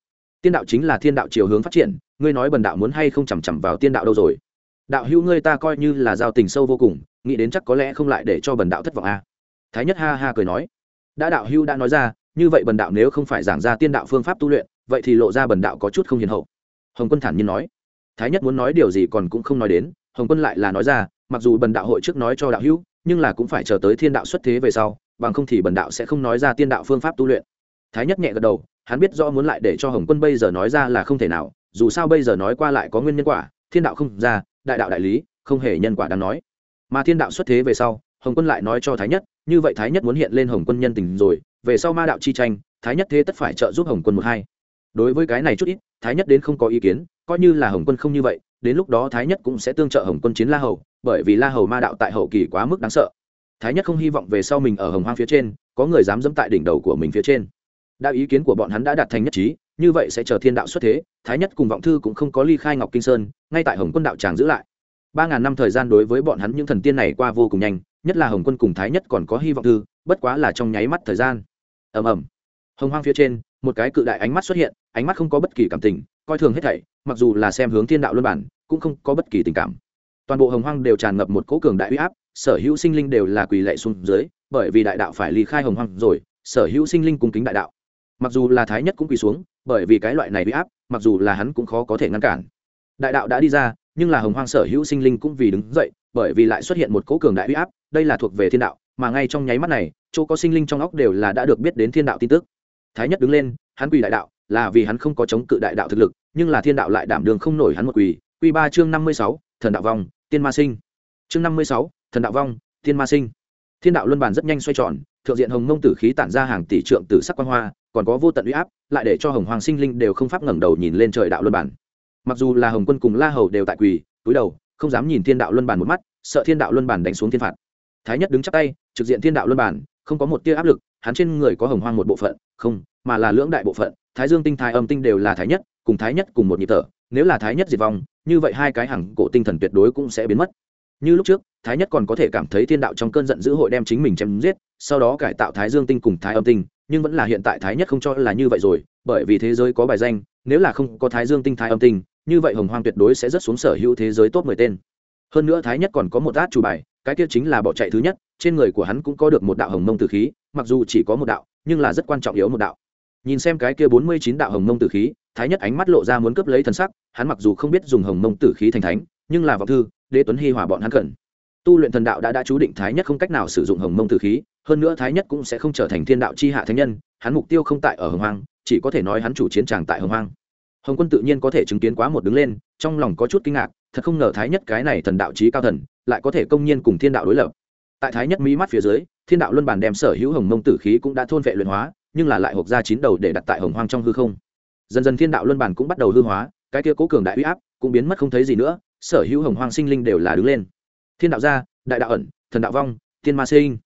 tiên đạo chính là thiên đạo chiều hướng phát triển, ngươi nói bần đạo muốn hay không chằm chằm vào tiên đạo đâu rồi đạo hữu ngươi ta coi như là giao tình sâu vô cùng, nghĩ đến chắc có lẽ không lại để cho bần đạo thất vọng a à thái nhất ha ha cười nói. Đã đạo hưu đã nói ra, như vậy bần đạo nếu không phải giảng ra tiên đạo phương pháp tu luyện, vậy thì lộ ra bần đạo có chút không hiền hậu. Hồng quân thản nhiên nói. Thái nhất muốn nói điều gì còn cũng không nói đến, hồng quân lại là nói ra, mặc dù bần đạo hội trước nói cho đạo hữu, nhưng là cũng phải chờ tới thiên đạo xuất thế về sau, bằng không thì bần đạo sẽ không nói ra tiên đạo phương pháp tu luyện. Thái nhất nhẹ gật đầu, hắn biết rõ muốn lại để cho hồng quân bây giờ nói ra là không thể nào, dù sao bây giờ nói qua lại có nguyên nhân quả, thiên đạo không ra, đại đạo đại lý, không hề nhân quả đáng nói. Mà thiên đạo xuất thế về sau, hồng quân lại nói cho thái nhất như vậy thái nhất muốn hiện lên hồng quân nhân tình rồi, về sau ma đạo chi tranh, thái nhất thế tất phải trợ giúp hồng quân một hai. Đối với cái này chút ít, thái nhất đến không có ý kiến, coi như là hồng quân không như vậy, đến lúc đó thái nhất cũng sẽ tương trợ hồng quân chiến la hầu, bởi vì la hầu ma đạo tại hậu kỳ quá mức đáng sợ. Thái nhất không hy vọng về sau mình ở hồng hoang phía trên, có người dám dẫm tại đỉnh đầu của mình phía trên. Đã ý kiến của bọn hắn đã đạt thành nhất trí, như vậy sẽ chờ thiên đạo xuất thế, thái nhất cùng vọng thư cũng không có ly khai ngọc kinh sơn, ngay tại hồng quân đạo tràng giữ lại. Ba ngàn năm thời gian đối với bọn hắn những thần tiên này qua vô cùng nhanh nhất là hồng quân cùng thái nhất còn có hy vọng thư, bất quá là trong nháy mắt thời gian. Ầm ầm. Hồng hoang phía trên, một cái cự đại ánh mắt xuất hiện, ánh mắt không có bất kỳ cảm tình, coi thường hết thảy, mặc dù là xem hướng thiên đạo luân bản, cũng không có bất kỳ tình cảm. Toàn bộ hồng hoang đều tràn ngập một cỗ cường đại uy áp, sở hữu sinh linh đều là quỳ lệ xuống dưới, bởi vì đại đạo phải ly khai hồng hoang rồi, sở hữu sinh linh cung kính đại đạo. Mặc dù là thái nhất cũng quỳ xuống, bởi vì cái loại này uy áp, mặc dù là hắn cũng khó có thể ngăn cản. Đại đạo đã đi ra, nhưng là hồng hoang sở hữu sinh linh cũng vì đứng dậy bởi vì lại xuất hiện một cỗ cường đại uy áp, đây là thuộc về thiên đạo, mà ngay trong nháy mắt này, chỗ có sinh linh trong óc đều là đã được biết đến thiên đạo tin tức. Thái nhất đứng lên, hắn quỳ đại đạo, là vì hắn không có chống cự đại đạo thực lực, nhưng là thiên đạo lại đảm đường không nổi hắn một quỳ. Quy ba chương năm mươi sáu, thần đạo vong, tiên ma sinh. Chương năm mươi sáu, thần đạo vong, tiên ma sinh. Thiên đạo luân bản rất nhanh xoay tròn, thượng diện hồng mông tử khí tản ra hàng tỷ trượng tử sắc quan hoa, còn có vô tận uy áp, lại để cho hồng hoàng sinh linh đều không pháp ngẩng đầu nhìn lên trời đạo luân bản mặc dù là hồng quân cùng la hầu đều tại quỳ, túi đầu không dám nhìn thiên đạo luân bản một mắt, sợ thiên đạo luân bản đánh xuống thiên phạt. Thái nhất đứng chắc tay, trực diện thiên đạo luân bản không có một tia áp lực, hắn trên người có hồng hoang một bộ phận, không, mà là lưỡng đại bộ phận, thái dương tinh, thái âm tinh đều là thái nhất, cùng thái nhất cùng một nhịp thở, nếu là thái nhất diệt vong, như vậy hai cái hằng cổ tinh thần tuyệt đối cũng sẽ biến mất. Như lúc trước, thái nhất còn có thể cảm thấy thiên đạo trong cơn giận dữ hội đem chính mình chém giết, sau đó cải tạo thái dương tinh cùng thái âm tinh, nhưng vẫn là hiện tại thái nhất không cho là như vậy rồi, bởi vì thế giới có bài danh, nếu là không có thái dương tinh, thái âm tinh như vậy hồng hoang tuyệt đối sẽ rất xuống sở hữu thế giới top mười tên. Hơn nữa thái nhất còn có một át chủ bài, cái kia chính là bỏ chạy thứ nhất, trên người của hắn cũng có được một đạo hồng mông tử khí, mặc dù chỉ có một đạo, nhưng là rất quan trọng yếu một đạo. Nhìn xem cái kia bốn mươi chín đạo hồng mông tử khí, thái nhất ánh mắt lộ ra muốn cướp lấy thần sắc, hắn mặc dù không biết dùng hồng mông tử khí thành thánh, nhưng là vọng thư, đế tuấn hi hòa bọn hắn cần. Tu luyện thần đạo đã đã chú định thái nhất không cách nào sử dụng hồng mông tử khí, hơn nữa thái nhất cũng sẽ không trở thành thiên đạo c h i hạ thánh nhân, hắn mục tiêu không tại ở hồng hoang, chỉ có thể nói hắn chủ chiến tràng tại hồng hoang hồng quân tự nhiên có thể chứng kiến quá một đứng lên, trong lòng có chút kinh ngạc, thật không ngờ thái nhất cái này thần đạo trí cao thần, lại có thể công nhiên cùng thiên đạo đối lập. Tại thái nhất mỹ mắt phía dưới, thiên đạo luân bản đem sở hữu hồng mông tử khí cũng đã thôn vệ luyện hóa, nhưng là lại hộp ra chín đầu để đặt tại hồng hoang trong hư không. Dần dần thiên đạo luân bản cũng bắt đầu hư hóa, cái kia cố cường đại uy áp cũng biến mất không thấy gì nữa, sở hữu hồng hoang sinh linh đều là đứng lên. Thiên đạo gia, đại đạo ẩn, thần đạo vong, thiên ma sinh.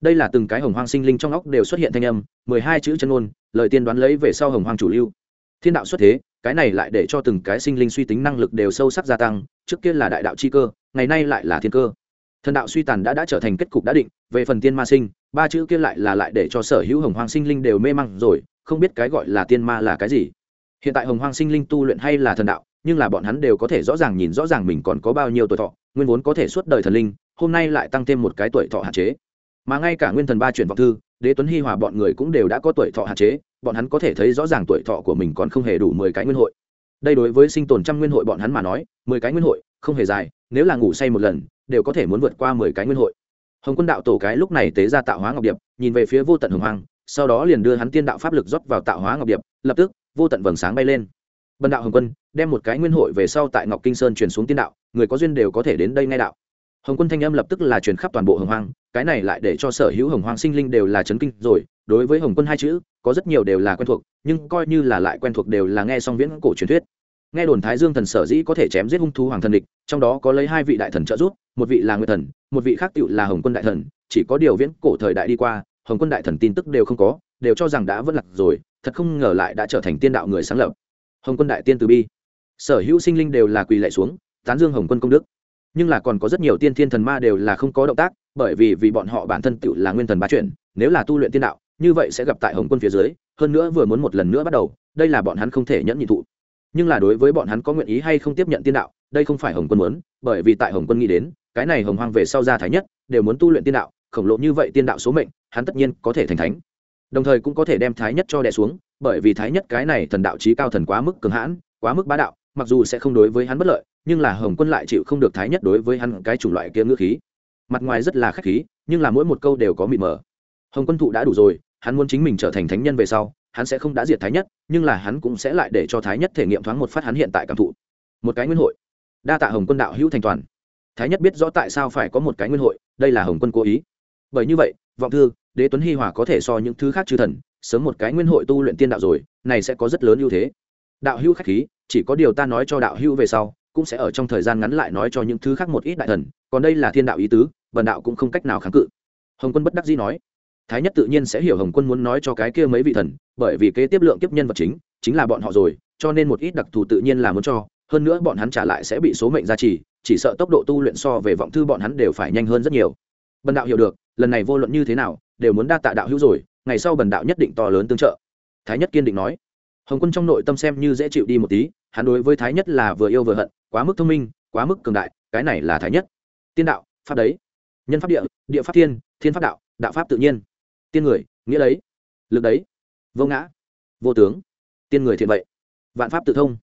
Đây là từng cái hồng hoang sinh linh trong óc đều xuất hiện thanh âm, mười hai chữ chân ôn lời tiên đoán lấy về sau hồng hoang chủ lưu thiên đạo xuất thế, cái này lại để cho từng cái sinh linh suy tính năng lực đều sâu sắc gia tăng, trước kia là đại đạo chi cơ, ngày nay lại là thiên cơ. Thần đạo suy tàn đã đã trở thành kết cục đã định, về phần tiên ma sinh, ba chữ kia lại là lại để cho sở hữu hồng hoang sinh linh đều mê măng rồi, không biết cái gọi là tiên ma là cái gì. Hiện tại hồng hoang sinh linh tu luyện hay là thần đạo, nhưng là bọn hắn đều có thể rõ ràng nhìn rõ ràng mình còn có bao nhiêu tuổi thọ, nguyên vốn có thể suốt đời thần linh, hôm nay lại tăng thêm một cái tuổi thọ hạn chế. Mà ngay cả nguyên thần ba chuyển vọng thư đế tuấn hi hòa bọn người cũng đều đã có tuổi thọ hạn chế, bọn hắn có thể thấy rõ ràng tuổi thọ của mình còn không hề đủ mười cái nguyên hội. Đây đối với sinh tồn trăm nguyên hội bọn hắn mà nói, mười cái nguyên hội, không hề dài, nếu là ngủ say một lần, đều có thể muốn vượt qua mười cái nguyên hội. Hồng quân đạo tổ cái lúc này tế ra tạo hóa ngọc điệp, nhìn về phía vô tận hồng hoàng sau đó liền đưa hắn tiên đạo pháp lực rót vào tạo hóa ngọc điệp, lập tức, vô tận vầng sáng bay lên. Bần đạo hồng quân, đem một cái nguyên hội về sau tại ngọc kinh sơn truyền xuống tiên đạo, người có duyên đều có thể đến đây ngay đạo hồng quân thanh âm lập tức là truyền khắp toàn bộ hồng hoang, cái này lại để cho sở hữu hồng hoang sinh linh đều là chấn kinh rồi, đối với hồng quân hai chữ, có rất nhiều đều là quen thuộc, nhưng coi như là lại quen thuộc đều là nghe song viễn cổ truyền thuyết. Nghe đồn thái dương thần sở dĩ có thể chém giết hung thú hoàng thần địch, trong đó có lấy hai vị đại thần trợ giúp, một vị là nguyệt thần, một vị khác tựu là hồng quân đại thần, chỉ có điều viễn cổ thời đại đi qua, hồng quân đại thần tin tức đều không có, đều cho rằng đã vất lạc rồi, thật không ngờ lại đã trở thành tiên đạo người sáng lập. Hồng quân đại tiên từ bi. Sở hữu sinh linh đều là quỳ lệ xuống, tán dương hồng quân công đức nhưng là còn có rất nhiều tiên thiên thần ma đều là không có động tác, bởi vì vì bọn họ bản thân tự là nguyên thần ba chuyển, nếu là tu luyện tiên đạo, như vậy sẽ gặp tại hồng quân phía dưới, hơn nữa vừa muốn một lần nữa bắt đầu, đây là bọn hắn không thể nhẫn nhị thụ. Nhưng là đối với bọn hắn có nguyện ý hay không tiếp nhận tiên đạo, đây không phải hồng quân muốn, bởi vì tại hồng quân nghĩ đến, cái này hồng hoang về sau ra thái nhất, đều muốn tu luyện tiên đạo, khổng lồ như vậy tiên đạo số mệnh, hắn tất nhiên có thể thành thánh. Đồng thời cũng có thể đem thái nhất cho đè xuống, bởi vì thái nhất cái này thần đạo trí cao thần quá mức cường hãn, quá mức bá đạo, mặc dù sẽ không đối với hắn bất lợi nhưng là hồng quân lại chịu không được thái nhất đối với hắn cái chủng loại kia ngữ khí. Mặt ngoài rất là khách khí, nhưng là mỗi một câu đều có mịt mờ. Hồng quân thụ đã đủ rồi, hắn muốn chính mình trở thành thánh nhân về sau, hắn sẽ không đã diệt thái nhất, nhưng là hắn cũng sẽ lại để cho thái nhất thể nghiệm thoáng một phát hắn hiện tại cảm thụ. Một cái nguyên hội. Đa tạ hồng quân đạo hữu thành toàn. Thái nhất biết rõ tại sao phải có một cái nguyên hội, đây là hồng quân cố ý. Bởi như vậy, vọng thư, đế tuấn hi hòa có thể so những thứ khác chư thần, sớm một cái nguyên hội tu luyện tiên đạo rồi, này sẽ có rất lớn ưu thế. Đạo hữu khách khí, chỉ có điều ta nói cho đạo hữu về sau cũng sẽ ở trong thời gian ngắn lại nói cho những thứ khác một ít đại thần, còn đây là thiên đạo ý tứ, vần đạo cũng không cách nào kháng cự. Hồng quân bất đắc dĩ nói, thái nhất tự nhiên sẽ hiểu hồng quân muốn nói cho cái kia mấy vị thần, bởi vì kế tiếp lượng kiếp nhân vật chính chính là bọn họ rồi, cho nên một ít đặc thù tự nhiên là muốn cho, hơn nữa bọn hắn trả lại sẽ bị số mệnh gia trì, chỉ sợ tốc độ tu luyện so về vọng thư bọn hắn đều phải nhanh hơn rất nhiều. Bần đạo hiểu được, lần này vô luận như thế nào, đều muốn đa tạ đạo hữu rồi, ngày sau bần đạo nhất định to lớn tương trợ. Thái nhất kiên định nói hồng quân trong nội tâm xem như dễ chịu đi một tí, hắn đối với thái nhất là vừa yêu vừa hận, quá mức thông minh, quá mức cường đại, cái này là thái nhất. Tiên đạo, pháp đấy. Nhân pháp địa địa pháp thiên thiên pháp đạo đạo pháp tự nhiên. Tiên người, nghĩa đấy. Lực đấy. Vô ngã. Vô tướng. Tiên người thiện vậy. Vạn pháp tự thông.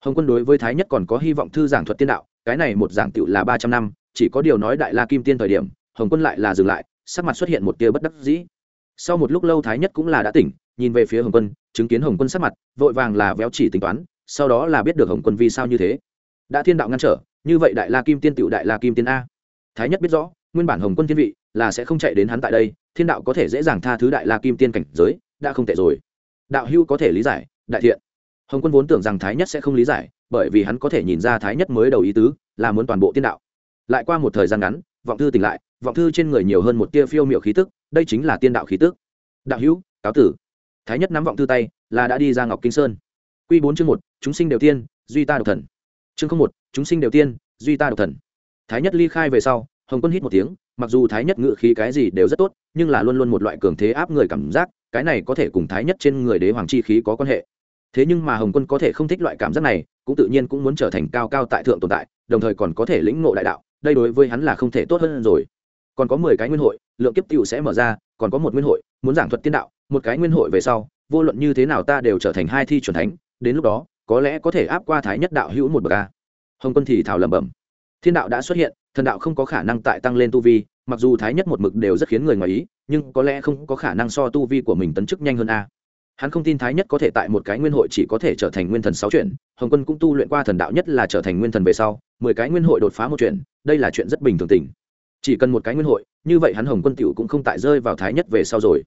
Hồng quân đối với thái nhất còn có hy vọng thư giảng thuật tiên đạo, cái này một giảng tựu là ba trăm năm, chỉ có điều nói đại la kim tiên thời điểm, hồng quân lại là dừng lại, sắc mặt xuất hiện một tia bất đắc dĩ. Sau một lúc lâu thái nhất cũng là đã tỉnh, nhìn về phía hồng quân chứng kiến hồng quân sắc mặt, vội vàng là véo chỉ tính toán, sau đó là biết được hồng quân vì sao như thế. Đã thiên đạo ngăn trở, như vậy đại la kim tiên tựu đại la kim tiên a. Thái nhất biết rõ, nguyên bản hồng quân thiên vị là sẽ không chạy đến hắn tại đây, thiên đạo có thể dễ dàng tha thứ đại la kim tiên cảnh giới, đã không tệ rồi. Đạo hưu có thể lý giải, đại thiện. Hồng quân vốn tưởng rằng thái nhất sẽ không lý giải, bởi vì hắn có thể nhìn ra thái nhất mới đầu ý tứ, là muốn toàn bộ tiên đạo. Lại qua một thời gian ngắn, vọng thư tỉnh lại, vọng thư trên người nhiều hơn một tia phiêu m i ệ u khí tức, đây chính là tiên đạo khí tức. Đạo hữu, cáo tử thái nhất nắm vọng thư tay, là đã đi ra ngọc kinh sơn. Q bốn chương một, chúng sinh đều tiên, duy ta độc thần. Chương không một, chúng sinh đều tiên, duy ta độc thần. Thái nhất ly khai về sau, hồng quân hít một tiếng, mặc dù thái nhất ngự khí cái gì đều rất tốt, nhưng là luôn luôn một loại cường thế áp người cảm giác, cái này có thể cùng thái nhất trên người đế hoàng chi khí có quan hệ. Thế nhưng mà hồng quân có thể không thích loại cảm giác này, cũng tự nhiên cũng muốn trở thành cao cao tại thượng tồn tại, đồng thời còn có thể lĩnh ngộ đại đạo, đây đối với hắn là không thể tốt hơn rồi. Còn có mười cái nguyên hội, lượng kiếp t sẽ mở ra, còn có một nguyên hội, muốn giảng thuật tiên đạo một cái nguyên hội về sau, vô luận như thế nào ta đều trở thành hai thi c thánh, đến lúc đó, có lẽ có thể áp qua thái nhất đạo hữu một bậc a. Hồng quân thì thảo lẩm bẩm. Thiên đạo đã xuất hiện, thần đạo không có khả năng tại tăng lên tu vi, mặc dù thái nhất một mực đều rất khiến người ngoài ý, nhưng có lẽ không có khả năng so tu vi của mình tấn chức nhanh hơn a. Hắn không tin thái nhất có thể tại một cái nguyên hội chỉ có thể trở thành nguyên thần sáu chuyện hồng quân cũng tu luyện qua thần đạo nhất là trở thành nguyên thần về sau, mười cái nguyên hội đột phá một chuyện đây là chuyện rất bình thường tình. Chỉ cần một cái nguyên hội, như vậy hắn hồng quân t cũng không tại rơi vào thái nhất về sau rồi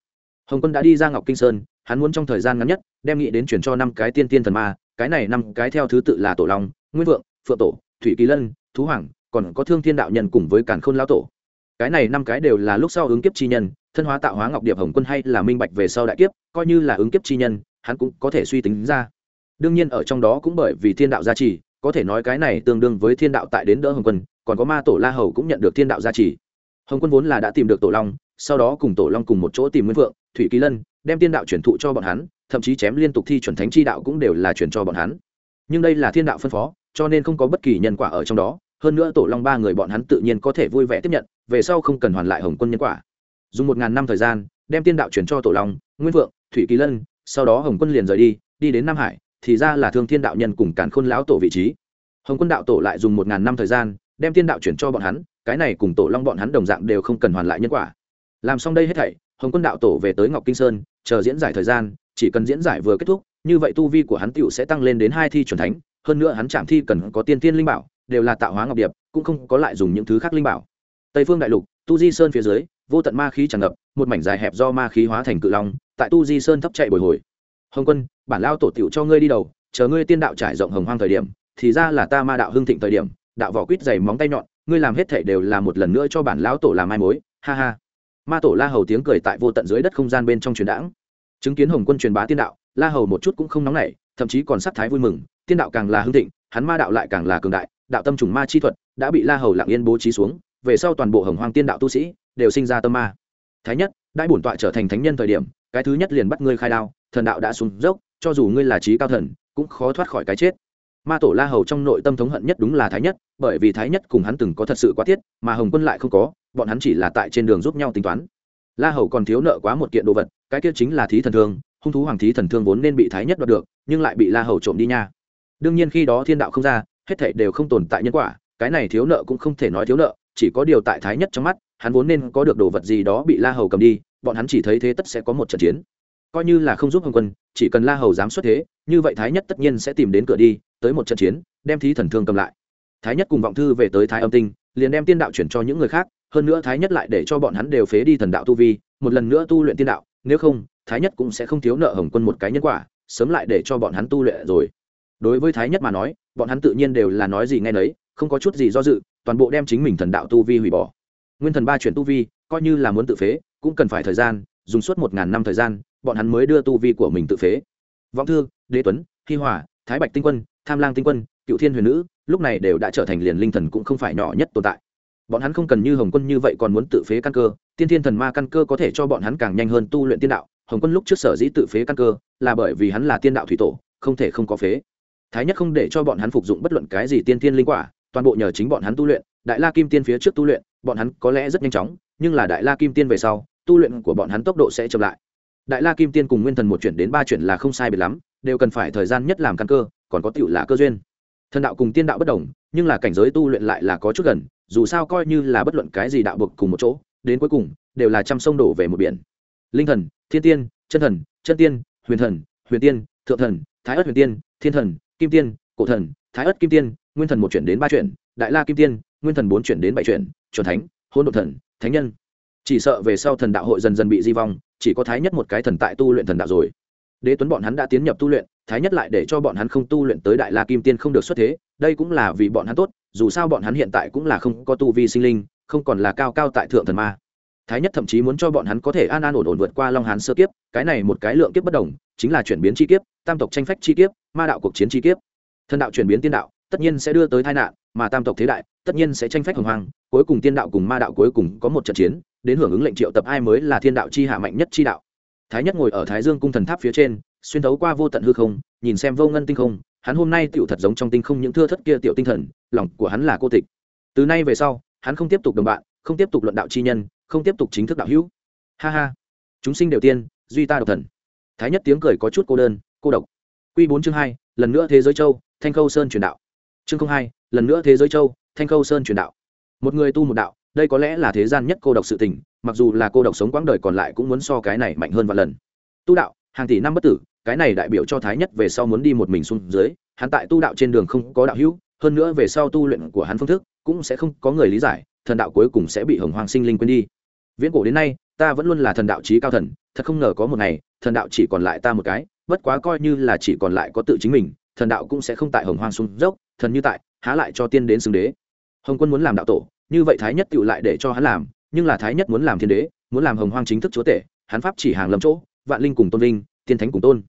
hồng quân đã đi ra ngọc kinh sơn, hắn muốn trong thời gian ngắn nhất đem nghĩ đến chuyển cho năm cái tiên tiên thần ma, cái này năm cái theo thứ tự là tổ long, nguyên vượng, phượng tổ, thủy kỳ lân, thú hoàng, còn có thương thiên đạo nhân cùng với càn khôn Lão tổ. Cái này năm cái đều là lúc sau ứng kiếp chi nhân, thân hóa tạo hóa ngọc điệp hồng quân hay là minh bạch về sau đại kiếp, coi như là ứng kiếp chi nhân, hắn cũng có thể suy tính ra. Đương nhiên ở trong đó cũng bởi vì thiên đạo gia trì, có thể nói cái này tương đương với thiên đạo tại đến đỡ hồng quân, còn có ma tổ la hầu cũng nhận được thiên đạo gia trì. Hồng quân vốn là đã tìm được tổ long, sau đó cùng tổ long cùng một chỗ tìm nguyên vượng thủy kỳ lân, đem tiên đạo truyền thụ cho bọn hắn, thậm chí chém liên tục thi chuẩn thánh chi đạo cũng đều là truyền cho bọn hắn. Nhưng đây là thiên đạo phân phó, cho nên không có bất kỳ nhân quả ở trong đó. Hơn nữa tổ long ba người bọn hắn tự nhiên có thể vui vẻ tiếp nhận, về sau không cần hoàn lại hồng quân nhân quả. Dùng một ngàn năm thời gian, đem tiên đạo truyền cho tổ long, nguyên vượng thủy kỳ lân, sau đó hồng quân liền rời đi đi đến nam hải, thì ra là thương thiên đạo nhân cùng cản khôn lão tổ vị trí. Hồng quân đạo tổ lại dùng một ngàn năm thời gian, đem tiên đạo chuyển cho bọn hắn, cái này cùng tổ long bọn hắn đồng dạng đều không cần hoàn lại nhân quả. Làm xong đây hết thảy hồng quân đạo tổ về tới ngọc kinh sơn, chờ diễn giải thời gian, chỉ cần diễn giải vừa kết thúc, như vậy tu vi của hắn tựu sẽ tăng lên đến hai thi c thánh, hơn nữa hắn chạm thi cần có tiên tiên linh bảo, đều là tạo hóa ngọc điệp, cũng không có lại dùng những thứ khác linh bảo. Tây phương đại lục, tu di sơn phía dưới, vô tận ma khí tràn ngập, một mảnh dài hẹp do ma khí hóa thành cự long, tại tu di sơn thấp chạy bồi hồi. Hồng quân, bản lao tổ tiểu cho ngươi đi đầu, chờ ngươi tiên đạo trải rộng hồng hoang thời điểm, thì ra là ta ma đạo hưng thịnh thời điểm, đạo vỏ quýt dày móng tay nhọn, ngươi làm hết thảy đều là một lần nữa cho bản lão tổ làm mai mối, ha ha ma tổ la hầu tiếng cười tại vô tận dưới đất không gian bên trong truyền đãng. Chứng kiến hồng quân truyền bá tiên đạo, la hầu một chút cũng không nóng nảy, thậm chí còn sắc thái vui mừng, tiên đạo càng là hưng thịnh, hắn ma đạo lại càng là cường đại, đạo tâm trùng ma chi thuật đã bị la hầu lặng yên bố trí xuống, về sau toàn bộ hồng hoang tiên đạo tu sĩ đều sinh ra tâm ma. Thái nhất, đại bổn tọa trở thành thánh nhân thời điểm, cái thứ nhất liền bắt ngươi khai đao, thần đạo đã xuống dốc, cho dù ngươi là trí cao thần, cũng khó thoát khỏi cái chết ma tổ la hầu trong nội tâm thống hận nhất đúng là thái nhất, bởi vì thái nhất cùng hắn từng có thật sự quá tiết mà hồng quân lại không có, bọn hắn chỉ là tại trên đường giúp nhau tính toán. La hầu còn thiếu nợ quá một kiện đồ vật, cái kia chính là thí thần thương, hung thú hoàng thí thần thương vốn nên bị thái nhất đoạt được, nhưng lại bị la hầu trộm đi nha. Đương nhiên khi đó thiên đạo không ra, hết thảy đều không tồn tại nhân quả, cái này thiếu nợ cũng không thể nói thiếu nợ, chỉ có điều tại thái nhất trong mắt, hắn vốn nên có được đồ vật gì đó bị la hầu cầm đi, bọn hắn chỉ thấy thế tất sẽ có một trận chiến. Coi như là không giúp hồng quân, chỉ cần la hầu dám xuất thế, như vậy thái nhất tất nhiên sẽ tìm đến cửa đi tới một trận chiến, đem thí thần thương cầm lại. Thái nhất cùng vọng thư về tới thái âm tinh, liền đem tiên đạo chuyển cho những người khác, hơn nữa thái nhất lại để cho bọn hắn đều phế đi thần đạo tu vi, một lần nữa tu luyện tiên đạo, nếu không, thái nhất cũng sẽ không thiếu nợ hồng quân một cái nhân quả, sớm lại để cho bọn hắn tu luyện rồi. Đối với thái nhất mà nói, bọn hắn tự nhiên đều là nói gì nghe nấy, không có chút gì do dự, toàn bộ đem chính mình thần đạo tu vi hủy bỏ. Nguyên thần ba chuyển tu vi, coi như là muốn tự phế, cũng cần phải thời gian, dùng suốt một ngàn năm thời gian, bọn hắn mới đưa tu vi của mình tự phế. Vọng thư, đế tuấn, hi hòa thái bạch tinh quân, tham lang tinh quân, cựu thiên huyền nữ, lúc này đều đã trở thành liền linh thần cũng không phải nhỏ nhất tồn tại. Bọn hắn không cần như hồng quân như vậy còn muốn tự phế căn cơ, tiên thiên thần ma căn cơ có thể cho bọn hắn càng nhanh hơn tu luyện tiên đạo. Hồng quân lúc trước sở dĩ tự phế căn cơ, là bởi vì hắn là tiên đạo thủy tổ, không thể không có phế. Thái nhất không để cho bọn hắn phục dụng bất luận cái gì tiên Thiên linh quả, toàn bộ nhờ chính bọn hắn tu luyện. Đại la kim tiên phía trước tu luyện, bọn hắn có lẽ rất nhanh chóng, nhưng là đại la kim tiên về sau, tu luyện của bọn hắn tốc độ sẽ chậm lại. Đại la kim tiên cùng nguyên thần một chuyển đến ba chuyển là không sai biệt lắm đều cần phải thời gian nhất làm căn cơ, còn có tựu là cơ duyên. Thần đạo cùng tiên đạo bất đồng, nhưng là cảnh giới tu luyện lại là có chút gần, dù sao coi như là bất luận cái gì đạo bực cùng một chỗ, đến cuối cùng, đều là trăm sông đổ về một biển. Linh thần, thiên tiên, chân thần, chân tiên, huyền thần, huyền tiên, thượng thần, thái ất huyền tiên, thiên thần, kim tiên, cổ thần, thái ất kim tiên, nguyên thần một chuyển đến ba chuyển, đại la kim tiên, nguyên thần bốn chuyển đến bảy chuyển, chuẩn thánh hôn đ ộ thần, thánh nhân. Chỉ sợ về sau thần đạo hội dần dần bị di vong, chỉ có thái nhất một cái thần tại tu luyện thần đạo rồi đế tuấn bọn hắn đã tiến nhập tu luyện thái nhất lại để cho bọn hắn không tu luyện tới đại la kim tiên không được xuất thế đây cũng là vì bọn hắn tốt dù sao bọn hắn hiện tại cũng là không có tu vi sinh linh không còn là cao cao tại thượng thần ma. Thái nhất thậm chí muốn cho bọn hắn có thể an an ổn ổn vượt qua long hán sơ kiếp cái này một cái lượng kiếp bất đồng chính là chuyển biến chi kiếp tam tộc tranh phách chi kiếp ma đạo cuộc chiến chi kiếp. Thần đạo chuyển biến tiên đạo tất nhiên sẽ đưa tới tai nạn mà tam tộc thế đại tất nhiên sẽ tranh phách hồng hoàng, cuối cùng tiên đạo cùng ma đạo cuối cùng có một trận chiến đến hưởng ứng lệnh triệu tập ai mới là thiên đạo chi hạ mạnh nhất chi đạo thái nhất ngồi ở thái dương cung thần tháp phía trên, xuyên thấu qua vô tận hư không, nhìn xem vô ngân tinh không, hắn hôm nay tựu thật giống trong tinh không những thưa thất kia tiểu tinh thần, lòng của hắn là cô tịch. Từ nay về sau, hắn không tiếp tục đồng bạn, không tiếp tục luận đạo chi nhân, không tiếp tục chính thức đạo hữu. Ha ha. Chúng sinh đều tiên, duy ta độc thần. Thái nhất tiếng cười có chút cô đơn, cô độc. Q bốn chương hai, lần nữa thế giới châu, thanh khâu sơn truyền đạo. Chương không hai, lần nữa thế giới châu, thanh khâu sơn truyền đạo. Một người tu một đạo, đây có lẽ là thế gian nhất cô độc sự tình mặc dù là cô độc sống quãng đời còn lại cũng muốn so cái này mạnh hơn vài lần. Tu đạo, hàng tỷ năm bất tử, cái này đại biểu cho thái nhất về sau muốn đi một mình xuống dưới, hắn tại tu đạo trên đường không có đạo hữu, hơn nữa về sau tu luyện của hắn phương thức cũng sẽ không có người lý giải, thần đạo cuối cùng sẽ bị hồng hoàng sinh linh quên đi. Viễn cổ đến nay, ta vẫn luôn là thần đạo trí cao thần, thật không ngờ có một ngày, thần đạo chỉ còn lại ta một cái, bất quá coi như là chỉ còn lại có tự chính mình, thần đạo cũng sẽ không tại hồng hoàng xuống dốc, thần như tại, há lại cho tiên đến xưng đế. Hồng quân muốn làm đạo tổ, như vậy thái nhất tựu lại để cho hắn làm nhưng là thái nhất muốn làm thiên đế muốn làm hồng hoang chính thức chúa tể hắn pháp chỉ hàng lâm chỗ vạn linh cùng tôn vinh, tiên thánh cùng tôn.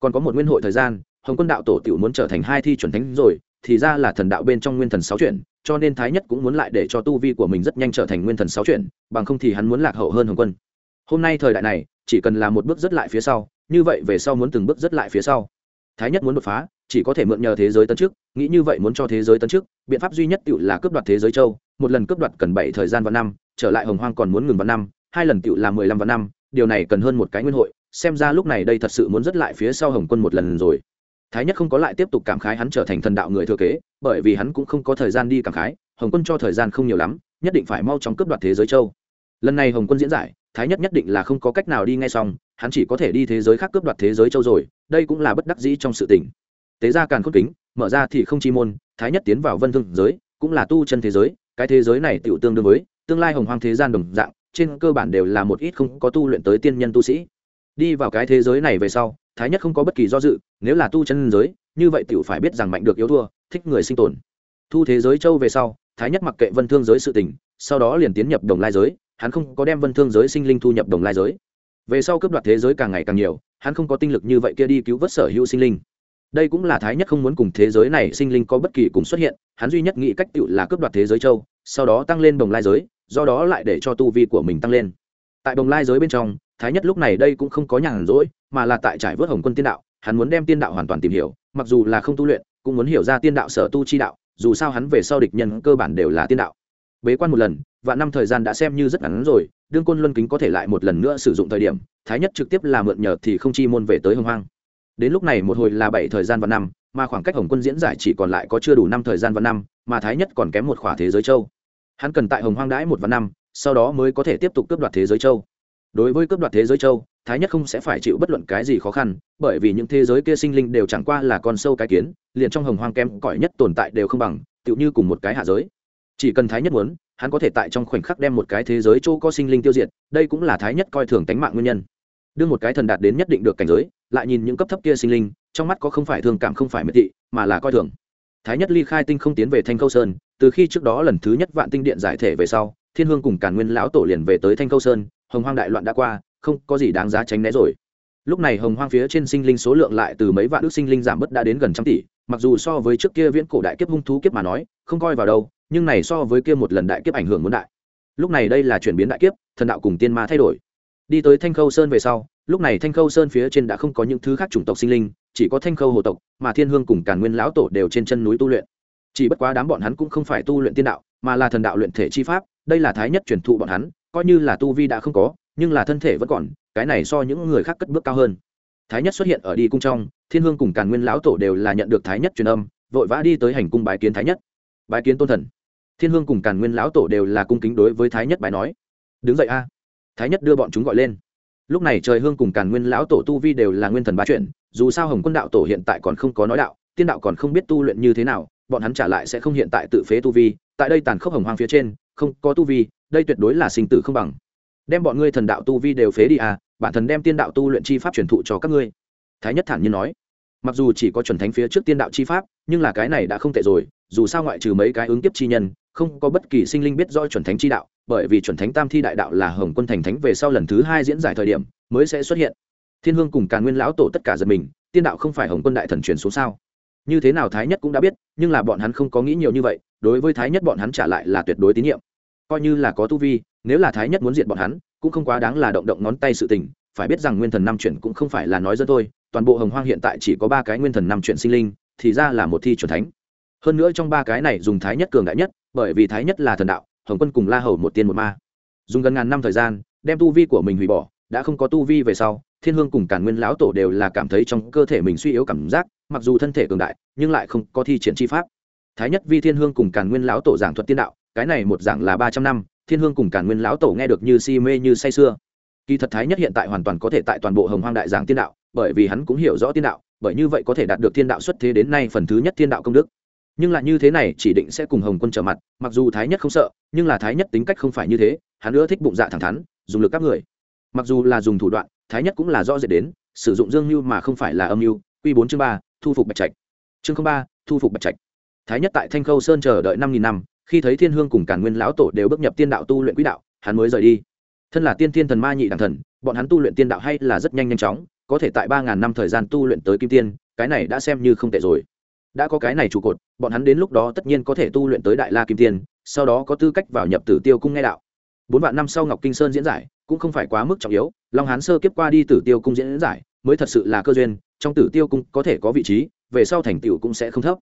Còn có một nguyên hội thời gian hồng quân đạo tổ tựu muốn trở thành hai thi chuẩn thánh rồi thì ra là thần đạo bên trong nguyên thần sáu chuyển cho nên thái nhất cũng muốn lại để cho tu vi của mình rất nhanh trở thành nguyên thần sáu chuyển bằng không thì hắn muốn lạc hậu hơn hồng quân. Hôm nay thời đại này chỉ cần là một bước rất lại phía sau như vậy về sau muốn từng bước rất lại phía sau. Thái nhất muốn đột phá chỉ có thể mượn nhờ thế giới tấn trước nghĩ như vậy muốn cho thế giới tấn trước biện pháp duy nhất tự là cướp đoạt thế giới châu một lần cướp đoạt cần bảy thời gian và năm trở lại hồng hoang còn muốn ngừng vào năm, hai lần tựu là mười lăm vào năm, điều này cần hơn một cái nguyên hội, xem ra lúc này đây thật sự muốn rất lại phía sau hồng quân một lần rồi. Thái nhất không có lại tiếp tục cảm khái hắn trở thành thần đạo người thừa kế, bởi vì hắn cũng không có thời gian đi cảm khái, hồng quân cho thời gian không nhiều lắm, nhất định phải mau chóng cướp đoạt thế giới châu. Lần này hồng quân diễn giải, thái nhất nhất định là không có cách nào đi ngay xong, hắn chỉ có thể đi thế giới khác cướp đoạt thế giới châu rồi, đây cũng là bất đắc dĩ trong sự tình. Tế ra càn khôn kính, mở ra thì không chi môn, thái nhất tiến vào vân thương giới, cũng là tu chân thế giới, cái thế giới này tiểu tương đương với tương lai hồng hoang thế gian đồng dạng, trên cơ bản đều là một ít không có tu luyện tới tiên nhân tu sĩ. Đi vào cái thế giới này về sau, thái nhất không có bất kỳ do dự, nếu là tu chân giới, như vậy tiểu phải biết rằng mạnh được yếu thua, thích người sinh tồn. Thu thế giới châu về sau, thái nhất mặc kệ vân thương giới sự tình, sau đó liền tiến nhập đồng lai giới, hắn không có đem vân thương giới sinh linh thu nhập đồng lai giới. Về sau cướp đoạt thế giới càng ngày càng nhiều, hắn không có tinh lực như vậy kia đi cứu vớt sở hữu sinh linh. Đây cũng là thái nhất không muốn cùng thế giới này sinh linh có bất kỳ cùng xuất hiện, hắn duy nhất nghĩ cách tự là cướp đoạt thế giới châu sau đó tăng lên đồng lai giới, do đó lại để cho tu vi của mình tăng lên. Tại đồng lai giới bên trong, thái nhất lúc này đây cũng không có nhàn rỗi, mà là tại trải vớt hồng quân tiên đạo, hắn muốn đem tiên đạo hoàn toàn tìm hiểu, mặc dù là không tu luyện, cũng muốn hiểu ra tiên đạo sở tu chi đạo, dù sao hắn về sau địch nhân cơ bản đều là tiên đạo. Bế quan một lần và năm thời gian đã xem như rất ngắn rồi, đương côn luân kính có thể lại một lần nữa sử dụng thời điểm, thái nhất trực tiếp là mượn nhờ thì không chi môn về tới hồng hoang. Đến lúc này một hồi là bảy thời gian và năm mà khoảng cách hồng quân diễn giải chỉ còn lại có chưa đủ năm thời gian và năm, mà thái nhất còn kém một khỏa thế giới châu. Hắn cần tại hồng hoang đãi một và năm, sau đó mới có thể tiếp tục cướp đoạt thế giới châu. Đối với cướp đoạt thế giới châu, thái nhất không sẽ phải chịu bất luận cái gì khó khăn, bởi vì những thế giới kia sinh linh đều chẳng qua là con sâu cái kiến, liền trong hồng hoang kém cỏi nhất tồn tại đều không bằng, tựu như cùng một cái hạ giới. Chỉ cần thái nhất muốn, hắn có thể tại trong khoảnh khắc đem một cái thế giới châu có sinh linh tiêu diệt, đây cũng là thái nhất coi thường tánh mạng nguyên nhân. Đưa một cái thần đạt đến nhất định được cảnh giới, lại nhìn những cấp thấp kia sinh linh trong mắt có không phải thương cảm không phải miệt thị, mà là coi thường. Thái nhất ly khai tinh không tiến về thanh khâu sơn, từ khi trước đó lần thứ nhất vạn tinh điện giải thể về sau, thiên hương cùng càn nguyên lão tổ liền về tới thanh khâu sơn, hồng hoang đại loạn đã qua, không có gì đáng giá tránh né rồi. Lúc này hồng hoang phía trên sinh linh số lượng lại từ mấy vạn ước sinh linh giảm bớt đã đến gần trăm tỷ, mặc dù so với trước kia viễn cổ đại kiếp hung thú kiếp mà nói, không coi vào đâu, nhưng này so với kia một lần đại kiếp ảnh hưởng muốn đại. Lúc này đây là chuyển biến đại kiếp, thần đạo cùng tiên ma thay đổi đi tới thanh khâu sơn về sau, lúc này thanh khâu sơn phía trên đã không có những thứ khác chủng tộc sinh linh, chỉ có thanh khâu hồ tộc, mà thiên hương cùng càn nguyên lão tổ đều trên chân núi tu luyện. Chỉ bất quá đám bọn hắn cũng không phải tu luyện tiên đạo, mà là thần đạo luyện thể chi pháp, đây là thái nhất truyền thụ bọn hắn, coi như là tu vi đã không có, nhưng là thân thể vẫn còn, cái này so những người khác cất bước cao hơn. Thái nhất xuất hiện ở đi cung trong, thiên hương cùng càn nguyên lão tổ đều là nhận được thái nhất truyền âm, vội vã đi tới hành cung bái kiến thái nhất. Bái kiến tôn thần. Thiên hương cùng càn nguyên lão tổ đều là cung kính đối với thái nhất bài nói. Đứng dậy a thái nhất đưa bọn chúng gọi lên. Lúc này trời hương cùng càn nguyên lão tổ tu vi đều là nguyên thần Ba chuyển, dù sao hồng quân đạo tổ hiện tại còn không có nói đạo, tiên đạo còn không biết tu luyện như thế nào, bọn hắn trả lại sẽ không hiện tại tự phế tu vi, tại đây tàn khốc hồng hoang phía trên, không có tu vi, đây tuyệt đối là sinh tử không bằng. Đem bọn ngươi thần đạo tu vi đều phế đi à bản thần đem tiên đạo tu luyện chi pháp truyền thụ cho các ngươi. Thái nhất thản nhiên nói. Mặc dù chỉ có chuẩn thánh phía trước tiên đạo chi pháp, nhưng là cái này đã không tệ rồi, dù sao ngoại trừ mấy cái ứng kiếp chi nhân, không có bất kỳ sinh linh biết do chuẩn thánh chi đạo bởi vì chuẩn thánh tam thi đại đạo là hồng quân thành thánh về sau lần thứ hai diễn giải thời điểm mới sẽ xuất hiện. Thiên hương cùng càn nguyên lão tổ tất cả giật mình, tiên đạo không phải hồng quân đại thần truyền xuống sao? Như thế nào thái nhất cũng đã biết, nhưng là bọn hắn không có nghĩ nhiều như vậy, đối với thái nhất bọn hắn trả lại là tuyệt đối tín nhiệm. Coi như là có tu vi, nếu là thái nhất muốn diệt bọn hắn, cũng không quá đáng là động động ngón tay sự tình, phải biết rằng nguyên thần năm chuyển cũng không phải là nói dân thôi, toàn bộ hồng hoang hiện tại chỉ có ba cái nguyên thần năm chuyển sinh linh, thì ra là một thi chuẩn thánh. Hơn nữa trong ba cái này dùng thái nhất cường đại nhất, bởi vì thái nhất là thần đạo hồng quân cùng la hầu một tiên một ma. Dùng gần ngàn năm thời gian, đem tu vi của mình hủy bỏ, đã không có tu vi về sau, thiên hương cùng cản nguyên lão tổ đều là cảm thấy trong cơ thể mình suy yếu cảm giác, mặc dù thân thể cường đại, nhưng lại không có thi triển chi pháp. Thái nhất vi thiên hương cùng cản nguyên lão tổ giảng thuật tiên đạo, cái này một giảng là ba trăm năm, thiên hương cùng cản nguyên lão tổ nghe được như si mê như say sưa. Kỳ thật thái nhất hiện tại hoàn toàn có thể tại toàn bộ hồng hoang đại giảng tiên đạo, bởi vì hắn cũng hiểu rõ tiên đạo, bởi như vậy có thể đạt được tiên đạo xuất thế đến nay phần thứ nhất tiên đạo công đức nhưng lại như thế này, chỉ định sẽ cùng hồng quân trở mặt, mặc dù thái nhất không sợ, nhưng là thái nhất tính cách không phải như thế, hắn ưa thích bụng dạ thẳng thắn, dùng lực các người. Mặc dù là dùng thủ đoạn, thái nhất cũng là do dệt đến, sử dụng dương mưu mà không phải là âm mưu. Q bốn chương ba, thu phục bạch trạch. Chương ba, thu phục bạch trạch. Thái nhất tại thanh khâu sơn chờ đợi năm nghìn năm, khi thấy thiên hương cùng cả nguyên lão tổ đều bước nhập tiên đạo tu luyện quỹ đạo, hắn mới rời đi. Thân là tiên thiên thần ma nhị đẳng thần, bọn hắn tu luyện tiên đạo hay là rất nhanh nhanh chóng, có thể tại ba ngàn năm thời gian tu luyện tới kim tiên, cái này đã xem như không tệ rồi đã có cái này trụ cột, bọn hắn đến lúc đó tất nhiên có thể tu luyện tới đại la kim tiên, sau đó có tư cách vào nhập tử tiêu cung nghe đạo. Bốn vạn năm sau ngọc kinh sơn diễn giải, cũng không phải quá mức trọng yếu, long hán sơ kiếp qua đi tử tiêu cung diễn giải, mới thật sự là cơ duyên, trong tử tiêu cung có thể có vị trí, về sau thành tựu cũng sẽ không thấp.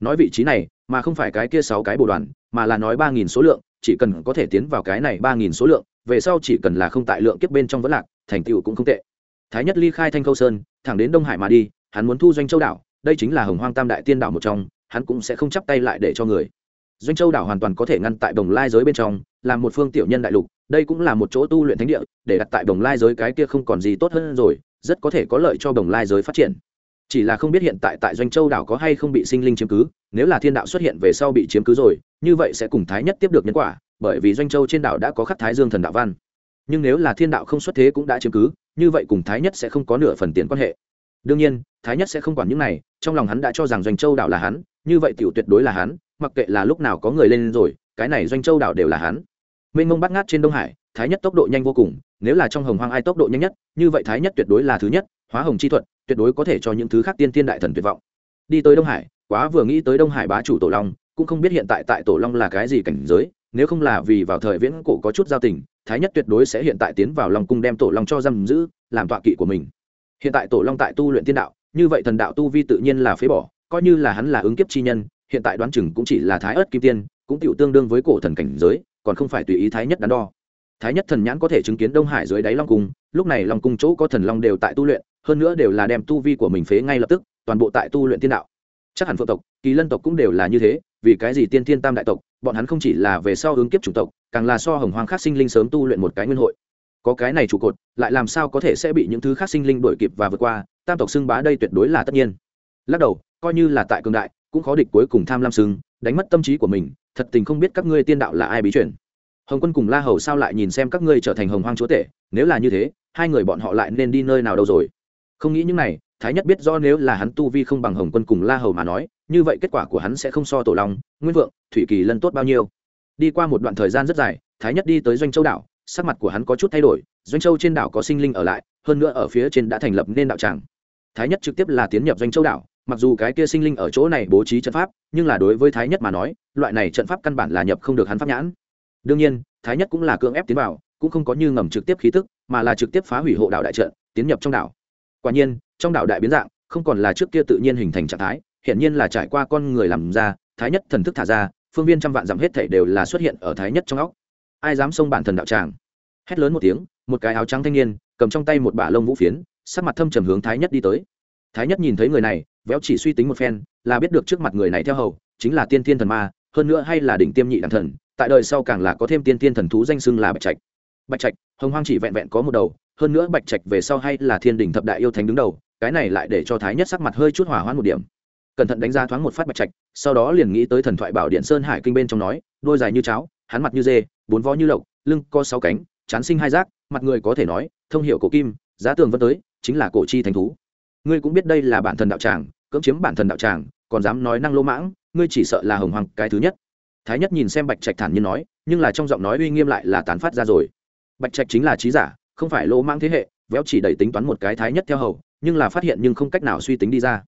Nói vị trí này, mà không phải cái kia sáu cái bồ đoàn, mà là nói ba nghìn số lượng, chỉ cần có thể tiến vào cái này ba nghìn số lượng, về sau chỉ cần là không tại lượng kiếp bên trong vẫn lạc, thành tựu cũng không tệ. Thái nhất ly khai thanh khâu sơn, thẳng đến đông hải mà đi, hắn muốn thu doanh châu đảo đây chính là hồng hoang tam đại tiên đảo một trong, hắn cũng sẽ không chắp tay lại để cho người. Doanh châu đảo hoàn toàn có thể ngăn tại đồng lai giới bên trong làm một phương tiểu nhân đại lục, đây cũng là một chỗ tu luyện thánh địa, để đặt tại đồng lai giới cái kia không còn gì tốt hơn rồi, rất có thể có lợi cho đồng lai giới phát triển. Chỉ là không biết hiện tại tại doanh châu đảo có hay không bị sinh linh chiếm cứ, nếu là thiên đạo xuất hiện về sau bị chiếm cứ rồi, như vậy sẽ cùng thái nhất tiếp được nhân quả, bởi vì doanh châu trên đảo đã có khắc thái dương thần đạo văn. Nhưng nếu là thiên đạo không xuất thế cũng đã chiếm cứ, như vậy cùng thái nhất sẽ không có nửa phần tiền quan hệ đương nhiên, thái nhất sẽ không quản những này, trong lòng hắn đã cho rằng doanh châu đảo là hắn, như vậy tiểu tuyệt đối là hắn, mặc kệ là lúc nào có người lên rồi, cái này doanh châu đảo đều là hắn. Mênh mông bắt ngát trên đông hải, thái nhất tốc độ nhanh vô cùng, nếu là trong hồng hoang ai tốc độ nhanh nhất, như vậy thái nhất tuyệt đối là thứ nhất, hóa hồng chi thuật, tuyệt đối có thể cho những thứ khác tiên tiên đại thần tuyệt vọng. Đi tới đông hải, quá vừa nghĩ tới đông hải bá chủ tổ long, cũng không biết hiện tại tại tổ long là cái gì cảnh giới, nếu không là vì vào thời viễn cổ có chút giao tình, thái nhất tuyệt đối sẽ hiện tại tiến vào long cung đem tổ long cho giam giữ, làm tọa kỵ của mình hiện tại tổ long tại tu luyện tiên đạo, như vậy thần đạo tu vi tự nhiên là phế bỏ, coi như là hắn là ứng kiếp chi nhân, hiện tại đoán chừng cũng chỉ là thái ớt kim tiên, cũng tựu tương đương với cổ thần cảnh giới, còn không phải tùy ý thái nhất đắn đo. Thái nhất thần nhãn có thể chứng kiến đông hải dưới đáy long cung, lúc này long cung chỗ có thần long đều tại tu luyện, hơn nữa đều là đem tu vi của mình phế ngay lập tức, toàn bộ tại tu luyện tiên đạo. Chắc hẳn phượng tộc, kỳ lân tộc cũng đều là như thế, vì cái gì tiên thiên tam đại tộc, bọn hắn không chỉ là về sau ứng kiếp chủng tộc, càng là so hồng hoang khác sinh linh sớm tu luyện một cái nguyên hội có cái này trụ cột, lại làm sao có thể sẽ bị những thứ khác sinh linh đuổi kịp và vượt qua, tam tộc xưng bá đây tuyệt đối là tất nhiên. Lắc đầu, coi như là tại cường đại, cũng khó địch cuối cùng tham lam xưng, đánh mất tâm trí của mình, thật tình không biết các ngươi tiên đạo là ai bí truyền. Hồng quân cùng la hầu sao lại nhìn xem các ngươi trở thành hồng hoang chúa tể, nếu là như thế, hai người bọn họ lại nên đi nơi nào đâu rồi? Không nghĩ những này, thái nhất biết do nếu là hắn tu vi không bằng hồng quân cùng la hầu mà nói, như vậy kết quả của hắn sẽ không so tổ long, nguyên vượng, thủy kỳ lân tốt bao nhiêu. Đi qua một đoạn thời gian rất dài, thái nhất đi tới doanh châu đảo sắc mặt của hắn có chút thay đổi, doanh châu trên đảo có sinh linh ở lại, hơn nữa ở phía trên đã thành lập nên đạo tràng. Thái nhất trực tiếp là tiến nhập doanh châu đảo, mặc dù cái kia sinh linh ở chỗ này bố trí trận pháp, nhưng là đối với thái nhất mà nói, loại này trận pháp căn bản là nhập không được hắn pháp nhãn. Đương nhiên, thái nhất cũng là cưỡng ép tiến vào, cũng không có như ngầm trực tiếp khí tức, mà là trực tiếp phá hủy hộ đảo đại trận, tiến nhập trong đảo. Quả nhiên, trong đảo đại biến dạng, không còn là trước kia tự nhiên hình thành trạng thái hiện nhiên là trải qua con người làm ra, thái nhất thần thức thả ra, phương viên trăm vạn dặm hết thảy đều là xuất hiện ở thái nhất trong óc ai dám xông bản thần đạo tràng. Hét lớn một tiếng, một cái áo trắng thanh niên, cầm trong tay một bả lông vũ phiến, sắc mặt thâm trầm hướng thái nhất đi tới. Thái nhất nhìn thấy người này, véo chỉ suy tính một phen, là biết được trước mặt người này theo hầu, chính là tiên thiên thần ma, hơn nữa hay là đỉnh tiêm nhị đẳng thần, tại đời sau càng là có thêm tiên thiên thần thú danh xưng là bạch trạch. Bạch trạch, hồng hoang chỉ vẹn vẹn có một đầu, hơn nữa bạch trạch về sau hay là thiên đình thập đại yêu thánh đứng đầu, cái này lại để cho thái nhất sắc mặt hơi chút hỏa hoãn một điểm. Cẩn thận đánh ra thoáng một phát bạch trạch, sau đó liền nghĩ tới thần thoại bảo điện sơn hải kinh bên trong nói, đôi dài như cháo, hắn mặt như dê bốn vó như lộc, lưng có sáu cánh, chán sinh hai rác mặt người có thể nói, thông hiệu cổ kim, giá tường vân tới, chính là cổ chi thành thú. Ngươi cũng biết đây là bản thần đạo tràng, cưỡng chiếm bản thần đạo tràng, còn dám nói năng lỗ mãng, ngươi chỉ sợ là hồng hoàng cái thứ nhất. Thái nhất nhìn xem bạch trạch thản nhiên nói, nhưng là trong giọng nói uy nghiêm lại là tán phát ra rồi. Bạch trạch chính là trí giả, không phải lỗ mãng thế hệ, véo chỉ đẩy tính toán một cái thái nhất theo hầu, nhưng là phát hiện nhưng không cách nào suy tính đi ra.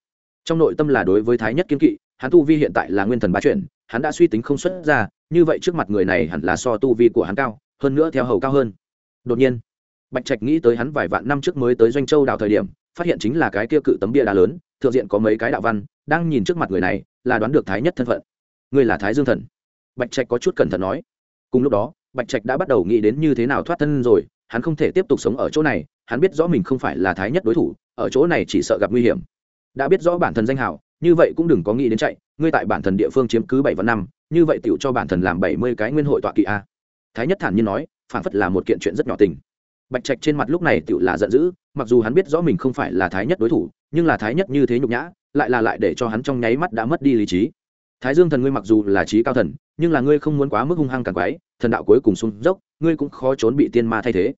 Trong nội tâm là đối với thái nhất kiên kỵ, hắn tu vi hiện tại là nguyên thần ba chuyển hắn đã suy tính không xuất ra, như vậy trước mặt người này hẳn là so tu vi của hắn cao, hơn nữa theo hầu cao hơn. Đột nhiên, bạch trạch nghĩ tới hắn vài vạn năm trước mới tới doanh châu đào thời điểm, phát hiện chính là cái kia cự tấm bia đá lớn, thượng diện có mấy cái đạo văn, đang nhìn trước mặt người này, là đoán được thái nhất thân phận. Người là thái dương thần. Bạch trạch có chút cẩn thận nói. Cùng lúc đó, bạch trạch đã bắt đầu nghĩ đến như thế nào thoát thân rồi, hắn không thể tiếp tục sống ở chỗ này, hắn biết rõ mình không phải là thái nhất đối thủ, ở chỗ này chỉ sợ gặp nguy hiểm. Đã biết rõ bản thân danh hào như vậy cũng đừng có nghĩ đến chạy, ngươi tại bản thần địa phương chiếm cứ bảy vạn năm, như vậy tựu cho bản thần làm bảy mươi cái nguyên hội tọa kỵ a. Thái nhất thản nhiên nói, phản phất là một kiện chuyện rất nhỏ tình. Bạch trạch trên mặt lúc này tựu là giận dữ, mặc dù hắn biết rõ mình không phải là thái nhất đối thủ, nhưng là thái nhất như thế nhục nhã, lại là lại để cho hắn trong nháy mắt đã mất đi lý trí. Thái dương thần ngươi mặc dù là trí cao thần, nhưng là ngươi không muốn quá mức hung hăng càng quái, thần đạo cuối cùng xuống dốc, ngươi cũng khó trốn bị tiên ma thay thế.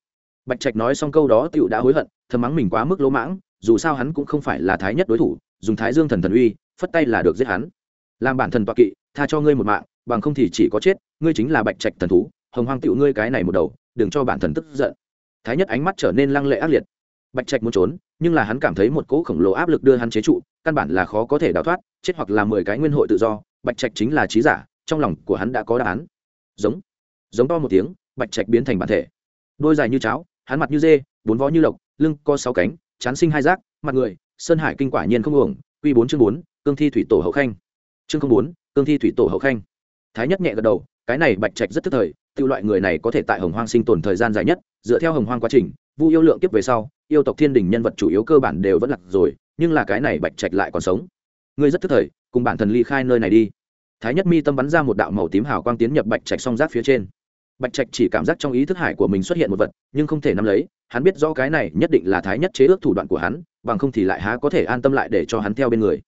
Bạch trạch nói xong câu đó tựu đã hối hận, thầm mắng mình quá mức lỗ mãng, dù sao hắn cũng không phải là thái nhất đối thủ dùng thái dương thần thần uy, phất tay là được giết hắn. Làm bản thần tọa kỵ, tha cho ngươi một mạng, bằng không thì chỉ có chết, ngươi chính là bạch trạch thần thú, hồng hoang tựu ngươi cái này một đầu, đừng cho bản thần tức giận. Thái nhất ánh mắt trở nên lăng lệ ác liệt. Bạch trạch muốn trốn, nhưng là hắn cảm thấy một cỗ khổng lồ áp lực đưa hắn chế trụ, căn bản là khó có thể đào thoát, chết hoặc là mười cái nguyên hội tự do, bạch trạch chính là trí giả, trong lòng của hắn đã có đáp án. Giống giống to một tiếng, bạch trạch biến thành bản thể. Đôi dài như cháo, hắn mặt như dê, bốn vó như lộc, lưng có sáu cánh, chán sinh hai rác, mặt người sơn hải kinh quả nhiên không uổng q bốn chương bốn, cương thi thủy tổ hậu khanh. Chương không bốn, cương thi thủy tổ hậu khanh. Thái nhất nhẹ gật đầu, cái này bạch trạch rất tức thời tự loại người này có thể tại hồng hoang sinh tồn thời gian dài nhất, dựa theo hồng hoang quá trình, vu yêu lượng tiếp về sau, yêu tộc thiên đình nhân vật chủ yếu cơ bản đều vẫn lạc rồi, nhưng là cái này bạch trạch lại còn sống. Ngươi rất tức thời, cùng bản thần ly khai nơi này đi. Thái nhất mi tâm bắn ra một đạo màu tím hào quang tiến nhập bạch trạch song giác phía trên. Bạch trạch chỉ cảm giác trong ý thức hải của mình xuất hiện một vật, nhưng không thể nắm lấy, hắn biết rõ cái này nhất định là thái nhất chế ước thủ đoạn của hắn bằng không thì lại há có thể an tâm lại để cho hắn theo bên người.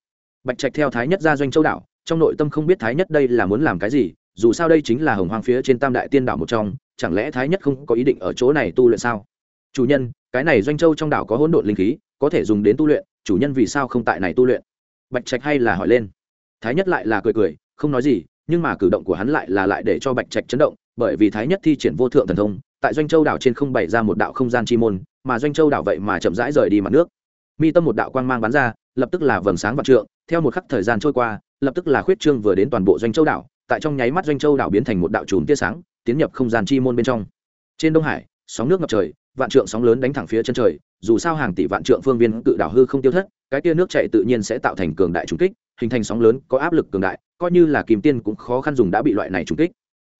Bạch trạch theo thái nhất ra doanh châu đảo, trong nội tâm không biết thái nhất đây là muốn làm cái gì, dù sao đây chính là hồng hoang phía trên tam đại tiên đảo một trong, chẳng lẽ thái nhất không có ý định ở chỗ này tu luyện sao? Chủ nhân, cái này doanh châu trong đảo có hỗn độn linh khí, có thể dùng đến tu luyện, chủ nhân vì sao không tại này tu luyện? Bạch trạch hay là hỏi lên. Thái nhất lại là cười cười, không nói gì, nhưng mà cử động của hắn lại là lại để cho bạch trạch chấn động, bởi vì thái nhất thi triển vô thượng thần thông, tại doanh châu đảo trên không bày ra một đạo không gian chi môn, mà doanh châu đảo vậy mà chậm rãi rời đi mặt nước mi tâm một đạo quang mang bắn ra, lập tức là vầng sáng vạn trượng, theo một khắc thời gian trôi qua, lập tức là khuyết trương vừa đến toàn bộ doanh châu đảo, tại trong nháy mắt doanh châu đảo biến thành một đạo chùm tia sáng, tiến nhập không gian chi môn bên trong. Trên đông hải, sóng nước ngập trời, vạn trượng sóng lớn đánh thẳng phía chân trời, dù sao hàng tỷ vạn trượng phương viên cự đảo hư không tiêu thất, cái tia nước chạy tự nhiên sẽ tạo thành cường đại trùng kích, hình thành sóng lớn có áp lực cường đại, coi như là kìm tiên cũng khó khăn dùng đã bị loại này trùng kích.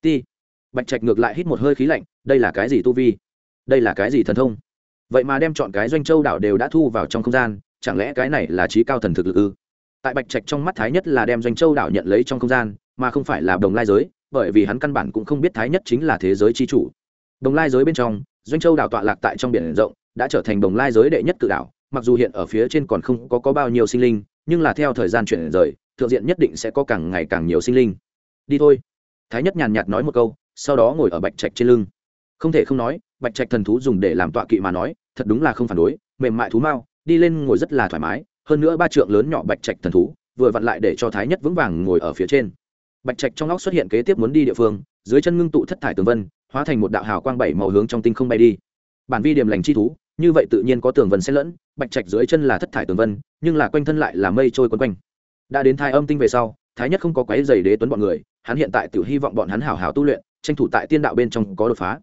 Ti. Bạch trạch ngược lại hít một hơi khí lạnh, đây là cái gì tu vi? Đây là cái gì thần thông? Vậy mà đem chọn cái doanh châu đảo đều đã thu vào trong không gian chẳng lẽ cái này là trí cao thần thực lực ư? Tại bạch trạch trong mắt thái nhất là đem doanh châu đảo nhận lấy trong không gian mà không phải là đồng lai giới bởi vì hắn căn bản cũng không biết thái nhất chính là thế giới chi chủ. Đồng lai giới bên trong doanh châu đảo tọa lạc tại trong biển rộng đã trở thành đồng lai giới đệ nhất cự đảo mặc dù hiện ở phía trên còn không có, có bao nhiêu sinh linh nhưng là theo thời gian chuyển rời thượng diện nhất định sẽ có càng ngày càng nhiều sinh linh. Đi thôi. Thái nhất nhàn nhạt nói một câu sau đó ngồi ở bạch trạch trên lưng. Không thể không nói bạch trạch thần thú dùng để làm tọa kỵ mà nói thật đúng là không phản đối, mềm mại thú mau, đi lên ngồi rất là thoải mái, hơn nữa ba trượng lớn nhỏ bạch trạch thần thú, vừa vặn lại để cho thái nhất vững vàng ngồi ở phía trên. Bạch trạch trong óc xuất hiện kế tiếp muốn đi địa phương, dưới chân ngưng tụ thất thải tường vân, hóa thành một đạo hào quang bảy màu hướng trong tinh không bay đi. Bản vi điểm lành chi thú, như vậy tự nhiên có tường vân xen lẫn, bạch trạch dưới chân là thất thải tường vân, nhưng là quanh thân lại là mây trôi quấn quanh. Đã đến thai âm tinh về sau, thái nhất không có quái dày đế tuấn bọn người, hắn hiện tại tự hy vọng bọn hắn hào hào tu luyện, tranh thủ tại tiên đạo bên trong có đột phá.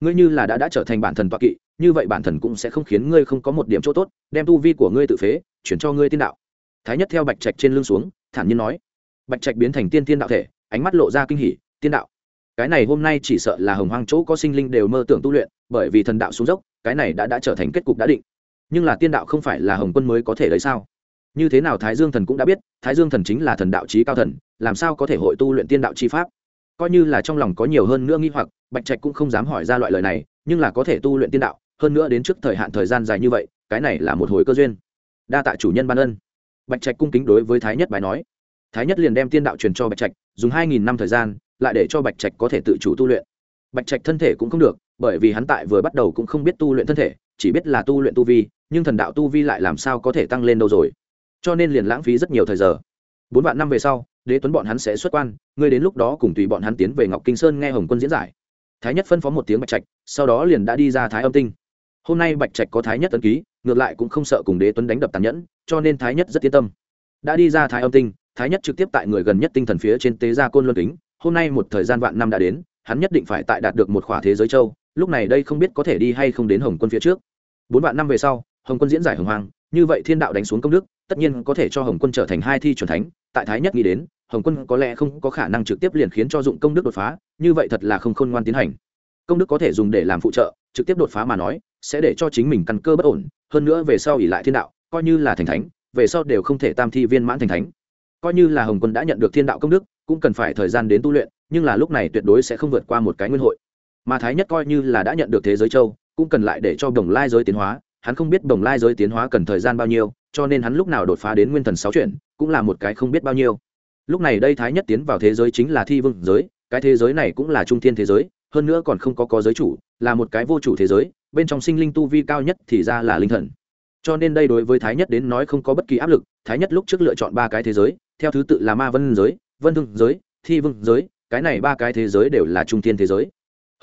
Ngươi như là đã đã trở thành bản thần toa kỵ như vậy bản thần cũng sẽ không khiến ngươi không có một điểm chỗ tốt, đem tu vi của ngươi tự phế, chuyển cho ngươi tiên đạo. Thái nhất theo bạch trạch trên lưng xuống, thản nhiên nói. Bạch trạch biến thành tiên tiên đạo thể, ánh mắt lộ ra kinh hỉ, tiên đạo? Cái này hôm nay chỉ sợ là hồng hoang chỗ có sinh linh đều mơ tưởng tu luyện, bởi vì thần đạo xuống dốc, cái này đã đã trở thành kết cục đã định. Nhưng là tiên đạo không phải là hồng quân mới có thể lấy sao? Như thế nào thái dương thần cũng đã biết, thái dương thần chính là thần đạo trí cao thần, làm sao có thể hội tu luyện tiên đạo chi pháp? Coi như là trong lòng có nhiều hơn nữa nghi hoặc, bạch trạch cũng không dám hỏi ra loại lời này, nhưng là có thể tu luyện tiên đạo hơn nữa đến trước thời hạn thời gian dài như vậy, cái này là một hồi cơ duyên. Đa tạ chủ nhân ban ân. Bạch trạch cung kính đối với thái nhất bài nói. Thái nhất liền đem tiên đạo truyền cho bạch trạch, dùng hai nghìn năm thời gian, lại để cho bạch trạch có thể tự chủ tu luyện. Bạch trạch thân thể cũng không được, bởi vì hắn tại vừa bắt đầu cũng không biết tu luyện thân thể, chỉ biết là tu luyện tu vi, nhưng thần đạo tu vi lại làm sao có thể tăng lên đâu rồi. Cho nên liền lãng phí rất nhiều thời giờ. Bốn vạn năm về sau, đế tuấn bọn hắn sẽ xuất quan, ngươi đến lúc đó cùng tùy bọn hắn tiến về ngọc kinh sơn nghe hồng quân diễn giải. Thái nhất phân phó một tiếng bạch trạch, sau đó liền đã đi ra thái âm tinh hôm nay bạch trạch có thái nhất tân ký, ngược lại cũng không sợ cùng đế tuấn đánh đập tàn nhẫn, cho nên thái nhất rất yên tâm. Đã đi ra thái âm tinh, thái nhất trực tiếp tại người gần nhất tinh thần phía trên tế gia côn luân kính. Hôm nay một thời gian vạn năm đã đến, hắn nhất định phải tại đạt được một khỏa thế giới châu, lúc này đây không biết có thể đi hay không đến hồng quân phía trước. Bốn vạn năm về sau, hồng quân diễn giải hồng hoàng như vậy thiên đạo đánh xuống công đức, tất nhiên có thể cho hồng quân trở thành hai thi c thánh. Tại thái nhất nghĩ đến, hồng quân có lẽ không có khả năng trực tiếp liền khiến cho dụng công đức đột phá, như vậy thật là không khôn ngoan tiến hành. Công đức có thể dùng để làm phụ trợ, trực tiếp đột phá mà nói sẽ để cho chính mình căn cơ bất ổn, hơn nữa về sau ỉ lại thiên đạo, coi như là thành thánh, về sau đều không thể tam thi viên mãn thành thánh. Coi như là hồng quân đã nhận được thiên đạo công đức, cũng cần phải thời gian đến tu luyện, nhưng là lúc này tuyệt đối sẽ không vượt qua một cái nguyên hội. Mà thái nhất coi như là đã nhận được thế giới châu, cũng cần lại để cho đồng lai giới tiến hóa, hắn không biết đồng lai giới tiến hóa cần thời gian bao nhiêu, cho nên hắn lúc nào đột phá đến nguyên thần sáu chuyển, cũng là một cái không biết bao nhiêu. Lúc này đây thái nhất tiến vào thế giới chính là thi vương giới, cái thế giới này cũng là trung thiên thế giới, hơn nữa còn không có có giới chủ, là một cái vô chủ thế giới bên trong sinh linh tu vi cao nhất thì ra là linh thần. Cho nên đây đối với thái nhất đến nói không có bất kỳ áp lực, thái nhất lúc trước lựa chọn ba cái thế giới, theo thứ tự là ma vân giới, vân thương giới, thi vương giới, cái này ba cái thế giới đều là trung thiên thế giới.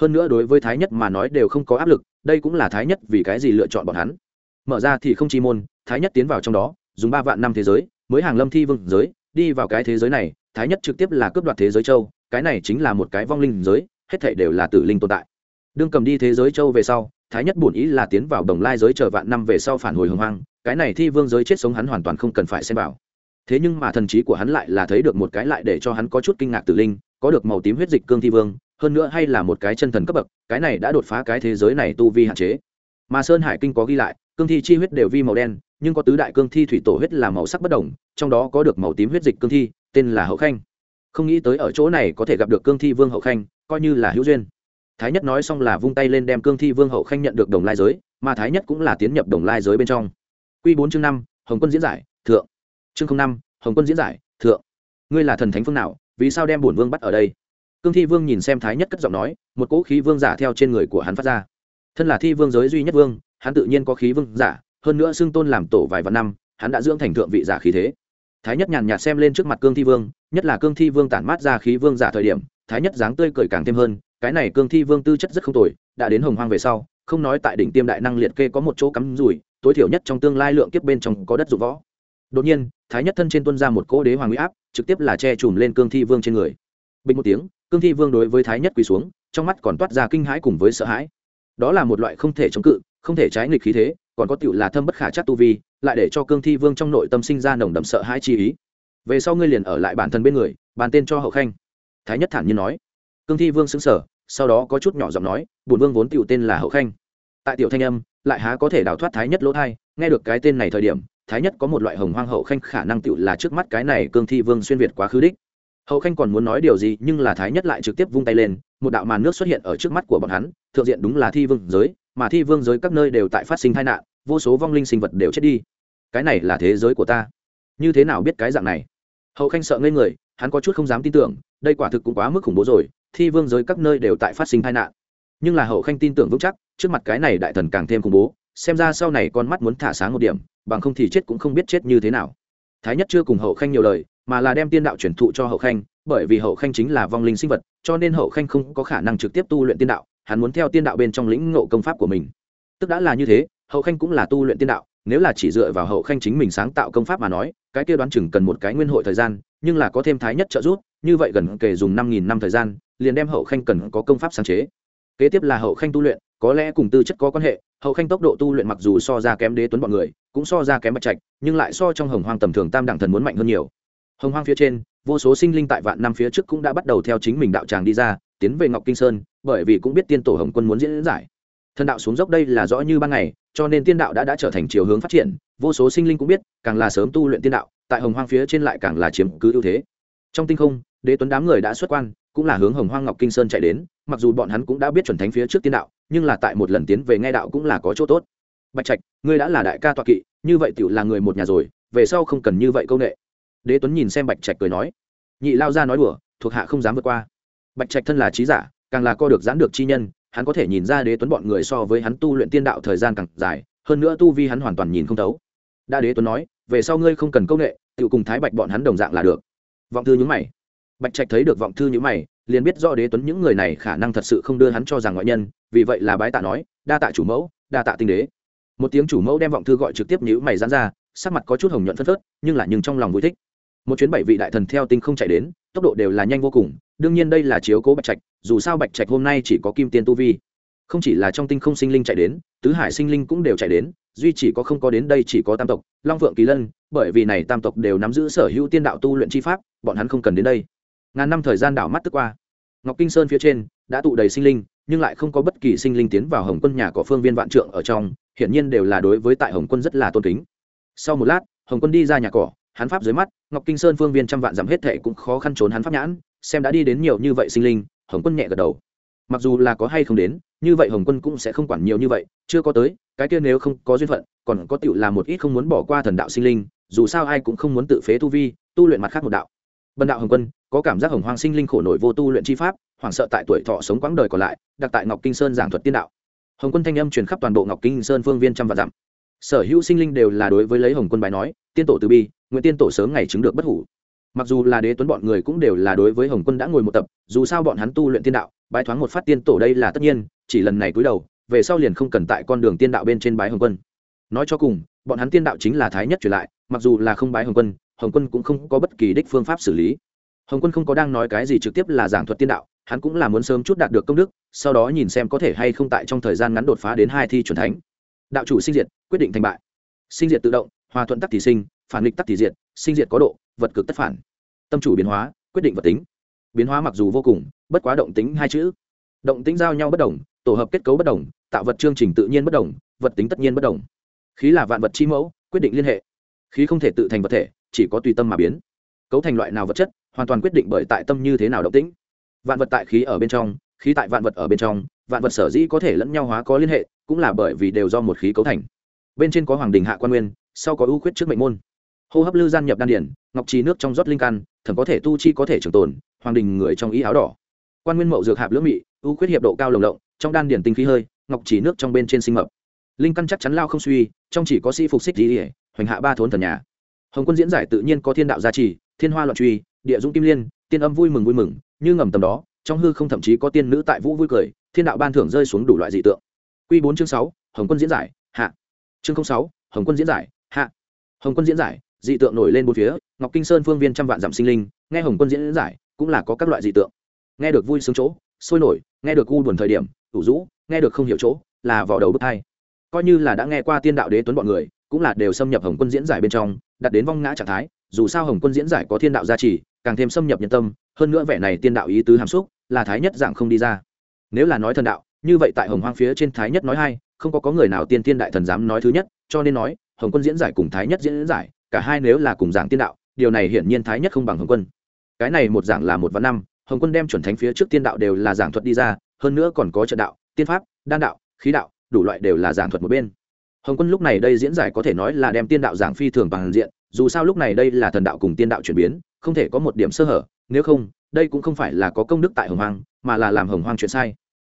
Hơn nữa đối với thái nhất mà nói đều không có áp lực, đây cũng là thái nhất vì cái gì lựa chọn bọn hắn. Mở ra thì không chi môn, thái nhất tiến vào trong đó, dùng ba vạn năm thế giới, mới hàng lâm thi vương giới, đi vào cái thế giới này, thái nhất trực tiếp là cướp đoạt thế giới châu, cái này chính là một cái vong linh giới, hết thể đều là tử linh tồn tại. Đương cầm đi thế giới châu về sau thái nhất bổn ý là tiến vào đồng lai giới chờ vạn năm về sau phản hồi hồng hoang, cái này thi vương giới chết sống hắn hoàn toàn không cần phải xem vào. Thế nhưng mà thần trí của hắn lại là thấy được một cái lại để cho hắn có chút kinh ngạc tử linh, có được màu tím huyết dịch cương thi vương, hơn nữa hay là một cái chân thần cấp bậc, cái này đã đột phá cái thế giới này tu vi hạn chế. Mà sơn hải kinh có ghi lại, cương thi chi huyết đều vi màu đen, nhưng có tứ đại cương thi thủy tổ huyết là màu sắc bất đồng, trong đó có được màu tím huyết dịch cương thi, tên là hậu khanh. Không nghĩ tới ở chỗ này có thể gặp được cương thi vương hậu khanh, coi như là hữu duyên thái nhất nói xong là vung tay lên đem cương thi vương hậu khanh nhận được đồng lai giới, mà thái nhất cũng là tiến nhập đồng lai giới bên trong. Q bốn chương năm, hồng quân diễn giải, thượng. Chương năm, hồng quân diễn giải, thượng. Ngươi là thần thánh phương nào, vì sao đem bổn vương bắt ở đây? Cương thi vương nhìn xem thái nhất cất giọng nói, một cỗ khí vương giả theo trên người của hắn phát ra. Thân là thi vương giới duy nhất vương, hắn tự nhiên có khí vương giả, hơn nữa xưng tôn làm tổ vài vạn năm, hắn đã dưỡng thành thượng vị giả khí thế. Thái nhất nhàn nhạt xem lên trước mặt cương thi vương, nhất là cương thi vương tản mát ra khí vương giả thời điểm, thái nhất dáng tươi cười càng thêm hơn cái này cương thi vương tư chất rất không tồi, đã đến hồng hoang về sau, không nói tại đỉnh tiêm đại năng liệt kê có một chỗ cắm rủi, tối thiểu nhất trong tương lai lượng kiếp bên trong có đất dụng võ. Đột nhiên, thái nhất thân trên tuân ra một cỗ đế hoàng huy áp, trực tiếp là che chùm lên cương thi vương trên người. Bình một tiếng, cương thi vương đối với thái nhất quỳ xuống, trong mắt còn toát ra kinh hãi cùng với sợ hãi. Đó là một loại không thể chống cự, không thể trái nghịch khí thế, còn có tựu là thâm bất khả chắc tu vi, lại để cho cương thi vương trong nội tâm sinh ra nồng đậm sợ hãi chi ý. Về sau ngươi liền ở lại bản thân bên người, bàn tên cho hậu khanh. Thái nhất thản nhiên nói cương thi vương xứng sở sau đó có chút nhỏ giọng nói bùn vương vốn tựu tên là hậu khanh. Tại tiểu thanh âm, lại há có thể đào thoát thái nhất lỗ thai, nghe được cái tên này thời điểm, thái nhất có một loại hồng hoang hậu khanh khả năng tựu là trước mắt cái này cương thi vương xuyên việt quá khứ đích. Hậu khanh còn muốn nói điều gì, nhưng là thái nhất lại trực tiếp vung tay lên, một đạo màn nước xuất hiện ở trước mắt của bọn hắn, thượng diện đúng là thi vương giới, mà thi vương giới các nơi đều tại phát sinh tai nạn, vô số vong linh sinh vật đều chết đi. Cái này là thế giới của ta. Như thế nào biết cái dạng này? Hậu khanh sợ ngây người, hắn có chút không dám tin tưởng, đây quả thực cũng quá mức khủng bố rồi thi vương giới các nơi đều tại phát sinh tai nạn. Nhưng là hậu khanh tin tưởng vững chắc, trước mặt cái này đại thần càng thêm khủng bố, xem ra sau này con mắt muốn thả sáng một điểm, bằng không thì chết cũng không biết chết như thế nào. Thái nhất chưa cùng hậu khanh nhiều lời, mà là đem tiên đạo truyền thụ cho hậu khanh, bởi vì hậu khanh chính là vong linh sinh vật, cho nên hậu khanh không có khả năng trực tiếp tu luyện tiên đạo, hắn muốn theo tiên đạo bên trong lĩnh ngộ công pháp của mình. Tức đã là như thế, hậu khanh cũng là tu luyện tiên đạo, nếu là chỉ dựa vào hậu khanh chính mình sáng tạo công pháp mà nói, cái kia đoán chừng cần một cái nguyên hội thời gian, nhưng là có thêm thái nhất trợ giúp, như vậy gần kể dùng năm nghìn năm thời gian liền đem hậu khanh cần có công pháp sáng chế. Kế tiếp là hậu khanh tu luyện, có lẽ cùng tư chất có quan hệ, hậu khanh tốc độ tu luyện mặc dù so ra kém đế tuấn bọn người, cũng so ra kém bạch trạch, nhưng lại so trong hồng hoang tầm thường tam đẳng thần muốn mạnh hơn nhiều. Hồng hoang phía trên, vô số sinh linh tại vạn năm phía trước cũng đã bắt đầu theo chính mình đạo tràng đi ra, tiến về ngọc kinh sơn, bởi vì cũng biết tiên tổ hồng quân muốn diễn giải. Thần đạo xuống dốc đây là rõ như ban ngày, cho nên tiên đạo đã đã trở thành chiều hướng phát triển, vô số sinh linh cũng biết, càng là sớm tu luyện tiên đạo, tại hồng hoang phía trên lại càng là chiếm cứ ưu thế. Trong tinh không đế tuấn đám người đã xuất quan, cũng là hướng hồng hoang ngọc kinh sơn chạy đến, mặc dù bọn hắn cũng đã biết chuẩn thánh phía trước tiên đạo, nhưng là tại một lần tiến về nghe đạo cũng là có chỗ tốt. Bạch trạch, ngươi đã là đại ca toạ kỵ, như vậy tựu là người một nhà rồi, về sau không cần như vậy công nghệ đế tuấn nhìn xem bạch trạch cười nói, nhị lao ra nói đùa, thuộc hạ không dám vượt qua. Bạch trạch thân là trí giả, càng là co được giãn được chi nhân, hắn có thể nhìn ra đế tuấn bọn người so với hắn tu luyện tiên đạo thời gian càng dài, hơn nữa tu vi hắn hoàn toàn nhìn không thấu. Đã đế tuấn nói, về sau ngươi không cần công nghệ tự cùng thái bạch bọn hắn đồng dạng là được. Vọng thư nhúng mày bạch trạch thấy được vọng thư như mày, liền biết do đế tuấn những người này khả năng thật sự không đưa hắn cho rằng ngoại nhân, vì vậy là bái tạ nói, đa tạ chủ mẫu, đa tạ tinh đế. Một tiếng chủ mẫu đem vọng thư gọi trực tiếp nhữ mày dán ra, sắc mặt có chút hồng nhuận phân phớt, nhưng là nhưng trong lòng vui thích. Một chuyến bảy vị đại thần theo tinh không chạy đến, tốc độ đều là nhanh vô cùng, đương nhiên đây là chiếu cố bạch trạch, dù sao bạch trạch hôm nay chỉ có kim tiên tu vi. Không chỉ là trong tinh không sinh linh chạy đến, tứ hải sinh linh cũng đều chạy đến, duy chỉ có không có đến đây chỉ có tam tộc, long phượng kỳ lân, bởi vì này tam tộc đều nắm giữ sở hữu tiên đạo tu luyện chi pháp, bọn hắn không cần đến đây ngàn năm thời gian đảo mắt tức qua. Ngọc kinh sơn phía trên đã tụ đầy sinh linh, nhưng lại không có bất kỳ sinh linh tiến vào hồng quân nhà có phương viên vạn trượng ở trong, hiển nhiên đều là đối với tại hồng quân rất là tôn kính. Sau một lát, hồng quân đi ra nhà cỏ, hắn pháp dưới mắt, ngọc kinh sơn phương viên trăm vạn dặm hết thệ cũng khó khăn trốn hắn pháp nhãn, xem đã đi đến nhiều như vậy sinh linh, hồng quân nhẹ gật đầu. Mặc dù là có hay không đến, như vậy hồng quân cũng sẽ không quản nhiều như vậy, chưa có tới, cái kia nếu không có duyên phận, còn có tựu là một ít không muốn bỏ qua thần đạo sinh linh, dù sao ai cũng không muốn tự phế tu vi, tu luyện mặt khác một đạo. Bần đạo hồng quân có cảm giác hồng hoang sinh linh khổ nổi vô tu luyện chi pháp, hoảng sợ tại tuổi thọ sống quãng đời còn lại, đặc tại ngọc kinh sơn giảng thuật tiên đạo. Hồng quân thanh âm truyền khắp toàn bộ ngọc kinh sơn phương viên trăm vạn dặm. Sở hữu sinh linh đều là đối với lấy hồng quân bài nói, tiên tổ từ bi nguyễn tiên tổ sớm ngày chứng được bất hủ. Mặc dù là đế tuấn bọn người cũng đều là đối với hồng quân đã ngồi một tập, dù sao bọn hắn tu luyện tiên đạo, bái thoáng một phát tiên tổ đây là tất nhiên, chỉ lần này cúi đầu, về sau liền không cần tại con đường tiên đạo bên trên bái hồng quân. Nói cho cùng, bọn hắn tiên đạo chính là thái nhất truyền lại, mặc dù là không bái hồng quân hồng quân cũng không có bất kỳ đích phương pháp xử lý hồng quân không có đang nói cái gì trực tiếp là giảng thuật tiên đạo, hắn cũng là muốn sớm chút đạt được công đức, sau đó nhìn xem có thể hay không tại trong thời gian ngắn đột phá đến hai thi c thánh. Đạo chủ sinh diệt, quyết định thành bại. Sinh diệt tự động, hòa thuận tắc thì sinh, phản nghịch tắc thì diệt, sinh diệt có độ, vật cực tất phản. Tâm chủ biến hóa, quyết định vật tính. Biến hóa mặc dù vô cùng, bất quá động tính hai chữ. Động tính giao nhau bất đồng, tổ hợp kết cấu bất đồng, tạo vật chương trình tự nhiên bất đồng, vật tính tất nhiên bất đồng. Khí là vạn vật chi mẫu, quyết định liên hệ. Khí không thể tự thành vật thể, chỉ có tùy tâm mà biến. Cấu thành loại nào vật chất hoàn toàn quyết định bởi tại tâm như thế nào động tĩnh. Vạn vật tại khí ở bên trong, khí tại vạn vật ở bên trong, vạn vật sở dĩ có thể lẫn nhau hóa có liên hệ, cũng là bởi vì đều do một khí cấu thành. Bên trên có hoàng đình hạ quan nguyên, sau có ưu khuyết trước mệnh môn. Hô hấp lư gian nhập đan điển, ngọc trì nước trong rót linh căn thần có thể tu chi có thể trường tồn, hoàng đình người trong ý áo đỏ. Quan nguyên mậu dược hạp lưỡng mị, ưu khuyết hiệp độ cao lồng lộng, trong đan điển tinh khí hơi, ngọc trì nước trong bên trên sinh mập. Linh căn chắc chắn lao không suy, trong chỉ có sĩ phục xích lý hoành hạ ba thốn thần nhà. Hồng quân diễn giải tự nhiên có thiên đạo gia trì, thiên hoa loạn truy địa dũng kim liên, tiên âm vui mừng vui mừng, như ngầm tầm đó, trong hư không thậm chí có tiên nữ tại vũ vui cười, thiên đạo ban thưởng rơi xuống đủ loại dị tượng. Q bốn chương sáu, hồng quân diễn giải, hạ. Chương sáu, hồng quân diễn giải, hạ. Hồng quân diễn giải, dị tượng nổi lên bốn phía, ngọc kinh sơn phương viên trăm vạn dặm sinh linh, nghe hồng quân diễn giải, cũng là có các loại dị tượng. Nghe được vui sướng chỗ, sôi nổi, nghe được u buồn thời điểm, ủ rũ, nghe được không hiểu chỗ, là vào đầu bức hai. Coi như là đã nghe qua tiên đạo đế tuấn bọn người, cũng là đều xâm nhập hồng quân diễn giải bên trong, đặt đến vong ngã trạng thái dù sao hồng quân diễn giải có thiên đạo gia trì, càng thêm xâm nhập nhân tâm, hơn nữa vẻ này tiên đạo ý tứ hàm xúc, là thái nhất dạng không đi ra. Nếu là nói thần đạo, như vậy tại hồng hoang phía trên thái nhất nói hai, không có có người nào tiên tiên đại thần dám nói thứ nhất, cho nên nói, hồng quân diễn giải cùng thái nhất diễn giải, cả hai nếu là cùng giảng tiên đạo, điều này hiển nhiên thái nhất không bằng hồng quân. Cái này một giảng là một vạn năm, hồng quân đem chuẩn thánh phía trước tiên đạo đều là giảng thuật đi ra, hơn nữa còn có trận đạo, tiên pháp, đan đạo, khí đạo, đủ loại đều là giảng thuật một bên. Hồng quân lúc này đây diễn giải có thể nói là đem tiên đạo giảng phi thường bằng diện dù sao lúc này đây là thần đạo cùng tiên đạo chuyển biến, không thể có một điểm sơ hở, nếu không, đây cũng không phải là có công đức tại hồng hoang, mà là làm hồng hoang chuyện sai.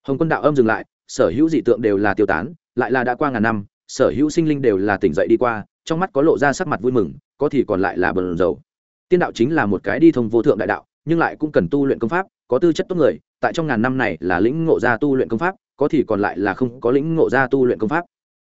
Hồng quân đạo âm dừng lại, sở hữu dị tượng đều là tiêu tán, lại là đã qua ngàn năm, sở hữu sinh linh đều là tỉnh dậy đi qua, trong mắt có lộ ra sắc mặt vui mừng, có thì còn lại là bần dầu tiên đạo chính là một cái đi thông vô thượng đại đạo, nhưng lại cũng cần tu luyện công pháp, có tư chất tốt người, tại trong ngàn năm này là lĩnh ngộ ra tu luyện công pháp, có thì còn lại là không có lĩnh ngộ ra tu luyện công pháp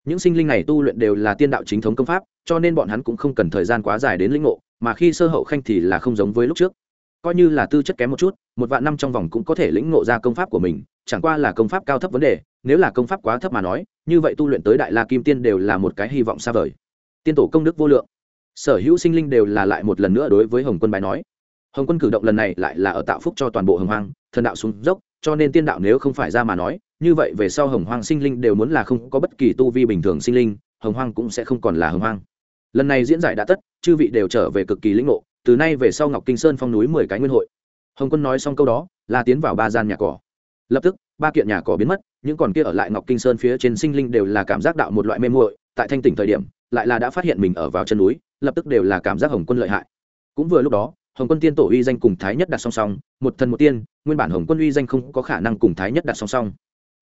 những sinh linh này tu luyện đều là tiên đạo chính thống công pháp, cho nên bọn hắn cũng không cần thời gian quá dài đến lĩnh ngộ, mà khi sơ hậu khanh thì là không giống với lúc trước. Coi như là tư chất kém một chút, một vạn năm trong vòng cũng có thể lĩnh ngộ ra công pháp của mình, chẳng qua là công pháp cao thấp vấn đề, nếu là công pháp quá thấp mà nói, như vậy tu luyện tới đại la kim tiên đều là một cái hy vọng xa vời. Tiên tổ công đức vô lượng. Sở hữu sinh linh đều là lại một lần nữa đối với hồng quân bài nói. Hồng quân cử động lần này lại là ở tạo phúc cho toàn bộ hồng hoang, thần đạo xuống dốc, cho nên tiên đạo nếu không phải ra mà nói như vậy về sau hồng hoang sinh linh đều muốn là không có bất kỳ tu vi bình thường sinh linh, hồng hoang cũng sẽ không còn là hồng hoang. Lần này diễn giải đã tất, chư vị đều trở về cực kỳ lĩnh ngộ, từ nay về sau ngọc kinh sơn phong núi mười cái nguyên hội. Hồng quân nói xong câu đó là tiến vào ba gian nhà cỏ. Lập tức, ba kiện nhà cỏ biến mất, những còn kia ở lại ngọc kinh sơn phía trên sinh linh đều là cảm giác đạo một loại mê muội, tại thanh tỉnh thời điểm, lại là đã phát hiện mình ở vào chân núi, lập tức đều là cảm giác hồng quân lợi hại. Cũng vừa lúc đó, hồng quân tiên tổ uy danh cùng thái nhất đặt song song, một thần một tiên, nguyên bản hồng quân uy danh không có khả năng cùng thái nhất đặt song song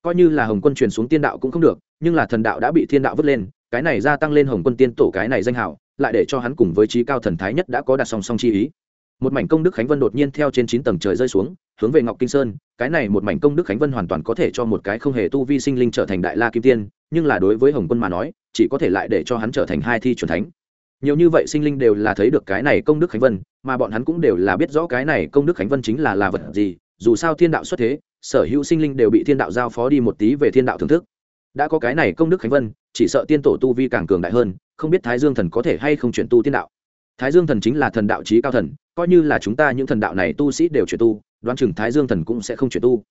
coi như là hồng quân truyền xuống tiên đạo cũng không được, nhưng là thần đạo đã bị thiên đạo vứt lên, cái này gia tăng lên hồng quân tiên tổ cái này danh hảo lại để cho hắn cùng với trí cao thần thái nhất đã có đặt song song chi ý. Một mảnh công đức khánh vân đột nhiên theo trên chín tầng trời rơi xuống, hướng về ngọc kinh sơn, cái này một mảnh công đức khánh vân hoàn toàn có thể cho một cái không hề tu vi sinh linh trở thành đại la kim tiên, nhưng là đối với hồng quân mà nói, chỉ có thể lại để cho hắn trở thành hai thi c thánh. Nhiều như vậy sinh linh đều là thấy được cái này công đức khánh vân, mà bọn hắn cũng đều là biết rõ cái này công đức khánh vân chính là là vật gì, dù sao thiên đạo xuất thế sở hữu sinh linh đều bị thiên đạo giao phó đi một tí về thiên đạo thưởng thức. Đã có cái này công đức khánh vân, chỉ sợ tiên tổ tu vi càng cường đại hơn, không biết thái dương thần có thể hay không chuyển tu tiên đạo. Thái dương thần chính là thần đạo trí cao thần, coi như là chúng ta những thần đạo này tu sĩ đều chuyển tu, đoán chừng thái dương thần cũng sẽ không chuyển tu.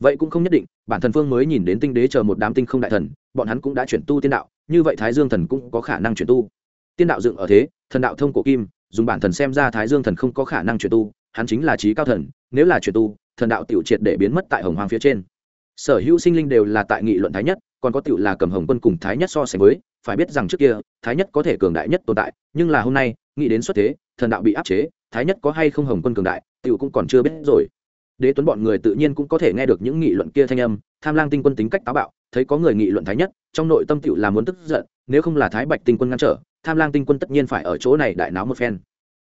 Vậy cũng không nhất định, bản thần phương mới nhìn đến tinh đế chờ một đám tinh không đại thần, bọn hắn cũng đã chuyển tu tiên đạo, như vậy thái dương thần cũng có khả năng chuyển tu. Tiên đạo dựng ở thế, thần đạo thông cổ kim, dùng bản thần xem ra thái dương thần không có khả năng chuyển tu, hắn chính là trí cao thần, nếu là chuyển tu thần đạo tiểu triệt để biến mất tại hồng hoàng phía trên. Sở hữu sinh linh đều là tại nghị luận thái nhất, còn có tiểu là cầm hồng quân cùng thái nhất so sánh với, phải biết rằng trước kia, thái nhất có thể cường đại nhất tồn tại, nhưng là hôm nay, nghĩ đến xuất thế, thần đạo bị áp chế, thái nhất có hay không hồng quân cường đại, tiểu cũng còn chưa biết rồi. Đế tuấn bọn người tự nhiên cũng có thể nghe được những nghị luận kia thanh âm, tham lang tinh quân tính cách táo bạo, thấy có người nghị luận thái nhất, trong nội tâm tiểu là muốn tức giận, nếu không là thái bạch tinh quân ngăn trở, tham lang tinh quân tất nhiên phải ở chỗ này đại náo một phen.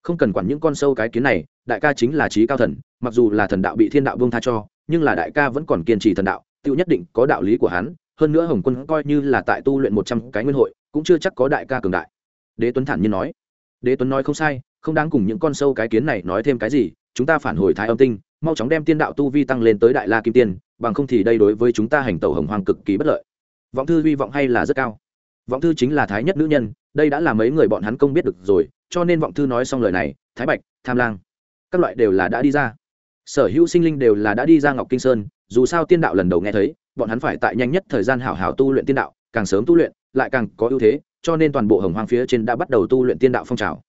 Không cần quản những con sâu cái kiến này đại ca chính là trí cao thần, mặc dù là thần đạo bị thiên đạo vương tha cho, nhưng là đại ca vẫn còn kiên trì thần đạo, tự nhất định có đạo lý của hắn, hơn nữa hồng quân coi như là tại tu luyện một trăm cái nguyên hội, cũng chưa chắc có đại ca cường đại. Đế tuấn thản nhiên nói. Đế tuấn nói không sai, không đáng cùng những con sâu cái kiến này nói thêm cái gì, chúng ta phản hồi thái âm tinh, mau chóng đem tiên đạo tu vi tăng lên tới đại la kim tiên, bằng không thì đây đối với chúng ta hành tẩu hồng hoàng cực kỳ bất lợi. Vọng thư hy vọng hay là rất cao. Vọng thư chính là thái nhất nữ nhân, đây đã là mấy người bọn hắn công biết được rồi, cho nên vọng thư nói xong lời này, thái bạch, tham lang các loại đều là đã đi ra. Sở hữu sinh linh đều là đã đi ra ngọc kinh sơn, dù sao tiên đạo lần đầu nghe thấy, bọn hắn phải tại nhanh nhất thời gian hảo hảo tu luyện tiên đạo, càng sớm tu luyện, lại càng có ưu thế, cho nên toàn bộ hồng hoang phía trên đã bắt đầu tu luyện tiên đạo phong trào.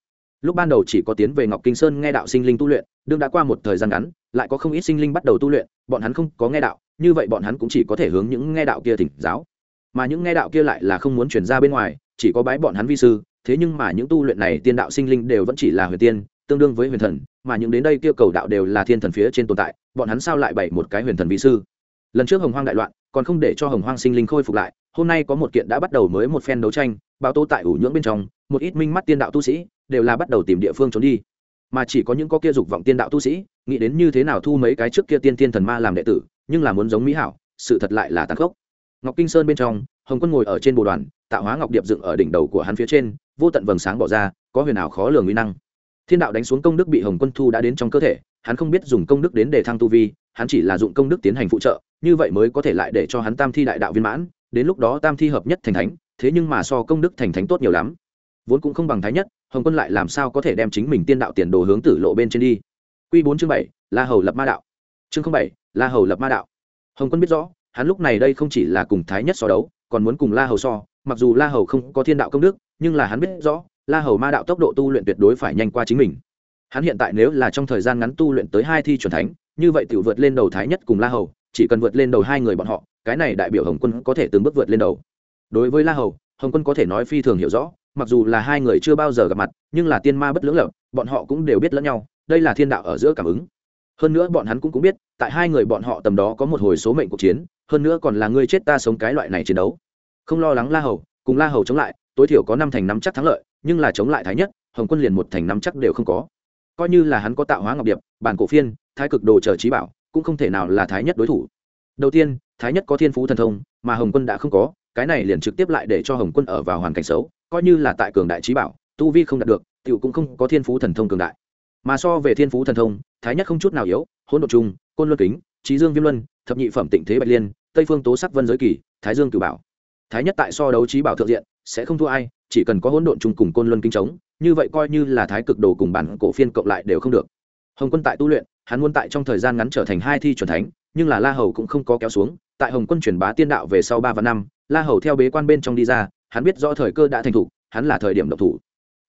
Lúc ban đầu chỉ có tiến về ngọc kinh sơn nghe đạo sinh linh tu luyện, đương đã qua một thời gian ngắn, lại có không ít sinh linh bắt đầu tu luyện, bọn hắn không có nghe đạo, như vậy bọn hắn cũng chỉ có thể hướng những nghe đạo kia thỉnh giáo. Mà những nghe đạo kia lại là không muốn chuyển ra bên ngoài, chỉ có bái bọn hắn vi sư, thế nhưng mà những tu luyện này tiên đạo sinh linh đều vẫn chỉ là huyền tiên, tương đương với huyền thần mà những đến đây kêu cầu đạo đều là thiên thần phía trên tồn tại, bọn hắn sao lại bày một cái huyền thần vị sư? Lần trước hồng hoang đại loạn, còn không để cho hồng hoang sinh linh khôi phục lại, hôm nay có một kiện đã bắt đầu mới một phen đấu tranh, báo tố tại ủ nhưỡng bên trong, một ít minh mắt tiên đạo tu sĩ, đều là bắt đầu tìm địa phương trốn đi. Mà chỉ có những có kia dục vọng tiên đạo tu sĩ, nghĩ đến như thế nào thu mấy cái trước kia tiên tiên thần ma làm đệ tử, nhưng là muốn giống mỹ hảo, sự thật lại là tàn khốc. Ngọc kinh sơn bên trong, hồng quân ngồi ở trên bồ đoàn, tạo hóa ngọc điệp dựng ở đỉnh đầu của hắn phía trên, vô tận vầng sáng bỏ ra, có huyền ảo khó lường uy năng thiên đạo đánh xuống công đức bị hồng quân thu đã đến trong cơ thể, hắn không biết dùng công đức đến để thăng tu vi, hắn chỉ là dụng công đức tiến hành phụ trợ, như vậy mới có thể lại để cho hắn tam thi đại đạo viên mãn, đến lúc đó tam thi hợp nhất thành thánh, thế nhưng mà so công đức thành thánh tốt nhiều lắm. Vốn cũng không bằng thái nhất, hồng quân lại làm sao có thể đem chính mình tiên đạo tiền đồ hướng tử lộ bên trên đi. Q bốn chương bảy, la hầu lập ma đạo. Chương bảy, la hầu lập ma đạo. Hồng quân biết rõ, hắn lúc này đây không chỉ là cùng thái nhất so đấu, còn muốn cùng la hầu so, mặc dù la hầu không có thiên đạo công đức, nhưng là hắn biết rõ la hầu ma đạo tốc độ tu luyện tuyệt đối phải nhanh qua chính mình. Hắn hiện tại nếu là trong thời gian ngắn tu luyện tới hai thi c thánh, như vậy tự vượt lên đầu thái nhất cùng la hầu, chỉ cần vượt lên đầu hai người bọn họ, cái này đại biểu hồng quân có thể từng bước vượt lên đầu. Đối với la hầu, hồng quân có thể nói phi thường hiểu rõ, mặc dù là hai người chưa bao giờ gặp mặt, nhưng là tiên ma bất lưỡng lập bọn họ cũng đều biết lẫn nhau, đây là thiên đạo ở giữa cảm ứng. Hơn nữa bọn hắn cũng cũng biết, tại hai người bọn họ tầm đó có một hồi số mệnh cuộc chiến, hơn nữa còn là ngươi chết ta sống cái loại này chiến đấu. Không lo lắng la hầu, cùng la hầu chống lại, tối thiểu có năm thành năm chắc thắng lợi nhưng là chống lại thái nhất, hồng quân liền một thành năm chắc đều không có. Coi như là hắn có tạo hóa ngọc điệp, bản cổ phiên, thái cực đồ chờ trí bảo, cũng không thể nào là thái nhất đối thủ. Đầu tiên, thái nhất có thiên phú thần thông, mà hồng quân đã không có, cái này liền trực tiếp lại để cho hồng quân ở vào hoàn cảnh xấu, coi như là tại cường đại trí bảo, tu vi không đạt được t cũng không có thiên phú thần thông cường đại. Mà so về thiên phú thần thông, thái nhất không chút nào yếu, hỗn độ trung, côn luân kính, trí dương viêm luân, thập nhị phẩm tịnh thế bạch liên, tây phương tố sắc vân giới kỳ, thái dương cửu bảo. Thái nhất tại so đấu trí bảo thượng diện sẽ không thua ai, chỉ cần có hỗn độn chung cùng côn luân kinh trống, như vậy coi như là thái cực đồ cùng bản cổ phiên cộng lại đều không được. Hồng quân tại tu luyện, hắn muốn tại trong thời gian ngắn trở thành hai thi chuẩn thánh, nhưng là la hầu cũng không có kéo xuống, tại hồng quân truyền bá tiên đạo về sau ba và năm, la hầu theo bế quan bên trong đi ra, hắn biết rõ thời cơ đã thành thủ, hắn là thời điểm độc thủ.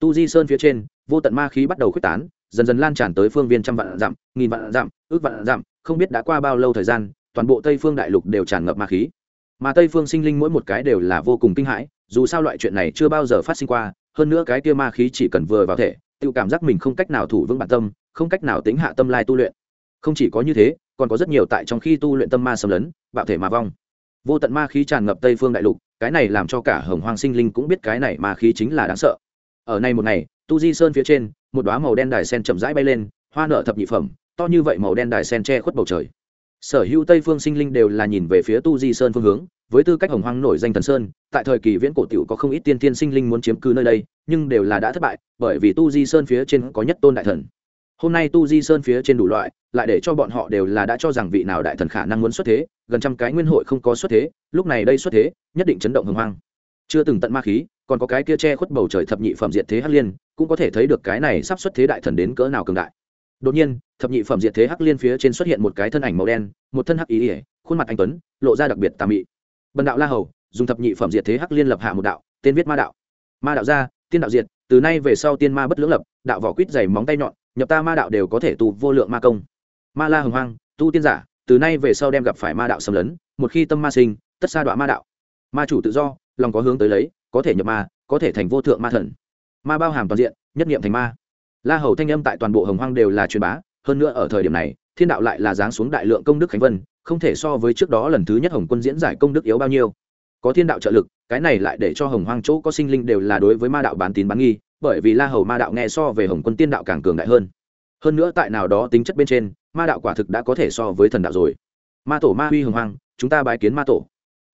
Tu di sơn phía trên, vô tận ma khí bắt đầu khuếch tán, dần dần lan tràn tới phương viên trăm vạn dặm, nghìn vạn dặm, ước vạn dặm, không biết đã qua bao lâu thời gian, toàn bộ tây phương đại lục đều tràn ngập ma khí. Mà tây phương sinh linh mỗi một cái đều là vô cùng kinh hãi dù sao loại chuyện này chưa bao giờ phát sinh qua, hơn nữa cái kia ma khí chỉ cần vừa vào thể tự cảm giác mình không cách nào thủ vững bản tâm, không cách nào tính hạ tâm lai tu luyện. Không chỉ có như thế, còn có rất nhiều tại trong khi tu luyện tâm ma xâm lấn, bạo thể mà vong. Vô tận ma khí tràn ngập tây phương đại lục, cái này làm cho cả hồng hoang sinh linh cũng biết cái này ma khí chính là đáng sợ. Ở nay một ngày, tu di sơn phía trên, một đoá màu đen đài sen chậm rãi bay lên, hoa nở thập nhị phẩm, to như vậy màu đen đài sen che khuất bầu trời. Sở hữu tây phương sinh linh đều là nhìn về phía tu di sơn phương hướng với tư cách hồng hoang nổi danh thần sơn, tại thời kỳ viễn cổ tiểu có không ít tiên tiên sinh linh muốn chiếm cư nơi đây, nhưng đều là đã thất bại, bởi vì tu di sơn phía trên có nhất tôn đại thần. Hôm nay tu di sơn phía trên đủ loại, lại để cho bọn họ đều là đã cho rằng vị nào đại thần khả năng muốn xuất thế, gần trăm cái nguyên hội không có xuất thế, lúc này đây xuất thế, nhất định chấn động hồng hoang. Chưa từng tận ma khí, còn có cái kia che khuất bầu trời thập nhị phẩm diện thế hắc liên, cũng có thể thấy được cái này sắp xuất thế đại thần đến cỡ nào cường đại. Đột nhiên, thập nhị phẩm diện thế hắc liên phía trên xuất hiện một cái thân ảnh màu đen, một thân hắc ý ỉa, khuôn mặt anh tuấn, lộ ra đặc biệt tà mị bần đạo la hầu, dùng thập nhị phẩm diệt thế hắc liên lập hạ một đạo, tên viết ma đạo. Ma đạo gia tiên đạo diệt, từ nay về sau tiên ma bất lưỡng lập, đạo vỏ quýt dày móng tay nhọn, nhập ta ma đạo đều có thể tu vô lượng ma công. Ma la hồng hoang, tu tiên giả, từ nay về sau đem gặp phải ma đạo xâm lấn, một khi tâm ma sinh, tất sa đọa ma đạo. Ma chủ tự do, lòng có hướng tới lấy, có thể nhập ma, có thể thành vô thượng ma thần. Ma bao hàm toàn diện, nhất nghiệm thành ma. La hầu thanh âm tại toàn bộ hồng hoang đều là truyền bá, hơn nữa ở thời điểm này, thiên đạo lại là giáng xuống đại lượng công đức khánh vân không thể so với trước đó lần thứ nhất hồng quân diễn giải công đức yếu bao nhiêu. Có thiên đạo trợ lực, cái này lại để cho hồng hoang chỗ có sinh linh đều là đối với ma đạo bán tín bán nghi, bởi vì la hầu ma đạo nghe so về hồng quân tiên đạo càng cường đại hơn. Hơn nữa tại nào đó tính chất bên trên, ma đạo quả thực đã có thể so với thần đạo rồi. Ma tổ ma huy hồng hoang, chúng ta bái kiến ma tổ.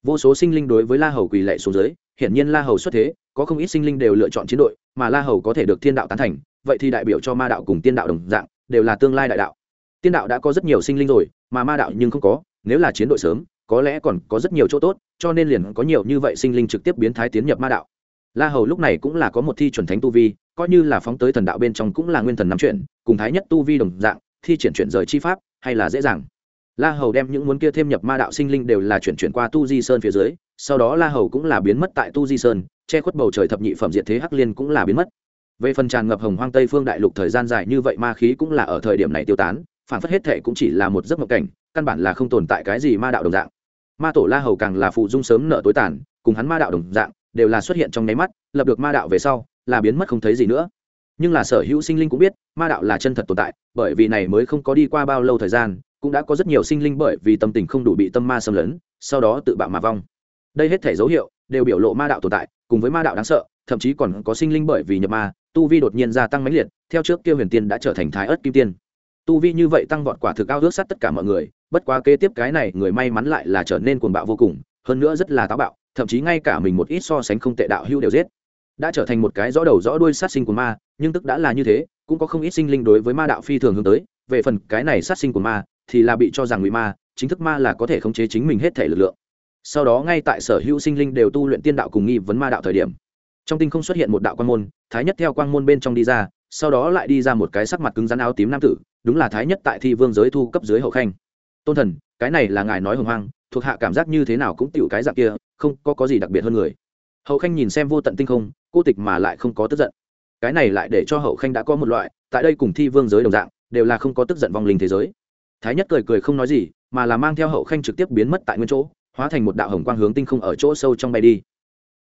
Vô số sinh linh đối với la hầu quỳ lệ xuống dưới, hiển nhiên la hầu xuất thế, có không ít sinh linh đều lựa chọn chiến đội, mà la hầu có thể được thiên đạo tán thành, vậy thì đại biểu cho ma đạo cùng tiên đạo đồng dạng, đều là tương lai đại đạo tiên đạo đã có rất nhiều sinh linh rồi, mà ma đạo nhưng không có, nếu là chiến đội sớm, có lẽ còn có rất nhiều chỗ tốt, cho nên liền có nhiều như vậy sinh linh trực tiếp biến thái tiến nhập ma đạo. La hầu lúc này cũng là có một thi chuẩn thánh tu vi, coi như là phóng tới thần đạo bên trong cũng là nguyên thần nắm chuyện, cùng thái nhất tu vi đồng dạng, thi triển chuyển rời chi pháp, hay là dễ dàng. La hầu đem những muốn kia thêm nhập ma đạo sinh linh đều là chuyển chuyển qua tu di sơn phía dưới, sau đó la hầu cũng là biến mất tại tu di sơn, che khuất bầu trời thập nhị phẩm diệt thế hắc liên cũng là biến mất. Về phần tràn ngập hồng hoang tây phương đại lục thời gian dài như vậy ma khí cũng là ở thời điểm này tiêu tán phản phất hết thệ cũng chỉ là một giấc mộng cảnh, căn bản là không tồn tại cái gì ma đạo đồng dạng. Ma tổ la hầu càng là phụ dung sớm nợ tối tàn, cùng hắn ma đạo đồng dạng, đều là xuất hiện trong nháy mắt, lập được ma đạo về sau, là biến mất không thấy gì nữa. Nhưng là sở hữu sinh linh cũng biết, ma đạo là chân thật tồn tại, bởi vì này mới không có đi qua bao lâu thời gian, cũng đã có rất nhiều sinh linh bởi vì tâm tình không đủ bị tâm ma xâm lấn, sau đó tự bạo mà vong. Đây hết thể dấu hiệu, đều biểu lộ ma đạo tồn tại, cùng với ma đạo đáng sợ, thậm chí còn có sinh linh bởi vì nhập ma, tu vi đột nhiên gia tăng mãnh liệt, theo trước kia huyền tiên đã trở thành thái ớt kim tiên tu vi như vậy tăng vọt quả thực ao ước sát tất cả mọi người, bất quá kế tiếp cái này người may mắn lại là trở nên cuồng bạo vô cùng, hơn nữa rất là táo bạo, thậm chí ngay cả mình một ít so sánh không tệ đạo hưu đều giết. Đã trở thành một cái rõ đầu rõ đuôi sát sinh của ma, nhưng tức đã là như thế, cũng có không ít sinh linh đối với ma đạo phi thường hướng tới. Về phần cái này sát sinh của ma, thì là bị cho rằng ngụy ma, chính thức ma là có thể khống chế chính mình hết thể lực lượng. Sau đó ngay tại sở hữu sinh linh đều tu luyện tiên đạo cùng nghi vấn ma đạo thời điểm, trong tinh không xuất hiện một đạo quan môn, thái nhất theo quang môn bên trong đi ra sau đó lại đi ra một cái sắc mặt cứng rắn áo tím nam tử, đúng là thái nhất tại thi vương giới thu cấp dưới hậu khanh. Tôn thần, cái này là ngài nói hồng hoang, thuộc hạ cảm giác như thế nào cũng tựu cái dạng kia, không, có có gì đặc biệt hơn người. Hậu khanh nhìn xem vô tận tinh không, cô tịch mà lại không có tức giận. Cái này lại để cho hậu khanh đã có một loại, tại đây cùng thi vương giới đồng dạng, đều là không có tức giận vong linh thế giới. Thái nhất cười cười không nói gì, mà là mang theo hậu khanh trực tiếp biến mất tại nguyên chỗ, hóa thành một đạo hồng quang hướng tinh không ở chỗ sâu trong bay đi.